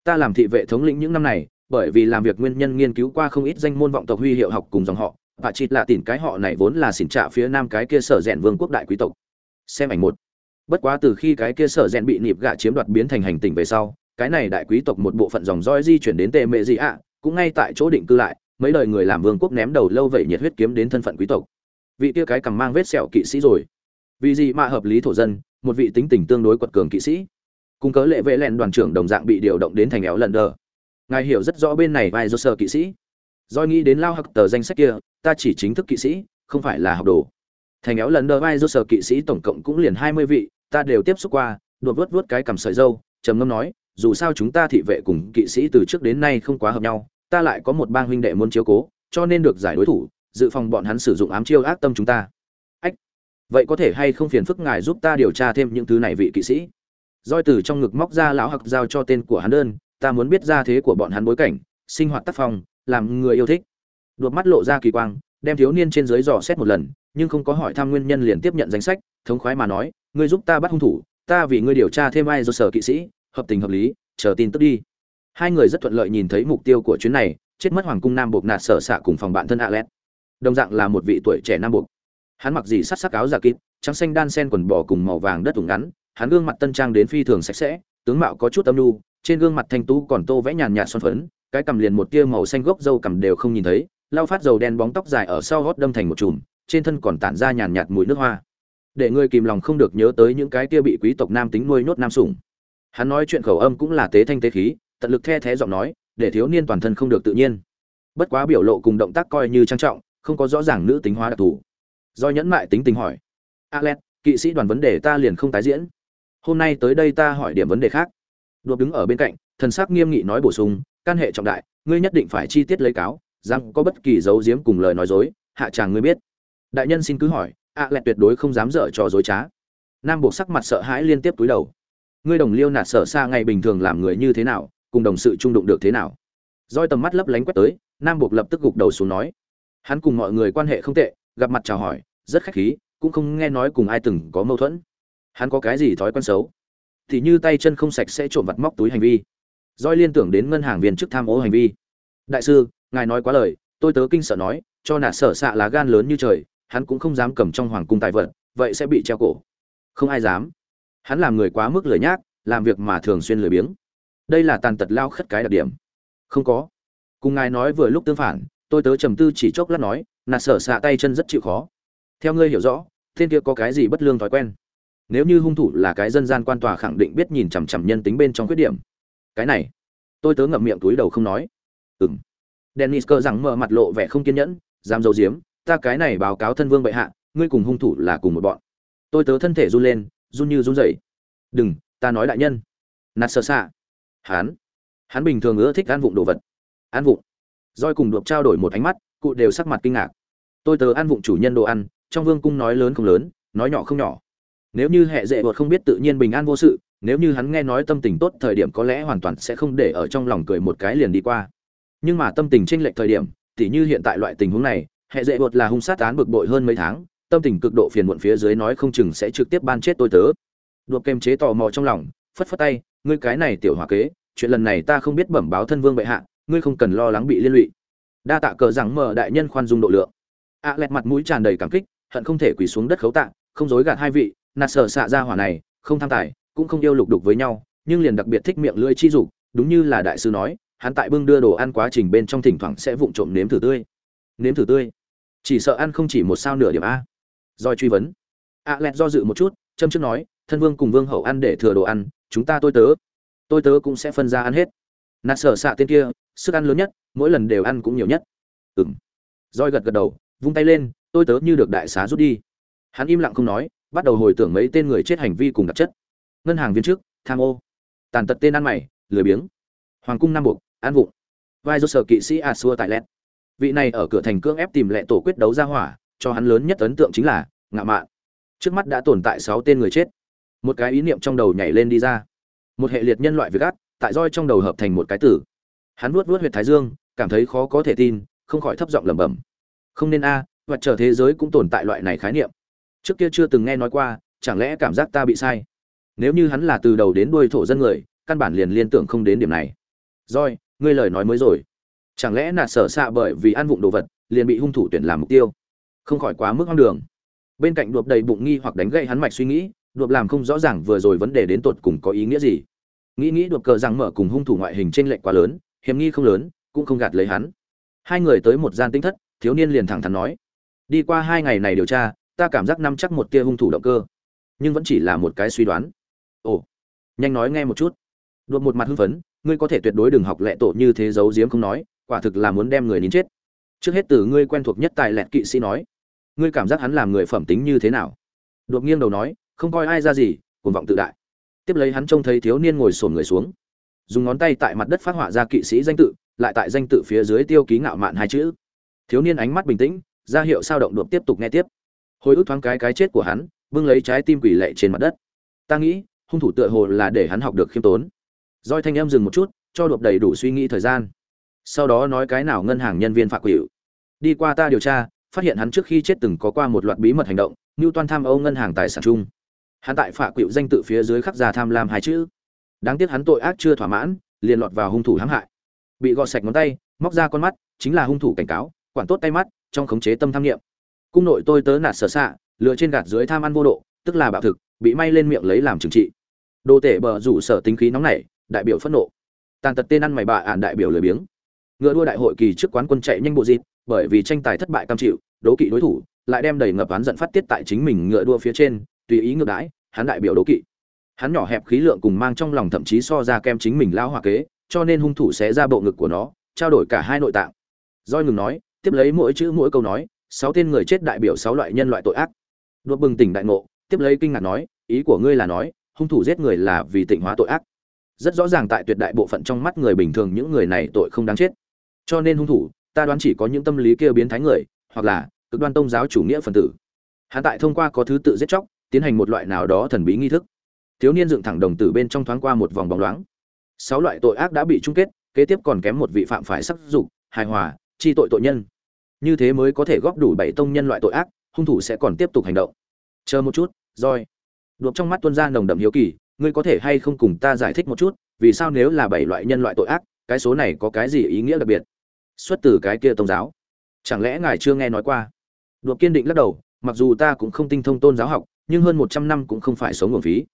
Ta làm thị vệ thống lĩnh những năm này, bởi vì làm việc nguyên nhân nghiên cứu qua không ít danh môn vọng tộc huy hiệu học cùng dòng họ, và chịt lạ tìm cái họ này vốn là xỉn trạ phía nam cái kia sở rèn vương quốc đại quý tộc. Xem ảnh một. Bất quá từ khi cái kia sở rèn bị nịp gạ chiếm đoạt biến thành hành tỉnh về sau, cái này đại quý tộc một bộ phận dòng roi di chuyển đến tề mệ dị ạ, cũng ngay tại chỗ định cư lại, mấy đời người làm vương quốc ném đầu lâu vậy nhiệt huyết kiếm đến thân phận quý tộc. Vị kia cái cầm mang vết sẹo kỵ sĩ rồi vì gì mà hợp lý thổ dân, một vị tính tình tương đối quật cường kỵ sĩ. Cùng cớ lệ vệ lẹn đoàn trưởng đồng dạng bị điều động đến thành éo lần đờ. Ngài hiểu rất rõ bên này vai do sơ kỵ sĩ. Doi nghĩ đến lao hặc tờ danh sách kia, ta chỉ chính thức kỵ sĩ, không phải là học đồ. Thành éo lần đờ vai do sơ kỵ sĩ tổng cộng cũng liền hai mươi vị, ta đều tiếp xúc qua, đột vớt vớt cái cầm sợi dâu, trầm ngâm nói, dù sao chúng ta thị vệ cùng kỵ sĩ từ trước đến nay không quá hợp nhau, ta lại có một bang huynh đệ muốn chiếu cố, cho nên được giải đối thủ, dự phòng bọn hắn sử dụng ám chiêu ác tâm chúng ta vậy có thể hay không phiền phức ngài giúp ta điều tra thêm những thứ này vị kỵ sĩ roi từ trong ngực móc ra lão hặc giao cho tên của hắn đơn, ta muốn biết ra thế của bọn hắn bối cảnh, sinh hoạt tác phong, làm người yêu thích đột mắt lộ ra kỳ quang, đem thiếu niên trên dưới dò xét một lần, nhưng không có hỏi thăm nguyên nhân liền tiếp nhận danh sách, thống khoái mà nói, ngươi giúp ta bắt hung thủ, ta vì ngươi điều tra thêm ai do sở kỵ sĩ, hợp tình hợp lý, chờ tin tức đi hai người rất thuận lợi nhìn thấy mục tiêu của chuyến này, chết mất hoàng cung nam buộc nạt sở xạ cùng phòng bạn thân Alet. Đồng dạng là một vị tuổi trẻ nam buộc. Hắn mặc gì sát sắc áo giả kịp, trắng xanh đan sen quần bò cùng màu vàng đất thủng ngắn, hắn gương mặt tân trang đến phi thường sạch sẽ, tướng mạo có chút âm nhu, trên gương mặt thanh tú còn tô vẽ nhàn nhạt son phấn, cái cằm liền một tia màu xanh gốc dâu cằm đều không nhìn thấy, lau phát dầu đen bóng tóc dài ở sau gót đâm thành một chùm, trên thân còn tản ra nhàn nhạt mùi nước hoa. Để người kìm lòng không được nhớ tới những cái tia bị quý tộc nam tính nuôi nhốt nam sủng. Hắn nói chuyện khẩu âm cũng là tế thanh tế khí, tận lực the thé giọng nói, để thiếu niên toàn thân không được tự nhiên bất quá biểu lộ cùng động tác coi như trang trọng không có rõ ràng nữ tính hóa đặc thù do nhẫn mại tính tình hỏi. Alex, kỵ sĩ đoàn vấn đề ta liền không tái diễn. Hôm nay tới đây ta hỏi điểm vấn đề khác. Đột đứng ở bên cạnh, thần sắc nghiêm nghị nói bổ sung căn hệ trọng đại, ngươi nhất định phải chi tiết lấy cáo, rằng có bất kỳ dấu diếm cùng lời nói dối, hạ chàng ngươi biết. Đại nhân xin cứ hỏi, alex tuyệt đối không dám dở trò dối trá. Nam buộc sắc mặt sợ hãi liên tiếp túi đầu. Ngươi đồng liêu nạt sợ xa ngày bình thường làm người như thế nào, cùng đồng sự trung đụng được thế nào? Roi tầm mắt lấp lánh quét tới, nam buộc lập tức gục đầu xuống nói, hắn cùng mọi người quan hệ không tệ gặp mặt chào hỏi, rất khách khí, cũng không nghe nói cùng ai từng có mâu thuẫn. Hắn có cái gì thói quen xấu? Thì như tay chân không sạch sẽ trộm vặt móc túi hành vi. Roi liên tưởng đến ngân hàng viên chức tham ô hành vi. Đại sư, ngài nói quá lời, tôi tớ kinh sợ nói, cho nạt sở xạ lá gan lớn như trời, hắn cũng không dám cầm trong hoàng cung tài vật, vậy sẽ bị treo cổ. Không ai dám. Hắn làm người quá mức lười nhác, làm việc mà thường xuyên lười biếng. Đây là tàn tật lao khất cái đặc điểm. Không có. Cùng ngài nói vừa lúc tương phản, tôi tớ trầm tư chỉ chốc lát nói nạt sở xạ tay chân rất chịu khó. Theo ngươi hiểu rõ tên kia có cái gì bất lương thói quen? Nếu như hung thủ là cái dân gian quan tòa khẳng định biết nhìn chằm chằm nhân tính bên trong khuyết điểm. Cái này, tôi tớ ngậm miệng túi đầu không nói. Ừng dennis cơ rằng mở mặt lộ vẻ không kiên nhẫn, dám dầu diếm ta cái này báo cáo thân vương bệ hạ, ngươi cùng hung thủ là cùng một bọn. Tôi tớ thân thể run lên, run như run rẩy. Đừng, ta nói đại nhân. Nạt sở xạ. Hắn hắn bình thường ưa thích ăn vụng đồ vật. Ăn vụng. Roi cùng được trao đổi một ánh mắt, cụ đều sắc mặt kinh ngạc tôi tớ ăn vụng chủ nhân đồ ăn, trong vương cung nói lớn không lớn, nói nhỏ không nhỏ. Nếu như hệ dễ bột không biết tự nhiên bình an vô sự, nếu như hắn nghe nói tâm tình tốt thời điểm có lẽ hoàn toàn sẽ không để ở trong lòng cười một cái liền đi qua. Nhưng mà tâm tình chênh lệch thời điểm, tỉ như hiện tại loại tình huống này, hệ dễ bột là hung sát án bực bội hơn mấy tháng, tâm tình cực độ phiền muộn phía dưới nói không chừng sẽ trực tiếp ban chết tôi tớ. Đột kềm chế tò mò trong lòng, phất phất tay, ngươi cái này tiểu hòa kế, chuyện lần này ta không biết bẩm báo thân vương bệ hạ, ngươi không cần lo lắng bị liên lụy. Đa tạ cờ rằng mở đại nhân khoan dung độ lượng ạ lẹt mặt mũi tràn đầy cảm kích, hận không thể quỳ xuống đất khấu tạ, không dối gạt hai vị nạt sở xạ ra hỏa này, không tham tài, cũng không yêu lục đục với nhau, nhưng liền đặc biệt thích miệng lưỡi chi dục, đúng như là đại sư nói, hắn tại bưng đưa đồ ăn quá trình bên trong thỉnh thoảng sẽ vụng trộm nếm thử tươi. Nếm thử tươi? Chỉ sợ ăn không chỉ một sao nửa điểm a. Doi truy vấn. a lẹt do dự một chút, châm trước nói, thân vương cùng vương hậu ăn để thừa đồ ăn, chúng ta tôi tớ. Tôi tớ cũng sẽ phân ra ăn hết. Nạt sở xạ tên kia, sức ăn lớn nhất, mỗi lần đều ăn cũng nhiều nhất. Ừng roi gật gật đầu vung tay lên, tôi tớ như được đại xá rút đi. Hắn im lặng không nói, bắt đầu hồi tưởng mấy tên người chết hành vi cùng đặc chất. Ngân hàng viên trước tham ô. Tàn tật tên ăn mày, lười biếng. Hoàng cung nam buộc an vụng. Vai do sở kỵ sĩ a xua tại lẹt. Vị này ở cửa thành cưỡng ép tìm lẹ tổ quyết đấu ra hỏa, cho hắn lớn nhất ấn tượng chính là, ngạo mạn. Trước mắt đã tồn tại sáu tên người chết. Một cái ý niệm trong đầu nhảy lên đi ra. Một hệ liệt nhân loại việc gắt tại roi trong đầu hợp thành một cái tử. Hắn vuốt vuốt huyệt thái dương, cảm thấy khó có thể tin, không khỏi thấp giọng lẩm bẩm không nên a à, và chờ thế giới cũng tồn tại loại này khái niệm. Trước kia chưa từng nghe nói qua chẳng lẽ cảm giác ta bị sai? Nếu như hắn là từ đầu đến đuôi thổ dân người căn bản liền liên tưởng không đến điểm này. Roi ngươi lời nói mới rồi. Chẳng lẽ là sở xạ bởi vì ăn vụng đồ vật liền bị hung thủ tuyển làm mục tiêu? Không khỏi quá mức hoang đường. Bên cạnh đột đầy bụng nghi hoặc đánh gậy hắn mạch suy nghĩ đột làm không rõ ràng vừa rồi vấn đề đến tột cùng có ý nghĩa gì. Nghĩ nghĩ đột cờ rằng mở cùng hung thủ ngoại hình trên lệnh quá lớn hiểm nghi không lớn cũng không gạt lấy hắn. Hai người tới một gian tinh thất thiếu niên liền thẳng thắn nói, đi qua hai ngày này điều tra, ta cảm giác năm chắc một tia hung thủ động cơ, nhưng vẫn chỉ là một cái suy đoán. Ồ, nhanh nói nghe một chút. Đột một mặt hưng phấn, ngươi có thể tuyệt đối đừng học lệ tổ như thế giấu giếm không nói, quả thực là muốn đem người nín chết. Trước hết từ ngươi quen thuộc nhất tài lẹt kỵ sĩ nói, ngươi cảm giác hắn làm người phẩm tính như thế nào? Đột nghiêng đầu nói, không coi ai ra gì, cuồng vọng tự đại. Tiếp lấy hắn trông thấy thiếu niên ngồi sồn người xuống, dùng ngón tay tại mặt đất phát họa ra kỵ sĩ danh tự, lại tại danh tự phía dưới tiêu ký ngạo mạn hai chữ thiếu niên ánh mắt bình tĩnh, ra hiệu sao động đột tiếp tục nghe tiếp. Hồi ức thoáng cái cái chết của hắn, bưng lấy trái tim quỷ lệ trên mặt đất. Ta nghĩ, hung thủ tựa hồ là để hắn học được khiêm tốn. Roi thanh em dừng một chút, cho đột đầy đủ suy nghĩ thời gian. Sau đó nói cái nào ngân hàng nhân viên phạm quỷ. Đi qua ta điều tra, phát hiện hắn trước khi chết từng có qua một loạt bí mật hành động, như toan tham âu ngân hàng tài sản chung. Hắn tại phạm quỷ danh tự phía dưới khắc ra tham lam hai chữ. Đáng tiếc hắn tội ác chưa thỏa mãn, liền lọt vào hung thủ hãm hại. Bị gọt sạch ngón tay, móc ra con mắt, chính là hung thủ cảnh cáo quản tốt tay mắt, trong khống chế tâm tham nghiệm cung nội tôi tớ nạt sở xạ, lựa trên gạt dưới tham ăn vô độ, tức là bạo thực, bị may lên miệng lấy làm trừng trị. Đồ tể bờ rủ sở tính khí nóng nảy, đại biểu phẫn nộ. Tàn tật tên ăn mày bà ản đại biểu lười biếng. Ngựa đua đại hội kỳ trước quán quân chạy nhanh bộ dịp, bởi vì tranh tài thất bại cam chịu, đố kỵ đối thủ, lại đem đầy ngập oán giận phát tiết tại chính mình ngựa đua phía trên, tùy ý ngược đãi, hắn đại biểu đố kỵ. Hắn nhỏ hẹp khí lượng cùng mang trong lòng thậm chí so ra kem chính mình lao hòa kế, cho nên hung thủ sẽ ra bộ ngực của nó, trao đổi cả hai nội tạng. Roi ngừng nói tiếp lấy mỗi chữ mỗi câu nói, sáu tên người chết đại biểu sáu loại nhân loại tội ác. Đuột bừng tỉnh đại ngộ, tiếp lấy kinh ngạc nói, ý của ngươi là nói, hung thủ giết người là vì tịnh hóa tội ác. Rất rõ ràng tại tuyệt đại bộ phận trong mắt người bình thường những người này tội không đáng chết. Cho nên hung thủ, ta đoán chỉ có những tâm lý kia biến thái người, hoặc là, cực đoan tôn giáo chủ nghĩa phần tử. Hắn tại thông qua có thứ tự giết chóc, tiến hành một loại nào đó thần bí nghi thức. Thiếu niên dựng thẳng đồng tử bên trong thoáng qua một vòng bóng loáng. Sáu loại tội ác đã bị chung kết, kế tiếp còn kém một vị phạm phải sắc dục, hài hòa, chi tội tội nhân như thế mới có thể góp đủ bảy tông nhân loại tội ác, hung thủ sẽ còn tiếp tục hành động. Chờ một chút roi đột trong mắt tuân ra nồng đậm hiếu kỳ, ngươi có thể hay không cùng ta giải thích một chút, vì sao nếu là bảy loại nhân loại tội ác, cái số này có cái gì ý nghĩa đặc biệt? Xuất từ cái kia tôn giáo. Chẳng lẽ ngài chưa nghe nói qua? Đột kiên định lắc đầu, mặc dù ta cũng không tinh thông tôn giáo học, nhưng hơn một trăm năm cũng không phải sống nguồn phí.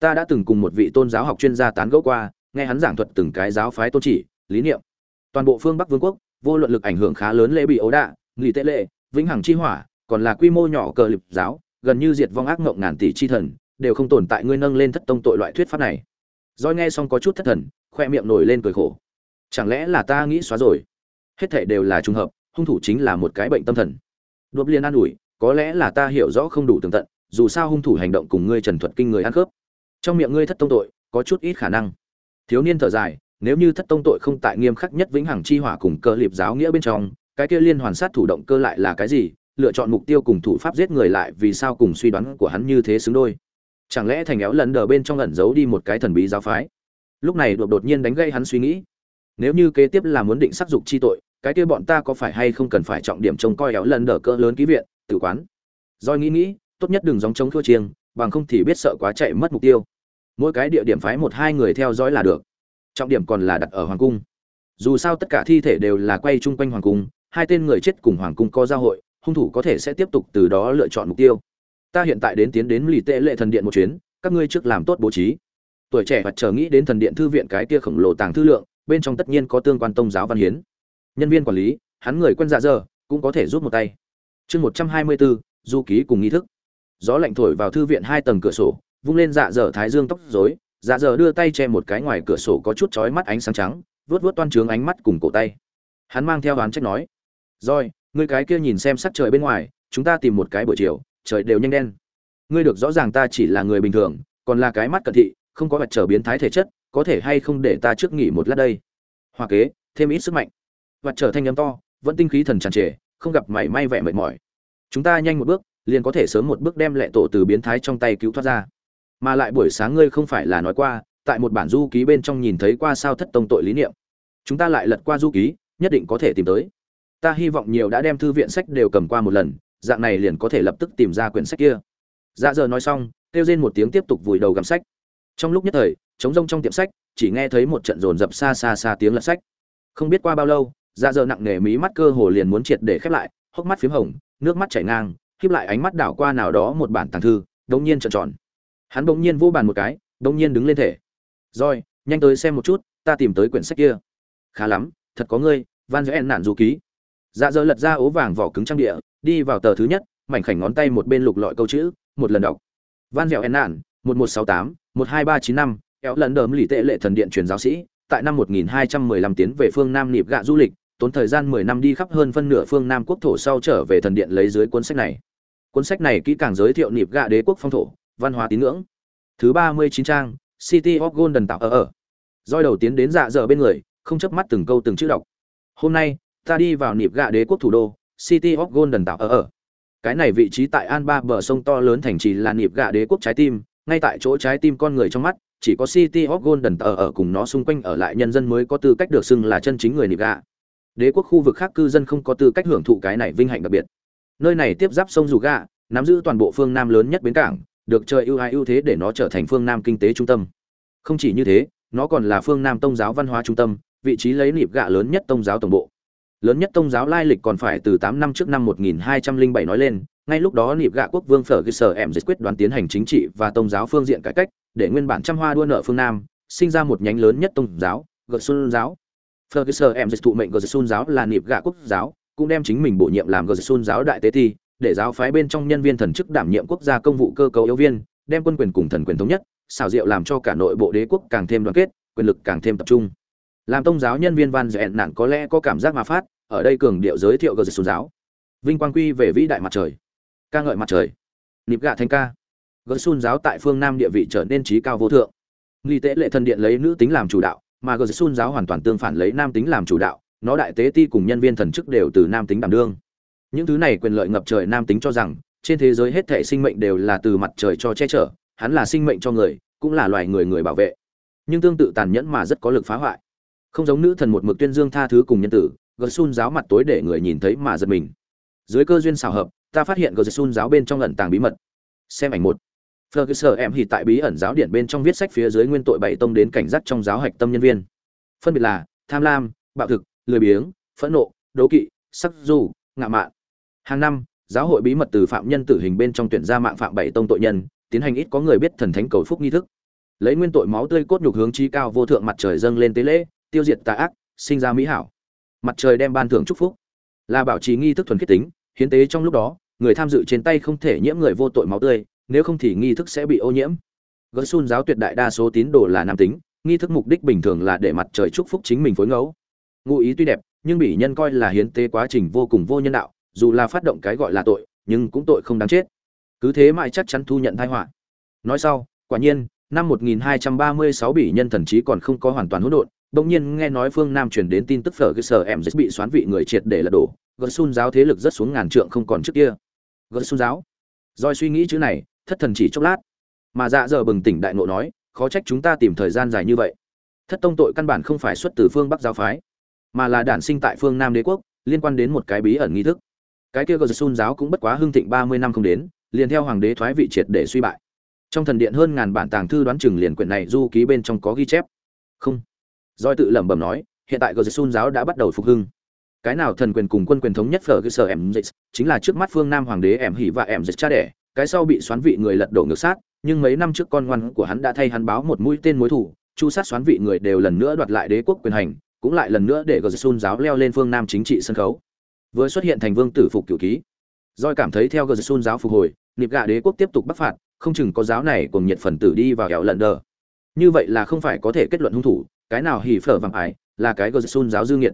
Ta đã từng cùng một vị tôn giáo học chuyên gia tán gẫu qua, nghe hắn giảng thuật từng cái giáo phái tôn chỉ, lý niệm. Toàn bộ phương bắc vương quốc vô luận lực ảnh hưởng khá lớn lễ bị ấu đạ, nghỉ tệ lệ, vĩnh hằng chi hỏa, còn là quy mô nhỏ cờ lịp giáo, gần như diệt vong ác ngộng ngàn tỷ chi thần, đều không tồn tại ngươi nâng lên thất tông tội loại thuyết pháp này. Doi nghe xong có chút thất thần, khoe miệng nổi lên cười khổ. Chẳng lẽ là ta nghĩ xóa rồi? Hết thể đều là trùng hợp, hung thủ chính là một cái bệnh tâm thần. Đột liên an ủi, có lẽ là ta hiểu rõ không đủ tường tận, dù sao hung thủ hành động cùng ngươi trần thuật kinh người ăn khớp. Trong miệng ngươi thất tông tội, có chút ít khả năng. Thiếu niên thở dài nếu như thất tông tội không tại nghiêm khắc nhất vĩnh hằng chi hỏa cùng cơ liệp giáo nghĩa bên trong, cái kia liên hoàn sát thủ động cơ lại là cái gì? Lựa chọn mục tiêu cùng thủ pháp giết người lại vì sao cùng suy đoán của hắn như thế xứng đôi? Chẳng lẽ thành éo lần đờ bên trong ẩn giấu đi một cái thần bí giáo phái? Lúc này đột đột nhiên đánh gây hắn suy nghĩ. Nếu như kế tiếp là muốn định sắc dục chi tội, cái kia bọn ta có phải hay không cần phải trọng điểm trông coi éo lần đờ cỡ lớn ký viện tử quán? Doi nghĩ nghĩ, tốt nhất đừng dòng chống thua chiêng, bằng không thì biết sợ quá chạy mất mục tiêu. Mỗi cái địa điểm phái một hai người theo dõi là được trọng điểm còn là đặt ở hoàng cung. Dù sao tất cả thi thể đều là quay chung quanh hoàng cung, hai tên người chết cùng hoàng cung có giao hội, hung thủ có thể sẽ tiếp tục từ đó lựa chọn mục tiêu. Ta hiện tại đến tiến đến lì tệ lệ thần điện một chuyến, các ngươi trước làm tốt bố trí. Tuổi trẻ hoặc chờ nghĩ đến thần điện thư viện cái kia khổng lồ tàng thư lượng, bên trong tất nhiên có tương quan tôn giáo văn hiến. Nhân viên quản lý, hắn người quen dạ dơ cũng có thể rút một tay. Chương một trăm hai mươi bốn du ký cùng nghi thức. Gió lạnh thổi vào thư viện hai tầng cửa sổ, vung lên dạ dở thái dương tóc rối dạ giờ đưa tay che một cái ngoài cửa sổ có chút chói mắt ánh sáng trắng vớt vớt toan trướng ánh mắt cùng cổ tay. Hắn mang theo đoán trách nói, rồi, ngươi cái kia nhìn xem sắc trời bên ngoài, chúng ta tìm một cái buổi chiều, trời đều nhanh đen. Ngươi được rõ ràng ta chỉ là người bình thường, còn là cái mắt cận thị, không có vật trở biến thái thể chất, có thể hay không để ta trước nghỉ một lát đây? Hoa kế, thêm ít sức mạnh. Vật trở thanh âm to, vẫn tinh khí thần tràn trề, không gặp mảy may vẻ mệt mỏi. Chúng ta nhanh một bước, liền có thể sớm một bước đem lệ tổ từ biến thái trong tay cứu thoát ra mà lại buổi sáng ngươi không phải là nói qua, tại một bản du ký bên trong nhìn thấy qua sao thất tông tội lý niệm. Chúng ta lại lật qua du ký, nhất định có thể tìm tới. Ta hy vọng nhiều đã đem thư viện sách đều cầm qua một lần, dạng này liền có thể lập tức tìm ra quyển sách kia. Dạ giờ nói xong, kêu rên một tiếng tiếp tục vùi đầu gặm sách. Trong lúc nhất thời chống rông trong tiệm sách, chỉ nghe thấy một trận rồn rập xa xa xa tiếng lật sách. Không biết qua bao lâu dạ giờ nặng nề mí mắt cơ hồ liền muốn triệt để khép lại, hốc mắt p h í m hồng, nước mắt chảy ngang khiếp lại ánh mắt đảo qua nào đó một bản tàng thư, đống nhiên trợn tròn hắn bỗng nhiên vô bàn một cái bỗng nhiên đứng lên thể. Rồi nhanh tới xem một chút ta tìm tới quyển sách kia. Khá lắm thật có ngươi van dễ nạn du ký. Dạ dơ lật ra ố vàng vỏ cứng trang địa đi vào tờ thứ nhất mảnh khảnh ngón tay một bên lục lọi câu chữ một lần đọc. Van dẻo en nạn một một sáu tám một hai ba chín năm kéo lần đớm lì tệ lệ thần điện truyền giáo sĩ tại năm 1215 tiến về phương Nam nịp gạ du lịch, tốn thời gian 10 năm đi khắp hơn phân nửa phương Nam quốc thổ sau trở về thần điện lấy dưới cuốn sách này. Cuốn sách này kỹ càng giới thiệu nịp gạ đế quốc phong thổ, văn hóa tín ngưỡng. Thứ 39 trang, City of Golden tạo ở ở. Doi đầu tiến đến dạ dở bên người, không chớp mắt từng câu từng chữ đọc. Hôm nay, ta đi vào nịp gạ đế quốc thủ đô city of golden tạo ở ở cái này vị trí tại an ba bờ sông to lớn thành trì là nịp gạ đế quốc trái tim ngay tại chỗ trái tim con người trong mắt chỉ có city of golden Tạo ở cùng nó xung quanh ở lại nhân dân mới có tư cách được xưng là chân chính người nịp gạ đế quốc khu vực khác cư dân không có tư cách hưởng thụ cái này vinh hạnh đặc biệt nơi này tiếp giáp sông dù gạ nắm giữ toàn bộ phương nam lớn nhất bến cảng được trời ưu ái ưu thế để nó trở thành phương nam kinh tế trung tâm. Không chỉ như thế, nó còn là phương nam tôn giáo văn hóa trung tâm, vị trí lấy nịp gạ lớn nhất tôn giáo tổng bộ. Lớn nhất tôn giáo lai lịch còn phải từ tám năm trước năm 1207 nói lên, ngay lúc đó nịp gạ quốc vương phở cơ sở em giải quyết đoán tiến hành chính trị và tôn giáo phương diện cải cách, để nguyên bản trăm hoa đua nợ phương nam, sinh ra một nhánh lớn nhất tôn giáo gợt xuân giáo. Phở cơ sở em dịch thụ mệnh gợt xuân giáo là nịp gạ quốc giáo, cũng đem chính mình bổ nhiệm làm gợt xuân giáo đại tế thi để giáo phái bên trong nhân viên thần chức đảm nhiệm quốc gia công vụ cơ cấu yếu viên, đem quân quyền cùng thần quyền thống nhất, xảo diệu làm cho cả nội bộ đế quốc càng thêm đoàn kết, quyền lực càng thêm tập trung. Làm tông giáo nhân viên van dẹn nạn có lẽ có cảm giác mà phát, ở đây cường điệu giới thiệu gờ dịch xuống giáo. Vinh quang quy về vĩ đại mặt trời. Ca ngợi mặt trời. Nịp gạ thanh ca. Gỡ xun giáo tại phương nam địa vị trở nên trí cao vô thượng. Nghi tế lệ thần điện lấy nữ tính làm chủ đạo, mà gờ xun giáo hoàn toàn tương phản lấy nam tính làm chủ đạo, nó đại tế ti cùng nhân viên thần chức đều từ nam tính đảm đương những thứ này quyền lợi ngập trời nam tính cho rằng, trên thế giới hết thể sinh mệnh đều là từ mặt trời cho che chở, hắn là sinh mệnh cho người, cũng là loài người người bảo vệ. Nhưng tương tự tàn nhẫn mà rất có lực phá hoại. Không giống nữ thần một mực tuyên dương tha thứ cùng nhân tử gờ sun giáo mặt tối để người nhìn thấy mà giật mình. Dưới cơ duyên xào hợp, ta phát hiện gờ sun giáo bên trong ẩn tàng bí mật. Xem ảnh một. Ferguson em thì tại bí ẩn giáo điển bên trong viết sách phía dưới nguyên tội bảy tông đến cảnh giác trong giáo hạch tâm nhân viên. Phân biệt là tham lam, bạo thực, lười biếng, phẫn nộ, đố kỵ, sắc du ngạ mạn hàng năm, giáo hội bí mật từ phạm nhân tử hình bên trong tuyển ra mạng phạm bảy tông tội nhân, tiến hành ít có người biết thần thánh cầu phúc nghi thức. Lấy nguyên tội máu tươi cốt nhục hướng chí cao vô thượng mặt trời dâng lên tế lễ, tiêu diệt tà ác, sinh ra mỹ hảo. Mặt trời đem ban thưởng chúc phúc. Là bảo trì nghi thức thuần khiết tính, hiến tế trong lúc đó, người tham dự trên tay không thể nhiễm người vô tội máu tươi, nếu không thì nghi thức sẽ bị ô nhiễm. Gỡ xun giáo tuyệt đại đa số tín đồ là nam tính, nghi thức mục đích bình thường là để mặt trời chúc phúc chính mình phối ngẫu. Ngụ ý tuy đẹp, nhưng bị nhân coi là hiến tế quá trình vô cùng vô nhân đạo dù là phát động cái gọi là tội, nhưng cũng tội không đáng chết. Cứ thế mãi chắc chắn thu nhận tai họa. Nói sau, quả nhiên, năm 1236 bị nhân thần trí còn không có hoàn toàn hỗn độn, bỗng nhiên nghe nói phương nam truyền đến tin tức phở cơ sở em bị xoán vị người triệt để lật đổ gần xun giáo thế lực rất xuống ngàn trượng không còn trước kia. Gần xun giáo. Doi suy nghĩ chữ này, thất thần chỉ chốc lát. Mà dạ giờ bừng tỉnh đại ngộ nói, khó trách chúng ta tìm thời gian dài như vậy. Thất tông tội căn bản không phải xuất từ phương bắc giáo phái, mà là đản sinh tại phương nam đế quốc, liên quan đến một cái bí ẩn nghi thức cái kia Gersun giáo cũng bất quá hưng thịnh ba mươi năm không đến, liền theo hoàng đế thoái vị triệt để suy bại. Trong thần điện hơn ngàn bản tàng thư đoán chừng liền quyển này du ký bên trong có ghi chép. Không. Doi tự lẩm bẩm nói, hiện tại Gersun giáo đã bắt đầu phục hưng. Cái nào thần quyền cùng quân quyền thống nhất phở cái sở em dịch chính là trước mắt phương nam hoàng đế em hỉ và em dịch cha đẻ, cái sau bị xoán vị người lật đổ ngược sát, nhưng mấy năm trước con ngoan của hắn đã thay hắn báo một mũi tên mối thủ, chu sát xoán vị người đều lần nữa đoạt lại đế quốc quyền hành, cũng lại lần nữa để Gersun giáo leo lên phương nam chính trị sân khấu vừa xuất hiện thành vương tử phục cửu ký. Doi cảm thấy theo gờ sun giáo phục hồi, nịp gạ đế quốc tiếp tục bắc phạt, không chừng có giáo này cùng nhiệt phần tử đi vào kẹo lần đờ. Như vậy là không phải có thể kết luận hung thủ, cái nào hỉ phở vàng ải, là cái gờ sun giáo dư nghiệt.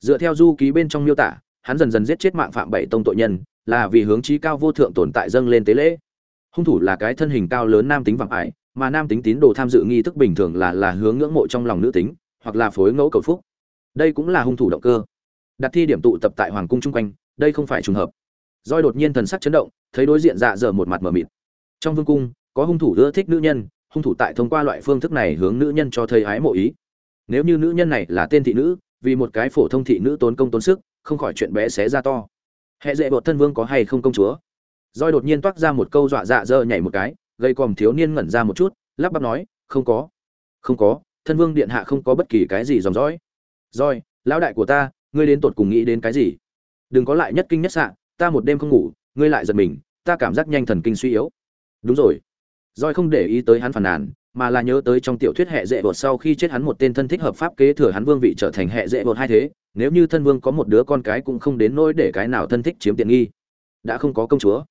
Dựa theo du ký bên trong miêu tả, hắn dần dần giết chết mạng phạm bảy tông tội nhân, là vì hướng trí cao vô thượng tồn tại dâng lên tế lễ. Hung thủ là cái thân hình cao lớn nam tính vàng ải, mà nam tính tín đồ tham dự nghi thức bình thường là là hướng ngưỡng mộ trong lòng nữ tính, hoặc là phối ngẫu cầu phúc. Đây cũng là hung thủ động cơ đặt thi điểm tụ tập tại hoàng cung chung quanh, đây không phải trùng hợp. Roi đột nhiên thần sắc chấn động, thấy đối diện dạ dở một mặt mờ mịt. Trong vương cung, có hung thủ ưa thích nữ nhân, hung thủ tại thông qua loại phương thức này hướng nữ nhân cho thấy ái mộ ý. Nếu như nữ nhân này là tên thị nữ, vì một cái phổ thông thị nữ tốn công tốn sức, không khỏi chuyện bé xé ra to. Hệ dễ bột thân vương có hay không công chúa? Roi đột nhiên toát ra một câu dọa dạ dơ nhảy một cái, gây còm thiếu niên ngẩn ra một chút, lắp bắp nói, không có. Không có, thân vương điện hạ không có bất kỳ cái gì dòng dõi. Roi lão đại của ta ngươi đến tột cùng nghĩ đến cái gì? Đừng có lại nhất kinh nhất sạn ta một đêm không ngủ, ngươi lại giật mình, ta cảm giác nhanh thần kinh suy yếu. Đúng rồi. Roi không để ý tới hắn phàn nàn, mà là nhớ tới trong tiểu thuyết hệ dễ bột sau khi chết hắn một tên thân thích hợp pháp kế thừa hắn vương vị trở thành hệ dễ bột hai thế, nếu như thân vương có một đứa con cái cũng không đến nỗi để cái nào thân thích chiếm tiện nghi. Đã không có công chúa.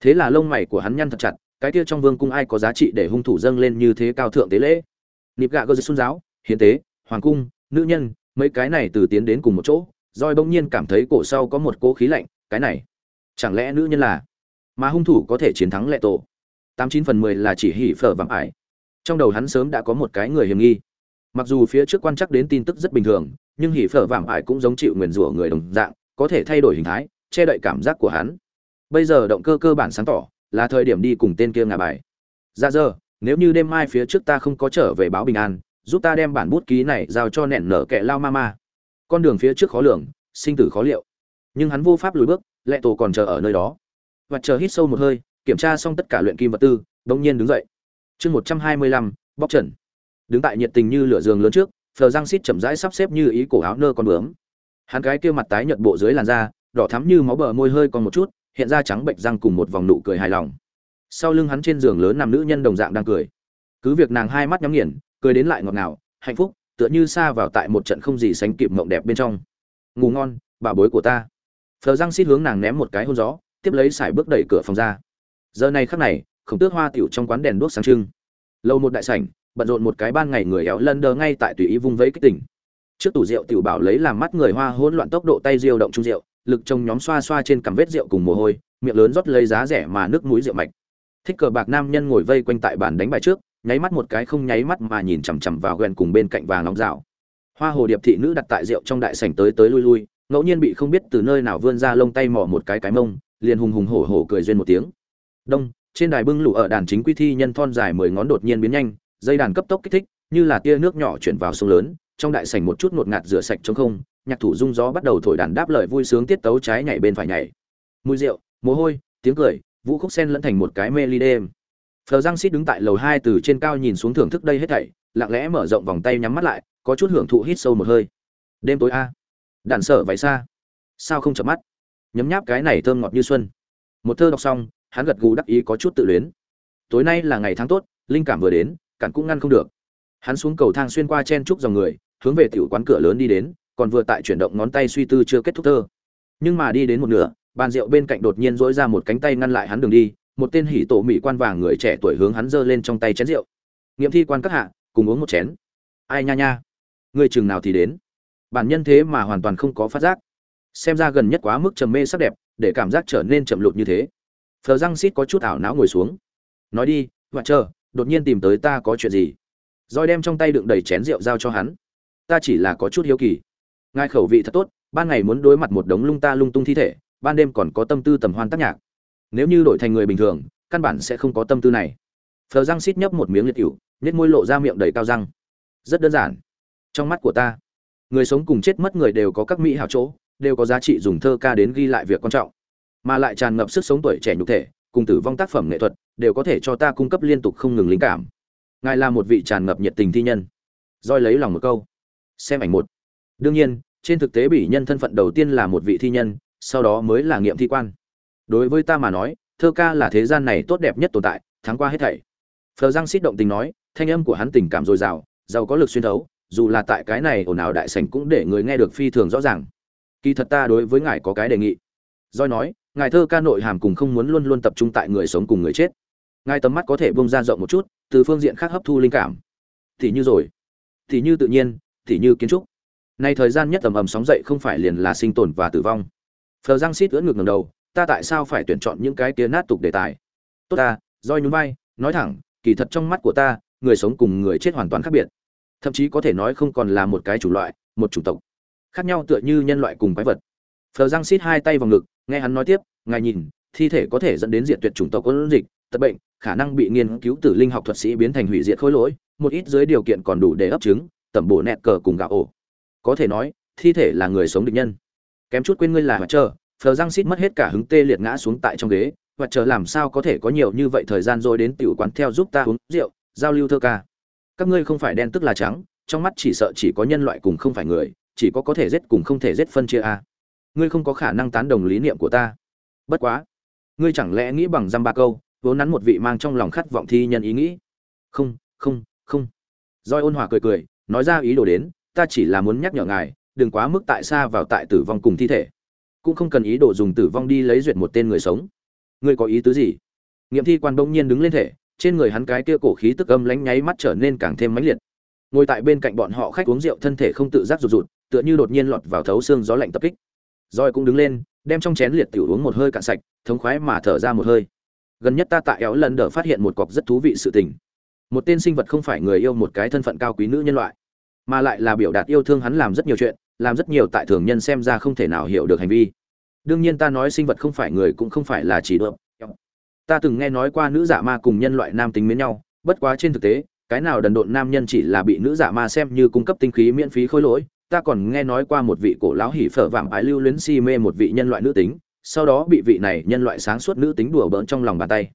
Thế là lông mày của hắn nhăn thật chặt, cái kia trong vương cung ai có giá trị để hung thủ dâng lên như thế cao thượng tế lễ? Nịp gạ gơ xuân giáo, hiến tế, hoàng cung, nữ nhân mấy cái này từ tiến đến cùng một chỗ roi bỗng nhiên cảm thấy cổ sau có một cỗ khí lạnh, cái này, chẳng lẽ nữ nhân là? Mà hung thủ có thể chiến thắng lệ tổ. Tám chín phần mười là chỉ hỉ phở vàng ải. Trong đầu hắn sớm đã có một cái người hiểm nghi. Mặc dù phía trước quan chắc đến tin tức rất bình thường, nhưng hỉ phở vàng ải cũng giống chịu nguyền rủa người đồng dạng, có thể thay đổi hình thái, che đậy cảm giác của hắn. Bây giờ động cơ cơ bản sáng tỏ, là thời điểm đi cùng tên kia ngà bài. Dạ Ra giờ nếu như đêm mai phía trước ta không có trở về báo bình an giúp ta đem bản bút ký này giao cho nẹn nở kẻ lao ma ma con đường phía trước khó lường, sinh tử khó liệu. Nhưng hắn vô pháp lùi bước, lệ tổ còn chờ ở nơi đó. Và chờ hít sâu một hơi, kiểm tra xong tất cả luyện kim vật tư, bỗng nhiên đứng dậy. Chương một trăm hai mươi lăm, bóc trần. Đứng tại nhiệt tình như lửa giường lớn trước, phờ giang xít chậm rãi sắp xếp như ý cổ áo nơ con bướm. Hắn cái kia mặt tái nhợt bộ dưới làn da, đỏ thắm như máu bờ môi hơi còn một chút, hiện ra trắng bệnh răng cùng một vòng nụ cười hài lòng. Sau lưng hắn trên giường lớn nằm nữ nhân đồng dạng đang cười. Cứ việc nàng hai mắt nhắm nghiền cười đến lại ngọt ngào, hạnh phúc, tựa như xa vào tại một trận không gì sánh kịp mộng đẹp bên trong. Ngủ ngon, bà bối của ta. Phờ răng xít hướng nàng ném một cái hôn gió, tiếp lấy sải bước đẩy cửa phòng ra. Giờ này khắc này, khổng tước hoa tiểu trong quán đèn đuốc sáng trưng. Lâu một đại sảnh, bận rộn một cái ban ngày người éo lân đờ ngay tại tùy ý vung vẫy kích tỉnh trước tủ rượu tiểu bảo lấy làm mắt người hoa hỗn loạn tốc độ tay diêu động trung rượu, lực trông nhóm xoa xoa trên cằm vết rượu cùng mồ hôi, miệng lớn rót lấy giá rẻ mà nước mũi rượu mạch. Thích cờ bạc nam nhân ngồi vây quanh tại bàn đánh bài trước nháy mắt một cái không nháy mắt mà nhìn chằm chằm vào ghen cùng bên cạnh vàng nóng rào. Hoa hồ điệp thị nữ đặt tại rượu trong đại sảnh tới tới lui lui, ngẫu nhiên bị không biết từ nơi nào vươn ra lông tay mỏ một cái cái mông, liền hùng hùng hổ hổ cười duyên một tiếng. Đông, trên đài bưng lụ ở đàn chính quy thi nhân thon dài mười ngón đột nhiên biến nhanh, dây đàn cấp tốc kích thích, như là tia nước nhỏ chuyển vào sông lớn, trong đại sảnh một chút ngột ngạt rửa sạch trống không, nhạc thủ rung gió bắt đầu thổi đàn đáp lời vui sướng tiết tấu trái nhảy bên phải nhảy. Mùi rượu, mồ hôi, tiếng cười, vũ khúc sen lẫn thành một cái mê ly đêm phờ giang Sít đứng tại lầu hai từ trên cao nhìn xuống thưởng thức đây hết thảy, lặng lẽ mở rộng vòng tay nhắm mắt lại, có chút hưởng thụ hít sâu một hơi. Đêm tối a. Đạn sở vậy xa. Sao không chợp mắt? Nhấm nháp cái này thơm ngọt như xuân. Một thơ đọc xong, hắn gật gù đắc ý có chút tự luyến. Tối nay là ngày tháng tốt, linh cảm vừa đến cản cũng ngăn không được. Hắn xuống cầu thang xuyên qua chen chúc dòng người, hướng về tiểu quán cửa lớn đi đến, còn vừa tại chuyển động ngón tay suy tư chưa kết thúc thơ. Nhưng mà đi đến một nửa, bàn rượu bên cạnh đột nhiên dỗi ra một cánh tay ngăn lại hắn đường đi một tên hỉ tổ mỹ quan vàng người trẻ tuổi hướng hắn giơ lên trong tay chén rượu. Nghiệm thi quan các hạ, cùng uống một chén. Ai nha nha. Người chừng nào thì đến. Bản nhân thế mà hoàn toàn không có phát giác. Xem ra gần nhất quá mức trầm mê sắc đẹp, để cảm giác trở nên chậm lụt như thế. Phờ răng xít có chút ảo não ngồi xuống. Nói đi và chờ đột nhiên tìm tới ta có chuyện gì? Roi đem trong tay đựng đầy chén rượu giao cho hắn. Ta chỉ là có chút hiếu kỳ. Ngài khẩu vị thật tốt, ban ngày muốn đối mặt một đống lung ta lung tung thi thể, ban đêm còn có tâm tư tầm hoan tác nhạc nếu như đổi thành người bình thường, căn bản sẽ không có tâm tư này. Phờ răng xít nhấp một miếng liệt cựu nhét môi lộ ra miệng đầy cao răng. Rất đơn giản. Trong mắt của ta, người sống cùng chết mất người đều có các mỹ hảo chỗ, đều có giá trị dùng thơ ca đến ghi lại việc quan trọng. Mà lại tràn ngập sức sống tuổi trẻ nhục thể, cùng tử vong tác phẩm nghệ thuật, đều có thể cho ta cung cấp liên tục không ngừng linh cảm. Ngài là một vị tràn ngập nhiệt tình thi nhân. Roi lấy lòng một câu. Xem ảnh một. Đương nhiên, trên thực tế bỉ nhân thân phận đầu tiên là một vị thi nhân, sau đó mới là nghiệm thi quan đối với ta mà nói, thơ ca là thế gian này tốt đẹp nhất tồn tại tháng qua hết thảy. Phờ giang xít động tình nói, thanh âm của hắn tình cảm dồi dào, giàu có lực xuyên thấu, dù là tại cái này ồn ào đại sảnh cũng để người nghe được phi thường rõ ràng. Kỳ thật ta đối với ngài có cái đề nghị. Doi nói, ngài thơ ca nội hàm cùng không muốn luôn luôn tập trung tại người sống cùng người chết. Ngài tầm mắt có thể bông ra rộng một chút, từ phương diện khác hấp thu linh cảm. Thì như rồi. Thì như tự nhiên, thì như kiến trúc. Nay thời gian nhất tầm ầm sóng dậy không phải liền là sinh tồn và tử vong. Phờ giang xít ưỡn ngược ngầm đầu ta tại sao phải tuyển chọn những cái kia nát tục đề tài? Tốt ta doi nhún vai, nói thẳng, kỳ thật trong mắt của ta, người sống cùng người chết hoàn toàn khác biệt. Thậm chí có thể nói không còn là một cái chủng loại, một chủng tộc. Khác nhau tựa như nhân loại cùng quái vật. Phờ giang xít hai tay vào ngực, nghe hắn nói tiếp, ngài nhìn, thi thể có thể dẫn đến diện tuyệt chủng tộc ôn dịch, tật bệnh, khả năng bị nghiên cứu từ linh học thuật sĩ biến thành hủy diệt khối lỗi, một ít dưới điều kiện còn đủ để ấp trứng, tẩm bổ nẹt cờ cùng gạo ổ. Có thể nói, thi thể là người sống địch nhân. Kém chút quên ngươi là hoạt chờ phờ giang xít mất hết cả hứng tê liệt ngã xuống tại trong ghế, và chờ làm sao có thể có nhiều như vậy thời gian rồi đến tiểu quán theo giúp ta uống rượu, giao lưu thơ ca. Các ngươi không phải đen tức là trắng, trong mắt chỉ sợ chỉ có nhân loại cùng không phải người, chỉ có có thể giết cùng không thể giết phân chia a. Ngươi không có khả năng tán đồng lý niệm của ta. Bất quá, ngươi chẳng lẽ nghĩ bằng dăm ba câu, vốn nắn một vị mang trong lòng khát vọng thi nhân ý nghĩ. Không không không. Doi ôn hòa cười cười, nói ra ý đồ đến, ta chỉ là muốn nhắc nhở ngài, đừng quá mức tại xa vào tại tử vong cùng thi thể cũng không cần ý đồ dùng tử vong đi lấy duyệt một tên người sống. Ngươi có ý tứ gì? Nghiệm thi quan bỗng nhiên đứng lên thể, trên người hắn cái kia cổ khí tức âm lánh nháy mắt trở nên càng thêm mãnh liệt. Ngồi tại bên cạnh bọn họ khách uống rượu thân thể không tự giác rụt rụt, tựa như đột nhiên lọt vào thấu xương gió lạnh tập kích. Roi cũng đứng lên, đem trong chén liệt tiểu uống một hơi cạn sạch, thống khoái mà thở ra một hơi. Gần nhất ta tại éo lần đỡ phát hiện một cọc rất thú vị sự tình. Một tên sinh vật không phải người yêu một cái thân phận cao quý nữ nhân loại, mà lại là biểu đạt yêu thương hắn làm rất nhiều chuyện làm rất nhiều tại thường nhân xem ra không thể nào hiểu được hành vi. Đương nhiên ta nói sinh vật không phải người cũng không phải là chỉ được ta từng nghe nói qua nữ giả ma cùng nhân loại nam tính mến nhau, bất quá trên thực tế, cái nào đần độn nam nhân chỉ là bị nữ giả ma xem như cung cấp tinh khí miễn phí khối lỗi. Ta còn nghe nói qua một vị cổ lão hỉ phở vạm ái lưu luyến si mê một vị nhân loại nữ tính, sau đó bị vị này nhân loại sáng suốt nữ tính đùa bỡn trong lòng bàn tay.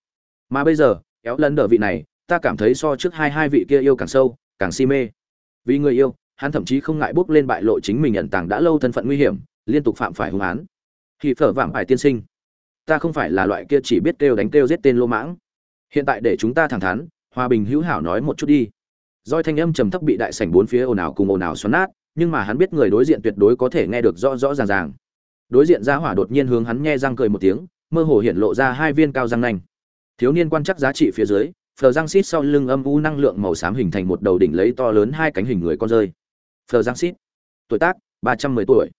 Mà bây giờ, kéo lấn đờ vị này, ta cảm thấy so trước hai hai vị kia yêu càng sâu, càng si mê. Vì người yêu hắn thậm chí không ngại bước lên bại lộ chính mình nhận tàng đã lâu thân phận nguy hiểm, liên tục phạm phải hung án khi phở vạm phải tiên sinh, ta không phải là loại kia chỉ biết kêu đánh kêu giết tên lô mãng. Hiện tại để chúng ta thẳng thắn, hòa bình hữu hảo nói một chút đi. Doi thanh âm trầm thấp bị đại sảnh bốn phía ồn ào cùng ồn ào xoắn nát, nhưng mà hắn biết người đối diện tuyệt đối có thể nghe được rõ rõ ràng ràng. Đối diện ra hỏa đột nhiên hướng hắn nghe răng cười một tiếng, mơ hồ hiện lộ ra hai viên cao răng nanh. Thiếu niên quan chắc giá trị phía dưới phờ răng xít sau lưng âm u năng lượng màu xám hình thành một đầu đỉnh lấy to lớn hai cánh hình người con rơi phờ Giang xít tuổi tác, ba trăm mười tuổi.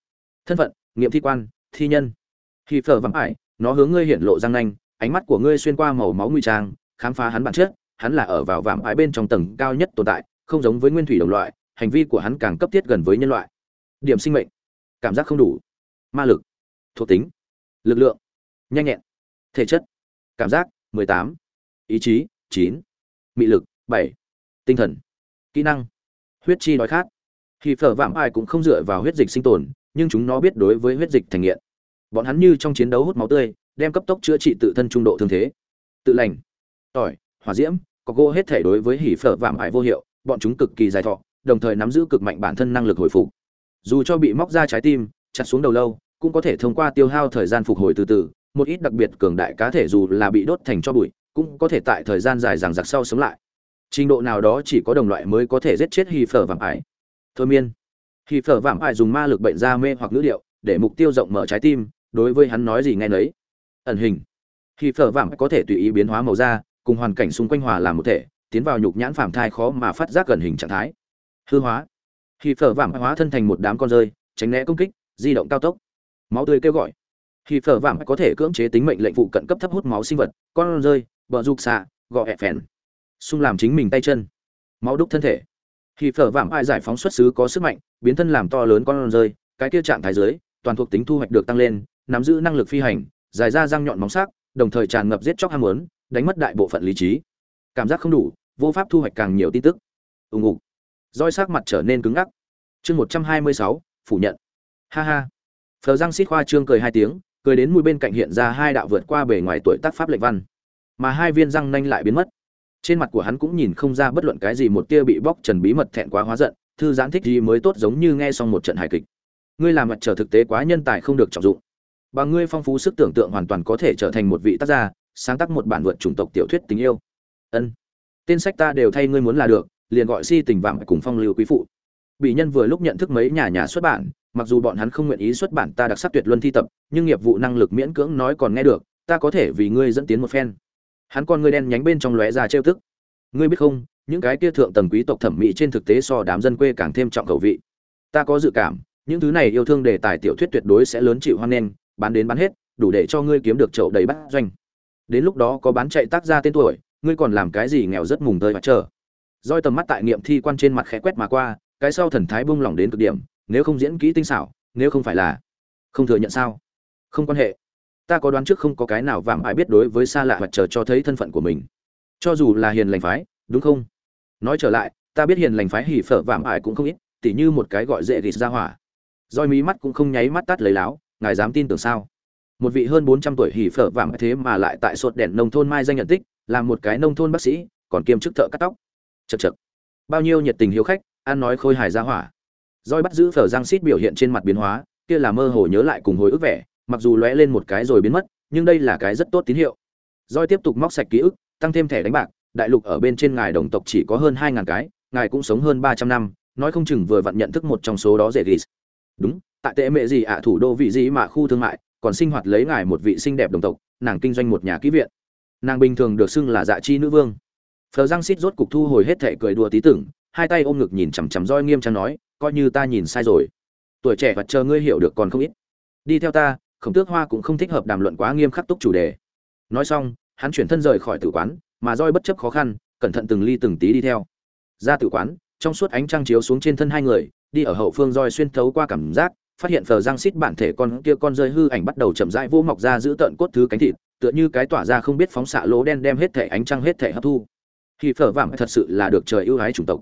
Thân phận, nghiệm thi quan, thi nhân. Khi phờ vắng ải, nó hướng ngươi hiện lộ răng nanh, ánh mắt của ngươi xuyên qua màu máu nguy trang, khám phá hắn bản chất. Hắn là ở vào vạm ải bên trong tầng cao nhất tồn tại, không giống với nguyên thủy đồng loại, hành vi của hắn càng cấp thiết gần với nhân loại. Điểm sinh mệnh. Cảm giác không đủ. Ma lực. Thuộc tính. Lực lượng. Nhanh nhẹn. Thể chất. Cảm giác 18. ý chí 9. mị lực 7. tinh thần. Kỹ năng. Huyết chi đói khát. Hỉ phở vạm ai cũng không dựa vào huyết dịch sinh tồn, nhưng chúng nó biết đối với huyết dịch thành nghiện. Bọn hắn như trong chiến đấu hút máu tươi, đem cấp tốc chữa trị tự thân trung độ thương thế. Tự lành, tỏi, hỏa diễm, có gỗ hết thể đối với hỉ phở vạm ải vô hiệu, bọn chúng cực kỳ dài thọ, đồng thời nắm giữ cực mạnh bản thân năng lực hồi phục. Dù cho bị móc ra trái tim, chặt xuống đầu lâu, cũng có thể thông qua tiêu hao thời gian phục hồi từ từ, một ít đặc biệt cường đại cá thể dù là bị đốt thành cho bụi, cũng có thể tại thời gian dài rằng giặc sau sống lại. Trình độ nào đó chỉ có đồng loại mới có thể giết chết hỉ phở vạm ải thôi miên. Khi phở vạm ải dùng ma lực bệnh ra mê hoặc ngữ điệu để mục tiêu rộng mở trái tim, đối với hắn nói gì nghe nấy. Ẩn hình. Khi phở vạm có thể tùy ý biến hóa màu da, cùng hoàn cảnh xung quanh hòa làm một thể, tiến vào nhục nhãn phàm thai khó mà phát giác gần hình trạng thái. Hư hóa. Khi phở vạm hóa thân thành một đám con rơi, tránh né công kích, di động cao tốc. Máu tươi kêu gọi. Khi phở vạm có thể cưỡng chế tính mệnh lệnh phụ cận cấp thấp hút máu sinh vật, con rơi, bờ rục xạ, gọ hẹ phèn. Xung làm chính mình tay chân. Máu đúc thân thể khi phở vạm ai giải phóng xuất xứ có sức mạnh, biến thân làm to lớn con rơi, cái kia trạng thái dưới, toàn thuộc tính thu hoạch được tăng lên, nắm giữ năng lực phi hành, dài ra răng nhọn móng sắc, đồng thời tràn ngập giết chóc ham muốn, đánh mất đại bộ phận lý trí. Cảm giác không đủ, vô pháp thu hoạch càng nhiều tin tức. Ùng ục. Roi sắc mặt trở nên cứng ngắc. Chương một trăm hai mươi sáu, phủ nhận. Ha ha. Phờ giang xít khoa trương cười hai tiếng, cười đến mũi bên cạnh hiện ra hai đạo vượt qua bề ngoài tuổi tác pháp lệnh văn. Mà hai viên răng nanh lại biến mất trên mặt của hắn cũng nhìn không ra bất luận cái gì một tia bị bóc trần bí mật thẹn quá hóa giận thư giãn thích gì mới tốt giống như nghe xong một trận hài kịch ngươi làm mặt trở thực tế quá nhân tài không được trọng dụng bằng ngươi phong phú sức tưởng tượng hoàn toàn có thể trở thành một vị tác gia, sáng tác một bản vượt chủng tộc tiểu thuyết tình yêu. Ân. Tên sách ta đều thay ngươi muốn là được, liền gọi si tình vạm cùng phong lưu quý phụ. Bị nhân vừa lúc nhận thức mấy nhà nhà xuất bản, mặc dù bọn hắn không nguyện ý xuất bản ta đặc sắc tuyệt luân thi tập, nhưng nghiệp vụ năng lực miễn cưỡng nói còn nghe được, ta có thể vì ngươi dẫn tiến một phen. Hắn con ngươi đen nhánh bên trong lóe ra trêu tức. Ngươi biết không, những cái kia thượng tầng quý tộc thẩm mỹ trên thực tế so đám dân quê càng thêm trọng khẩu vị. Ta có dự cảm, những thứ này yêu thương đề tài tiểu thuyết tuyệt đối sẽ lớn chịu hoan nghênh, bán đến bán hết đủ để cho ngươi kiếm được chậu đầy bát doanh đến lúc đó có bán chạy tác ra tên tuổi ngươi còn làm cái gì nghèo rất mùng tơi mà chờ roi tầm mắt tại nghiệm thi quan trên mặt khẽ quét mà qua cái sau thần thái bung lỏng đến cực điểm nếu không diễn kỹ tinh xảo nếu không phải là không thừa nhận sao không quan hệ ta có đoán trước không có cái nào vạm ai biết đối với xa lạ hoặc chờ cho thấy thân phận của mình. Cho dù là hiền lành phái, đúng không? Nói trở lại, ta biết hiền lành phái hỉ phở vạm ai cũng không ít, tỉ như một cái gọi dễ ghịt ra hỏa. Roi mí mắt cũng không nháy mắt tắt lấy láo, ngài dám tin tưởng sao? Một vị hơn bốn trăm tuổi hỉ phở vàng thế mà lại tại sột đèn nông thôn mai danh nhận tích, là một cái nông thôn bác sĩ, còn kiêm chức thợ cắt tóc. Chật chật bao nhiêu nhiệt tình hiếu khách, ăn nói khôi hài ra hỏa. Roi bắt giữ phở giang xít biểu hiện trên mặt biến hóa, kia là mơ hồ nhớ lại cùng hồi ức vẻ mặc dù lóe lên một cái rồi biến mất, nhưng đây là cái rất tốt tín hiệu. Roi tiếp tục móc sạch ký ức, tăng thêm thẻ đánh bạc, đại lục ở bên trên ngài đồng tộc chỉ có hơn hai ngàn cái, ngài cũng sống hơn ba trăm năm, nói không chừng vừa vặn nhận thức một trong số đó dễ ghis đúng, tại tệ mệ gì ạ, thủ đô vị gì mà khu thương mại, còn sinh hoạt lấy ngài một vị xinh đẹp đồng tộc, nàng kinh doanh một nhà kỹ viện. Nàng bình thường được xưng là dạ chi nữ vương. Phờ giang xít rốt cục thu hồi hết thể cười đùa tí tưởng, hai tay ôm ngực nhìn chằm chằm roi nghiêm trang nói, coi như ta nhìn sai rồi. Tuổi trẻ và chờ ngươi hiểu được còn không ít. Đi theo ta khổng tước hoa cũng không thích hợp đàm luận quá nghiêm khắc túc chủ đề. Nói xong, hắn chuyển thân rời khỏi tử quán, mà roi bất chấp khó khăn, cẩn thận từng ly từng tí đi theo. Ra tử quán, trong suốt ánh trăng chiếu xuống trên thân hai người, đi ở hậu phương roi xuyên thấu qua cảm giác, phát hiện phờ giang xít bản thể con kia con rơi hư ảnh bắt đầu chậm rãi vô mọc ra giữ tận cốt thứ cánh thịt, tựa như cái tỏa ra không biết phóng xạ lỗ đen đem hết thể ánh trăng hết thể hấp thu. Khi phở vảm thật sự là được trời ưu ái chủng tộc.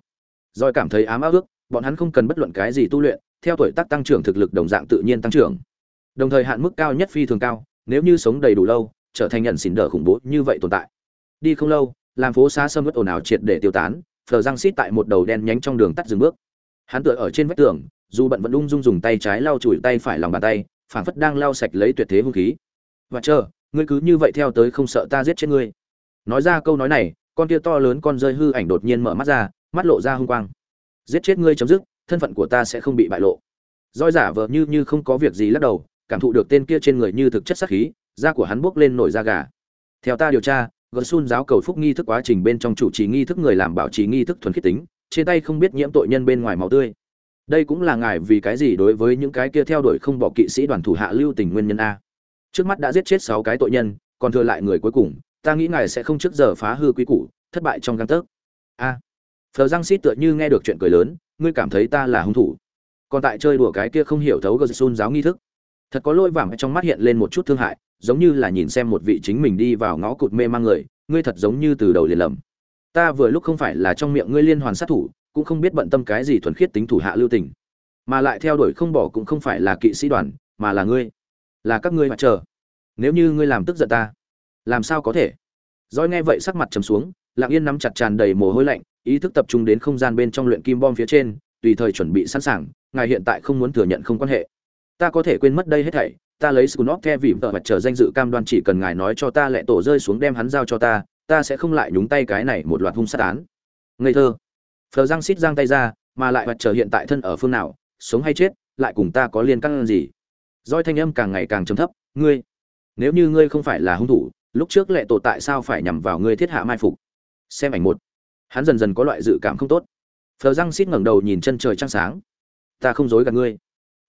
Roi cảm thấy ám áo ước, bọn hắn không cần bất luận cái gì tu luyện, theo tuổi tác tăng trưởng thực lực đồng dạng tự nhiên tăng trưởng đồng thời hạn mức cao nhất phi thường cao, nếu như sống đầy đủ lâu, trở thành nhận xỉn đỡ khủng bố như vậy tồn tại. Đi không lâu làm phố xa sâm ớt ồn ào triệt để tiêu tán phờ răng xít tại một đầu đen nhánh trong đường tắt dừng bước. Hắn tựa ở trên vách tường, dù bận vẫn ung dung dùng tay trái lau chùi tay phải lòng bàn tay, phảng phất đang lau sạch lấy tuyệt thế hung khí. Và chờ, ngươi cứ như vậy theo tới không sợ ta giết chết ngươi. Nói ra câu nói này, con kia to lớn con rơi hư ảnh đột nhiên mở mắt ra, mắt lộ ra hung quang. Giết chết ngươi chấm dứt, thân phận của ta sẽ không bị bại lộ. Roi giả vờ như như không có việc gì lắc đầu cảm thụ được tên kia trên người như thực chất sát khí, da của hắn buốc lên nổi da gà. Theo ta điều tra gờ sun giáo cầu phúc nghi thức quá trình bên trong chủ trì nghi thức người làm bảo trì nghi thức thuần khiết tính, trên tay không biết nhiễm tội nhân bên ngoài máu tươi. Đây cũng là ngài vì cái gì đối với những cái kia theo đuổi không bỏ kỵ sĩ đoàn thủ hạ lưu tình nguyên nhân a. Trước mắt đã giết chết sáu cái tội nhân, còn thừa lại người cuối cùng, ta nghĩ ngài sẽ không trước giờ phá hư quý củ, thất bại trong gang tấc. A. Phở giang xít tựa như nghe được chuyện cười lớn, ngươi cảm thấy ta là hung thủ. Còn tại chơi đùa cái kia không hiểu thấu gờ sun giáo nghi thức thật có lôi vàng trong mắt hiện lên một chút thương hại, giống như là nhìn xem một vị chính mình đi vào ngõ cụt mê mang người, ngươi thật giống như từ đầu liền lầm. Ta vừa lúc không phải là trong miệng ngươi liên hoàn sát thủ, cũng không biết bận tâm cái gì thuần khiết tính thủ hạ lưu tình. Mà lại theo đuổi không bỏ cũng không phải là kỵ sĩ đoàn, mà là ngươi. Là các ngươi mặt chờ. Nếu như ngươi làm tức giận ta, làm sao có thể? Roi nghe vậy sắc mặt trầm xuống, lặng yên nắm chặt tràn đầy mồ hôi lạnh, ý thức tập trung đến không gian bên trong luyện kim bom phía trên, tùy thời chuẩn bị sẵn sàng, ngài hiện tại không muốn thừa nhận không quan hệ ta có thể quên mất đây hết thảy ta lấy scunop The vì vợ mặt chờ danh dự cam đoan chỉ cần ngài nói cho ta lệ tổ rơi xuống đem hắn giao cho ta, ta sẽ không lại nhúng tay cái này một loạt hung sát án. Ngây thơ. Phờ giang xít giang tay ra mà lại mặt trời hiện tại thân ở phương nào sống hay chết lại cùng ta có liên căn gì? Roi thanh âm càng ngày càng trầm thấp ngươi nếu như ngươi không phải là hung thủ lúc trước lệ tổ tại sao phải nhằm vào ngươi thiết hạ mai phục? Xem ảnh một. Hắn dần dần có loại dự cảm không tốt. Phờ răng xít ngẩng đầu nhìn chân trời trăng sáng. Ta không dối gạt ngươi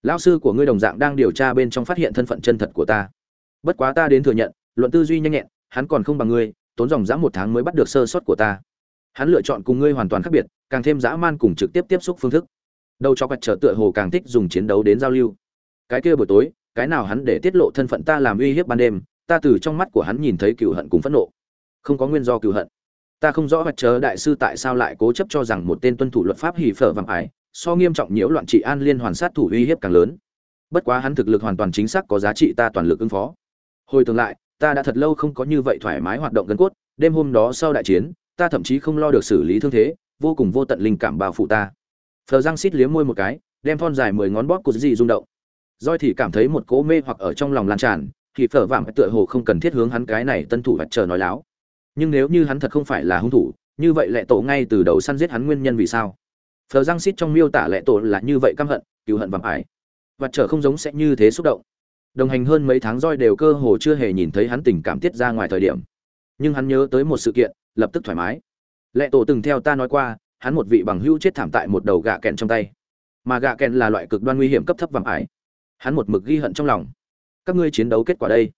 lão sư của ngươi đồng dạng đang điều tra bên trong phát hiện thân phận chân thật của ta. Bất quá ta đến thừa nhận, luận tư duy nhanh nhẹn, hắn còn không bằng ngươi, tốn dòng dã một tháng mới bắt được sơ sót của ta. Hắn lựa chọn cùng ngươi hoàn toàn khác biệt, càng thêm dã man cùng trực tiếp tiếp xúc phương thức. Đâu cho quạch trở tựa hồ càng thích dùng chiến đấu đến giao lưu. Cái kia buổi tối, cái nào hắn để tiết lộ thân phận ta làm uy hiếp ban đêm, ta từ trong mắt của hắn nhìn thấy cựu hận cùng phẫn nộ. Không có nguyên do cựu hận. Ta không rõ hoạch chớ đại sư tại sao lại cố chấp cho rằng một tên tuân thủ luật pháp hỉ phở vàng ải so nghiêm trọng nhiễu loạn trị an liên hoàn sát thủ uy hiếp càng lớn. Bất quá hắn thực lực hoàn toàn chính xác có giá trị ta toàn lực ứng phó. Hồi tương lại, ta đã thật lâu không có như vậy thoải mái hoạt động gần cốt, đêm hôm đó sau đại chiến, ta thậm chí không lo được xử lý thương thế, vô cùng vô tận linh cảm bao phủ ta. Phờ răng xít liếm môi một cái, đem thon dài mười ngón bóp của gì rung động. Roi thì cảm thấy một cỗ mê hoặc ở trong lòng lan tràn, thì phở vạm tựa hồ không cần thiết hướng hắn cái này tân thủ vạch chờ nói láo. Nhưng nếu như hắn thật không phải là hung thủ, như vậy lệ tổ ngay từ đầu săn giết hắn nguyên nhân vì sao? Phờ răng xít trong miêu tả lệ tổ là như vậy căm hận, cứu hận vàng ải và trở không giống sẽ như thế xúc động. Đồng hành hơn mấy tháng roi đều cơ hồ chưa hề nhìn thấy hắn tình cảm tiết ra ngoài thời điểm. Nhưng hắn nhớ tới một sự kiện, lập tức thoải mái. Lệ tổ từng theo ta nói qua, hắn một vị bằng hữu chết thảm tại một đầu gạ kèn trong tay. Mà gạ kèn là loại cực đoan nguy hiểm cấp thấp vàng ải hắn một mực ghi hận trong lòng. Các ngươi chiến đấu kết quả đây.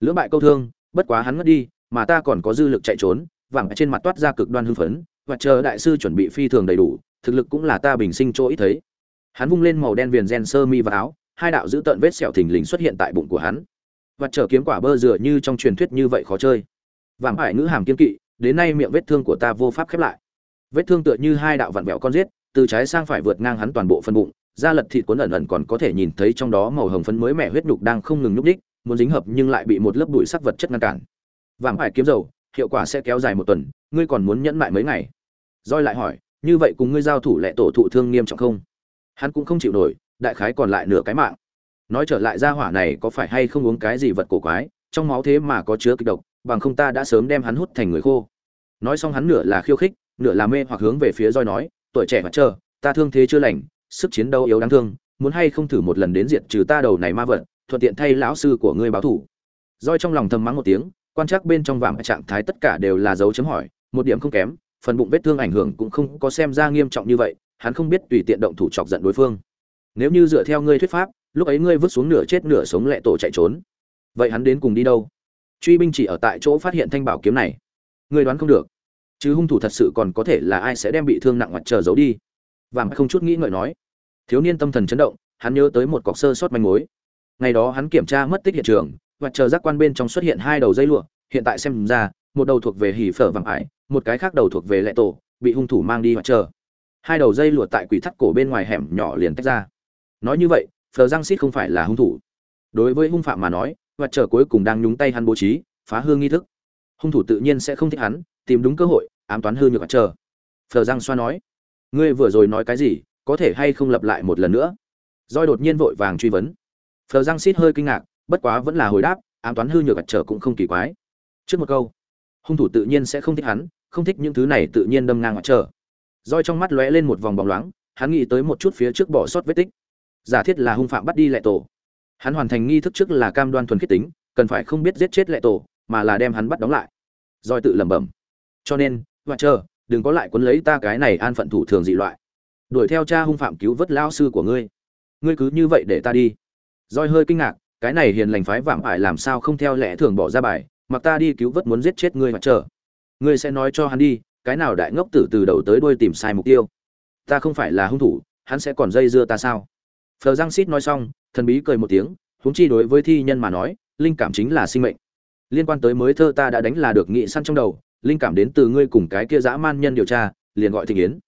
Lưỡng bại câu thương, bất quá hắn ngất đi, mà ta còn có dư lực chạy trốn vàng trên mặt toát ra cực đoan hưng phấn, và chờ đại sư chuẩn bị phi thường đầy đủ thực lực cũng là ta bình sinh chỗ ít thấy. Hắn vung lên màu đen viền gen sơ mi và áo, hai đạo giữ tợn vết sẹo thình lình xuất hiện tại bụng của hắn. Và trở kiếm quả bơ dừa như trong truyền thuyết như vậy khó chơi. Vàng ải ngữ hàm kiên kỵ, đến nay miệng vết thương của ta vô pháp khép lại. Vết thương tựa như hai đạo vặn vẹo con giết, từ trái sang phải vượt ngang hắn toàn bộ phân bụng, da lật thịt cuốn ẩn ẩn còn có thể nhìn thấy trong đó màu hồng phấn mới mẻ huyết nhục đang không ngừng nhúc nhích, muốn dính hợp nhưng lại bị một lớp bụi sắc vật chất ngăn cản. Vàng ải kiếm dầu, hiệu quả sẽ kéo dài một tuần, ngươi còn muốn nhẫn mại mấy ngày? Roi lại hỏi như vậy cùng ngươi giao thủ lệ tổ thụ thương nghiêm trọng không? Hắn cũng không chịu nổi, đại khái còn lại nửa cái mạng. Nói trở lại ra hỏa này có phải hay không uống cái gì vật cổ quái, trong máu thế mà có chứa kịch độc, bằng không ta đã sớm đem hắn hút thành người khô. Nói xong hắn nửa là khiêu khích, nửa là mê hoặc hướng về phía roi nói, tuổi trẻ mặt chờ, ta thương thế chưa lành, sức chiến đấu yếu đáng thương, muốn hay không thử một lần đến diệt trừ ta đầu này ma vật, thuận tiện thay lão sư của ngươi báo thủ. Roi trong lòng thầm mắng một tiếng, quan trắc bên trong vàng trạng thái tất cả đều là dấu chấm hỏi, một điểm không kém phần bụng vết thương ảnh hưởng cũng không có xem ra nghiêm trọng như vậy, hắn không biết tùy tiện động thủ chọc giận đối phương. Nếu như dựa theo ngươi thuyết pháp, lúc ấy ngươi vứt xuống nửa chết nửa sống lẹ tổ chạy trốn. Vậy hắn đến cùng đi đâu? Truy binh chỉ ở tại chỗ phát hiện thanh bảo kiếm này. Ngươi đoán không được. Chứ hung thủ thật sự còn có thể là ai sẽ đem bị thương nặng mặt chờ giấu đi? Vàng không chút nghĩ ngợi nói. Thiếu niên tâm thần chấn động, hắn nhớ tới một cọc sơ sót manh mối. Ngày đó hắn kiểm tra mất tích hiện trường, và chờ giác quan bên trong xuất hiện hai đầu dây lụa, hiện tại xem ra, một đầu thuộc về hỉ phở vàng ải một cái khác đầu thuộc về lệ tổ, bị hung thủ mang đi và chờ. Hai đầu dây lụa tại quỷ thắt cổ bên ngoài hẻm nhỏ liền tách ra. Nói như vậy, phờ giang xít không phải là hung thủ. Đối với hung phạm mà nói, và chờ cuối cùng đang nhúng tay hắn bố trí, phá hương nghi thức. Hung thủ tự nhiên sẽ không thích hắn, tìm đúng cơ hội, ám toán hư nhược và chờ. Phờ giang xoa nói, ngươi vừa rồi nói cái gì, có thể hay không lặp lại một lần nữa? Roi đột nhiên vội vàng truy vấn. Phờ giang xít hơi kinh ngạc, bất quá vẫn là hồi đáp, ám toán hư nhược và chờ cũng không kỳ quái. Trước một câu, hung thủ tự nhiên sẽ không thích hắn không thích những thứ này tự nhiên đâm ngang ngoặt trở roi trong mắt lóe lên một vòng bóng loáng, hắn nghĩ tới một chút phía trước bỏ sót vết tích. Giả thiết là hung phạm bắt đi lệ tổ. Hắn hoàn thành nghi thức trước là cam đoan thuần khiết tính, cần phải không biết giết chết lệ tổ, mà là đem hắn bắt đóng lại. Roi tự lẩm bẩm. Cho nên ngoặt chờ, đừng có lại quấn lấy ta cái này an phận thủ thường dị loại. Đuổi theo cha hung phạm cứu vớt lao sư của ngươi. Ngươi cứ như vậy để ta đi. Roi hơi kinh ngạc, cái này hiền lành phái vạm ải làm sao không theo lẽ thường bỏ ra bài, mặc ta đi cứu vớt muốn giết chết ngươi mà chờ ngươi sẽ nói cho hắn đi, cái nào đại ngốc tử từ đầu tới đuôi tìm sai mục tiêu. Ta không phải là hung thủ, hắn sẽ còn dây dưa ta sao? Phờ giang xít nói xong, thần bí cười một tiếng, huống chi đối với thi nhân mà nói, linh cảm chính là sinh mệnh. Liên quan tới mới thơ ta đã đánh là được nghị săn trong đầu, linh cảm đến từ ngươi cùng cái kia dã man nhân điều tra, liền gọi thịnh yến.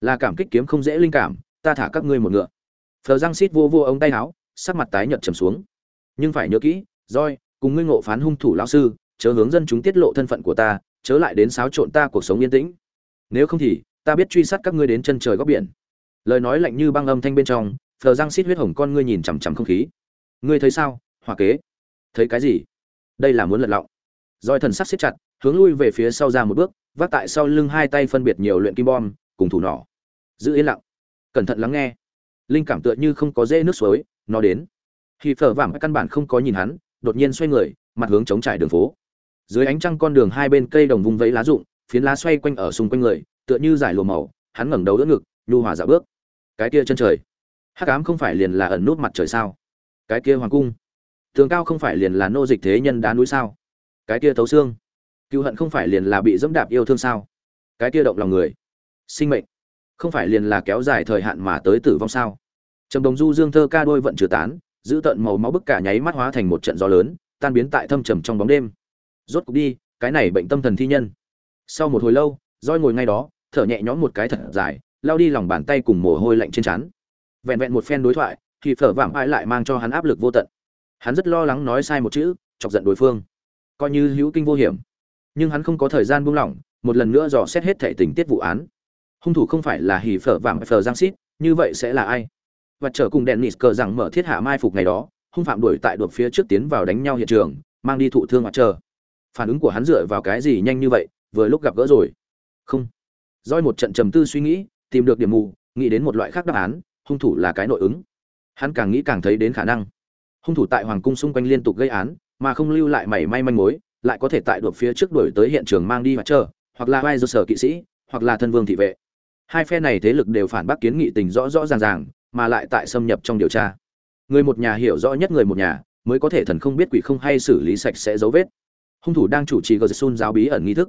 Là cảm kích kiếm không dễ linh cảm, ta thả các ngươi một ngựa. Phờ giang xít vô vô ống tay áo, sắc mặt tái nhợt trầm xuống. Nhưng phải nhớ kỹ roi cùng ngươi ngộ phán hung thủ lão sư, chớ hướng dân chúng tiết lộ thân phận của ta chớ lại đến xáo trộn ta cuộc sống yên tĩnh. Nếu không thì, ta biết truy sát các ngươi đến chân trời góc biển. Lời nói lạnh như băng âm thanh bên trong, phờ răng xít huyết hồng con ngươi nhìn chằm chằm không khí. Ngươi thấy sao hòa kế? Thấy cái gì? Đây là muốn lật lọng. Roi thần sắc siết chặt, hướng lui về phía sau ra một bước, vác tại sau lưng hai tay phân biệt nhiều luyện kim bom, cùng thủ nỏ. Giữ yên lặng, cẩn thận lắng nghe. Linh cảm tựa như không có dễ nước suối, nó đến. Khi phở vảm căn bản không có nhìn hắn, đột nhiên xoay người, mặt hướng chống trải đường phố dưới ánh trăng con đường hai bên cây đồng vung vẫy lá rụng, phiến lá xoay quanh ở xung quanh người, tựa như giải lùa màu, hắn ngẩng đầu đỡ ngực, nhu hòa dạo bước. Cái kia chân trời, hắc ám không phải liền là ẩn nút mặt trời sao? Cái kia hoàng cung, tường cao không phải liền là nô dịch thế nhân đá núi sao? Cái kia tấu xương cựu hận không phải liền là bị dẫm đạp yêu thương sao? Cái kia động lòng người, sinh mệnh, không phải liền là kéo dài thời hạn mà tới tử vong sao? Trầm đồng du dương thơ ca đôi vận trừ tán, giữ tận màu máu bức cả nháy mắt hóa thành một trận gió lớn, tan biến tại thâm trầm trong bóng đêm rốt cục đi, cái này bệnh tâm thần thi nhân. Sau một hồi lâu roi ngồi ngay đó, thở nhẹ nhõm một cái thật dài lao đi lòng bàn tay cùng mồ hôi lạnh trên trán. Vẹn vẹn một phen đối thoại, thì phở vảm ai lại mang cho hắn áp lực vô tận. Hắn rất lo lắng nói sai một chữ, chọc giận đối phương. Coi như hữu kinh vô hiểm. Nhưng hắn không có thời gian buông lỏng, một lần nữa dò xét hết thể tình tiết vụ án. Hung thủ không phải là hỉ phở vảm phở giang xít, như vậy sẽ là ai? Và trở cùng đèn nịt cờ rằng mở thiết hạ mai phục ngày đó, hung phạm đuổi tại đột phía trước tiến vào đánh nhau hiện trường, mang đi thụ thương mặt chờ phản ứng của hắn dựa vào cái gì nhanh như vậy, vừa lúc gặp gỡ rồi. Không. Doi một trận trầm tư suy nghĩ, tìm được điểm mù, nghĩ đến một loại khác đáp án, hung thủ là cái nội ứng. Hắn càng nghĩ càng thấy đến khả năng. Hung thủ tại hoàng cung xung quanh liên tục gây án, mà không lưu lại mảy may manh mối, lại có thể tại đột phía trước đuổi tới hiện trường mang đi mặt chờ, hoặc là vai do sở kỵ sĩ, hoặc là thân vương thị vệ. Hai phe này thế lực đều phản bác kiến nghị tình rõ rõ ràng ràng, mà lại tại xâm nhập trong điều tra. Người một nhà hiểu rõ nhất người một nhà, mới có thể thần không biết quỷ không hay xử lý sạch sẽ dấu vết hung thủ đang chủ trì gờ sun giáo bí ẩn nghi thức.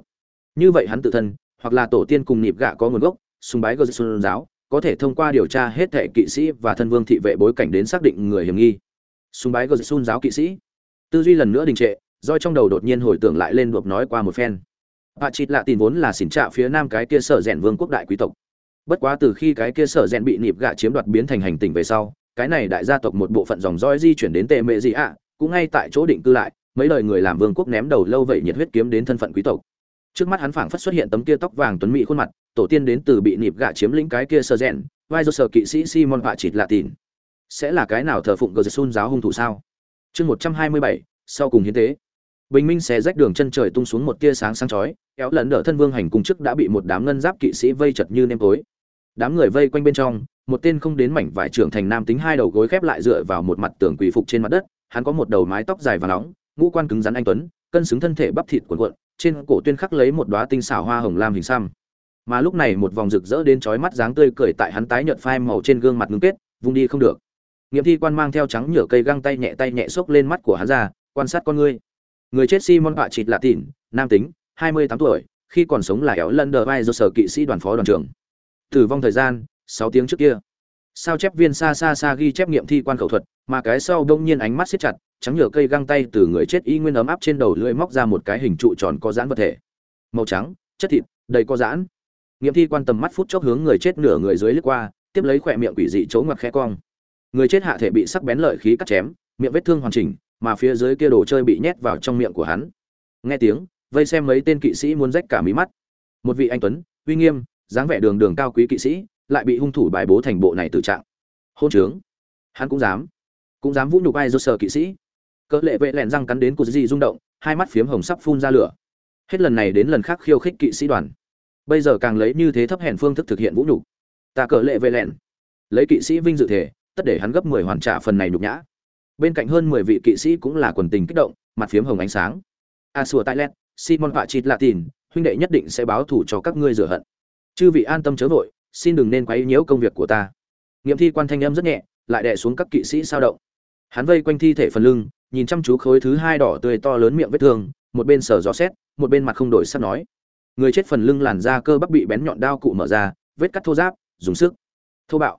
Như vậy hắn tự thân, hoặc là tổ tiên cùng nịp gạ có nguồn gốc, sùng bái gờ sun giáo, có thể thông qua điều tra hết thệ kỵ sĩ và thân vương thị vệ bối cảnh đến xác định người hiểm nghi. Sùng bái gờ sun giáo kỵ sĩ. Tư duy lần nữa đình trệ do trong đầu đột nhiên hồi tưởng lại lên đột nói qua một phen. Bà chịt lạ tin vốn là xỉn trạ phía nam cái kia sở rèn vương quốc đại quý tộc. Bất quá từ khi cái kia sở rèn bị nịp gạ chiếm đoạt biến thành hành tỉnh về sau, cái này đại gia tộc một bộ phận dòng dõi di chuyển đến tệ mệ gì ạ, cũng ngay tại chỗ định cư lại mấy đời người làm vương quốc ném đầu lâu vậy nhiệt huyết kiếm đến thân phận quý tộc. Trước mắt hắn phảng phất xuất hiện tấm kia tóc vàng tuấn mỹ khuôn mặt, tổ tiên đến từ bị nịp gạ chiếm lĩnh cái kia sơ rèn, vai do sở kỵ sĩ simon vạ chịt lạ tìn. Sẽ là cái nào thờ phụng gờ sun giáo hung thủ sao? Chương một trăm hai mươi bảy, sau cùng hiến tế. Bình minh xé rách đường chân trời tung xuống một tia sáng sáng chói, kéo lấn đỡ thân vương hành cung chức đã bị một đám ngân giáp kỵ sĩ vây chật như nêm tối. Đám người vây quanh bên trong, một tên không đến mảnh vải trưởng thành nam tính hai đầu gối khép lại dựa vào một mặt tường quỳ phục trên mặt đất, hắn có một đầu mái tóc dài và nóng ngũ quan cứng rắn anh tuấn, cân xứng thân thể bắp thịt cuộn cuộn, trên cổ tuyên khắc lấy một đóa tinh xảo hoa hồng lam hình xăm. Mà lúc này một vòng rực rỡ đến chói mắt dáng tươi cười tại hắn tái nhợt phai màu trên gương mặt ngưng kết vùng đi không được. Nghiệm thi quan mang theo trắng nhựa cây găng tay nhẹ tay nhẹ xốc lên mắt của hắn ra, quan sát con ngươi. Người chết simon bạ Trịt là tỉn nam tính, hai mươi tám tuổi, khi còn sống là éo lân đờ vai do sở kỵ sĩ đoàn phó đoàn trưởng. Tử vong thời gian, sáu tiếng trước kia. Sao chép viên xa xa xa ghi chép nghiệm thi quan khẩu thuật, mà cái sau đông nhiên ánh mắt siết chặt trắng nhựa cây găng tay từ người chết y nguyên ấm áp trên đầu lưỡi móc ra một cái hình trụ tròn có giãn vật thể. Màu trắng, chất thịt, đầy có giãn. Nghiệm thi quan tầm mắt phút chốc hướng người chết nửa người dưới lướt qua, tiếp lấy khỏe miệng quỷ dị chỗ ngoặt khe cong. Người chết hạ thể bị sắc bén lợi khí cắt chém, miệng vết thương hoàn chỉnh, mà phía dưới kia đồ chơi bị nhét vào trong miệng của hắn. Nghe tiếng, vây xem mấy tên kỵ sĩ muốn rách cả mí mắt. Một vị anh tuấn, uy nghiêm, dáng vẻ đường đường cao quý kỵ sĩ, lại bị hung thủ bài bố thành bộ này tự trạng. Hôn trướng. Hắn cũng dám. Cũng dám vũ nhục ai do sở kỵ sĩ cỡ lệ vệ lẹn răng cắn đến cụt gì rung động, hai mắt phiếm hồng sắp phun ra lửa. Hết lần này đến lần khác khiêu khích kỵ sĩ đoàn. Bây giờ càng lấy như thế thấp hèn phương thức thực hiện vũ nhục. Ta cỡ lệ vệ lẹn. Lấy kỵ sĩ vinh dự thể, tất để hắn gấp mười hoàn trả phần này nhục nhã. Bên cạnh hơn mười vị kỵ sĩ cũng là quần tình kích động, mặt phiếm hồng ánh sáng. A sùa tai lét simon vạ chịt latin huynh đệ nhất định sẽ báo thủ cho các ngươi rửa hận. Chư vị an tâm chớ vội, xin đừng nên quấy nhiễu công việc của ta. Nghiệm thi quan thanh âm rất nhẹ, lại đè xuống các kỵ sĩ sao động. Hắn vây quanh thi thể phần lưng nhìn chăm chú khối thứ hai đỏ tươi to lớn miệng vết thương, một bên sờ gió xét một bên mặt không đổi sắc nói. Người chết phần lưng làn da cơ bắp bị bén nhọn đao cụ mở ra, vết cắt thô giáp dùng sức. Thô bạo.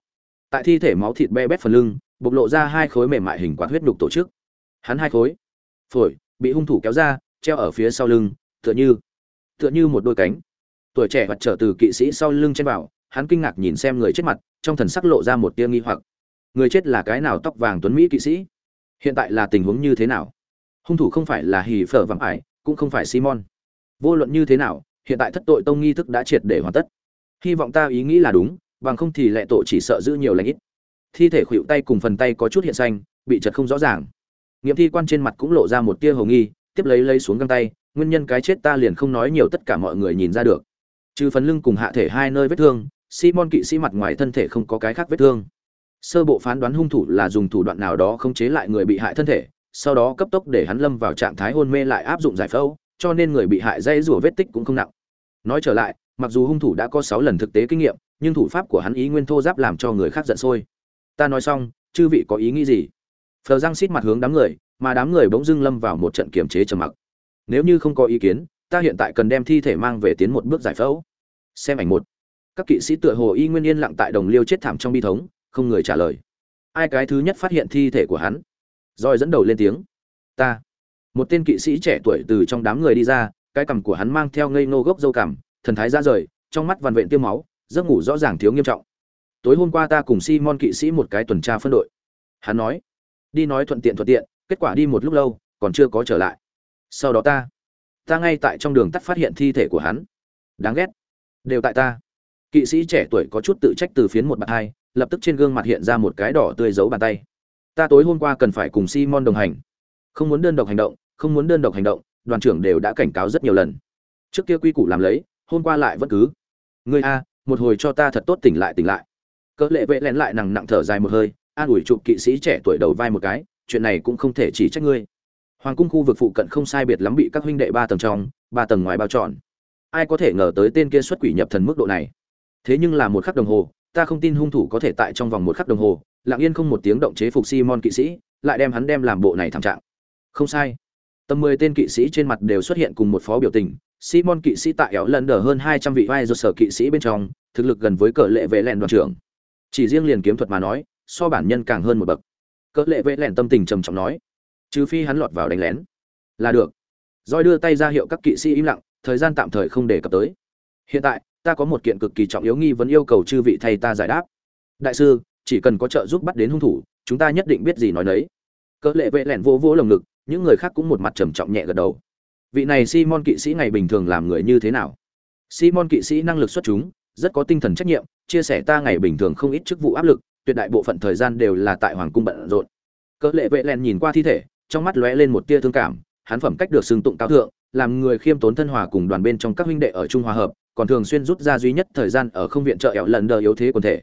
Tại thi thể máu thịt be bét phần lưng, bộc lộ ra hai khối mềm mại hình quạt huyết đục tổ chức. Hắn hai khối. Phổi, bị hung thủ kéo ra, treo ở phía sau lưng, tựa như tựa như một đôi cánh. Tuổi trẻ mặt trở từ kỵ sĩ sau lưng trên bảo hắn kinh ngạc nhìn xem người chết mặt, trong thần sắc lộ ra một tia nghi hoặc. Người chết là cái nào tóc vàng tuấn mỹ kỵ sĩ? Hiện tại là tình huống như thế nào? Hung thủ không phải là hì phở vàng ải, cũng không phải simon. Vô luận như thế nào, hiện tại thất tội tông nghi thức đã triệt để hoàn tất. Hy vọng ta ý nghĩ là đúng, bằng không thì lệ tội chỉ sợ giữ nhiều lãnh ít. Thi thể khuỵu tay cùng phần tay có chút hiện xanh, bị chật không rõ ràng. Nghiệm thi quan trên mặt cũng lộ ra một tia hầu nghi, tiếp lấy lấy xuống găng tay, nguyên nhân cái chết ta liền không nói nhiều tất cả mọi người nhìn ra được. Trừ phần lưng cùng hạ thể hai nơi vết thương, simon kỵ sĩ mặt ngoài thân thể không có cái khác vết thương sơ bộ phán đoán hung thủ là dùng thủ đoạn nào đó không chế lại người bị hại thân thể, sau đó cấp tốc để hắn lâm vào trạng thái hôn mê lại áp dụng giải phẫu, cho nên người bị hại dây rủa vết tích cũng không nặng. Nói trở lại, mặc dù hung thủ đã có sáu lần thực tế kinh nghiệm, nhưng thủ pháp của hắn ý nguyên thô giáp làm cho người khác giận sôi. Ta nói xong, chư vị có ý nghĩ gì? Phờ răng xít mặt hướng đám người, mà đám người bỗng dưng lâm vào một trận kiềm chế trầm mặc. Nếu như không có ý kiến, ta hiện tại cần đem thi thể mang về tiến một bước giải phẫu. Xem ảnh một. Các kỵ sĩ tựa hồ y nguyên yên lặng tại đồng liêu chết thảm trong bi thống không người trả lời. Ai cái thứ nhất phát hiện thi thể của hắn? Roi dẫn đầu lên tiếng. Ta. Một tên kỵ sĩ trẻ tuổi từ trong đám người đi ra, cái cằm của hắn mang theo ngây ngô gốc dâu cằm, thần thái ra rời, trong mắt vằn vện tiêm máu, giấc ngủ rõ ràng thiếu nghiêm trọng. Tối hôm qua ta cùng simon kỵ sĩ một cái tuần tra phân đội. Hắn nói, đi nói thuận tiện thuận tiện, kết quả đi một lúc lâu, còn chưa có trở lại. Sau đó ta ta ngay tại trong đường tắt phát hiện thi thể của hắn. Đáng ghét. Đều tại ta. Kỵ sĩ trẻ tuổi có chút tự trách từ phiến một bạn hai lập tức trên gương mặt hiện ra một cái đỏ tươi giấu bàn tay. Ta tối hôm qua cần phải cùng simon đồng hành. Không muốn đơn độc hành động, không muốn đơn độc hành động, đoàn trưởng đều đã cảnh cáo rất nhiều lần. Trước kia quy củ làm lấy, hôm qua lại vẫn cứ. Ngươi a, một hồi cho ta thật tốt tỉnh lại tỉnh lại. Cỡ lệ vệ lén lại nặng nặng thở dài một hơi, an ủi chụp kỵ sĩ trẻ tuổi đầu vai một cái, chuyện này cũng không thể chỉ trách ngươi. Hoàng cung khu vực phụ cận không sai biệt lắm bị các huynh đệ ba tầng trong, ba tầng ngoài bao trọn. Ai có thể ngờ tới tên kia xuất quỷ nhập thần mức độ này. Thế nhưng là một khắc đồng hồ ta không tin hung thủ có thể tại trong vòng một khắc đồng hồ, lặng yên không một tiếng động chế phục simon kỵ sĩ, lại đem hắn đem làm bộ này thảm trạng. Không sai. Tầm mười tên kỵ sĩ trên mặt đều xuất hiện cùng một phó biểu tình, simon kỵ sĩ tại éo lần đờ hơn hai trăm vị vai do sở kỵ sĩ bên trong, thực lực gần với cờ lệ vệ lẹn đoàn trưởng. Chỉ riêng liền kiếm thuật mà nói, so bản nhân càng hơn một bậc. Cỡ lệ vệ lẹn tâm tình trầm trọng nói, trừ phi hắn lọt vào đánh lén. Là được. Roi đưa tay ra hiệu các kỵ sĩ im lặng, thời gian tạm thời không đề cập tới. Hiện tại ta có một kiện cực kỳ trọng yếu nghi vấn yêu cầu chư vị thay ta giải đáp. Đại sư, chỉ cần có trợ giúp bắt đến hung thủ, chúng ta nhất định biết gì nói nấy. Cỡ lệ vệ lẻn vô vô lồng ngực, những người khác cũng một mặt trầm trọng nhẹ gật đầu. Vị này simon kỵ sĩ ngày bình thường làm người như thế nào? Simon kỵ sĩ năng lực xuất chúng, rất có tinh thần trách nhiệm, chia sẻ ta ngày bình thường không ít chức vụ áp lực, tuyệt đại bộ phận thời gian đều là tại hoàng cung bận rộn. Cỡ lệ vệ lẻn nhìn qua thi thể, trong mắt lóe lên một tia thương cảm, hắn phẩm cách được xưng tụng cao thượng làm người khiêm tốn thân hòa cùng đoàn bên trong các huynh đệ ở trung hòa hợp còn thường xuyên rút ra duy nhất thời gian ở không viện trợ ẻo lần đờ yếu thế quần thể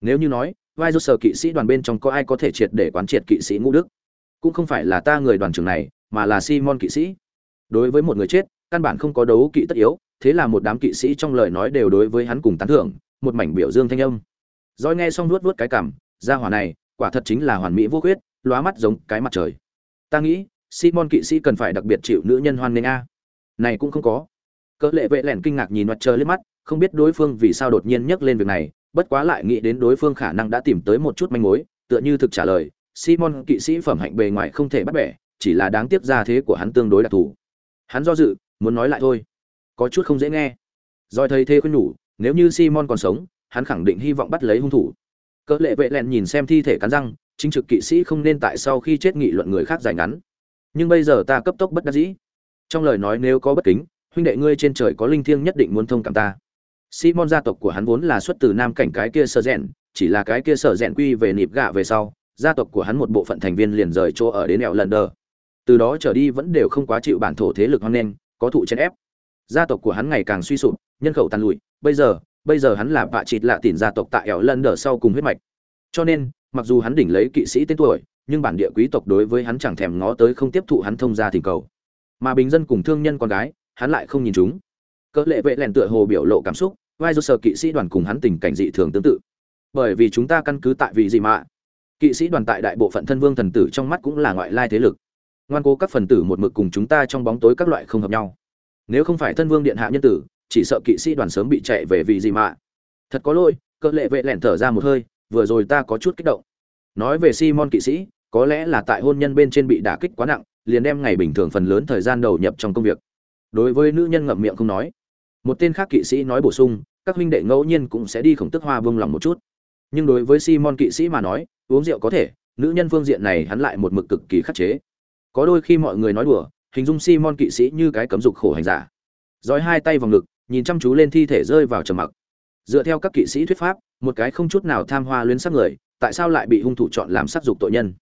nếu như nói vai rút sở kỵ sĩ đoàn bên trong có ai có thể triệt để quán triệt kỵ sĩ ngũ đức cũng không phải là ta người đoàn trưởng này mà là simon kỵ sĩ đối với một người chết căn bản không có đấu kỵ tất yếu thế là một đám kỵ sĩ trong lời nói đều đối với hắn cùng tán thưởng một mảnh biểu dương thanh âm Rồi nghe xong nuốt nuốt cái cảm, gia hỏa này, quả thật chính là hoàn mỹ vô khuyết, lóa mắt giống cái mặt trời. Ta nghĩ, Simon kỵ sĩ cần phải đặc biệt chịu nữ nhân hoan nghênh a. Này cũng không có. Cỡ lệ vệ lẻn kinh ngạc nhìn mặt trời lên mắt, không biết đối phương vì sao đột nhiên nhắc lên việc này, bất quá lại nghĩ đến đối phương khả năng đã tìm tới một chút manh mối, tựa như thực trả lời, Simon kỵ sĩ phẩm hạnh bề ngoài không thể bắt bẻ, chỉ là đáng tiếc ra thế của hắn tương đối đặc thù. Hắn do dự, muốn nói lại thôi, có chút không dễ nghe. Rồi thấy thế khuyên nhủ, nếu như Simon còn sống, hắn khẳng định hy vọng bắt lấy hung thủ. Cỡ lệ vệ lẹn nhìn xem thi thể cắn răng, chính trực kỵ sĩ không nên tại sau khi chết nghị luận người khác giải ngắn. Nhưng bây giờ ta cấp tốc bất đắc dĩ. Trong lời nói nếu có bất kính, huynh đệ ngươi trên trời có linh thiêng nhất định muốn thông cảm ta. Simon gia tộc của hắn vốn là xuất từ nam cảnh cái kia sở rèn, chỉ là cái kia sở rèn quy về nịp gạ về sau, gia tộc của hắn một bộ phận thành viên liền rời chỗ ở đến nẻo lần đờ. Từ đó trở đi vẫn đều không quá chịu bản thổ thế lực hoan nên, có thụ chèn ép. Gia tộc của hắn ngày càng suy sụp, nhân khẩu tàn lụi, bây giờ, bây giờ hắn là vạ chịt lạ tỉn gia tộc tại ẻo lần đờ sau cùng huyết mạch cho nên mặc dù hắn đỉnh lấy kỵ sĩ tên tuổi nhưng bản địa quý tộc đối với hắn chẳng thèm ngó tới không tiếp thụ hắn thông gia thỉnh cầu mà bình dân cùng thương nhân con gái, hắn lại không nhìn chúng. Cỡ lệ vệ lèn tựa hồ biểu lộ cảm xúc, vai do sở kỵ sĩ đoàn cùng hắn tình cảnh dị thường tương tự. Bởi vì chúng ta căn cứ tại vì gì mà. Kỵ sĩ đoàn tại đại bộ phận thân vương thần tử trong mắt cũng là ngoại lai thế lực. Ngoan cố các phần tử một mực cùng chúng ta trong bóng tối các loại không hợp nhau. Nếu không phải thân vương điện hạ nhân tử, chỉ sợ kỵ sĩ đoàn sớm bị chạy về vì gì mà. Thật có lỗi, cỡ lệ vệ lẻn thở ra một hơi, vừa rồi ta có chút kích động. Nói về simon kỵ sĩ, có lẽ là tại hôn nhân bên trên bị đả kích quá nặng liền đem ngày bình thường phần lớn thời gian đầu nhập trong công việc. Đối với nữ nhân ngậm miệng không nói, một tên khác kỵ sĩ nói bổ sung, các huynh đệ ngẫu nhiên cũng sẽ đi khổng tức hoa vương lòng một chút. Nhưng đối với simon kỵ sĩ mà nói, uống rượu có thể, nữ nhân phương diện này hắn lại một mực cực kỳ khắc chế. Có đôi khi mọi người nói đùa, hình dung simon kỵ sĩ như cái cấm dục khổ hành giả. Dõi hai tay vào ngực, nhìn chăm chú lên thi thể rơi vào trầm mặc. Dựa theo các kỵ sĩ thuyết pháp, một cái không chút nào tham hoa luyến sắc người, tại sao lại bị hung thủ chọn làm sắc dục tội nhân?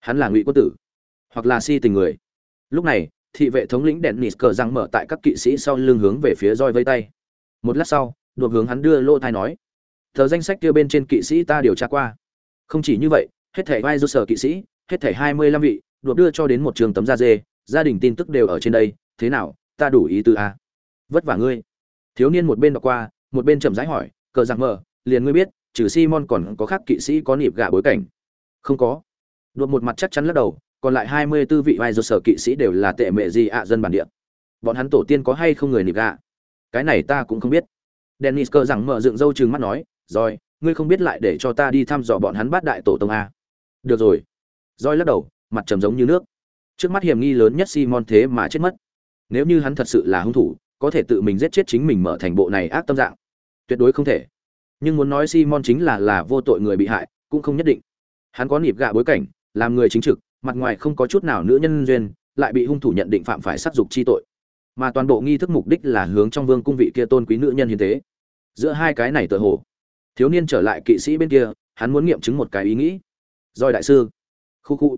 Hắn là ngụy quân tử hoặc là si tình người. Lúc này, thị vệ thống lĩnh đèn nịt cờ răng mở tại các kỵ sĩ sau lưng hướng về phía roi vây tay. Một lát sau, đột hướng hắn đưa lô thai nói, tờ danh sách kia bên trên kỵ sĩ ta điều tra qua. Không chỉ như vậy, hết thảy vai do sở kỵ sĩ, hết thảy hai mươi lăm vị đột đưa cho đến một trường tấm da dê, gia đình tin tức đều ở trên đây, thế nào, ta đủ ý tư a à? vất vả ngươi. Thiếu niên một bên đọc qua, một bên chậm rãi hỏi, cờ giặc mờ liền ngươi biết, trừ simon còn có khác kỵ sĩ có nịp gạ bối cảnh? Không có. Đột một mặt chắc chắn lắc đầu còn lại hai mươi 24 vị vai sở kỵ sĩ đều là tệ mẹ gì ạ dân bản địa. Bọn hắn tổ tiên có hay không người nịp gạ? Cái này ta cũng không biết. Dennis cơ rằng mở dựng râu chừng mắt nói, rồi, ngươi không biết lại để cho ta đi thăm dò bọn hắn bát đại tổ tông a. Được rồi. Roi lắc đầu, mặt trầm giống như nước. Trước mắt hiểm nghi lớn nhất simon thế mà chết mất. Nếu như hắn thật sự là hung thủ, có thể tự mình giết chết chính mình mở thành bộ này ác tâm dạng. Tuyệt đối không thể. Nhưng muốn nói simon chính là là vô tội người bị hại, cũng không nhất định. Hắn có nịp gạ bối cảnh, làm người chính trực mặt ngoài không có chút nào nữ nhân duyên, lại bị hung thủ nhận định phạm phải sát dục chi tội. Mà toàn bộ nghi thức mục đích là hướng trong vương cung vị kia tôn quý nữ nhân hiến tế. Giữa hai cái này tựa hồ, thiếu niên trở lại kỵ sĩ bên kia, hắn muốn nghiệm chứng một cái ý nghĩ. Roi đại sư, khu khu,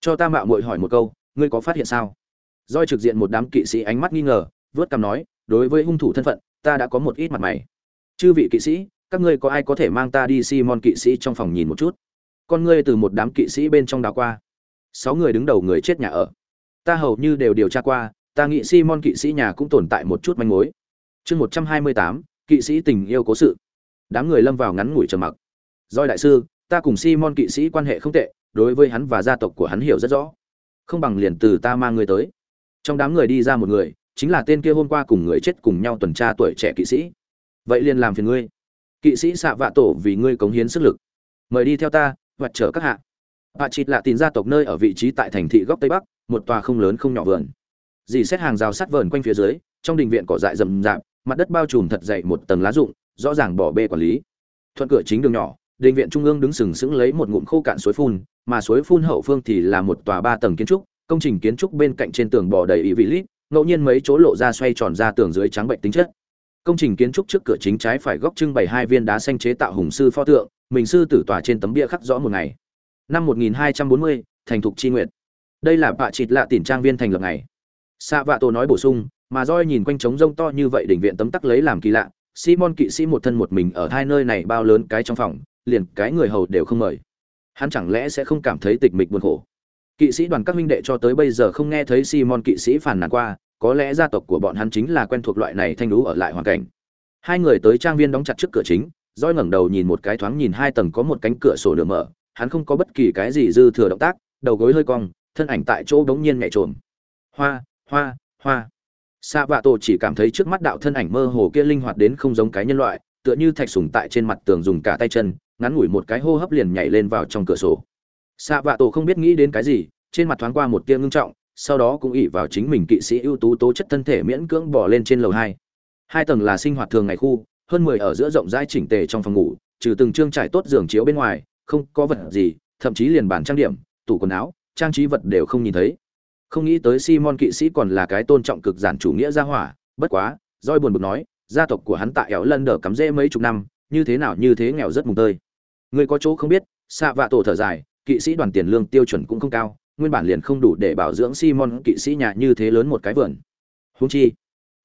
cho ta mạo muội hỏi một câu, ngươi có phát hiện sao? Roi trực diện một đám kỵ sĩ ánh mắt nghi ngờ, vớt cằm nói, đối với hung thủ thân phận, ta đã có một ít mặt mày. Chư vị kỵ sĩ, các ngươi có ai có thể mang ta đi simon kỵ sĩ trong phòng nhìn một chút? Con ngươi từ một đám kỵ sĩ bên trong đảo qua sáu người đứng đầu người chết nhà ở. Ta hầu như đều điều tra qua, ta nghĩ simon kỵ sĩ nhà cũng tồn tại một chút manh mối. Chương một trăm hai mươi tám, kỵ sĩ tình yêu cố sự. Đám người lâm vào ngắn ngủi trầm mặc. Doi đại sư, ta cùng simon kỵ sĩ quan hệ không tệ, đối với hắn và gia tộc của hắn hiểu rất rõ. Không bằng liền từ ta mang người tới. Trong đám người đi ra một người, chính là tên kia hôm qua cùng người chết cùng nhau tuần tra tuổi trẻ kỵ sĩ. Vậy liền làm phiền ngươi. Kỵ sĩ xạ vạ tổ vì ngươi cống hiến sức lực. Mời đi theo ta, hoặc chở các hạ. Bà chịt lạ tìm gia tộc nơi ở vị trí tại thành thị góc tây bắc, một tòa không lớn không nhỏ vườn. Dì xét hàng rào sắt vờn quanh phía dưới, trong đình viện cỏ dại rậm rạp, mặt đất bao trùm thật dày một tầng lá rụng, rõ ràng bỏ bê quản lý. Thuận cửa chính đường nhỏ, đình viện trung ương đứng sừng sững lấy một ngụm khô cạn suối phun, mà suối phun hậu phương thì là một tòa ba tầng kiến trúc, công trình kiến trúc bên cạnh trên tường bò đầy ý vị lít, ngẫu nhiên mấy chỗ lộ ra xoay tròn ra tường dưới trắng bệnh tính chất. Công trình kiến trúc trước cửa chính trái phải góc trưng bày hai viên đá xanh chế tạo hùng sư pho tượng, mình sư tử tòa trên tấm bia khắc rõ một ngày năm 1240, thành thục chi nguyện. Đây là bạ chịt lạ tỉnh trang viên thành lập ngày. Xạ vạ tổ nói bổ sung mà roi nhìn quanh trống rông to như vậy đỉnh viện tấm tắc lấy làm kỳ lạ simon kỵ sĩ một thân một mình ở hai nơi này bao lớn cái trong phòng liền cái người hầu đều không mời. Hắn chẳng lẽ sẽ không cảm thấy tịch mịch buồn khổ? Kỵ sĩ đoàn các minh đệ cho tới bây giờ không nghe thấy simon kỵ sĩ phản nàn qua có lẽ gia tộc của bọn hắn chính là quen thuộc loại này thanh lũ ở lại hoàn cảnh. Hai người tới trang viên đóng chặt trước cửa chính roi ngẩng đầu nhìn một cái thoáng nhìn hai tầng có một cánh cửa sổ nửa mở hắn không có bất kỳ cái gì dư thừa động tác, đầu gối hơi cong, thân ảnh tại chỗ bỗng nhiên nhẹ trộm hoa hoa hoa. Sa vạ tổ chỉ cảm thấy trước mắt đạo thân ảnh mơ hồ kia linh hoạt đến không giống cái nhân loại, tựa như thạch sùng tại trên mặt tường dùng cả tay chân, ngắn ngủi một cái hô hấp liền nhảy lên vào trong cửa sổ. Sa vạ tổ không biết nghĩ đến cái gì, trên mặt thoáng qua một tia ngưng trọng, sau đó cũng ỉ vào chính mình kỵ sĩ ưu tú tố chất thân thể miễn cưỡng bỏ lên trên lầu hai. Hai tầng là sinh hoạt thường ngày khu, hơn mười ở giữa rộng rãi chỉnh tề trong phòng ngủ, trừ từng trương trải tốt giường chiếu bên ngoài không có vật gì, thậm chí liền bàn trang điểm, tủ quần áo, trang trí vật đều không nhìn thấy. Không nghĩ tới simon kỵ sĩ còn là cái tôn trọng cực giản chủ nghĩa gia hỏa, bất quá, roi buồn bực nói, gia tộc của hắn tại éo lân đờ cắm rễ mấy chục năm, như thế nào như thế nghèo rất mùng tơi. Người có chỗ không biết, xạ vạ tổ thở dài, kỵ sĩ đoàn tiền lương tiêu chuẩn cũng không cao, nguyên bản liền không đủ để bảo dưỡng simon kỵ sĩ nhà như thế lớn một cái vườn. Húng chi,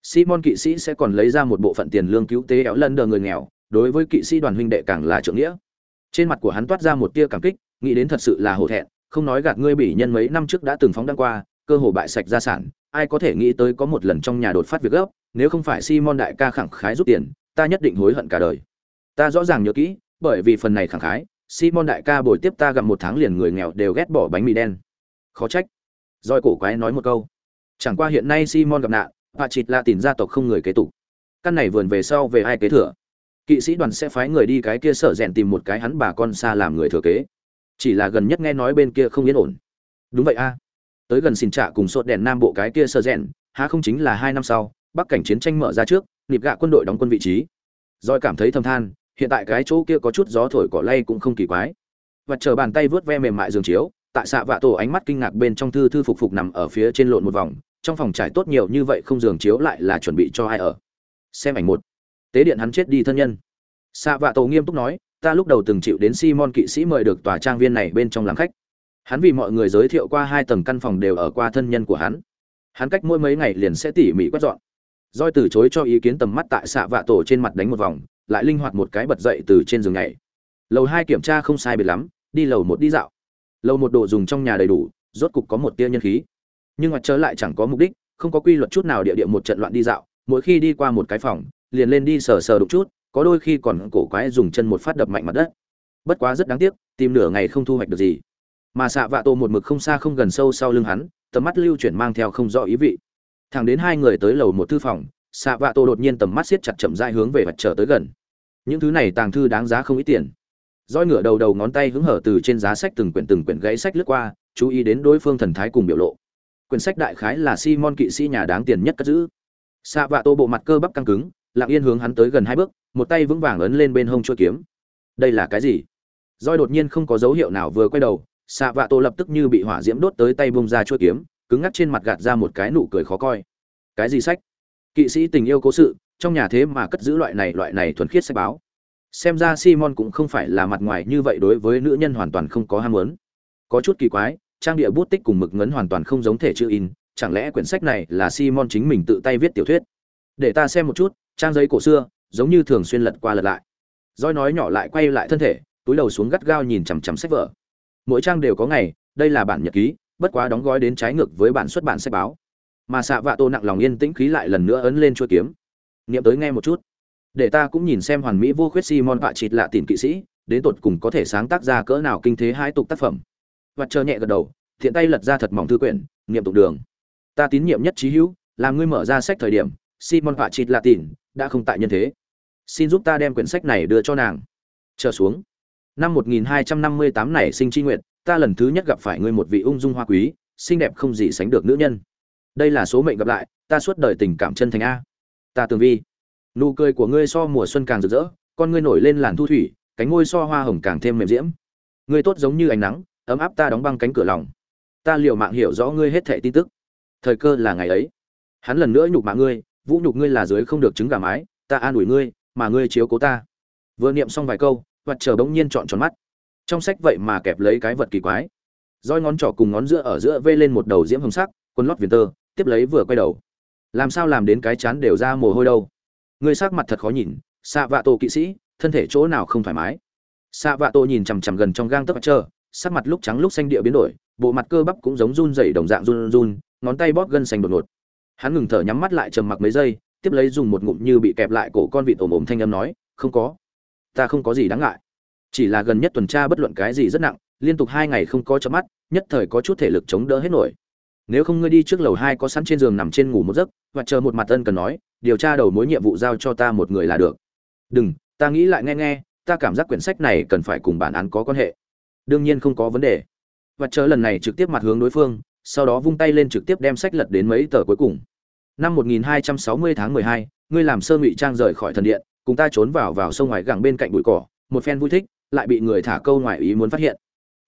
simon kỵ sĩ sẽ còn lấy ra một bộ phận tiền lương cứu tế éo lân đờ người nghèo, đối với kỵ sĩ đoàn huynh đệ càng là trưởng nghĩa trên mặt của hắn toát ra một tia cảm kích nghĩ đến thật sự là hổ thẹn không nói gạt ngươi bỉ nhân mấy năm trước đã từng phóng đăng qua cơ hồ bại sạch gia sản, ai có thể nghĩ tới có một lần trong nhà đột phát việc gấp, nếu không phải Simon đại ca khẳng khái rút tiền, ta nhất định hối hận cả đời. Ta rõ ràng nhớ kỹ, bởi vì phần này khẳng khái, Simon đại ca bồi tiếp ta gặp một tháng liền người nghèo đều ghét bỏ bánh mì đen. Khó trách. roi cổ quái nói một câu. Chẳng qua hiện nay Simon gặp nạn, và chịt là tìm gia tộc không người kế tục. Căn này vườn về sau về ai kế thừa. Kỵ sĩ đoàn sẽ phái người đi cái kia sở rèn tìm một cái hắn bà con xa làm người thừa kế. Chỉ là gần nhất nghe nói bên kia không yên ổn. Đúng vậy a. Tới gần xin trạ cùng sốt đèn nam bộ cái kia sơ rèn, há không chính là hai năm sau, bắc cảnh chiến tranh mở ra trước, nịp gạ quân đội đóng quân vị trí. Rồi cảm thấy thầm than, hiện tại cái chỗ kia có chút gió thổi cỏ lay cũng không kỳ quái. Và chờ bàn tay vớt ve mềm mại giường chiếu tại xạ vạ tổ ánh mắt kinh ngạc bên trong thư thư phục phục nằm ở phía trên lộn một vòng, trong phòng trải tốt nhiều như vậy không giường chiếu lại là chuẩn bị cho ai ở. Xem ảnh một tế điện hắn chết đi thân nhân. Xạ vạ tổ nghiêm túc nói, ta lúc đầu từng chịu đến simon kỵ sĩ mời được tòa trang viên này bên trong làm khách. Hắn vì mọi người giới thiệu qua hai tầng căn phòng đều ở qua thân nhân của hắn. Hắn cách mỗi mấy ngày liền sẽ tỉ mỉ quét dọn. Roi từ chối cho ý kiến tầm mắt tại xạ vạ tổ trên mặt đánh một vòng, lại linh hoạt một cái bật dậy từ trên giường này lầu hai kiểm tra không sai biệt lắm, đi lầu một đi dạo. Lầu một đồ dùng trong nhà đầy đủ, rốt cục có một tia nhân khí. Nhưng mặt trời lại chẳng có mục đích, không có quy luật chút nào địa điểm một trận loạn đi dạo, mỗi khi đi qua một cái phòng liền lên đi sờ sờ đục chút, có đôi khi còn cổ quái dùng chân một phát đập mạnh mặt đất. Bất quá rất đáng tiếc, tìm nửa ngày không thu hoạch được gì. Mà xạ vạ tổ một mực không xa không gần sâu sau lưng hắn, tầm mắt lưu chuyển mang theo không rõ ý vị. Thẳng đến hai người tới lầu một thư phòng, xạ vạ tổ đột nhiên tầm mắt siết chặt chậm dai hướng về vật trở tới gần. Những thứ này tàng thư đáng giá không ít tiền. Roi ngửa đầu đầu ngón tay hứng hở từ trên giá sách từng quyển từng quyển gãy sách lướt qua, chú ý đến đối phương thần thái cùng biểu lộ. Quyển sách đại khái là simon kỵ sĩ nhà đáng tiền nhất cất giữ. Xạ vạ tô bộ mặt cơ bắp căng cứng lặng yên hướng hắn tới gần hai bước, một tay vững vàng ấn lên bên hông chuôi kiếm. Đây là cái gì? Roi đột nhiên không có dấu hiệu nào vừa quay đầu xạ vạ tô lập tức như bị hỏa diễm đốt tới tay bông ra chuôi kiếm, cứng ngắc trên mặt gạt ra một cái nụ cười khó coi. Cái gì sách? Kỵ sĩ tình yêu cố sự, trong nhà thế mà cất giữ loại này loại này thuần khiết sách báo. Xem ra simon cũng không phải là mặt ngoài như vậy đối với nữ nhân hoàn toàn không có ham muốn. Có chút kỳ quái, trang địa bút tích cùng mực ngấn hoàn toàn không giống thể chữ in, chẳng lẽ quyển sách này là simon chính mình tự tay viết tiểu thuyết? Để ta xem một chút, trang giấy cổ xưa, giống như thường xuyên lật qua lật lại. Roi nói nhỏ lại quay lại thân thể, túi đầu xuống gắt gao nhìn chằm chằm sách vở. Mỗi trang đều có ngày, đây là bản nhật ký, bất quá đóng gói đến trái ngược với bản xuất bản sách báo. Mà xạ vạ tô nặng lòng yên tĩnh khí lại lần nữa ấn lên chuôi kiếm. Nghiệm tới nghe một chút. Để ta cũng nhìn xem hoàn mỹ vô khuyết simon vạ chịt lạ tìm kỵ sĩ, đến tột cùng có thể sáng tác ra cỡ nào kinh thế hai tục tác phẩm. Và chờ nhẹ gật đầu, thiện tay lật ra thật mỏng thư quyển nghiệm tục đường. Ta tín nhiệm nhất trí hữu làm ngươi mở ra sách thời điểm simon vạ chịt lạ đã không tại nhân thế. Xin giúp ta đem quyển sách này đưa cho nàng. Trở xuống. Năm 1258 này sinh chi nguyện ta lần thứ nhất gặp phải ngươi một vị ung dung hoa quý, xinh đẹp không gì sánh được nữ nhân. Đây là số mệnh gặp lại, ta suốt đời tình cảm chân thành a. Ta tường vi. Nụ cười của ngươi so mùa xuân càng rực rỡ, con ngươi nổi lên làn thu thủy, cánh ngôi so hoa hồng càng thêm mềm diễm. Ngươi tốt giống như ánh nắng, ấm áp ta đóng băng cánh cửa lòng. Ta liều mạng hiểu rõ ngươi hết thảy tin tức. Thời cơ là ngày ấy. Hắn lần nữa nhục mạ ngươi vũ nhục ngươi là dưới không được chứng gà mái, ta an ủi ngươi, mà ngươi chiếu cố ta. Vừa niệm xong vài câu vật chờ bỗng nhiên chọn tròn mắt. Trong sách vậy mà kẹp lấy cái vật kỳ quái. Roi ngón trỏ cùng ngón giữa ở giữa vê lên một đầu diễm hồng sắc, quần lót viền tơ, tiếp lấy vừa quay đầu. Làm sao làm đến cái chán đều ra mồ hôi đâu. Ngươi sắc mặt thật khó nhìn xạ vạ tổ kỵ sĩ, thân thể chỗ nào không thoải mái? Xạ vạ tổ nhìn chằm chằm gần trong gang tấc mặt trơ sắc mặt lúc trắng lúc xanh địa biến đổi, bộ mặt cơ bắp cũng giống run rẩy đồng dạng run run, ngón tay bóp gân xanh đột ngột hắn ngừng thở nhắm mắt lại trầm mặc mấy giây, tiếp lấy dùng một ngụm như bị kẹp lại cổ con vịt ồm ồm thanh âm nói, không có. Ta không có gì đáng ngại. Chỉ là gần nhất tuần tra bất luận cái gì rất nặng, liên tục hai ngày không có chớp mắt, nhất thời có chút thể lực chống đỡ hết nổi. Nếu không ngươi đi trước lầu hai có sẵn trên giường nằm trên ngủ một giấc, và chờ một mặt ân cần nói, điều tra đầu mối nhiệm vụ giao cho ta một người là được. Đừng, ta nghĩ lại nghe nghe, ta cảm giác quyển sách này cần phải cùng bản án có quan hệ. Đương nhiên không có vấn đề. Và chờ lần này trực tiếp mặt hướng đối phương sau đó vung tay lên trực tiếp đem sách lật đến mấy tờ cuối cùng. Năm 1260 tháng 12, ngươi làm sơ ngụy trang rời khỏi thần điện cùng ta trốn vào vào sông ngoài gẳng bên cạnh bụi cỏ một phen vui thích lại bị người thả câu ngoài ý muốn phát hiện.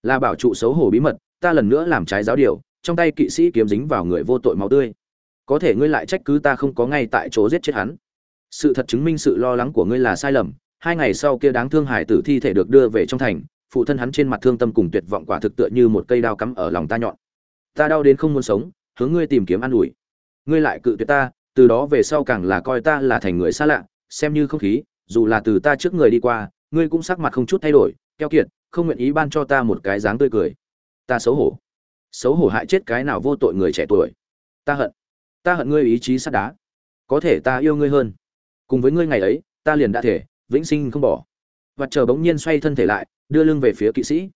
Là bảo trụ xấu hổ bí mật ta lần nữa làm trái giáo điều trong tay kỵ sĩ kiếm dính vào người vô tội máu tươi. Có thể ngươi lại trách cứ ta không có ngay tại chỗ giết chết hắn. Sự thật chứng minh sự lo lắng của ngươi là sai lầm hai ngày sau kia đáng thương hải tử thi thể được đưa về trong thành phụ thân hắn trên mặt thương tâm cùng tuyệt vọng quả thực tựa như một cây đao cắm ở lòng ta nhọn ta đau đến không muốn sống, hướng ngươi tìm kiếm an ủi. Ngươi lại cự tuyệt ta, từ đó về sau càng là coi ta là thành người xa lạ, xem như không khí, dù là từ ta trước người đi qua, ngươi cũng sắc mặt không chút thay đổi, keo kiệt, không nguyện ý ban cho ta một cái dáng tươi cười. Ta xấu hổ. Xấu hổ hại chết cái nào vô tội người trẻ tuổi. Ta hận. Ta hận ngươi ý chí sắt đá. Có thể ta yêu ngươi hơn. Cùng với ngươi ngày ấy, ta liền đã thể, vĩnh sinh không bỏ. Và chờ bỗng nhiên xoay thân thể lại, đưa lưng về phía kỵ sĩ.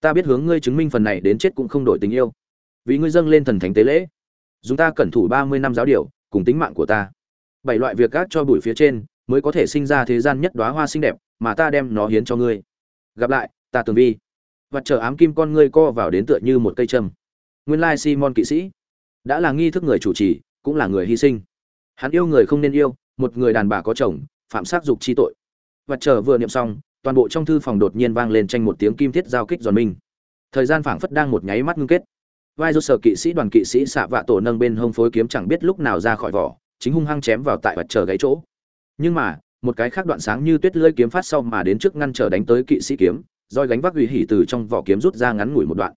Ta biết hướng ngươi chứng minh phần này đến chết cũng không đổi tình yêu vì ngươi dâng lên thần thánh tế lễ. Dùng ta cẩn thủ ba mươi năm giáo điều, cùng tính mạng của ta. Bảy loại việc gác cho bụi phía trên, mới có thể sinh ra thế gian nhất đoá hoa xinh đẹp, mà ta đem nó hiến cho ngươi. Gặp lại, ta tường vi. Và chờ ám kim con ngươi co vào đến tựa như một cây châm. Nguyên lai simon kỵ sĩ đã là nghi thức người chủ trì, cũng là người hy sinh. Hắn yêu người không nên yêu, một người đàn bà có chồng, phạm sát dục chi tội. Và chờ vừa niệm xong, toàn bộ trong thư phòng đột nhiên vang lên tranh một tiếng kim thiết giao kích giòn minh thời gian phảng phất đang một nháy mắt ngưng kết vai do sở kỵ sĩ đoàn kỵ sĩ xạ vạ tổ nâng bên hông phối kiếm chẳng biết lúc nào ra khỏi vỏ, chính hung hăng chém vào tại vật chờ gáy chỗ. Nhưng mà, một cái khác đoạn sáng như tuyết lưỡi kiếm phát sau mà đến trước ngăn trở đánh tới kỵ sĩ kiếm, roi gánh vác uy hỉ từ trong vỏ kiếm rút ra ngắn ngủi một đoạn.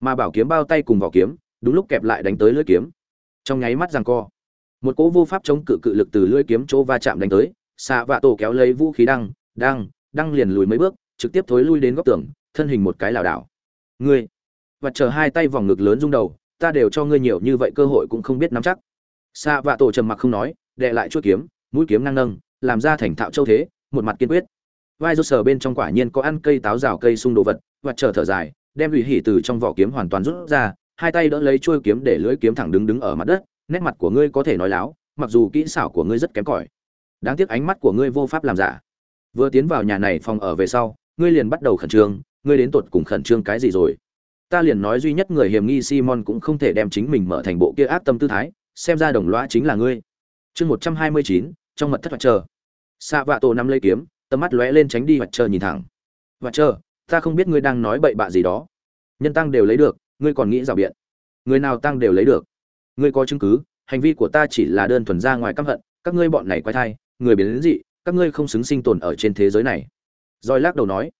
Mà bảo kiếm bao tay cùng vỏ kiếm, đúng lúc kẹp lại đánh tới lưỡi kiếm. Trong nháy mắt giằng co, một cỗ vô pháp chống cự cự lực từ lưỡi kiếm chỗ va chạm đánh tới, xạ vạ tổ kéo lấy vũ khí đăng đăng đăng liền lùi mấy bước, trực tiếp thối lui đến góc tường, thân hình một cái lảo đảo. Ngươi và chờ hai tay vòng ngực lớn rung đầu, ta đều cho ngươi nhiều như vậy cơ hội cũng không biết nắm chắc. Xạ vạ tổ trầm mặc không nói đệ lại chuỗi kiếm, mũi kiếm năng nâng, làm ra thành thạo châu thế, một mặt kiên quyết. Vai rốt sờ bên trong quả nhiên có ăn cây táo rào cây sung đồ vật, và chờ thở dài, đem ủy hỉ từ trong vỏ kiếm hoàn toàn rút ra, hai tay đỡ lấy chuôi kiếm để lưỡi kiếm thẳng đứng đứng ở mặt đất, nét mặt của ngươi có thể nói láo, mặc dù kỹ xảo của ngươi rất kém cỏi. Đáng tiếc ánh mắt của ngươi vô pháp làm giả. Vừa tiến vào nhà này phòng ở về sau, ngươi liền bắt đầu khẩn trương, ngươi đến tột cùng khẩn trương cái gì rồi? Ta liền nói duy nhất người hiểm nghi simon cũng không thể đem chính mình mở thành bộ kia ác tâm tư thái, xem ra đồng loa chính là ngươi. Chương một trăm hai mươi chín, trong mật thất mặt chờ. Sa vạ tổ nắm lấy kiếm, tầm mắt lóe lên tránh đi mặt chờ nhìn thẳng. Mặt chờ, ta không biết ngươi đang nói bậy bạ gì đó. Nhân tăng đều lấy được, ngươi còn nghĩ rào biện. Người nào tăng đều lấy được. Ngươi có chứng cứ, hành vi của ta chỉ là đơn thuần ra ngoài căm hận, các ngươi bọn này quay thai, người biến đến dị, các ngươi không xứng sinh tồn ở trên thế giới này. Roi lắc đầu nói,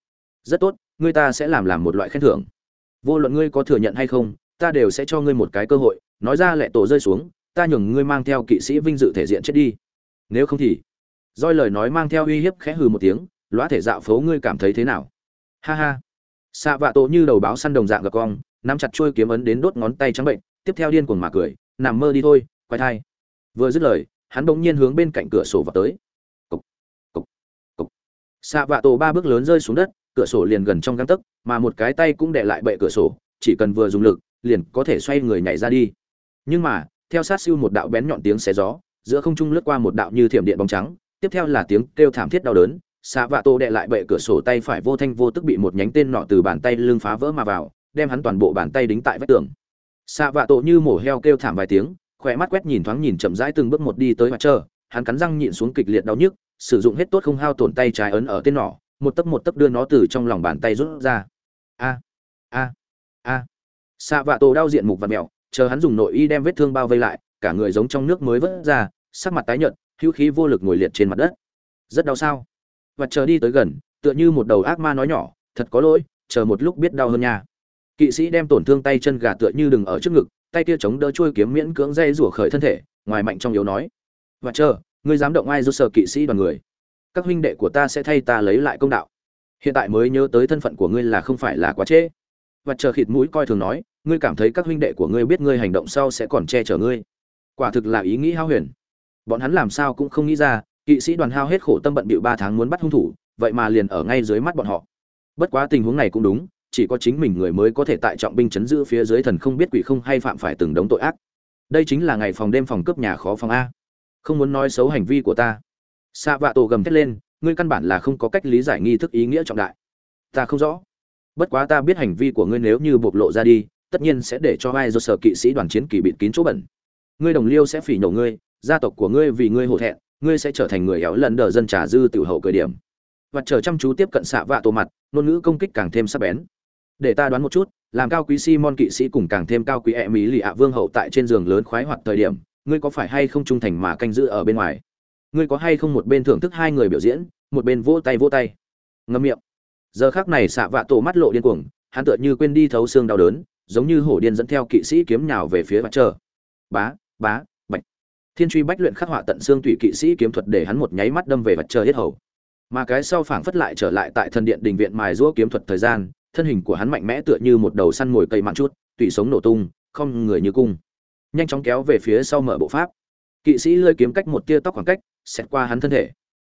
rất tốt, ngươi ta sẽ làm làm một loại khen thưởng vô luận ngươi có thừa nhận hay không, ta đều sẽ cho ngươi một cái cơ hội, nói ra lệ tổ rơi xuống, ta nhường ngươi mang theo kỵ sĩ vinh dự thể diện chết đi. Nếu không thì, roi lời nói mang theo uy hiếp khẽ hừ một tiếng lõa thể dạo phố ngươi cảm thấy thế nào? Ha ha. Xạ vạ tổ như đầu báo săn đồng dạng gặp cong nắm chặt trôi kiếm ấn đến đốt ngón tay trắng bệnh, tiếp theo điên cuồng mà cười, nằm mơ đi thôi, quay thai. Vừa dứt lời, hắn bỗng nhiên hướng bên cạnh cửa sổ vào tới. Cục cục cục. Xạ vạ tổ ba bước lớn rơi xuống đất, cửa sổ liền gần trong găng tấc mà một cái tay cũng để lại bệ cửa sổ, chỉ cần vừa dùng lực, liền có thể xoay người nhảy ra đi. Nhưng mà, theo sát siêu một đạo bén nhọn tiếng xé gió, giữa không trung lướt qua một đạo như thiểm điện bóng trắng, tiếp theo là tiếng kêu thảm thiết đau đớn xạ vạ tổ đệ lại bệ cửa sổ tay phải vô thanh vô tức bị một nhánh tên nọ từ bàn tay lưng phá vỡ mà vào, đem hắn toàn bộ bàn tay đính tại vách tường. Xạ vạ tổ như mổ heo kêu thảm vài tiếng khỏe mắt quét nhìn thoáng nhìn chậm rãi từng bước một đi tới mặt trơ hắn cắn răng nhịn xuống kịch liệt đau nhức, sử dụng hết tốt không hao tổn tay trái ấn ở tên nỏ một tấc một tấc đưa nó từ trong lòng bàn tay rút ra a a a. Xạ vạ tổ đau diện mục và mẹo, chờ hắn dùng nội y đem vết thương bao vây lại, cả người giống trong nước mới vớt ra, sắc mặt tái nhợt, hữu khí vô lực ngồi liệt trên mặt đất. Rất đau sao? Và chờ đi tới gần, tựa như một đầu ác ma nói nhỏ, thật có lỗi, chờ một lúc biết đau hơn nha. Kỵ sĩ đem tổn thương tay chân gà tựa như đừng ở trước ngực, tay kia chống đỡ trôi kiếm miễn cưỡng dây rủa khởi thân thể, ngoài mạnh trong yếu nói. Và chờ, ngươi dám động ai do sợ kỵ sĩ đoàn người? Các huynh đệ của ta sẽ thay ta lấy lại công đạo hiện tại mới nhớ tới thân phận của ngươi là không phải là quá trễ. Và chờ khịt mũi coi thường nói, ngươi cảm thấy các huynh đệ của ngươi biết ngươi hành động sau sẽ còn che chở ngươi. Quả thực là ý nghĩ hao huyền. Bọn hắn làm sao cũng không nghĩ ra, kỵ sĩ đoàn hao hết khổ tâm bận bịu ba tháng muốn bắt hung thủ, vậy mà liền ở ngay dưới mắt bọn họ. Bất quá tình huống này cũng đúng, chỉ có chính mình người mới có thể tại trọng binh chấn giữ phía dưới thần không biết quỷ không hay phạm phải từng đống tội ác. Đây chính là ngày phòng đêm phòng cướp nhà khó phòng a. Không muốn nói xấu hành vi của ta. Xạ vạ tổ gầm thét lên ngươi căn bản là không có cách lý giải nghi thức ý nghĩa trọng đại. Ta không rõ. Bất quá ta biết hành vi của ngươi nếu như bộc lộ ra đi, tất nhiên sẽ để cho ai do sở kỵ sĩ đoàn chiến kỳ bịt kín chỗ bẩn. Ngươi đồng liêu sẽ phỉ nhổ ngươi, gia tộc của ngươi vì ngươi hổ thẹn, ngươi sẽ trở thành người éo lần đờ dân trà dư tiểu hậu cười điểm. Và chờ chăm chú tiếp cận xạ vạ tổ mặt, ngôn ngữ công kích càng thêm sắc bén. Để ta đoán một chút, làm cao quý simon kỵ sĩ cùng càng thêm cao quý e mỹ lì ạ vương hậu tại trên giường lớn khoái hoạt thời điểm, ngươi có phải hay không trung thành mà canh giữ ở bên ngoài? Ngươi có hay không một bên thưởng thức hai người biểu diễn, một bên vỗ tay vỗ tay. Ngâm miệng. Giờ khác này xạ vạ tổ mắt lộ điên cuồng, hắn tựa như quên đi thấu xương đau đớn, giống như hổ điên dẫn theo kỵ sĩ kiếm nhào về phía mặt trời. Bá bá, bạch. Thiên truy bách luyện khắc họa tận xương tùy kỵ sĩ kiếm thuật để hắn một nháy mắt đâm về mặt trời hết hầu. Mà cái sau phảng phất lại trở lại tại thần điện đình viện mài giũa kiếm thuật thời gian, thân hình của hắn mạnh mẽ tựa như một đầu săn mồi cây mặn chút tùy sống nổ tung, không người như cung. Nhanh chóng kéo về phía sau mở bộ pháp. Kỵ sĩ lơi kiếm cách một tia tóc khoảng cách xét qua hắn thân thể.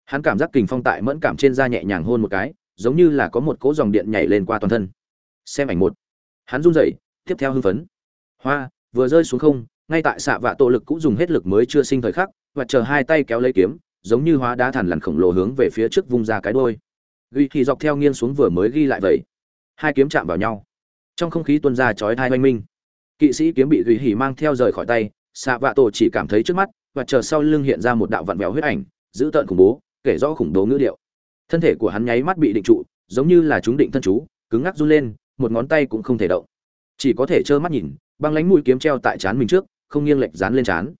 Hắn cảm giác kình phong tại mẫn cảm trên da nhẹ nhàng hôn một cái, giống như là có một cỗ dòng điện nhảy lên qua toàn thân. Xem ảnh một. Hắn run rẩy, tiếp theo hưng phấn. Hoa, vừa rơi xuống không, ngay tại xạ vạ tổ lực cũng dùng hết lực mới chưa sinh thời khắc, và chờ hai tay kéo lấy kiếm, giống như hóa đá thản lằn khổng lồ hướng về phía trước vung ra cái đôi ghi thì dọc theo nghiêng xuống vừa mới ghi lại vậy. Hai kiếm chạm vào nhau. Trong không khí tuôn ra chói thai oanh minh. Kỵ sĩ kiếm bị ghi hỉ mang theo rời khỏi tay, xạ vạ tổ chỉ cảm thấy trước mắt và chờ sau lưng hiện ra một đạo vặn vẹo huyết ảnh giữ tợn khủng bố, kể rõ khủng bố ngữ điệu. Thân thể của hắn nháy mắt bị định trụ, giống như là chúng định thân chú, cứng ngắc run lên, một ngón tay cũng không thể động. Chỉ có thể trơ mắt nhìn, băng lánh mũi kiếm treo tại trán mình trước, không nghiêng lệch dán lên trán.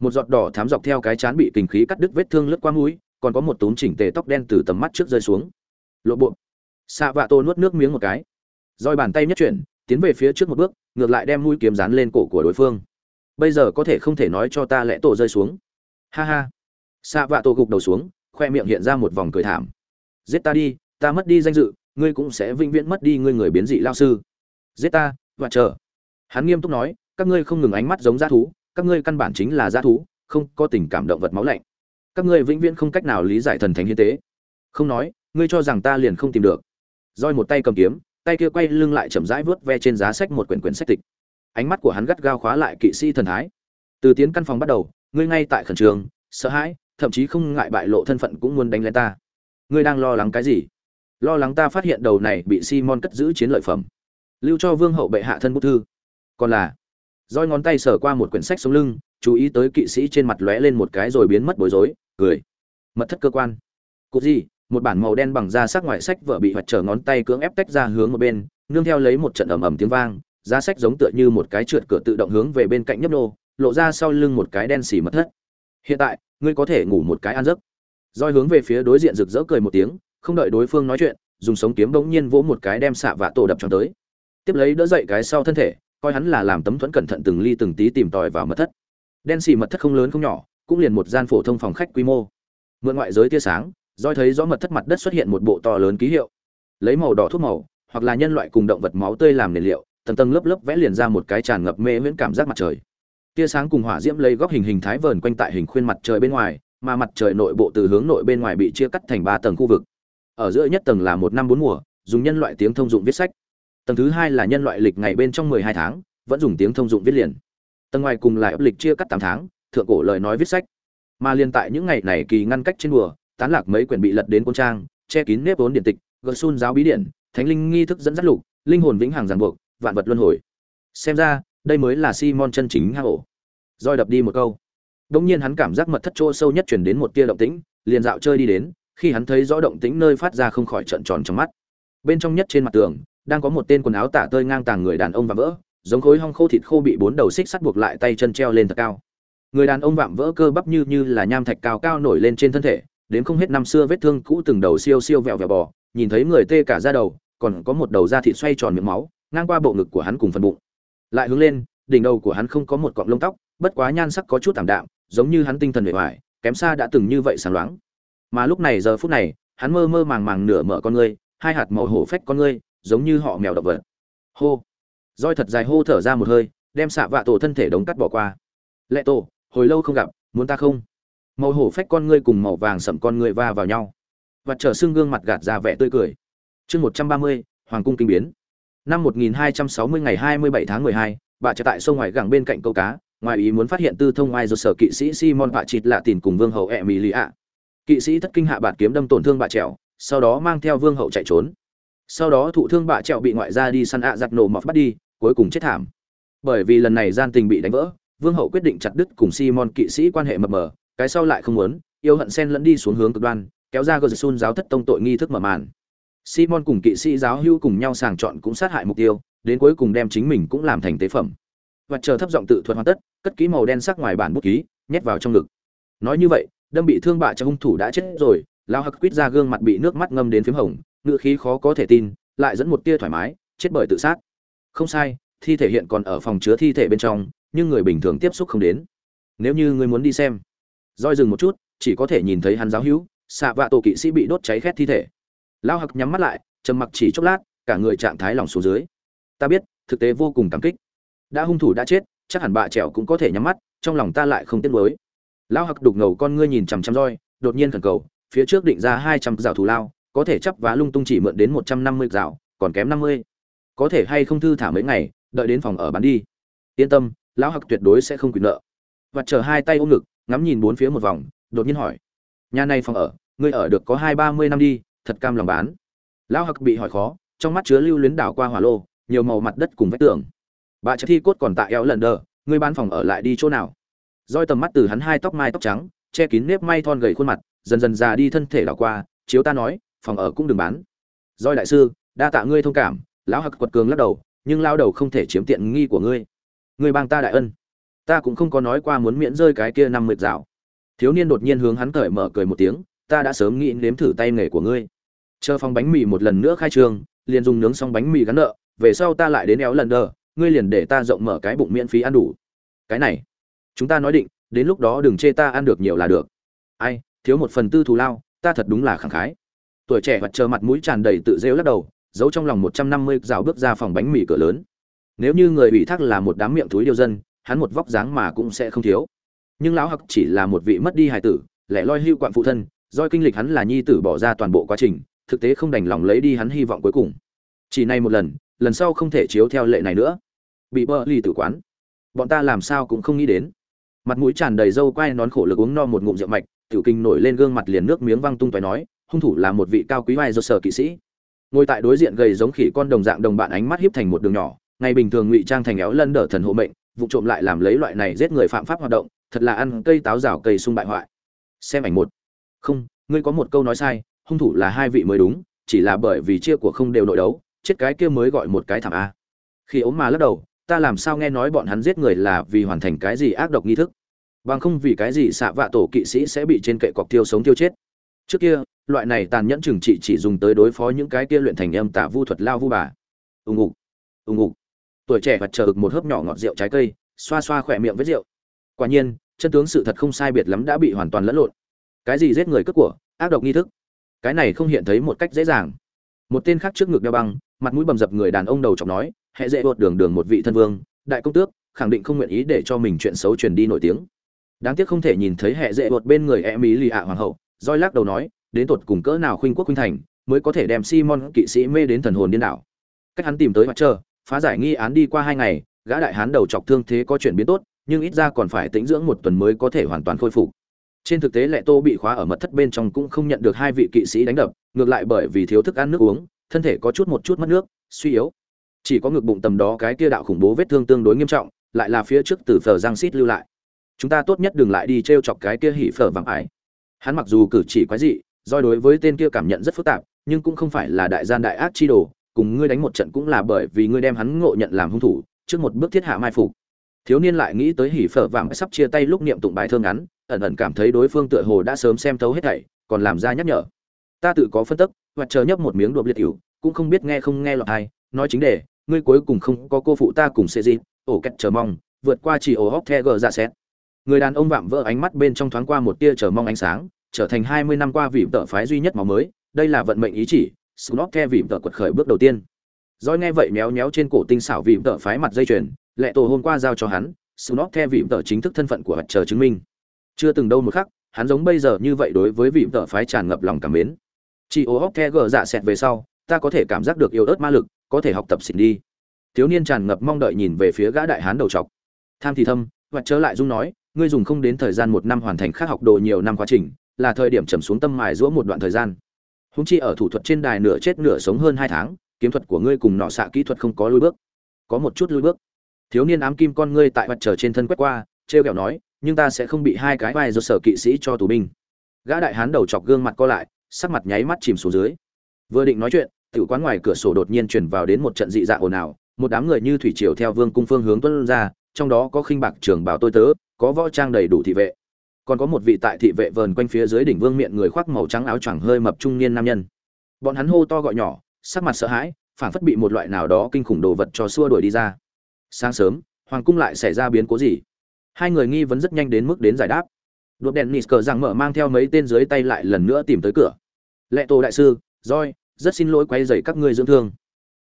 Một giọt đỏ thám dọc theo cái trán bị kình khí cắt đứt vết thương lướt qua mũi, còn có một túm chỉnh tề tóc đen từ tầm mắt trước rơi xuống. Lộ bộ. Xạ vạ tô nuốt nước miếng một cái. Roi bàn tay nhất chuyển, tiến về phía trước một bước, ngược lại đem mũi kiếm dán lên cổ của đối phương bây giờ có thể không thể nói cho ta lẽ tổ rơi xuống. Ha ha. Xạ vạ tổ gục đầu xuống, khoe miệng hiện ra một vòng cười thảm. Giết ta đi, ta mất đi danh dự, ngươi cũng sẽ vĩnh viễn mất đi ngươi người biến dị lao sư. Giết ta và chờ. Hắn nghiêm túc nói, các ngươi không ngừng ánh mắt giống g thú, các ngươi căn bản chính là g thú, không có tình cảm động vật máu lạnh. Các ngươi vĩnh viễn không cách nào lý giải thần thánh hiến tế. Không nói, ngươi cho rằng ta liền không tìm được. Roi một tay cầm kiếm, tay kia quay lưng lại chậm rãi vớt ve trên giá sách một quyển quyển sách tịch ánh mắt của hắn gắt gao khóa lại kỵ sĩ thần thái. Từ tiến căn phòng bắt đầu, ngươi ngay tại khẩn trường sợ hãi, thậm chí không ngại bại lộ thân phận cũng muốn đánh lên ta. Ngươi đang lo lắng cái gì? Lo lắng ta phát hiện đầu này bị simon cất giữ chiến lợi phẩm. Lưu cho vương hậu bệ hạ thân bút thư. Còn là, roi ngón tay sờ qua một quyển sách sống lưng, chú ý tới kỵ sĩ trên mặt lóe lên một cái rồi biến mất bối rối, cười. Mật thất cơ quan. Cục gì? Một bản màu đen bằng da sắc ngoại sách vợ bị hoạch trở ngón tay cưỡng ép tách ra hướng một bên, nương theo lấy một trận ầm ầm tiếng vang giá sách giống tựa như một cái trượt cửa tự động hướng về bên cạnh nhấp nô, lộ ra sau lưng một cái đen xì mật thất. Hiện tại, ngươi có thể ngủ một cái ăn giấc. Roi hướng về phía đối diện rực rỡ cười một tiếng, không đợi đối phương nói chuyện, dùng sống kiếm bỗng nhiên vỗ một cái đem xạ vạ tổ đập tròn tới. Tiếp lấy đỡ dậy cái sau thân thể, coi hắn là làm tấm thuẫn cẩn thận từng ly từng tí tìm tòi vào mật thất. Đen xì mật thất không lớn không nhỏ, cũng liền một gian phổ thông phòng khách quy mô. Mượn ngoại giới tia sáng roi thấy rõ mật thất mặt đất xuất hiện một bộ to lớn ký hiệu. Lấy màu đỏ thuốc màu, hoặc là nhân loại cùng động vật máu tươi làm nền liệu tầng tầng lớp lớp vẽ liền ra một cái tràn ngập mê miễn cảm giác mặt trời. Tia sáng cùng hỏa diễm lấy góc hình hình thái vờn quanh tại hình khuyên mặt trời bên ngoài, mà mặt trời nội bộ từ hướng nội bên ngoài bị chia cắt thành ba tầng khu vực. Ở giữa nhất tầng là một năm bốn mùa, dùng nhân loại tiếng thông dụng viết sách. Tầng thứ hai là nhân loại lịch ngày bên trong mười hai tháng, vẫn dùng tiếng thông dụng viết liền. Tầng ngoài cùng là ấp lịch chia cắt tám tháng, thượng cổ lời nói viết sách. Mà liên tại những ngày này kỳ ngăn cách trên đùa, tán lạc mấy quyển bị lật đến quân trang, che kín nếp vốn điện tịch, gợn xun giáo bí điện thánh linh nghi thức dẫn dắt lục, linh hồn vĩnh hằng ràng buộc vạn vật luân hồi. Xem ra, đây mới là simon chân chính hang ổ. Roi đập đi một câu. Đống nhiên hắn cảm giác mật thất chỗ sâu nhất chuyển đến một tia động tĩnh, liền dạo chơi đi đến, khi hắn thấy rõ động tĩnh nơi phát ra không khỏi trận tròn trong mắt. Bên trong nhất trên mặt tường, đang có một tên quần áo tả tơi ngang tàng người đàn ông và vỡ, giống khối hong khô thịt khô bị bốn đầu xích sắt buộc lại tay chân treo lên thật cao. Người đàn ông vạm vỡ cơ bắp như như là nham thạch cao cao nổi lên trên thân thể, đến không hết năm xưa vết thương cũ từng đầu siêu siêu vẹo vẹo bò, nhìn thấy người tê cả da đầu, còn có một đầu da thịt xoay tròn miệng máu ngang qua bộ ngực của hắn cùng phần bụng. Lại hướng lên, đỉnh đầu của hắn không có một cọng lông tóc, bất quá nhan sắc có chút tảm đạm, giống như hắn tinh thần bề ngoài kém xa đã từng như vậy sáng loáng. Mà lúc này giờ phút này, hắn mơ mơ màng màng nửa mở con ngươi, hai hạt màu hổ phách con ngươi, giống như họ mèo động vật. Hô! Roi thật dài hô thở ra một hơi, đem xạ vạ tổ thân thể đống cắt bỏ qua. Lệ tổ, hồi lâu không gặp, muốn ta không? Màu hổ phách con ngươi cùng màu vàng sẫm con ngươi va vào nhau. Và trở xương gương mặt gạt ra vẻ tươi cười. Chương một trăm ba mươi, hoàng cung kinh biến năm một nghìn hai trăm sáu mươi ngày hai mươi bảy tháng mười hai, bà trở tại sông ngoài gẳng bên cạnh câu cá, ngoài ý muốn phát hiện tư thông ai do sở kỵ sĩ simon bạ chịt lạ tìm cùng vương hậu Emilia. kỵ sĩ thất kinh hạ bạt kiếm đâm tổn thương bà trèo sau đó mang theo vương hậu chạy trốn. Sau đó thụ thương bà trèo bị ngoại gia đi săn ạ giặt nổ mọt bắt đi, cuối cùng chết thảm. Bởi vì lần này gian tình bị đánh vỡ, vương hậu quyết định chặt đứt cùng simon kỵ sĩ quan hệ mập mờ, cái sau lại không muốn, yêu hận sen lẫn đi xuống hướng cực đoan, kéo ra gờ giáo thất tông tội nghi thức mở màn simon cùng kỵ sĩ giáo hưu cùng nhau sàng chọn cũng sát hại mục tiêu, đến cuối cùng đem chính mình cũng làm thành tế phẩm. Vật chờ thấp giọng tự thuật hoàn tất, cất ký màu đen sắc ngoài bản bút ký, nhét vào trong ngực. Nói như vậy, đâm bị thương bạ cho hung thủ đã chết rồi, lao hắc quýt ra gương mặt bị nước mắt ngâm đến phím hồng ngựa khí khó có thể tin, lại dẫn một tia thoải mái, chết bởi tự sát. Không sai, thi thể hiện còn ở phòng chứa thi thể bên trong, nhưng người bình thường tiếp xúc không đến. Nếu như người muốn đi xem, roi dừng một chút, chỉ có thể nhìn thấy hắn giáo hữu, xạ vạ tổ kỵ sĩ bị đốt cháy khét thi thể lao hặc nhắm mắt lại, trầm mặc chỉ chốc lát, cả người trạng thái lòng xuống dưới. Ta biết, thực tế vô cùng cảm kích. Đã hung thủ đã chết, chắc hẳn bà trẻo cũng có thể nhắm mắt, trong lòng ta lại không tiếc nuối. Lao hặc đục ngầu con ngươi nhìn chằm chằm roi, đột nhiên khẩn cầu, phía trước định ra hai trăm rào thù lao, có thể chấp vá lung tung chỉ mượn đến một trăm năm mươi rào còn kém năm mươi. Có thể hay không thư thả mấy ngày, đợi đến phòng ở bán đi. Yên tâm lão hặc tuyệt đối sẽ không quyền nợ. Và chờ hai tay ôm ngực, ngắm nhìn bốn phía một vòng, đột nhiên hỏi, nhà này phòng ở, ngươi ở được có hai ba mươi năm đi thật cam lòng bán. Lão hặc bị hỏi khó, trong mắt chứa lưu luyến đảo qua hỏa lô, nhiều màu mặt đất cùng vách tường. Bà trái thi cốt còn tại eo lần đờ ngươi bán phòng ở lại đi chỗ nào? Roi tầm mắt từ hắn hai tóc mai tóc trắng, che kín nếp may thon gầy khuôn mặt, dần dần già đi thân thể đảo qua, chiếu ta nói, phòng ở cũng đừng bán. Roi đại sư, đa tạ ngươi thông cảm, lão hặc quật cường lắc đầu, nhưng lao đầu không thể chiếm tiện nghi của ngươi. Ngươi bang ta đại ân. Ta cũng không có nói qua muốn miễn rơi cái kia năm mượt dạo thiếu niên đột nhiên hướng hắn cởi mở cười một tiếng, ta đã sớm nghĩ nếm thử tay nghề của ngươi chờ phòng bánh mì một lần nữa khai trương, liền dùng nướng xong bánh mì gắn nợ, về sau ta lại đến éo lần đờ, ngươi liền để ta rộng mở cái bụng miễn phí ăn đủ. Cái này, chúng ta nói định, đến lúc đó đừng chê ta ăn được nhiều là được. Ai, thiếu một phần tư thù lao, ta thật đúng là khẳng khái. Tuổi trẻ mặt chờ mặt mũi tràn đầy tự rêu lắc đầu, giấu trong lòng một trăm năm mươi rào bước ra phòng bánh mì cửa lớn. Nếu như người ủy thác là một đám miệng túi điêu dân, hắn một vóc dáng mà cũng sẽ không thiếu. Nhưng lão hặc chỉ là một vị mất đi hài tử, lẻ loi hưu quặn phụ thân, do kinh lịch hắn là nhi tử bỏ ra toàn bộ quá trình thực tế không đành lòng lấy đi hắn hy vọng cuối cùng. Chỉ này một lần lần sau không thể chiếu theo lệ này nữa. Bị bơ ly tử quán. Bọn ta làm sao cũng không nghĩ đến. Mặt mũi tràn đầy râu quai nón khổ lực uống no một ngụm rượu mạch, tiểu kinh nổi lên gương mặt liền nước miếng văng tung tói nói, hung thủ là một vị cao quý vai do sở kỵ sĩ. Ngồi tại đối diện gầy giống khỉ con đồng dạng đồng bạn ánh mắt hiếp thành một đường nhỏ, ngày bình thường ngụy trang thành éo lân đỡ thần hộ mệnh, vụ trộm lại làm lấy loại này giết người phạm pháp hoạt động, thật là ăn cây táo rào cây sung bại hoại. Xem ảnh một. Không, ngươi có một câu nói sai hung thủ là hai vị mới đúng, chỉ là bởi vì chia của không đều nội đấu, chết cái kia mới gọi một cái thảm a. Khi ốm mà lắc đầu, ta làm sao nghe nói bọn hắn giết người là vì hoàn thành cái gì ác độc nghi thức? Bằng không vì cái gì xạ vạ tổ kỵ sĩ sẽ bị trên kệ cọc tiêu sống tiêu chết? Trước kia, loại này tàn nhẫn trừng trị chỉ dùng tới đối phó những cái kia luyện thành âm tả vu thuật lao vu bà. Ùng ục ùng ục tuổi trẻ vặt chờ ực một hớp nhỏ ngọt rượu trái cây, xoa xoa khỏe miệng với rượu. Quả nhiên, chân tướng sự thật không sai biệt lắm đã bị hoàn toàn lẫn lộn. Cái gì giết người cướp của, ác độc nghi thức? Cái này không hiện thấy một cách dễ dàng. Một tên khác trước ngực đeo băng, mặt mũi bầm dập người đàn ông đầu chọc nói hệ dễ vượt đường đường một vị thân vương, đại công tước, khẳng định không nguyện ý để cho mình chuyện xấu truyền đi nổi tiếng. Đáng tiếc không thể nhìn thấy hệ dễ vượt bên người em ý lì ạ hoàng hậu, roi lắc đầu nói, đến tột cùng cỡ nào khuynh quốc khuynh thành, mới có thể đem simon kỵ sĩ mê đến thần hồn điên đảo. Cách hắn tìm tới mặt trơ phá giải nghi án đi qua hai ngày, gã đại hán đầu chọc thương thế có chuyển biến tốt, nhưng ít ra còn phải tĩnh dưỡng một tuần mới có thể hoàn toàn khôi phục trên thực tế lệ tô bị khóa ở mật thất bên trong cũng không nhận được hai vị kỵ sĩ đánh đập, ngược lại bởi vì thiếu thức ăn nước uống, thân thể có chút một chút mất nước, suy yếu. Chỉ có ngực bụng tầm đó cái kia đạo khủng bố vết thương tương đối nghiêm trọng, lại là phía trước từ phở giang xít lưu lại. Chúng ta tốt nhất đừng lại đi t r e o chọc cái kia hỉ phở vàng ải hắn mặc dù cử chỉ quái dị, do đối với tên kia cảm nhận rất phức tạp, nhưng cũng không phải là đại gian đại ác chi đồ, cùng ngươi đánh một trận cũng là bởi vì ngươi đem hắn ngộ nhận làm hung thủ, trước một bước thiết hạ mai phục thiếu niên lại nghĩ tới hỉ phở vàng sắp chia tay lúc niệm tụng bài thơ ngắn ẩn ẩn cảm thấy đối phương tựa hồ đã sớm xem thấu hết thảy còn làm ra nhắc nhở. Ta tự có phân tức hoặc chờ nhấp một miếng đột liệt cửu cũng không biết nghe không nghe lọt ai nói chính đề ngươi cuối cùng không có cô phụ ta cùng sẽ gì ổ kẹt chờ mong vượt qua chỉ ổ hóc the gờ ra xét. Người đàn ông vạm vỡ ánh mắt bên trong thoáng qua một tia chờ mong ánh sáng trở thành hai mươi năm qua vị tợ phái duy nhất máu mới đây là vận mệnh ý chỉ Snot the vị tợ quật khởi bước đầu tiên. Rồi nghe vậy méo méo trên cổ tinh xảo vị tợ phái mặt dây chuyền, lệ tổ hôm qua giao cho hắn, Snot the vị tợ chính thức thân phận của vật chờ chứng minh. Chưa từng đâu một khắc, hắn giống bây giờ như vậy đối với vị tợ phái tràn ngập lòng cảm mến. Chị ô hóc the gờ dạ sẹt về sau, ta có thể cảm giác được yêu ớt ma lực, có thể học tập xịn đi. Thiếu niên tràn ngập mong đợi nhìn về phía gã đại hán đầu trọc tham thì thâm và trở lại dung nói ngươi dùng không đến thời gian một năm hoàn thành khác học đồ nhiều năm quá trình là thời điểm trầm xuống tâm mài giữa một đoạn thời gian. Húng chi ở thủ thuật trên đài nửa chết nửa sống hơn hai tháng kiếm thuật của ngươi cùng nọ xạ kỹ thuật không có lôi bước. Có một chút lôi bước thiếu niên ám kim con ngươi tại mặt trời trên thân quét qua trêu ghẹo nói nhưng ta sẽ không bị hai cái vai do sở kỵ sĩ cho tù binh gã đại hán đầu chọc gương mặt co lại sắc mặt nháy mắt chìm xuống dưới vừa định nói chuyện tiểu quán ngoài cửa sổ đột nhiên truyền vào đến một trận dị dạng ồn ào, một đám người như thủy triều theo vương cung phương hướng tuôn ra, trong đó có khinh bạc trưởng bảo tôi tớ, có võ trang đầy đủ thị vệ. Còn có một vị tại thị vệ vờn quanh phía dưới đỉnh vương miệng người khoác màu trắng áo choàng hơi mập trung niên nam nhân. Bọn hắn hô to gọi nhỏ, sắc mặt sợ hãi, phảng phất bị một loại nào đó kinh khủng đồ vật cho xua đuổi đi ra. Sáng sớm, hoàng cung lại xảy ra biến cố gì? Hai người nghi vấn rất nhanh đến mức đến giải đáp. Đột đèn Nisker rằng mở mang theo mấy tên dưới tay lại lần nữa tìm tới cửa. Lệ tổ đại sư, roi, rất xin lỗi quay dày các ngươi dưỡng thương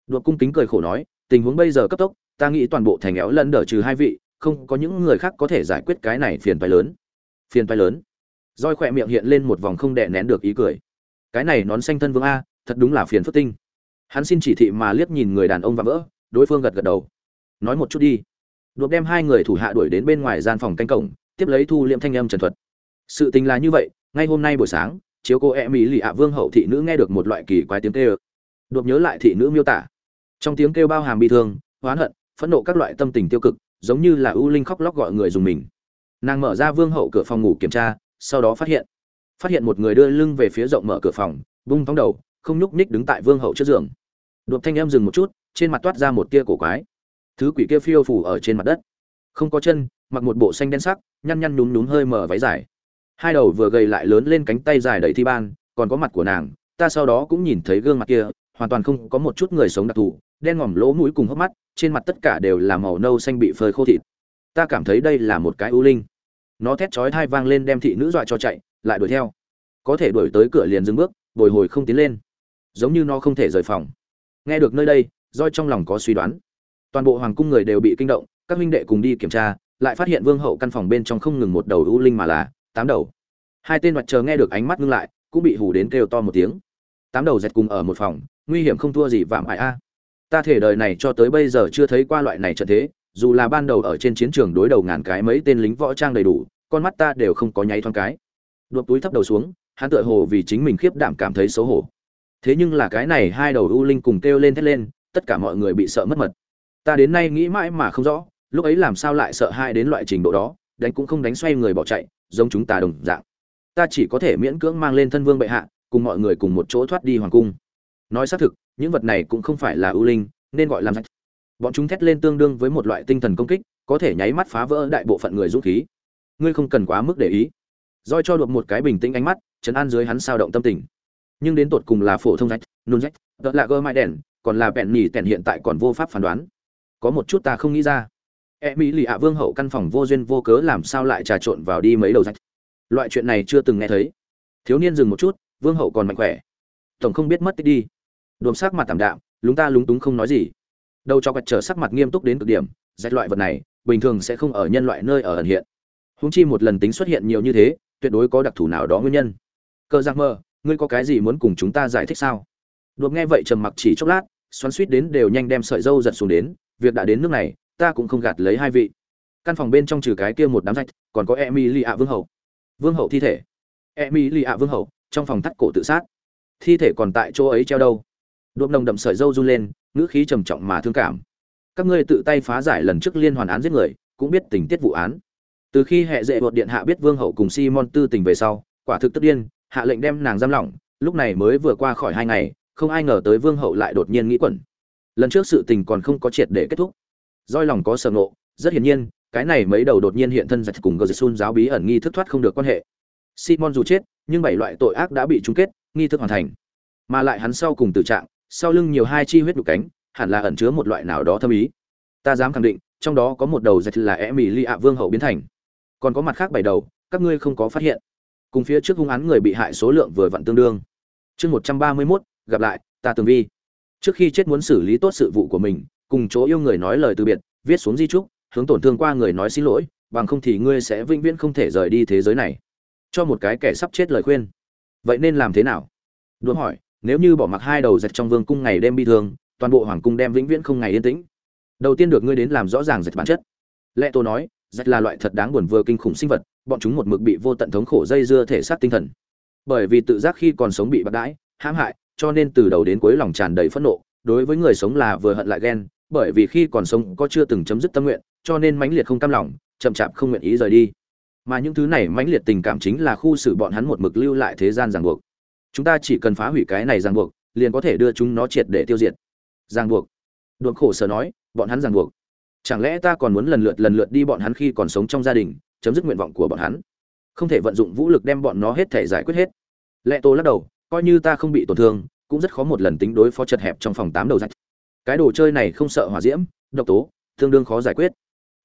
đột cung kính cười khổ nói tình huống bây giờ cấp tốc ta nghĩ toàn bộ thành éo lân đỡ trừ hai vị không có những người khác có thể giải quyết cái này phiền phái lớn phiền phái lớn roi khỏe miệng hiện lên một vòng không đè nén được ý cười cái này nón xanh thân vương a thật đúng là phiền phức tinh hắn xin chỉ thị mà liếc nhìn người đàn ông và vỡ đối phương gật gật đầu nói một chút đi. Đột đem hai người thủ hạ đuổi đến bên ngoài gian phòng canh cổng, tiếp lấy thu liệm thanh âm trần thuật. Sự tình là như vậy, ngay hôm nay buổi sáng, chiếu cô em mỹ lì ạ vương hậu thị nữ nghe được một loại kỳ quái tiếng kêu. Đột nhớ lại thị nữ miêu tả. Trong tiếng kêu bao hàm bi thương, oán hận, phẫn nộ các loại tâm tình tiêu cực, giống như là ưu linh khóc lóc gọi người dùng mình. Nàng mở ra vương hậu cửa phòng ngủ kiểm tra, sau đó phát hiện phát hiện một người đưa lưng về phía rộng mở cửa phòng, bung thóng đầu, không nhúc nhích đứng tại vương hậu trước giường. Đột thanh em dừng một chút, trên mặt toát ra một tia cổ quái thứ quỷ kia phiêu phủ ở trên mặt đất. Không có chân, mặc một bộ xanh đen sắc, nhăn nhăn nhúm nhúm hơi mở váy dài. Hai đầu vừa gầy lại lớn lên cánh tay dài đầy thi ban, còn có mặt của nàng, ta sau đó cũng nhìn thấy gương mặt kia, hoàn toàn không có một chút người sống đặc thù, đen ngòm lỗ mũi cùng hốc mắt, trên mặt tất cả đều là màu nâu xanh bị phơi khô thịt. Ta cảm thấy đây là một cái ưu linh. Nó thét chói thai vang lên đem thị nữ dọa cho chạy, lại đuổi theo. Có thể đuổi tới cửa liền dừng bước, bồi hồi không tiến lên. Giống như nó không thể rời phòng. Nghe được nơi đây roi trong lòng có suy đoán toàn bộ hoàng cung người đều bị kinh động, các huynh đệ cùng đi kiểm tra, lại phát hiện vương hậu căn phòng bên trong không ngừng một đầu ưu linh mà là tám đầu. Hai tên mặt chờ nghe được ánh mắt ngưng lại, cũng bị hù đến kêu to một tiếng. Tám đầu dẹt cùng ở một phòng, nguy hiểm không thua gì vạm ải a. Ta thể đời này cho tới bây giờ chưa thấy qua loại này trận thế, dù là ban đầu ở trên chiến trường đối đầu ngàn cái mấy tên lính võ trang đầy đủ, con mắt ta đều không có nháy thoáng cái. Đuột túi thấp đầu xuống, hắn tựa hồ vì chính mình khiếp đảm cảm thấy xấu hổ. Thế nhưng là cái này hai đầu u linh cùng kêu lên thét lên, tất cả mọi người bị sợ mất mật ta đến nay nghĩ mãi mà không rõ, lúc ấy làm sao lại sợ hai đến loại trình độ đó, đánh cũng không đánh xoay người bỏ chạy, giống chúng ta đồng dạng. Ta chỉ có thể miễn cưỡng mang lên thân vương bệ hạ, cùng mọi người cùng một chỗ thoát đi hoàng cung. Nói xác thực, những vật này cũng không phải là ưu linh, nên gọi làm rách. Bọn chúng thét lên tương đương với một loại tinh thần công kích, có thể nháy mắt phá vỡ đại bộ phận người dũng khí. Ngươi không cần quá mức để ý. Roi cho được một cái bình tĩnh ánh mắt chấn an dưới hắn sao động tâm tình. Nhưng đến tột cùng là phổ thông rách, nôn rách đợt là gơ mai đèn, còn là bẹn nhì tèn hiện tại còn vô pháp phán đoán có một chút ta không nghĩ ra. E mỹ lì ạ vương hậu căn phòng vô duyên vô cớ làm sao lại trà trộn vào đi mấy đầu rách? Loại chuyện này chưa từng nghe thấy. Thiếu niên dừng một chút, vương hậu còn mạnh khỏe. Tổng không biết mất tích đi. Đồm sắc mặt tảm đạm, lúng ta lúng túng không nói gì. Đầu cho quạch trở sắc mặt nghiêm túc đến cực điểm, rách loại vật này, bình thường sẽ không ở nhân loại nơi ở ẩn hiện. Húng chi một lần tính xuất hiện nhiều như thế, tuyệt đối có đặc thù nào đó nguyên nhân. Cơ giác mơ, ngươi có cái gì muốn cùng chúng ta giải thích sao? Đột nghe vậy trầm mặc chỉ chốc lát, xoắn suýt đến đều nhanh đem sợi dâu giật xuống đến việc đã đến nước này, ta cũng không gạt lấy hai vị. Căn phòng bên trong trừ cái kia một đám rách, còn có emily ạ vương hậu vương hậu thi thể. Emily ạ vương hậu trong phòng thắt cổ tự sát. Thi thể còn tại chỗ ấy treo đâu? Đột nồng đậm sợi dâu run lên, ngữ khí trầm trọng mà thương cảm. Các ngươi tự tay phá giải lần trước liên hoàn án giết người, cũng biết tình tiết vụ án. Từ khi hệ dệ bột điện hạ biết vương hậu cùng simon tư tình về sau, quả thực tức điên, hạ lệnh đem nàng giam lỏng, lúc này mới vừa qua khỏi hai ngày, không ai ngờ tới vương hậu lại đột nhiên nghĩ quẩn lần trước sự tình còn không có triệt để kết thúc. Doi lòng có sở ngộ, rất hiển nhiên, cái này mấy đầu đột nhiên hiện thân giật cùng gờ sun giáo bí ẩn nghi thức thoát không được quan hệ. Simon dù chết, nhưng bảy loại tội ác đã bị chung kết, nghi thức hoàn thành. Mà lại hắn sau cùng tử trạng, sau lưng nhiều hai chi huyết đục cánh, hẳn là ẩn chứa một loại nào đó thâm ý. Ta dám khẳng định, trong đó có một đầu giật là e mỹ ly ạ vương hậu biến thành. Còn có mặt khác bảy đầu, các ngươi không có phát hiện. Cùng phía trước hung án người bị hại số lượng vừa vặn tương đương. Chương một trăm ba mươi mốt, gặp lại, ta tường vi trước khi chết muốn xử lý tốt sự vụ của mình, cùng chỗ yêu người nói lời từ biệt, viết xuống di trúc, hướng tổn thương qua người nói xin lỗi, bằng không thì ngươi sẽ vĩnh viễn không thể rời đi thế giới này. Cho một cái kẻ sắp chết lời khuyên. Vậy nên làm thế nào? Đuổi hỏi, nếu như bỏ mặc hai đầu giật trong vương cung ngày đêm bi thương, toàn bộ hoàng cung đem vĩnh viễn không ngày yên tĩnh. Đầu tiên được ngươi đến làm rõ ràng giật bản chất. Lệ tô nói giật là loại thật đáng buồn vừa kinh khủng sinh vật, bọn chúng một mực bị vô tận thống khổ dây dưa thể xác tinh thần. Bởi vì tự giác khi còn sống bị bạc đãi, hãm hại cho nên từ đầu đến cuối lòng tràn đầy phẫn nộ, đối với người sống là vừa hận lại ghen, bởi vì khi còn sống có chưa từng chấm dứt tâm nguyện, cho nên mãnh liệt không cam lòng, chậm chạp không nguyện ý rời đi. Mà những thứ này mãnh liệt tình cảm chính là khu xử bọn hắn một mực lưu lại thế gian ràng buộc. Chúng ta chỉ cần phá hủy cái này ràng buộc, liền có thể đưa chúng nó triệt để tiêu diệt. Ràng buộc. Đuộc khổ sở nói, bọn hắn ràng buộc. Chẳng lẽ ta còn muốn lần lượt lần lượt đi bọn hắn khi còn sống trong gia đình, chấm dứt nguyện vọng của bọn hắn? Không thể vận dụng vũ lực đem bọn nó hết thể giải quyết hết. Lệ tô lắc đầu coi như ta không bị tổn thương, cũng rất khó một lần tính đối phó chật hẹp trong phòng tám đầu rạch cái đồ chơi này không sợ hỏa diễm, độc tố, tương đương khó giải quyết.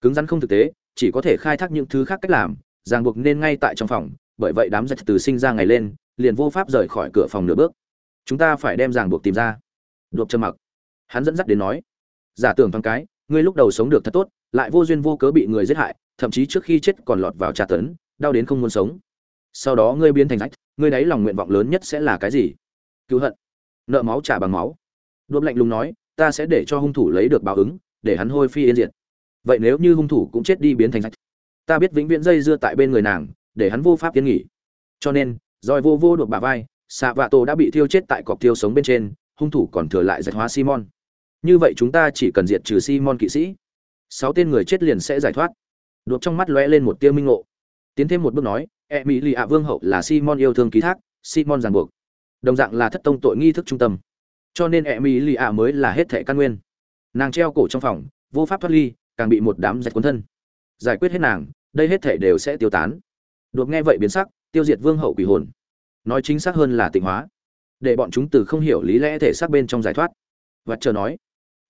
Cứng rắn không thực tế, chỉ có thể khai thác những thứ khác cách làm, ràng buộc nên ngay tại trong phòng, bởi vậy đám rạch từ sinh ra ngày lên, liền vô pháp rời khỏi cửa phòng nửa bước. Chúng ta phải đem ràng buộc tìm ra. Đột trầm mặc. Hắn dẫn dắt đến nói, giả tưởng thoáng cái, ngươi lúc đầu sống được thật tốt, lại vô duyên vô cớ bị người giết hại, thậm chí trước khi chết còn lọt vào tra tấn, đau đến không muốn sống. Sau đó ngươi biến thành rách ngươi đấy lòng nguyện vọng lớn nhất sẽ là cái gì? Cứu hận. Nợ máu trả bằng máu. Đốm lạnh lùng nói ta sẽ để cho hung thủ lấy được báo ứng để hắn hôi phi yên diệt. Vậy nếu như hung thủ cũng chết đi biến thành sạch, ta biết vĩnh viễn dây dưa tại bên người nàng để hắn vô pháp tiến nghỉ. Cho nên roi vô vô được bà vai xạ vạ tổ đã bị thiêu chết tại cọc thiêu sống bên trên hung thủ còn thừa lại giải hóa simon. Như vậy chúng ta chỉ cần diệt trừ simon kỵ sĩ. Sáu tên người chết liền sẽ giải thoát. Đột trong mắt lóe lên một tia minh ngộ. Tiến thêm một bước nói e mỹ lì ạ vương hậu là simon yêu thương ký thác, simon ràng buộc. Đồng dạng là thất tông tội nghi thức trung tâm. Cho nên e mỹ lì ạ mới là hết thẻ căn nguyên. Nàng treo cổ trong phòng, vô pháp thoát ly, càng bị một đám dạch cuốn thân. Giải quyết hết nàng, đây hết thẻ đều sẽ tiêu tán. Đột nghe vậy biến sắc, tiêu diệt vương hậu quỷ hồn. Nói chính xác hơn là tịnh hóa. Để bọn chúng từ không hiểu lý lẽ thể xác bên trong giải thoát. Và chờ nói,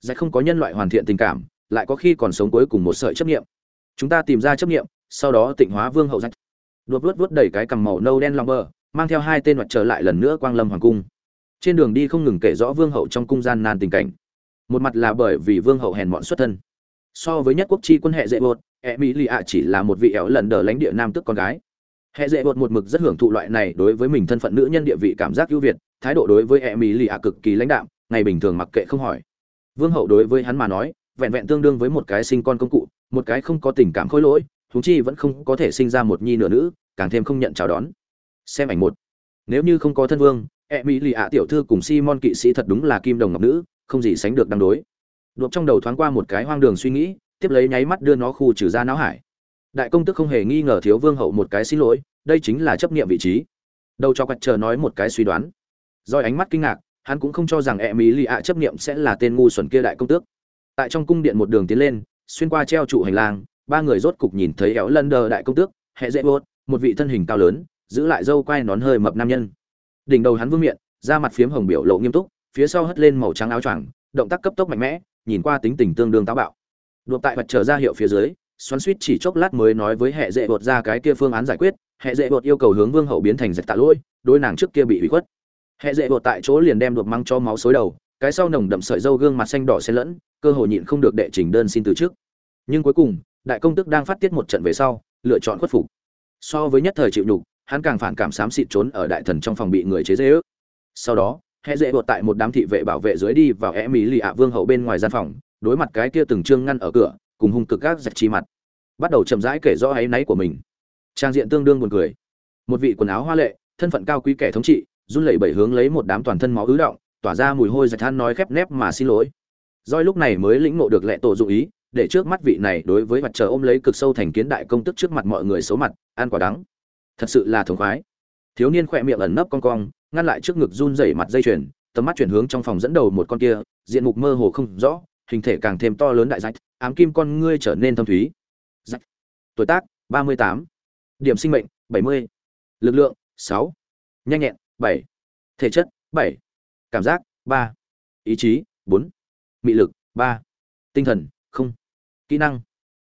giải không có nhân loại hoàn thiện tình cảm, lại có khi còn sống cuối cùng một sợi chấp nghiệm chúng ta tìm ra chấp nghiệm sau đó tịnh hóa vương hậu rạch đột vớt vớt đầy cái cằm màu nâu đen lòng bờ, mang theo hai tên mặt trở lại lần nữa quang lâm hoàng cung. Trên đường đi không ngừng kể rõ vương hậu trong cung gian nan tình cảnh. Một mặt là bởi vì vương hậu hèn mọn xuất thân. So với nhất quốc chi quân hệ dễ bột e mỹ lì ạ chỉ là một vị éo lần đờ lãnh địa nam tức con gái. Hệ dễ bột một mực rất hưởng thụ loại này đối với mình thân phận nữ nhân địa vị cảm giác ưu việt, thái độ đối với e mỹ lì ạ cực kỳ lãnh đạm, ngày bình thường mặc kệ không hỏi. Vương hậu đối với hắn mà nói, vẹn vẹn tương đương với một cái sinh con công cụ, một cái không có tình cảm khôi lỗi huống chi vẫn không có thể sinh ra một nhi nửa nữ, càng thêm không nhận chào đón. Xem ảnh một. Nếu như không có thân vương e mỹ lì ạ tiểu thư cùng simon kỵ sĩ thật đúng là kim đồng ngọc nữ, không gì sánh được đăng đối. Đột trong đầu thoáng qua một cái hoang đường suy nghĩ, tiếp lấy nháy mắt đưa nó khu trừ ra não hải. Đại công tức không hề nghi ngờ thiếu vương hậu một cái xin lỗi, đây chính là chấp nghiệm vị trí. Đầu cho quạch chờ nói một cái suy đoán. Do ánh mắt kinh ngạc, hắn cũng không cho rằng e mỹ lì ạ chấp nghiệm sẽ là tên ngu xuẩn kia đại công tước. Tại trong cung điện một đường tiến lên, xuyên qua treo trụ hành lang ba người rốt cục nhìn thấy éo lân đờ đại công tước hệ dễ bốt một vị thân hình cao lớn, giữ lại dâu quai nón hơi mập nam nhân. Đỉnh đầu hắn vương miệng da mặt phiếm hồng biểu lộ nghiêm túc, phía sau hất lên màu trắng áo choàng, động tác cấp tốc mạnh mẽ, nhìn qua tính tình tương đương táo bạo. Đột tại mặt trở ra hiệu phía dưới, xoắn suýt chỉ chốc lát mới nói với hệ dễ bột ra cái kia phương án giải quyết hệ dễ bột yêu cầu hướng vương hậu biến thành dệt tạ lỗi đôi nàng trước kia bị hủy khuất. Hệ dễ bột tại chỗ liền đem đột măng cho máu xối đầu, cái sau nồng đậm sợi dâu gương mặt xanh đỏ xen lẫn, cơ hội nhịn không được đệ trình đơn xin từ trước. Nhưng cuối cùng đại công tức đang phát tiết một trận về sau, lựa chọn khuất phục. So với nhất thời chịu nhục, hắn càng phản cảm xám xịt trốn ở đại thần trong phòng bị người chế dễ ước sau đó hệ dễ bột tại một đám thị vệ bảo vệ dưới đi vào e mỹ lì ạ vương hậu bên ngoài gian phòng, đối mặt cái kia từng trương ngăn ở cửa, cùng hung cực gác giật chi mặt. Bắt đầu chậm rãi kể rõ áy náy của mình. Trang diện tương đương buồn cười. Một vị quần áo hoa lệ, thân phận cao quý kẻ thống trị, run lẩy bẩy hướng lấy một đám toàn thân máu ứ động, tỏa ra mùi hôi giật than nói khép nép mà xin lỗi. Doi lúc này mới lĩnh ngộ được lệ tổ dụ ý để trước mắt vị này đối với mặt trời ôm lấy cực sâu thành kiến đại công tức trước mặt mọi người xấu mặt, ăn quả đắng. Thật sự là thống khoái. Thiếu niên khỏe miệng ẩn nấp con cong, ngăn lại trước ngực run rẩy mặt dây chuyền, tầm mắt chuyển hướng trong phòng dẫn đầu một con kia, diện mục mơ hồ không rõ, hình thể càng thêm to lớn đại rách ám kim con ngươi trở nên thâm thúy. Rách tuổi tác, ba mươi tám. Điểm sinh mệnh, bảy mươi. Lực lượng, sáu. Nhanh nhẹn, bảy. Thể chất, bảy. Cảm giác, ba. Ý chí, bốn. Mị lực, ba. Tinh thần, không kỹ năng.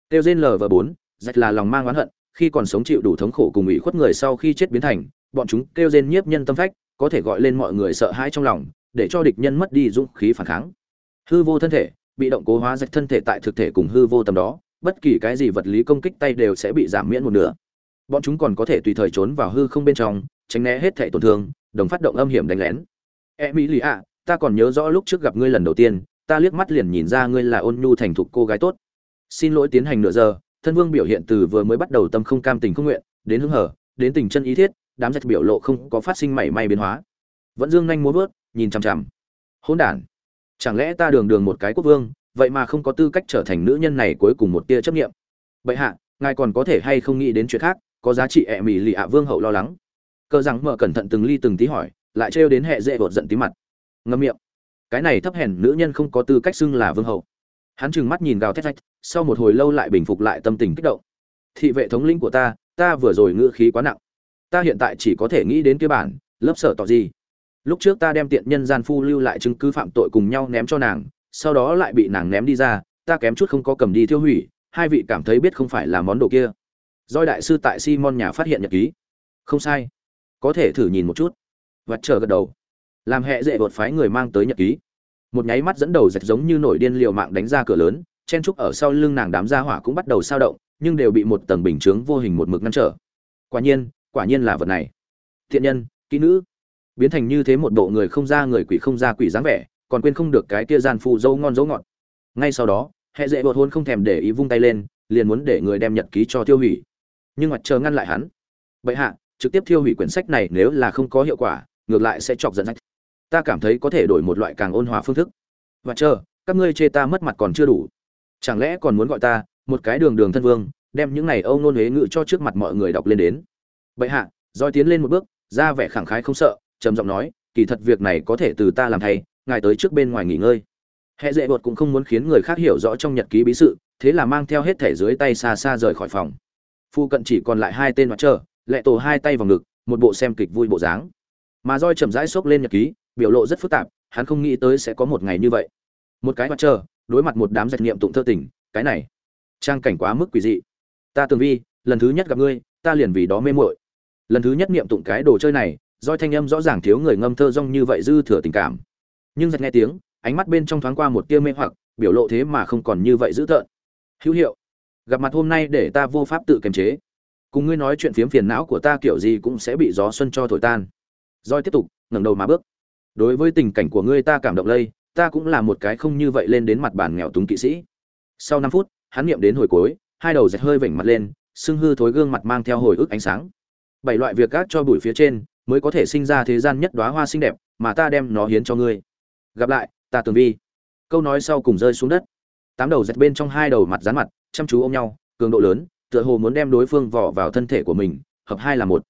Tiêu gen lv bốn, rách là lòng mang oán hận, khi còn sống chịu đủ thống khổ cùng ủy khuất người sau khi chết biến thành, bọn chúng tiêu gen nhiếp nhân tâm phách, có thể gọi lên mọi người sợ hãi trong lòng, để cho địch nhân mất đi dũng khí phản kháng. Hư vô thân thể, bị động cố hóa rách thân thể tại thực thể cùng hư vô tầm đó, bất kỳ cái gì vật lý công kích tay đều sẽ bị giảm miễn một nửa. Bọn chúng còn có thể tùy thời trốn vào hư không bên trong, tránh né hết thể tổn thương, đồng phát động âm hiểm đánh lén. E mỹ lì ạ ta còn nhớ rõ lúc trước gặp ngươi lần đầu tiên, ta liếc mắt liền nhìn ra ngươi là ôn nhu thành thục cô gái tốt xin lỗi tiến hành nửa giờ, thân vương biểu hiện từ vừa mới bắt đầu tâm không cam tình không nguyện, đến hứng hở, đến tình chân ý thiết, đám giặc biểu lộ không có phát sinh mảy may biến hóa. Vẫn dương nhanh muốn vớt, nhìn chằm chằm. Hỗn đản, chẳng lẽ ta đường đường một cái quốc vương, vậy mà không có tư cách trở thành nữ nhân này cuối cùng một tia chấp nghiệm vậy hạ, ngài còn có thể hay không nghĩ đến chuyện khác, có giá trị ẹ mỉ lì ạ vương hậu lo lắng. Cơ rằng mở cẩn thận từng ly từng tí hỏi, lại trêu đến hệ dễ vột giận tí mặt. Ngâm miệng, cái này thấp hèn nữ nhân không có tư cách xưng là vương hậu hắn trừng mắt nhìn gào thét rách, sau một hồi lâu lại bình phục lại tâm tình kích động. Thị vệ thống lĩnh của ta ta vừa rồi ngữ khí quá nặng. Ta hiện tại chỉ có thể nghĩ đến kia bản, lớp sở tỏ gì. Lúc trước ta đem tiện nhân gian phu lưu lại chứng cứ phạm tội cùng nhau ném cho nàng, sau đó lại bị nàng ném đi ra, ta kém chút không có cầm đi tiêu hủy, hai vị cảm thấy biết không phải là món đồ kia. Doi đại sư tại simon nhà phát hiện nhật ký. Không sai. Có thể thử nhìn một chút. Vật chờ gật đầu. Làm hệ dễ bột phái người mang tới nhật ký một nháy mắt dẫn đầu rạch giống như nổi điên liều mạng đánh ra cửa lớn, chen trúc ở sau lưng nàng đám gia hỏa cũng bắt đầu sao động, nhưng đều bị một tầng bình chướng vô hình một mực ngăn trở. Quả nhiên quả nhiên là vật này. Thiện nhân, kỹ nữ. Biến thành như thế một bộ người không ra người quỷ không ra quỷ dáng vẻ, còn quên không được cái kia gian phù dâu ngon dấu ngọt. Ngay sau đó, hệ dễ bột hôn không thèm để ý vung tay lên, liền muốn để người đem nhật ký cho tiêu hủy. Nhưng mặt chờ ngăn lại hắn. Bệ hạ, trực tiếp tiêu hủy quyển sách này nếu là không có hiệu quả, ngược lại sẽ chọc giận. sách ta cảm thấy có thể đổi một loại càng ôn hòa phương thức. Và chờ, các ngươi chê ta mất mặt còn chưa đủ. Chẳng lẽ còn muốn gọi ta một cái đường đường thân vương, đem những này âu nôn huế ngự cho trước mặt mọi người đọc lên đến? Bệ hạ roi tiến lên một bước, ra vẻ khẳng khái không sợ, trầm giọng nói, kỳ thật việc này có thể từ ta làm thay, ngài tới trước bên ngoài nghỉ ngơi. Hệ dễ bột cũng không muốn khiến người khác hiểu rõ trong nhật ký bí sự, thế là mang theo hết thẻ dưới tay xa xa rời khỏi phòng. Phu cận chỉ còn lại hai tên mặt trờ lệ tổ hai tay vào ngực, một bộ xem kịch vui bộ dáng. Mà roi chậm rãi xốc lên nhật ký biểu lộ rất phức tạp, hắn không nghĩ tới sẽ có một ngày như vậy. Một cái mặt trời, đối mặt một đám giặc niệm tụng thơ tình, cái này, trang cảnh quá mức quỷ dị. Ta tường vi, lần thứ nhất gặp ngươi, ta liền vì đó mê muội. Lần thứ nhất niệm tụng cái đồ chơi này doi thanh âm rõ ràng thiếu người ngâm thơ rong như vậy dư thừa tình cảm. Nhưng giật nghe tiếng, ánh mắt bên trong thoáng qua một tia mê hoặc, biểu lộ thế mà không còn như vậy dữ tợn. Hữu hiệu, gặp mặt hôm nay để ta vô pháp tự kiềm chế. Cùng ngươi nói chuyện phiếm phiền não của ta kiểu gì cũng sẽ bị gió xuân cho thổi tan. Roi tiếp tục, ngẩng đầu mà bước đối với tình cảnh của ngươi ta cảm động lây, ta cũng là một cái không như vậy lên đến mặt bàn nghèo túng kỵ sĩ. Sau năm phút, hắn niệm đến hồi cuối, hai đầu dẹt hơi vểnh mặt lên, sưng hư thối gương mặt mang theo hồi ức ánh sáng. Bảy loại việc gác cho bụi phía trên, mới có thể sinh ra thế gian nhất đóa hoa xinh đẹp, mà ta đem nó hiến cho ngươi. Gặp lại, ta tường vi. Câu nói sau cùng rơi xuống đất. Tám đầu dẹt bên trong hai đầu mặt dán mặt, chăm chú ôm nhau, cường độ lớn, tựa hồ muốn đem đối phương vỏ vào thân thể của mình, hợp hai là một.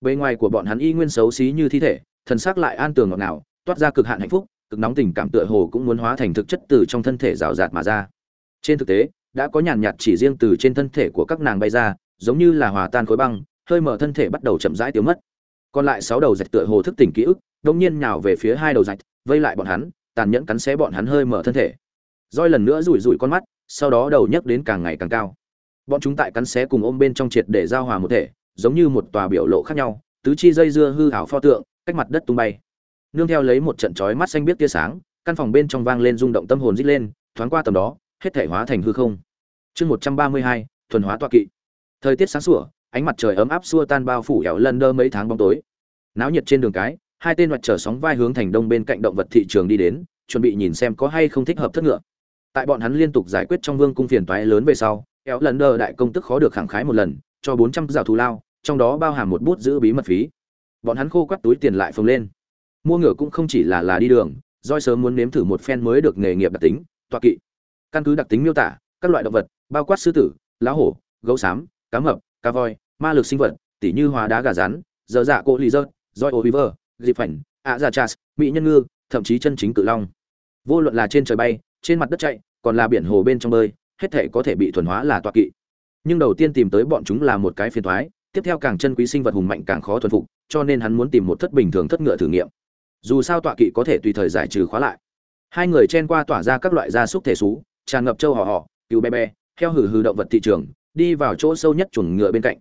Bề ngoài của bọn hắn y nguyên xấu xí như thi thể, thần xác lại an tường ngọt ngào toát ra cực hạn hạnh phúc, cực nóng tình cảm tựa hồ cũng muốn hóa thành thực chất từ trong thân thể rào rạt mà ra. Trên thực tế, đã có nhàn nhạt chỉ riêng từ trên thân thể của các nàng bay ra, giống như là hòa tan khối băng, hơi mở thân thể bắt đầu chậm rãi tiêu mất. Còn lại sáu đầu rạch tựa hồ thức tỉnh ký ức đông nhiên nhào về phía hai đầu rạch, vây lại bọn hắn, tàn nhẫn cắn xé bọn hắn hơi mở thân thể. Roi lần nữa rủi rủi con mắt, sau đó đầu nhấc đến càng ngày càng cao. Bọn chúng tại cắn xé cùng ôm bên trong triệt để giao hòa một thể, giống như một tòa biểu lộ khác nhau, tứ chi dây dưa hư hảo pho tượng, cách mặt đất tung bay nương theo lấy một trận chói mắt xanh biết tia sáng, căn phòng bên trong vang lên rung động tâm hồn rít lên, thoáng qua tầm đó, hết thể hóa thành hư không. Chương một trăm ba mươi hai, thuần hóa toa kỵ. Thời tiết sáng sủa, ánh mặt trời ấm áp xua tan bao phủ ẻo lần đơ mấy tháng bóng tối. Náo nhiệt trên đường cái, hai tên mặt trở sóng vai hướng thành đông bên cạnh động vật thị trường đi đến, chuẩn bị nhìn xem có hay không thích hợp thất ngựa. Tại bọn hắn liên tục giải quyết trong vương cung phiền toái lớn về sau éo lần đơ đại công tức khó được khẳng khái một lần, cho bốn trăm rào thù lao, trong đó bao hàm một bút giữ bí mật phí. Bọn hắn khô quắt túi tiền lại phồng lên mua ngựa cũng không chỉ là là đi đường doi sớm muốn nếm thử một phen mới được nghề nghiệp đặc tính, toa kỵ. Căn cứ đặc tính miêu tả, các loại động vật, bao quát sư tử, lá hổ, gấu xám, cá mập, cá voi, ma lực sinh vật, tỉ như hóa đá gà rán dơ dạ cỗ lì dơ, roi ô river dịp phảnh, ạ dạ chas, mỹ nhân ngư, thậm chí chân chính cự long. Vô luận là trên trời bay, trên mặt đất chạy, còn là biển hồ bên trong bơi, hết thể có thể bị thuần hóa là toa kỵ. Nhưng đầu tiên tìm tới bọn chúng là một cái phiền thoái tiếp theo càng chân quý sinh vật hùng mạnh càng khó thuần phục, cho nên hắn muốn tìm một thất bình thường thất ngựa thử nghiệm dù sao tọa kỵ có thể tùy thời giải trừ khóa lại. Hai người chen qua tỏa ra các loại gia súc thể xú, tràn ngập châu họ họ cứu bé bé theo hử hử động vật thị trường, đi vào chỗ sâu nhất chuồng ngựa bên cạnh.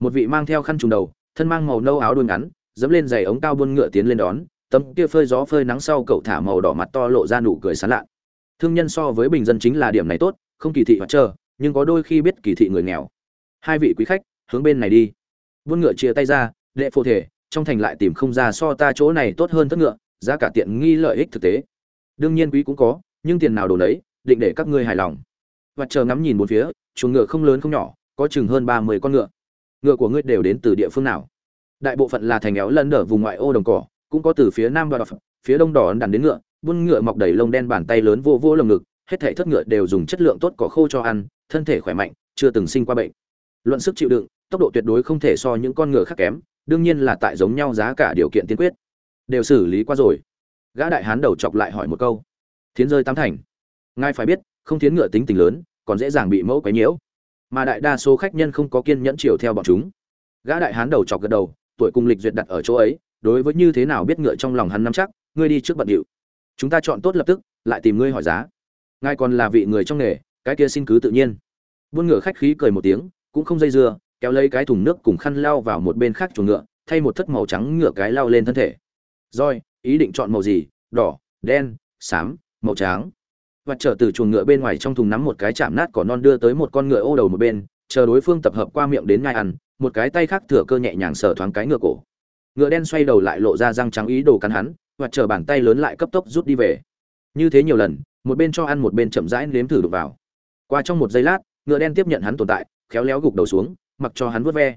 Một vị mang theo khăn trùng đầu, thân mang màu nâu áo đuôi ngắn, dẫm lên giày ống cao buôn ngựa tiến lên đón, tấm kia phơi gió phơi nắng sau cậu thả màu đỏ mặt to lộ ra nụ cười sán lạ. Thương nhân so với bình dân chính là điểm này tốt, không kỳ thị hoặc chờ, nhưng có đôi khi biết kỳ thị người nghèo. Hai vị quý khách, hướng bên này đi. Buôn ngựa chia tay ra, đệ phô thể trong thành lại tìm không ra so ta chỗ này tốt hơn tất ngựa, giá cả tiện nghi lợi ích thực tế. Đương nhiên quý cũng có, nhưng tiền nào đồ đấy định để các ngươi hài lòng. Và chờ ngắm nhìn một phía, chuồng ngựa không lớn không nhỏ, có chừng hơn ba mươi con ngựa. Ngựa của ngươi đều đến từ địa phương nào? Đại bộ phận là thành éo lân ở vùng ngoại ô đồng cỏ, cũng có từ phía nam và phía đông đỏ đàn đến ngựa, buôn ngựa mọc đầy lông đen bàn tay lớn vô vô lồng ngực, hết thảy thất ngựa đều dùng chất lượng tốt cỏ khô cho ăn, thân thể khỏe mạnh, chưa từng sinh qua bệnh. Luận sức chịu đựng, tốc độ tuyệt đối không thể so những con ngựa khác kém đương nhiên là tại giống nhau giá cả điều kiện tiên quyết. Đều xử lý qua rồi. Gã đại hán đầu chọc lại hỏi một câu. Thiến rơi tám thành. Ngài phải biết, không thiến ngựa tính tình lớn, còn dễ dàng bị mẫu quấy nhiễu. Mà đại đa số khách nhân không có kiên nhẫn chiều theo bọn chúng. Gã đại hán đầu chọc gật đầu, tuổi cung lịch duyệt đặt ở chỗ ấy, đối với như thế nào biết ngựa trong lòng hắn nắm chắc, ngươi đi trước bận điệu. Chúng ta chọn tốt lập tức, lại tìm ngươi hỏi giá. Ngài còn là vị người trong nghề, cái kia xin cứ tự nhiên. Buôn ngựa khách khí cười một tiếng, cũng không dây dưa kéo lấy cái thùng nước cùng khăn lao vào một bên khác chuồng ngựa, thay một thất màu trắng ngựa cái lao lên thân thể. Rồi, ý định chọn màu gì? Đỏ, đen, xám, màu trắng. Và trở từ chuồng ngựa bên ngoài trong thùng nắm một cái chạm nát cỏ non đưa tới một con ngựa ô đầu một bên, chờ đối phương tập hợp qua miệng đến ngai ăn, một cái tay khác thừa cơ nhẹ nhàng sờ thoáng cái ngựa cổ. Ngựa đen xoay đầu lại lộ ra răng trắng ý đồ cắn hắn, và chờ bàn tay lớn lại cấp tốc rút đi về. Như thế nhiều lần, một bên cho ăn một bên chậm rãi nếm thử đục vào. Qua trong một giây lát, ngựa đen tiếp nhận hắn tồn tại, khéo léo gục đầu xuống mặc cho hắn vớt ve.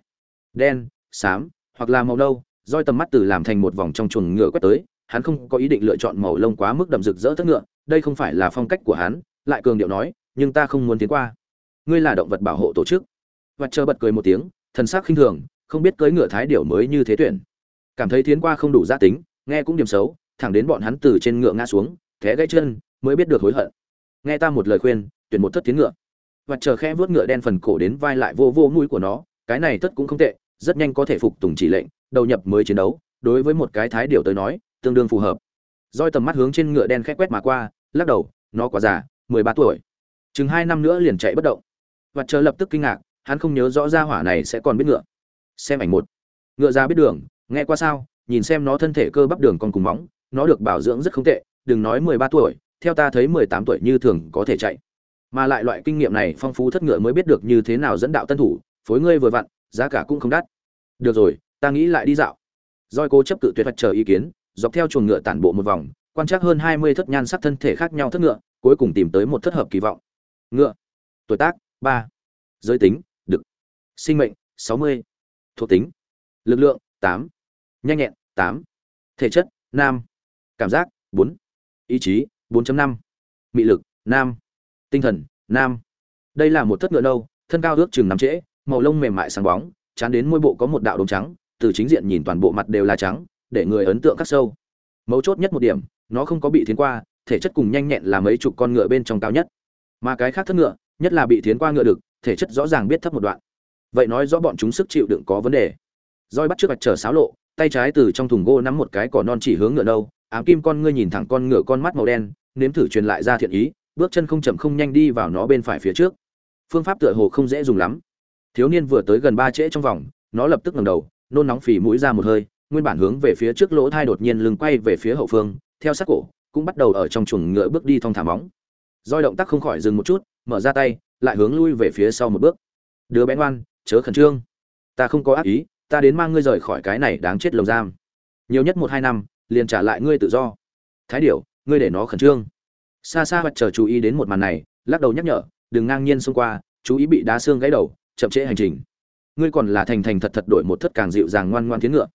Đen, xám, hoặc là màu nâu, roi tầm mắt từ làm thành một vòng trong chuồng ngựa quét tới, hắn không có ý định lựa chọn màu lông quá mức đậm rực rỡ thất ngựa, đây không phải là phong cách của hắn, lại cường điệu nói, nhưng ta không muốn tiến qua. Ngươi là động vật bảo hộ tổ chức. Và chờ bật cười một tiếng, thần sắc khinh thường, không biết cưỡi ngựa thái điểu mới như thế tuyển. Cảm thấy tiến qua không đủ gia tính, nghe cũng điểm xấu, thẳng đến bọn hắn từ trên ngựa ngã xuống, té gãy chân, mới biết được hối hận. Nghe ta một lời khuyên, tuyển một thất tiến ngựa và chờ khẽ vuốt ngựa đen phần cổ đến vai lại vô vô mũi của nó, cái này tất cũng không tệ, rất nhanh có thể phục tùng chỉ lệnh, đầu nhập mới chiến đấu, đối với một cái thái điều tới nói, tương đương phù hợp. Roi tầm mắt hướng trên ngựa đen khẽ quét mà qua, lắc đầu, nó quá già, mười ba tuổi. Chừng hai năm nữa liền chạy bất động. Và chờ lập tức kinh ngạc, hắn không nhớ rõ ra hỏa này sẽ còn biết ngựa. Xem ảnh một. Ngựa ra biết đường, nghe qua sao? Nhìn xem nó thân thể cơ bắp đường còn cùng móng, nó được bảo dưỡng rất không tệ, đừng nói mười ba tuổi, theo ta thấy mười tám tuổi như thường có thể chạy mà lại loại kinh nghiệm này phong phú thất ngựa mới biết được như thế nào dẫn đạo tân thủ, phối ngươi vừa vặn, giá cả cũng không đắt. Được rồi, ta nghĩ lại đi dạo. Roi cố chấp cự tuyệt vạch chờ ý kiến, dọc theo chuồng ngựa tản bộ một vòng, quan trắc hơn hai mươi thất nhan sắc thân thể khác nhau thất ngựa, cuối cùng tìm tới một thất hợp kỳ vọng. Ngựa. Tuổi tác, ba. Giới tính đực sinh mệnh, sáu mươi. Thuộc tính, lực lượng, tám. Nhanh nhẹn, tám. Thể chất, nam. Cảm giác, bốn. Ý chí 4 năm. Mị lực, nam tinh thần, nam. Đây là một thất ngựa nâu, thân cao ước chừng năm trễ, màu lông mềm mại sáng bóng, chán đến môi bộ có một đạo đốm trắng, từ chính diện nhìn toàn bộ mặt đều là trắng, để người ấn tượng khắc sâu. Mấu chốt nhất một điểm, nó không có bị thiến qua, thể chất cùng nhanh nhẹn là mấy chục con ngựa bên trong cao nhất. Mà cái khác thất ngựa, nhất là bị thiến qua ngựa được thể chất rõ ràng biết thấp một đoạn. Vậy nói rõ bọn chúng sức chịu đựng có vấn đề. Roi bắt trước mặt trở sáo lộ, tay trái từ trong thùng gỗ nắm một cái cỏ non chỉ hướng ngựa nâu, ám kim con ngươi nhìn thẳng con ngựa con mắt màu đen, nếm thử truyền lại ra thiện ý bước chân không chậm không nhanh đi vào nó bên phải phía trước. Phương pháp tựa hồ không dễ dùng lắm. Thiếu niên vừa tới gần ba trễ trong vòng, nó lập tức ngẩng đầu, nôn nóng phì mũi ra một hơi, nguyên bản hướng về phía trước lỗ thai đột nhiên lưng quay về phía hậu phương, theo sát cổ, cũng bắt đầu ở trong chuồng ngựa bước đi thong thả móng. Roi động tác không khỏi dừng một chút, mở ra tay, lại hướng lui về phía sau một bước. Đứa bé ngoan, chớ khẩn trương. Ta không có ác ý, ta đến mang ngươi rời khỏi cái này đáng chết lồng giam. Nhiều nhất một hai năm, liền trả lại ngươi tự do. Thái điểu, ngươi để nó khẩn trương xa xa mặt chờ chú ý đến một màn này, lắc đầu nhắc nhở, đừng ngang nhiên xông qua, chú ý bị đá xương gãy đầu, chậm trễ hành trình. Ngươi còn là thành thành thật thật đổi một thất càng dịu dàng ngoan ngoan tiến ngựa.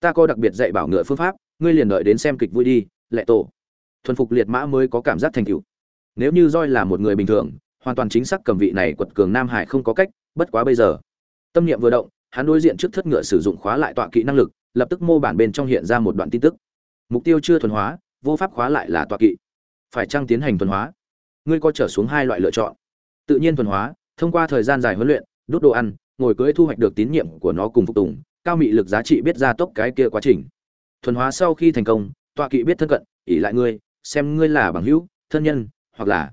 Ta có đặc biệt dạy bảo ngựa phương pháp, ngươi liền đợi đến xem kịch vui đi lệ tổ. Thuần phục liệt mã mới có cảm giác thành tựu. Nếu như roi là một người bình thường, hoàn toàn chính xác cầm vị này quật cường nam hải không có cách, bất quá bây giờ. Tâm niệm vừa động, hắn đối diện trước thất ngựa sử dụng khóa lại tọa kỹ năng lực, lập tức mô bản bên trong hiện ra một đoạn tin tức. Mục tiêu chưa thuần hóa, vô pháp khóa lại là tọa kỵ phải chăng tiến hành thuần hóa? Ngươi có trở xuống hai loại lựa chọn. Tự nhiên thuần hóa, thông qua thời gian dài huấn luyện đốt đồ ăn, ngồi cưỡi thu hoạch được tín nhiệm của nó cùng phục tùng, cao mị lực giá trị biết ra tốc cái kia quá trình. Thuần hóa sau khi thành công, tọa kỵ biết thân cận ỉ lại ngươi, xem ngươi là bằng hữu, thân nhân, hoặc là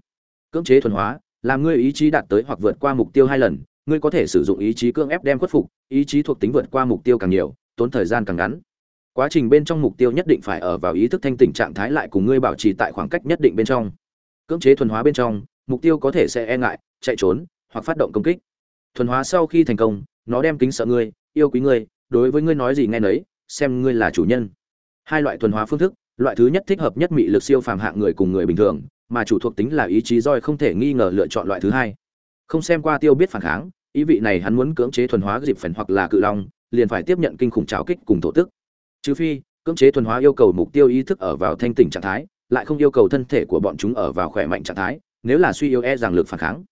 cưỡng chế thuần hóa, làm ngươi ý chí đạt tới hoặc vượt qua mục tiêu hai lần, ngươi có thể sử dụng ý chí cưỡng ép đem khuất phục, ý chí thuộc tính vượt qua mục tiêu càng nhiều, tốn thời gian càng ngắn quá trình bên trong mục tiêu nhất định phải ở vào ý thức thanh tỉnh trạng thái lại cùng ngươi bảo trì tại khoảng cách nhất định bên trong. Cưỡng chế thuần hóa bên trong, mục tiêu có thể sẽ e ngại, chạy trốn, hoặc phát động công kích. Thuần hóa sau khi thành công, nó đem kính sợ ngươi, yêu quý ngươi, đối với ngươi nói gì nghe nấy, xem ngươi là chủ nhân. Hai loại thuần hóa phương thức, loại thứ nhất thích hợp nhất mị lực siêu phàm hạng người cùng người bình thường, mà chủ thuộc tính là ý chí roi không thể nghi ngờ lựa chọn loại thứ hai. Không xem qua tiêu biết phản kháng, ý vị này hắn muốn cưỡng chế thuần hóa dịp phần hoặc là cự long, liền phải tiếp nhận kinh khủng trào kích cùng thổ tức trừ phi, cưỡng chế thuần hóa yêu cầu mục tiêu ý thức ở vào thanh tỉnh trạng thái, lại không yêu cầu thân thể của bọn chúng ở vào khỏe mạnh trạng thái, nếu là suy yếu e rằng lực phản kháng.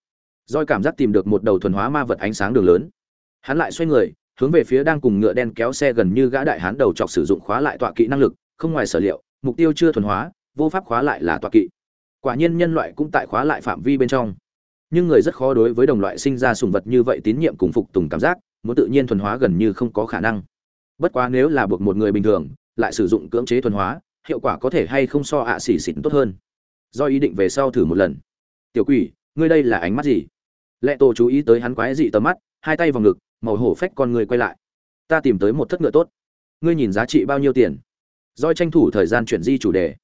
Doi cảm giác tìm được một đầu thuần hóa ma vật ánh sáng đường lớn. Hắn lại xoay người, hướng về phía đang cùng ngựa đen kéo xe gần như gã đại hán đầu chọc sử dụng khóa lại tọa kỹ năng lực, không ngoài sở liệu, mục tiêu chưa thuần hóa, vô pháp khóa lại là tọa kỵ. Quả nhiên nhân loại cũng tại khóa lại phạm vi bên trong. Nhưng người rất khó đối với đồng loại sinh ra sùng vật như vậy tín nhiệm cùng phục tùng cảm giác, muốn tự nhiên thuần hóa gần như không có khả năng bất quá nếu là buộc một người bình thường, lại sử dụng cưỡng chế thuần hóa, hiệu quả có thể hay không so ạ xỉ xịn tốt hơn. Do ý định về sau thử một lần. Tiểu quỷ, ngươi đây là ánh mắt gì? Lệ tổ chú ý tới hắn quái dị tầm mắt, hai tay vào ngực, màu hổ phách con người quay lại. Ta tìm tới một thất ngựa tốt. Ngươi nhìn giá trị bao nhiêu tiền? Doi tranh thủ thời gian chuyển di chủ đề.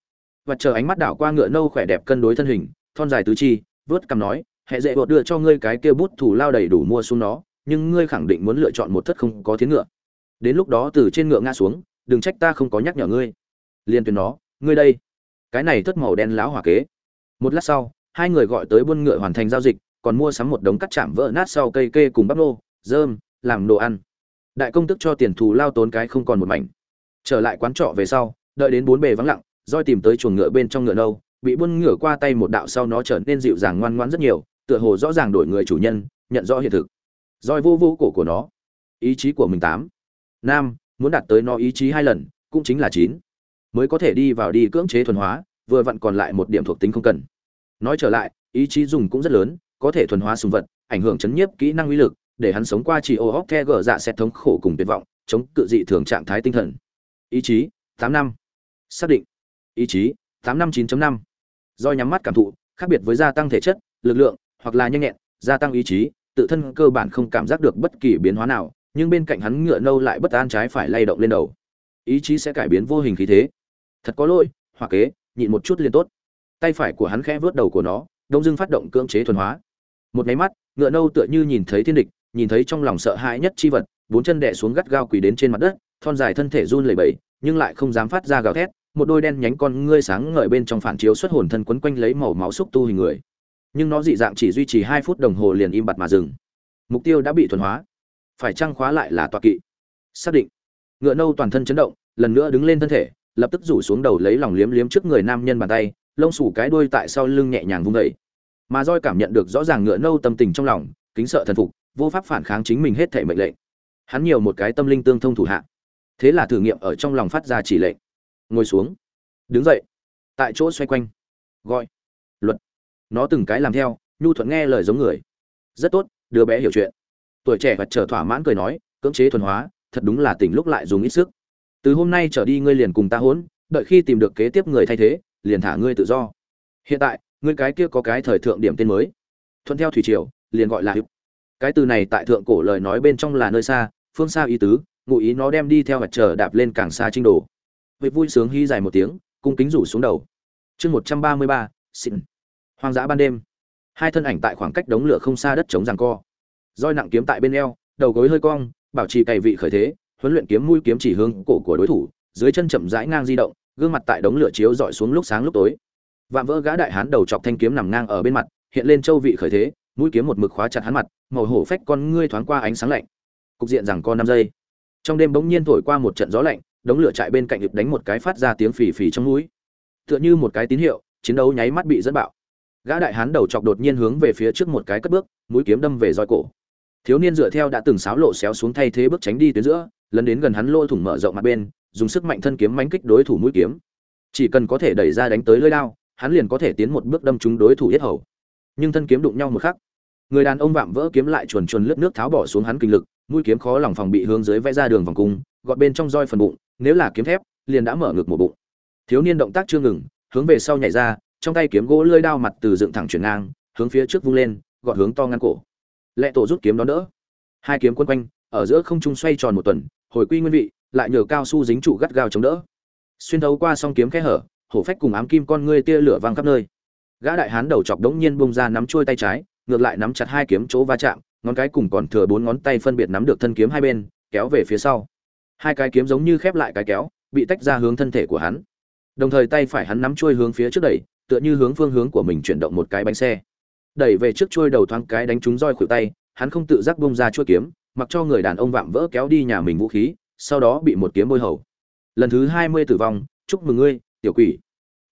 Và chờ ánh mắt đảo qua ngựa nâu khỏe đẹp cân đối thân hình, thon dài tứ chi, vớt cằm nói hệ dễ bột đưa cho ngươi cái kia bút thủ lao đầy đủ mua xuống nó, nhưng ngươi khẳng định muốn lựa chọn một thất không có thiến ngựa đến lúc đó từ trên ngựa ngã xuống, đừng trách ta không có nhắc nhở ngươi. Liền tuyến nó, ngươi đây. Cái này thất màu đen láo hỏa kế. Một lát sau, hai người gọi tới buôn ngựa hoàn thành giao dịch, còn mua sắm một đống cắt chạm vỡ nát sau cây kê cùng bắp nô, dơm, làm đồ ăn. Đại công tức cho tiền thù lao tốn cái không còn một mảnh. Trở lại quán trọ về sau, đợi đến bốn bề vắng lặng, roi tìm tới chuồng ngựa bên trong ngựa nâu, bị buôn ngựa qua tay một đạo sau nó trở nên dịu dàng ngoan ngoãn rất nhiều, tựa hồ rõ ràng đổi người chủ nhân, nhận rõ hiện thực. Roi vô vô cổ của nó. Ý chí của mình tám nam, muốn đạt tới nó ý chí hai lần, cũng chính là chín. Mới có thể đi vào đi cưỡng chế thuần hóa, vừa vặn còn lại một điểm thuộc tính không cần. Nói trở lại, ý chí dùng cũng rất lớn, có thể thuần hóa sùng vật, ảnh hưởng chấn nhiếp kỹ năng uy lực, để hắn sống qua chỉ ô hóc the gờ dạ xét thống khổ cùng tuyệt vọng, chống cự dị thường trạng thái tinh thần. Ý chí, tám năm. Xác định. Ý chí, tám năm chín năm. Do nhắm mắt cảm thụ, khác biệt với gia tăng thể chất, lực lượng, hoặc là nhanh nhẹn, gia tăng ý chí, tự thân cơ bản không cảm giác được bất kỳ biến hóa nào nhưng bên cạnh hắn ngựa nâu lại bất an trái phải lay động lên đầu. Ý chí sẽ cải biến vô hình khí thế. Thật có lỗi hoặc kế, nhịn một chút liền tốt. Tay phải của hắn khẽ vớt đầu của nó, đông dưng phát động cưỡng chế thuần hóa. Một máy mắt, ngựa nâu tựa như nhìn thấy thiên địch, nhìn thấy trong lòng sợ hãi nhất chi vật, bốn chân đè xuống gắt gao quỳ đến trên mặt đất, thon dài thân thể run lẩy bẩy, nhưng lại không dám phát ra gào thét, một đôi đen nhánh con ngươi sáng ngời bên trong phản chiếu xuất hồn thân quấn quanh lấy màu máu xúc tu hình người. Nhưng nó dị dạng chỉ duy trì hai phút đồng hồ liền im bặt mà dừng. Mục tiêu đã bị thuần hóa phải chăng khóa lại là tọa kỵ. Xác định. Ngựa nâu toàn thân chấn động, lần nữa đứng lên thân thể, lập tức rủ xuống đầu lấy lòng liếm liếm trước người nam nhân bàn tay, lông sủ cái đuôi tại sau lưng nhẹ nhàng vung vẩy mà roi cảm nhận được rõ ràng ngựa nâu tâm tình trong lòng, kính sợ thần phục, vô pháp phản kháng chính mình hết thể mệnh lệnh. Hắn nhiều một cái tâm linh tương thông thủ hạ. Thế là thử nghiệm ở trong lòng phát ra chỉ lệnh. Ngồi xuống. Đứng dậy. Tại chỗ xoay quanh. Gọi. Luật. Nó từng cái làm theo, nhu thuận nghe lời giống người. Rất tốt, đứa bé hiểu chuyện tuổi trẻ vật trở thỏa mãn cười nói, cưỡng chế thuần hóa, thật đúng là tỉnh lúc lại dùng ít sức. Từ hôm nay trở đi ngươi liền cùng ta hỗn, đợi khi tìm được kế tiếp người thay thế, liền thả ngươi tự do. Hiện tại, ngươi cái kia có cái thời thượng điểm tên mới. Thuận theo thủy triều, liền gọi là hiệp. Cái từ này tại thượng cổ lời nói bên trong là nơi xa, phương xa ý tứ, ngụ ý nó đem đi theo vật trở đạp lên càng xa trinh đồ. Vậy vui sướng hy dài một tiếng, cung kính rủ xuống đầu. Chương một trăm ba mươi ba xịn hoang dã ban đêm. Hai thân ảnh tại khoảng cách đống lửa không xa đất chống giằng co roi nặng kiếm tại bên eo, đầu gối hơi cong, bảo trì cày vị khởi thế, huấn luyện kiếm mũi kiếm chỉ hướng cổ của đối thủ, dưới chân chậm rãi ngang di động, gương mặt tại đống lửa chiếu dọi xuống lúc sáng lúc tối. Vạm vỡ gã đại hán đầu chọc thanh kiếm nằm ngang ở bên mặt, hiện lên châu vị khởi thế, mũi kiếm một mực khóa chặt hắn mặt, màu hổ phách con ngươi thoáng qua ánh sáng lạnh. Cục diện rằng co năm giây. Trong đêm bỗng nhiên thổi qua một trận gió lạnh, đống lửa chạy bên cạnh ực đánh một cái phát ra tiếng phì phì trong mũi tựa như một cái tín hiệu, chiến đấu nháy mắt bị dẫn bạo. Gã đại hán đầu chọc đột nhiên hướng về phía trước một cái cất bước, mũi kiếm đâm về roi cổ thiếu niên dựa theo đã từng sáo lộ xéo xuống thay thế bước tránh đi tuyến giữa lần đến gần hắn lôi thủng mở rộng mặt bên, dùng sức mạnh thân kiếm mánh kích đối thủ mũi kiếm. Chỉ cần có thể đẩy ra đánh tới lưỡi lao hắn liền có thể tiến một bước đâm trúng đối thủ yết hầu. Nhưng thân kiếm đụng nhau một khắc, người đàn ông vạm vỡ kiếm lại chuồn chuồn lướt nước tháo bỏ xuống hắn kinh lực, mũi kiếm khó lòng phòng bị hướng dưới vẽ ra đường vòng cung, gọt bên trong roi phần bụng, nếu là kiếm thép, liền đã mở ngực một bụng. Thiếu niên động tác chưa ngừng, hướng về sau nhảy ra, trong tay kiếm gỗ lơi đao mặt từ dựng thẳng chuyển ngang, hướng phía trước vung lên, gọt hướng to ngăn cổ lệ tổ rút kiếm đón đỡ. Hai kiếm quân quanh, ở giữa không trung xoay tròn một tuần, hồi quy nguyên vị, lại nhờ cao su dính trụ gắt gao chống đỡ. Xuyên thấu qua song kiếm khe hở, hổ phách cùng ám kim con ngươi tia lửa văng khắp nơi. Gã đại hán đầu chọc đống nhiên bung ra nắm trôi tay trái, ngược lại nắm chặt hai kiếm chỗ va chạm, ngón cái cùng còn thừa bốn ngón tay phân biệt nắm được thân kiếm hai bên, kéo về phía sau. Hai cái kiếm giống như khép lại cái kéo, bị tách ra hướng thân thể của hắn. Đồng thời tay phải hắn nắm trôi hướng phía trước đẩy, tựa như hướng phương hướng của mình chuyển động một cái bánh xe đẩy về trước trôi đầu thoáng cái đánh trúng roi khuỷu tay, hắn không tự giác bung ra chuôi kiếm, mặc cho người đàn ông vạm vỡ kéo đi nhà mình vũ khí, sau đó bị một kiếm bôi hầu. Lần thứ hai mươi tử vong, chúc mừng ngươi, tiểu quỷ.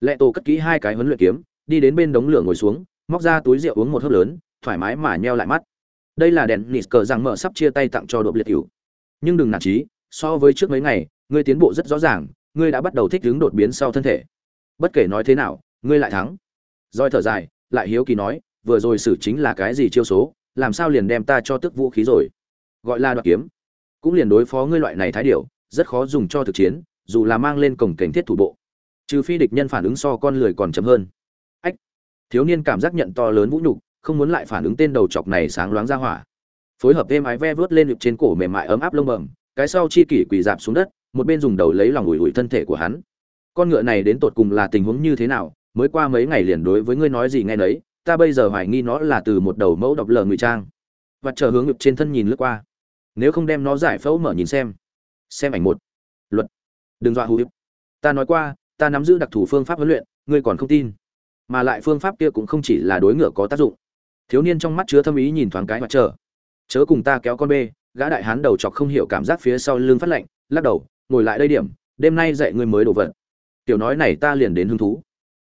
Lệ tổ cất kỹ hai cái huấn luyện kiếm, đi đến bên đống lửa ngồi xuống, móc ra túi rượu uống một hớp lớn, thoải mái mà nheo lại mắt. Đây là đèn nịt cờ rằng mở sắp chia tay tặng cho đội liệt cửu nhưng đừng nản trí so với trước mấy ngày, ngươi tiến bộ rất rõ ràng, ngươi đã bắt đầu thích ứng đột biến sau thân thể. Bất kể nói thế nào, ngươi lại thắng. Roi thở dài, lại hiếu kỳ nói vừa rồi xử chính là cái gì chiêu số, làm sao liền đem ta cho tức vũ khí rồi? Gọi là đoạt kiếm. Cũng liền đối phó ngươi loại này thái điểu, rất khó dùng cho thực chiến, dù là mang lên cổng cảnh thiết thủ bộ. Trừ phi địch nhân phản ứng so con lười còn chậm hơn. Ách! Thiếu niên cảm giác nhận to lớn vũ nhục, không muốn lại phản ứng tên đầu chọc này sáng loáng ra hỏa. Phối hợp thêm ái ve vớt lên được trên cổ mềm mại ấm áp lông bẩm, cái sau chi kỷ quỳ dạp xuống đất, một bên dùng đầu lấy lòng ủi ủi thân thể của hắn. Con ngựa này đến tột cùng là tình huống như thế nào, mới qua mấy ngày liền đối với ngươi nói gì nghe nấy ta bây giờ hoài nghi nó là từ một đầu mẫu độc lờ ngụy trang. Và chờ hướng ngực trên thân nhìn lướt qua. Nếu không đem nó giải phẫu mở nhìn xem. Xem ảnh một. Luật. Đừng dọa hữu ta nói qua, ta nắm giữ đặc thù phương pháp huấn luyện, ngươi còn không tin. Mà lại phương pháp kia cũng không chỉ là đối ngựa có tác dụng. Thiếu niên trong mắt chứa thâm ý nhìn thoáng cái mặt chờ. Chớ cùng ta kéo con bê, gã đại hán đầu chọc không hiểu cảm giác phía sau lưng phát lạnh, lắc đầu, ngồi lại đây điểm, đêm nay dạy ngươi mới đổ vật. Tiểu nói này ta liền đến hứng thú.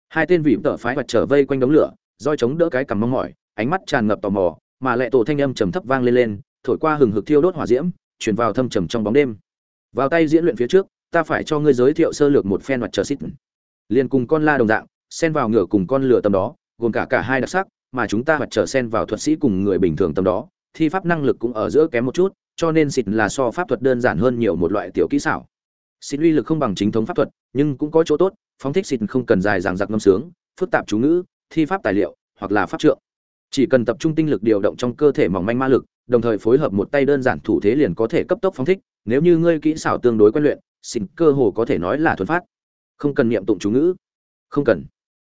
Hai tên vị tợ phái mặt trở vây quanh đống lửa roi chống đỡ cái cằm mong mỏi, ánh mắt tràn ngập tò mò, mà lệ tổ thanh âm trầm thấp vang lên lên, thổi qua hừng hực thiêu đốt hỏa diễm, truyền vào thâm trầm trong bóng đêm. Vào tay diễn luyện phía trước, ta phải cho ngươi giới thiệu sơ lược một phen mặt trời xít. Liền cùng con la đồng dạng, xen vào ngựa cùng con lửa tầm đó, gồm cả cả hai đặc sắc, mà chúng ta mặt trời xen vào thuật sĩ cùng người bình thường tầm đó, thi pháp năng lực cũng ở giữa kém một chút, cho nên xịt là so pháp thuật đơn giản hơn nhiều một loại tiểu kỹ xảo. Xịt uy lực không bằng chính thống pháp thuật, nhưng cũng có chỗ tốt, phóng thích xịt không cần dài dằng dặc ngâm sướng, phức tạp chú ngữ thi pháp tài liệu, hoặc là pháp trượng. Chỉ cần tập trung tinh lực điều động trong cơ thể mỏng manh ma lực, đồng thời phối hợp một tay đơn giản thủ thế liền có thể cấp tốc phóng thích, nếu như ngươi kỹ xảo tương đối quen luyện xin cơ hồ có thể nói là thuần phát. Không cần niệm tụng chú ngữ. Không cần.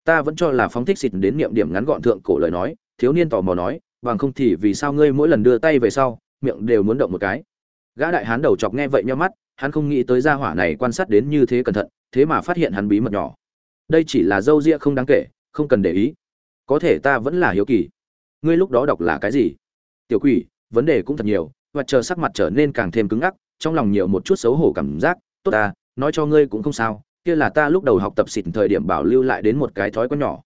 Ta vẫn cho là phóng thích xịt đến niệm điểm ngắn gọn thượng cổ lời nói, thiếu niên tò mò nói, bằng không thì vì sao ngươi mỗi lần đưa tay về sau, miệng đều muốn động một cái? Gã đại hán đầu chọc nghe vậy nhau mắt, hắn không nghĩ tới gia hỏa này quan sát đến như thế cẩn thận, thế mà phát hiện hắn bí mật nhỏ. Đây chỉ là dâu ria không đáng kể không cần để ý. Có thể ta vẫn là hiếu kỳ. Ngươi lúc đó đọc là cái gì? Tiểu quỷ, vấn đề cũng thật nhiều, và chờ sắc mặt trở nên càng thêm cứng ngắc, trong lòng nhiều một chút xấu hổ cảm giác. Tốt ta, nói cho ngươi cũng không sao, kia là ta lúc đầu học tập xịt thời điểm bảo lưu lại đến một cái thói quen nhỏ.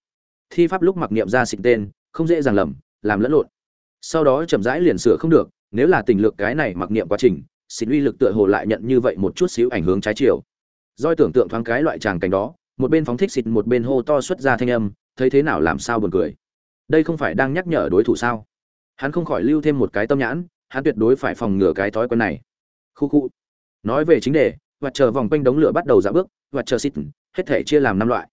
Thi pháp lúc mặc niệm ra xịt tên, không dễ dàng lầm, làm lẫn lộn. Sau đó chậm rãi liền sửa không được, nếu là tình lược cái này mặc niệm quá trình, xịt uy lực tựa hồ lại nhận như vậy một chút xíu ảnh hưởng trái chiều. Doi tưởng tượng thoáng cái loại tràng cảnh đó, một bên phóng thích xịt, một bên hô to xuất ra thanh âm thấy thế nào làm sao buồn cười. Đây không phải đang nhắc nhở đối thủ sao? Hắn không khỏi lưu thêm một cái tâm nhãn, hắn tuyệt đối phải phòng ngừa cái thói quen này. Khu khu. Nói về chính đề, và chờ vòng quanh đống lửa bắt đầu dạo bước, và chờ xịt, hết thể chia làm năm loại.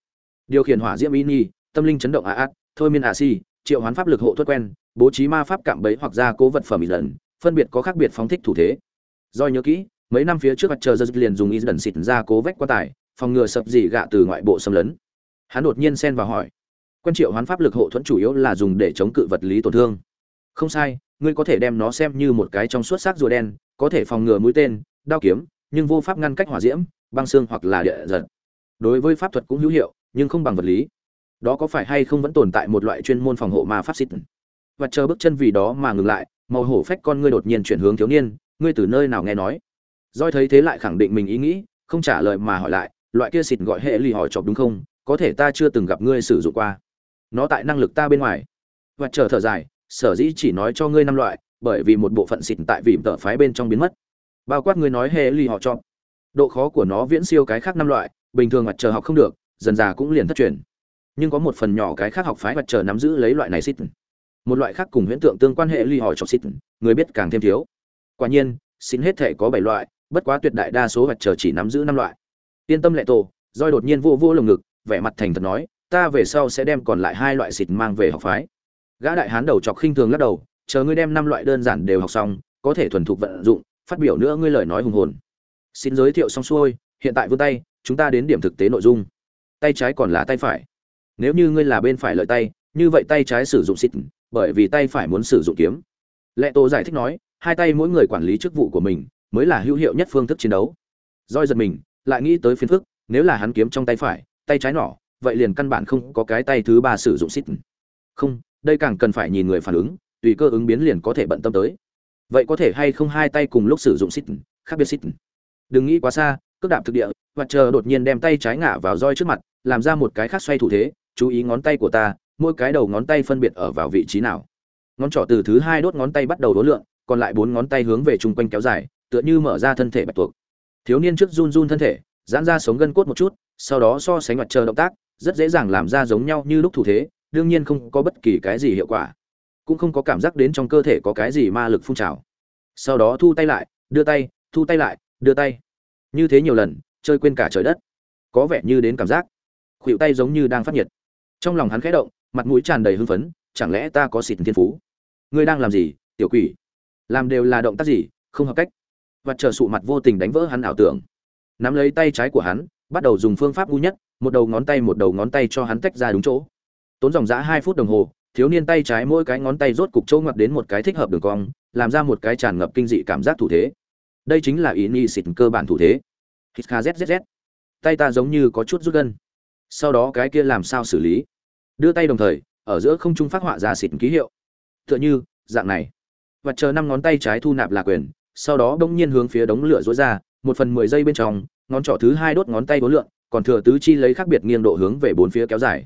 Điều khiển hỏa diễm ini, tâm linh chấn động a át thôi miên a si, triệu hoán pháp lực hộ thuật quen, bố trí ma pháp cạm bẫy hoặc gia cố vật phẩm ý lần phân biệt có khác biệt phóng thích thủ thế. Do nhớ kỹ, mấy năm phía trước mặt trời giật liền dùng ý lần xịt ra cố vách quan tài, phòng ngừa sập dỉ gạ từ ngoại bộ xâm lấn. Hắn đột nhiên xen vào hỏi quen triệu hoán pháp lực hộ thuẫn chủ yếu là dùng để chống cự vật lý tổn thương. Không sai, ngươi có thể đem nó xem như một cái trong suốt xác rùa đen, có thể phòng ngừa mũi tên, đao kiếm, nhưng vô pháp ngăn cách hỏa diễm, băng xương hoặc là địa giật. Đối với pháp thuật cũng hữu hiệu, nhưng không bằng vật lý. Đó có phải hay không vẫn tồn tại một loại chuyên môn phòng hộ ma pháp xịt? Và chờ bước chân vì đó mà ngừng lại, màu hổ phách con ngươi đột nhiên chuyển hướng thiếu niên, ngươi từ nơi nào nghe nói? Doi thấy thế lại khẳng định mình ý nghĩ, không trả lời mà hỏi lại, loại kia xịt gọi hệ lì hỏi chọc đúng không? Có thể ta chưa từng gặp ngươi sử dụng qua nó tại năng lực ta bên ngoài. Và chờ thở dài, sở dĩ chỉ nói cho ngươi năm loại, bởi vì một bộ phận xịn tại vì tờ phái bên trong biến mất. Bao quát ngươi nói hệ lì họ chọn. độ khó của nó viễn siêu cái khác năm loại, bình thường mặt trời học không được, dần già cũng liền thất truyền. Nhưng có một phần nhỏ cái khác học phái mặt trời nắm giữ lấy loại này xịt một loại khác cùng huyễn tượng tương quan hệ ly hỏi cho xịt người biết càng thêm thiếu. Quả nhiên xin hết thể có bảy loại, bất quá tuyệt đại đa số mặt trời chỉ nắm giữ năm loại. Yên tâm lệ tổ, roi đột nhiên vô vô lồng ngực, vẻ mặt thành thật nói ta về sau sẽ đem còn lại hai loại xịt mang về học phái. Gã đại hán đầu chọc khinh thường lắc đầu, chờ ngươi đem năm loại đơn giản đều học xong, có thể thuần thục vận dụng, phát biểu nữa ngươi lời nói hùng hồn. Xin giới thiệu xong xuôi, hiện tại vươn tay, chúng ta đến điểm thực tế nội dung. Tay trái còn là tay phải. Nếu như ngươi là bên phải lợi tay, như vậy tay trái sử dụng xịt, bởi vì tay phải muốn sử dụng kiếm. Lệ tô giải thích nói, hai tay mỗi người quản lý chức vụ của mình, mới là hữu hiệu nhất phương thức chiến đấu. Roi giật mình, lại nghĩ tới phiền phức, nếu là hắn kiếm trong tay phải, tay trái nỏ vậy liền căn bản không có cái tay thứ ba sử dụng xít. Không, đây càng cần phải nhìn người phản ứng, tùy cơ ứng biến liền có thể bận tâm tới. Vậy có thể hay không hai tay cùng lúc sử dụng xít, khác biệt xít? Đừng nghĩ quá xa, cước đạp thực địa và chờ đột nhiên đem tay trái ngã vào roi trước mặt, làm ra một cái khác xoay thủ thế, chú ý ngón tay của ta, mỗi cái đầu ngón tay phân biệt ở vào vị trí nào. Ngón trỏ từ thứ hai đốt ngón tay bắt đầu đối lượng còn lại bốn ngón tay hướng về chung quanh kéo dài, tựa như mở ra thân thể bạch tuộc. Thiếu niên trước run run thân thể, giãn ra sống gân cốt một chút, sau đó so sánh mặt trời động tác rất dễ dàng làm ra giống nhau như lúc thủ thế, đương nhiên không có bất kỳ cái gì hiệu quả. Cũng không có cảm giác đến trong cơ thể có cái gì ma lực phun trào. Sau đó thu tay lại, đưa tay, thu tay lại, đưa tay. Như thế nhiều lần, chơi quên cả trời đất. Có vẻ như đến cảm giác. Khuỵu tay giống như đang phát nhiệt. Trong lòng hắn khẽ động, mặt mũi tràn đầy hưng phấn, chẳng lẽ ta có xịt thiên phú? Ngươi đang làm gì, tiểu quỷ? Làm đều là động tác gì, không hợp cách. Và chờ sụ mặt vô tình đánh vỡ hắn ảo tưởng. Nắm lấy tay trái của hắn, bắt đầu dùng phương pháp ngu nhất một đầu ngón tay một đầu ngón tay cho hắn tách ra đúng chỗ. Tốn dòng dã hai phút đồng hồ, thiếu niên tay trái mỗi cái ngón tay rốt cục chỗ ngập đến một cái thích hợp đường cong, làm ra một cái tràn ngập kinh dị cảm giác thủ thế. Đây chính là ý ni xịt cơ bản thủ thế. Hít kha zzz tay ta giống như có chút rút gân. Sau đó cái kia làm sao xử lý? Đưa tay đồng thời, ở giữa không trung phát họa ra xịt ký hiệu. Tựa như, dạng này. Và chờ năm ngón tay trái thu nạp là quyền, sau đó bỗng nhiên hướng phía đống lửa rối ra, một phần mười giây bên trong, ngón trỏ thứ hai đốt ngón tay bốn lượng còn thừa tứ chi lấy khác biệt nghiêng độ hướng về bốn phía kéo dài.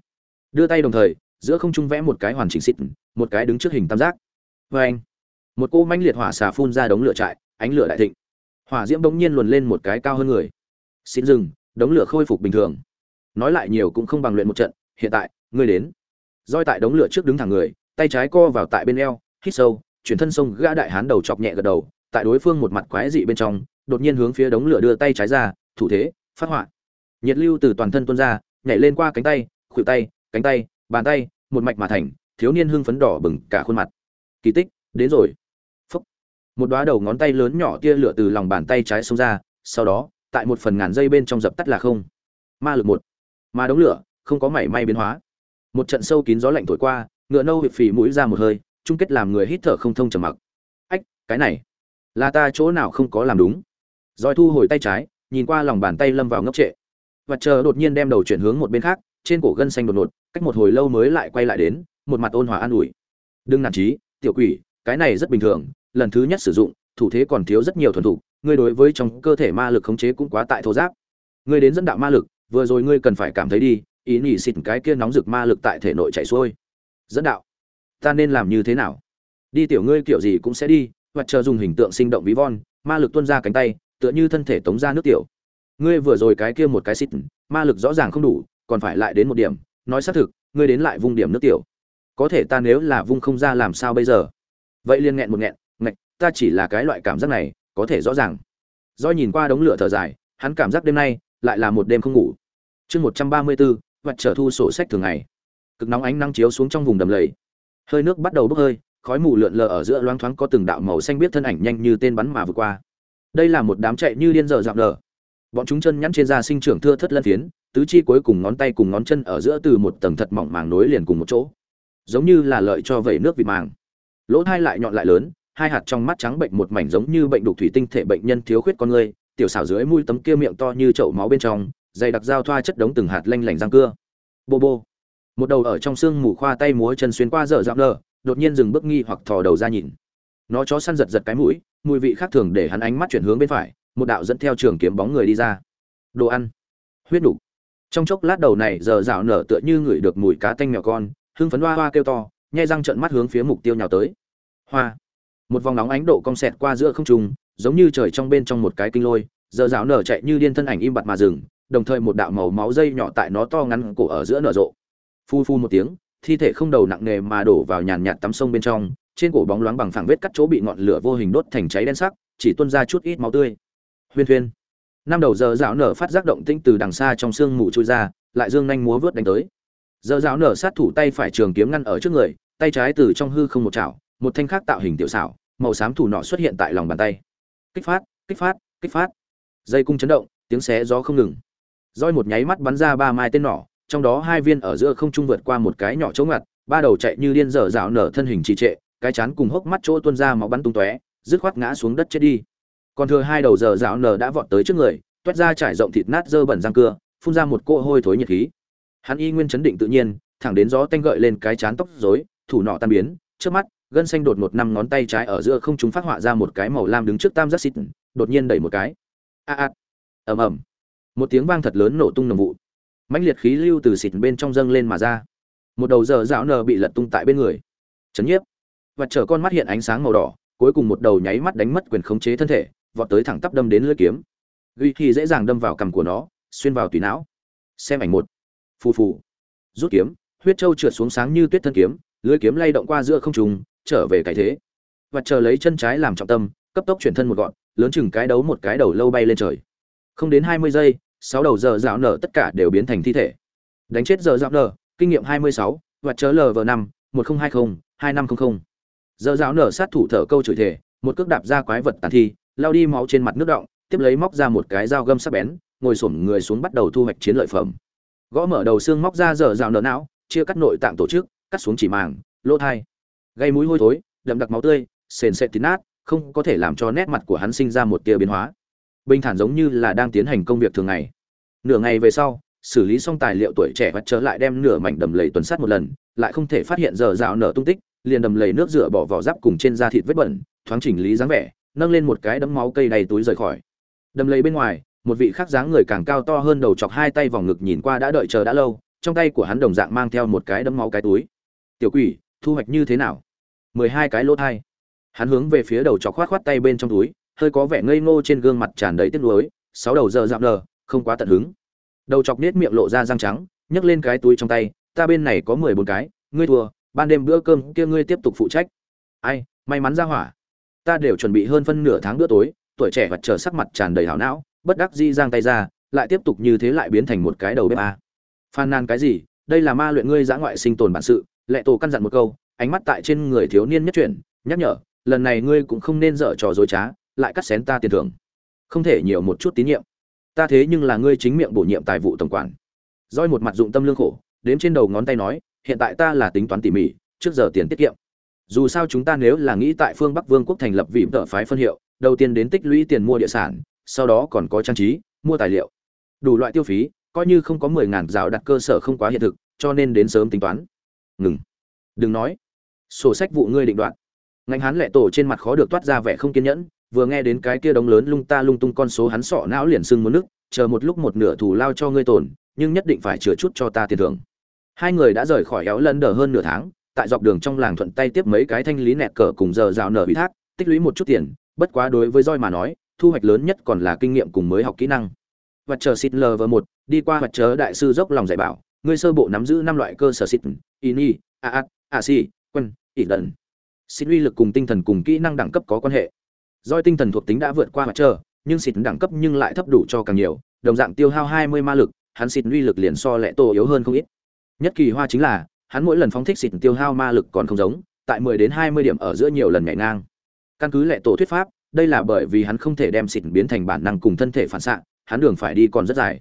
Đưa tay đồng thời, giữa không trung vẽ một cái hoàn chỉnh xịt, một cái đứng trước hình tam giác. Vê anh, một cô manh liệt hỏa xà phun ra đống lửa trại, ánh lửa đại thịnh. Hỏa diễm bỗng nhiên luồn lên một cái cao hơn người. Xin dừng đống lửa khôi phục bình thường. Nói lại nhiều cũng không bằng luyện một trận, hiện tại, ngươi đến. Roi tại đống lửa trước đứng thẳng người, tay trái co vào tại bên eo, hít sâu, chuyển thân sông gã đại hán đầu chọc nhẹ gật đầu, tại đối phương một mặt quái dị bên trong, đột nhiên hướng phía đống lửa đưa tay trái ra, thủ thế, phát họa nhiệt lưu từ toàn thân tuôn ra, nhảy lên qua cánh tay, khuỷu tay, cánh tay, bàn tay, một mạch mà thành, thiếu niên hưng phấn đỏ bừng cả khuôn mặt. Kỳ tích, đến rồi. Phúc. Một đóa đầu ngón tay lớn nhỏ tia lửa từ lòng bàn tay trái xông ra, sau đó, tại một phần ngàn dây bên trong dập tắt là không. Ma lực một. Mà đống lửa, không có mảy may biến hóa. Một trận sâu kín gió lạnh thổi qua, ngựa nâu hiệp phì mũi ra một hơi, chung kết làm người hít thở không thông trầm mặc. Ách, cái này, là ta chỗ nào không có làm đúng? Roi thu hồi tay trái, nhìn qua lòng bàn tay lâm vào ngốc trệ và chờ đột nhiên đem đầu chuyển hướng một bên khác, trên cổ gân xanh đột ngột, cách một hồi lâu mới lại quay lại đến, một mặt ôn hòa an ủi. Đừng nản trí, tiểu quỷ, cái này rất bình thường, lần thứ nhất sử dụng, thủ thế còn thiếu rất nhiều thuần thủ ngươi đối với trong cơ thể ma lực khống chế cũng quá tại thô giáp. Ngươi đến dẫn đạo ma lực, vừa rồi ngươi cần phải cảm thấy đi, ý nhỉ xịt cái kia nóng rực ma lực tại thể nội chạy xuôi. Dẫn đạo? Ta nên làm như thế nào? Đi tiểu ngươi kiểu gì cũng sẽ đi hoặc chờ dùng hình tượng sinh động ví von, ma lực tuôn ra cánh tay, tựa như thân thể tống ra nước tiểu ngươi vừa rồi cái kia một cái xịt ma lực rõ ràng không đủ, còn phải lại đến một điểm. Nói xác thực, ngươi đến lại vung điểm nước tiểu. Có thể ta nếu là vung không ra làm sao bây giờ? Vậy liền nghẹn một nghẹn, ngạch, ta chỉ là cái loại cảm giác này, có thể rõ ràng. Do nhìn qua đống lửa thở dài, hắn cảm giác đêm nay lại là một đêm không ngủ. Chương một trăm ba mươi bốn vặt trở thu sổ sách thường ngày. Cực nóng ánh nắng chiếu xuống trong vùng đầm lầy. Hơi nước bắt đầu bốc hơi, khói mù lượn lờ ở giữa loáng thoáng có từng đạo màu xanh biết thân ảnh nhanh như tên bắn mà vượt qua. Đây là một đám chạy như điên dở dạo lờ bọn chúng chân nhắn trên da sinh trưởng thưa thất lân phiến, tứ chi cuối cùng ngón tay cùng ngón chân ở giữa từ một tầng thật mỏng màng nối liền cùng một chỗ. Giống như là lợi cho vẩy nước vịt màng. Lỗ thai lại nhọn lại lớn, hai hạt trong mắt trắng bệnh một mảnh giống như bệnh đục thủy tinh thể bệnh nhân thiếu khuyết con người, tiểu xảo dưới mũi tấm kia miệng to như chậu máu bên trong, dày đặc dao thoa chất đống từng hạt lanh lảnh răng cưa. Bô bô. Một đầu ở trong xương mù khoa tay múa chân xuyên qua dở dạo lờ, đột nhiên dừng bước nghi hoặc thò đầu ra nhìn. Nó chó săn giật giật cái mũi, mùi vị khác thường để hắn ánh mắt chuyển hướng bên phải một đạo dẫn theo trường kiếm bóng người đi ra. Đồ ăn. Huyết đủ. trong chốc lát đầu này, giờ rào nở tựa như ngửi được mùi cá tanh mèo con, hưng phấn hoa hoa kêu to, nhai răng trợn mắt hướng phía mục tiêu nhào tới. Hoa. Một vòng nóng ánh độ cong sẹt qua giữa không trung, giống như trời trong bên trong một cái kinh lôi, giờ rào nở chạy như điên thân ảnh im bặt mà dừng, đồng thời một đạo màu máu dây nhỏ tại nó to ngắn cổ ở giữa nở rộ. Phu phu một tiếng, thi thể không đầu nặng nề mà đổ vào nhàn nhạt tắm sông bên trong, trên cổ bóng loáng bằng phẳng vết cắt chỗ bị ngọn lửa vô hình đốt thành cháy đen sắc, chỉ tuôn ra chút ít máu tươi huyên huyên năm đầu giờ dạo nở phát giác động tĩnh từ đằng xa trong sương mù trôi ra, lại dương nhanh múa vớt đánh tới. Giờ dạo nở sát thủ tay phải trường kiếm ngăn ở trước người, tay trái từ trong hư không một chảo, một thanh khác tạo hình tiểu xảo, màu xám thủ nọ xuất hiện tại lòng bàn tay. Kích phát kích phát kích phát. Dây cung chấn động, tiếng xé gió không ngừng. Roi một nháy mắt bắn ra ba mai tên nỏ, trong đó hai viên ở giữa không trung vượt qua một cái nhỏ chống ngặt, ba đầu chạy như điên dở dạo nở thân hình trì trệ, cái chán cùng hốc mắt chỗ tuôn ra máu bắn tung tóe, dứt khoát ngã xuống đất chết đi còn thừa hai đầu giờ dạo nở đã vọt tới trước người, toét ra trải rộng thịt nát dơ bẩn răng cưa, phun ra một cỗ hôi thối nhiệt khí. Hắn y nguyên chấn định tự nhiên, thẳng đến gió tanh gợi lên cái chán tóc rối, thủ nọ tan biến, trước mắt, gân xanh đột một năm ngón tay trái ở giữa không chúng phát họa ra một cái màu lam đứng trước tam giác xịt, đột nhiên đẩy một cái. A a. Ầm ầm. Một tiếng vang thật lớn nổ tung nồng vụ. Mãnh liệt khí lưu từ xịt bên trong dâng lên mà ra. Một đầu giờ dạo nờ bị lật tung tại bên người. Chấn nhiếp. Và chở con mắt hiện ánh sáng màu đỏ, cuối cùng một đầu nháy mắt đánh mất quyền khống chế thân thể vọt tới thẳng tắp đâm đến lưỡi kiếm. Ghi thì dễ dàng đâm vào cằm của nó, xuyên vào tùy não. Xem ảnh một. Phù phù. Rút kiếm, huyết trâu trượt xuống sáng như tuyết thân kiếm, lưỡi kiếm lay động qua giữa không trùng trở về cái thế. Và chờ lấy chân trái làm trọng tâm, cấp tốc chuyển thân một gọn, lớn chừng cái đấu một cái đầu lâu bay lên trời. Không đến hai mươi giây, sáu đầu giờ dạo nở tất cả đều biến thành thi thể. Đánh chết giờ dạo nở, kinh nghiệm hai mươi sáu, và chớ lv năm, một nghìn hai mươi hai năm trăm linh giờ dạo nở sát thủ thở câu chửi thể một cước đạp ra quái vật tàn thi lao đi máu trên mặt nước động, tiếp lấy móc ra một cái dao găm sắc bén, ngồi xổm người xuống bắt đầu thu hoạch chiến lợi phẩm. Gõ mở đầu xương móc ra dở dạo nở não, chia cắt nội tạng tổ chức, cắt xuống chỉ màng, lỗ thai. Gây mũi hôi thối, đậm đặc máu tươi, sền sệt tín nát, không có thể làm cho nét mặt của hắn sinh ra một tia biến hóa. Bình thản giống như là đang tiến hành công việc thường ngày. Nửa ngày về sau, xử lý xong tài liệu tuổi trẻ và trở lại đem nửa mảnh đầm lầy tuần sát một lần, lại không thể phát hiện giờ rào nở tung tích, liền đầm lầy nước rửa bỏ vỏ giáp cùng trên da thịt vết bẩn, thoáng chỉnh lý dáng vẻ nâng lên một cái đấm máu cây đầy túi rời khỏi. Đầm lầy bên ngoài, một vị khác dáng người càng cao to hơn đầu chọc hai tay vòng ngực nhìn qua đã đợi chờ đã lâu, trong tay của hắn đồng dạng mang theo một cái đấm máu cái túi. Tiểu quỷ, thu hoạch như thế nào? Mười hai cái lỗ thai. Hắn hướng về phía đầu chọc khoát khoát tay bên trong túi, hơi có vẻ ngây ngô trên gương mặt tràn đầy tiếc nuối, sáu đầu giờ dạo lờ không quá tận hứng. Đầu chọc nết miệng lộ ra răng trắng, nhấc lên cái túi trong tay, ta bên này có mười bốn cái, ngươi thua, ban đêm bữa cơm kia ngươi tiếp tục phụ trách. Ai, may mắn ra hỏa ta đều chuẩn bị hơn phân nửa tháng bữa tối, tuổi trẻ vật chờ sắc mặt tràn đầy hảo não, bất đắc di giang tay ra, lại tiếp tục như thế lại biến thành một cái đầu bếp a. Phàn nàn cái gì? Đây là ma luyện ngươi giã ngoại sinh tồn bản sự, lệ tổ căn dặn một câu, ánh mắt tại trên người thiếu niên nhất chuyển, nhắc nhở, lần này ngươi cũng không nên dở trò dối trá, lại cắt xén ta tiền thưởng. Không thể nhiều một chút tín nhiệm. Ta thế nhưng là ngươi chính miệng bổ nhiệm tài vụ tổng quản. Roi một mặt dụng tâm lương khổ, đếm trên đầu ngón tay nói, hiện tại ta là tính toán tỉ mỉ, trước giờ tiền tiết kiệm dù sao chúng ta nếu là nghĩ tại phương bắc vương quốc thành lập vị tợ phái phân hiệu, đầu tiên đến tích lũy tiền mua địa sản, sau đó còn có trang trí, mua tài liệu. Đủ loại tiêu phí, coi như không có mười ngàn rào đặt cơ sở không quá hiện thực, cho nên đến sớm tính toán. Ngừng. Đừng nói. Sổ sách vụ ngươi định đoạn ngành hán lệ tổ trên mặt khó được toát ra vẻ không kiên nhẫn, vừa nghe đến cái kia đống lớn lung ta lung tung con số hắn sọ não liền sưng muốn nước, chờ một lúc một nửa thù lao cho ngươi tổn, nhưng nhất định phải chừa chút cho ta tiền thưởng. Hai người đã rời khỏi éo lần đờ hơn nửa tháng tại dọc đường trong làng thuận tay tiếp mấy cái thanh lý nẹt cờ cùng giờ rào nở ủy thác, tích lũy một chút tiền, bất quá đối với roi mà nói, thu hoạch lớn nhất còn là kinh nghiệm cùng mới học kỹ năng. Và chờ xịt lv một, đi qua vật chớ đại sư dốc lòng dạy bảo, ngươi sơ bộ nắm giữ năm loại cơ sở xịt ini a a si quân ỉ lần xịt uy lực cùng tinh thần cùng kỹ năng đẳng cấp có quan hệ. Roi tinh thần thuộc tính đã vượt qua mặt chờ, nhưng xịt đẳng cấp nhưng lại thấp đủ cho càng nhiều, đồng dạng tiêu hao 20 ma lực, hắn xịt uy lực liền so lẽ tổ yếu hơn không ít. Nhất kỳ hoa chính là hắn mỗi lần phóng thích xịt tiêu hao ma lực còn không giống, tại 10 đến 20 điểm ở giữa nhiều lần nhảy ngang. Căn cứ lệ tổ thuyết pháp, đây là bởi vì hắn không thể đem xịt biến thành bản năng cùng thân thể phản xạ, hắn đường phải đi còn rất dài.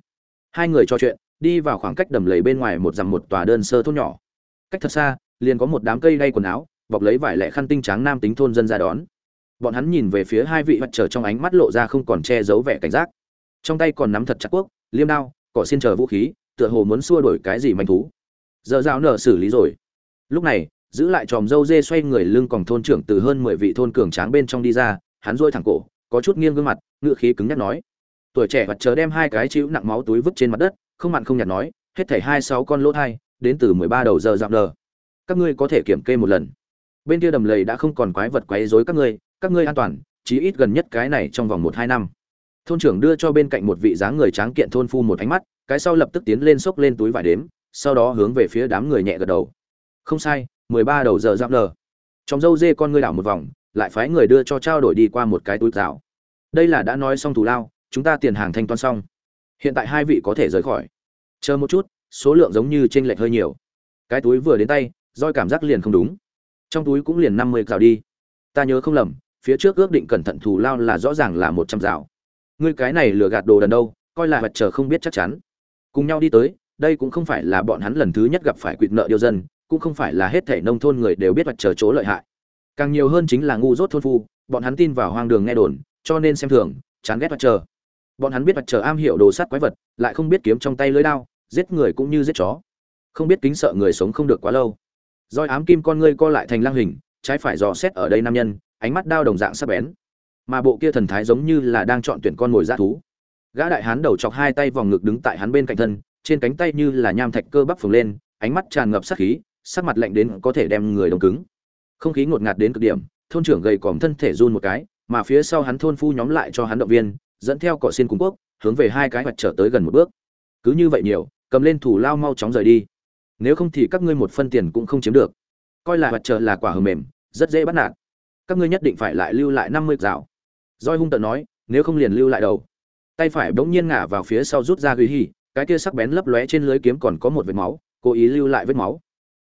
Hai người trò chuyện, đi vào khoảng cách đầm lầy bên ngoài một dặm một tòa đơn sơ thôn nhỏ. Cách thật xa, liền có một đám cây đay quần áo, bọc lấy vải lẻ khăn tinh trắng nam tính thôn dân ra đón. Bọn hắn nhìn về phía hai vị mặt trở trong ánh mắt lộ ra không còn che giấu vẻ cảnh giác. Trong tay còn nắm thật chặt quốc liêm đao, cỏ xin chờ vũ khí, tựa hồ muốn xua đuổi cái gì manh thú giờ rào nở xử lý rồi. Lúc này, giữ lại tròm dâu dê xoay người lưng còn thôn trưởng từ hơn mười vị thôn cường tráng bên trong đi ra, hắn rôi thẳng cổ, có chút nghiêng gương mặt ngựa khí cứng nhắc nói. Tuổi trẻ mặt chờ đem hai cái chịu nặng máu túi vứt trên mặt đất, không mặn không nhạt nói, hết thảy hai sáu con lỗ thai, đến từ mười ba đầu giờ dạo nờ các ngươi có thể kiểm kê một lần. Bên kia đầm lầy đã không còn quái vật quấy rối các ngươi các ngươi an toàn, chí ít gần nhất cái này trong vòng một hai năm. Thôn trưởng đưa cho bên cạnh một vị dáng người tráng kiện thôn phu một ánh mắt, cái sau lập tức tiến lên xốc lên túi vải đếm sau đó hướng về phía đám người nhẹ gật đầu. Không sai, mười ba đầu giờ giáp nờ trong dâu dê con ngươi đảo một vòng, lại phái người đưa cho trao đổi đi qua một cái túi rào. Đây là đã nói xong thù lao, chúng ta tiền hàng thanh toán xong. Hiện tại hai vị có thể rời khỏi. Chờ một chút, số lượng giống như chênh lệch hơi nhiều. Cái túi vừa đến tay, roi cảm giác liền không đúng. Trong túi cũng liền năm mươi rào đi. Ta nhớ không lầm, phía trước ước định cẩn thận thù lao là rõ ràng là một trăm rào. Ngươi cái này lừa gạt đồ đần đâu, coi là vật chờ không biết chắc chắn. Cùng nhau đi tới đây cũng không phải là bọn hắn lần thứ nhất gặp phải quỵt nợ điêu dân, cũng không phải là hết thể nông thôn người đều biết vật chờ chỗ lợi hại. Càng nhiều hơn chính là ngu dốt thôn phu, bọn hắn tin vào hoang đường nghe đồn, cho nên xem thường, chán ghét vật chờ. Bọn hắn biết mặt chờ am hiểu đồ sát quái vật, lại không biết kiếm trong tay lưới đao, giết người cũng như giết chó. Không biết kính sợ người sống không được quá lâu. Roi ám kim con ngươi co lại thành lang hình, trái phải dò xét ở đây nam nhân, ánh mắt đao đồng dạng sắc bén. Mà bộ kia thần thái giống như là đang chọn tuyển con mồi dã thú. Gã đại hán đầu chọc hai tay vòng ngực đứng tại hắn bên cạnh thân trên cánh tay như là nham thạch cơ bắp phồng lên, ánh mắt tràn ngập sát khí, sắc mặt lạnh đến có thể đem người đông cứng. Không khí ngột ngạt đến cực điểm, thôn trưởng gầy còm thân thể run một cái, mà phía sau hắn thôn phu nhóm lại cho hắn động viên, dẫn theo cỏ xin cung quốc, hướng về hai cái mặt trở tới gần một bước. Cứ như vậy nhiều, cầm lên thủ lao mau chóng rời đi. Nếu không thì các ngươi một phân tiền cũng không chiếm được. Coi là mặt trở là quả hờ mềm, rất dễ bắt nạt. Các ngươi nhất định phải lại lưu lại năm mươi rào. Roi hung tợn nói, nếu không liền lưu lại đầu. Tay phải bỗng nhiên ngả vào phía sau rút ra ghi hỉ cái kia sắc bén lấp lóe trên lưới kiếm còn có một vết máu, cố ý lưu lại vết máu.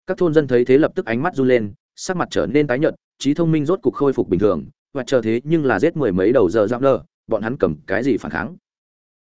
Các thôn dân thấy thế lập tức ánh mắt run lên, sắc mặt trở nên tái nhợt, trí thông minh rốt cục khôi phục bình thường, và chờ thế nhưng là giết mười mấy đầu giờ giáp nơ bọn hắn cầm cái gì phản kháng?